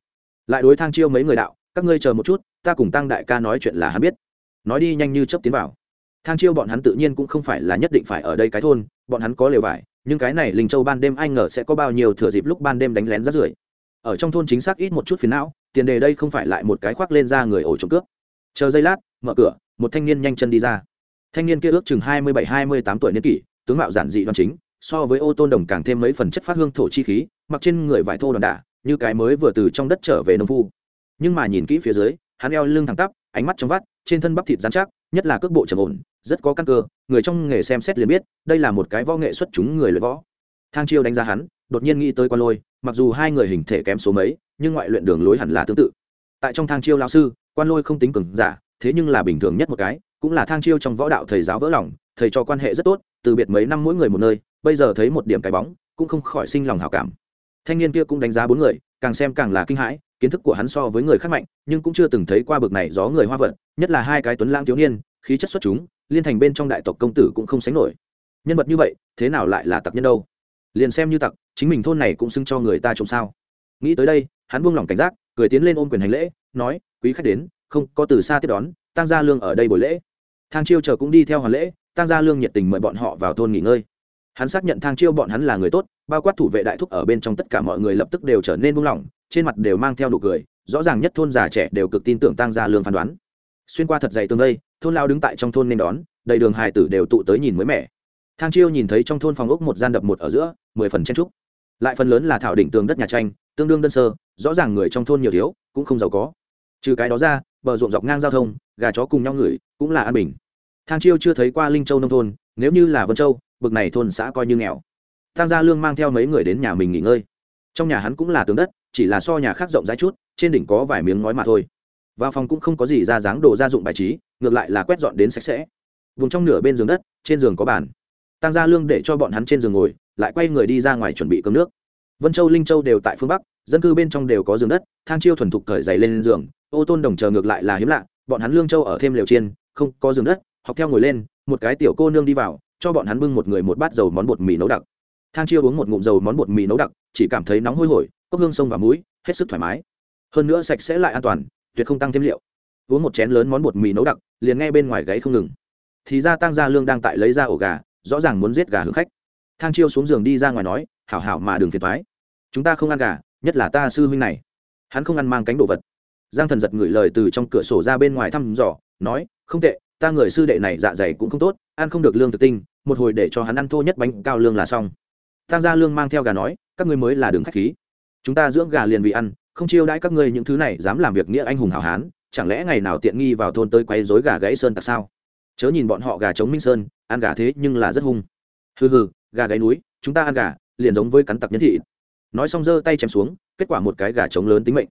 Lại đối thang chiêu mấy người đạo, các ngươi chờ một chút, ta cùng tăng đại ca nói chuyện là hắn biết. Nói đi nhanh như chấp tiến vào. Thang chiêu bọn hắn tự nhiên cũng không phải là nhất định phải ở đây cái thôn, bọn hắn có lều vải, nhưng cái này linh châu ban đêm anh ngờ sẽ có bao nhiêu thừa dịp lúc ban đêm đánh lén rắt rưởi. Ở trong thôn chính xác ít một chút phiền não, tiền đề đây không phải lại một cái khoác lên ra người ổ trộm cướp. Chờ giây lát mở cửa, một thanh niên nhanh chân đi ra. Thanh niên kia ước chừng hai mươi bảy, hai mươi tám tuổi niên kỷ, tướng mạo giản dị đoan chính, so với ô tôn đồng càng thêm mấy phần chất phát hương thổ chi khí, mặc trên người vải thô đòn đả, như cái mới vừa từ trong đất trở về nông phu. Nhưng mà nhìn kỹ phía dưới, hắn eo lưng thẳng tắp, ánh mắt trong vắt, trên thân bắp thịt dán chắc, nhất là cước bộ trầm ổn, rất có căn cơ, người trong nghề xem xét liền biết, đây là một cái võ nghệ xuất chúng người luyện võ. Thang chiêu đánh giá hắn, đột nhiên nghĩ tới quan lôi, mặc dù hai người hình thể kém số mấy, nhưng ngoại luyện đường lối hẳn là tương tự. Tại trong thang chiêu lao sư quan lôi không tính cường giả thế nhưng là bình thường nhất một cái, cũng là thang chiêu trong võ đạo thầy giáo vỡ lòng, thầy cho quan hệ rất tốt, từ biệt mấy năm mỗi người một nơi, bây giờ thấy một điểm cái bóng, cũng không khỏi sinh lòng hào cảm. Thanh niên kia cũng đánh giá bốn người, càng xem càng là kinh hãi, kiến thức của hắn so với người khác mạnh, nhưng cũng chưa từng thấy qua bực này gió người hoa vận, nhất là hai cái tuấn lãng thiếu niên, khí chất xuất chúng, liên thành bên trong đại tộc công tử cũng không sánh nổi. Nhân vật như vậy, thế nào lại là tặc nhân đâu? Liền xem như tặc, chính mình thôn này cũng xưng cho người ta trông sao. Nghĩ tới đây, hắn buông lỏng cảnh giác, cười tiến lên ôm quyền hành lễ, nói, quý khách đến không có từ xa tiếp đón tăng gia lương ở đây buổi lễ. Thang chiêu chờ cũng đi theo hoàn lễ tăng gia lương nhiệt tình mời bọn họ vào thôn nghỉ ngơi. Hắn xác nhận thang chiêu bọn hắn là người tốt, bao quát thủ vệ đại thúc ở bên trong tất cả mọi người lập tức đều trở nên buông lỏng, trên mặt đều mang theo nụ cười, rõ ràng nhất thôn già trẻ đều cực tin tưởng tăng gia lương phán đoán. Xuyên qua thật dày tương đây thôn lao đứng tại trong thôn nên đón, đầy đường hài tử đều tụ tới nhìn mới mẻ. Thang chiêu nhìn thấy trong thôn phòng ốc một gian đập một ở giữa, mười phần chen trúc lại phần lớn là thảo đỉnh tường đất nhà tranh, tương đương đơn sơ, rõ ràng người trong thôn nhiều thiếu, cũng không giàu có trừ cái đó ra, bờ ruộng dọc ngang giao thông, gà chó cùng nhau ngửi, cũng là an bình. Thang chiêu chưa thấy qua linh châu nông thôn, nếu như là vân châu, bực này thôn xã coi như nghèo. Thang gia lương mang theo mấy người đến nhà mình nghỉ ngơi. Trong nhà hắn cũng là tường đất, chỉ là so nhà khác rộng rãi chút, trên đỉnh có vài miếng ngói mà thôi. Vào phòng cũng không có gì ra dáng đồ gia dụng bài trí, ngược lại là quét dọn đến sạch sẽ. Vùng trong nửa bên giường đất, trên giường có bàn. Tăng gia lương để cho bọn hắn trên giường ngồi, lại quay người đi ra ngoài chuẩn bị cơm nước. Vân châu, linh châu đều tại phương bắc dân cư bên trong đều có giường đất, thang chiêu thuần thục cởi dày lên giường, ô tôn đồng chờ ngược lại là hiếm lạ, bọn hắn lương châu ở thêm lều chiên, không có giường đất, học theo ngồi lên, một cái tiểu cô nương đi vào, cho bọn hắn bưng một người một bát dầu món bột mì nấu đặc. Thang chiêu uống một ngụm dầu món bột mì nấu đặc, chỉ cảm thấy nóng hôi hổi cốc hương sông và mũi, hết sức thoải mái. Hơn nữa sạch sẽ lại an toàn, tuyệt không tăng thêm liệu. Uống một chén lớn món bột mì nấu đặc, liền nghe bên ngoài gáy không ngừng. Thì ra tăng gia lương đang tại lấy ra ổ gà, rõ ràng muốn giết gà hướng khách. Thang chiêu xuống giường đi ra ngoài nói, hảo hảo mà đừng phiền thoái chúng ta không ăn gà nhất là ta sư huynh này. Hắn không ăn mang cánh đồ vật. Giang thần giật ngửi lời từ trong cửa sổ ra bên ngoài thăm dò, nói, không tệ, ta người sư đệ này dạ dày cũng không tốt, ăn không được lương thực tinh, một hồi để cho hắn ăn thô nhất bánh cao lương là xong. Tăng gia lương mang theo gà nói, các ngươi mới là đường khách khí. Chúng ta dưỡng gà liền vì ăn, không chiêu đãi các ngươi những thứ này dám làm việc nghĩa anh hùng hảo hán, chẳng lẽ ngày nào tiện nghi vào thôn tới quay dối gà gãy sơn tặc sao? Chớ nhìn bọn họ gà chống minh sơn, ăn gà thế nhưng là rất hung. Hừ hừ, gà gáy núi, chúng ta ăn gà, liền giống với cắn tặc nhân thị nói xong giơ tay chém xuống, kết quả một cái gà trống lớn tính mệnh.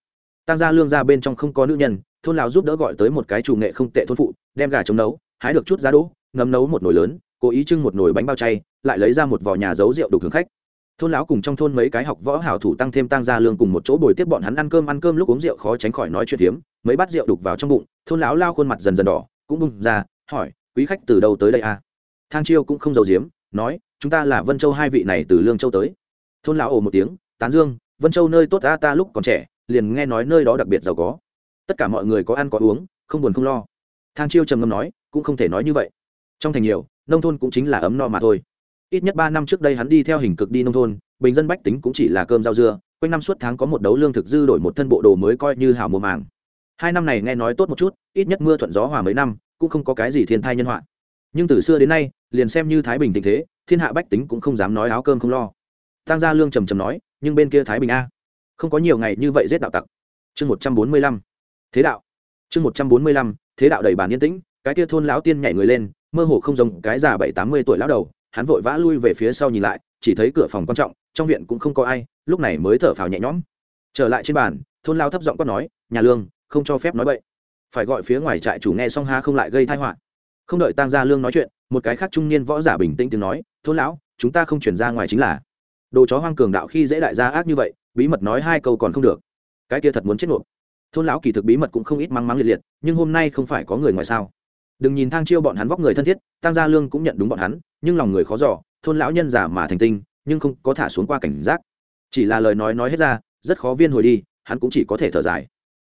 Tăng gia lương ra bên trong không có nữ nhân, thôn lão giúp đỡ gọi tới một cái chủ nghệ không tệ thôn phụ, đem gà trống nấu, hái được chút giá đỗ ngấm nấu một nồi lớn, cố ý trưng một nồi bánh bao chay, lại lấy ra một vò nhà giấu rượu đục hướng khách. Thôn lão cùng trong thôn mấy cái học võ hảo thủ tăng thêm tăng gia lương cùng một chỗ bồi tiếp bọn hắn ăn cơm ăn cơm lúc uống rượu khó tránh khỏi nói chuyện hiếm, mấy bát rượu đục vào trong bụng, thôn lão lao khuôn mặt dần dần đỏ, cũng bung ra, hỏi, quý khách từ đâu tới đây à? Thang chiêu cũng không giàu giếm, nói, chúng ta là vân châu hai vị này từ lương châu tới. Thôn lão ồ một tiếng tán dương, vân châu nơi tốt ta ta lúc còn trẻ, liền nghe nói nơi đó đặc biệt giàu có. Tất cả mọi người có ăn có uống, không buồn không lo. Thang chiêu trầm ngâm nói, cũng không thể nói như vậy. Trong thành nhiều, nông thôn cũng chính là ấm no mà thôi. Ít nhất ba năm trước đây hắn đi theo hình cực đi nông thôn, bình dân bách tính cũng chỉ là cơm rau dưa, quanh năm suốt tháng có một đấu lương thực dư đổi một thân bộ đồ mới coi như hảo mùa màng. Hai năm này nghe nói tốt một chút, ít nhất mưa thuận gió hòa mấy năm, cũng không có cái gì thiên thai nhân họa. Nhưng từ xưa đến nay, liền xem như thái bình tình thế, thiên hạ bách tính cũng không dám nói áo cơm không lo. Tăng gia lương trầm trầm nói nhưng bên kia thái bình a không có nhiều ngày như vậy giết đạo tặc chương một trăm bốn mươi lăm thế đạo chương một trăm bốn mươi lăm thế đạo đầy bàn yên tĩnh cái kia thôn lão tiên nhảy người lên mơ hồ không giống cái già bảy tám mươi tuổi lão đầu hắn vội vã lui về phía sau nhìn lại chỉ thấy cửa phòng quan trọng trong viện cũng không có ai lúc này mới thở phào nhẹ nhõm trở lại trên bàn thôn lao thấp giọng quát nói nhà lương không cho phép nói bậy phải gọi phía ngoài trại chủ nghe xong ha không lại gây thai họa không đợi tăng gia lương nói chuyện một cái khác trung niên võ giả bình tĩnh tiếng nói thôn lão chúng ta không chuyển ra ngoài chính là đồ chó hoang cường đạo khi dễ đại gia ác như vậy, bí mật nói hai câu còn không được. Cái kia thật muốn chết nộp thôn lão kỳ thực bí mật cũng không ít mắng mắng liệt liệt, nhưng hôm nay không phải có người ngoài sao. Đừng nhìn thang chiêu bọn hắn vóc người thân thiết tăng gia lương cũng nhận đúng bọn hắn, nhưng lòng người khó giỏ thôn lão nhân giả mà thành tinh, nhưng không có thả xuống qua cảnh giác. Chỉ là lời nói nói hết ra, rất khó viên hồi đi, hắn cũng chỉ có thể thở dài.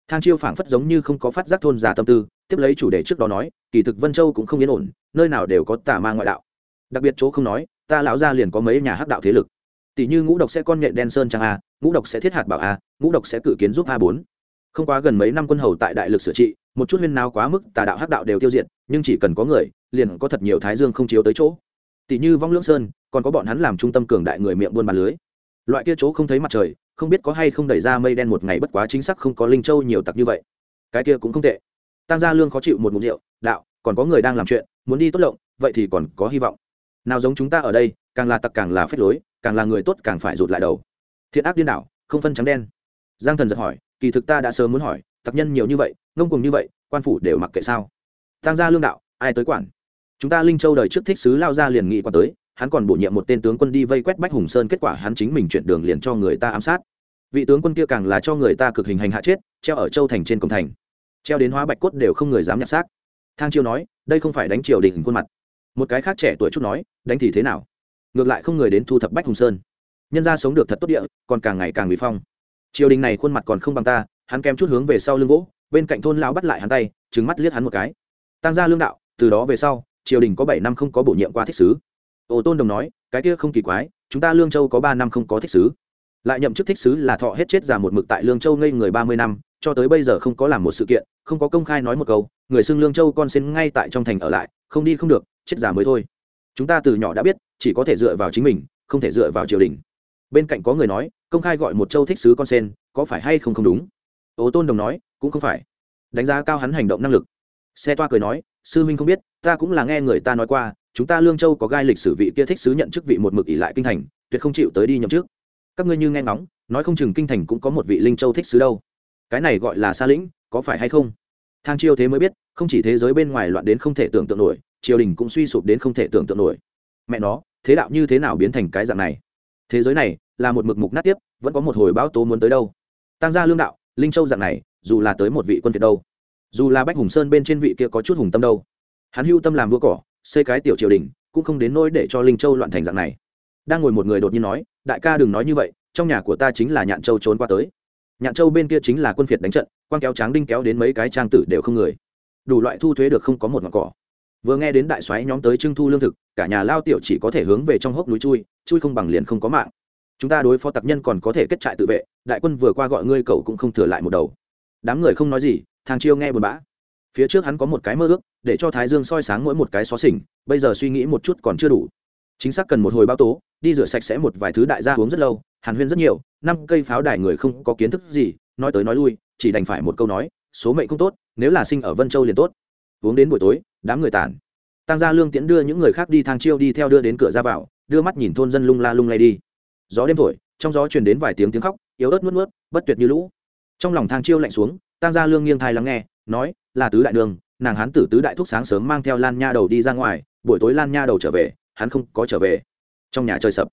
Thang chiêu phảng phất giống như không có phát giác thôn già tâm tư, tiếp lấy chủ đề trước đó nói, kỳ thực vân châu cũng không yên ổn, nơi nào đều có tà ma ngoại đạo. Đặc biệt chỗ không nói, ta lão gia liền có mấy nhà hắc đạo thế lực tỷ như ngũ độc sẽ con nhện đen sơn trang a, ngũ độc sẽ thiết hạt bảo a, ngũ độc sẽ cự kiến giúp a bốn. Không quá gần mấy năm quân hầu tại đại lực sửa trị, một chút huyên nào quá mức, tà đạo hắc đạo đều tiêu diệt, nhưng chỉ cần có người, liền có thật nhiều thái dương không chiếu tới chỗ. Tỷ như vong lưỡng sơn, còn có bọn hắn làm trung tâm cường đại người miệng buôn bàn lưới. Loại kia chỗ không thấy mặt trời, không biết có hay không đẩy ra mây đen một ngày bất quá chính xác không có linh châu nhiều tặc như vậy. Cái kia cũng không tệ. Tăng gia lương khó chịu một mục rượu, đạo, còn có người đang làm chuyện, muốn đi tốt lộng, vậy thì còn có hy vọng. Nào giống chúng ta ở đây, càng là tặc càng là phép lối càng là người tốt càng phải rụt lại đầu. Thiện ác điên đảo, không phân trắng đen. Giang thần giật hỏi, kỳ thực ta đã sớm muốn hỏi, tặc nhân nhiều như vậy, ngông cùng như vậy, quan phủ đều mặc kệ sao? Tăng gia lương đạo, ai tới quản? Chúng ta linh châu đời trước thích sứ lao ra liền nghị quản tới, hắn còn bổ nhiệm một tên tướng quân đi vây quét bách hùng sơn, kết quả hắn chính mình chuyển đường liền cho người ta ám sát. Vị tướng quân kia càng là cho người ta cực hình hành hạ chết, treo ở châu thành trên cổng thành. Treo đến hóa bạch cốt đều không người dám nhặt xác. Thang chiêu nói, đây không phải đánh triều đình khuôn mặt. Một cái khác trẻ tuổi chút nói, đánh thì thế nào? Ngược lại không người đến thu thập bách hùng sơn nhân ra sống được thật tốt địa còn càng ngày càng bị phong triều đình này khuôn mặt còn không bằng ta hắn kém chút hướng về sau lưng gỗ bên cạnh thôn lão bắt lại hắn tay trứng mắt liếc hắn một cái tăng ra lương đạo từ đó về sau triều đình có bảy năm không có bổ nhiệm qua thích sứ ô tôn đồng nói cái kia không kỳ quái chúng ta lương châu có ba năm không có thích sứ lại nhậm chức thích sứ là thọ hết chết già một mực tại lương châu ngây người ba mươi năm cho tới bây giờ không có làm một sự kiện không có công khai nói một câu người xưng lương châu con xin ngay tại trong thành ở lại không đi không được chết già mới thôi chúng ta từ nhỏ đã biết chỉ có thể dựa vào chính mình, không thể dựa vào triều đình. Bên cạnh có người nói, công khai gọi một châu thích sứ con sen, có phải hay không không đúng? Ố tôn đồng nói, cũng không phải. Đánh giá cao hắn hành động năng lực. Xe toa cười nói, sư huynh không biết, ta cũng là nghe người ta nói qua, chúng ta lương châu có gai lịch sử vị kia thích sứ nhận chức vị một mực ỷ lại kinh thành, tuyệt không chịu tới đi nhậm chức. Các ngươi như nghe ngóng, nói không chừng kinh thành cũng có một vị linh châu thích sứ đâu. Cái này gọi là xa lĩnh, có phải hay không? Thang chiêu thế mới biết, không chỉ thế giới bên ngoài loạn đến không thể tưởng tượng nổi, triều đình cũng suy sụp đến không thể tưởng tượng nổi. Mẹ nó thế đạo như thế nào biến thành cái dạng này? Thế giới này là một mực mục nát tiếp, vẫn có một hồi bão tố muốn tới đâu? Tăng gia lương đạo, linh châu dạng này, dù là tới một vị quân việt đâu? Dù là bách hùng sơn bên trên vị kia có chút hùng tâm đâu? Hắn hưu tâm làm vua cỏ, xây cái tiểu triều đình, cũng không đến nỗi để cho linh châu loạn thành dạng này. Đang ngồi một người đột nhiên nói, đại ca đừng nói như vậy, trong nhà của ta chính là nhạn châu trốn qua tới. Nhạn châu bên kia chính là quân phiệt đánh trận quan kéo tráng đinh kéo đến mấy cái trang tử đều không người. Đủ loại thu thuế được không có một ngọn cỏ vừa nghe đến đại soái nhóm tới trưng thu lương thực, cả nhà lao tiểu chỉ có thể hướng về trong hốc núi chui chui không bằng liền không có mạng. Chúng ta đối phó tặc nhân còn có thể kết trại tự vệ, đại quân vừa qua gọi ngươi cậu cũng không thừa lại một đầu. Đám người không nói gì, thang chiêu nghe buồn bã. Phía trước hắn có một cái mơ ước, để cho thái dương soi sáng mỗi một cái xó xỉnh, bây giờ suy nghĩ một chút còn chưa đủ. Chính xác cần một hồi báo tố, đi rửa sạch sẽ một vài thứ đại gia uống rất lâu, hàn huyên rất nhiều, năm cây pháo đài người không có kiến thức gì, nói tới nói lui, chỉ đành phải một câu nói, số mệnh không tốt, nếu là sinh ở vân châu liền tốt uống đến buổi tối, đám người tản. Tăng gia lương tiễn đưa những người khác đi thang chiêu đi theo đưa đến cửa ra vào, đưa mắt nhìn thôn dân lung la lung lay đi. Gió đêm thổi, trong gió truyền đến vài tiếng tiếng khóc, yếu ớt nuốt nuốt, bất tuyệt như lũ. Trong lòng thang chiêu lạnh xuống, tăng gia lương nghiêng thai lắng nghe, nói, là tứ đại đường, nàng hán tử tứ đại thúc sáng sớm mang theo lan nha đầu đi ra ngoài, buổi tối lan nha đầu trở về, hắn không có trở về. Trong nhà trời sập.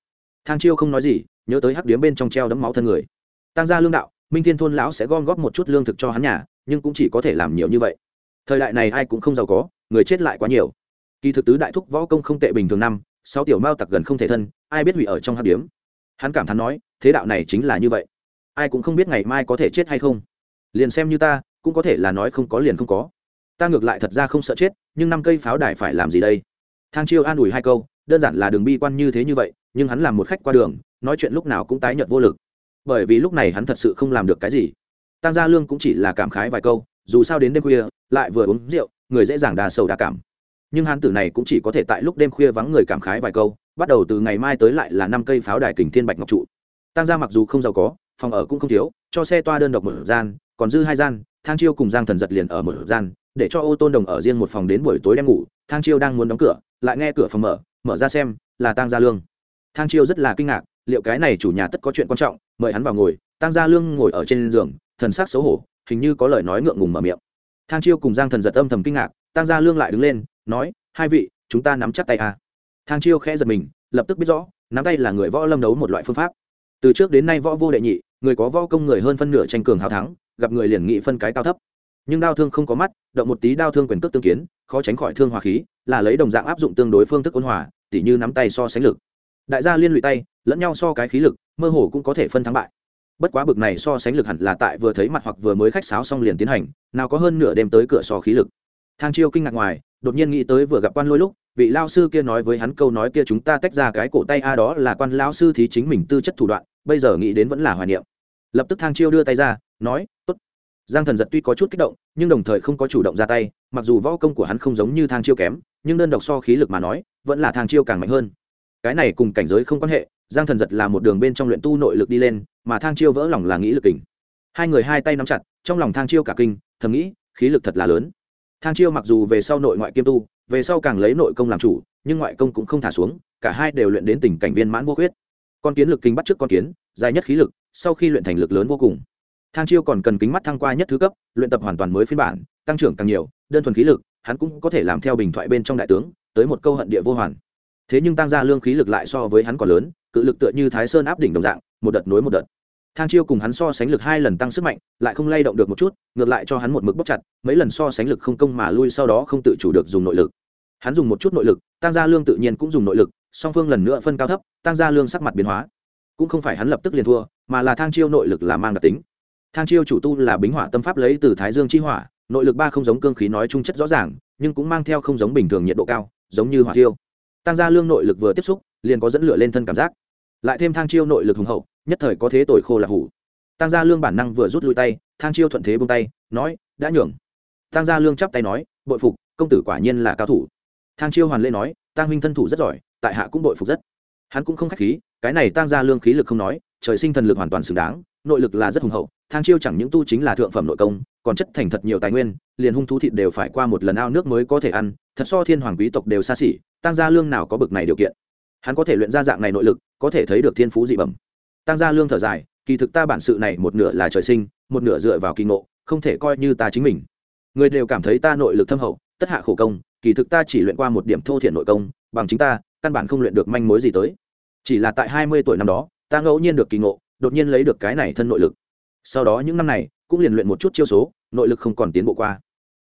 Thang chiêu không nói gì, nhớ tới hắc điếm bên trong treo đấm máu thân người. Tăng gia lương đạo, minh thiên thôn lão sẽ gom góp một chút lương thực cho hắn nhà, nhưng cũng chỉ có thể làm nhiều như vậy thời đại này ai cũng không giàu có, người chết lại quá nhiều. Kỳ thực tứ đại thúc võ công không tệ bình thường năm, sáu tiểu mao tặc gần không thể thân, ai biết hủy ở trong hắc điếm. Hắn cảm thán nói, thế đạo này chính là như vậy. Ai cũng không biết ngày mai có thể chết hay không. Liền xem như ta, cũng có thể là nói không có liền không có. Ta ngược lại thật ra không sợ chết, nhưng năm cây pháo đài phải làm gì đây? Thang chiêu an ủi hai câu, đơn giản là đường bi quan như thế như vậy, nhưng hắn làm một khách qua đường, nói chuyện lúc nào cũng tái nhợt vô lực. Bởi vì lúc này hắn thật sự không làm được cái gì. Tăng gia lương cũng chỉ là cảm khái vài câu dù sao đến đêm khuya, lại vừa uống rượu, người dễ dàng đà sầu đa cảm. Nhưng hán tử này cũng chỉ có thể tại lúc đêm khuya vắng người cảm khái vài câu, bắt đầu từ ngày mai tới lại là năm cây pháo đài kình thiên bạch ngọc trụ. Tăng gia mặc dù không giàu có, phòng ở cũng không thiếu, cho xe toa đơn độc một gian, còn dư hai gian, thang chiêu cùng giang thần giật liền ở một gian, để cho ô tôn đồng ở riêng một phòng đến buổi tối đem ngủ, thang chiêu đang muốn đóng cửa, lại nghe cửa phòng mở mở ra xem, là tăng gia lương. Thang chiêu rất là kinh ngạc, liệu cái này chủ nhà tất có chuyện quan trọng, mời hắn vào ngồi tăng gia lương ngồi ở trên giường, thần sắc xấu hổ hình như có lời nói ngượng ngùng mở miệng. Thang chiêu cùng giang thần giật âm thầm kinh ngạc, tăng gia lương lại đứng lên, nói, hai vị, chúng ta nắm chắc tay à. thang chiêu khẽ giật mình, lập tức biết rõ, nắm tay là người võ lâm đấu một loại phương pháp. Từ trước đến nay võ vô đệ nhị, người có võ công người hơn phân nửa tranh cường hào thắng, gặp người liền nghị phân cái cao thấp. Nhưng đao thương không có mắt, động một tí đao thương quyền cước tương kiến, khó tránh khỏi thương hòa khí, là lấy đồng dạng áp dụng tương đối phương thức ôn hòa, tỉ như nắm tay so sánh lực. Đại gia liên lụy tay, lẫn nhau so cái khí lực, mơ hồ cũng có thể phân thắng bại bất quá bực này so sánh lực hẳn là tại vừa thấy mặt hoặc vừa mới khách sáo xong liền tiến hành, nào có hơn nửa đêm tới cửa so khí lực. Thang chiêu kinh ngạc ngoài, đột nhiên nghĩ tới vừa gặp quan lôi lúc, vị lao sư kia nói với hắn câu nói kia chúng ta tách ra cái cổ tay a đó là quan lao sư thì chính mình tư chất thủ đoạn, bây giờ nghĩ đến vẫn là hoài niệm. Lập tức thang chiêu đưa tay ra, nói, tốt. Giang thần giật tuy có chút kích động, nhưng đồng thời không có chủ động ra tay, mặc dù võ công của hắn không giống như thang chiêu kém, nhưng đơn độc so khí lực mà nói, vẫn là thang chiêu càng mạnh hơn. Cái này cùng cảnh giới không quan hệ, giang thần giật là một đường bên trong luyện tu nội lực đi lên mà thang chiêu vỡ lòng là nghĩ lực kình. Hai người hai tay nắm chặt, trong lòng thang chiêu cả kinh, thầm nghĩ, khí lực thật là lớn. Thang chiêu mặc dù về sau nội ngoại kiêm tu, về sau càng lấy nội công làm chủ, nhưng ngoại công cũng không thả xuống, cả hai đều luyện đến tình cảnh viên mãn vô khuyết. Con kiến lực kinh bắt trước con kiến, dài nhất khí lực, sau khi luyện thành lực lớn vô cùng. Thang chiêu còn cần kính mắt thăng qua nhất thứ cấp, luyện tập hoàn toàn mới phiên bản, tăng trưởng càng nhiều, đơn thuần khí lực, hắn cũng có thể làm theo bình thoại bên trong đại tướng, tới một câu hận địa vô hoàn. Thế nhưng tăng gia lương khí lực lại so với hắn còn lớn cự lực tựa như thái sơn áp đỉnh đồng dạng, một đợt nối một đợt. Thang chiêu cùng hắn so sánh lực hai lần tăng sức mạnh, lại không lay động được một chút, ngược lại cho hắn một mực bóc chặt, mấy lần so sánh lực không công mà lui sau đó không tự chủ được dùng nội lực. Hắn dùng một chút nội lực, tăng gia lương tự nhiên cũng dùng nội lực, song phương lần nữa phân cao thấp, tăng gia lương sắc mặt biến hóa. Cũng không phải hắn lập tức liền thua, mà là thang chiêu nội lực là mang đặc tính. Thang chiêu chủ tu là bính hỏa tâm pháp lấy từ thái dương chi hỏa, nội lực ba không giống cương khí nói chung chất rõ ràng, nhưng cũng mang theo không giống bình thường nhiệt độ cao, giống như hỏa thiêu tăng gia lương nội lực vừa tiếp xúc, liền có dẫn lửa lên thân cảm giác. Lại thêm thang chiêu nội lực hùng hậu, nhất thời có thế tội khô là hủ. Tăng gia lương bản năng vừa rút lui tay, thang chiêu thuận thế bông tay, nói, đã nhường. Tăng gia lương chắp tay nói, bội phục, công tử quả nhiên là cao thủ. Thang chiêu hoàn lê nói, tăng huynh thân thủ rất giỏi, tại hạ cũng bội phục rất. Hắn cũng không k h á c h khí, cái này tăng gia lương khí lực không nói trời sinh thần lực hoàn toàn xứng đáng, nội lực là rất hùng hậu, thang chiêu chẳng những tu chính là thượng phẩm nội công, còn chất thành thật nhiều tài nguyên, liền hung thú thịt đều phải qua một lần ao nước mới có thể ăn, thật so thiên hoàng quý tộc đều xa xỉ, tăng gia lương nào có bực này điều kiện. Hắn có thể luyện ra dạng này nội lực, có thể thấy được thiên phú dị bẩm. Tăng gia lương thở dài, kỳ thực ta bản sự này một nửa là trời sinh, một nửa dựa vào kỳ ngộ, không thể coi như ta chính mình. Người đều cảm thấy ta nội lực thâm hậu, tất hạ khổ công, kỳ thực ta chỉ luyện qua một điểm thô thiện nội công, bằng chính ta, căn bản không luyện được manh mối gì tới. Chỉ là tại hai mươi tuổi năm đó ta ngẫu nhiên được kỳ ngộ, đột nhiên lấy được cái này thân nội lực. Sau đó những năm này, cũng liền luyện một chút chiêu số, nội lực không còn tiến bộ qua.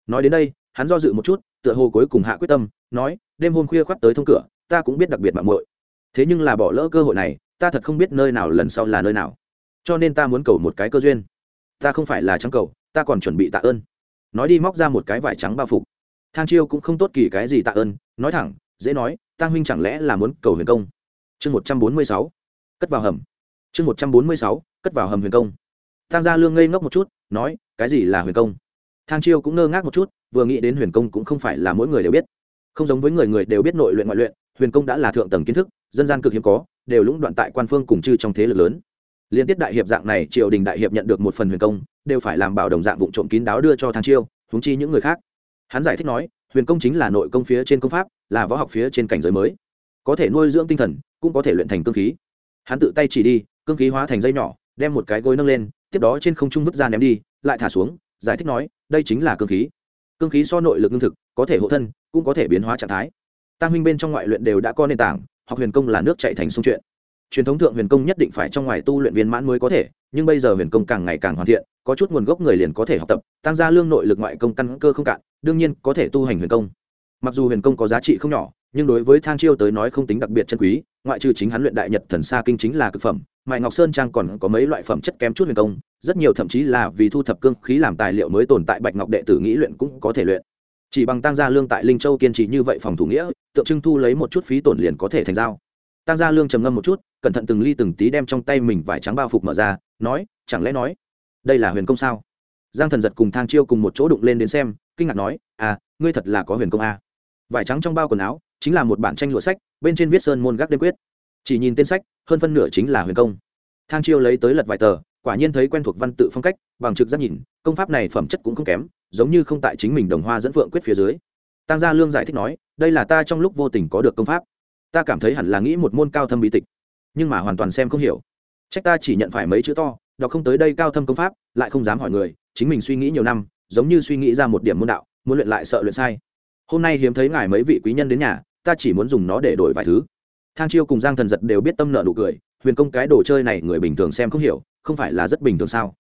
Nói đến đây, hắn do dự một chút, tựa hồ cuối cùng hạ quyết tâm, nói, đêm hôm khuya khoắt tới thông cửa, ta cũng biết đặc biệt mạng muội. Thế nhưng là bỏ lỡ cơ hội này, ta thật không biết nơi nào lần sau là nơi nào. Cho nên ta muốn cầu một cái cơ duyên. Ta không phải là trắng cầu, ta còn chuẩn bị tạ ơn. Nói đi móc ra một cái vải trắng bao phục. Thang chiêu cũng không tốt kỳ cái gì tạ ơn, nói thẳng, dễ nói tăng huynh chẳng lẽ là muốn cầu huyền công? Chương một trăm bốn mươi sáu cất vào hầm. Chương một trăm bốn mươi sáu, cất vào hầm huyền công. Thang gia lương ngây ngốc một chút, nói, cái gì là huyền công? Thang chiêu cũng ngơ ngác một chút, vừa nghĩ đến huyền công cũng không phải là mỗi người đều biết. Không giống với người người đều biết nội luyện ngoại luyện, huyền công đã là thượng tầng kiến thức, dân gian cực hiếm có, đều lũng đoạn tại quan phương cùng chư trong thế lực lớn. Liên tiếp đại hiệp dạng này, triều đình đại hiệp nhận được một phần huyền công, đều phải làm bảo đồng dạng vụ trộm kín đáo đưa cho thang chiêu húng chi những người khác. Hắn giải thích nói, huyền công chính là nội công phía trên công pháp, là võ học phía trên cảnh giới mới. Có thể nuôi dưỡng tinh thần, cũng có thể luyện thành cương khí hắn tự tay chỉ đi, cương khí hóa thành dây nhỏ, đem một cái gối nâng lên, tiếp đó trên không trung vứt ra ném đi, lại thả xuống, giải thích nói, đây chính là cương khí. Cương khí so nội lực lương thực, có thể hộ thân, cũng có thể biến hóa trạng thái. Tăng huynh bên trong ngoại luyện đều đã có nền tảng, học huyền công là nước chạy thành sông chuyện. Truyền thống thượng huyền công nhất định phải trong ngoài tu luyện viên mãn mới có thể, nhưng bây giờ huyền công càng ngày càng hoàn thiện, có chút nguồn gốc người liền có thể học tập, tăng gia lương nội lực ngoại công căn cơ không cạn, đương nhiên có thể tu hành huyền công. Mặc dù huyền công có giá trị không nhỏ nhưng đối với thang chiêu tới nói không tính đặc biệt chân quý, ngoại trừ chính hắn luyện đại nhật thần sa kinh chính là cực phẩm, mại ngọc sơn trang còn có mấy loại phẩm chất kém chút huyền công, rất nhiều thậm chí là vì thu thập cương khí làm tài liệu mới tồn tại bạch ngọc đệ tử nghĩ luyện cũng có thể luyện. Chỉ bằng tăng gia lương tại linh châu kiên trì như vậy phòng thủ nghĩa, tượng trưng thu lấy một chút phí tổn liền có thể thành giao. Tăng gia lương trầm ngâm một chút, cẩn thận từng ly từng tí đem trong tay mình vải trắng bao phục mở ra, nói, chẳng lẽ nói, đây là huyền công sao? Giang thần giật cùng thang chiêu cùng một chỗ đụng lên đến xem, kinh ngạc nói à ngươi thật là có huyền công à. vải trắng trong bao quần áo chính là một bản tranh lụa sách, bên trên viết sơn môn gác đêm quyết. Chỉ nhìn tên sách, hơn phân nửa chính là huyền công. Thang chiêu lấy tới lật vài tờ, quả nhiên thấy quen thuộc văn tự phong cách, bằng trực giác nhìn, công pháp này phẩm chất cũng không kém, giống như không tại chính mình đồng hoa dẫn phượng quyết phía dưới. Tăng gia lương giải thích nói, đây là ta trong lúc vô tình có được công pháp. Ta cảm thấy hẳn là nghĩ một môn cao thâm bí tịch, nhưng mà hoàn toàn xem không hiểu. Trách ta chỉ nhận phải mấy chữ to, đọc không tới đây cao thâm công pháp, lại không dám hỏi người, chính mình suy nghĩ nhiều năm, giống như suy nghĩ ra một điểm môn đạo, muốn luyện lại sợ luyện sai. Hôm nay hiếm thấy ngài mấy vị quý nhân đến nhà ta chỉ muốn dùng nó để đổi vài thứ. Thang chiêu cùng giang thần giật đều biết tâm nợ nụ cười, huyền công cái đồ chơi này người bình thường xem không hiểu, không phải là rất bình thường sao?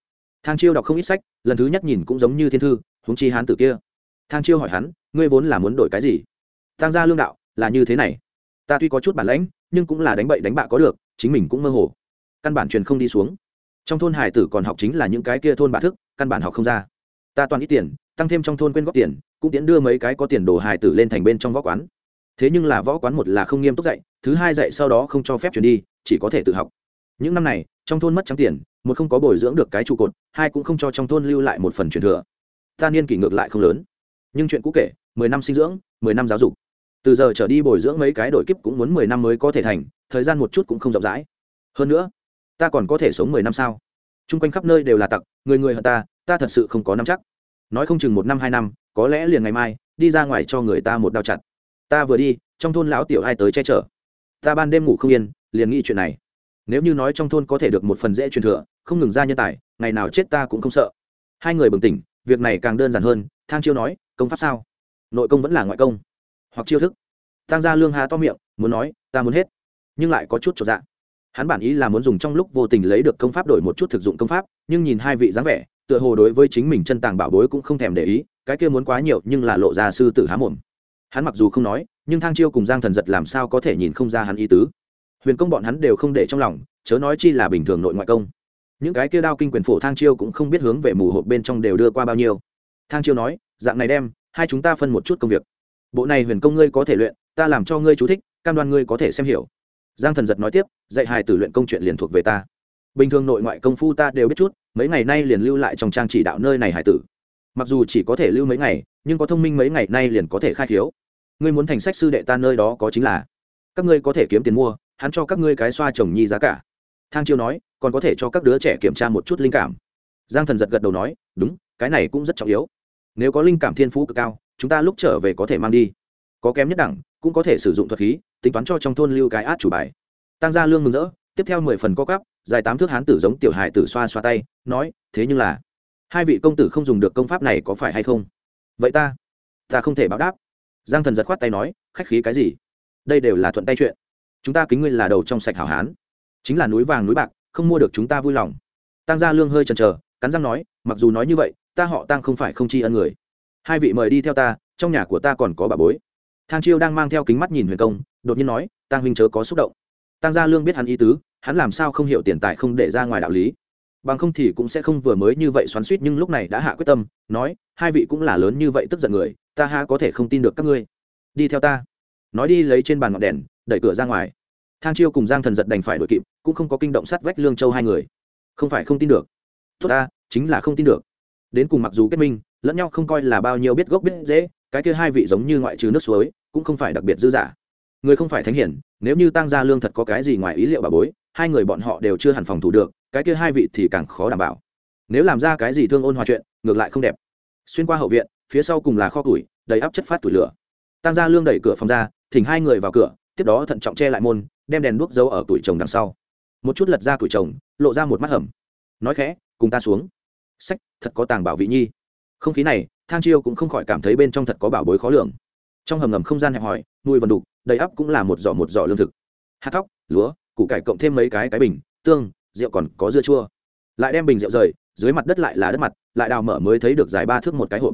Thang chiêu đọc không ít sách, lần thứ nhất nhìn cũng giống như thiên thư húng chi hán tử kia. Thang chiêu hỏi hắn, ngươi vốn là muốn đổi cái gì? Tăng gia lương đạo, là như thế này. Ta tuy có chút bản lãnh, nhưng cũng là đánh bậy đánh bạ có được, chính mình cũng mơ hồ. Căn bản truyền không đi xuống. Trong thôn hải tử còn học chính là những cái kia thôn bà thức, căn bản học không ra. Ta toàn ít tiền, tăng thêm trong thôn quên góp tiền, cũng tiến đưa mấy cái có tiền đồ hải tử lên thành bên trong võ quán thế nhưng là võ quán một là không nghiêm túc dạy, thứ hai dạy sau đó không cho phép chuyển đi, chỉ có thể tự học. Những năm này, trong thôn mất trắng tiền, một không có bồi dưỡng được cái trụ cột, hai cũng không cho trong thôn lưu lại một phần truyền thừa. Ta niên kỷ ngược lại không lớn. Nhưng chuyện cũ kể, mười năm sinh dưỡng, mười năm giáo dục. Từ giờ trở đi bồi dưỡng mấy cái đội kiếp cũng muốn mười năm mới có thể thành, thời gian một chút cũng không rộng rãi. Hơn nữa, ta còn có thể sống mười năm sao? T r u n g quanh khắp nơi đều là tặc, người người hận ta ta thật sự không có năm chắc. Nói không chừng một năm, hai năm, có lẽ liền ngày mai, đi ra ngoài cho người ta một đao chặt ta vừa đi, trong thôn lão tiểu ai tới che chở? Ta ban đêm ngủ không yên, liền nghĩ chuyện này. Nếu như nói trong thôn có thể được một phần dễ truyền thừa, không ngừng ra nhân tài, ngày nào chết ta cũng không sợ. Hai người bừng tỉnh, việc này càng đơn giản hơn, thang chiêu nói, công pháp sao? Nội công vẫn là ngoại công. Hoặc chiêu thức. Tăng gia lương hà to miệng, muốn nói, ta muốn hết. Nhưng lại có chút trọn dạ. Hắn bản ý là muốn dùng trong lúc vô tình lấy được công pháp đổi một chút thực dụng công pháp, nhưng nhìn hai vị dáng vẻ, tựa hồ đối với chính mình chân tàng bảo bối cũng không thèm để ý, cái kia muốn quá nhiều nhưng là lộ ra sư tử há mồm hắn mặc dù không nói, nhưng thang chiêu cùng giang thần giật làm sao có thể nhìn không ra hắn ý tứ. Huyền công bọn hắn đều không để trong lòng, chớ nói chi là bình thường nội ngoại công. Những cái kia đao kinh quyền phổ thang chiêu cũng không biết hướng về mù hộp bên trong đều đưa qua bao nhiêu. Thang chiêu nói, dạng này đem, hai chúng ta phân một chút công việc. Bộ này huyền công ngươi có thể luyện, ta làm cho ngươi chú thích, cam đoan ngươi có thể xem hiểu. Giang thần giật nói tiếp, dạy hài tử luyện công chuyện liền thuộc về ta. Bình thường nội ngoại công phu ta đều biết chút, mấy ngày nay liền lưu lại trong trang chỉ đạo nơi này hải tử mặc dù chỉ có thể lưu mấy ngày, nhưng có thông minh mấy ngày nay liền có thể khai khiếu. Ngươi muốn thành sách sư đệ ta nơi đó có chính là, các ngươi có thể kiếm tiền mua, hắn cho các ngươi cái xoa chồng nhi giá cả. Thang chiêu nói, còn có thể cho các đứa trẻ kiểm tra một chút linh cảm. Giang thần giật gật đầu nói, đúng, cái này cũng rất trọng yếu. Nếu có linh cảm thiên phú cực cao, chúng ta lúc trở về có thể mang đi. Có kém nhất đẳng, cũng có thể sử dụng thuật khí, tính toán cho trong thôn lưu cái át chủ bài. Tăng gia lương mừng rỡ, tiếp theo mười phần co cắp dài tám thước hán tử giống tiểu hài tử xoa xoa tay, nói, thế nhưng là hai vị công tử không dùng được công pháp này có phải hay không? Vậy ta ta không thể báo đáp. Giang thần giật khoát tay nói, khách khí cái gì? Đây đều là thuận tay chuyện. Chúng ta kính ngươi là đầu trong sạch hảo hán. Chính là núi vàng núi bạc, không mua được chúng ta vui lòng. Tăng gia lương hơi chần chờ, cắn răng nói, mặc dù nói như vậy, ta họ tăng không phải không tri ân người. Hai vị mời đi theo ta, trong nhà của ta còn có bà bối. Thang chiêu đang mang theo kính mắt nhìn huyền công, đột nhiên nói tăng huynh chớ có xúc động. Tăng gia lương biết hắn ý tứ, hắn làm sao không hiểu tiền tài không để ra ngoài đạo lý bằng không thì cũng sẽ không vừa mới như vậy xoắn suýt nhưng lúc này đã hạ quyết tâm, nói, hai vị cũng là lớn như vậy tức giận người, ta ha có thể không tin được các ngươi. Đi theo ta. Nói đi lấy trên bàn ngọn đèn, đẩy cửa ra ngoài. Thang chiêu cùng giang thần giật đành phải đội kịp, cũng không có kinh động sát vách lương châu hai người. Không phải không tin được. Tốt ta, chính là không tin được. Đến cùng mặc dù kết minh, lẫn nhau không coi là bao nhiêu biết gốc biết dễ cái kia hai vị giống như ngoại trừ nước suối, cũng không phải đặc biệt dư giả người không phải thánh hiển, nếu như tăng gia lương thật có cái gì ngoài ý liệu bà bối hai người bọn họ đều chưa hẳn phòng thủ được cái kia hai vị thì càng khó đảm bảo. Nếu làm ra cái gì thương ôn hòa chuyện ngược lại không đẹp. Xuyên qua hậu viện phía sau cùng là kho củi, đầy áp chất phát tủi lửa. Tăng gia lương đẩy cửa phòng ra thỉnh hai người vào cửa tiếp đó thận trọng che lại môn đem đèn đuốc giấu ở tuổi chồng đằng sau. Một chút lật ra tuổi chồng lộ ra một mắt hầm. Nói khẽ cùng ta xuống. Sách thật có tàng bảo vị nhi. Không khí này thang chiêu cũng không khỏi cảm thấy bên trong thật có bảo bối khó lường. Trong hầm ngầm không gian hẹp hòi nuôi vần đục đầy ắp cũng là một giỏ một giỏ lương thực. Hạt thóc lúa củ cải cộng thêm mấy cái cái bình, tương, rượu còn có dưa chua. Lại đem bình rượu rời, dưới mặt đất lại là đất mặt, lại đào mở mới thấy được dài ba thước một cái hộp.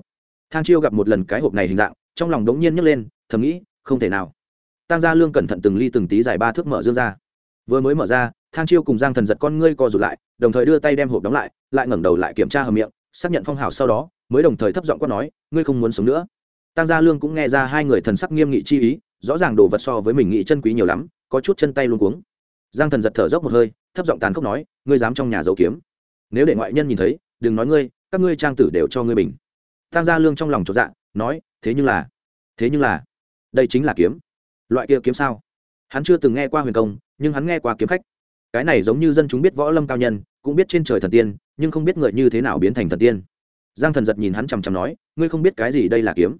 Thang chiêu gặp một lần cái hộp này hình dạng, trong lòng đống nhiên nhấc lên, thầm nghĩ, không thể nào. Tăng gia lương cẩn thận từng ly từng tí dài ba thước mở dương ra. Vừa mới mở ra, thang chiêu cùng giang thần giật con ngươi co rụt lại, đồng thời đưa tay đem hộp đóng lại lại ngẩng đầu lại kiểm tra hầm miệng, xác nhận phong hào sau đó, mới đồng thời thấp giọng quát nói, ngươi không muốn sống nữa. Tăng gia lương cũng nghe ra hai người thần sắc nghiêm nghị chi ý, rõ ràng đồ vật so với mình nghĩ chân quý nhiều lắm, có chút chân tay luôn cuống giang thần giật thở dốc một hơi, thấp giọng tàn khốc nói, ngươi dám trong nhà giấu kiếm? Nếu để ngoại nhân nhìn thấy, đừng nói ngươi, các ngươi trang tử đều cho ngươi bình. Tăng gia lương trong lòng chột dạ nói, thế nhưng là, thế nhưng là, đây chính là kiếm. Loại kia kiếm sao? Hắn chưa từng nghe qua huyền công, nhưng hắn nghe qua kiếm khách. Cái này giống như dân chúng biết võ lâm cao nhân, cũng biết trên trời thần tiên, nhưng không biết người như thế nào biến thành thần tiên. Giang thần giật nhìn hắn chằm chằm nói, ngươi không biết cái gì đây là kiếm?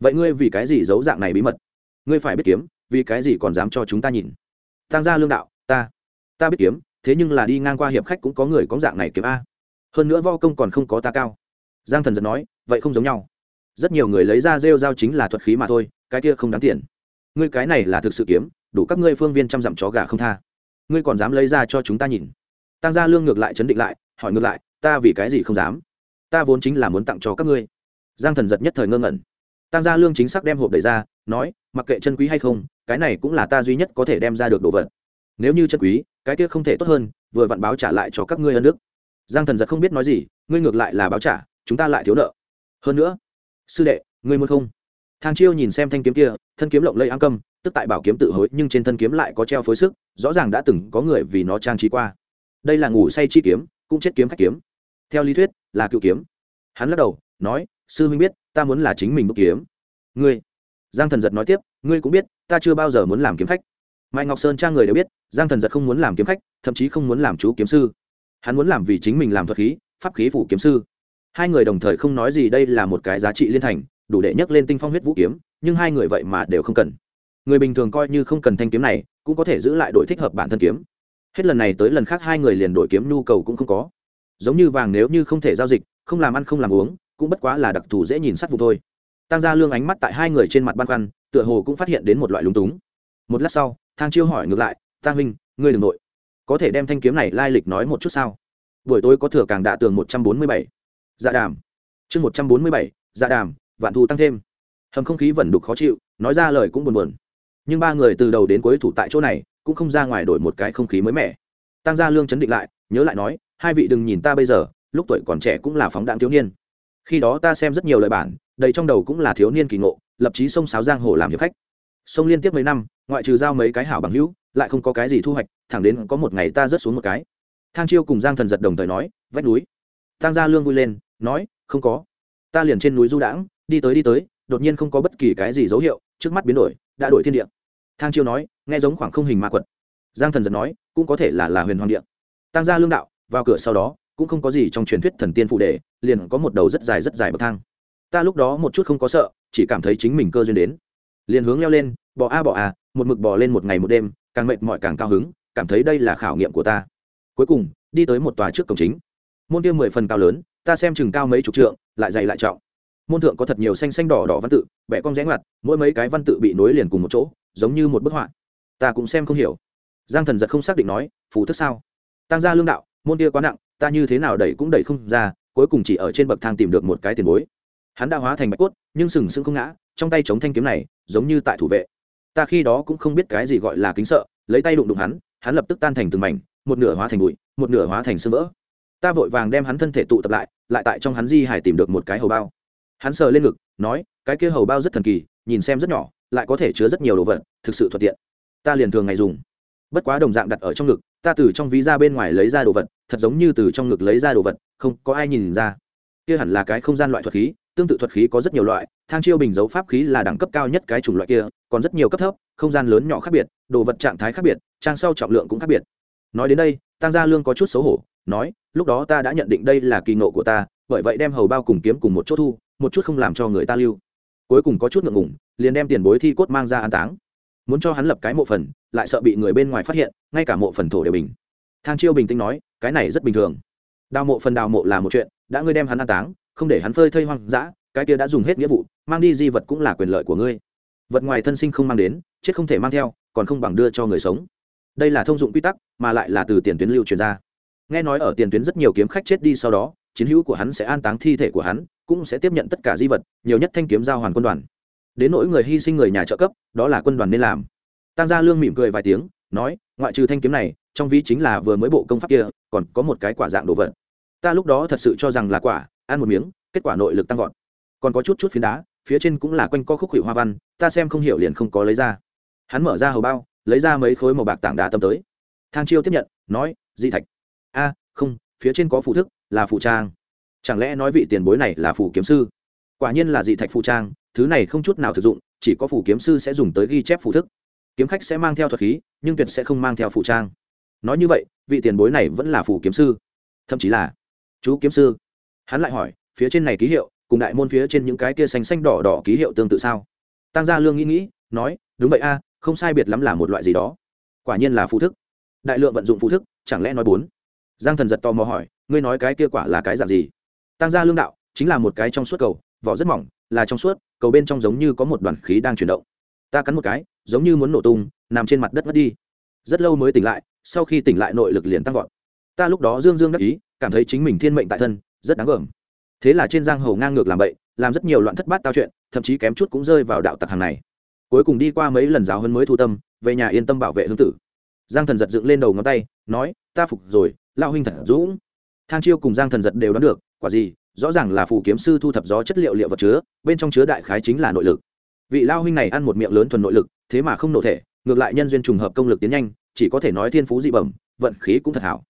Vậy ngươi vì cái gì giấu dạng này bí mật? Ngươi phải biết kiếm, vì cái gì còn dám cho chúng ta nhìn? Tăng gia lương đạo ta biết kiếm, thế nhưng là đi ngang qua hiệp khách cũng có người có dạng này kiếm a. Hơn nữa vo công còn không có ta cao. Giang thần giật nói, vậy không giống nhau. Rất nhiều người lấy ra rêu dao chính là thuật khí mà thôi, cái kia không đáng tiền. Ngươi cái này là thực sự kiếm, đủ các ngươi phương viên chăm dặm chó gà không tha. Ngươi còn dám lấy ra cho chúng ta nhìn. Tăng gia lương ngược lại chấn định lại, hỏi ngược lại, ta vì cái gì không dám? Ta vốn chính là muốn tặng cho các ngươi. Giang thần giật nhất thời ngơ ngẩn. Tăng gia lương chính xác đem hộp đẩy ra, nói, mặc kệ chân quý hay không, cái này cũng là ta duy nhất có thể đem ra được đồ vật. Nếu như chân quý cái kia không thể tốt hơn, vừa vặn báo trả lại cho các ngươi ân đức. Giang thần giật không biết nói gì, ngươi ngược lại là báo trả, chúng ta lại thiếu nợ. Hơn nữa, sư đệ, ngươi muốn không? Thang chiêu nhìn xem thanh kiếm kia, thân kiếm lộng lây ám câm tức tại bảo kiếm tự hối, nhưng trên thân kiếm lại có treo phối sức, rõ ràng đã từng có người vì nó trang trí qua. Đây là ngủ say chi kiếm, cũng chết kiếm khách kiếm. Theo lý thuyết, là cựu kiếm. Hắn lắc đầu, nói, sư huynh biết, ta muốn là chính mình đúc kiếm. Ngươi? Giang thần giật nói tiếp, ngươi cũng biết, ta chưa bao giờ muốn làm kiếm khách mai ngọc sơn trang người đều biết, giang thần giật không muốn làm kiếm khách, thậm chí không muốn làm chú kiếm sư. Hắn muốn làm vì chính mình làm thuật khí, pháp khí phủ kiếm sư. Hai người đồng thời không nói gì, đây là một cái giá trị liên thành, đủ để nhắc lên tinh phong huyết vũ kiếm, nhưng hai người vậy mà đều không cần. Người bình thường coi như không cần thanh kiếm này, cũng có thể giữ lại đội thích hợp bản thân kiếm. Hết lần này tới lần khác hai người liền đổi kiếm nhu cầu cũng không có. Giống như vàng nếu như không thể giao dịch, không làm ăn không làm uống, cũng bất quá là đặc thù dễ nhìn sát vụ thôi. Tăng ra lương ánh mắt tại hai người trên mặt băn khoăn, tựa hồ cũng phát hiện đến một loại lúng túng. Một lát sau thang chiêu hỏi ngược lại tăng huynh, ngươi đ ừ n g nội. Có thể đem thanh kiếm này lai lịch nói một chút sao? Buổi tối có thừa càng đạ tường một trăm bốn mươi bảy. Dạ đàm. Chương một trăm bốn mươi bảy dạ đàm, vạn thù tăng thêm. Hầm không khí vẩn đục khó chịu, nói ra lời cũng buồn buồn. Nhưng ba người từ đầu đến cuối thủ tại chỗ này, cũng không ra ngoài đổi một cái không khí mới mẻ. Tăng gia lương chấn định lại, nhớ lại nói, hai vị đừng nhìn ta bây giờ, lúc tuổi còn trẻ cũng là phóng đạn thiếu niên. Khi đó ta xem rất nhiều lời bản, đầy trong đầu cũng là thiếu niên kỳ ngộ, lập chí sông sáo giang hồ làm hiệp khách sông liên tiếp mấy năm, ngoại trừ giao mấy cái hảo bằng hữu, lại không có cái gì thu hoạch, thẳng đến có một ngày ta rớt xuống một cái. Thang chiêu cùng giang thần giật đồng thời nói, vách núi. Tăng gia lương vui lên, nói, không có. Ta liền trên núi du đãng, đi tới đi tới, đột nhiên không có bất kỳ cái gì dấu hiệu, trước mắt biến đổi, đã đổi thiên địa. Thang chiêu nói, nghe giống khoảng không hình ma quật. Giang thần giật nói, cũng có thể là là huyền hoàng điện tăng gia lương đạo, vào cửa sau đó, cũng không có gì trong truyền thuyết thần tiên phụ đề, liền có một đầu rất dài rất dài bậc thang. Ta lúc đó một chút không có sợ, chỉ cảm thấy chính mình cơ duyên đến liền hướng leo lên bỏ a bỏ a, một mực bỏ lên một ngày một đêm, càng mệt mỏi càng cao hứng, cảm thấy đây là khảo nghiệm của ta. Cuối cùng, đi tới một tòa trước cổng chính. Môn kia mười phần cao lớn, ta xem chừng cao mấy chục trượng, lại dày lại trọng. Môn thượng có thật nhiều xanh xanh đỏ đỏ văn tự vẽ con rẽ ngoặt, mỗi mấy cái văn tự bị nối liền cùng một chỗ, giống như một bức họa. Ta cũng xem không hiểu. Giang thần giật không xác định nói, phù thức sao? Tăng gia lương đạo, môn kia quá nặng, ta như thế nào đẩy cũng đẩy không ra, cuối cùng chỉ ở trên bậc thang tìm được một cái tiền bối. Hắn đã hóa thành bạch cốt, nhưng sừng sững không ngã trong tay chống thanh kiếm này, giống như tại thủ vệ. Ta khi đó cũng không biết cái gì gọi là kính sợ, lấy tay đụng đụng hắn hắn lập tức tan thành từng mảnh, một nửa hóa thành bụi, một nửa hóa thành sương vỡ. Ta vội vàng đem hắn thân thể tụ tập lại lại tại trong hắn di hải tìm được một cái hầu bao. Hắn sờ lên ngực, nói, cái kia hầu bao rất thần kỳ, nhìn xem rất nhỏ, lại có thể chứa rất nhiều đồ vật, thực sự thuận tiện. Ta liền thường ngày dùng. Bất quá đồng dạng đặt ở trong ngực, ta từ trong ví ra bên ngoài lấy ra đồ vật, thật giống như từ trong ngực lấy ra đồ vật, không có ai nhìn ra. Kia hẳn là cái không gian loại thuật khí, tương tự thuật khí có rất nhiều loại thang chiêu bình dấu pháp khí là đẳng cấp cao nhất cái chủng loại kia, còn rất nhiều cấp thấp, không gian lớn nhỏ khác biệt, đồ vật trạng thái khác biệt, trang sau trọng lượng cũng khác biệt. Nói đến đây, tăng gia lương có chút xấu hổ, nói, lúc đó ta đã nhận định đây là kỳ nộ của ta, bởi vậy đem hầu bao cùng kiếm cùng một chỗ thu, một chút không làm cho người ta lưu. Cuối cùng có chút ngượng ngủng liền đem tiền bối thi cốt mang ra an táng. Muốn cho hắn lập cái mộ phần, lại sợ bị người bên ngoài phát hiện, ngay cả mộ phần thổ đều bình. Thang chiêu bình tĩnh nói, cái này rất bình thường. Đào mộ phần đào mộ là một chuyện, đã ngươi đem hắn an táng, không để hắn phơi thây hoang dã, cái kia đã dùng hết nghĩa vụ mang đi di vật cũng là quyền lợi của ngươi. Vật ngoài thân sinh không mang đến, chết không thể mang theo, còn không bằng đưa cho người sống. Đây là thông dụng quy tắc, mà lại là từ tiền tuyến lưu truyền ra. Nghe nói ở tiền tuyến rất nhiều kiếm khách chết đi sau đó, chiến hữu của hắn sẽ an táng thi thể của hắn, cũng sẽ tiếp nhận tất cả di vật, nhiều nhất thanh kiếm giao hoàn quân đoàn. Đến nỗi người hy sinh người nhà trợ cấp, đó là quân đoàn nên làm. Tăng gia lương mỉm cười vài tiếng, nói, ngoại trừ thanh kiếm này, trong ví chính là vừa mới bộ công pháp kia, còn có một cái quả dạng đồ vật. Ta lúc đó thật sự cho rằng là quả, ăn một miếng, kết quả nội lực tăng vọt. Còn có chút chút phiến đá phía trên cũng là quanh co khúc hủy hoa văn, ta xem không hiểu liền không có lấy ra. Hắn mở ra hầu bao, lấy ra mấy khối màu bạc tảng đá tâm tới. Thang chiêu tiếp nhận, nói, di thạch. A, không, phía trên có phụ thức, là phụ trang. Chẳng lẽ nói vị tiền bối này là phủ kiếm sư? Quả nhiên là dị thạch phụ trang, thứ này không chút nào thực dụng, chỉ có phủ kiếm sư sẽ dùng tới ghi chép phụ thức. Kiếm khách sẽ mang theo thuật khí, nhưng tuyệt sẽ không mang theo phụ trang. Nói như vậy, vị tiền bối này vẫn là phủ kiếm sư? Thậm chí là chú kiếm sư? Hắn lại hỏi, phía trên này ký hiệu cùng đại môn phía trên những cái kia xanh xanh đỏ đỏ ký hiệu tương tự sao? Tăng gia lương nghĩ nghĩ, nói, đúng vậy a, không sai biệt lắm là một loại gì đó. Quả nhiên là phụ thức. Đại lượng vận dụng phụ thức, chẳng lẽ nói bốn? Giang thần giật tò mò hỏi, ngươi nói cái kia quả là cái dạng gì? Tăng gia lương đạo, chính là một cái trong suốt cầu, vỏ rất mỏng, là trong suốt, cầu bên trong giống như có một đoàn khí đang chuyển động. Ta cắn một cái, giống như muốn nổ tung, nằm trên mặt đất mất đi. Rất lâu mới tỉnh lại, sau khi tỉnh lại nội lực liền tăng vọt. Ta lúc đó dương dương đắc ý, cảm thấy chính mình thiên mệnh tại thân, rất đáng gờm thế là trên giang hồ ngang ngược làm bậy, làm rất nhiều loạn thất bát tao chuyện, thậm chí kém chút cũng rơi vào đạo tặc hàng này. Cuối cùng đi qua mấy lần giáo hơn mới thu tâm, về nhà yên tâm bảo vệ hương tử. Giang thần giật dựng lên đầu ngón tay, nói, ta phục rồi lao huynh thật dũng. Thang chiêu cùng giang thần giật đều đoán được, quả gì, rõ ràng là phù kiếm sư thu thập gió chất liệu liệu vật chứa, bên trong chứa đại khái chính là nội lực. Vị lao huynh này ăn một miệng lớn thuần nội lực, thế mà không nổ thể, ngược lại nhân duyên trùng hợp công lực tiến nhanh, chỉ có thể nói thiên phú dị bẩm, vận khí cũng thật hảo.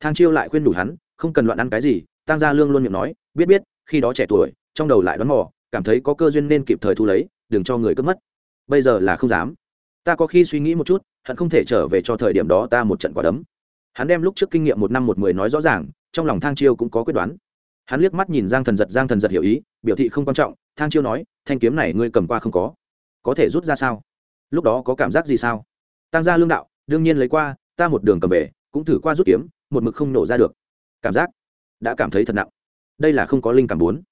Thang chiêu lại khuyên đủ hắn, không cần loạn ăn cái gì. Tăng gia lương luôn miệng nói biết biết, khi đó trẻ tuổi, trong đầu lại đoán mò, cảm thấy có cơ duyên nên kịp thời thu lấy, đừng cho người cướp mất. Bây giờ là không dám. Ta có khi suy nghĩ một chút, hận không thể trở về cho thời điểm đó ta một trận quả đấm. Hắn đem lúc trước kinh nghiệm một năm một mười nói rõ ràng, trong lòng thang chiêu cũng có quyết đoán. Hắn liếc mắt nhìn giang thần giật, giang thần giật hiểu ý, biểu thị không quan trọng, thang chiêu nói, thanh kiếm này ngươi cầm qua không có. Có thể rút ra sao? Lúc đó có cảm giác gì sao? Tăng gia lương đạo, đương nhiên lấy qua, ta một đường cầm về, cũng thử qua rút kiếm, một mực không nổ ra được. Cảm giác đã cảm thấy thật nặng đây là không có linh cảm bốn.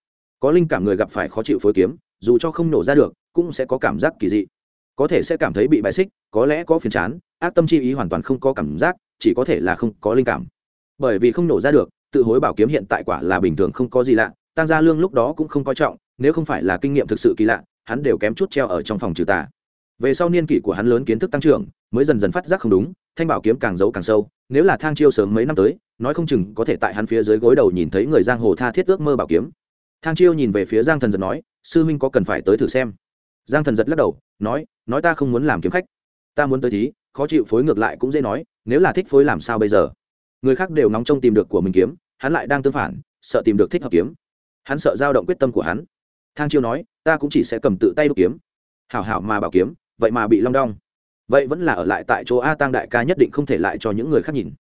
Có linh cảm người gặp phải khó chịu phối kiếm, dù cho không nổ ra được, cũng sẽ có cảm giác kỳ dị. Có thể sẽ cảm thấy bị bài xích, có lẽ có phiền chán, ác tâm chi ý hoàn toàn không có cảm giác, chỉ có thể là không có linh cảm. Bởi vì không nổ ra được, tự hối bảo kiếm hiện tại quả là bình thường không có gì lạ, tăng gia lương lúc đó cũng không coi trọng, nếu không phải là kinh nghiệm thực sự kỳ lạ, hắn đều kém chút treo ở trong phòng trừ tà. Về sau niên kỷ của hắn lớn kiến thức tăng trưởng, mới dần dần phát giác không đúng thanh bảo kiếm càng giấu càng sâu, nếu là thang chiêu sớm mấy năm tới, nói không chừng có thể tại hắn phía dưới gối đầu nhìn thấy người giang hồ tha thiết ước mơ bảo kiếm. Thang chiêu nhìn về phía giang thần giật nói, sư huynh có cần phải tới thử xem? Giang thần giật lắc đầu, nói nói ta không muốn làm kiếm khách. Ta muốn tới thí, khó chịu phối ngược lại cũng dễ nói, nếu là thích phối làm sao bây giờ? Người khác đều nóng trông tìm được của mình kiếm, hắn lại đang tương phản, sợ tìm được thích hợp kiếm. Hắn sợ dao động quyết tâm của hắn. Thang chiêu nói, ta cũng chỉ sẽ cầm tự tay đúc kiếm. Hảo hảo mà bảo kiếm, vậy mà bị long đong vậy vẫn là ở lại tại chỗ a tăng đại ca nhất định không thể lại cho những người khác nhìn.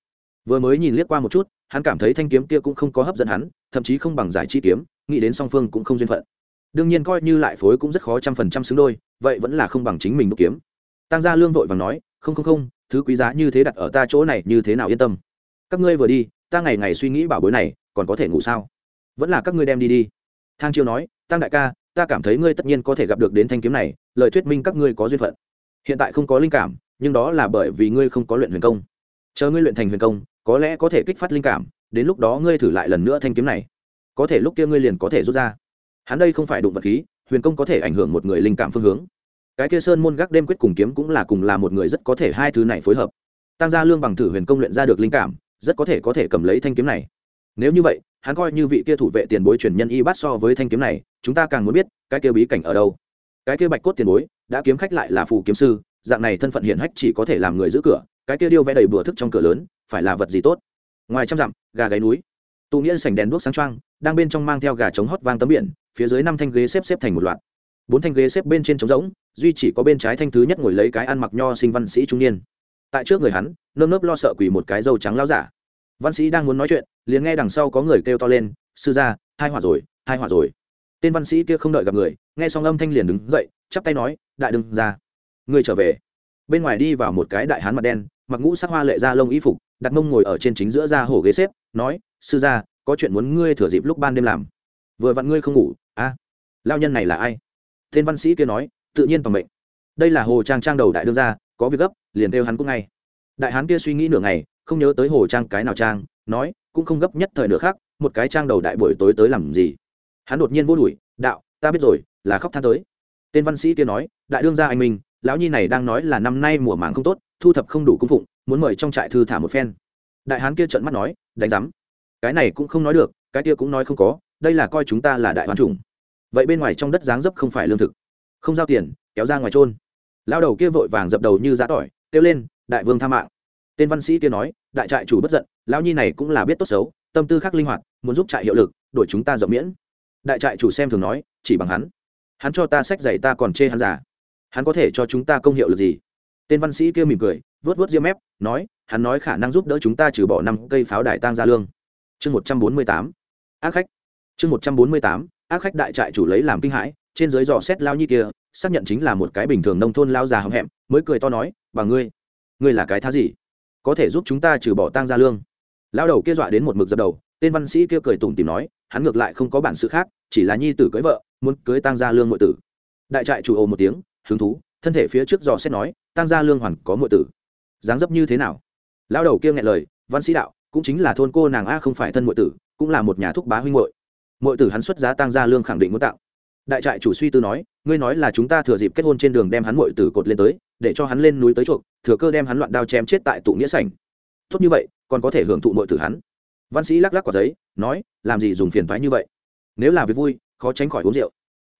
Vừa mới nhìn liếc qua một chút, hắn cảm thấy thanh kiếm kia cũng không có hấp dẫn hắn, thậm chí không bằng giải chi kiếm, nghĩ đến song phương cũng không duyên phận. Đương nhiên coi như lại phối cũng rất khó trăm phần trăm xứng đôi, vậy vẫn là không bằng chính mình đúc kiếm. Tăng gia lương vội và nói, không không không, thứ quý giá như thế đặt ở ta chỗ này như thế nào yên tâm? Các ngươi vừa đi, ta ngày ngày suy nghĩ bảo bối này, còn có thể ngủ sao? Vẫn là các ngươi đem đi đi. Thang chiêu nói, tăng đại ca, ta cảm thấy ngươi tất nhiên có thể gặp được đến thanh kiếm này, lời thuyết minh các ngươi có duyên phận hiện tại không có linh cảm, nhưng đó là bởi vì ngươi không có luyện huyền công. Chờ ngươi luyện thành huyền công, có lẽ có thể kích phát linh cảm, đến lúc đó ngươi thử lại lần nữa thanh kiếm này. Có thể lúc kia ngươi liền có thể rút ra. Hắn đây không phải đụng vật khí, huyền công có thể ảnh hưởng một người linh cảm phương hướng. Cái kia sơn môn gác đêm quyết cùng kiếm cũng là cùng là một người rất có thể hai thứ này phối hợp. Tăng gia lương bằng thử huyền công luyện ra được linh cảm, rất có thể có thể cầm lấy thanh kiếm này. Nếu như vậy, hắn coi như vị kia thủ vệ tiền bối truyền nhân y bát so với thanh kiếm này, chúng ta càng muốn biết, cái kia bí cảnh ở đâu cái kia bạch cốt tiền bối, đã kiếm khách lại là phù kiếm sư, dạng này thân phận hiển hách chỉ có thể làm người giữ cửa, cái kia điêu vẽ đầy bừa thức trong cửa lớn, phải là vật gì tốt? Ngoài trăm dặm, gà gáy núi. Tụ nghĩa sành đèn đuốc sáng trăng đang bên trong mang theo gà trống hót vang tấm biển, phía dưới năm thanh ghế xếp xếp thành một loạt. Bốn thanh ghế xếp bên trên trống rỗng, duy chỉ có bên trái thanh thứ nhất ngồi lấy cái ăn mặc nho sinh văn sĩ trung niên. Tại trước người hắn, nơm nớp lo sợ quỳ một cái dâu trắng lao giả. Văn sĩ đang muốn nói chuyện, liền nghe đằng sau có người kêu to lên, sư gia, hai hỏa rồi, hai hỏa rồi tên văn sĩ kia không đợi gặp người nghe xong âm thanh liền đứng dậy chắp tay nói đại đừng ra. Người trở về. Bên ngoài đi vào một cái đại hán mặt đen mặc ngũ sắc hoa lệ ra lông y phục đặt mông ngồi ở trên chính giữa ra hổ ghế xếp nói sư gia có chuyện muốn ngươi thừa dịp lúc ban đêm làm. Vừa vặn ngươi không ngủ a à, lao nhân này là ai? Tên văn sĩ kia nói tự nhiên toàn mệnh. Đây là hồ trang trang đầu đại đương gia có việc gấp liền kêu hắn cũng ngay. Đại hán kia suy nghĩ nửa ngày không nhớ tới hồ trang cái nào trang nói cũng không gấp nhất thời nữa khác một cái trang đầu đại buổi tối tới làm gì? Hắn đột nhiên vô đùi, đạo, ta biết rồi, là khóc than tới. Tên văn sĩ kia nói, đại đương gia anh minh, lão nhi này đang nói là năm nay mùa màng không tốt, thu thập không đủ cung phụng, muốn mời trong trại thư thả một phen. Đại hán kia trợn mắt nói, đánh giám, cái này cũng không nói được, cái kia cũng nói không có, đây là coi chúng ta là đại hoàn trùng vậy bên ngoài trong đất dáng dấp không phải lương thực, không giao tiền, kéo ra ngoài trôn lao đầu kia vội vàng dập đầu như giá tỏi, kêu lên, đại vương tha mạng. Tên văn sĩ kia nói, đại trại chủ bất giận, lão nhi này cũng là biết tốt xấu, tâm tư khác linh hoạt, muốn giúp trại hiệu lực, đổi chúng ta rộng miễn đại trại chủ xem thường nói, chỉ bằng hắn. Hắn cho ta sách dạy ta còn chê hắn giả. Hắn có thể cho chúng ta công hiệu lực gì? Tên văn sĩ kia mỉm cười vớt vớt diêm mép, nói, hắn nói khả năng giúp đỡ chúng ta trừ bỏ năm cây pháo đài tang ra lương. Chương một trăm bốn mươi tám. Ác khách. Chương một trăm bốn mươi tám. Ác khách đại trại chủ lấy làm kinh hãi, trên dưới dò xét lao nhi kia, xác nhận chính là một cái bình thường nông thôn lao già hậm hẹm, mới cười to nói, bà ngươi ngươi là cái thá gì? Có thể giúp chúng ta trừ bỏ tang ra lương? Lao đầu kia dọa đến một mực dập đầu, tên văn sĩ kia cười tủm tìm nói hắn ngược lại không có bản sự khác, chỉ là nhi tử cưới vợ, muốn cưới tăng gia lương ngụy tử. Đại trại chủ ồ một tiếng, hứng thú, thân thể phía trước dò xét nói tăng gia lương hoàn có ngụy tử. Dáng dấp như thế nào? Lao đầu kia nghe lời, văn sĩ đạo, cũng chính là thôn cô nàng a không phải thân ngụy tử, cũng là một nhà thúc bá huynh ngụy ngụy tử hắn xuất giá tăng gia lương khẳng định muốn tạo. Đại trại chủ suy tư nói, ngươi nói là chúng ta thừa dịp kết hôn trên đường đem hắn ngụy tử cột lên tới, để cho hắn lên núi tới chuộc, thừa cơ đem hắn loạn đao chém chết tại tụ nghĩa sảnh. Tốt như vậy, còn có thể hưởng thụ ngụy tử hắn. Văn sĩ lắc lắc quả giấy nói, làm gì dùng phiền thoái như vậy? Nếu là việc vui, khó tránh khỏi uống rượu.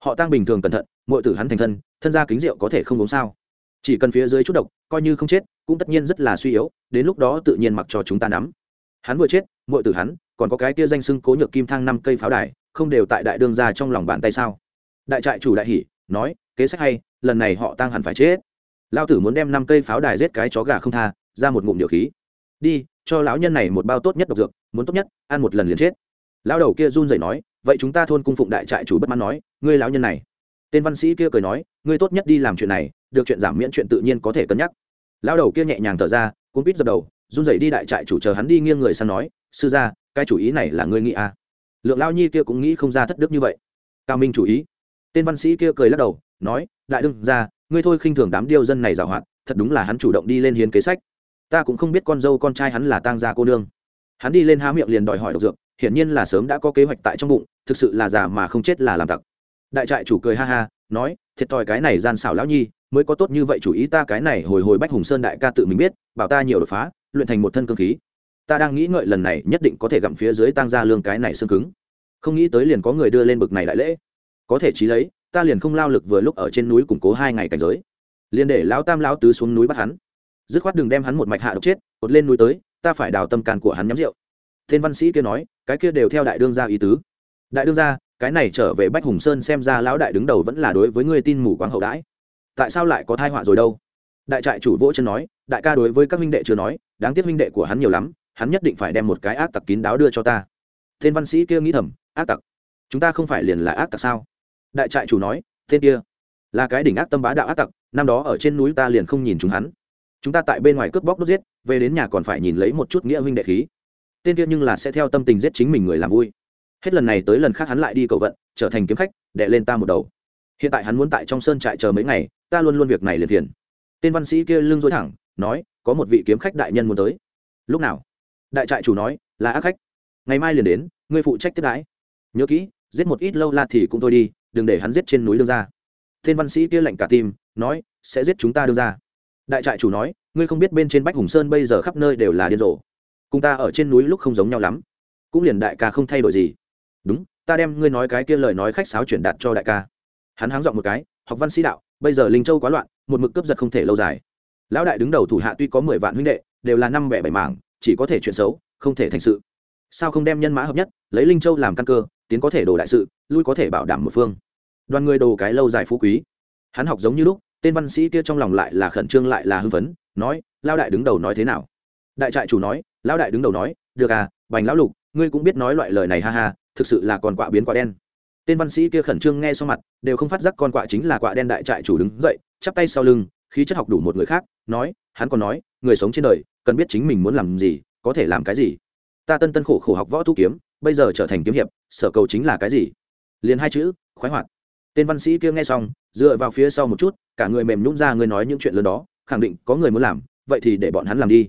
Họ tăng bình thường cẩn thận mọi tử hắn thành thân thân gia kính rượu có thể không uống sao? Chỉ cần phía dưới chút độc, coi như không chết, cũng tất nhiên rất là suy yếu, đến lúc đó tự nhiên mặc cho chúng ta nắm. Hắn vừa chết mọi tử hắn, còn có cái kia danh xưng cố nhược kim thang năm cây pháo đài, không đều tại đại đương ra trong lòng bàn tay sao? Đại trại chủ đại hỷ nói, kế sách hay, lần này họ tăng hẳn phải chết. Lao tử muốn đem năm cây pháo đài giết cái chó gà không tha, ra một ngụm điều khí đi, cho lão nhân này một bao tốt nhất độc dược, muốn tốt nhất, ăn một lần liền chết. Lão đầu kia run rẩy nói, vậy chúng ta thôn cung phụng đại trại chủ bất mãn nói, ngươi lão nhân này. Tên văn sĩ kia cười nói, ngươi tốt nhất đi làm chuyện này, được chuyện giảm miễn chuyện tự nhiên có thể cân nhắc. Lão đầu kia nhẹ nhàng thở ra cũng biết dập đầu, run rẩy đi đại trại chủ chờ hắn đi nghiêng người sang nói, sư gia, cái chủ ý này là ngươi nghĩ à? Lượng lao nhi kia cũng nghĩ không ra thất đức như vậy. Cao minh chủ ý. Tên văn sĩ kia cười lắc đầu, nói, đại đương ra ngươi thôi khinh thường đám điêu dân này giảo hoạt, thật đúng là hắn chủ động đi lên hiến kế sách ta cũng không biết con dâu con trai hắn là tang gia cô nương. Hắn đi lên há miệng liền đòi hỏi độc dược, hiển nhiên là sớm đã có kế hoạch tại trong bụng, thực sự là già mà không chết là làm tặc. Đại trại chủ cười ha ha, nói, thiệt thòi cái này gian xảo lão nhi, mới có tốt như vậy chủ ý ta cái này hồi hồi bách hùng sơn đại ca tự mình biết, bảo ta nhiều đột phá, luyện thành một thân cơ khí. Ta đang nghĩ ngợi lần này nhất định có thể gặm phía dưới tăng gia lương cái này xương cứng. Không nghĩ tới liền có người đưa lên bực này đại lễ. Có thể trí lấy, ta liền không lao lực vừa lúc ở trên núi củng cố hai ngày cảnh giới. Liền để lão tam lão tứ xuống núi bắt hắn dứt khoát đừng đem hắn một mạch hạ độc chết, cột lên núi tới, ta phải đào tâm càn của hắn nhắm rượu. Tên văn sĩ kia nói, cái kia đều theo đại đương gia ý tứ. Đại đương gia, cái này trở về bách hùng sơn xem ra lão đại đứng đầu vẫn là đối với ngươi tin mù quáng hậu đãi. Tại sao lại có thai họa rồi đâu? Đại trại chủ vỗ chân nói, đại ca đối với các huynh đệ chưa nói, đáng tiếc huynh đệ của hắn nhiều lắm, hắn nhất định phải đem một cái ác tặc kín đáo đưa cho ta. Tên văn sĩ kia nghĩ thầm, ác tặc? Chúng ta không phải liền là ác tặc sao? Đại trại chủ nói tên kia, là cái đỉnh ác tâm bá đạo ác tặc, năm đó ở trên núi ta liền không nhìn chúng hắn chúng ta tại bên ngoài cướp bóc đốt giết, về đến nhà còn phải nhìn lấy một chút nghĩa huynh đệ khí. Tên kia nhưng là sẽ theo tâm tình giết chính mình người làm vui. Hết lần này tới lần khác hắn lại đi cầu vận, trở thành kiếm khách đệ lên ta một đầu. Hiện tại hắn muốn tại trong sơn trại chờ mấy ngày, ta luôn luôn việc này liền tiền tên văn sĩ kia lưng dối thẳng, nói, có một vị kiếm khách đại nhân muốn tới. Lúc nào? Đại trại chủ nói, là ác khách. Ngày mai liền đến ngươi phụ trách tiếp đãi. Nhớ kỹ, giết một ít lâu la thì cũng thôi đi, đừng để hắn giết trên núi đương ra tên văn sĩ kia lạnh cả tim, nói, sẽ giết chúng ta đương ra đại trại chủ nói, ngươi không biết bên trên bách hùng sơn bây giờ khắp nơi đều là điên rồ. Cùng ta ở trên núi lúc không giống nhau lắm. Cũng liền đại ca không thay đổi gì. Đúng, ta đem ngươi nói cái kia lời nói khách sáo chuyển đạt cho đại ca. Hắn háng dọn một cái, học văn sĩ đạo, bây giờ linh châu quá loạn, một mực cướp giật không thể lâu dài. Lão đại đứng đầu thủ hạ tuy có mười vạn huynh đệ, đều là năm bẻ bảy mảng, chỉ có thể chuyện xấu, không thể thành sự. Sao không đem nhân mã hợp nhất, lấy linh châu làm căn cơ, tiến có thể đồ đại sự, lui có thể bảo đảm một phương. Đoàn người đồ cái lâu dài phú quý. Hắn học giống như lúc tên văn sĩ kia trong lòng lại là khẩn trương lại là hưng phấn, nói lao đại đứng đầu nói thế nào? Đại trại chủ nói lao đại đứng đầu nói, được à bành lão lục, ngươi cũng biết nói loại lời này ha ha, thực sự là còn quạ biến quạ đen. Tên văn sĩ kia khẩn trương nghe sau mặt, đều không phát giác con quạ chính là quạ đen đại trại chủ đứng dậy, chắp tay sau lưng, khí chất học đủ một người khác, nói, hắn còn nói, người sống trên đời, cần biết chính mình muốn làm gì, có thể làm cái gì. Ta tân tân khổ khổ học võ thu kiếm, bây giờ trở thành kiếm hiệp, sở cầu chính là cái gì? Liền hai chữ, khoái hoạt tên văn sĩ kia nghe xong, dựa vào phía sau một chút, cả người mềm nhún ra người nói những chuyện lớn đó, khẳng định có người muốn làm, vậy thì để bọn hắn làm đi.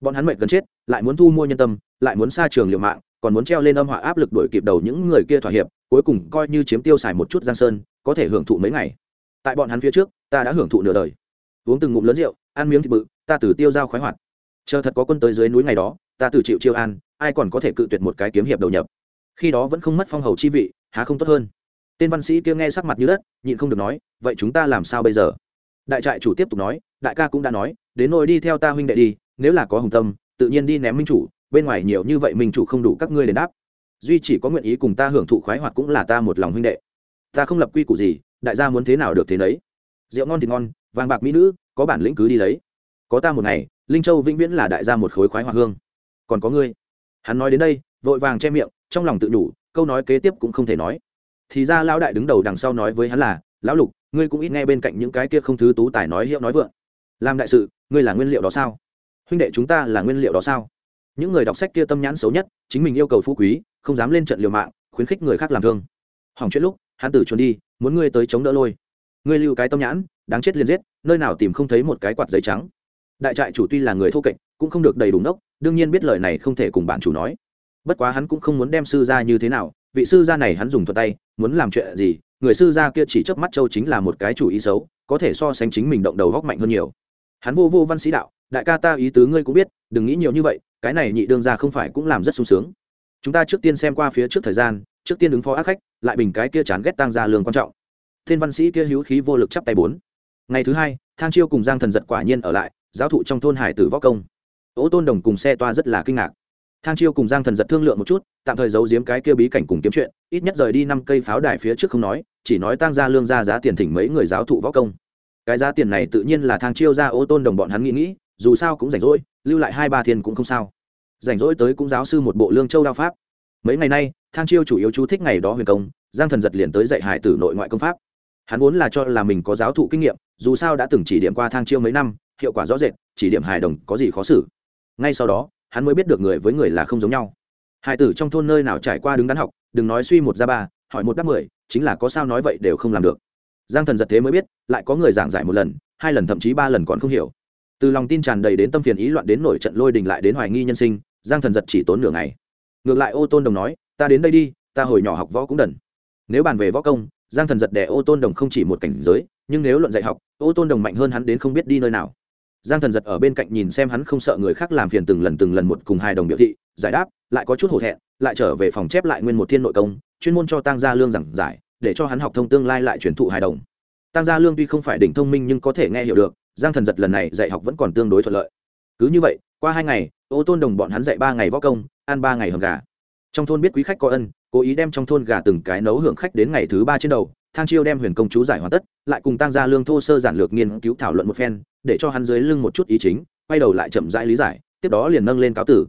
Bọn hắn mệt gần chết, lại muốn thu mua nhân tâm, lại muốn xa trường liều mạng, còn muốn treo lên âm họa áp lực đuổi kịp đầu những người kia thỏa hiệp, cuối cùng coi như chiếm tiêu xài một chút giang sơn, có thể hưởng thụ mấy ngày. Tại bọn hắn phía trước, ta đã hưởng thụ nửa đời. Uống từng ngụm lớn rượu, ăn miếng thịt bự, ta từ tiêu dao khoái hoạt. Chờ thật có quân tới dưới núi ngày đó, ta từ chịu chiêu an, ai còn có thể cự tuyệt một cái kiếm hiệp đầu nhập. Khi đó vẫn không mất phong hầu chi vị, há không tốt hơn tên văn sĩ kia nghe sắc mặt như đất, nhịn không được nói, vậy chúng ta làm sao bây giờ? Đại trại chủ tiếp tục nói, đại ca cũng đã nói, đến nỗi đi theo ta huynh đệ đi, nếu là có hùng tâm, tự nhiên đi ném minh chủ, bên ngoài nhiều như vậy minh chủ không đủ các ngươi đền đáp. Duy chỉ có nguyện ý cùng ta hưởng thụ khoái hoạt cũng là ta một lòng huynh đệ. Ta không lập quy củ gì, đại gia muốn thế nào được thế đấy. rượu ngon thì ngon, vàng bạc mỹ nữ, có bản lĩnh cứ đi lấy. Có ta một ngày, linh châu vĩnh viễn là đại gia một khối khoái hoạt hương. Còn có ngươi. Hắn nói đến đây, vội vàng che miệng, trong lòng tự đủ câu nói kế tiếp cũng không thể nói thì ra lão đại đứng đầu đằng sau nói với hắn là, lão lục, ngươi cũng ít nghe bên cạnh những cái kia không thứ tú tài nói hiệu nói vượng. Làm đại sự, ngươi là nguyên liệu đó sao? Huynh đệ chúng ta là nguyên liệu đó sao? Những người đọc sách kia tâm nhãn xấu nhất, chính mình yêu cầu phú quý, không dám lên trận liều mạng, khuyến khích người khác làm thương. Hỏng chuyện lúc, hắn tử trốn đi, muốn ngươi tới chống đỡ lôi. Ngươi lưu cái tâm nhãn, đáng chết liền giết, nơi nào tìm không thấy một cái quạt giấy trắng. Đại trại chủ tuy là người thô kệch, cũng không được đầy đủ nốc, đương nhiên biết lời này không thể cùng bạn chủ nói. Bất quá hắn cũng không muốn đem sư ra như thế nào, vị sư gia này hắn dùng thuật tay muốn làm chuyện gì, người sư gia kia chỉ chớp mắt châu chính là một cái chủ ý xấu, có thể so sánh chính mình động đầu góc mạnh hơn nhiều. Hắn vô vô văn sĩ đạo, đại ca ta ý tứ ngươi cũng biết, đừng nghĩ nhiều như vậy, cái này nhị đương ra không phải cũng làm rất sung sướng. Chúng ta trước tiên xem qua phía trước thời gian, trước tiên ứng phó ác khách, lại bình cái kia chán ghét tăng ra lương quan trọng. Thiên văn sĩ kia hữu khí vô lực chắp tay bốn. Ngày thứ hai, thang chiêu cùng giang thần giật quả nhiên ở lại, giáo thụ trong thôn hải tử võ công. Ô tôn đồng cùng xe toa rất là kinh ngạc thang chiêu cùng giang thần giật thương lượng một chút, tạm thời giấu giếm cái kia bí cảnh cùng kiếm chuyện, ít nhất rời đi năm cây pháo đài phía trước không nói, chỉ nói tăng ra lương ra giá tiền thỉnh mấy người giáo thụ võ công. Cái giá tiền này tự nhiên là thang chiêu ra ô tôn đồng bọn hắn nghĩ nghĩ, dù sao cũng rảnh rỗi, lưu lại hai ba thiên cũng không sao. Rảnh rỗi tới cũng giáo sư một bộ lương châu đao pháp. Mấy ngày nay, thang chiêu chủ yếu chú thích ngày đó huyền công, giang thần giật liền tới dạy hải tử nội ngoại công pháp. Hắn vốn là cho là mình có giáo thụ kinh nghiệm, dù sao đã từng chỉ điểm qua thang chiêu mấy năm, hiệu quả rõ rệt, chỉ điểm hài đồng có gì khó xử. Ngay sau đó hắn mới biết được người với người là không giống nhau. Hải tử trong thôn nơi nào trải qua đứng đắn học, đừng nói suy một ra ba, hỏi một đáp mười, chính là có sao nói vậy đều không làm được. Giang thần giật thế mới biết, lại có người giảng giải một lần, hai lần thậm chí ba lần còn không hiểu. Từ lòng tin tràn đầy đến tâm phiền ý loạn đến nổi trận lôi đình lại đến hoài nghi nhân sinh, giang thần giật chỉ tốn nửa ngày. Ngược lại ô tôn đồng nói, ta đến đây đi, ta hồi nhỏ học võ cũng đần. Nếu bàn về võ công, giang thần giật đẻ ô tôn đồng không chỉ một cảnh giới, nhưng nếu luận dạy học, ô tôn đồng mạnh hơn hắn đến không biết đi nơi nào giang thần giật ở bên cạnh nhìn xem hắn không sợ người khác làm phiền từng lần từng lần một cùng hai đồng biểu thị, giải đáp, lại có chút hổ thẹn, lại trở về phòng chép lại nguyên một thiên nội công, chuyên môn cho tăng gia lương giảng giải, để cho hắn học thông tương lai lại truyền thụ hài đồng. Tăng gia lương tuy không phải đỉnh thông minh nhưng có thể nghe hiểu được, giang thần giật lần này dạy học vẫn còn tương đối thuận lợi. Cứ như vậy, qua hai ngày, ô tôn đồng bọn hắn dạy ba ngày võ công, ăn ba ngày hầm gà. Trong thôn biết quý khách có ân, cố ý đem trong thôn gà từng cái nấu hưởng khách đến ngày thứ ba trên đầu thang chiêu đem huyền công chú giải hoàn tất, lại cùng tăng gia lương thô sơ giản lược nghiên cứu thảo luận một phen, để cho hắn dưới lưng một chút ý chính, quay đầu lại chậm rãi lý giải, tiếp đó liền nâng lên cáo tử.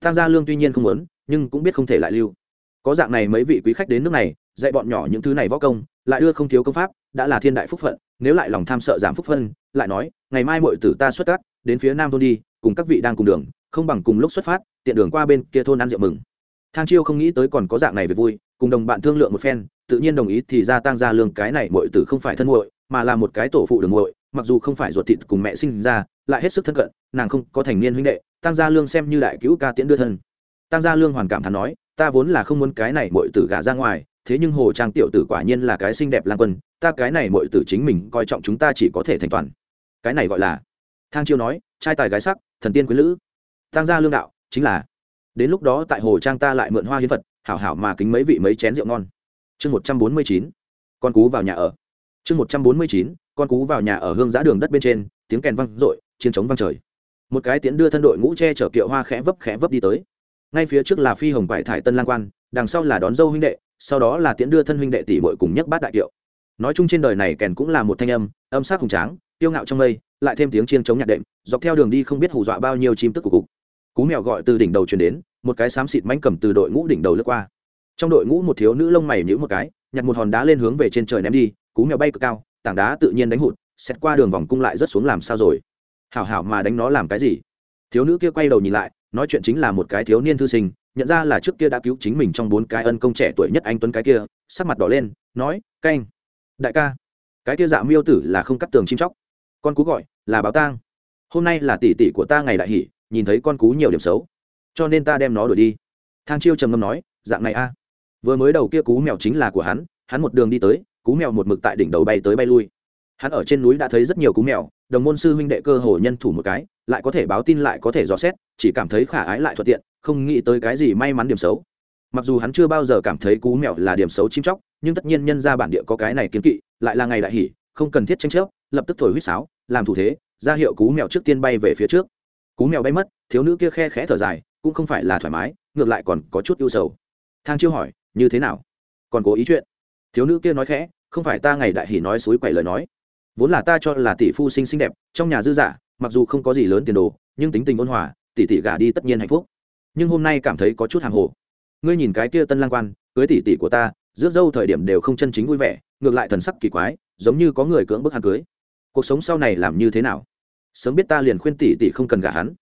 Tăng gia lương tuy nhiên không muốn, nhưng cũng biết không thể lại lưu. Có dạng này mấy vị quý khách đến nước này, dạy bọn nhỏ những thứ này võ công, lại đưa không thiếu công pháp, đã là thiên đại phúc phận, nếu lại lòng tham sợ giảm phúc phân, lại nói, ngày mai mọi tử ta xuất cát, đến phía nam thôn đi, cùng các vị đang cùng đường, không bằng cùng lúc xuất phát, tiện đường qua bên kia thôn ăn rượu mừng. Thang chiêu không nghĩ tới còn có dạng này về vui, cùng đồng bạn thương lượng một phen tự nhiên đồng ý thì gia tăng ra lương cái này muội tử không phải thân muội, mà là một cái tổ phụ đường muội, mặc dù không phải ruột thịt cùng mẹ sinh ra, lại hết sức thân cận, nàng không có thành niên huynh đệ, tăng gia lương xem như đại cứu ca tiễn đưa thân. Tăng gia lương hoàn cảm thán nói, ta vốn là không muốn cái này muội tử gả ra ngoài, thế nhưng hồ trang tiểu tử quả nhiên là cái xinh đẹp lang quân, ta cái này muội tử chính mình coi trọng chúng ta chỉ có thể thành toàn. Cái này gọi là, thang chiêu nói, trai tài gái sắc, thần tiên quý lữ. Tăng gia lương đạo, chính là, đến lúc đó tại hồ trang ta lại mượn hoa hiến vật hảo hảo mà kính mấy vị mấy chén rượu ngon chương một trăm bốn mươi chín, con cú vào nhà ở. Chương một trăm bốn mươi chín, con cú vào nhà ở hương giã đường đất bên trên, tiếng kèn văng r ộ i chiến trống văng trời. Một cái tiễn đưa thân đội ngũ tre chở kiệu hoa khẽ vấp khẽ vấp đi tới. Ngay phía trước là phi hồng vải thải tân lang quan, đằng sau là đón dâu huynh đệ, sau đó là tiễn đưa thân huynh đệ tỷ bội cùng nhấc bát đại kiệu. Nói chung trên đời này kèn cũng là một thanh âm âm sắc hùng tráng tiêu ngạo trong mây, lại thêm tiếng chiên chống nhạc đệm, dọc theo đường đi không biết hù dọa bao nhiêu chim tức của cục. Cú mèo gọi từ đỉnh đầu truyền đến, một cái xám xịt mánh cầm từ đội ngũ đỉnh đầu lướt qua trong đội ngũ một thiếu nữ lông mày nhữ một cái, nhặt một hòn đá lên hướng về trên trời ném đi, cú mèo bay cực cao, tảng đá tự nhiên đánh hụt, xét qua đường vòng cung lại rất xuống làm sao rồi? Hảo hảo mà đánh nó làm cái gì? Thiếu nữ kia quay đầu nhìn lại, nói chuyện chính là một cái thiếu niên thư sinh, nhận ra là trước kia đã cứu chính mình trong bốn cái ân công trẻ tuổi nhất anh tuấn cái kia, sắc mặt đỏ lên, nói canh đại ca, cái kia dạ miêu tử là không cắt tường chim chóc. Con cú gọi là báo tang. Hôm nay là tỷ tỷ của ta ngày đại hỷ, nhìn thấy con cú nhiều điểm xấu, cho nên ta đem nó đuổi đi. Thang chiêu trầm ngâm nói, dạng này a vừa mới đầu kia cú mèo chính là của hắn hắn một đường đi tới cú mèo một mực tại đỉnh đầu bay tới bay lui. Hắn ở trên núi đã thấy rất nhiều cú mèo đồng môn sư huynh đệ cơ hồ nhân thủ một cái lại có thể báo tin lại có thể dò xét chỉ cảm thấy khả ái lại thuận tiện không nghĩ tới cái gì may mắn điểm xấu. Mặc dù hắn chưa bao giờ cảm thấy cú mèo là điểm xấu chim chóc nhưng tất nhiên nhân ra bản địa có cái này kiến kỵ lại là ngày đại hỉ, không cần thiết tranh chấp lập tức thổi huýt sáo làm thủ thế ra hiệu cú mèo trước tiên bay về phía trước. Cú mèo bay mất thiếu nữ kia khe khẽ thở dài cũng không phải là thoải mái ngược lại còn có chút ưu sầu. Thang chiêu hỏi như thế nào? Còn cố ý chuyện? Thiếu nữ kia nói khẽ, không phải ta ngày đại hỷ nói suối quậy lời nói. Vốn là ta cho là tỷ phu sinh xinh đẹp, trong nhà dư giả mặc dù không có gì lớn tiền đồ, nhưng tính tình ôn hòa, tỷ tỷ gả đi tất nhiên hạnh phúc. Nhưng hôm nay cảm thấy có chút hàng hồ. Ngươi nhìn cái kia tân lang quan, cưới tỷ tỷ của ta, rước dâu thời điểm đều không chân chính vui vẻ, ngược lại thần sắc kỳ quái, giống như có người cưỡng bức hắn cưới. Cuộc sống sau này làm như thế nào? Sớm biết ta liền khuyên tỷ tỷ không cần gả hắn.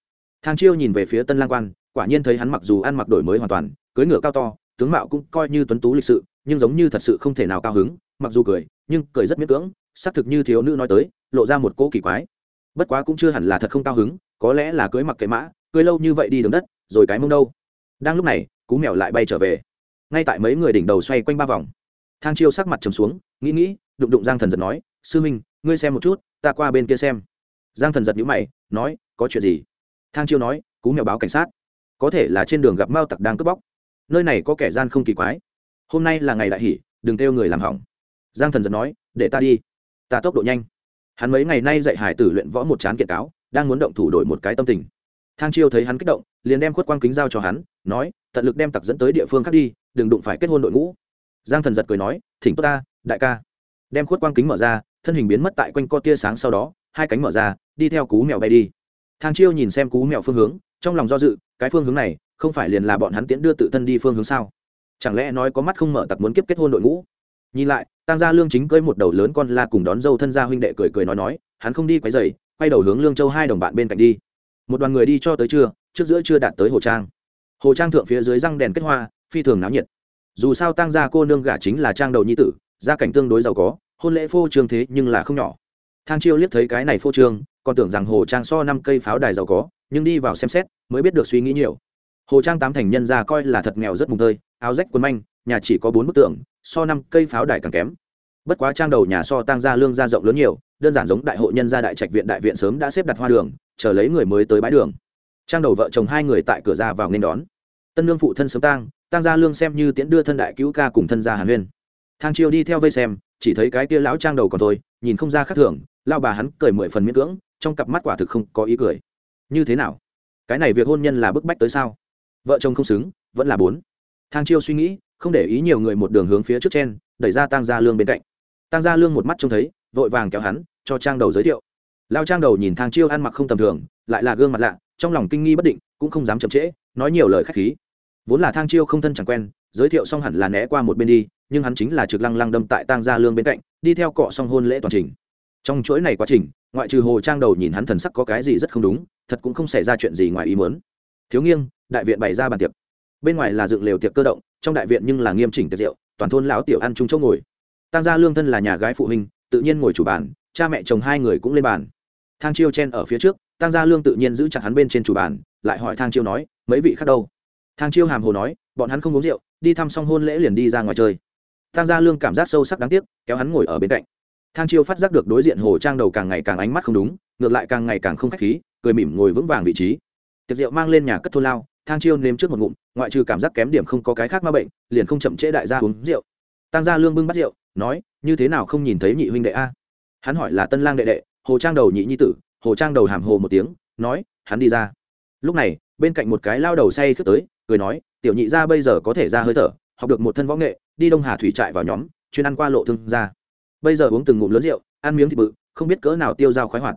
Thang chiêu nhìn về phía tân lang quan, quả nhiên thấy hắn mặc dù ăn mặc đổi mới hoàn toàn, cưới ngựa cao to tướng mạo cũng coi như tuấn tú lịch sự, nhưng giống như thật sự không thể nào cao hứng, mặc dù cười, nhưng cười rất miễn cưỡng, xác thực như thiếu nữ nói tới, lộ ra một cỗ kỳ quái. Bất quá cũng chưa hẳn là thật không cao hứng, có lẽ là cưới mặc cái mã, cưới lâu như vậy đi đường đất, rồi cái mông đâu. Đang lúc này, cú mèo lại bay trở về. Ngay tại mấy người đỉnh đầu xoay quanh ba vòng. Thang chiêu sắc mặt trầm xuống, nghĩ nghĩ, đụng đụng giang thần giật nói, sư minh, ngươi xem một chút, ta qua bên kia xem. Giang thần giật nhữ mày, nói, có chuyện gì? Thang chiêu nói, cú mèo báo cảnh sát. Có thể là trên đường gặp mao tặc đang cướp bóc nơi này có kẻ gian không kỳ quái. Hôm nay là ngày đại hỷ, đừng kêu người làm hỏng. Giang thần giật nói, để ta đi. Ta tốc độ nhanh. Hắn mấy ngày nay dạy hải tử luyện võ một chán kiện cáo, đang muốn động thủ đổi một cái tâm tình. Thang chiêu thấy hắn kích động, liền đem khuất quang kính giao cho hắn, nói, tận lực đem tặc dẫn tới địa phương khác đi, đừng đụng phải kết hôn đội ngũ. Giang thần giật cười nói, thỉnh tốt ta, đại ca. Đem khuất quang kính mở ra, thân hình biến mất tại quanh co tia sáng sau đó, hai cánh mở ra, đi theo cú mèo bay đi. Thang chiêu nhìn xem cú mèo phương hướng trong lòng do dự, cái phương hướng này không phải liền là bọn hắn tiễn đưa tự thân đi phương hướng sao? Chẳng lẽ nói có mắt không mở tặc muốn kiếp kết hôn đội ngũ? Nhìn lại tăng gia lương chính cưới một đầu lớn con la cùng đón dâu thân gia huynh đệ cười cười nói nói, hắn không đi quấy dày quay đầu hướng lương châu hai đồng bạn bên cạnh đi. Một đoàn người đi cho tới trưa, trước giữa chưa đạt tới hồ trang. Hồ trang thượng phía dưới răng đèn kết hoa, phi thường náo nhiệt. Dù sao tăng gia cô nương gả chính là trang đầu nhi tử, gia cảnh tương đối giàu có, hôn lễ phô trương thế nhưng là không nhỏ. Thang chiêu liếc thấy cái này phô trương, còn tưởng rằng hồ trang so năm cây pháo đài giàu có nhưng đi vào xem xét, mới biết được suy nghĩ nhiều. Hồ trang tám thành nhân ra coi là thật nghèo rất mùng tơi, áo rách quần manh, nhà chỉ có bốn bức tượng so năm cây pháo đài càng kém. Bất quá trang đầu nhà so tăng gia lương gia rộng lớn nhiều, đơn giản giống đại hội nhân gia đại trạch viện đại viện sớm đã xếp đặt hoa đường, chờ lấy người mới tới bãi đường. Trang đầu vợ chồng hai người tại cửa ra vào nên đón. Tân lương phụ thân sớm tang tăng gia lương xem như tiễn đưa thân đại cứu ca cùng thân gia hàn huyên. Thang chiêu đi theo vây xem, chỉ thấy cái kia lão trang đầu còn thôi, nhìn không ra khác thường lao bà hắn cười mười phần miễn cưỡng, trong cặp mắt quả thực không có ý cười như thế nào? Cái này việc hôn nhân là bức bách tới sao? Vợ chồng không xứng, vẫn là bốn. Thang chiêu suy nghĩ, không để ý nhiều người một đường hướng phía trước trên, đẩy ra tăng gia lương bên cạnh. Tăng gia lương một mắt trông thấy, vội vàng kéo hắn, cho trang đầu giới thiệu. Lao trang đầu nhìn thang chiêu ăn mặc không tầm thường, lại là gương mặt lạ, trong lòng kinh nghi bất định, cũng không dám chậm trễ, nói nhiều lời khách khí. Vốn là thang chiêu không thân chẳng quen, giới thiệu xong hẳn là né qua một bên đi, nhưng hắn chính là trực lăng lăng đâm tại tang gia lương bên cạnh, đi theo cọ xong hôn lễ toàn trình. Trong chuỗi này quá trình, ngoại trừ hồ trang đầu nhìn hắn thần sắc có cái gì rất không đúng thật cũng không xảy ra chuyện gì ngoài ý muốn. Thiếu nghiêng, đại viện bày ra bàn tiệc. Bên ngoài là dựng lều tiệc cơ động, trong đại viện nhưng là nghiêm chỉnh tiệc rượu, toàn thôn lão tiểu ăn chung chỗ ngồi. Tăng gia lương thân là nhà gái phụ huynh, tự nhiên ngồi chủ bàn, cha mẹ chồng hai người cũng lên bàn. Thang chiêu chen ở phía trước, tăng gia lương tự nhiên giữ chặt hắn bên trên chủ bàn, lại hỏi thang chiêu nói, mấy vị khác đâu? Thang chiêu hàm hồ nói, bọn hắn không uống rượu, đi thăm xong hôn lễ liền đi ra ngoài chơi. Tăng gia lương cảm giác sâu sắc đáng tiếc, kéo hắn ngồi ở bên cạnh. Thang chiêu phát giác được đối diện hồ trang đầu càng ngày càng ánh mắt không đúng, ngược lại càng ngày càng không khách khí cười mỉm ngồi vững vàng vị trí. Tiệc rượu mang lên nhà cất thôn lao, thang chiêu nếm trước một ngụm, ngoại trừ cảm giác kém điểm không có cái khác ma bệnh, liền không chậm trễ đại gia uống rượu. Tăng gia lương bưng bắt rượu, nói, như thế nào không nhìn thấy nhị huynh đệ a? Hắn hỏi là tân lang đệ đệ, hồ trang đầu nhị nhi tử, hồ trang đầu hàm hồ một tiếng, nói, hắn đi ra. Lúc này, bên cạnh một cái lao đầu say khước tới, cười nói, tiểu nhị ra bây giờ có thể ra hơi thở, học được một thân võ nghệ, đi đông hà thủy trại vào nhóm, chuyên ăn qua lộ thương ra bây giờ uống từng ngụm lớn rượu, ăn miếng thịt bự, không biết cỡ nào tiêu dao khoái hoạt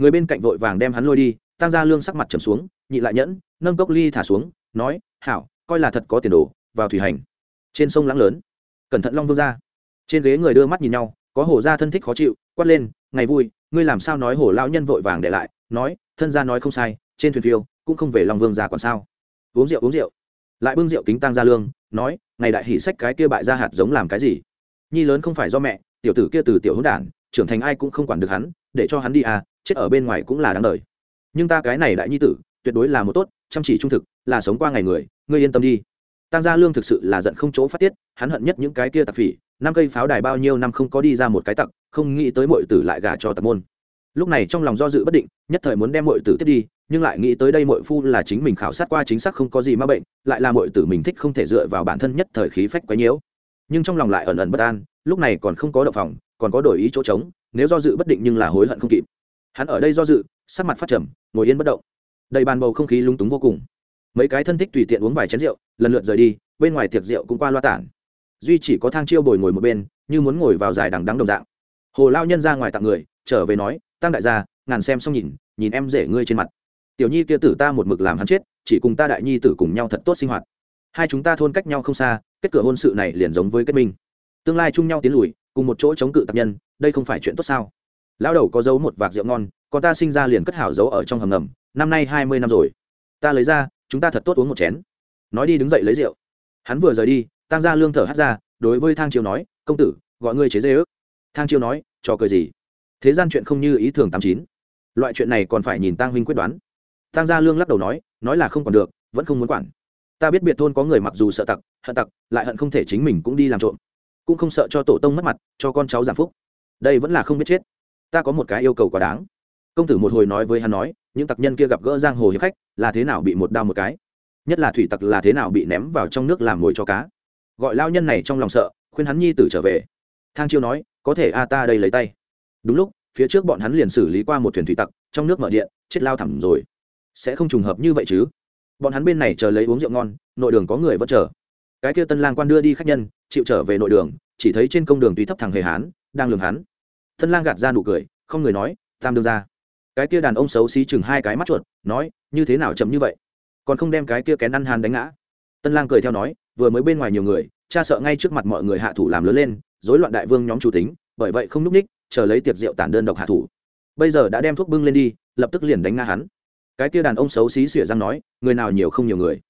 người bên cạnh vội vàng đem hắn lôi đi, tăng gia lương sắc mặt trầm xuống, nhị lại nhẫn, nâng cốc ly thả xuống, nói, hảo, coi là thật có tiền đồ, vào thủy hành. Trên sông lãng lớn, cẩn thận long vương ra. Trên ghế người đưa mắt nhìn nhau, có hổ gia thân thích khó chịu, quát lên, ngày vui, ngươi làm sao nói hổ lao nhân vội vàng để lại, nói, thân gia nói không sai, trên thuyền phiêu, cũng không về long vương ra còn sao. Uống rượu uống rượu. Lại bưng rượu kính tăng gia lương, nói, ngày đại hỷ sách cái kia bại ra hạt giống làm cái gì? Nhi lớn không phải do mẹ, tiểu tử kia từ tiểu hữu đản, trưởng thành ai cũng không quản được hắn, để cho hắn đi à chết ở bên ngoài cũng là đáng đời. Nhưng ta cái này đại nhi tử, tuyệt đối là một tốt, chăm chỉ trung thực, là sống qua ngày người, ngươi yên tâm đi. Tăng gia lương thực sự là giận không chỗ phát tiết, hắn hận nhất những cái kia tặc phỉ, năm cây pháo đài bao nhiêu năm không có đi ra một cái tặc, không nghĩ tới mọi tử lại gả cho tặc môn. Lúc này trong lòng do dự bất định, nhất thời muốn đem mọi tử tiếp đi, nhưng lại nghĩ tới đây mọi phu là chính mình khảo sát qua chính xác không có gì ma bệnh, lại là mọi tử mình thích không thể dựa vào bản thân nhất thời khí phách quấy nhiễu nhưng trong lòng lại ẩn ẩn bất an, lúc này còn không có đậu phòng, còn có đổi ý chỗ trống, nếu do dự bất định nhưng là hối hận không kịp hắn ở đây do dự, sắc mặt phát trầm, ngồi yên bất động. Đầy bàn bầu không khí lúng túng vô cùng. Mấy cái thân thích tùy tiện uống vài chén rượu, lần lượt rời đi, bên ngoài tiệc rượu cũng qua loa tản. Duy chỉ có thang chiêu bồi ngồi một bên, như muốn ngồi vào dài đằng đắng đồng dạng. Hồ lao nhân ra ngoài tặng người, trở về nói, tăng đại gia, ngàn xem xong nhìn nhìn em rể ngươi trên mặt. Tiểu nhi kia tử ta một mực làm hắn chết, chỉ cùng ta đại nhi tử cùng nhau thật tốt sinh hoạt. Hai chúng ta thôn cách nhau không xa, kết cửa hôn sự này liền giống với kết minh. Tương lai chung nhau tiến lùi, cùng một chỗ chống cự tạp nhân, đây không phải chuyện tốt sao? Lão đầu có giấu một vạc rượu ngon, còn ta sinh ra liền cất hảo giấu ở trong hầm ngầm, năm nay hai mươi năm rồi. Ta lấy ra, chúng ta thật tốt uống một chén. Nói đi đứng dậy lấy rượu. Hắn vừa rời đi tăng ra lương thở hát ra, đối với thang chiêu nói, công tử, gọi ngươi chế dê ước. Thang chiêu nói cho cười gì? Thế gian chuyện không như ý thường tám chín. Loại chuyện này còn phải nhìn tăng huynh quyết đoán. Tăng gia lương lắc đầu nói nói là không còn được, vẫn không muốn quản. Ta biết biệt thôn có người mặc dù sợ tặc, hận tặc, lại hận không thể chính mình cũng đi làm trộm. Cũng không sợ cho tổ tông mất mặt, cho con cháu giảm phúc. Đây vẫn là không biết chết ta có một cái yêu cầu quá đáng. Công tử một hồi nói với hắn nói, những tặc nhân kia gặp gỡ giang hồ hiệp khách, là thế nào bị một đau một cái? Nhất là thủy tặc là thế nào bị ném vào trong nước làm mồi cho cá? Gọi lao nhân này trong lòng sợ, khuyên hắn nhi tử trở về. Thang chiêu nói, có thể a, ta đây lấy tay. Đúng lúc, phía trước bọn hắn liền xử lý qua một thuyền thủy tặc, trong nước mở điện, chết lao thẳm rồi. Sẽ không trùng hợp như vậy chứ? Bọn hắn bên này chờ lấy uống rượu ngon, nội đường có người vẫn chờ. Cái kia tân lang quan đưa đi khách nhân, chịu trở về nội đường, chỉ thấy trên công đường tùy thấp thằng hề hán, đang lường hắn tân lang gạt ra nụ cười, không người nói, tam đương ra cái kia đàn ông xấu xí chừng hai cái mắt chuột, nói, như thế nào chậm như vậy? Còn không đem cái kia kén ăn hàn đánh ngã. Tân lang cười theo nói, vừa mới bên ngoài nhiều người, cha sợ ngay trước mặt mọi người hạ thủ làm lớn lên, rối loạn đại vương nhóm chủ tính, bởi vậy không núp ních, chờ lấy tiệc rượu tản đơn độc hạ thủ. Bây giờ đã đem thuốc bưng lên đi, lập tức liền đánh ngã hắn. Cái kia đàn ông xấu xí xỉa răng nói, người nào nhiều không nhiều người.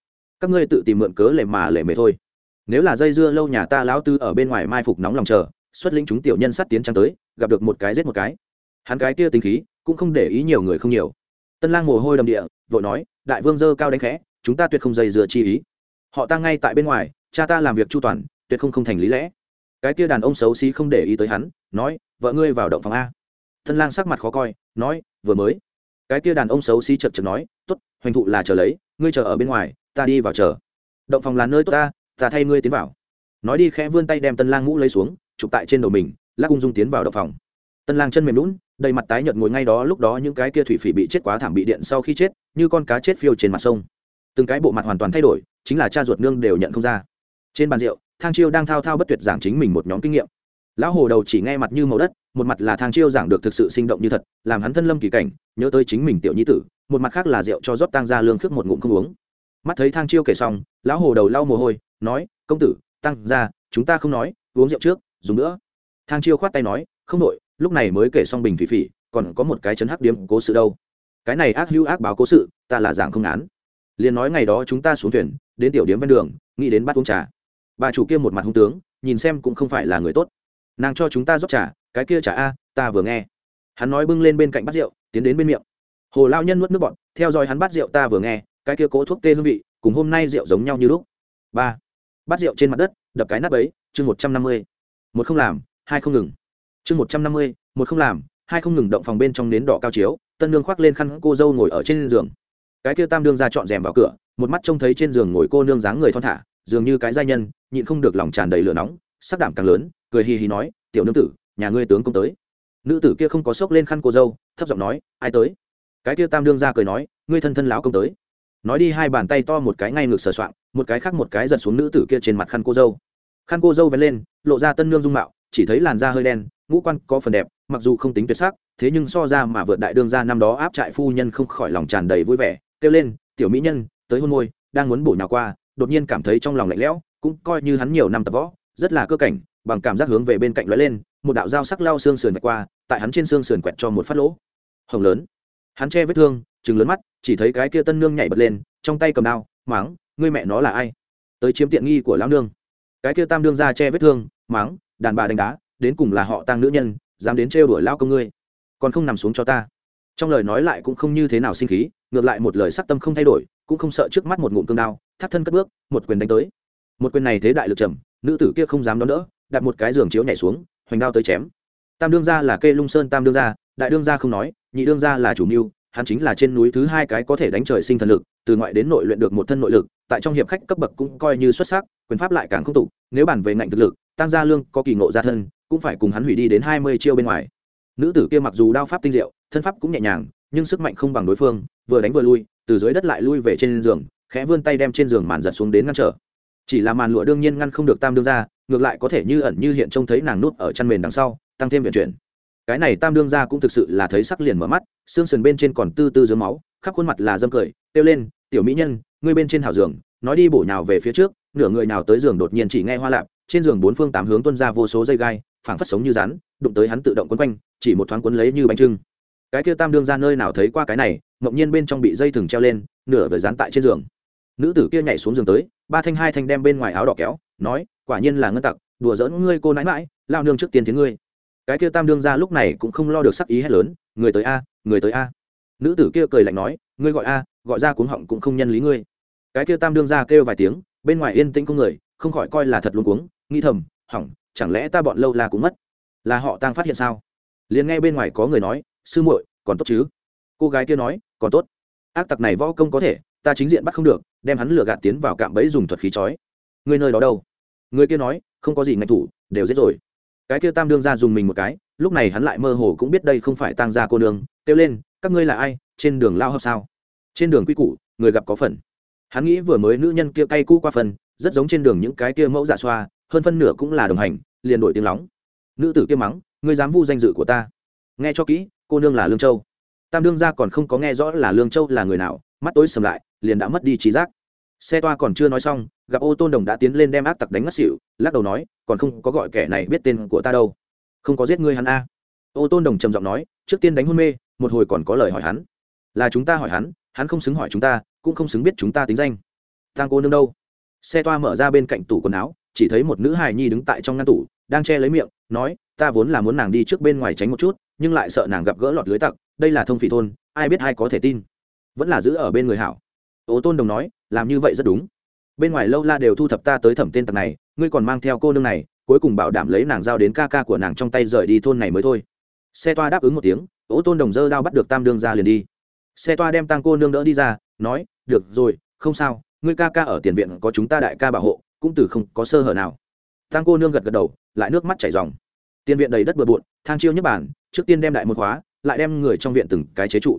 Các ngươi tự tìm mượn cớ lệ mà lệ mề thôi. Nếu là dây dưa lâu nhà ta lão tư ở bên ngoài mai phục nóng lòng chờ xuất lĩnh chúng tiểu nhân sát tiến trăng tới, gặp được một cái giết một cái. Hắn cái kia tính khí, cũng không để ý nhiều người không nhiều. Tân lang mồ hôi đầm địa, vội nói, đại vương dơ cao đánh khẽ, chúng ta tuyệt không dây dưa chi ý. Họ ta ngay tại bên ngoài, cha ta làm việc chu toàn, tuyệt không không thành lý lẽ. Cái kia đàn ông xấu xí không để ý tới hắn, nói, vợ ngươi vào động phòng a. Tân lang sắc mặt khó coi, nói, vừa mới. Cái kia đàn ông xấu xí chật chật nói t ố t hoành thụ là chờ lấy, ngươi chờ ở bên ngoài, ta đi vào chờ. Động phòng là nơi tốt ta ta thay ngươi tiến vào. Nói đi khẽ vươn tay đem tân lang mũ lấy xuống chụp tại trên đầu mình, lắc ung dung tiến vào động phòng. Tân lang chân mềm lún đầy mặt tái nhợt ngồi ngay đó, lúc đó những cái kia thủy phỉ bị chết quá thảm bị điện sau khi chết, như con cá chết phiêu trên mặt sông. Từng cái bộ mặt hoàn toàn thay đổi, chính là cha ruột nương đều nhận không ra. Trên bàn rượu, thang chiêu đang thao thao bất tuyệt giảng chính mình một nhóm kinh nghiệm. Lão hồ đầu chỉ nghe mặt như màu đất, một mặt là thang chiêu giảng được thực sự sinh động như thật, làm hắn thân lâm kỳ cảnh, nhớ tới chính mình tiểu nhi tử, một mặt khác là rượu cho rót tăng ra lương khước một ngụm không uống. Mắt thấy thang chiêu kể xong, lão hồ đầu lau mồ hôi, nói, công tử, tăng ra, chúng ta không nói, uống rượu trước dùng nữa. Thang chiêu khoát tay nói, không đội lúc này mới kể xong bình thủy phỉ, còn có một cái chấn hắc điếm cố sự đâu. Cái này ác hữu ác báo cố sự, ta là giảng không án. Liền nói ngày đó chúng ta xuống thuyền, đến tiểu điếm ven đường, nghĩ đến bắt uống trà. Bà chủ kia một mặt hung tướng, nhìn xem cũng không phải là người tốt. Nàng cho chúng ta rót trà, cái kia trà a, ta vừa nghe. Hắn nói bưng lên bên cạnh bát rượu, tiến đến bên miệng. Hồ lao nhân nuốt nước bọn theo dõi hắn bát rượu ta vừa nghe, cái kia cố thuốc tê hương vị, cùng hôm nay rượu giống nhau như lúc. Ba. Bát rượu trên mặt đất, đập cái nắp ấy, chương một trăm năm mươi một không làm, hai không ngừng. Chương một trăm năm mươi, một không làm, hai không ngừng động phòng bên trong nến đỏ cao chiếu, tân nương khoác lên khăn cô dâu ngồi ở trên giường. Cái kia tam đương ra trọn rèm vào cửa, một mắt trông thấy trên giường ngồi cô nương dáng người thon thả, dường như cái giai nhân, nhịn không được lòng tràn đầy lửa nóng, sắc đảm càng lớn, cười hì hì nói, tiểu nương tử, nhà ngươi tướng công tới. Nữ tử kia không có sốc lên khăn cô dâu, thấp giọng nói, ai tới? Cái kia tam đương ra cười nói, ngươi thân thân láo công tới. Nói đi hai bàn tay to một cái ngay ngược sờ soạng, một cái khác một cái giật xuống nữ tử kia trên mặt khăn cô dâu khăn cô dâu vén lên, lộ ra tân nương dung mạo, chỉ thấy làn da hơi đen, ngũ quan có phần đẹp, mặc dù không tính tuyệt sắc, thế nhưng so ra mà vượt đại đương ra năm đó áp trại phu nhân không khỏi lòng tràn đầy vui vẻ, kêu lên, tiểu mỹ nhân, tới hôn môi, đang muốn bổ nhào qua, đột nhiên cảm thấy trong lòng lạnh lẽo, cũng coi như hắn nhiều năm tập võ, rất là cơ cảnh, bằng cảm giác hướng về bên cạnh lóe lên, một đạo dao sắc lao xương sườn vạch qua, tại hắn trên xương sườn quẹt cho một phát lỗ. Hồng lớn. Hắn che vết thương chừng lớn mắt, chỉ thấy cái kia tân nương nhảy bật lên, trong tay cầm đao, máng, ngươi mẹ nó là ai? Tới chiếm tiện nghi của lão nương cái kia tam đương ra che vết thương, máng, đàn bà đánh đá, đến cùng là họ tăng nữ nhân, dám đến trêu đuổi lao công ngươi, còn không nằm xuống cho ta. Trong lời nói lại cũng không như thế nào sinh khí, ngược lại một lời sắc tâm không thay đổi, cũng không sợ trước mắt một ngụm cương đao, thắt thân cất bước, một quyền đánh tới. Một quyền này thế đại lực trầm, nữ tử kia không dám đón đỡ, đặt một cái giường chiếu nhảy xuống, hoành đao tới chém. Tam đương gia là kê lung sơn tam đương gia, đại đương gia không nói, nhị đương gia là chủ mưu hắn chính là trên núi thứ hai cái có thể đánh trời sinh thần lực, từ ngoại đến nội luyện được một thân nội lực, tại trong hiệp khách cấp bậc cũng coi như xuất sắc, quyền pháp lại càng không tục nếu bản về ngạnh thực lực, tăng gia lương, có kỳ ngộ gia thân, cũng phải cùng hắn hủy đi đến hai mươi chiêu bên ngoài. Nữ tử kia mặc dù đao pháp tinh diệu, thân pháp cũng nhẹ nhàng, nhưng sức mạnh không bằng đối phương, vừa đánh vừa lui, từ dưới đất lại lui về trên giường, khẽ vươn tay đem trên giường màn giật xuống đến ngăn trở. Chỉ là màn lụa đương nhiên ngăn không được tam đương ra ngược lại có thể như ẩn như hiện trông thấy nàng nút ở chăn mền đằng sau, tăng thêm vận chuyển cái này tam đương ra cũng thực sự là thấy sắc liền mở mắt, xương sườn bên trên còn tư tư dưới máu, khắp khuôn mặt là dâm cười, kêu lên, tiểu mỹ nhân, ngươi bên trên hảo giường, nói đi bổ nhào về phía trước. Nửa người nào tới giường đột nhiên chỉ nghe hoa lạp, trên giường bốn phương tám hướng tuân ra vô số dây gai, phảng phất sống như rắn, đụng tới hắn tự động quấn quanh, chỉ một thoáng quấn lấy như bánh trưng. Cái kia tam đương ra nơi nào thấy qua cái này ngẫu nhiên bên trong bị dây thừng treo lên, nửa về dán tại trên giường. Nữ tử kia nhảy xuống giường tới, ba thanh hai thanh đem bên ngoài áo đỏ kéo, nói, quả nhiên là ngân tặc, đùa giỡn ngươi cô nãi mãi, lao nương trước tiên tiếng ngươi cái kia tam đương ra lúc này cũng không lo được sắc ý hết lớn, người tới a, người tới a. Nữ tử kia cười lạnh nói, ngươi gọi a, gọi ra cuống họng cũng không nhân lý ngươi. Cái kia tam đương ra kêu vài tiếng, bên ngoài yên tĩnh không người, không khỏi coi là thật luôn cuống nghi thầm, hỏng, chẳng lẽ ta bọn lâu là cũng mất? Là họ tăng phát hiện sao? Liền nghe bên ngoài có người nói, sư muội, còn tốt chứ? Cô gái kia nói, còn tốt. Ác tặc này võ công có thể, ta chính diện bắt không được, đem hắn lừa gạt tiến vào cạm bẫy dùng thuật khí chói. Người nơi đó đâu? Người kia nói, không có gì ngạch thủ, đều giết rồi cái kia tam đương ra dùng mình một cái, lúc này hắn lại mơ hồ cũng biết đây không phải tăng gia cô nương, kêu lên, các ngươi là ai? Trên đường lao hợp sao? Trên đường quy củ, người gặp có phần. Hắn nghĩ vừa mới nữ nhân kia cay cũ qua phần, rất giống trên đường những cái kia mẫu dạ xoa, hơn phân nửa cũng là đồng hành, liền đổi tiếng lóng. Nữ tử kia mắng, ngươi dám vu danh dự của ta? Nghe cho kỹ, cô nương là lương châu. Tam đương gia còn không có nghe rõ là lương châu là người nào, mắt tối sầm lại, liền đã mất đi trí giác. Xe toa còn chưa nói xong, gặp ô tôn đồng đã tiến lên đem áp tặc đánh ngất xỉu, lắc đầu nói còn không có gọi kẻ này biết tên của ta đâu. Không có giết ngươi hắn a. Ô tôn đồng trầm giọng nói, trước tiên đánh hôn mê, một hồi còn có lời hỏi hắn. Là chúng ta hỏi hắn hắn không xứng hỏi chúng ta, cũng không xứng biết chúng ta tính danh. Tang cô nương đâu? Xe toa mở ra bên cạnh tủ quần áo, chỉ thấy một nữ hài nhi đứng tại trong ngăn tủ, đang che lấy miệng, nói, ta vốn là muốn nàng đi trước bên ngoài tránh một chút, nhưng lại sợ nàng gặp gỡ lọt lưới tặc, đây là thông phỉ thôn, ai biết ai có thể tin. Vẫn là giữ ở bên người hảo. Ô tôn đồng nói, làm như vậy rất đúng. Bên ngoài lâu la đều thu thập ta tới thẩm tên tặc này ngươi còn mang theo cô nương này, cuối cùng bảo đảm lấy nàng giao đến ca ca của nàng trong tay rời đi thôn này mới thôi. Xe toa đáp ứng một tiếng, ô tôn đồng dơ đao bắt được tam đương ra liền đi. Xe toa đem tăng cô nương đỡ đi ra, nói, được rồi, không sao, ngươi ca ca ở tiền viện có chúng ta đại ca bảo hộ, cũng từ không có sơ hở nào. Tăng cô nương gật gật đầu, lại nước mắt chảy dòng. Tiền viện đầy đất bừa bộn, thang chiêu nhất bản, trước tiên đem đại một khóa, lại đem người trong viện từng cái chế trụ.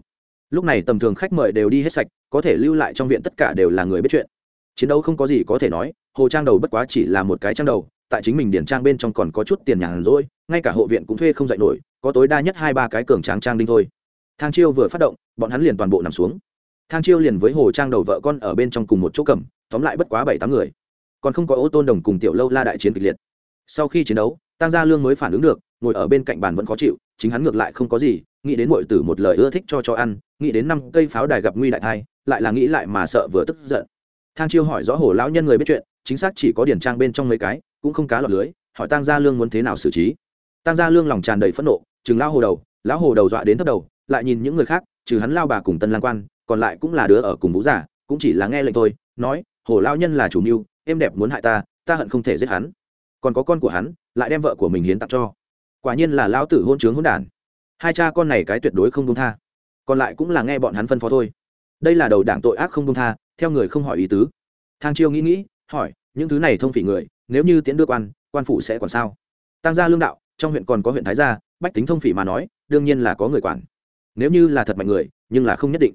Lúc này tầm thường khách mời đều đi hết sạch, có thể lưu lại trong viện tất cả đều là người biết chuyện. Chiến đấu không có gì có thể nói hồ trang đầu bất quá chỉ là một cái trang đầu, tại chính mình điển trang bên trong còn có chút tiền nhàn rỗi, ngay cả hộ viện cũng thuê không dạy nổi, có tối đa nhất hai ba cái cường tráng trang đinh thôi. Thang chiêu vừa phát động, bọn hắn liền toàn bộ nằm xuống. Thang chiêu liền với hồ trang đầu vợ con ở bên trong cùng một chỗ cầm, tóm lại bất quá bảy tám người. Còn không có ô tôn đồng cùng tiểu lâu la đại chiến kịch liệt. Sau khi chiến đấu, tăng gia lương mới phản ứng được, ngồi ở bên cạnh bàn vẫn khó chịu, chính hắn ngược lại không có gì, nghĩ đến mọi tử một lời ưa thích cho cho ăn, nghĩ đến năm cây pháo đài gặp nguy đại thai lại là nghĩ lại mà sợ vừa tức giận. Thang chiêu hỏi rõ hồ lão nhân người biết chuyện chính xác chỉ có điển trang bên trong mấy cái, cũng không cá lọt lưới, hỏi tăng gia lương muốn thế nào xử trí. Tăng gia lương lòng tràn đầy phẫn nộ, chừng lao hồ đầu, lão hồ đầu dọa đến thấp đầu, lại nhìn những người khác, trừ hắn lao bà cùng tân lang quan, còn lại cũng là đứa ở cùng vũ giả, cũng chỉ là nghe lệnh thôi, nói, hồ lao nhân là chủ mưu, em đẹp muốn hại ta ta hận không thể giết hắn. Còn có con của hắn, lại đem vợ của mình hiến tặng cho. Quả nhiên là lão tử hôn trướng hôn đản. Hai cha con này cái tuyệt đối không công tha. Còn lại cũng là nghe bọn hắn phân phó thôi. Đây là đầu đảng tội ác không công tha, theo người không hỏi ý tứ. Thang chiêu nghĩ nghĩ hỏi, những thứ này thông phỉ người, nếu như tiễn đưa quan quan phủ sẽ còn sao? Tăng gia lương đạo, trong huyện còn có huyện thái gia, bách tính thông phỉ mà nói, đương nhiên là có người quản. Nếu như là thật mạnh người, nhưng là không nhất định.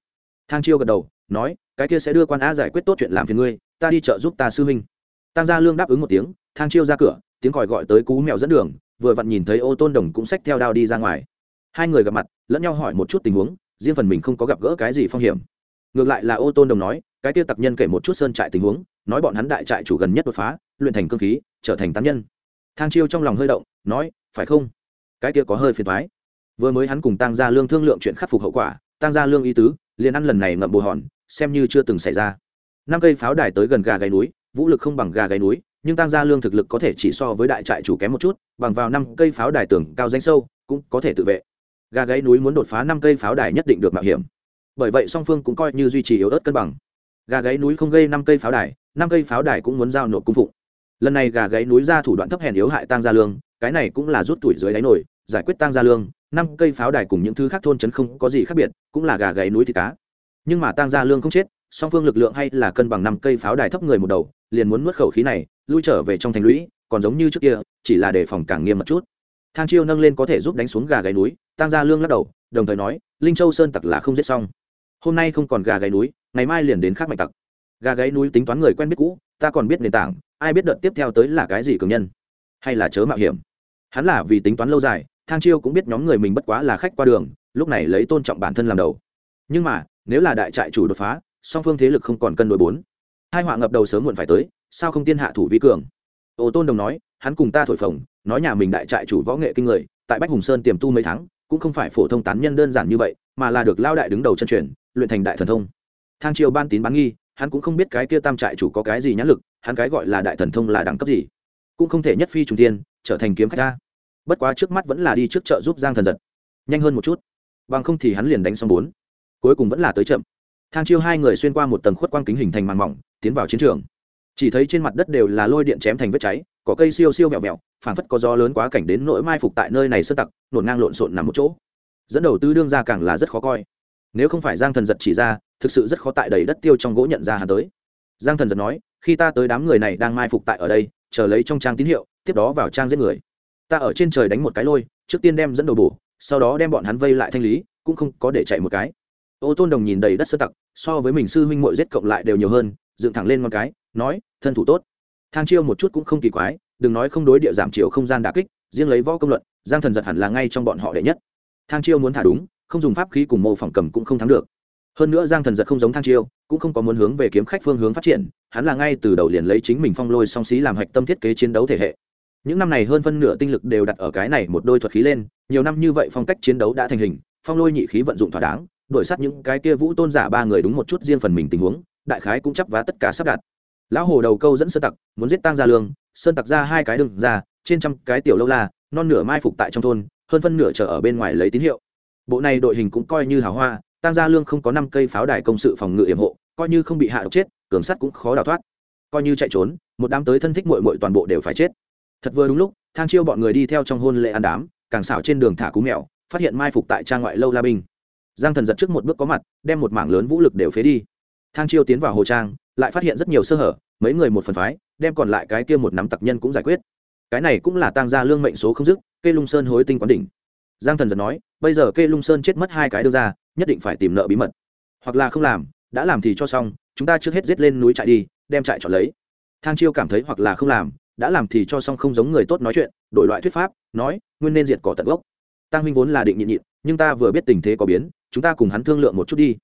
Thang chiêu gật đầu, nói, cái kia sẽ đưa quan a giải quyết tốt chuyện làm phiền ngươi, ta đi chợ giúp ta sư huynh. Tăng gia lương đáp ứng một tiếng, thang chiêu ra cửa, tiếng còi gọi tới cú mèo dẫn đường, vừa vặn nhìn thấy ô tôn đồng cũng xách theo đao đi ra ngoài. Hai người gặp mặt, lẫn nhau hỏi một chút tình huống, riêng phần mình không có gặp gỡ cái gì phong hiểm. Ngược lại là ô tôn đồng nói cái tiêu tặc nhân kể một chút sơn trại tình huống, nói bọn hắn đại trại chủ gần nhất đột phá, luyện thành cơ khí, trở thành tán nhân. Thang chiêu trong lòng hơi động, nói, phải không? Cái kia có hơi phiền thoái vừa mới hắn cùng tăng gia lương thương lượng chuyện khắc phục hậu quả tăng gia lương y tứ, liền ăn lần này ngậm bồ hòn, xem như chưa từng xảy ra. Năm cây pháo đài tới gần gà gáy núi, vũ lực không bằng gà gáy núi, nhưng tăng gia lương thực lực có thể chỉ so với đại trại chủ kém một chút, bằng vào năm cây pháo đài tường cao danh sâu, cũng có thể tự vệ. Gà gáy núi muốn đột phá năm cây pháo đài nhất định được mạo hiểm. Bởi vậy song phương cũng coi như duy trì yếu ớt cân bằng gà gáy núi không gây năm cây pháo đài, năm cây pháo đài cũng muốn giao nộp cung phụng. Lần này gà gáy núi ra thủ đoạn thấp hèn yếu hại tăng gia lương, cái này cũng là rút tuổi dưới đáy nổi, giải quyết tăng gia lương, năm cây pháo đài cùng những thứ khác thôn trấn không có gì khác biệt, cũng là gà gáy núi thì cá. Nhưng mà tăng gia lương không chết, song phương lực lượng hay là cân bằng năm cây pháo đài thấp người một đầu, liền muốn nuốt khẩu khí này, lui trở về trong thành lũy, còn giống như trước kia, chỉ là đề phòng càng nghiêm một chút. Thang chiêu nâng lên có thể giúp đánh xuống gà gáy núi tăng gia lương lắc đầu, đồng thời nói, linh châu sơn tặc là không giết xong. Hôm nay không còn gà gáy núi ngày mai liền đến khác mạch tặc. Gà gáy núi tính toán người quen biết cũ, ta còn biết nền tảng, ai biết đợt tiếp theo tới là cái gì cường nhân. Hay là chớ mạo hiểm. Hắn là vì tính toán lâu dài, thang chiêu cũng biết nhóm người mình bất quá là khách qua đường, lúc này lấy tôn trọng bản thân làm đầu. Nhưng mà, nếu là đại trại chủ đột phá, song phương thế lực không còn cân đối bốn. Hai họa ngập đầu sớm muộn phải tới, sao không tiên hạ thủ vi cường? Ô tôn đồng nói, hắn cùng ta thổi phồng, nói nhà mình đại trại chủ võ nghệ kinh người, tại bách hùng sơn tiềm tu mấy tháng, cũng không phải phổ thông tán nhân đơn giản như vậy, mà là được lao đại đứng đầu chân truyền, luyện thành đại thần thông thang triều ban tín bán nghi, hắn cũng không biết cái kia tam trại chủ có cái gì nhãn lực, hắn cái gọi là đại thần thông là đẳng cấp gì. Cũng không thể nhất phi trùng tiên trở thành kiếm khách ta. Bất quá trước mắt vẫn là đi trước chợ giúp giang thần giật. Nhanh hơn một chút. Bằng không thì hắn liền đánh xong bốn. Cuối cùng vẫn là tới chậm. Thang chiêu hai người xuyên qua một tầng khuất quang kính hình thành màn mỏng, tiến vào chiến trường. Chỉ thấy trên mặt đất đều là lôi điện chém thành vết cháy, có cây siêu siêu vẹo vẹo, phảng phất có gió lớn quá cảnh đến nỗi mai phục tại nơi này sơ tặc, nổn ngang lộn xộn nằm một chỗ. Dẫn đầu tư đương ra càng là rất khó coi nếu không phải giang thần giật chỉ ra, thực sự rất khó tại đầy đất tiêu trong gỗ nhận ra hắn tới. Giang thần giật nói, khi ta tới đám người này đang mai phục tại ở đây, chờ lấy trong trang tín hiệu, tiếp đó vào trang giết người. Ta ở trên trời đánh một cái lôi, trước tiên đem dẫn đầu bổ, sau đó đem bọn hắn vây lại thanh lý, cũng không có để chạy một cái. Ô tôn đồng nhìn đầy đất sơ tặc, so với mình sư huynh mội giết cộng lại đều nhiều hơn, dựng thẳng lên con cái, nói, thân thủ tốt. Thang chiêu một chút cũng không kỳ quái, đừng nói không đối địa giảm chiều không gian đà kích, riêng lấy võ công luận, giang thần giật hẳn là ngay trong bọn họ đệ nhất. Thang chiêu muốn thả đúng không dùng pháp khí cùng mô phỏng cầm cũng không thắng được. Hơn nữa giang thần giật không giống thang chiêu, cũng không có muốn hướng về kiếm khách phương hướng phát triển, hắn là ngay từ đầu liền lấy chính mình phong lôi song xí làm hạch tâm thiết kế chiến đấu thể hệ. Những năm này hơn phân nửa tinh lực đều đặt ở cái này một đôi thuật khí lên, nhiều năm như vậy phong cách chiến đấu đã thành hình, phong lôi nhị khí vận dụng thỏa đáng, đổi sát những cái kia vũ tôn giả ba người đúng một chút riêng phần mình tình huống, đại khái cũng chấp vá tất cả sắp đặt. Lão hồ đầu câu dẫn sơn tặc, muốn giết tăng gia lương, sơn tặc ra hai cái đường ra, trên trăm cái tiểu lâu la, non nửa mai phục tại trong thôn, hơn phân nửa chờ ở bên ngoài lấy tín hiệu bộ này đội hình cũng coi như hào hoa tăng gia lương không có năm cây pháo đài công sự phòng ngự yểm hộ, coi như không bị hạ độc chết, cường sắt cũng khó đào thoát. Coi như chạy trốn, một đám tới thân thích mội mội toàn bộ đều phải chết. Thật vừa đúng lúc, thang chiêu bọn người đi theo trong hôn lễ ăn đám, càng xảo trên đường thả cú mèo, phát hiện mai phục tại trang ngoại lâu la binh giang thần giật trước một bước có mặt, đem một mảng lớn vũ lực đều phế đi. Thang chiêu tiến vào hồ trang, lại phát hiện rất nhiều sơ hở, mấy người một phần phái, đem còn lại cái kia một nắm tặc nhân cũng giải quyết. Cái này cũng là tăng gia lương mệnh số không dứt, kê lung sơn hối tinh quán đỉnh giang thần giật nói, bây giờ kê lung sơn chết mất hai cái đưa ra, nhất định phải tìm nợ bí mật. Hoặc là không làm, đã làm thì cho xong, chúng ta trước hết giết lên núi trại đi, đem trại chọn lấy. Thang chiêu cảm thấy hoặc là không làm, đã làm thì cho xong không giống người tốt nói chuyện, đổi loại thuyết pháp, nói, nguyên nên diệt cỏ tận gốc. Tăng huynh vốn là định nhịn nhịn, nhưng ta vừa biết tình thế có biến, chúng ta cùng hắn thương lượng một chút đi.